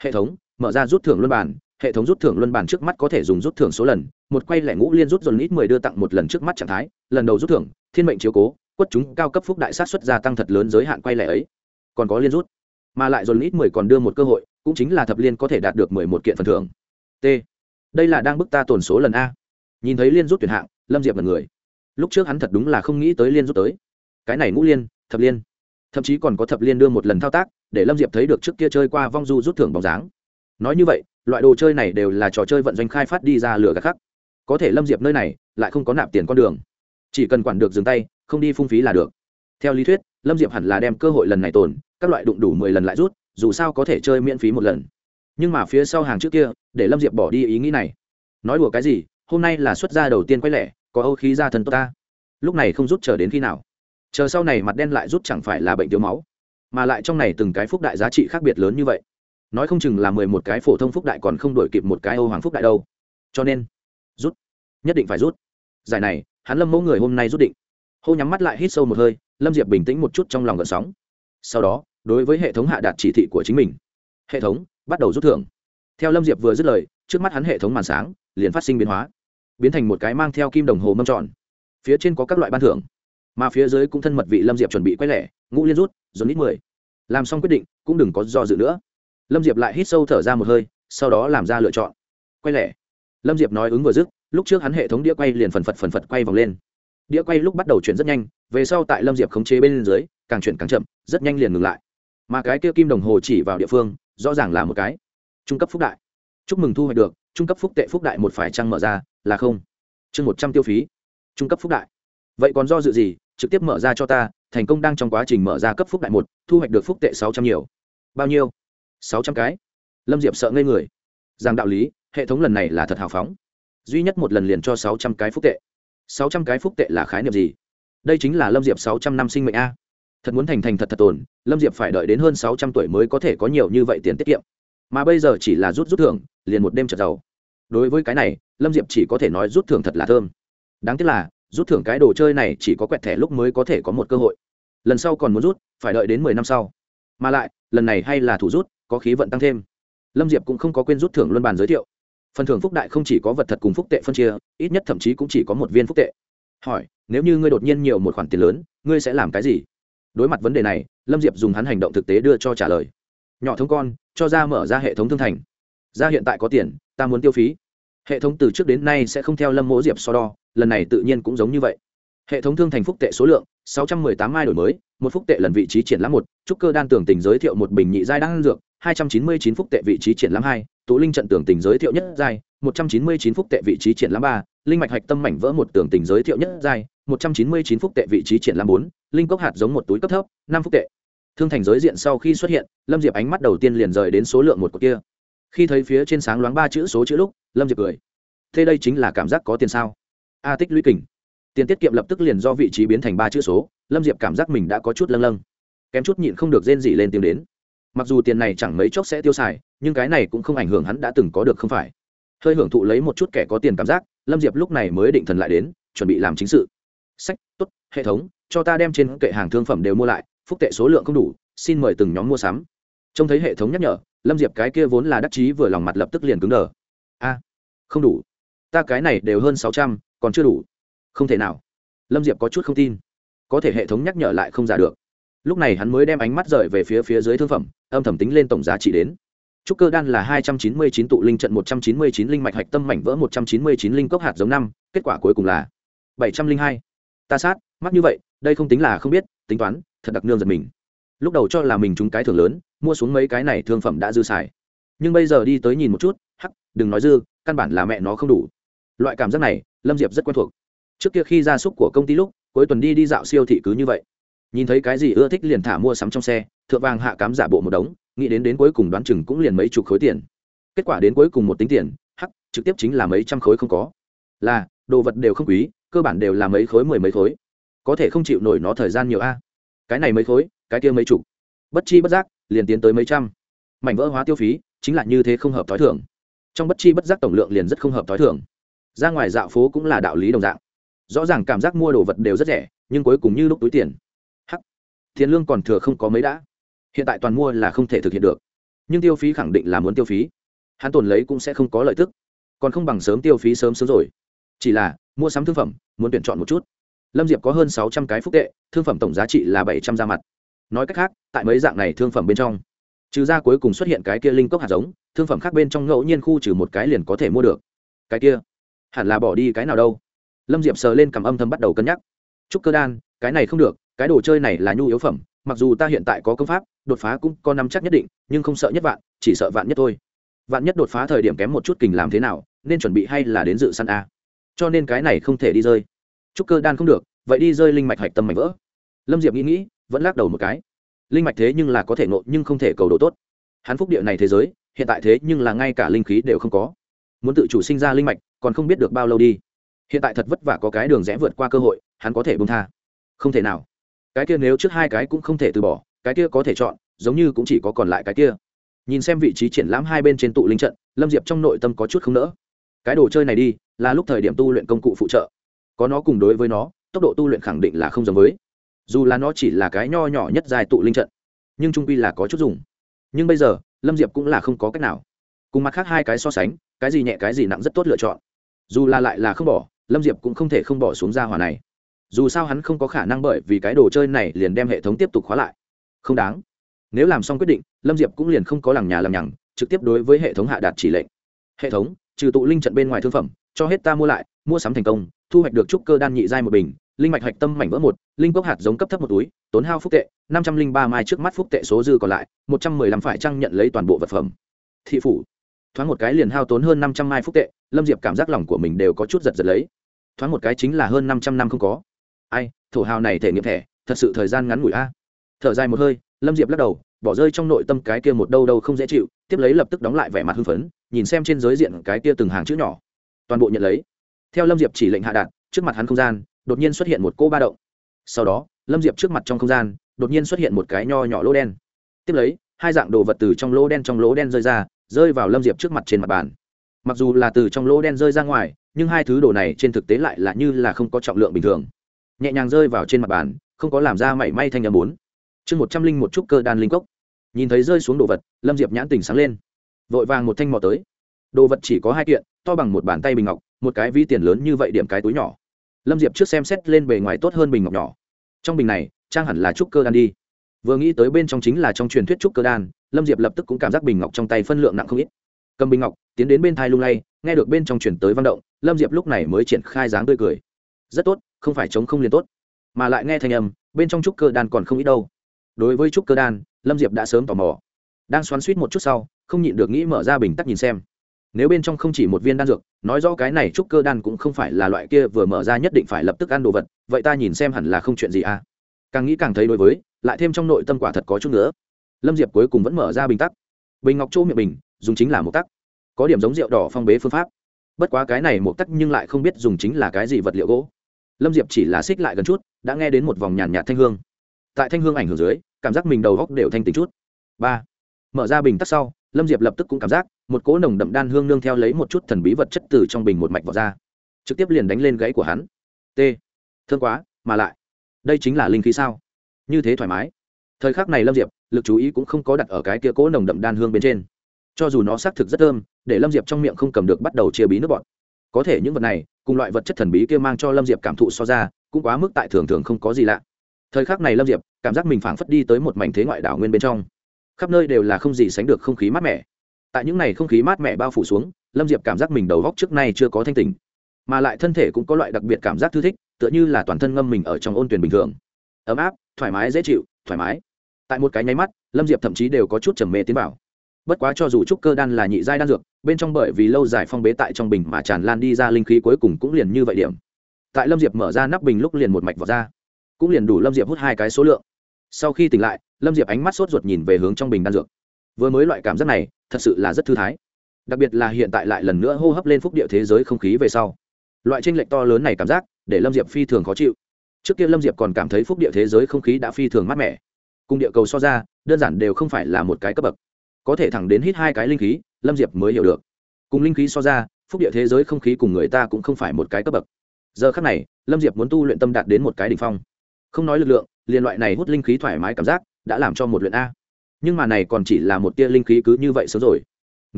hệ thống, mở ra rút thưởng luân bản hệ thống rút thưởng luân bản trước mắt có thể dùng rút thưởng số lần, một quay lẻ ngũ liên rút dồn ít mười đưa tặng một lần trước mắt trạng thái, lần đầu rút thưởng, thiên mệnh chiếu cố, quất chúng cao cấp phúc đại sát xuất gia tăng thật lớn giới hạn quay lẻ ấy. Còn có liên rút, mà lại dồn ít mười còn đưa một cơ hội, cũng chính là thập liên có thể đạt được mười một kiện phần thưởng. T. Đây là đang bức ta tồn số lần a. Nhìn thấy liên rút tuyển hạng, lâm diệp là người. Lúc trước hắn thật đúng là không nghĩ tới liên rút tới. Cái này ngũ liên, thập liên. Thậm chí còn có thập liên đưa một lần thao tác, để lâm diệp thấy được trước kia chơi qua vong du rút thưởng bóng dáng nói như vậy, loại đồ chơi này đều là trò chơi vận doanh khai phát đi ra lửa gạt khắc. Có thể lâm diệp nơi này lại không có nạp tiền con đường. Chỉ cần quản được dừng tay, không đi phung phí là được. Theo lý thuyết, lâm diệp hẳn là đem cơ hội lần này tồn, các loại đụng đủ mười lần lại rút, dù sao có thể chơi miễn phí một lần. Nhưng mà phía sau hàng trước kia, để lâm diệp bỏ đi ý nghĩ này. Nói đùa cái gì, hôm nay là xuất gia đầu tiên quay lẻ, có âu khí ra thần tốt ta. Lúc này không rút chờ đến khi nào? Chờ sau này mặt đen lại rút chẳng phải là bệnh thiếu máu, mà lại trong này từng cái phúc đại giá trị khác biệt lớn như vậy nói không chừng là mười một cái phổ thông phúc đại còn không đổi kịp một cái âu hoàng phúc đại đâu. Cho nên, rút. Nhất định phải rút. Giải này, hắn lâm mẫu người hôm nay rút định. Hô nhắm mắt lại hít sâu một hơi, lâm diệp bình tĩnh một chút trong lòng gợn sóng. Sau đó, đối với hệ thống hạ đạt chỉ thị của chính mình. Hệ thống, bắt đầu rút thưởng. Theo lâm diệp vừa dứt lời, trước mắt hắn hệ thống màn sáng, liền phát sinh biến hóa. Biến thành một cái mang theo kim đồng hồ mâm tròn. Phía trên có các loại ban thưởng. Mà phía dưới cũng thân mật vị lâm diệp chuẩn bị quay lẻ, ngũ liên rút, dồn ít mười. Làm xong quyết định, cũng đừng có do dự nữa lâm diệp lại hít sâu thở ra một hơi, sau đó làm ra lựa chọn. Quay lẻ. Lâm diệp nói ứng vừa dứt, lúc trước hắn hệ thống đĩa quay liền phần phật phần phật quay vòng lên. Đĩa quay lúc bắt đầu chuyển rất nhanh, về sau tại lâm diệp khống chế bên dưới, càng chuyển càng chậm, rất nhanh liền ngừng lại. Mà cái kia kim đồng hồ chỉ vào địa phương, rõ ràng là một cái. Trung cấp phúc đại. Chúc mừng thu hoạch được, trung cấp phúc tệ phúc đại một phải trăng mở ra, là không? Chương một trăm tiêu phí. Trung cấp phúc đại. Vậy còn do dự gì, trực tiếp mở ra cho ta, thành công đang trong quá trình mở ra cấp phúc đại một, thu hoạch được phúc tệ sáu trăm nhiều. Bao nhiêu? Sáu trăm cái. Lâm diệp sợ ngây người. Rằng đạo lý, hệ thống lần này là thật hào phóng. Duy nhất một lần liền cho sáu trăm cái phúc tệ. sáu trăm cái phúc tệ là khái niệm gì? Đây chính là lâm diệp sáu trăm năm sinh mệnh a. Thật muốn thành thành thật thật tồn, lâm diệp phải đợi đến hơn sáu trăm tuổi mới có thể có nhiều như vậy tiền tiết kiệm. Mà bây giờ chỉ là rút rút thưởng, liền một đêm trở giàu đối với cái này, lâm diệp chỉ có thể nói rút thưởng thật là thơm. Đáng tiếc là, rút thưởng cái đồ chơi này chỉ có quẹt thẻ lúc mới có thể có một cơ hội. Lần sau còn muốn rút, phải đợi đến mười năm sau. Mà lại, lần này hay là thủ rút có khí vận tăng thêm. Lâm diệp cũng không có quên rút thưởng luân bàn giới thiệu. Phần thưởng phúc đại không chỉ có vật thật cùng phúc tệ phân chia, ít nhất thậm chí cũng chỉ có một viên phúc tệ. Hỏi, nếu như ngươi đột nhiên nhiều một khoản tiền lớn, ngươi sẽ làm cái gì? Đối mặt vấn đề này, lâm diệp dùng hắn hành động thực tế đưa cho trả lời. Nhỏ thống con, cho ra mở ra hệ thống thương thành. Ra hiện tại có tiền, ta muốn tiêu phí. Hệ thống từ trước đến nay sẽ không theo lâm mỗ diệp so đo, lần này tự nhiên cũng giống như vậy. Hệ thống thương thành phúc tệ số lượng, sáu trăm mười tám mai đổi mới, một phúc tệ lần vị trí triển lãm một trúc cơ đan tưởng tình giới thiệu một bình nhị giai đan dược hai trăm chín mươi chín phúc tệ vị trí triển lãm hai tụ linh trận tưởng tình giới thiệu nhất giai, một trăm chín mươi chín phúc tệ vị trí triển lãm ba, linh mạch hạch tâm mảnh vỡ một tưởng tình giới thiệu nhất giai, một trăm chín mươi chín phúc tệ vị trí triển lãm bốn, linh cốc hạt giống một túi cấp thấp, năm phúc tệ. Thương thành giới diện sau khi xuất hiện, lâm diệp ánh mắt đầu tiên liền rời đến số lượng một của kia. Khi thấy phía trên sáng loáng ba chữ số chữ lúc, lâm diệp cười. Thế đây chính là cảm giác có tiền sao? A tích lũy kình. Tiền tiết kiệm lập tức liền do vị trí biến thành ba chữ số, lâm diệp cảm giác mình đã có chút lâng lâng. Kém chút nhịn không được rên rỉ lên tiếng đến mặc dù tiền này chẳng mấy chốc sẽ tiêu xài, nhưng cái này cũng không ảnh hưởng hắn đã từng có được không phải. Hơi hưởng thụ lấy một chút kẻ có tiền cảm giác, lâm diệp lúc này mới định thần lại đến, chuẩn bị làm chính sự. Sách, tốt, hệ thống, cho ta đem trên kệ hàng thương phẩm đều mua lại, phúc tệ số lượng không đủ, xin mời từng nhóm mua sắm. Trông thấy hệ thống nhắc nhở, lâm diệp cái kia vốn là đắc chí vừa lòng mặt lập tức liền cứng đờ. A, không đủ. Ta cái này đều hơn sáu trăm, còn chưa đủ. Không thể nào. Lâm diệp có chút không tin. Có thể hệ thống nhắc nhở lại không giả được lúc này hắn mới đem ánh mắt rời về phía phía dưới thương phẩm, âm thầm tính lên tổng giá trị đến. Trúc cơ đan là hai trăm chín mươi chín tụ linh trận, một trăm chín mươi chín linh mạch hạch tâm mảnh vỡ, một trăm chín mươi chín linh cốc hạt giống năm, kết quả cuối cùng là bảy trăm linh hai. Ta sát, mắc như vậy, đây không tính là không biết, tính toán, thật đặc nương giật mình. Lúc đầu cho là mình trúng cái thưởng lớn, mua xuống mấy cái này thương phẩm đã dư xài. Nhưng bây giờ đi tới nhìn một chút, hắc, đừng nói dư, căn bản là mẹ nó không đủ. Loại cảm giác này, lâm diệp rất quen thuộc. Trước kia khi gia súc của công ty lúc, cuối tuần đi đi dạo siêu thị cứ như vậy nhìn thấy cái gì ưa thích liền thả mua sắm trong xe, thượng vàng hạ cám giả bộ một đống, nghĩ đến đến cuối cùng đoán chừng cũng liền mấy chục khối tiền. Kết quả đến cuối cùng một tính tiền, hắc, trực tiếp chính là mấy trăm khối không có. Là, đồ vật đều không quý, cơ bản đều là mấy khối mười mấy khối. Có thể không chịu nổi nó thời gian nhiều a. Cái này mấy khối, cái kia mấy chục. Bất chi bất giác, liền tiến tới mấy trăm. Mảnh vỡ hóa tiêu phí, chính là như thế không hợp t h ó i thưởng trong bất chi bất giác tổng lượng liền rất không hợp t h ó i thưởng ra ngoài dạo phố cũng là đạo lý đồng dạng. Rõ ràng cảm giác mua đồ vật đều rất rẻ, nhưng cuối cùng như lúc túi tiền tiền lương còn thừa không có mấy đã. Hiện tại toàn mua là không thể thực hiện được. Nhưng tiêu phí khẳng định là muốn tiêu phí. Hắn tồn lấy cũng sẽ không có lợi tức. Còn không bằng sớm tiêu phí sớm sớm rồi. Chỉ là, mua sắm thương phẩm, muốn tuyển chọn một chút. Lâm diệp có hơn sáu trăm cái phúc tệ, thương phẩm tổng giá trị là bảy trăm ra mặt. Nói cách khác, tại mấy dạng này thương phẩm bên trong, trừ ra cuối cùng xuất hiện cái kia linh cốc hạt giống, thương phẩm khác bên trong ngẫu nhiên khu trừ một cái liền có thể mua được. Cái kia, hẳn là bỏ đi cái nào đâu? Lâm diệp sờ lên cầm âm thầm bắt đầu cân nhắc. Trúc cơ đan, cái này không được cái đồ chơi này là nhu yếu phẩm, mặc dù ta hiện tại có công pháp, đột phá cũng có năm chắc nhất định, nhưng không sợ nhất vạn, chỉ sợ vạn nhất thôi. Vạn nhất đột phá thời điểm kém một chút kình làm thế nào, nên chuẩn bị hay là đến dự săn a. Cho nên cái này không thể đi rơi. Trúc cơ đan không được, vậy đi rơi linh mạch hạch tâm mạch vỡ. Lâm diệp nghĩ nghĩ, vẫn lắc đầu một cái. Linh mạch thế nhưng là có thể nộ nhưng không thể cầu độ tốt. Hắn phúc địa này thế giới, hiện tại thế nhưng là ngay cả linh khí đều không có. Muốn tự chủ sinh ra linh mạch, còn không biết được bao lâu đi. Hiện tại thật vất vả có cái đường rẽ vượt qua cơ hội, hắn có thể bông tha. Không thể nào cái kia nếu trước hai cái cũng không thể từ bỏ, cái kia có thể chọn, giống như cũng chỉ có còn lại cái kia. Nhìn xem vị trí triển lãm hai bên trên tụ linh trận, lâm diệp trong nội tâm có chút không nỡ. Cái đồ chơi này đi, là lúc thời điểm tu luyện công cụ phụ trợ. Có nó cùng đối với nó, tốc độ tu luyện khẳng định là không giống với. Dù là nó chỉ là cái nho nhỏ nhất dài tụ linh trận, nhưng trung quy là có chút dùng. Nhưng bây giờ, lâm diệp cũng là không có cách nào. Cùng mặt khác hai cái so sánh, cái gì nhẹ cái gì nặng rất tốt lựa chọn. Dù là lại là không bỏ, lâm diệp cũng không thể không bỏ xuống ra hỏa này dù sao hắn không có khả năng bởi vì cái đồ chơi này liền đem hệ thống tiếp tục khóa lại. Không đáng. Nếu làm xong quyết định, lâm diệp cũng liền không có làng nhà làm nhằng, trực tiếp đối với hệ thống hạ đạt chỉ lệnh. Hệ thống, trừ tụ linh trận bên ngoài thương phẩm, cho hết ta mua lại, mua sắm thành công, thu hoạch được trúc cơ đan nhị giai một bình, linh mạch hạch tâm mảnh vỡ một, linh cốc hạt giống cấp thấp một túi, tốn hao phúc tệ, năm trăm linh ba mai trước mắt phúc tệ số dư còn lại, một trăm mười lăm phải trăng nhận lấy toàn bộ vật phẩm. Thị phủ. Thoáng một cái liền hao tốn hơn năm trăm mai phúc tệ, lâm diệp cảm giác lòng của mình đều có chút giật giật lấy. Thoáng một cái chính là hơn năm trăm năm không có ai, thổ hào này thể nghiệm thẻ, thật sự thời gian ngắn ngủi a. Thở dài một hơi, lâm diệp lắc đầu, bỏ rơi trong nội tâm cái kia một đâu đâu không dễ chịu, tiếp lấy lập tức đóng lại vẻ mặt hưng phấn, nhìn xem trên giới diện cái kia từng hàng chữ nhỏ. Toàn bộ nhận lấy. Theo lâm diệp chỉ lệnh hạ đạn, trước mặt hắn không gian, đột nhiên xuất hiện một cô ba động. Sau đó, lâm diệp trước mặt trong không gian, đột nhiên xuất hiện một cái nho nhỏ lỗ đen. Tiếp lấy, hai dạng đồ vật từ trong lỗ đen trong lỗ đen rơi ra, rơi vào lâm diệp trước mặt trên mặt bàn. Mặc dù là từ trong lỗ đen rơi ra ngoài, nhưng hai thứ đồ này trên thực tế lại là như là không có trọng lượng bình thường nhẹ nhàng rơi vào trên mặt bàn, không có làm ra mảy may thanh âm bốn. Chương một trăm linh một chút cơ đan linh cốc. Nhìn thấy rơi xuống đồ vật, lâm diệp nhãn tình sáng lên. Vội vàng một thanh mò tới. Đồ vật chỉ có hai kiện, to bằng một bàn tay bình ngọc, một cái ví tiền lớn như vậy điểm cái túi nhỏ. Lâm diệp trước xem xét lên bề ngoài tốt hơn bình ngọc nhỏ. Trong bình này, trang hẳn là trúc cơ đan đi. Vừa nghĩ tới bên trong chính là trong truyền thuyết trúc cơ đan, lâm diệp lập tức cũng cảm giác bình ngọc trong tay phân lượng nặng không ít. Cầm bình ngọc, tiến đến bên thai lung lay, nghe được bên trong chuyển tới văn động, lâm diệp lúc này mới triển khai dáng tươi cười. Rất tốt không phải chống không liền tốt. Mà lại nghe thanh âm, bên trong trúc cơ đan còn không ít đâu. Đối với trúc cơ đan, lâm diệp đã sớm tò mò. Đang xoắn suýt một chút sau, không nhịn được nghĩ mở ra bình tắc nhìn xem. Nếu bên trong không chỉ một viên đan dược, nói rõ cái này trúc cơ đan cũng không phải là loại kia vừa mở ra nhất định phải lập tức ăn đồ vật, vậy ta nhìn xem hẳn là không chuyện gì à? Càng nghĩ càng thấy đối với, lại thêm trong nội tâm quả thật có chút nữa. Lâm diệp cuối cùng vẫn mở ra bình tắc. Bình ngọc chỗ miệng bình dùng chính là một tắc. Có điểm giống rượu đỏ phong bế phương pháp. Bất quá cái này một tắc nhưng lại không biết dùng chính là cái gì vật liệu gỗ lâm diệp chỉ là xích lại gần chút, đã nghe đến một vòng nhàn nhạt thanh hương. Tại thanh hương ảnh hưởng dưới, cảm giác mình đầu góc đều thanh tính chút. Ba. Mở ra bình tắc sau, lâm diệp lập tức cũng cảm giác, một cỗ nồng đậm đan hương nương theo lấy một chút thần bí vật chất từ trong bình một mạch vào ra. Trực tiếp liền đánh lên gáy của hắn. T. Thương quá, mà lại. Đây chính là linh khí sao? Như thế thoải mái. Thời khắc này lâm diệp, lực chú ý cũng không có đặt ở cái kia cỗ nồng đậm đan hương bên trên. Cho dù nó xác thực rất thơm, để lâm diệp trong miệng không cầm được bắt đầu chia bí nước bọt. Có thể những vật này cùng loại vật chất thần bí kia mang cho lâm diệp cảm thụ so ra, cũng quá mức tại thường thường không có gì lạ. Thời khắc này lâm diệp, cảm giác mình phảng phất đi tới một mảnh thế ngoại đảo nguyên bên trong. Khắp nơi đều là không gì sánh được không khí mát mẻ. Tại những ngày không khí mát mẻ bao phủ xuống, lâm diệp cảm giác mình đầu góc trước nay chưa có thanh tình mà lại thân thể cũng có loại đặc biệt cảm giác thư thích, tựa như là toàn thân ngâm mình ở trong ôn tuyển bình thường. Ấm áp, thoải mái, dễ chịu, thoải mái. Tại một cái nháy mắt, lâm diệp thậm chí đều có chút trầm mê tiến vào bất quá cho dù trúc cơ đan là nhị giai đan dược, bên trong bởi vì lâu dài phong bế tại trong bình mà tràn lan đi ra linh khí cuối cùng cũng liền như vậy điểm. Tại lâm diệp mở ra nắp bình lúc liền một mạch vào ra, cũng liền đủ lâm diệp hút hai cái số lượng. Sau khi tỉnh lại, lâm diệp ánh mắt sốt ruột nhìn về hướng trong bình đan dược. Vừa mới loại cảm giác này, thật sự là rất thư thái. Đặc biệt là hiện tại lại lần nữa hô hấp lên phúc địa thế giới không khí về sau. Loại tranh lệch to lớn này cảm giác, để lâm diệp phi thường khó chịu. Trước kia lâm diệp còn cảm thấy phúc địa thế giới không khí đã phi thường mát mẻ. Cùng địa cầu so ra, đơn giản đều không phải là một cái cấp bậc có thể thẳng đến hít hai cái linh khí, lâm diệp mới hiểu được. Cùng linh khí so ra, phúc địa thế giới không khí cùng người ta cũng không phải một cái cấp bậc. Giờ khác này, lâm diệp muốn tu luyện tâm đạt đến một cái đ ỉ n h phong. Không nói lực lượng liên loại này hút linh khí thoải mái cảm giác, đã làm cho một luyện a. Nhưng mà này còn chỉ là một tia linh khí cứ như vậy sớm rồi.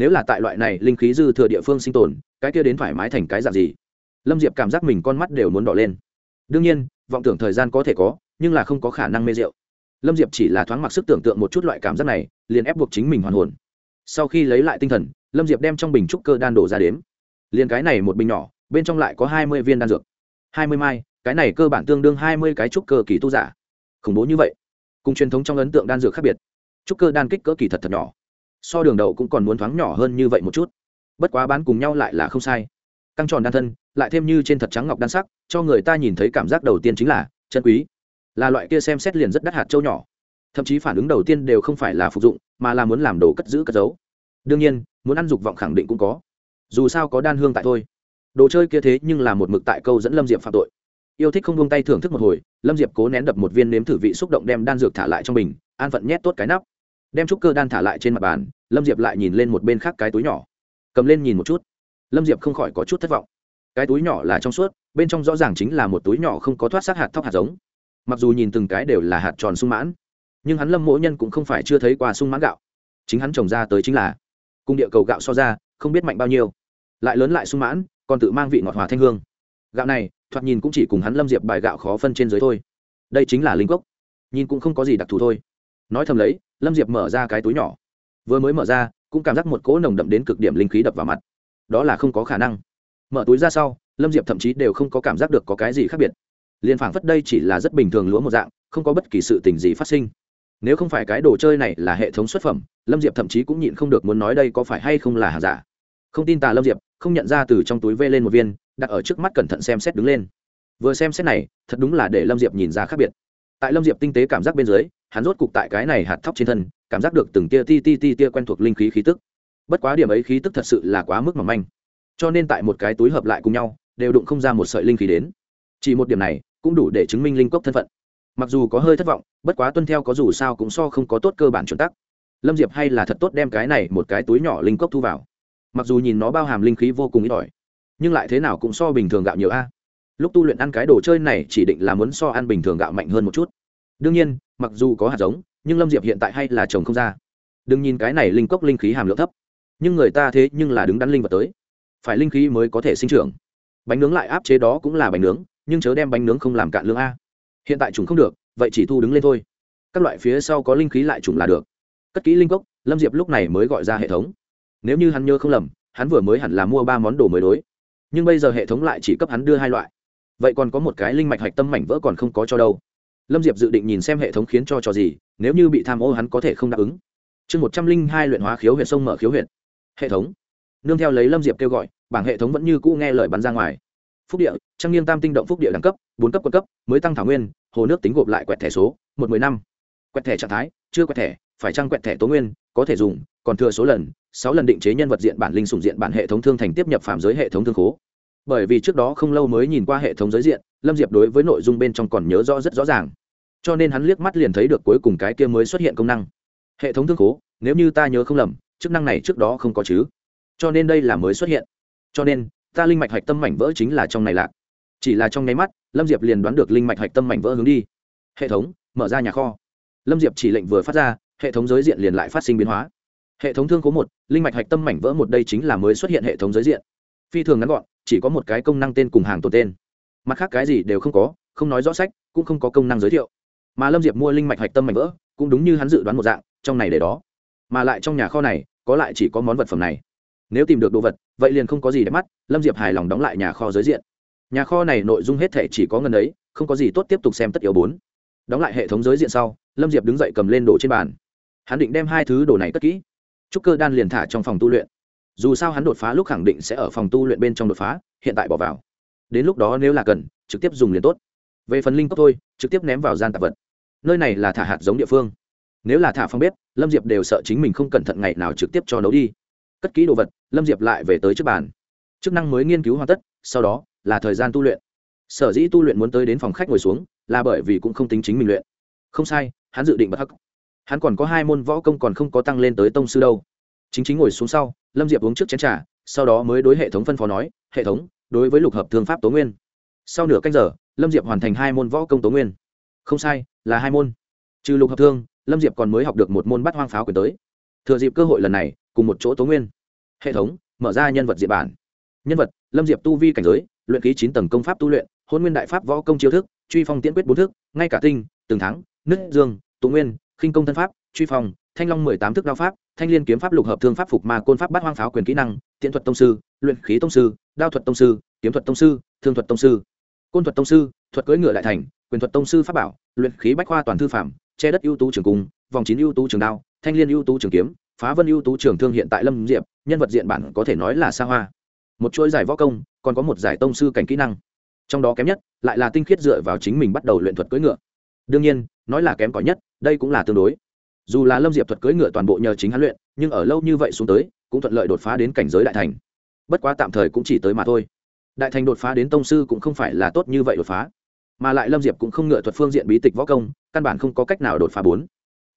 Nếu là tại loại này linh khí dư thừa địa phương sinh tồn, cái kia đến thoải mái thành cái dạng gì? Lâm diệp cảm giác mình con mắt đều muốn đỏ lên. Đương nhiên, vọng tưởng thời gian có thể có, nhưng là không có khả năng mê rượu lâm diệp chỉ là thoáng mặc sức tưởng tượng một chút loại cảm giác này, liền ép buộc chính mình hoàn hồn. Sau khi lấy lại tinh thần, lâm diệp đem trong bình trúc cơ đan đổ ra đếm. Liền cái này một bình nhỏ, bên trong lại có hai mươi viên đan dược. hai mươi mai, cái này cơ bản tương đương hai mươi cái trúc cơ kỳ tu giả. Khủng bố như vậy. Cùng truyền thống trong ấn tượng đan dược khác biệt. Trúc cơ đan kích cỡ kỳ thật thật nhỏ. So đường đầu cũng còn muốn thoáng nhỏ hơn như vậy một chút. Bất quá bán cùng nhau lại là không sai. Căng tròn đan thân, lại thêm như trên thật trắng ngọc đan sắc, cho người ta nhìn thấy cảm giác đầu tiên chính là chân quý là loại kia xem xét liền rất đắt hạt châu nhỏ. Thậm chí phản ứng đầu tiên đều không phải là phục dụng mà là muốn làm đồ cất giữ cất giấu. Đương nhiên muốn ăn dục vọng khẳng định cũng có. Dù sao có đan hương tại thôi. Đồ chơi kia thế nhưng là một mực tại câu dẫn lâm diệp phạm tội. Yêu thích không buông tay thưởng thức một hồi lâm diệp cố nén đập một viên nếm thử vị xúc động đem đan dược thả lại trong mình, an phận nhét tốt cái nắp. Đem trúc cơ đan thả lại trên mặt bàn lâm diệp lại nhìn lên một bên khác cái túi nhỏ. Cầm lên nhìn một chút. Lâm diệp không khỏi có chút thất vọng. Cái túi nhỏ là trong suốt bên trong rõ ràng chính là một túi nhỏ không có thoát sát hạt thóc hạt giống mặc dù nhìn từng cái đều là hạt tròn sung mãn, nhưng hắn lâm mỗ nhân cũng không phải chưa thấy qua sung mãn gạo. Chính hắn trồng ra tới chính là cung địa cầu gạo so ra, không biết mạnh bao nhiêu. Lại lớn lại sung mãn, còn tự mang vị ngọt hòa thanh hương. Gạo này, thoạt nhìn cũng chỉ cùng hắn lâm diệp bài gạo khó phân trên dưới thôi. Đây chính là linh cốc. Nhìn cũng không có gì đặc thù thôi. Nói thầm lấy, lâm diệp mở ra cái túi nhỏ. Vừa mới mở ra, cũng cảm giác một cỗ nồng đậm đến cực điểm linh khí đập vào mặt. Đó là không có khả năng. Mở túi ra sau, lâm diệp thậm chí đều không có cảm giác được có cái gì khác biệt liền phảng phất đây chỉ là rất bình thường lúa một dạng, không có bất kỳ sự tình gì phát sinh. Nếu không phải cái đồ chơi này là hệ thống xuất phẩm, lâm diệp thậm chí cũng nhịn không được muốn nói đây có phải hay không là hàng giả. Không tin tà lâm diệp, không nhận ra từ trong túi vê lên một viên, đặt ở trước mắt cẩn thận xem xét đứng lên. Vừa xem xét này, thật đúng là để lâm diệp nhìn ra khác biệt. Tại lâm diệp tinh tế cảm giác bên dưới, hắn rốt cục tại cái này hạt thóc trên thân, cảm giác được từng tia ti ti ti tia quen thuộc linh khí khí tức. Bất quá điểm ấy khí tức thật sự là quá mức mỏng manh. Cho nên tại một cái túi hợp lại cùng nhau, đều đụng không ra một sợi linh khí đến. Chỉ một điểm này cũng đủ để chứng minh linh cốc thân phận. Mặc dù có hơi thất vọng, bất quá tuân theo có dù sao cũng so không có tốt cơ bản chuẩn tắc. Lâm diệp hay là thật tốt đem cái này một cái túi nhỏ linh cốc thu vào. Mặc dù nhìn nó bao hàm linh khí vô cùng ít ỏi, nhưng lại thế nào cũng so bình thường gạo nhiều a. Lúc tu luyện ăn cái đồ chơi này chỉ định là muốn so ăn bình thường gạo mạnh hơn một chút. Đương nhiên, mặc dù có hạt giống, nhưng lâm diệp hiện tại hay là trồng không ra. Đừng nhìn cái này linh cốc linh khí hàm lượng thấp, nhưng người ta thế nhưng là đứng đắn linh vật tới. Phải linh khí mới có thể sinh trưởng. Bánh nướng lại áp chế đó cũng là bánh nướng nhưng chớ đem bánh nướng không làm cạn lương a. Hiện tại chúng không được, vậy chỉ thu đứng lên thôi. Các loại phía sau có linh khí lại trùng là được. Cất kỹ linh cốc, lâm diệp lúc này mới gọi ra hệ thống. Nếu như hắn nhớ không lầm, hắn vừa mới hẳn là mua ba món đồ mới đối. Nhưng bây giờ hệ thống lại chỉ cấp hắn đưa hai loại. Vậy còn có một cái linh mạch hạch tâm mảnh vỡ còn không có cho đâu. Lâm diệp dự định nhìn xem hệ thống khiến cho trò gì, nếu như bị tham ô hắn có thể không đáp ứng. Chương một trăm linh hai luyện hóa khiếu huyện sông mở khiếu huyện hệ thống. Nương theo lấy lâm diệp kêu gọi, bảng hệ thống vẫn như cũ nghe lời bắn ra ngoài phúc địa trang nghiêng tam tinh động phúc địa đẳng cấp, bốn cấp quân cấp, mới tăng thảo nguyên, hồ nước tính gộp lại quẹt thẻ số, một mười năm. Quẹt thẻ trạng thái, chưa quẹt thẻ, phải trang quẹt thẻ tố nguyên, có thể dùng, còn thừa số lần, sáu lần định chế nhân vật diện bản linh sùng diện bản hệ thống thương thành tiếp nhập phạm giới hệ thống thương khố. Bởi vì trước đó không lâu mới nhìn qua hệ thống giới diện, lâm diệp đối với nội dung bên trong còn nhớ rõ rất rõ ràng. Cho nên hắn liếc mắt liền thấy được cuối cùng cái kia mới xuất hiện công năng. Hệ thống thương khố, nếu như ta nhớ không lầm, chức năng này trước đó không có chứ. Cho nên đây là mới xuất hiện. Cho nên ta linh mạch hạch tâm mảnh vỡ chính là trong này lạc. Chỉ là trong nháy mắt, lâm diệp liền đoán được linh mạch hạch tâm mảnh vỡ hướng đi. Hệ thống, mở ra nhà kho. Lâm diệp chỉ lệnh vừa phát ra, hệ thống giới diện liền lại phát sinh biến hóa. Hệ thống thương cố một, linh mạch hạch tâm mảnh vỡ một đây chính là mới xuất hiện hệ thống giới diện. Phi thường ngắn gọn, chỉ có một cái công năng tên cùng hàng tồn tên. Mặt khác cái gì đều không có, không nói rõ sách, cũng không có công năng giới thiệu. Mà lâm diệp mua linh mạch hạch tâm mảnh vỡ, cũng đúng như hắn dự đoán một dạng, trong này để đó. Mà lại trong nhà kho này, có lại chỉ có món vật phẩm này nếu tìm được đồ vật, vậy liền không có gì để mắt, lâm diệp hài lòng đóng lại nhà kho giới diện. Nhà kho này nội dung hết thể chỉ có ngần ấy, không có gì tốt tiếp tục xem tất yếu bốn. Đóng lại hệ thống giới diện sau, lâm diệp đứng dậy cầm lên đồ trên bàn. Hắn định đem hai thứ đồ này cất kỹ. Trúc cơ đan liền thả trong phòng tu luyện. Dù sao hắn đột phá lúc khẳng định sẽ ở phòng tu luyện bên trong đột phá, hiện tại bỏ vào. Đến lúc đó nếu là cần, trực tiếp dùng liền tốt. Về phần linh cốc thôi, trực tiếp ném vào gian tạp vật. Nơi này là thả hạt giống địa phương. Nếu là thả phong bếp, lâm diệp đều sợ chính mình không cẩn thận ngày nào trực tiếp cho nấu đi cất kỹ đồ vật, lâm diệp lại về tới trước bàn. Chức năng mới nghiên cứu hoàn tất, sau đó là thời gian tu luyện. Sở dĩ tu luyện muốn tới đến phòng khách ngồi xuống, là bởi vì cũng không tính chính mình luyện. Không sai, hắn dự định bật hắc. Hắn còn có hai môn võ công còn không có tăng lên tới tông sư đâu. Chính chính ngồi xuống sau, lâm diệp uống trước chén t r à sau đó mới đối hệ thống phân phó nói, hệ thống, đối với lục hợp thương pháp tố nguyên. Sau nửa canh giờ, lâm diệp hoàn thành hai môn võ công tố nguyên. Không sai, là hai môn. Trừ lục hợp thương, lâm diệp còn mới học được một môn bắt hoang pháo quyền tới. Thừa dịp cơ hội lần này cùng một chỗ tố nguyên. Hệ thống, mở ra nhân vật diệp bản. Nhân vật, lâm diệp tu vi cảnh giới, luyện ký chín tầng công pháp tu luyện, hôn nguyên đại pháp võ công chiêu thức, truy phong tiễn quyết bốn thức, ngay cả tinh, từng thắng, nứt dương, tụ nguyên, khinh công thân pháp, truy phong, thanh long mười tám thức đao pháp, thanh liên kiếm pháp lục hợp thương pháp phục ma côn pháp bát hoang pháo quyền kỹ năng, tiễn thuật tông sư, luyện khí tông sư, đao thuật tông sư, kiếm thuật tông sư, thương thuật tông sư. Côn thuật tông sư, thuật cưỡi ngựa đại thành, quyền thuật tông sư pháp bảo, luyện khí bách khoa toàn thư phạm, che đất ưu tú trường cung, vòng chín ưu tú trường đao, thanh liên ưu tú trường kiếm phá vân ưu tú trường thương hiện tại lâm diệp, nhân vật diện bản có thể nói là xa hoa. Một chuỗi giải võ công, còn có một giải tông sư cảnh kỹ năng. Trong đó kém nhất, lại là tinh khiết dựa vào chính mình bắt đầu luyện thuật cưỡi ngựa. Đương nhiên, nói là kém cỏi nhất, đây cũng là tương đối. Dù là lâm diệp thuật cưỡi ngựa toàn bộ nhờ chính hắn luyện, nhưng ở lâu như vậy xuống tới, cũng thuận lợi đột phá đến cảnh giới đại thành. Bất quá tạm thời cũng chỉ tới mà thôi. Đại thành đột phá đến tông sư cũng không phải là tốt như vậy đột phá. Mà lại lâm diệp cũng không ngựa thuật phương diện bí tịch võ công, căn bản không có cách nào đột phá bốn.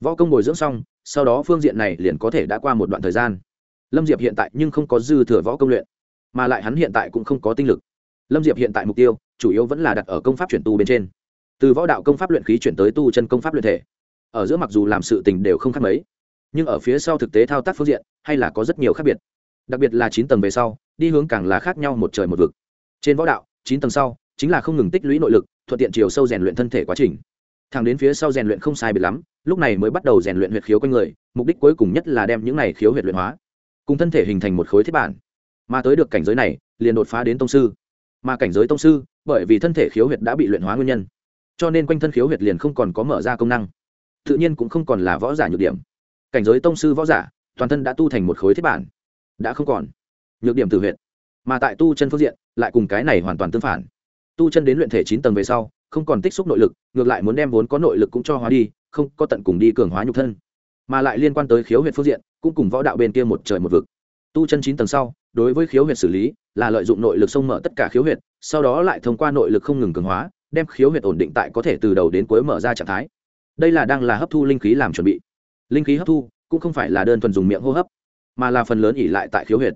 Võ công bồi dưỡng xong sau đó phương diện này liền có thể đã qua một đoạn thời gian. Lâm diệp hiện tại nhưng không có dư thừa võ công luyện, mà lại hắn hiện tại cũng không có tinh lực. Lâm diệp hiện tại mục tiêu, chủ yếu vẫn là đặt ở công pháp chuyển tu bên trên. Từ võ đạo công pháp luyện khí chuyển tới tu chân công pháp luyện thể. Ở giữa mặc dù làm sự tình đều không khác mấy, nhưng ở phía sau thực tế thao tác phương diện, hay là có rất nhiều khác biệt. Đặc biệt là chín tầng về sau, đi hướng càng là khác nhau một trời một vực. Trên võ đạo, chín tầng sau, chính là không ngừng tích lũy nội lực, thuận tiện chiều sâu rèn luyện thân thể quá trình. Thẳng đến phía sau rèn luyện không sai biệt lắm lúc này mới bắt đầu rèn luyện huyệt khiếu quanh người mục đích cuối cùng nhất là đem những này khiếu huyệt luyện hóa cùng thân thể hình thành một khối thiết bản. Mà tới được cảnh giới này liền đột phá đến tông sư. Mà cảnh giới tông sư bởi vì thân thể khiếu huyệt đã bị luyện hóa nguyên nhân cho nên quanh thân khiếu huyệt liền không còn có mở ra công năng. Tự nhiên cũng không còn là võ giả nhược điểm. Cảnh giới tông sư võ giả toàn thân đã tu thành một khối thiết bản đã không còn nhược điểm từ huyệt, mà tại tu chân phương diện lại cùng cái này hoàn toàn tương phản. Tu chân đến luyện thể chín tầng về sau không còn tích xúc nội lực ngược lại muốn đem vốn có nội lực cũng cho hóa đi không có tận cùng đi cường hóa nhục thân, mà lại liên quan tới khiếu huyệt phương diện, cũng cùng võ đạo bên kia một trời một vực. Tu chân chín tầng sau, đối với khiếu huyệt xử lý, là lợi dụng nội lực xông mở tất cả khiếu huyệt, sau đó lại thông qua nội lực không ngừng cường hóa, đem khiếu huyệt ổn định tại có thể từ đầu đến cuối mở ra trạng thái. Đây là đang là hấp thu linh khí làm chuẩn bị. Linh khí hấp thu, cũng không phải là đơn thuần dùng miệng hô hấp, mà là phần lớn ỉ lại tại khiếu huyệt.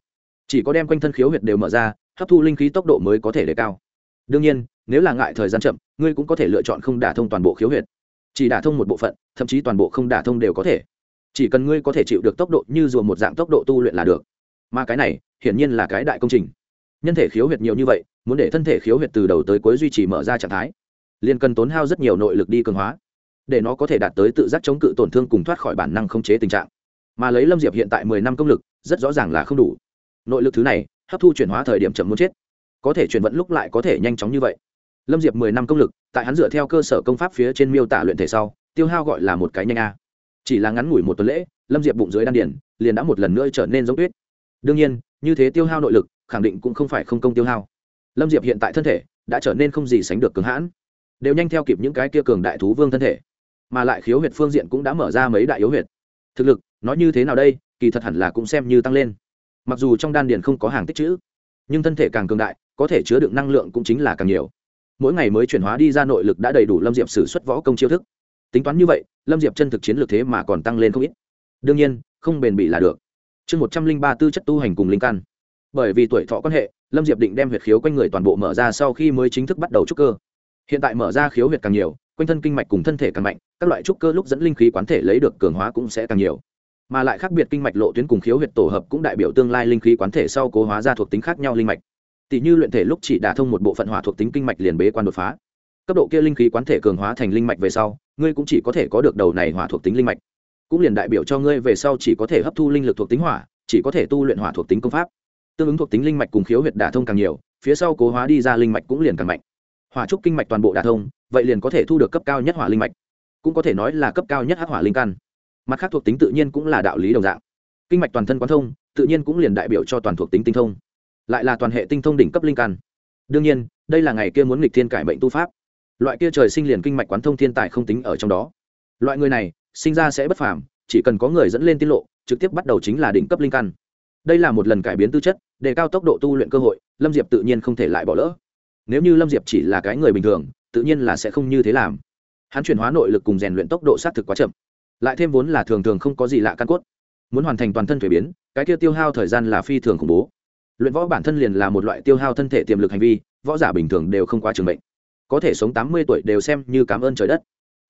Chỉ có đem quanh thân khiếu huyệt đều mở ra, hấp thu linh khí tốc độ mới có thể đề cao. Đương nhiên, nếu là ngại thời gian chậm, ngươi cũng có thể lựa chọn không đả thông toàn bộ khiếu huyệt chỉ đả thông một bộ phận, thậm chí toàn bộ không đả thông đều có thể. Chỉ cần ngươi có thể chịu được tốc độ như dùa một dạng tốc độ tu luyện là được. Mà cái này, hiển nhiên là cái đại công trình. Nhân thể khiếu huyệt nhiều như vậy, muốn để thân thể khiếu huyệt từ đầu tới cuối duy trì mở ra trạng thái, liền cần tốn hao rất nhiều nội lực đi cường hóa, để nó có thể đạt tới tự giác chống cự tổn thương cùng thoát khỏi bản năng không chế tình trạng. Mà lấy lâm diệp hiện tại mười năm công lực, rất rõ ràng là không đủ. Nội lực thứ này, hấp thu chuyển hóa thời điểm chậm muốn chết. Có thể chuyển vận lúc lại có thể nhanh chóng như vậy lâm diệp mười năm công lực, tại hắn dựa theo cơ sở công pháp phía trên miêu tả luyện thể sau, tiêu hao gọi là một cái nhanh a. Chỉ là ngắn ngủi một tuần lễ, lâm diệp bụng dưới đan điển liền đã một lần nữa trở nên giống tuyết. Đương nhiên, như thế tiêu hao nội lực, khẳng định cũng không phải không công tiêu hao. Lâm diệp hiện tại thân thể đã trở nên không gì sánh được cường hãn. Đều nhanh theo kịp những cái kia cường đại thú vương thân thể, mà lại khiếu huyệt phương diện cũng đã mở ra mấy đại yếu huyệt. Thực lực, nói như thế nào đây, kỳ thật hẳn là cũng xem như tăng lên. Mặc dù trong đan điền không có hàng tích chữ, nhưng thân thể càng cường đại, có thể chứa đựng năng lượng cũng chính là càng nhiều mỗi ngày mới chuyển hóa đi ra nội lực đã đầy đủ lâm diệp xử suất võ công chiêu thức. Tính toán như vậy, lâm diệp chân thực chiến lược thế mà còn tăng lên không ít. Đương nhiên, không bền bỉ là được. Chương một trăm linh ba tư chất tu hành cùng linh căn. Bởi vì tuổi thọ quan hệ, lâm diệp định đem huyệt khiếu quanh người toàn bộ mở ra sau khi mới chính thức bắt đầu trúc cơ. Hiện tại mở ra khiếu huyệt càng nhiều, quanh thân kinh mạch cùng thân thể càng mạnh, các loại trúc cơ lúc dẫn linh khí quán thể lấy được cường hóa cũng sẽ càng nhiều. Mà lại khác biệt kinh mạch lộ tuyến cùng khiếu huyệt tổ hợp cũng đại biểu tương lai linh khí quán thể sau cố hóa ra thuộc tính khác nhau linh mạch tỷ như luyện thể lúc chỉ đả thông một bộ phận hỏa thuộc tính kinh mạch liền bế quan đột phá. Cấp độ kia linh khí quán thể cường hóa thành linh mạch về sau, ngươi cũng chỉ có thể có được đầu này hỏa thuộc tính linh mạch. Cũng liền đại biểu cho ngươi về sau chỉ có thể hấp thu linh lực thuộc tính hỏa, chỉ có thể tu luyện hỏa thuộc tính công pháp. Tương ứng thuộc tính linh mạch cùng khiếu huyệt đả thông càng nhiều, phía sau cố hóa đi ra linh mạch cũng liền càng mạnh. Hỏa trúc kinh mạch toàn bộ đả thông, vậy liền có thể thu được cấp cao nhất hỏa linh mạch. Cũng có thể nói là cấp cao nhất hắc hỏa linh căn. Mặt khác thuộc tính tự nhiên cũng là đạo lý đồng dạng. Kinh mạch toàn thân quán thông, tự nhiên cũng liền đại biểu cho toàn thuộc tính tinh thông lại là toàn hệ tinh thông đỉnh cấp linh căn. Đương nhiên, đây là ngày kia muốn nghịch thiên cải bệnh tu pháp. Loại kia trời sinh liền kinh mạch quán thông thiên tài không tính ở trong đó. Loại người này, sinh ra sẽ bất phàm, chỉ cần có người dẫn lên tiết lộ, trực tiếp bắt đầu chính là đỉnh cấp linh căn. Đây là một lần cải biến tư chất để cao tốc độ tu luyện cơ hội, lâm diệp tự nhiên không thể lại bỏ lỡ. Nếu như lâm diệp chỉ là cái người bình thường, tự nhiên là sẽ không như thế làm. Hắn chuyển hóa nội lực cùng rèn luyện tốc độ xác thực quá chậm. Lại thêm vốn là thường thường không có gì lạ căn cốt. Muốn hoàn thành toàn thân thuế biến, cái kia tiêu hao thời gian là phi thường khủng bố luyện võ bản thân liền là một loại tiêu hao thân thể tiềm lực hành vi, võ giả bình thường đều không quá trường bệnh có thể sống tám mươi tuổi đều xem như cảm ơn trời đất.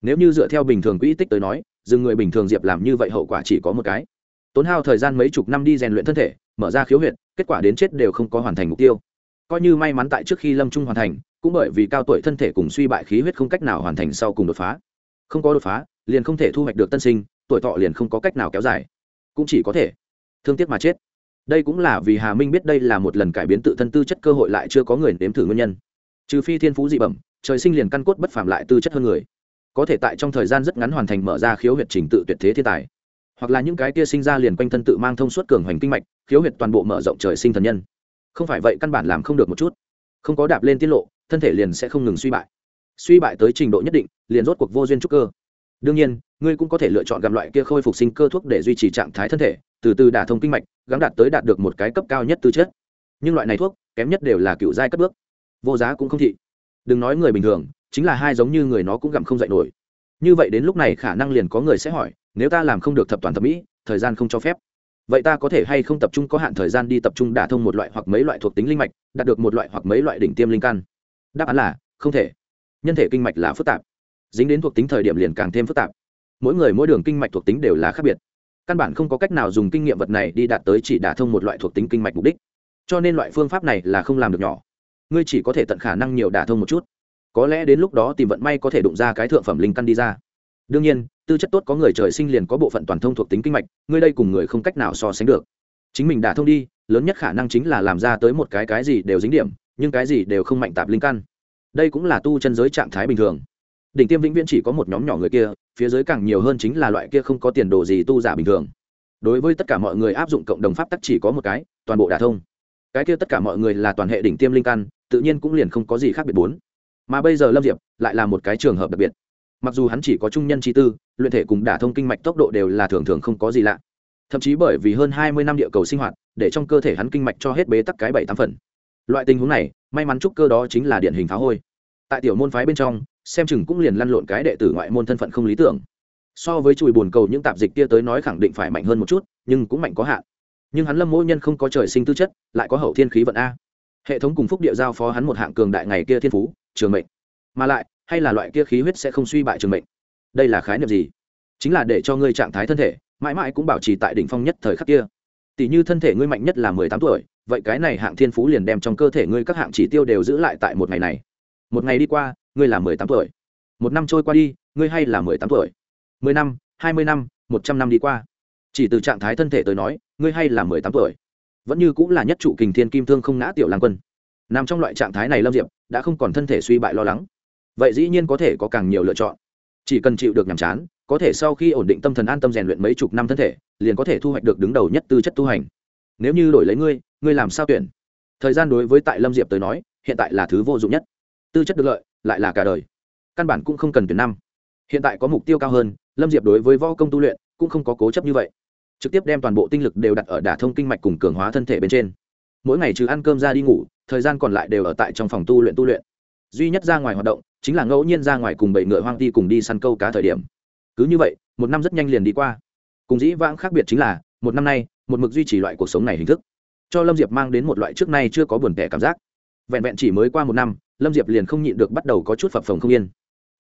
Nếu như dựa theo bình thường quỹ tích tới nói, dừng người bình thường diệp làm như vậy hậu quả chỉ có một cái. Tốn hao thời gian mấy chục năm đi rèn luyện thân thể, mở ra khiếu huyệt, kết quả đến chết đều không có hoàn thành mục tiêu. Coi như may mắn tại trước khi lâm trung hoàn thành, cũng bởi vì cao tuổi thân thể cùng suy bại khí huyết không cách nào hoàn thành sau cùng đột phá. Không có đột phá, liền không thể thu hoạch được tân sinh, tuổi thọ liền không có cách nào kéo dài. Cũng chỉ có thể thương tiếc mà chết đây cũng là vì hà minh biết đây là một lần cải biến tự thân tư chất cơ hội lại chưa có người nếm thử nguyên nhân. Trừ phi thiên phú dị bẩm, trời sinh liền căn cốt bất phàm lại tư chất hơn người. Có thể tại trong thời gian rất ngắn hoàn thành mở ra khiếu huyệt trình tự tuyệt thế thiên tài. Hoặc là những cái kia sinh ra liền quanh thân tự mang thông suốt cường hoành kinh mạch, khiếu huyệt toàn bộ mở rộng trời sinh thần nhân. Không phải vậy căn bản làm không được một chút. Không có đạp lên tiết lộ, thân thể liền sẽ không ngừng suy bại. Suy bại tới trình độ nhất định, liền rốt cuộc vô duyên trúc cơ đương nhiên, ngươi cũng có thể lựa chọn gặm loại kia khôi phục sinh cơ thuốc để duy trì trạng thái thân thể, từ từ đả thông kinh mạch gắn đạt tới đạt được một cái cấp cao nhất tư chất. Nhưng loại này thuốc, kém nhất đều là cựu giai cất bước. Vô giá cũng không thị. Đừng nói người bình thường, chính là hai giống như người nó cũng gặm không dạy nổi. Như vậy đến lúc này khả năng liền có người sẽ hỏi, nếu ta làm không được thập toàn thẩm mỹ, thời gian không cho phép. Vậy ta có thể hay không tập trung có hạn thời gian đi tập trung đả thông một loại hoặc mấy loại thuộc tính linh mạch, đạt được một loại hoặc mấy loại đỉnh tiêm linh căn? Đáp án là, không thể. Nhân thể kinh mạch là phức tạp dính đến thuộc tính thời điểm liền càng thêm phức tạp. Mỗi người mỗi đường kinh mạch thuộc tính đều là khác biệt. Căn bản không có cách nào dùng kinh nghiệm vật này đi đạt tới chỉ đả thông một loại thuộc tính kinh mạch mục đích. Cho nên loại phương pháp này là không làm được nhỏ. Ngươi chỉ có thể tận khả năng nhiều đả thông một chút. Có lẽ đến lúc đó tìm vận may có thể đụng ra cái thượng phẩm linh căn đi ra. Đương nhiên, tư chất tốt có người trời sinh liền có bộ phận toàn thông thuộc tính kinh mạch, ngươi đây cùng người không cách nào so sánh được. Chính mình đả thông đi, lớn nhất khả năng chính là làm ra tới một cái cái gì đều dính điểm, nhưng cái gì đều không mạnh tạp linh căn. Đây cũng là tu chân giới trạng thái bình thường đỉnh tiêm vĩnh viễn chỉ có một nhóm nhỏ người kia, phía dưới càng nhiều hơn chính là loại kia không có tiền đồ gì tu giả bình thường. Đối với tất cả mọi người áp dụng cộng đồng pháp tắc chỉ có một cái, toàn bộ đả thông. Cái kia tất cả mọi người là toàn hệ đỉnh tiêm linh căn, tự nhiên cũng liền không có gì khác biệt bốn. Mà bây giờ lâm diệp lại là một cái trường hợp đặc biệt. Mặc dù hắn chỉ có trung nhân chi tư, luyện thể cùng đả thông kinh mạch tốc độ đều là thường thường không có gì lạ. Thậm chí bởi vì hơn hai mươi năm địa cầu sinh hoạt, để trong cơ thể hắn kinh mạch cho hết bế tắc cái bảy tám phần. Loại tình huống này, may mắn trúc cơ đó chính là điển hình phá hôi. Tại tiểu môn phái bên trong xem chừng cũng liền lăn lộn cái đệ tử ngoại môn thân phận không lý tưởng. So với chùi bồn cầu những tạp dịch kia tới nói khẳng định phải mạnh hơn một chút, nhưng cũng mạnh có hạn. Nhưng hắn lâm mỗi nhân không có trời sinh tư chất, lại có hậu thiên khí vận a. Hệ thống cùng phúc địa giao phó hắn một hạng cường đại ngày kia thiên phú, trường mệnh. Mà lại, hay là loại kia khí huyết sẽ không suy bại trường mệnh? Đây là khái niệm gì? Chính là để cho ngươi trạng thái thân thể, mãi mãi cũng bảo trì tại đỉnh phong nhất thời khắc kia. Tỷ như thân thể ngươi mạnh nhất là mười tám tuổi, vậy cái này hạng thiên phú liền đem trong cơ thể ngươi các hạng chỉ tiêu đều giữ lại tại một ngày này. Một ngày đi qua ngươi là mười tám tuổi. Một năm trôi qua đi, ngươi hay là mười tám tuổi? Mười năm, hai mươi năm, một trăm năm đi qua. Chỉ từ trạng thái thân thể tới nói, ngươi hay là mười tám tuổi. Vẫn như cũng là nhất trụ kình thiên kim thương không ngã tiểu lang quân. Nằm trong loại trạng thái này lâm diệp, đã không còn thân thể suy bại lo lắng. Vậy dĩ nhiên có thể có càng nhiều lựa chọn. Chỉ cần chịu được nhàm chán, có thể sau khi ổn định tâm thần an tâm rèn luyện mấy chục năm thân thể, liền có thể thu hoạch được đứng đầu nhất tư chất tu hành. Nếu như đổi lấy ngươi ngươi làm sao tuyển? Thời gian đối với tại lâm diệp tới nói, hiện tại là thứ vô dụng nhất. Tư chất được lợi lại là cả đời. Căn bản cũng không cần tuyển năm. Hiện tại có mục tiêu cao hơn, lâm diệp đối với võ công tu luyện cũng không có cố chấp như vậy. Trực tiếp đem toàn bộ tinh lực đều đặt ở đả thông kinh mạch cùng cường hóa thân thể bên trên. Mỗi ngày trừ ăn cơm ra đi ngủ, thời gian còn lại đều ở tại trong phòng tu luyện tu luyện. Duy nhất ra ngoài hoạt động chính là ngẫu nhiên ra ngoài cùng bảy ngựa hoang ti cùng đi săn câu cá thời điểm. Cứ như vậy, một năm rất nhanh liền đi qua. Cùng dĩ vãng khác biệt chính là, một năm nay, một mực duy trì loại cuộc sống này hình thức. Cho lâm diệp mang đến một loại trước nay chưa có buồn tẻ cảm giác vẹn vẹn chỉ mới qua một năm, lâm diệp liền không nhịn được bắt đầu có chút phập phồng không yên.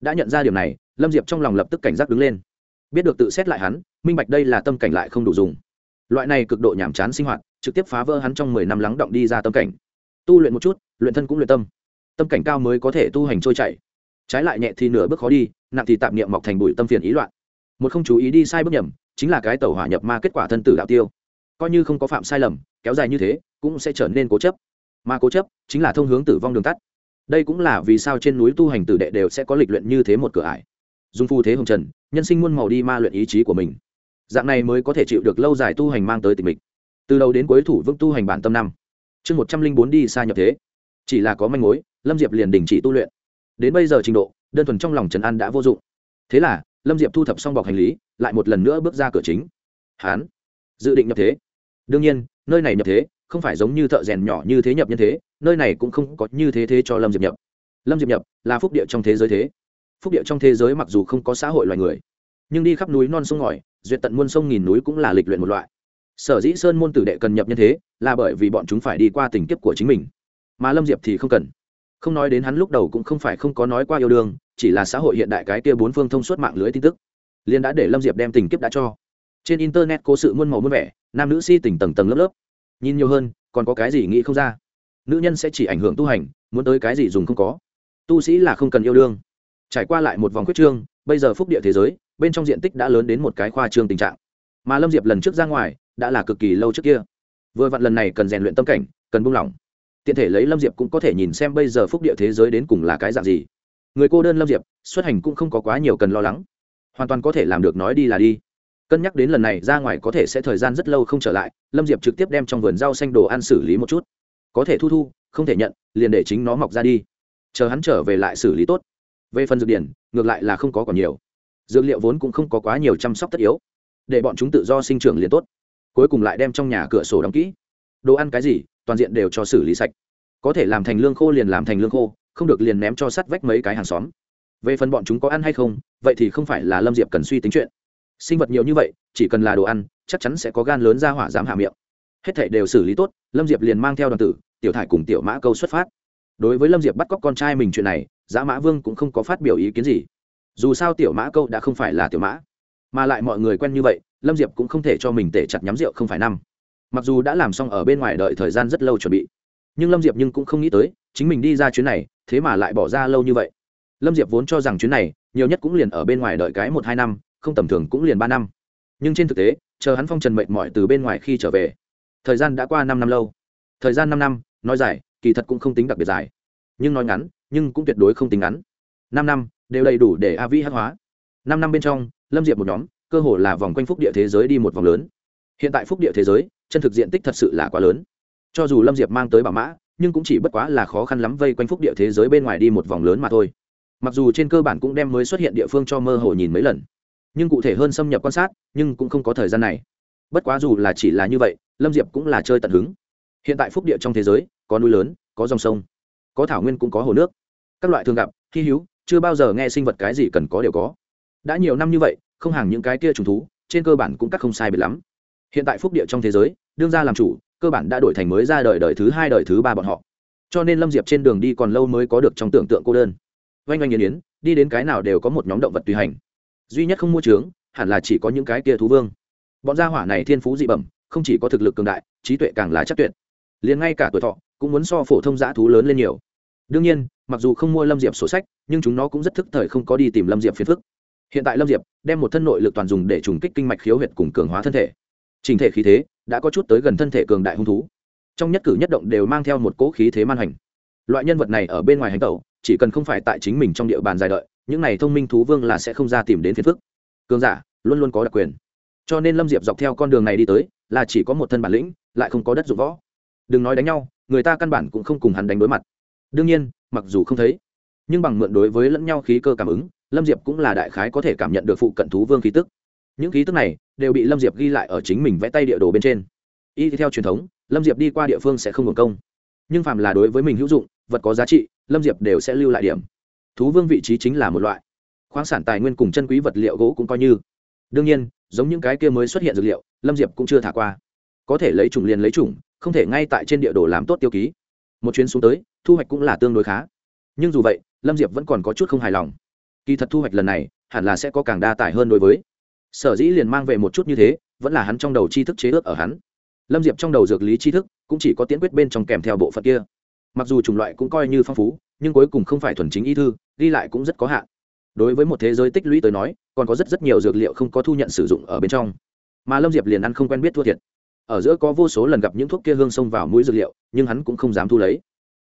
Đã nhận ra điều này, lâm diệp trong lòng lập tức cảnh giác đứng lên. Biết được tự xét lại hắn, minh bạch đây là tâm cảnh lại không đủ dùng. Loại này cực độ nhàm chán sinh hoạt, trực tiếp phá vỡ hắn trong mười năm lắng động đi ra tâm cảnh. Tu luyện một chút, luyện thân cũng luyện tâm. Tâm cảnh cao mới có thể tu hành trôi chảy. Trái lại nhẹ thì nửa bước khó đi, nặng thì tạm niệm mọc thành bụi tâm phiền ý loạn. Một không chú ý đi sai bước nhầm, chính là cái tàu hỏa nhập ma kết quả thân tử đạo tiêu. Coi như không có phạm sai lầm, kéo dài như thế, cũng sẽ trở nên cố chấp mà cố chấp chính là thông hướng tử vong đường tắt. Đây cũng là vì sao trên núi tu hành tử đệ đều sẽ có lịch luyện như thế một cửa ải. Dung phu thế hồng trần, nhân sinh muôn màu đi ma luyện ý chí của mình. Dạng này mới có thể chịu được lâu dài tu hành mang tới tình mình từ đầu đến cuối thủ vững tu hành bản tâm năm. Chương một trăm linh bốn đi xa nhập thế. Chỉ là có manh mối, lâm diệp liền đình chỉ tu luyện. Đến bây giờ trình độ, đơn thuần trong lòng trần an đã vô dụng. Thế là, lâm diệp thu thập xong bọc hành lý, lại một lần nữa bước ra cửa chính. Hán, dự định nhập thế. Đương nhiên, nơi này nhập thế không phải giống như thợ rèn nhỏ như thế nhập nhân thế, nơi này cũng không có như thế thế cho lâm diệp nhập. Lâm diệp nhập là phúc địa trong thế giới thế. Phúc địa trong thế giới mặc dù không có xã hội loài người, nhưng đi khắp núi non sông ngòi, duyệt tận muôn sông nghìn núi cũng là lịch luyện một loại. Sở dĩ sơn môn tử đệ cần nhập nhân thế là bởi vì bọn chúng phải đi qua tình kiếp của chính mình. Mà lâm diệp thì không cần. Không nói đến hắn lúc đầu cũng không phải không có nói qua yêu đương, chỉ là xã hội hiện đại cái kia bốn phương thông suốt mạng lưới tin tức. Liên đã để lâm diệp đem tình kiếp đã cho. Trên internet cố sự muôn màu muôn vẻ, nam nữ si tình tầng tầng lớp lớp nhìn nhiều hơn, còn có cái gì nghĩ không ra? Nữ nhân sẽ chỉ ảnh hưởng tu hành, muốn tới cái gì dùng không có. Tu sĩ là không cần yêu đương. Trải qua lại một vòng quyết trương, bây giờ phúc địa thế giới, bên trong diện tích đã lớn đến một cái khoa trương tình trạng. Mà lâm diệp lần trước ra ngoài, đã là cực kỳ lâu trước kia. Vừa vặn lần này cần rèn luyện tâm cảnh, cần buông lỏng. Tiện thể lấy lâm diệp cũng có thể nhìn xem bây giờ phúc địa thế giới đến cùng là cái dạng gì. Người cô đơn lâm diệp, xuất hành cũng không có quá nhiều cần lo lắng. Hoàn toàn có thể làm được nói đi là đi cân nhắc đến lần này ra ngoài có thể sẽ thời gian rất lâu không trở lại, lâm diệp trực tiếp đem trong vườn rau xanh đồ ăn xử lý một chút. Có thể thu thu, không thể nhận, liền để chính nó mọc ra đi. Chờ hắn trở về lại xử lý tốt. Về phần dược điển, ngược lại là không có còn nhiều. Dược liệu vốn cũng không có quá nhiều chăm sóc tất yếu. Để bọn chúng tự do sinh trưởng liền tốt. Cuối cùng lại đem trong nhà cửa sổ đóng kỹ. Đồ ăn cái gì, toàn diện đều cho xử lý sạch. Có thể làm thành lương khô liền làm thành lương khô, không được liền ném cho sắt vách mấy cái hàng xóm. Về phần bọn chúng có ăn hay không, vậy thì không phải là lâm diệp cần suy tính chuyện sinh vật nhiều như vậy, chỉ cần là đồ ăn, chắc chắn sẽ có gan lớn ra hỏa dám hạ miệng. Hết thảy đều xử lý tốt, lâm diệp liền mang theo đoàn tử, tiểu thải cùng tiểu mã câu xuất phát. Đối với lâm diệp bắt cóc con trai mình chuyện này, giá mã vương cũng không có phát biểu ý kiến gì. Dù sao tiểu mã câu đã không phải là tiểu mã, mà lại mọi người quen như vậy, lâm diệp cũng không thể cho mình tể chặt nhắm rượu không phải năm. Mặc dù đã làm xong ở bên ngoài đợi thời gian rất lâu chuẩn bị, nhưng lâm diệp nhưng cũng không nghĩ tới, chính mình đi ra chuyến này, thế mà lại bỏ ra lâu như vậy. Lâm diệp vốn cho rằng chuyến này, nhiều nhất cũng liền ở bên ngoài đợi cái một hai năm không tầm thường cũng liền ba năm. Nhưng trên thực tế, chờ hắn phong trần mệt mỏi từ bên ngoài khi trở về, thời gian đã qua năm năm lâu. Thời gian năm năm, nói dài, kỳ thật cũng không tính đặc biệt dài. Nhưng nói ngắn, nhưng cũng tuyệt đối không tính ngắn. Năm năm, đều đầy đủ để a vi hắc hóa. Năm năm bên trong, lâm diệp một nhóm, cơ hồ là vòng quanh phúc địa thế giới đi một vòng lớn. Hiện tại phúc địa thế giới, chân thực diện tích thật sự là quá lớn. Cho dù lâm diệp mang tới bảo mã, nhưng cũng chỉ bất quá là khó khăn lắm vây quanh phúc địa thế giới bên ngoài đi một vòng lớn mà thôi. Mặc dù trên cơ bản cũng đem mới xuất hiện địa phương cho mơ hồ nhìn mấy lần nhưng cụ thể hơn xâm nhập quan sát, nhưng cũng không có thời gian này. Bất quá dù là chỉ là như vậy, lâm diệp cũng là chơi tận hứng. Hiện tại phúc địa trong thế giới, có núi lớn, có dòng sông, có thảo nguyên cũng có hồ nước. Các loại thường gặp, hy hữu, chưa bao giờ nghe sinh vật cái gì cần có đều có. Đã nhiều năm như vậy, không hàng những cái kia trùng thú, trên cơ bản cũng cắt không sai biệt lắm. Hiện tại phúc địa trong thế giới, đương ra làm chủ, cơ bản đã đổi thành mới ra đời đời thứ hai, đời thứ ba bọn họ. Cho nên lâm diệp trên đường đi còn lâu mới có được trong tưởng tượng cô đơn. Oanh oanh nghiền yến, đi đến cái nào đều có một nhóm động vật tùy hành duy nhất không mua trướng, hẳn là chỉ có những cái kia thú vương. Bọn gia hỏa này thiên phú dị bẩm, không chỉ có thực lực cường đại, trí tuệ càng là chắc tuyệt. Liền ngay cả tuổi thọ, cũng muốn so phổ thông giã thú lớn lên nhiều. Đương nhiên, mặc dù không mua lâm diệp sổ sách, nhưng chúng nó cũng rất thức thời không có đi tìm lâm diệp phiền phức. Hiện tại lâm diệp đem một thân nội lực toàn dùng để trùng kích kinh mạch khiếu huyệt cùng cường hóa thân thể. Trình thể khí thế đã có chút tới gần thân thể cường đại hung thú. Trong nhất cử nhất động đều mang theo một cỗ khí thế man hành loại nhân vật này ở bên ngoài hành tẩu, chỉ cần không phải tại chính mình trong địa bàn dài đợi những này thông minh thú vương là sẽ không ra tìm đến phiền phức. Cường giả, luôn luôn có đặc quyền. Cho nên lâm diệp dọc theo con đường này đi tới, là chỉ có một thân bản lĩnh, lại không có đất dụng võ. Đừng nói đánh nhau, người ta căn bản cũng không cùng hắn đánh đối mặt. Đương nhiên, mặc dù không thấy, nhưng bằng mượn đối với lẫn nhau khí cơ cảm ứng, lâm diệp cũng là đại khái có thể cảm nhận được phụ cận thú vương khí tức. Những khí tức này đều bị lâm diệp ghi lại ở chính mình vẽ tay địa đồ bên trên. Y theo truyền thống, lâm diệp đi qua địa phương sẽ không hưởng công. Nhưng phàm là đối với mình hữu dụng, vật có giá trị, lâm diệp đều sẽ lưu lại điểm thú vương vị trí chính là một loại. Khoáng sản tài nguyên cùng chân quý vật liệu gỗ cũng coi như. Đương nhiên, giống những cái kia mới xuất hiện dược liệu, lâm diệp cũng chưa thả qua. Có thể lấy chủng liền lấy chủng, không thể ngay tại trên địa đồ làm tốt tiêu ký. Một chuyến xuống tới, thu hoạch cũng là tương đối khá. Nhưng dù vậy, lâm diệp vẫn còn có chút không hài lòng. Kỳ thật thu hoạch lần này, hẳn là sẽ có càng đa tài hơn đối với. Sở dĩ liền mang về một chút như thế, vẫn là hắn trong đầu tri thức chế ước ở hắn. Lâm diệp trong đầu dược lý tri thức, cũng chỉ có tiễn quyết bên trong kèm theo bộ phận kia. Mặc dù chủng loại cũng coi như phong phú nhưng cuối cùng không phải thuần chính y thư, ghi lại cũng rất có hạn. Đối với một thế giới tích lũy tới nói, còn có rất rất nhiều dược liệu không có thu nhận sử dụng ở bên trong. Mà lâm diệp liền ăn không quen biết thua thiệt. Ở giữa có vô số lần gặp những thuốc kia hương xông vào mũi dược liệu, nhưng hắn cũng không dám thu lấy.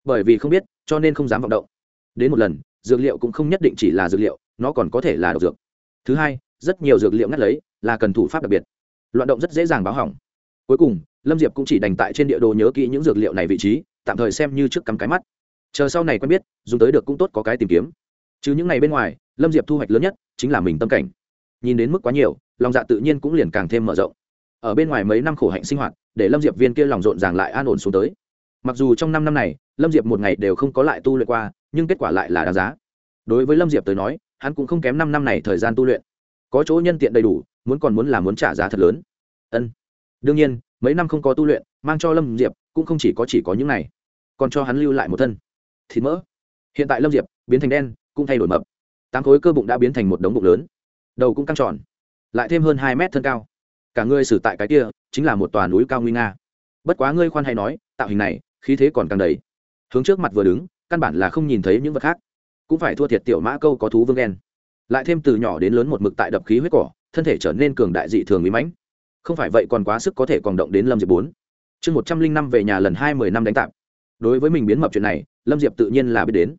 Bởi vì không biết, cho nên không dám vọng động. Đến một lần, dược liệu cũng không nhất định chỉ là dược liệu, nó còn có thể là độc dược. Thứ hai, rất nhiều dược liệu ngắt lấy, là cần thủ pháp đặc biệt. Loạn động rất dễ dàng báo hỏng. Cuối cùng, lâm diệp cũng chỉ đành tại trên địa đồ nhớ kỹ những dược liệu này vị trí, tạm thời xem như trước cắm cái mắt chờ sau này quen biết, dùng tới được cũng tốt có cái tìm kiếm. Chứ những ngày bên ngoài, lâm diệp thu hoạch lớn nhất chính là mình tâm cảnh. Nhìn đến mức quá nhiều, lòng dạ tự nhiên cũng liền càng thêm mở rộng. Ở bên ngoài mấy năm khổ hạnh sinh hoạt, để lâm diệp viên kia lòng rộn ràng lại an ổn xuống tới. Mặc dù trong năm năm này, lâm diệp một ngày đều không có lại tu luyện qua, nhưng kết quả lại là đáng giá. Đối với lâm diệp tới nói, hắn cũng không kém năm năm này thời gian tu luyện. Có chỗ nhân tiện đầy đủ, muốn còn muốn là muốn trả giá thật lớn. Ân. Đương nhiên, mấy năm không có tu luyện, mang cho lâm diệp, cũng không chỉ có chỉ có những này. Còn cho hắn lưu lại một thân thịt mỡ. Hiện tại lâm diệp biến thành đen, cũng thay đổi mập. Tám khối cơ bụng đã biến thành một đống bụng lớn. Đầu cũng căng tròn, lại thêm hơn hai mét thân cao. Cả ngươi xử tại cái kia, chính là một tòa núi cao nguy nga. Bất quá ngươi khoan hay nói, tạo hình này, khí thế còn càng đầy. Hướng trước mặt vừa đứng, căn bản là không nhìn thấy những vật khác. Cũng phải thua thiệt tiểu mã câu có thú vương đen lại thêm từ nhỏ đến lớn một mực tại đập khí huyết cỏ, thân thể trở nên cường đại dị thường mỹ mãnh. Không phải vậy còn quá sức có thể còn động đến lâm diệp bốn. Chương một trăm linh năm về nhà lần hai mười năm đánh tạp đối với mình biến mập chuyện này, lâm diệp tự nhiên là biết đến.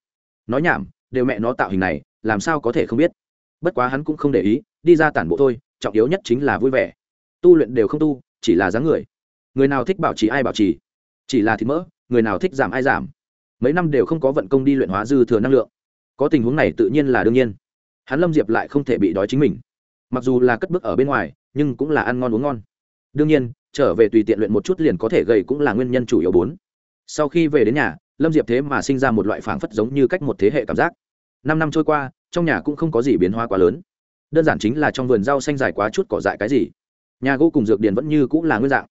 Nói nhảm, đều mẹ nó tạo hình này, làm sao có thể không biết? Bất quá hắn cũng không để ý, đi ra tản bộ thôi, trọng yếu nhất chính là vui vẻ. Tu luyện đều không tu, chỉ là dáng người. Người nào thích bảo trì ai bảo trì. Chỉ là thịt mỡ, người nào thích giảm ai giảm. Mấy năm đều không có vận công đi luyện hóa dư thừa năng lượng. Có tình huống này tự nhiên là đương nhiên. Hắn lâm diệp lại không thể bị đói chính mình. Mặc dù là cất bước ở bên ngoài, nhưng cũng là ăn ngon uống ngon. Đương nhiên, trở về tùy tiện luyện một chút liền có thể gầy cũng là nguyên nhân chủ yếu bốn sau khi về đến nhà, lâm diệp thế mà sinh ra một loại phảng phất giống như cách một thế hệ cảm giác. Năm năm trôi qua, trong nhà cũng không có gì biến hóa quá lớn. Đơn giản chính là trong vườn rau xanh dài quá chút cỏ dại cái gì. Nhà gỗ cùng dược điền vẫn như cũng là nguyên dạng.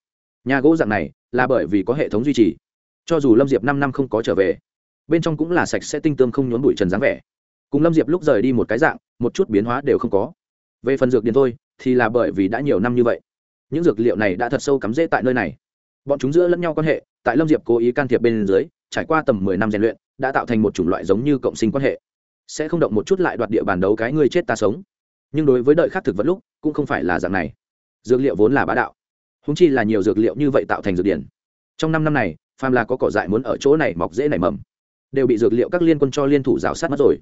Nhà gỗ dạng này là bởi vì có hệ thống duy trì. Cho dù lâm diệp năm năm không có trở về, bên trong cũng là sạch sẽ tinh tươm không nhốn bụi trần dáng vẻ. Cùng lâm diệp lúc rời đi một cái dạng, một chút biến hóa đều không có. Về phần dược điền thôi, thì là bởi vì đã nhiều năm như vậy. Những dược liệu này đã thật sâu cắm rễ tại nơi này bọn chúng giữa lẫn nhau quan hệ, tại lâm diệp cố ý can thiệp bên dưới, trải qua tầm mười năm rèn luyện, đã tạo thành một chủng loại giống như cộng sinh quan hệ. Sẽ không động một chút lại đoạt địa bàn đấu cái ngươi chết ta sống. Nhưng đối với đợi khác thực vật lúc, cũng không phải là dạng này. Dược liệu vốn là bá đạo. Húng chi là nhiều dược liệu như vậy tạo thành dược điển. Trong năm năm này, phàm là có cỏ dại muốn ở chỗ này mọc dễ nảy mầm, đều bị dược liệu các liên quân cho liên thủ rào sát mất rồi.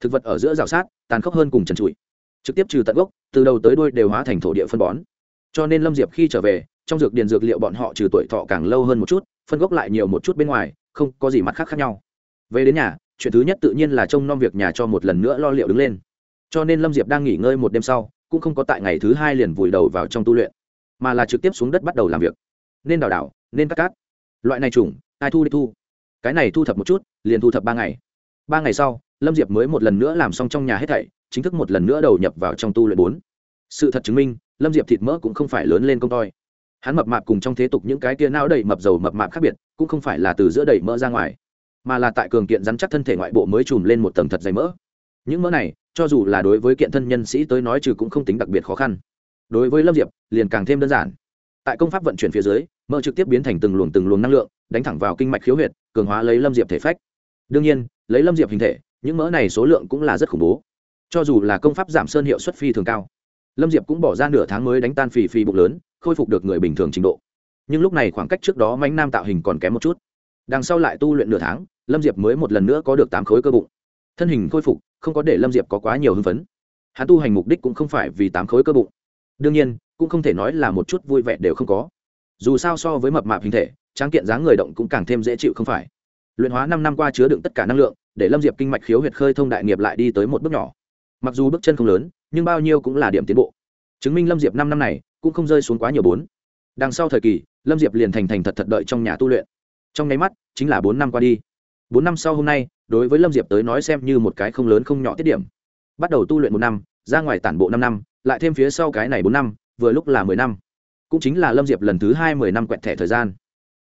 Thực vật ở giữa rào sát, tàn khốc hơn cùng trần trụi. Trực tiếp trừ tận gốc, từ đầu tới đuôi đều hóa thành thổ địa phân bón cho nên lâm diệp khi trở về, trong dược điền dược liệu bọn họ trừ tuổi thọ càng lâu hơn một chút, phân gốc lại nhiều một chút bên ngoài, không có gì mặt khác khác nhau. Về đến nhà, chuyện thứ nhất tự nhiên là trông nom việc nhà cho một lần nữa lo liệu đứng lên. Cho nên lâm diệp đang nghỉ ngơi một đêm sau, cũng không có tại ngày thứ hai liền vùi đầu vào trong tu luyện, mà là trực tiếp xuống đất bắt đầu làm việc. Nên đào đảo, nên cắt cát. Loại này trùng ai thu đi thu. Cái này thu thập một chút, liền thu thập ba ngày. Ba ngày sau, lâm diệp mới một lần nữa làm xong trong nhà hết thảy, chính thức một lần nữa đầu nhập vào trong tu luyện bốn. Sự thật chứng minh lâm diệp thịt mỡ cũng không phải lớn lên công toi. Hắn mập mạp cùng trong thế tục những cái kia não đầy mập dầu mập mạp khác biệt, cũng không phải là từ giữa đầy mỡ ra ngoài, mà là tại cường kiện rắn chắc thân thể ngoại bộ mới chùm lên một tầng thật dày mỡ. Những mỡ này, cho dù là đối với kiện thân nhân sĩ tới nói trừ cũng không tính đặc biệt khó khăn. Đối với lâm diệp, liền càng thêm đơn giản. Tại công pháp vận chuyển phía dưới, mỡ trực tiếp biến thành từng luồng từng luồng năng lượng, đánh thẳng vào kinh mạch khiếu huyệt, cường hóa lấy lâm diệp thể phách. Đương nhiên, lấy lâm diệp hình thể, những mỡ này số lượng cũng là rất khủng bố. Cho dù là công pháp giảm sơn hiệu suất phi thường cao lâm diệp cũng bỏ ra nửa tháng mới đánh tan phì phì bụng lớn, khôi phục được người bình thường trình độ. Nhưng lúc này khoảng cách trước đó mánh nam tạo hình còn kém một chút. Đằng sau lại tu luyện nửa tháng, lâm diệp mới một lần nữa có được tám khối cơ bụng. Thân hình khôi phục, không có để lâm diệp có quá nhiều hưng phấn. Hắn tu hành mục đích cũng không phải vì tám khối cơ bụng. Đương nhiên, cũng không thể nói là một chút vui vẻ đều không có. Dù sao so với mập mạp hình thể, tráng kiện dáng người động cũng càng thêm dễ chịu không phải. Luyện hóa năm năm qua chứa đựng tất cả năng lượng, để lâm diệp kinh mạch khiếu huyệt khơi thông đại nghiệp lại đi tới một bước nhỏ. Mặc dù bước chân không lớn nhưng bao nhiêu cũng là điểm tiến bộ. Chứng minh lâm diệp năm năm này cũng không rơi xuống quá nhiều bốn. Đằng sau thời kỳ, lâm diệp liền thành thành thật thật đợi trong nhà tu luyện. Trong nháy mắt, chính là bốn năm qua đi. Bốn năm sau hôm nay, đối với lâm diệp tới nói xem như một cái không lớn không nhỏ tiết điểm. Bắt đầu tu luyện một năm, ra ngoài tản bộ năm năm, lại thêm phía sau cái này bốn năm, vừa lúc là mười năm. Cũng chính là lâm diệp lần thứ hai mười năm quẹt thẻ thời gian.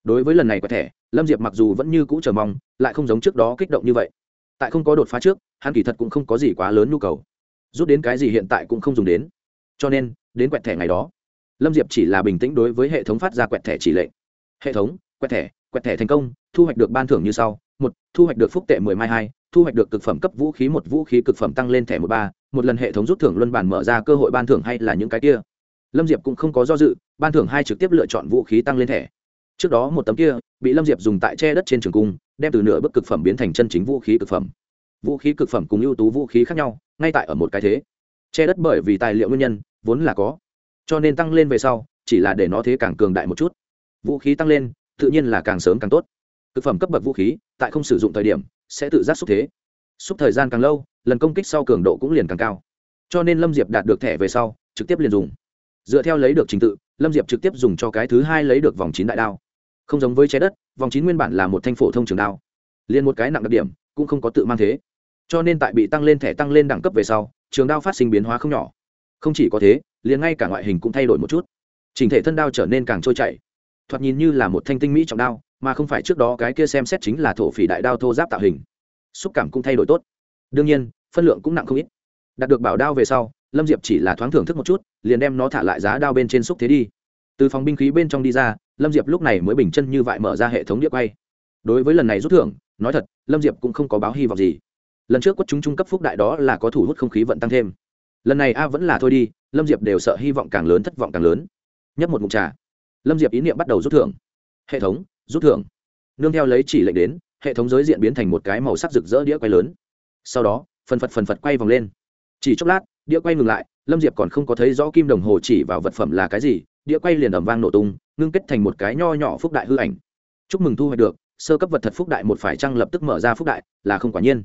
Đối với lần này quẹt thẻ, lâm diệp mặc dù vẫn như cũ chờ mong, lại không giống trước đó kích động như vậy. Tại không có đột phá trước, hắn kỳ thật cũng không có gì quá lớn nhu cầu rút đến cái gì hiện tại cũng không dùng đến. Cho nên, đến quẹt thẻ ngày đó, lâm diệp chỉ là bình tĩnh đối với hệ thống phát ra quẹt thẻ chỉ lệnh. Hệ thống, quẹt thẻ quẹt thẻ thành công, thu hoạch được ban thưởng như sau. Một, thu hoạch được phúc tệ mười mai hai, thu hoạch được cực phẩm cấp vũ khí một, vũ khí cực phẩm tăng lên thẻ một ba. Một lần hệ thống rút thưởng luân bản mở ra cơ hội ban thưởng hay là những cái kia? Lâm diệp cũng không có do dự, ban thưởng hai trực tiếp lựa chọn vũ khí tăng lên thẻ. Trước đó một tấm kia, bị lâm diệp dùng tại che đất trên trường cung, đem từ nửa bức cực phẩm biến thành chân chính vũ khí cực phẩm vũ khí cực phẩm cùng ưu tú vũ khí khác nhau, ngay tại ở một cái thế. Che đất bởi vì tài liệu nguyên nhân, vốn là có. Cho nên tăng lên về sau, chỉ là để nó thế càng cường đại một chút. Vũ khí tăng lên, tự nhiên là càng sớm càng tốt. Thực phẩm cấp bậc vũ khí, tại không sử dụng thời điểm, sẽ tự giác xúc thế. Xúc thời gian càng lâu, lần công kích sau cường độ cũng liền càng cao. Cho nên lâm diệp đạt được thẻ về sau, trực tiếp liền dùng. Dựa theo lấy được trình tự, lâm diệp trực tiếp dùng cho cái thứ hai lấy được vòng chín đại đao. Không giống với trái đất, vòng chín nguyên bản là một thanh phổ thông trường đao. Liền một cái nặng đặc điểm, cũng không có tự mang thế cho nên tại bị tăng lên thẻ tăng lên đẳng cấp về sau, trường đao phát sinh biến hóa không nhỏ. Không chỉ có thế, liền ngay cả ngoại hình cũng thay đổi một chút. Chỉnh thể thân đao trở nên càng trôi chảy. Thoạt nhìn như là một thanh tinh mỹ trọng đao, mà không phải trước đó cái kia xem xét chính là thổ phỉ đại đao thô giáp tạo hình. Xúc cảm cũng thay đổi tốt. Đương nhiên, phân lượng cũng nặng không ít. Đạt được bảo đao về sau, lâm diệp chỉ là thoáng thưởng thức một chút, liền đem nó thả lại giá đao bên trên xúc thế đi. Từ phòng binh khí bên trong đi ra, lâm diệp lúc này mới bình chân như vậy mở ra hệ thống đĩa quay. Đối với lần này rút thưởng, nói thật, lâm diệp cũng không có báo hy vọng gì lần trước quất chúng trung cấp phúc đại đó là có thủ hút không khí vận tăng thêm. Lần này a vẫn là thôi đi, lâm diệp đều sợ hy vọng càng lớn, thất vọng càng lớn. Nhấp một mục trà. Lâm diệp ý niệm bắt đầu rút thưởng. Hệ thống, rút thưởng. Nương theo lấy chỉ lệnh đến, hệ thống giới diện biến thành một cái màu sắc rực rỡ đĩa quay lớn. Sau đó, phần phật phần phật quay vòng lên. Chỉ chốc lát, đĩa quay ngừng lại, lâm diệp còn không có thấy rõ kim đồng hồ chỉ vào vật phẩm là cái gì, đĩa quay liền ẩm vang nổ tung, ngưng kết thành một cái nho nhỏ phúc đại hư ảnh. Chúc mừng thu hoạch được, sơ cấp vật thật phúc đại một phải trăng lập tức mở ra phúc đại, là không quả nhiên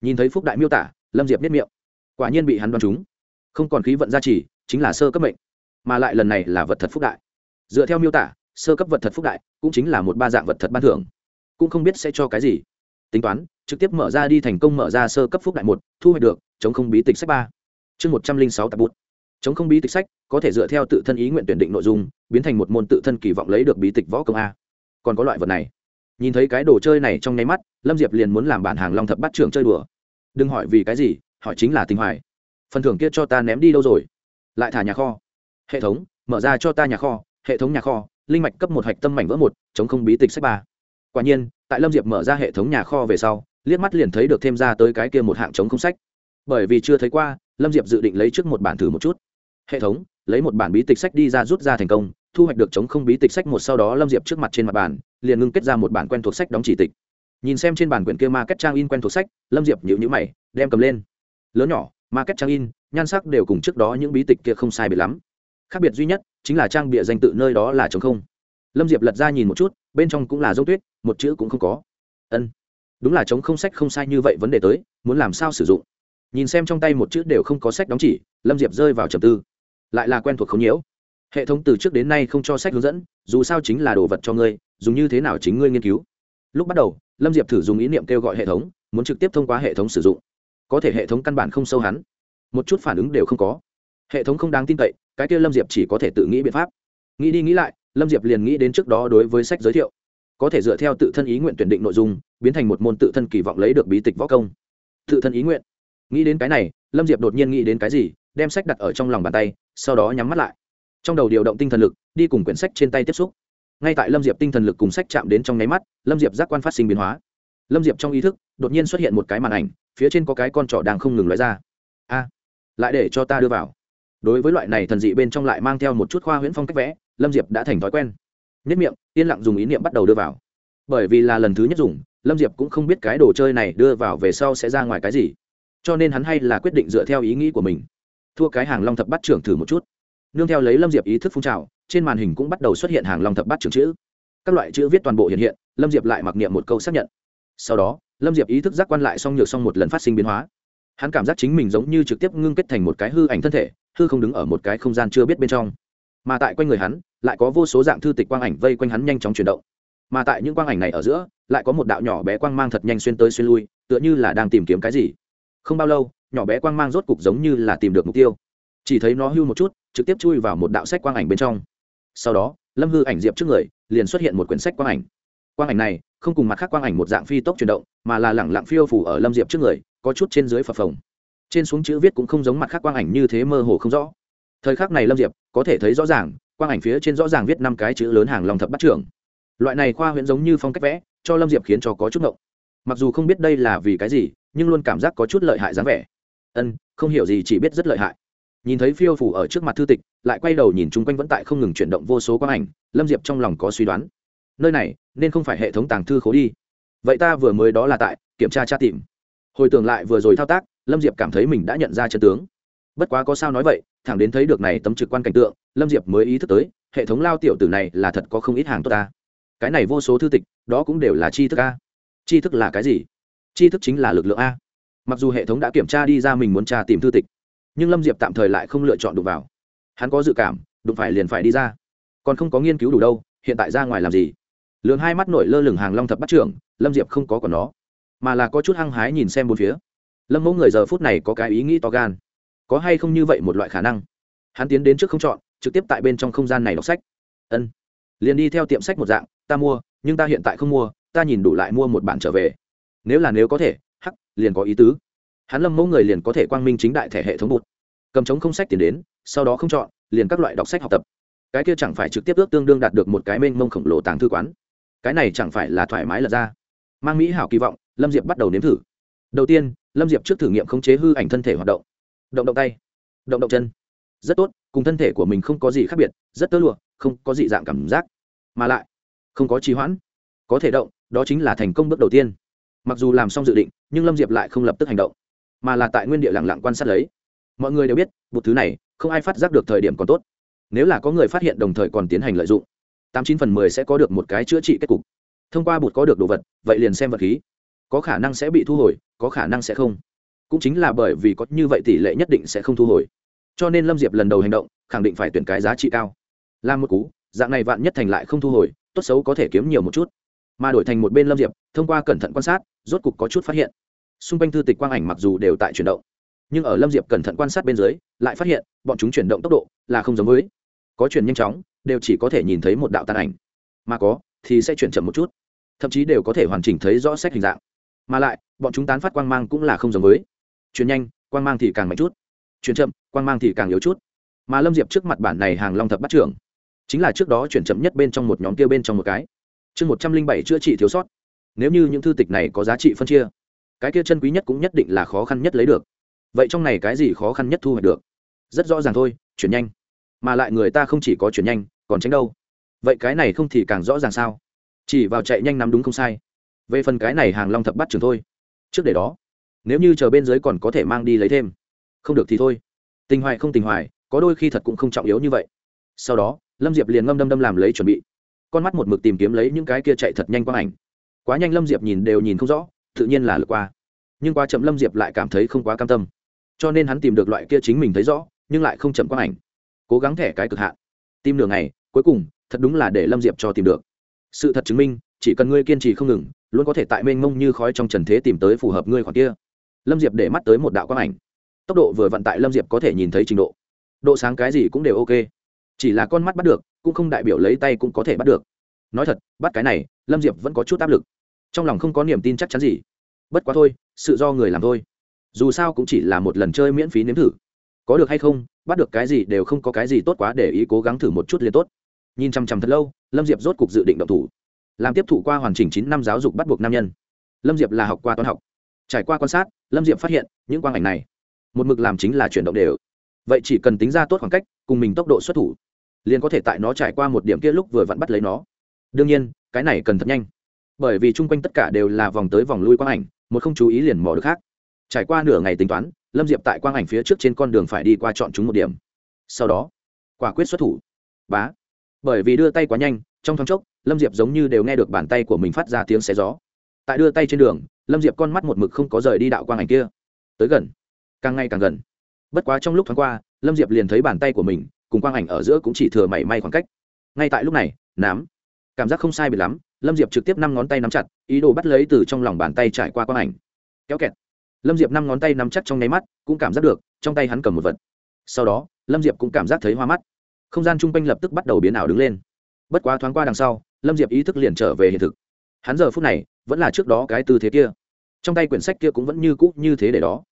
nhìn thấy phúc đại miêu tả, lâm diệp biết miệng. Quả nhiên bị hắn đoán trúng. Không còn khí vận gia trì, chính là sơ cấp mệnh. Mà lại lần này là vật thật phúc đại. Dựa theo miêu tả, sơ cấp vật thật phúc đại cũng chính là một ba dạng vật thật ban thưởng. Cũng không biết sẽ cho cái gì. Tính toán, trực tiếp mở ra đi thành công mở ra sơ cấp phúc đại một, thu hoạch được, chống không bí tịch sách ba. Chương một trăm linh sáu tạp bút. Chống không bí tịch sách, có thể dựa theo tự thân ý nguyện tuyển định nội dung, biến thành một môn tự thân kỳ vọng lấy được bí tịch võ công a. Còn có loại vật này. Nhìn thấy cái đồ chơi này trong nháy mắt lâm diệp liền muốn làm bản hàng long thập bắt trưởng chơi đùa. Đừng hỏi vì cái gì, hỏi chính là tình hoài. Phần thưởng kia cho ta ném đi đâu rồi? Lại thả nhà kho. Hệ thống, mở ra cho ta nhà kho. Hệ thống nhà kho, linh mạch cấp một hạch tâm mảnh vỡ một, chống không bí tịch sách ba. Quả nhiên, tại lâm diệp mở ra hệ thống nhà kho về sau, liếc mắt liền thấy được thêm ra tới cái kia một hạng chống không sách. Bởi vì chưa thấy qua, lâm diệp dự định lấy trước một bản thử một chút. Hệ thống, lấy một bản bí tịch sách đi ra rút ra thành công, thu hoạch được chống không bí tịch sách một, sau đó lâm diệp trước mặt trên mặt bản liền ngưng kết ra một bản quen thuộc sách đóng chỉ tịch nhìn xem trên bản quyển kia ma kết trang in quen thuộc sách, lâm diệp nhịu nhữ mày, đem cầm lên. Lớn nhỏ ma trang in, nhan sắc đều cùng trước đó những bí tịch kia không sai biệt lắm. Khác biệt duy nhất, chính là trang bịa danh tự nơi đó là chống không. Lâm diệp lật ra nhìn một chút, bên trong cũng là dấu tuyết, một chữ cũng không có. Ân. Đúng là chống không sách không sai như vậy vấn đề tới, muốn làm sao sử dụng? Nhìn xem trong tay một chữ đều không có sách đóng chỉ, lâm diệp rơi vào trầm tư. Lại là quen thuộc không nhiễu. Hệ thống từ trước đến nay không cho sách hướng dẫn, dù sao chính là đồ vật cho ngươi, dùng như thế nào chính ngươi nghiên cứu. Lúc bắt đầu lâm diệp thử dùng ý niệm kêu gọi hệ thống, muốn trực tiếp thông qua hệ thống sử dụng. Có thể hệ thống căn bản không sâu hắn. Một chút phản ứng đều không có. Hệ thống không đáng tin cậy, cái kia lâm diệp chỉ có thể tự nghĩ biện pháp. Nghĩ đi nghĩ lại, lâm diệp liền nghĩ đến trước đó đối với sách giới thiệu. Có thể dựa theo tự thân ý nguyện tuyển định nội dung, biến thành một môn tự thân kỳ vọng lấy được bí tịch võ công. Tự thân ý nguyện. Nghĩ đến cái này, lâm diệp đột nhiên nghĩ đến cái gì, đem sách đặt ở trong lòng bàn tay, sau đó nhắm mắt lại. Trong đầu điều động tinh thần lực, đi cùng quyển sách trên tay tiếp xúc ngay tại lâm diệp tinh thần lực cùng sách chạm đến trong nháy mắt, lâm diệp giác quan phát sinh biến hóa. Lâm diệp trong ý thức, đột nhiên xuất hiện một cái màn ảnh, phía trên có cái con trỏ đang không ngừng loại ra. A, lại để cho ta đưa vào. Đối với loại này thần dị bên trong lại mang theo một chút khoa huyễn phong cách vẽ, lâm diệp đã thành thói quen. Nhất miệng, yên lặng dùng ý niệm bắt đầu đưa vào. Bởi vì là lần thứ nhất dùng, lâm diệp cũng không biết cái đồ chơi này đưa vào về sau sẽ ra ngoài cái gì. Cho nên hắn hay là quyết định dựa theo ý nghĩ của mình. Thua cái hàng long thập bắt trưởng thử một chút. Nương theo lấy lâm diệp ý thức phun trào trên màn hình cũng bắt đầu xuất hiện hàng long thập bát trưởng chữ. Các loại chữ viết toàn bộ hiện hiện, lâm diệp lại mặc niệm một câu xác nhận. Sau đó, lâm diệp ý thức giác quan lại xong nhược xong một lần phát sinh biến hóa. Hắn cảm giác chính mình giống như trực tiếp ngưng kết thành một cái hư ảnh thân thể, hư không đứng ở một cái không gian chưa biết bên trong. Mà tại quanh người hắn, lại có vô số dạng thư tịch quang ảnh vây quanh hắn nhanh chóng chuyển động. Mà tại những quang ảnh này ở giữa, lại có một đạo nhỏ bé quang mang thật nhanh xuyên tới xuyên lui, tựa như là đang tìm kiếm cái gì. Không bao lâu, nhỏ bé quang mang rốt cục giống như là tìm được mục tiêu. Chỉ thấy nó hưu một chút, trực tiếp chui vào một đạo sách quang ảnh bên trong sau đó, lâm hư ảnh diệp trước người, liền xuất hiện một quyển sách quang ảnh. Quang ảnh này không cùng mặt khác quang ảnh một dạng phi tốc chuyển động, mà là lẳng lặng phiêu phủ ở lâm diệp trước người, có chút trên dưới phập phồng. Trên xuống chữ viết cũng không giống mặt khác quang ảnh như thế mơ hồ không rõ. Thời khắc này lâm diệp có thể thấy rõ ràng, quang ảnh phía trên rõ ràng viết năm cái chữ lớn hàng lòng thập bắt trưởng. Loại này khoa huyễn giống như phong cách vẽ, cho lâm diệp khiến cho có chút ngộng. Mặc dù không biết đây là vì cái gì, nhưng luôn cảm giác có chút lợi hại dáng vẻ. Ân, không hiểu gì, chỉ biết rất lợi hại nhìn thấy phiêu phủ ở trước mặt thư tịch, lại quay đầu nhìn chung quanh vẫn tại không ngừng chuyển động vô số quang ảnh, lâm diệp trong lòng có suy đoán. Nơi này, nên không phải hệ thống tàng thư khố đi. Vậy ta vừa mới đó là tại, kiểm tra tra tìm. Hồi tưởng lại vừa rồi thao tác, lâm diệp cảm thấy mình đã nhận ra chân tướng. Bất quá có sao nói vậy, thẳng đến thấy được này tấm trực quan cảnh tượng, lâm diệp mới ý thức tới, hệ thống lao tiểu tử này là thật có không ít hàng tốt ta. Cái này vô số thư tịch, đó cũng đều là tri thức a. Tri thức là cái gì? Tri thức chính là lực lượng a. Mặc dù hệ thống đã kiểm tra đi ra mình muốn tra tìm thư tịch nhưng lâm diệp tạm thời lại không lựa chọn đụng vào. Hắn có dự cảm, đụng phải liền phải đi ra. Còn không có nghiên cứu đủ đâu, hiện tại ra ngoài làm gì? Lường hai mắt nổi lơ lửng hàng long thập bắt trưởng, lâm diệp không có còn nó, mà là có chút hăng hái nhìn xem bốn phía. Lâm mẫu người giờ phút này có cái ý nghĩ to gan. Có hay không như vậy một loại khả năng? Hắn tiến đến trước không chọn, trực tiếp tại bên trong không gian này đọc sách. Ân. Liền đi theo tiệm sách một dạng, ta mua, nhưng ta hiện tại không mua, ta nhìn đủ lại mua một bản trở về. Nếu là nếu có thể, hắc, liền có ý tứ hắn lâm mẫu người liền có thể quang minh chính đại thể hệ thống bụt. Cầm chống không sách tiền đến, sau đó không chọn, liền các loại đọc sách học tập. Cái kia chẳng phải trực tiếp ước tương đương đạt được một cái mênh mông khổng lồ tàng thư quán. Cái này chẳng phải là thoải mái lật ra. Mang mỹ hảo kỳ vọng, lâm diệp bắt đầu nếm thử. Đầu tiên, lâm diệp trước thử nghiệm khống chế hư ảnh thân thể hoạt động. Động động tay, động động chân. Rất tốt, cùng thân thể của mình không có gì khác biệt, rất tơ lụa, không có dị dạng cảm giác. Mà lại, không có trì hoãn. Có thể động, đó chính là thành công bước đầu tiên. Mặc dù làm xong dự định, nhưng lâm diệp lại không lập tức hành động mà là tại nguyên địa lặng lặng quan sát lấy. Mọi người đều biết bột thứ này, không ai phát giác được thời điểm còn tốt. Nếu là có người phát hiện đồng thời còn tiến hành lợi dụng, tám chín phần mười sẽ có được một cái chữa trị kết cục. Thông qua bột có được đồ vật, vậy liền xem vật khí. Có khả năng sẽ bị thu hồi, có khả năng sẽ không. Cũng chính là bởi vì có như vậy tỷ lệ nhất định sẽ không thu hồi. Cho nên lâm diệp lần đầu hành động, khẳng định phải tuyển cái giá trị cao. Làm một cú, dạng này vạn nhất thành lại không thu hồi, tốt xấu có thể kiếm nhiều một chút. Mà đổi thành một bên lâm diệp, thông qua cẩn thận quan sát, rốt cục có chút phát hiện xung quanh thư tịch quang ảnh mặc dù đều tại chuyển động, nhưng ở lâm diệp cẩn thận quan sát bên dưới, lại phát hiện, bọn chúng chuyển động tốc độ là không giống với. Có chuyển nhanh chóng, đều chỉ có thể nhìn thấy một đạo tàn ảnh. Mà có, thì sẽ chuyển chậm một chút, thậm chí đều có thể hoàn chỉnh thấy rõ sách hình dạng. Mà lại, bọn chúng tán phát quang mang cũng là không giống với. Chuyển nhanh, quang mang thì càng mạnh chút. Chuyển chậm, quang mang thì càng yếu chút. Mà lâm diệp trước mặt bản này hàng long thập bắt trưởng, chính là trước đó chuyển chậm nhất bên trong một nhóm kia bên trong một cái. Chương một trăm linh bảy chữa trị thiếu sót. Nếu như những thư tịch này có giá trị phân chia cái kia chân quý nhất cũng nhất định là khó khăn nhất lấy được. Vậy trong này cái gì khó khăn nhất thu hoạch được? Rất rõ ràng thôi, chuyển nhanh. Mà lại người ta không chỉ có chuyển nhanh, còn tránh đâu. Vậy cái này không thì càng rõ ràng sao? Chỉ vào chạy nhanh nắm đúng không sai. Về phần cái này hàng long thập bắt trường thôi. Trước để đó, nếu như chờ bên dưới còn có thể mang đi lấy thêm. Không được thì thôi. Tình hoài không tình hoài, có đôi khi thật cũng không trọng yếu như vậy. Sau đó, lâm diệp liền ngâm đâm đâm làm lấy chuẩn bị. Con mắt một mực tìm kiếm lấy những cái kia chạy thật nhanh quang ảnh. Quá nhanh lâm diệp nhìn đều nhìn không rõ tự nhiên là lượt qua. Nhưng quá chậm lâm diệp lại cảm thấy không quá cam tâm. Cho nên hắn tìm được loại kia chính mình thấy rõ, nhưng lại không chậm quang ảnh. Cố gắng thẻ cái cực hạn. Tìm nửa ngày, cuối cùng, thật đúng là để lâm diệp cho tìm được. Sự thật chứng minh, chỉ cần ngươi kiên trì không ngừng, luôn có thể tại mênh mông như khói trong trần thế tìm tới phù hợp ngươi khoảng kia. Lâm diệp để mắt tới một đạo quang ảnh. Tốc độ vừa vận tại lâm diệp có thể nhìn thấy trình độ. Độ sáng cái gì cũng đều ok. Chỉ là con mắt bắt được, cũng không đại biểu lấy tay cũng có thể bắt được. Nói thật, bắt cái này, lâm diệp vẫn có chút áp lực trong lòng không có niềm tin chắc chắn gì. Bất quá thôi, sự do người làm thôi. Dù sao cũng chỉ là một lần chơi miễn phí nếm thử. Có được hay không, bắt được cái gì đều không có cái gì tốt quá để ý cố gắng thử một chút liền tốt. Nhìn chằm chằm thật lâu, lâm diệp rốt cục dự định động thủ. Làm tiếp thụ qua hoàn chỉnh chín năm giáo dục bắt buộc nam nhân. Lâm diệp là học qua toán học. Trải qua quan sát, lâm diệp phát hiện, những quang ảnh này, một mực làm chính là chuyển động đều. Vậy chỉ cần tính ra tốt khoảng cách, cùng mình tốc độ xuất thủ, liền có thể tại nó trải qua một điểm kia lúc vừa vặn bắt lấy nó. Đương nhiên, cái này cần thật nhanh bởi vì chung quanh tất cả đều là vòng tới vòng lui quang ảnh, một không chú ý liền mò được khác. Trải qua nửa ngày tính toán, lâm diệp tại quang ảnh phía trước trên con đường phải đi qua chọn chúng một điểm. Sau đó, quả quyết xuất thủ. Bá. Bởi vì đưa tay quá nhanh, trong thoáng chốc, lâm diệp giống như đều nghe được bàn tay của mình phát ra tiếng xé gió. Tại đưa tay trên đường, lâm diệp con mắt một mực không có rời đi đạo quang ảnh kia. Tới gần. Càng ngày càng gần. Bất quá trong lúc thoáng qua, lâm diệp liền thấy bàn tay của mình, cùng quang ảnh ở giữa cũng chỉ thừa mảy may khoảng cách. Ngay tại lúc này, nám. Cảm giác không sai bị lắm lâm diệp trực tiếp năm ngón tay nắm chặt, ý đồ bắt lấy từ trong lòng bàn tay trải qua quang ảnh. Kéo kẹt. Lâm diệp năm ngón tay nắm chắc trong nháy mắt, cũng cảm giác được, trong tay hắn cầm một vật. Sau đó, lâm diệp cũng cảm giác thấy hoa mắt. Không gian chung quanh lập tức bắt đầu biến ảo đứng lên. Bất quá thoáng qua đằng sau, lâm diệp ý thức liền trở về hiện thực. Hắn giờ phút này, vẫn là trước đó cái tư thế kia. Trong tay quyển sách kia cũng vẫn như cũ như thế để đó.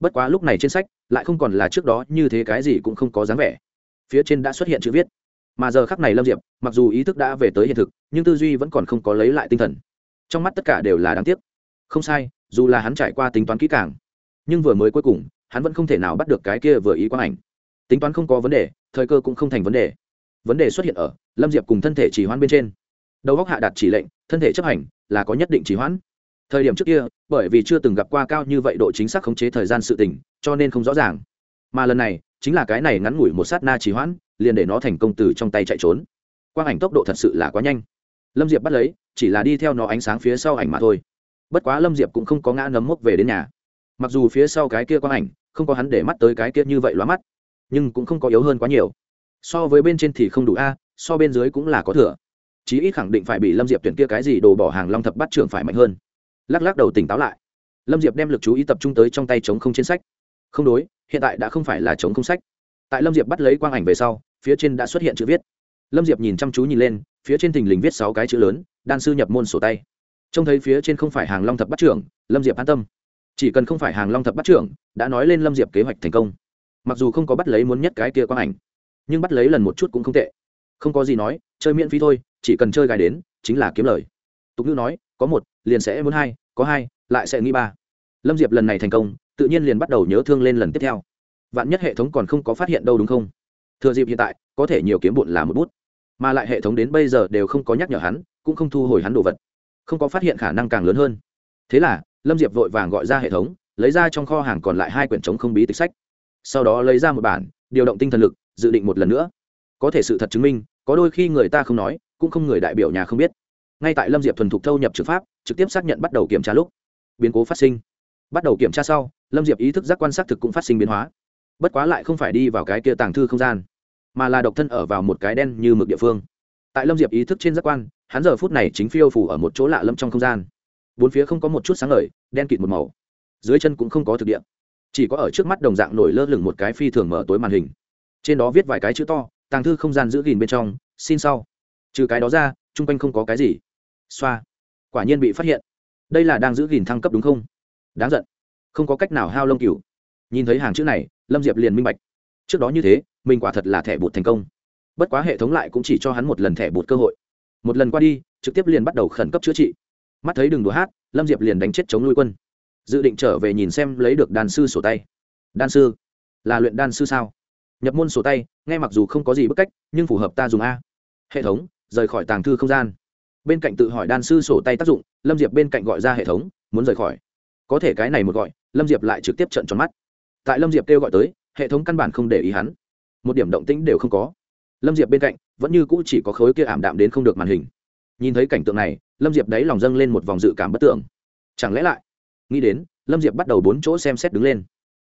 Bất quá lúc này trên sách, lại không còn là trước đó như thế cái gì cũng không có dáng vẻ. Phía trên đã xuất hiện chữ viết mà giờ khắc này lâm diệp, mặc dù ý thức đã về tới hiện thực, nhưng tư duy vẫn còn không có lấy lại tinh thần. Trong mắt tất cả đều là đáng tiếc. Không sai, dù là hắn trải qua tính toán kỹ càng, nhưng vừa mới cuối cùng, hắn vẫn không thể nào bắt được cái kia vừa ý quang ảnh. Tính toán không có vấn đề, thời cơ cũng không thành vấn đề. Vấn đề xuất hiện ở lâm diệp cùng thân thể chỉ hoãn bên trên. Đầu góc hạ đặt chỉ lệnh, thân thể chấp hành là có nhất định chỉ hoãn. Thời điểm trước kia, bởi vì chưa từng gặp qua cao như vậy độ chính xác khống chế thời gian sự tỉnh cho nên không rõ ràng. Mà lần này chính là cái này ngắn ngủi một sát na chỉ hoãn, liền để nó thành công từ trong tay chạy trốn. Quang ảnh tốc độ thật sự là quá nhanh. Lâm diệp bắt lấy, chỉ là đi theo nó ánh sáng phía sau ảnh mà thôi. Bất quá lâm diệp cũng không có ngã nấm mốc về đến nhà. Mặc dù phía sau cái kia quang ảnh, không có hắn để mắt tới cái kia như vậy lóa mắt, nhưng cũng không có yếu hơn quá nhiều. So với bên trên thì không đủ a, so bên dưới cũng là có thừa. Chí ít khẳng định phải bị lâm diệp tuyển kia cái gì đồ bỏ hàng long thập bắt trưởng phải mạnh hơn. Lắc lắc đầu tỉnh táo lại. Lâm diệp đem lực chú ý tập trung tới trong tay chống không trên sách không đối, hiện tại đã không phải là chống không sách. Tại lâm diệp bắt lấy quang ảnh về sau, phía trên đã xuất hiện chữ viết. Lâm diệp nhìn chăm chú nhìn lên, phía trên thình lình viết sáu cái chữ lớn, đan sư nhập môn sổ tay. Trông thấy phía trên không phải hàng long thập bắt trưởng, lâm diệp an tâm. Chỉ cần không phải hàng long thập bắt trưởng, đã nói lên lâm diệp kế hoạch thành công. Mặc dù không có bắt lấy muốn nhất cái kia quang ảnh, nhưng bắt lấy lần một chút cũng không tệ. Không có gì nói, chơi miễn phí thôi, chỉ cần chơi gài đến, chính là kiếm lời. Tục ngữ nói, có một, liền sẽ muốn hai, có hai, lại sẽ nghĩ ba. Lâm diệp lần này thành công tự nhiên liền bắt đầu nhớ thương lên lần tiếp theo. Vạn nhất hệ thống còn không có phát hiện đâu đúng không? Thừa dịp hiện tại, có thể nhiều kiếm bụn là một bút. Mà lại hệ thống đến bây giờ đều không có nhắc nhở hắn, cũng không thu hồi hắn đồ vật. Không có phát hiện khả năng càng lớn hơn. Thế là, lâm diệp vội vàng gọi ra hệ thống, lấy ra trong kho hàng còn lại hai quyển chống không bí tịch sách. Sau đó lấy ra một bản, điều động tinh thần lực, dự định một lần nữa. Có thể sự thật chứng minh, có đôi khi người ta không nói, cũng không người đại biểu nhà không biết. Ngay tại lâm diệp thuần thục thâu nhập trực pháp, trực tiếp xác nhận bắt đầu kiểm tra lúc, biến cố phát sinh. Bắt đầu kiểm tra sau lâm diệp ý thức giác quan sát thực cũng phát sinh biến hóa. Bất quá lại không phải đi vào cái kia tàng thư không gian, mà là độc thân ở vào một cái đen như mực địa phương. Tại lâm diệp ý thức trên giác quan, hắn giờ phút này chính phiêu phủ ở một chỗ lạ lâm trong không gian. Bốn phía không có một chút sáng ngời, đen kịt một màu. Dưới chân cũng không có thực địa, chỉ có ở trước mắt đồng dạng nổi lơ lửng một cái phi thường mở tối màn hình. Trên đó viết vài cái chữ to, tàng thư không gian giữ gìn bên trong, xin sau. Trừ cái đó ra, chung quanh không có cái gì. Xoa. Quả nhiên bị phát hiện. Đây là đang giữ gìn thăng cấp đúng không? Đáng giận không có cách nào hao lông cửu nhìn thấy hàng chữ này, lâm diệp liền minh bạch. Trước đó như thế, mình quả thật là thẻ bụt thành công. Bất quá hệ thống lại cũng chỉ cho hắn một lần thẻ bụt cơ hội. Một lần qua đi, trực tiếp liền bắt đầu khẩn cấp chữa trị. Mắt thấy đừng đùa hát, lâm diệp liền đánh chết chống nuôi quân. Dự định trở về nhìn xem lấy được đàn sư sổ tay. Đan sư? Là luyện đan sư sao? Nhập môn sổ tay ngay mặc dù không có gì bức cách, nhưng phù hợp ta dùng a. Hệ thống, rời khỏi tàng thư không gian. Bên cạnh tự hỏi đan sư sổ tay tác dụng, lâm diệp bên cạnh gọi ra hệ thống, muốn rời khỏi. Có thể cái này một gọi lâm diệp lại trực tiếp trận tròn mắt. Tại lâm diệp kêu gọi tới, hệ thống căn bản không để ý hắn. Một điểm động tĩnh đều không có. Lâm diệp bên cạnh, vẫn như cũ chỉ có khối kia ảm đạm đến không được màn hình. Nhìn thấy cảnh tượng này, lâm diệp đáy lòng dâng lên một vòng dự cảm bất tưởng. Chẳng lẽ lại? Nghĩ đến, lâm diệp bắt đầu bốn chỗ xem xét đứng lên.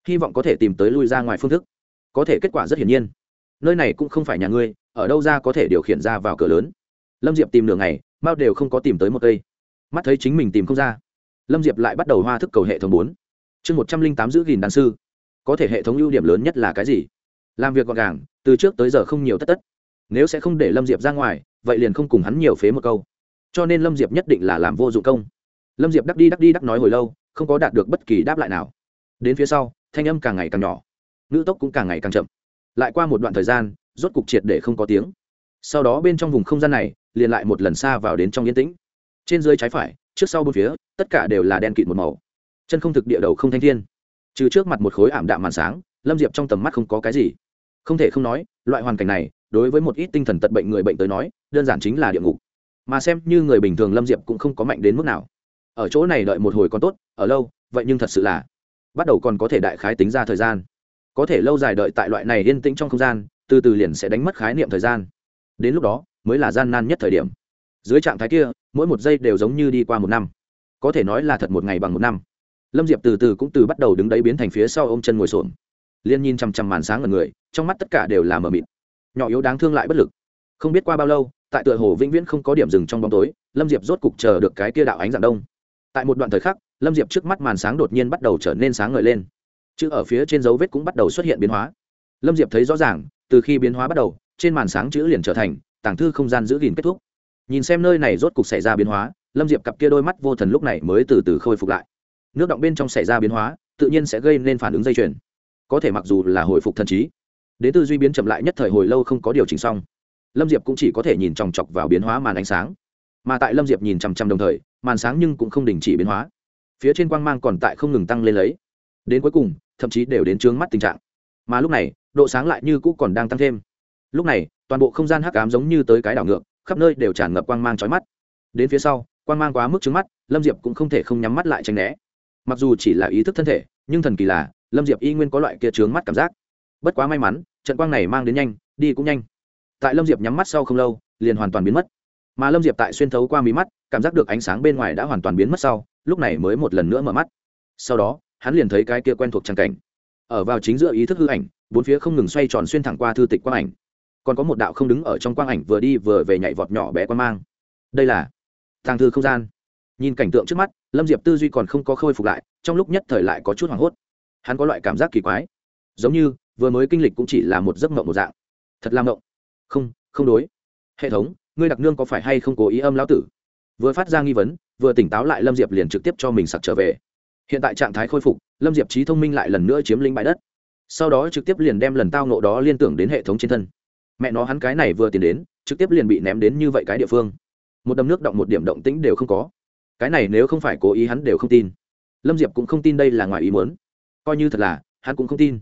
Hy vọng có thể tìm tới lui ra ngoài phương thức. Có thể kết quả rất hiển nhiên. Nơi này cũng không phải nhà ngươi, ở đâu ra có thể điều khiển ra vào cửa lớn. Lâm diệp tìm nửa ngày, mao đều không có tìm tới một cây. Mắt thấy chính mình tìm không ra. Lâm diệp lại bắt đầu hoa thức cầu hệ thống bốn chương một trăm linh tám giữ gìn đàn sư. Có thể hệ thống ưu điểm lớn nhất là cái gì? Làm việc gọn gàng, từ trước tới giờ không nhiều tất tất. Nếu sẽ không để lâm diệp ra ngoài, vậy liền không cùng hắn nhiều phế một câu. Cho nên lâm diệp nhất định là làm vô dụng công. Lâm diệp đắc đi đắc đi đắc nói hồi lâu, không có đạt được bất kỳ đáp lại nào. Đến phía sau, thanh âm càng ngày càng nhỏ. Ngữ tốc cũng càng ngày càng chậm. Lại qua một đoạn thời gian, rốt cục triệt để không có tiếng. Sau đó bên trong vùng không gian này, liền lại một lần xa vào đến trong yên tĩnh. Trên dưới trái phải, trước sau bốn phía, tất cả đều là đen kịt một màu chân không thực địa đầu không thanh thiên. Trừ trước mặt một khối ảm đạm màn sáng, lâm diệp trong tầm mắt không có cái gì. Không thể không nói, loại hoàn cảnh này, đối với một ít tinh thần tật bệnh người bệnh tới nói, đơn giản chính là địa ngục. Mà xem như người bình thường lâm diệp cũng không có mạnh đến mức nào. Ở chỗ này đợi một hồi còn tốt, ở lâu, vậy nhưng thật sự là bắt đầu còn có thể đại khái tính ra thời gian. Có thể lâu dài đợi tại loại này yên tĩnh trong không gian, từ từ liền sẽ đánh mất khái niệm thời gian. Đến lúc đó, mới là gian nan nhất thời điểm. Dưới trạng thái kia, mỗi một giây đều giống như đi qua một năm. Có thể nói là thật một ngày bằng một năm lâm diệp từ từ cũng từ bắt đầu đứng đấy biến thành phía sau ô m chân ngồi xổm. Liên nhìn chằm chằm màn sáng ở người, trong mắt tất cả đều là mờ mịt. Nhỏ yếu đáng thương lại bất lực. Không biết qua bao lâu, tại tựa hồ vĩnh viễn không có điểm dừng trong bóng tối, lâm diệp rốt cục chờ được cái kia đạo ánh dạng đông. Tại một đoạn thời khắc, lâm diệp trước mắt màn sáng đột nhiên bắt đầu trở nên sáng ngời lên. Chữ ở phía trên dấu vết cũng bắt đầu xuất hiện biến hóa. Lâm diệp thấy rõ ràng, từ khi biến hóa bắt đầu, trên màn sáng chữ liền trở thành tảng thư không gian giữ gìn kết thúc. Nhìn xem nơi này rốt cục xảy ra biến hóa, lâm diệp cặp kia đôi mắt vô thần lúc này mới từ từ khôi phục lại nước động bên trong xảy ra biến hóa, tự nhiên sẽ gây nên phản ứng dây chuyền. Có thể mặc dù là hồi phục thần trí, đến tư duy biến chậm lại nhất thời hồi lâu không có điều chỉnh xong. Lâm diệp cũng chỉ có thể nhìn chòng chọc vào biến hóa màn ánh sáng. Mà tại lâm diệp nhìn chằm chằm đồng thời, màn sáng nhưng cũng không đình chỉ biến hóa. Phía trên quang mang còn tại không ngừng tăng lên lấy. Đến cuối cùng, thậm chí đều đến trướng mắt tình trạng. Mà lúc này, độ sáng lại như cũ còn đang tăng thêm. Lúc này, toàn bộ không gian hắc ám giống như tới cái đảo ngược, khắp nơi đều tràn ngập quang mang trói mắt. Đến phía sau, quang mang quá mức trướng mắt, lâm diệp cũng không thể không nhắm mắt lại tránh né mặc dù chỉ là ý thức thân thể, nhưng thần kỳ là, lâm diệp y nguyên có loại kia trướng mắt cảm giác. Bất quá may mắn, trận quang này mang đến nhanh, đi cũng nhanh. Tại lâm diệp nhắm mắt sau không lâu, liền hoàn toàn biến mất. Mà lâm diệp tại xuyên thấu qua mí mắt, cảm giác được ánh sáng bên ngoài đã hoàn toàn biến mất sau, lúc này mới một lần nữa mở mắt. Sau đó, hắn liền thấy cái kia quen thuộc trang cảnh. Ở vào chính giữa ý thức hư ảnh, bốn phía không ngừng xoay tròn xuyên thẳng qua thư tịch quang ảnh. Còn có một đạo không đứng ở trong quang ảnh vừa đi vừa về nhảy vọt nhỏ bé quan mang. Đây là thang thư không gian. Nhìn cảnh tượng trước mắt lâm diệp tư duy còn không có khôi phục lại, trong lúc nhất thời lại có chút hoảng hốt. Hắn có loại cảm giác kỳ quái, giống như vừa mới kinh lịch cũng chỉ là một giấc mộng một dạng. Thật là mộng. Không không đối. Hệ thống, ngươi đặc nương có phải hay không cố ý âm lão tử? Vừa phát ra nghi vấn, vừa tỉnh táo lại lâm diệp liền trực tiếp cho mình sặc trở về. Hiện tại trạng thái khôi phục, lâm diệp trí thông minh lại lần nữa chiếm lĩnh bãi đất. Sau đó trực tiếp liền đem lần tao nộ đó liên tưởng đến hệ thống trên thân. Mẹ nó hắn cái này vừa tiến đến, trực tiếp liền bị ném đến như vậy cái địa phương. Một đầm nước động một điểm động tĩnh đều không có cái này nếu không phải cố ý hắn đều không tin. Lâm diệp cũng không tin đây là ngoài ý muốn. Coi như thật là, hắn cũng không tin.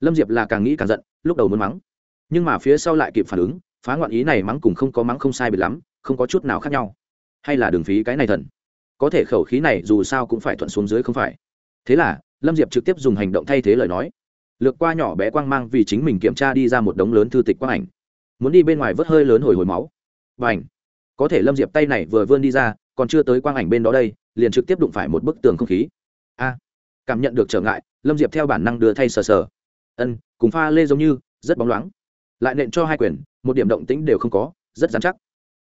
Lâm diệp là càng nghĩ càng giận, lúc đầu muốn mắng. Nhưng mà phía sau lại kịp phản ứng, phá ngoạn ý này mắng cùng không có mắng không sai biệt lắm, không có chút nào khác nhau. Hay là đường phí cái này thần. Có thể khẩu khí này dù sao cũng phải thuận xuống dưới không phải. Thế là, lâm diệp trực tiếp dùng hành động thay thế lời nói. Lược qua nhỏ bé quang mang vì chính mình kiểm tra đi ra một đống lớn thư tịch quang ảnh. Muốn đi bên ngoài vớt hơi lớn hồi hồi máu. Và ảnh có thể lâm diệp tay này vừa vươn đi ra còn chưa tới quang ảnh bên đó đây liền trực tiếp đụng phải một bức tường không khí. A cảm nhận được trở ngại lâm diệp theo bản năng đưa thay sờ sờ. Ân cùng pha lê giống như rất bóng loáng. Lại nện cho hai quyền, một điểm động tĩnh đều không có rất dán chắc.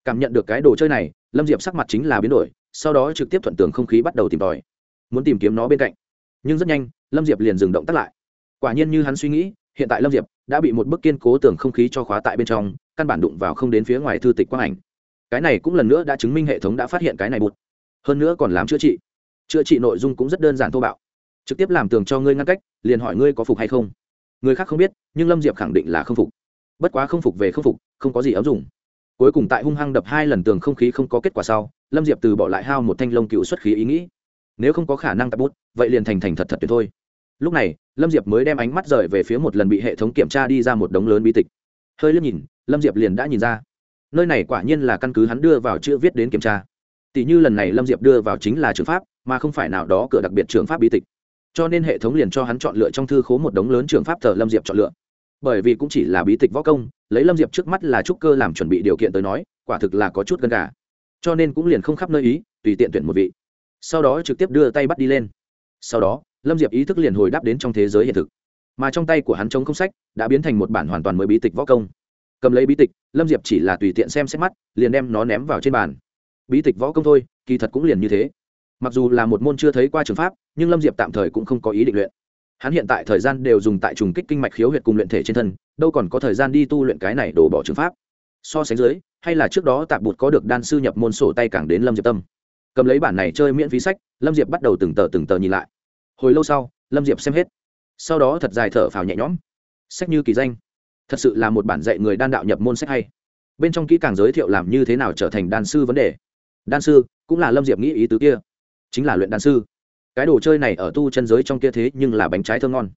Cảm nhận được cái đồ chơi này lâm diệp sắc mặt chính là biến đổi sau đó trực tiếp thuận tường không khí bắt đầu tìm tòi. Muốn tìm kiếm nó bên cạnh. Nhưng rất nhanh lâm diệp liền dừng động tắt lại. Quả nhiên như hắn suy nghĩ hiện tại lâm diệp đã bị một bức kiên cố tường không khí cho khóa tại bên trong căn bản đụng vào không đến phía ngoài thư tịch quang ảnh cái này cũng lần nữa đã chứng minh hệ thống đã phát hiện cái này bụt. Hơn nữa còn làm chữa trị. Chữa trị nội dung cũng rất đơn giản thô bạo. Trực tiếp làm tường cho ngươi ngăn cách, liền hỏi ngươi có phục hay không. Người khác không biết, nhưng lâm diệp khẳng định là không phục. Bất quá không phục về không phục, không có gì ấm dùng cuối cùng tại hung hăng đập hai lần tường không khí không có kết quả sau, lâm diệp từ bỏ lại hao một thanh lông cựu xuất khí ý nghĩ. Nếu không có khả năng tập bút, vậy liền thành thành thật thật tuyệt thôi. Lúc này, lâm diệp mới đem ánh mắt rời về phía một lần bị hệ thống kiểm tra đi ra một đống lớn bi tịch. Hơi liếc nhìn, lâm diệp liền đã nhìn ra nơi này quả nhiên là căn cứ hắn đưa vào chữ viết đến kiểm tra. Tỷ như lần này lâm diệp đưa vào chính là trường pháp, mà không phải nào đó cửa đặc biệt trường pháp bí tịch. Cho nên hệ thống liền cho hắn chọn lựa trong thư khố một đống lớn trường pháp thờ lâm diệp chọn lựa. Bởi vì cũng chỉ là bí tịch võ công, lấy lâm diệp trước mắt là trúc cơ làm chuẩn bị điều kiện tới nói, quả thực là có chút gần cả cho nên cũng liền không khắp nơi ý, tùy tiện tuyển một vị. Sau đó trực tiếp đưa tay bắt đi lên. Sau đó, lâm diệp ý thức liền hồi đáp đến trong thế giới hiện thực. Mà trong tay của hắn chống không sách, đã biến thành một bản hoàn toàn mới bí tịch võ công cầm lấy bí tịch, lâm diệp chỉ là tùy tiện xem xét mắt, liền đem nó ném vào trên bàn. Bí tịch võ công thôi, kỳ thật cũng liền như thế. Mặc dù là một môn chưa thấy qua trường pháp, nhưng lâm diệp tạm thời cũng không có ý định luyện. Hắn hiện tại thời gian đều dùng tại trùng kích kinh mạch khiếu huyệt cùng luyện thể trên thân, đâu còn có thời gian đi tu luyện cái này đổ bỏ trường pháp. So sánh dưới, hay là trước đó tạp bụt có được đan sư nhập môn sổ tay càng đến lâm diệp tâm. Cầm lấy bản này chơi miễn phí sách, lâm diệp bắt đầu từng tờ từng tờ nhìn lại. Hồi lâu sau, lâm diệp xem hết. Sau đó thật dài thở phào nhẹ nhõm. Sách như kỳ danh thật sự là một bản dạy người đan đạo nhập môn sách hay. Bên trong kỹ càng giới thiệu làm như thế nào trở thành đan sư vấn đề. Đan sư cũng là lâm diệp nghĩ ý tứ kia. Chính là luyện đan sư. Cái đồ chơi này ở tu chân giới trong kia thế nhưng là bánh trái thơ ngon.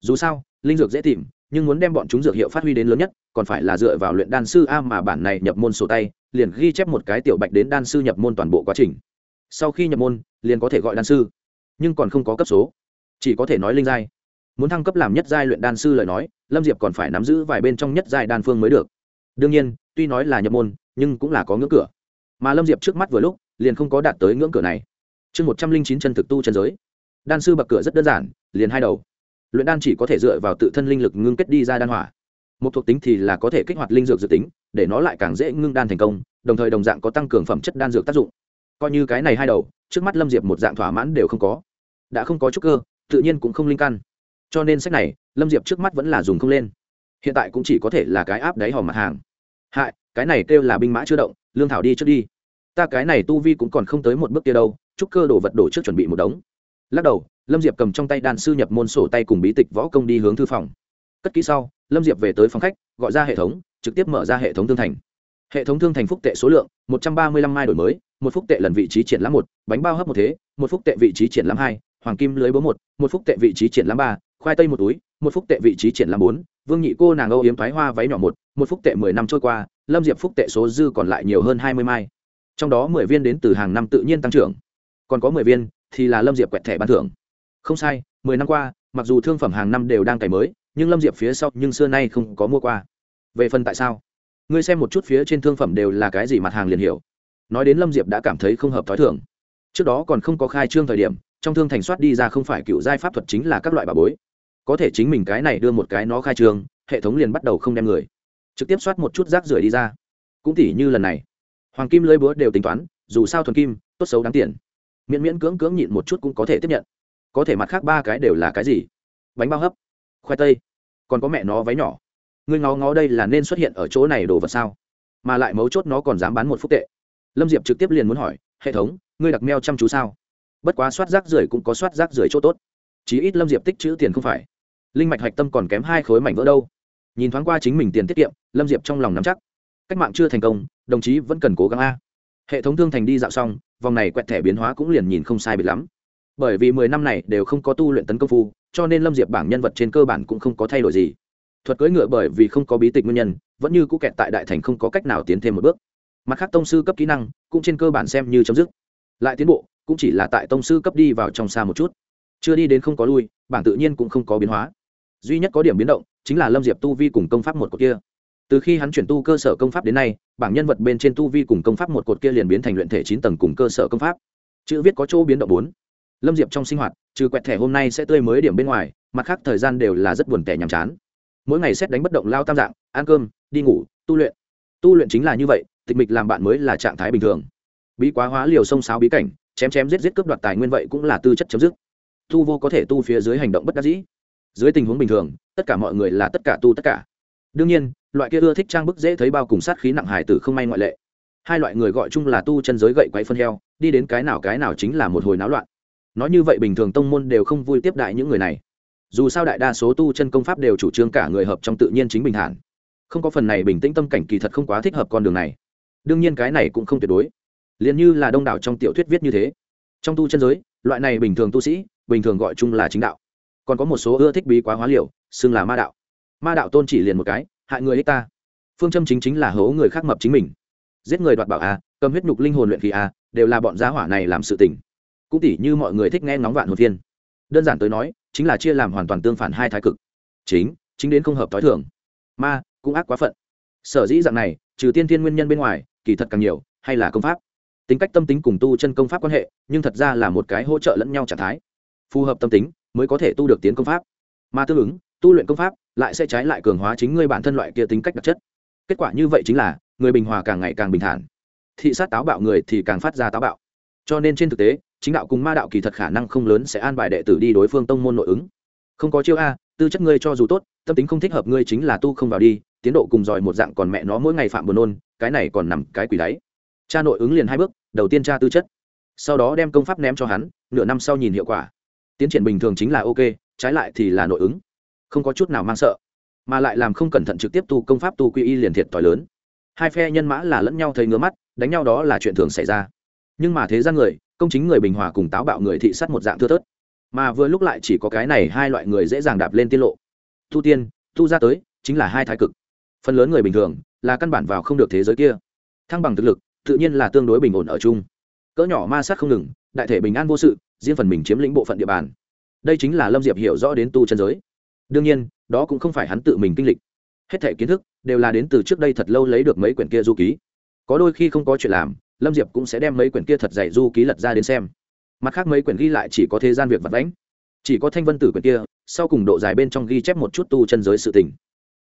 Dù sao, linh dược dễ tìm, nhưng muốn đem bọn chúng dược hiệu phát huy đến lớn nhất, còn phải là dựa vào luyện đan sư a mà bản này nhập môn sổ tay, liền ghi chép một cái tiểu bạch đến đan sư nhập môn toàn bộ quá trình. Sau khi nhập môn, liền có thể gọi đan sư. Nhưng còn không có cấp số. Chỉ có thể nói linh giai muốn thăng cấp làm nhất giai luyện đan sư lời nói, lâm diệp còn phải nắm giữ vài bên trong nhất giai đan phương mới được. Đương nhiên, tuy nói là nhập môn, nhưng cũng là có ngưỡng cửa. Mà lâm diệp trước mắt vừa lúc, liền không có đạt tới ngưỡng cửa này. Chương một trăm linh chín chân thực tu chân giới. Đan sư bậc cửa rất đơn giản, liền hai đầu. Luyện đan chỉ có thể dựa vào tự thân linh lực ngưng kết đi ra đan hỏa. Một thuộc tính thì là có thể kích hoạt linh dược dự tính, để nó lại càng dễ ngưng đan thành công, đồng thời đồng dạng có tăng cường phẩm chất đan dược tác dụng. Coi như cái này hai đầu, trước mắt lâm diệp một dạng thỏa mãn đều không có. Đã không có chút cơ, tự nhiên cũng không linh căn cho nên sách này, lâm diệp trước mắt vẫn là dùng không lên. Hiện tại cũng chỉ có thể là cái áp đáy hòm mặt hàng. Hại, cái này kêu là binh mã chưa động, lương thảo đi trước đi. Ta cái này tu vi cũng còn không tới một bước kia đâu, chúc cơ đồ vật đổ trước chuẩn bị một đống. Lắc đầu, lâm diệp cầm trong tay đàn sư nhập môn sổ tay cùng bí tịch võ công đi hướng thư phòng. Cất kỹ sau, lâm diệp về tới phòng khách, gọi ra hệ thống, trực tiếp mở ra hệ thống thương thành. Hệ thống thương thành phúc tệ số lượng, một trăm ba mươi lăm mai đổi mới, một phúc tệ lần vị trí triển lãm một, bánh bao hấp một thế, một phúc tệ vị trí triển lãm hai, hoàng kim lưới bố một một phúc tệ vị trí triển lãm ba khoai tây một túi, một phúc tệ vị trí triển lãm bốn, vương nhị cô nàng âu yếm thoái hoa váy nhỏ một một phúc tệ mười năm trôi qua, lâm diệp phúc tệ số dư còn lại nhiều hơn hai mươi mai. Trong đó mười viên đến từ hàng năm tự nhiên tăng trưởng. Còn có mười viên thì là lâm diệp quẹt thẻ bán thưởng. Không sai, mười năm qua, mặc dù thương phẩm hàng năm đều đang cày mới, nhưng lâm diệp phía sau nhưng xưa nay không có mua qua. Về phần tại sao? Ngươi xem một chút phía trên thương phẩm đều là cái gì mặt hàng liền hiểu. Nói đến lâm diệp đã cảm thấy không hợp t h ó i thường. Trước đó còn không có khai trương thời điểm, trong thương thành soát đi ra không phải cựu giai pháp thuật chính là các loại bà bối có thể chính mình cái này đưa một cái nó khai trương hệ thống liền bắt đầu không đem người. Trực tiếp soát một chút rác rưởi đi ra. Cũng tỉ như lần này, hoàng kim lưỡi búa đều tính toán, dù sao thuần kim, tốt xấu đáng tiền. Miễn miễn cưỡng cưỡng nhịn một chút cũng có thể tiếp nhận. Có thể mặt khác ba cái đều là cái gì? Bánh bao hấp, khoai tây, còn có mẹ nó váy nhỏ. Ngươi ngó ngó đây là nên xuất hiện ở chỗ này đồ vật sao? Mà lại mấu chốt nó còn dám bán một phút tệ. Lâm diệp trực tiếp liền muốn hỏi, hệ thống, ngươi đặc meo chăm chú sao? Bất quá soát rác rưởi cũng có soát rác rưởi chỗ tốt chí ít lâm diệp tích chữ tiền không phải. Linh mạch hạch tâm còn kém hai khối mảnh vỡ đâu. Nhìn thoáng qua chính mình tiền tiết kiệm, lâm diệp trong lòng nắm chắc. Cách mạng chưa thành công, đồng chí vẫn cần cố gắng a. Hệ thống thương thành đi dạo xong, vòng này quẹt thẻ biến hóa cũng liền nhìn không sai biệt lắm. Bởi vì mười năm này đều không có tu luyện tấn công phu, cho nên lâm diệp bảng nhân vật trên cơ bản cũng không có thay đổi gì. Thuật cưỡi ngựa bởi vì không có bí tịch nguyên nhân, vẫn như cũ kẹt tại đại thành không có cách nào tiến thêm một bước. Mặt khác tông sư cấp kỹ năng, cũng trên cơ bản xem như chấm dứt. Lại tiến bộ, cũng chỉ là tại tông sư cấp đi vào trong xa một chút chưa đi đến không có lui, bảng tự nhiên cũng không có biến hóa. Duy nhất có điểm biến động chính là lâm diệp tu vi cùng công pháp một cột kia. Từ khi hắn chuyển tu cơ sở công pháp đến nay, bảng nhân vật bên trên tu vi cùng công pháp một cột kia liền biến thành luyện thể chín tầng cùng cơ sở công pháp. Chữ viết có chỗ biến động bốn. Lâm diệp trong sinh hoạt, trừ quẹt thẻ hôm nay sẽ tươi mới điểm bên ngoài, mặt khác thời gian đều là rất buồn tẻ nhàm chán. Mỗi ngày xét đánh bất động lao tam dạng, ăn cơm, đi ngủ, tu luyện. Tu luyện chính là như vậy, tịch mịch làm bạn mới là trạng thái bình thường. Bí quá hóa liều sông sáo bí cảnh, chém chém giết giết cướp đoạt tài nguyên vậy cũng là tư chất chấm dứt tu vô có thể tu phía dưới hành động bất đắc dĩ. Dưới tình huống bình thường, tất cả mọi người là tất cả tu tất cả. Đương nhiên, loại kia ưa thích trang bức dễ thấy bao cùng sát khí nặng hài tử không may ngoại lệ. Hai loại người gọi chung là tu chân giới gậy quay phân heo, đi đến cái nào cái nào chính là một hồi náo loạn. Nói như vậy bình thường tông môn đều không vui tiếp đại những người này. Dù sao đại đa số tu chân công pháp đều chủ trương cả người hợp trong tự nhiên chính bình thản. Không có phần này bình tĩnh tâm cảnh kỳ thật không quá thích hợp con đường này. Đương nhiên cái này cũng không tuyệt đối. Liền như là đông đảo trong tiểu thuyết viết như thế. Trong tu chân giới, loại này bình thường tu sĩ bình thường gọi chung là chính đạo. Còn có một số ưa thích bí quá hóa liều, xưng là ma đạo. Ma đạo tôn chỉ liền một cái, hại người ích ta. Phương châm chính chính là hố người khác mập chính mình. Giết người đoạt bảo a, cầm huyết nhục linh hồn luyện khí a, đều là bọn giá hỏa này làm sự tình. Cũng tỉ như mọi người thích nghe ngóng vạn hồn thiên đơn giản tới nói, chính là chia làm hoàn toàn tương phản hai thái cực. Chính chính đến không hợp t h i thường. Ma, cũng ác quá phận. Sở dĩ dạng này, trừ tiên thiên nguyên nhân bên ngoài, kỳ thật càng nhiều, hay là công pháp. Tính cách tâm tính cùng tu chân công pháp quan hệ, nhưng thật ra là một cái hỗ trợ lẫn nhau trạng thái phù hợp tâm tính, mới có thể tu được tiến công pháp. Mà tương ứng, tu luyện công pháp lại sẽ trái lại cường hóa chính ngươi bản thân loại kia tính cách đặc chất. Kết quả như vậy chính là, người bình hòa càng ngày càng bình thản. Thị sát táo bạo người thì càng phát ra táo bạo. Cho nên trên thực tế, chính đạo cùng ma đạo kỳ thật khả năng không lớn sẽ an bài đệ tử đi đối phương tông môn nội ứng. Không có chiêu a, tư chất ngươi cho dù tốt, tâm tính không thích hợp ngươi chính là tu không vào đi, tiến độ cùng giỏi một dạng còn mẹ nó mỗi ngày phạm buồn nôn, cái này còn nằm cái quỷ đáy. Cha nội ứng liền hai bước, đầu tiên cha tư chất. Sau đó đem công pháp ném cho hắn, nửa năm sau nhìn hiệu quả tiến triển bình thường chính là ok, trái lại thì là nội ứng. Không có chút nào mang sợ, mà lại làm không cẩn thận trực tiếp tu công pháp tu quy y liền thiệt t h i lớn. Hai phe nhân mã là lẫn nhau thấy ngứa mắt, đánh nhau đó là chuyện thường xảy ra. Nhưng mà thế gian người, công chính người bình hòa cùng táo bạo người thị sát một dạng thưa thớt. Mà vừa lúc lại chỉ có cái này hai loại người dễ dàng đạp lên tiết lộ. Tu tiên tu ra tới, chính là hai thái cực. Phần lớn người bình thường là căn bản vào không được thế giới kia. Thăng bằng thực lực, tự nhiên là tương đối bình ổn ở chung. Cỡ nhỏ ma sát không ngừng, đại thể bình an vô sự riêng phần mình chiếm lĩnh bộ phận địa bàn. Đây chính là lâm diệp hiểu rõ đến tu chân giới. Đương nhiên, đó cũng không phải hắn tự mình kinh lịch. Hết thể kiến thức đều là đến từ trước đây thật lâu lấy được mấy quyển kia du ký. Có đôi khi không có chuyện làm, lâm diệp cũng sẽ đem mấy quyển kia thật dày du ký lật ra đến xem. Mặt khác mấy quyển ghi lại chỉ có thế gian việc vật đánh chỉ có thanh vân tử quyển kia, sau cùng độ dài bên trong ghi chép một chút tu chân giới sự tình.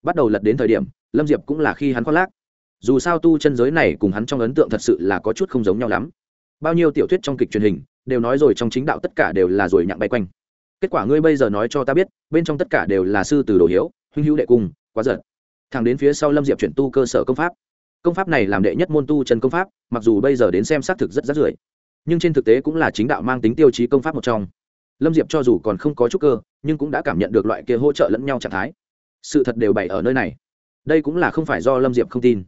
Bắt đầu lật đến thời điểm, lâm diệp cũng là khi hắn khoác lác. Dù sao tu chân giới này cùng hắn trong ấn tượng thật sự là có chút không giống nhau lắm. Bao nhiêu tiểu thuyết trong kịch truyền hình đều nói rồi trong chính đạo tất cả đều là rồi nhặng bay quanh. Kết quả ngươi bây giờ nói cho ta biết, bên trong tất cả đều là sư từ đồ hiếu, huynh hữu đệ cung quá giật thẳng đến phía sau lâm diệp chuyển tu cơ sở công pháp. Công pháp này làm đệ nhất môn tu chân công pháp, mặc dù bây giờ đến xem xác thực rất rát rưởi nhưng trên thực tế cũng là chính đạo mang tính tiêu chí công pháp một trong. Lâm diệp cho dù còn không có chút cơ, nhưng cũng đã cảm nhận được loại kia hỗ trợ lẫn nhau trạng thái. Sự thật đều bày ở nơi này. Đây cũng là không phải do lâm diệp không tin.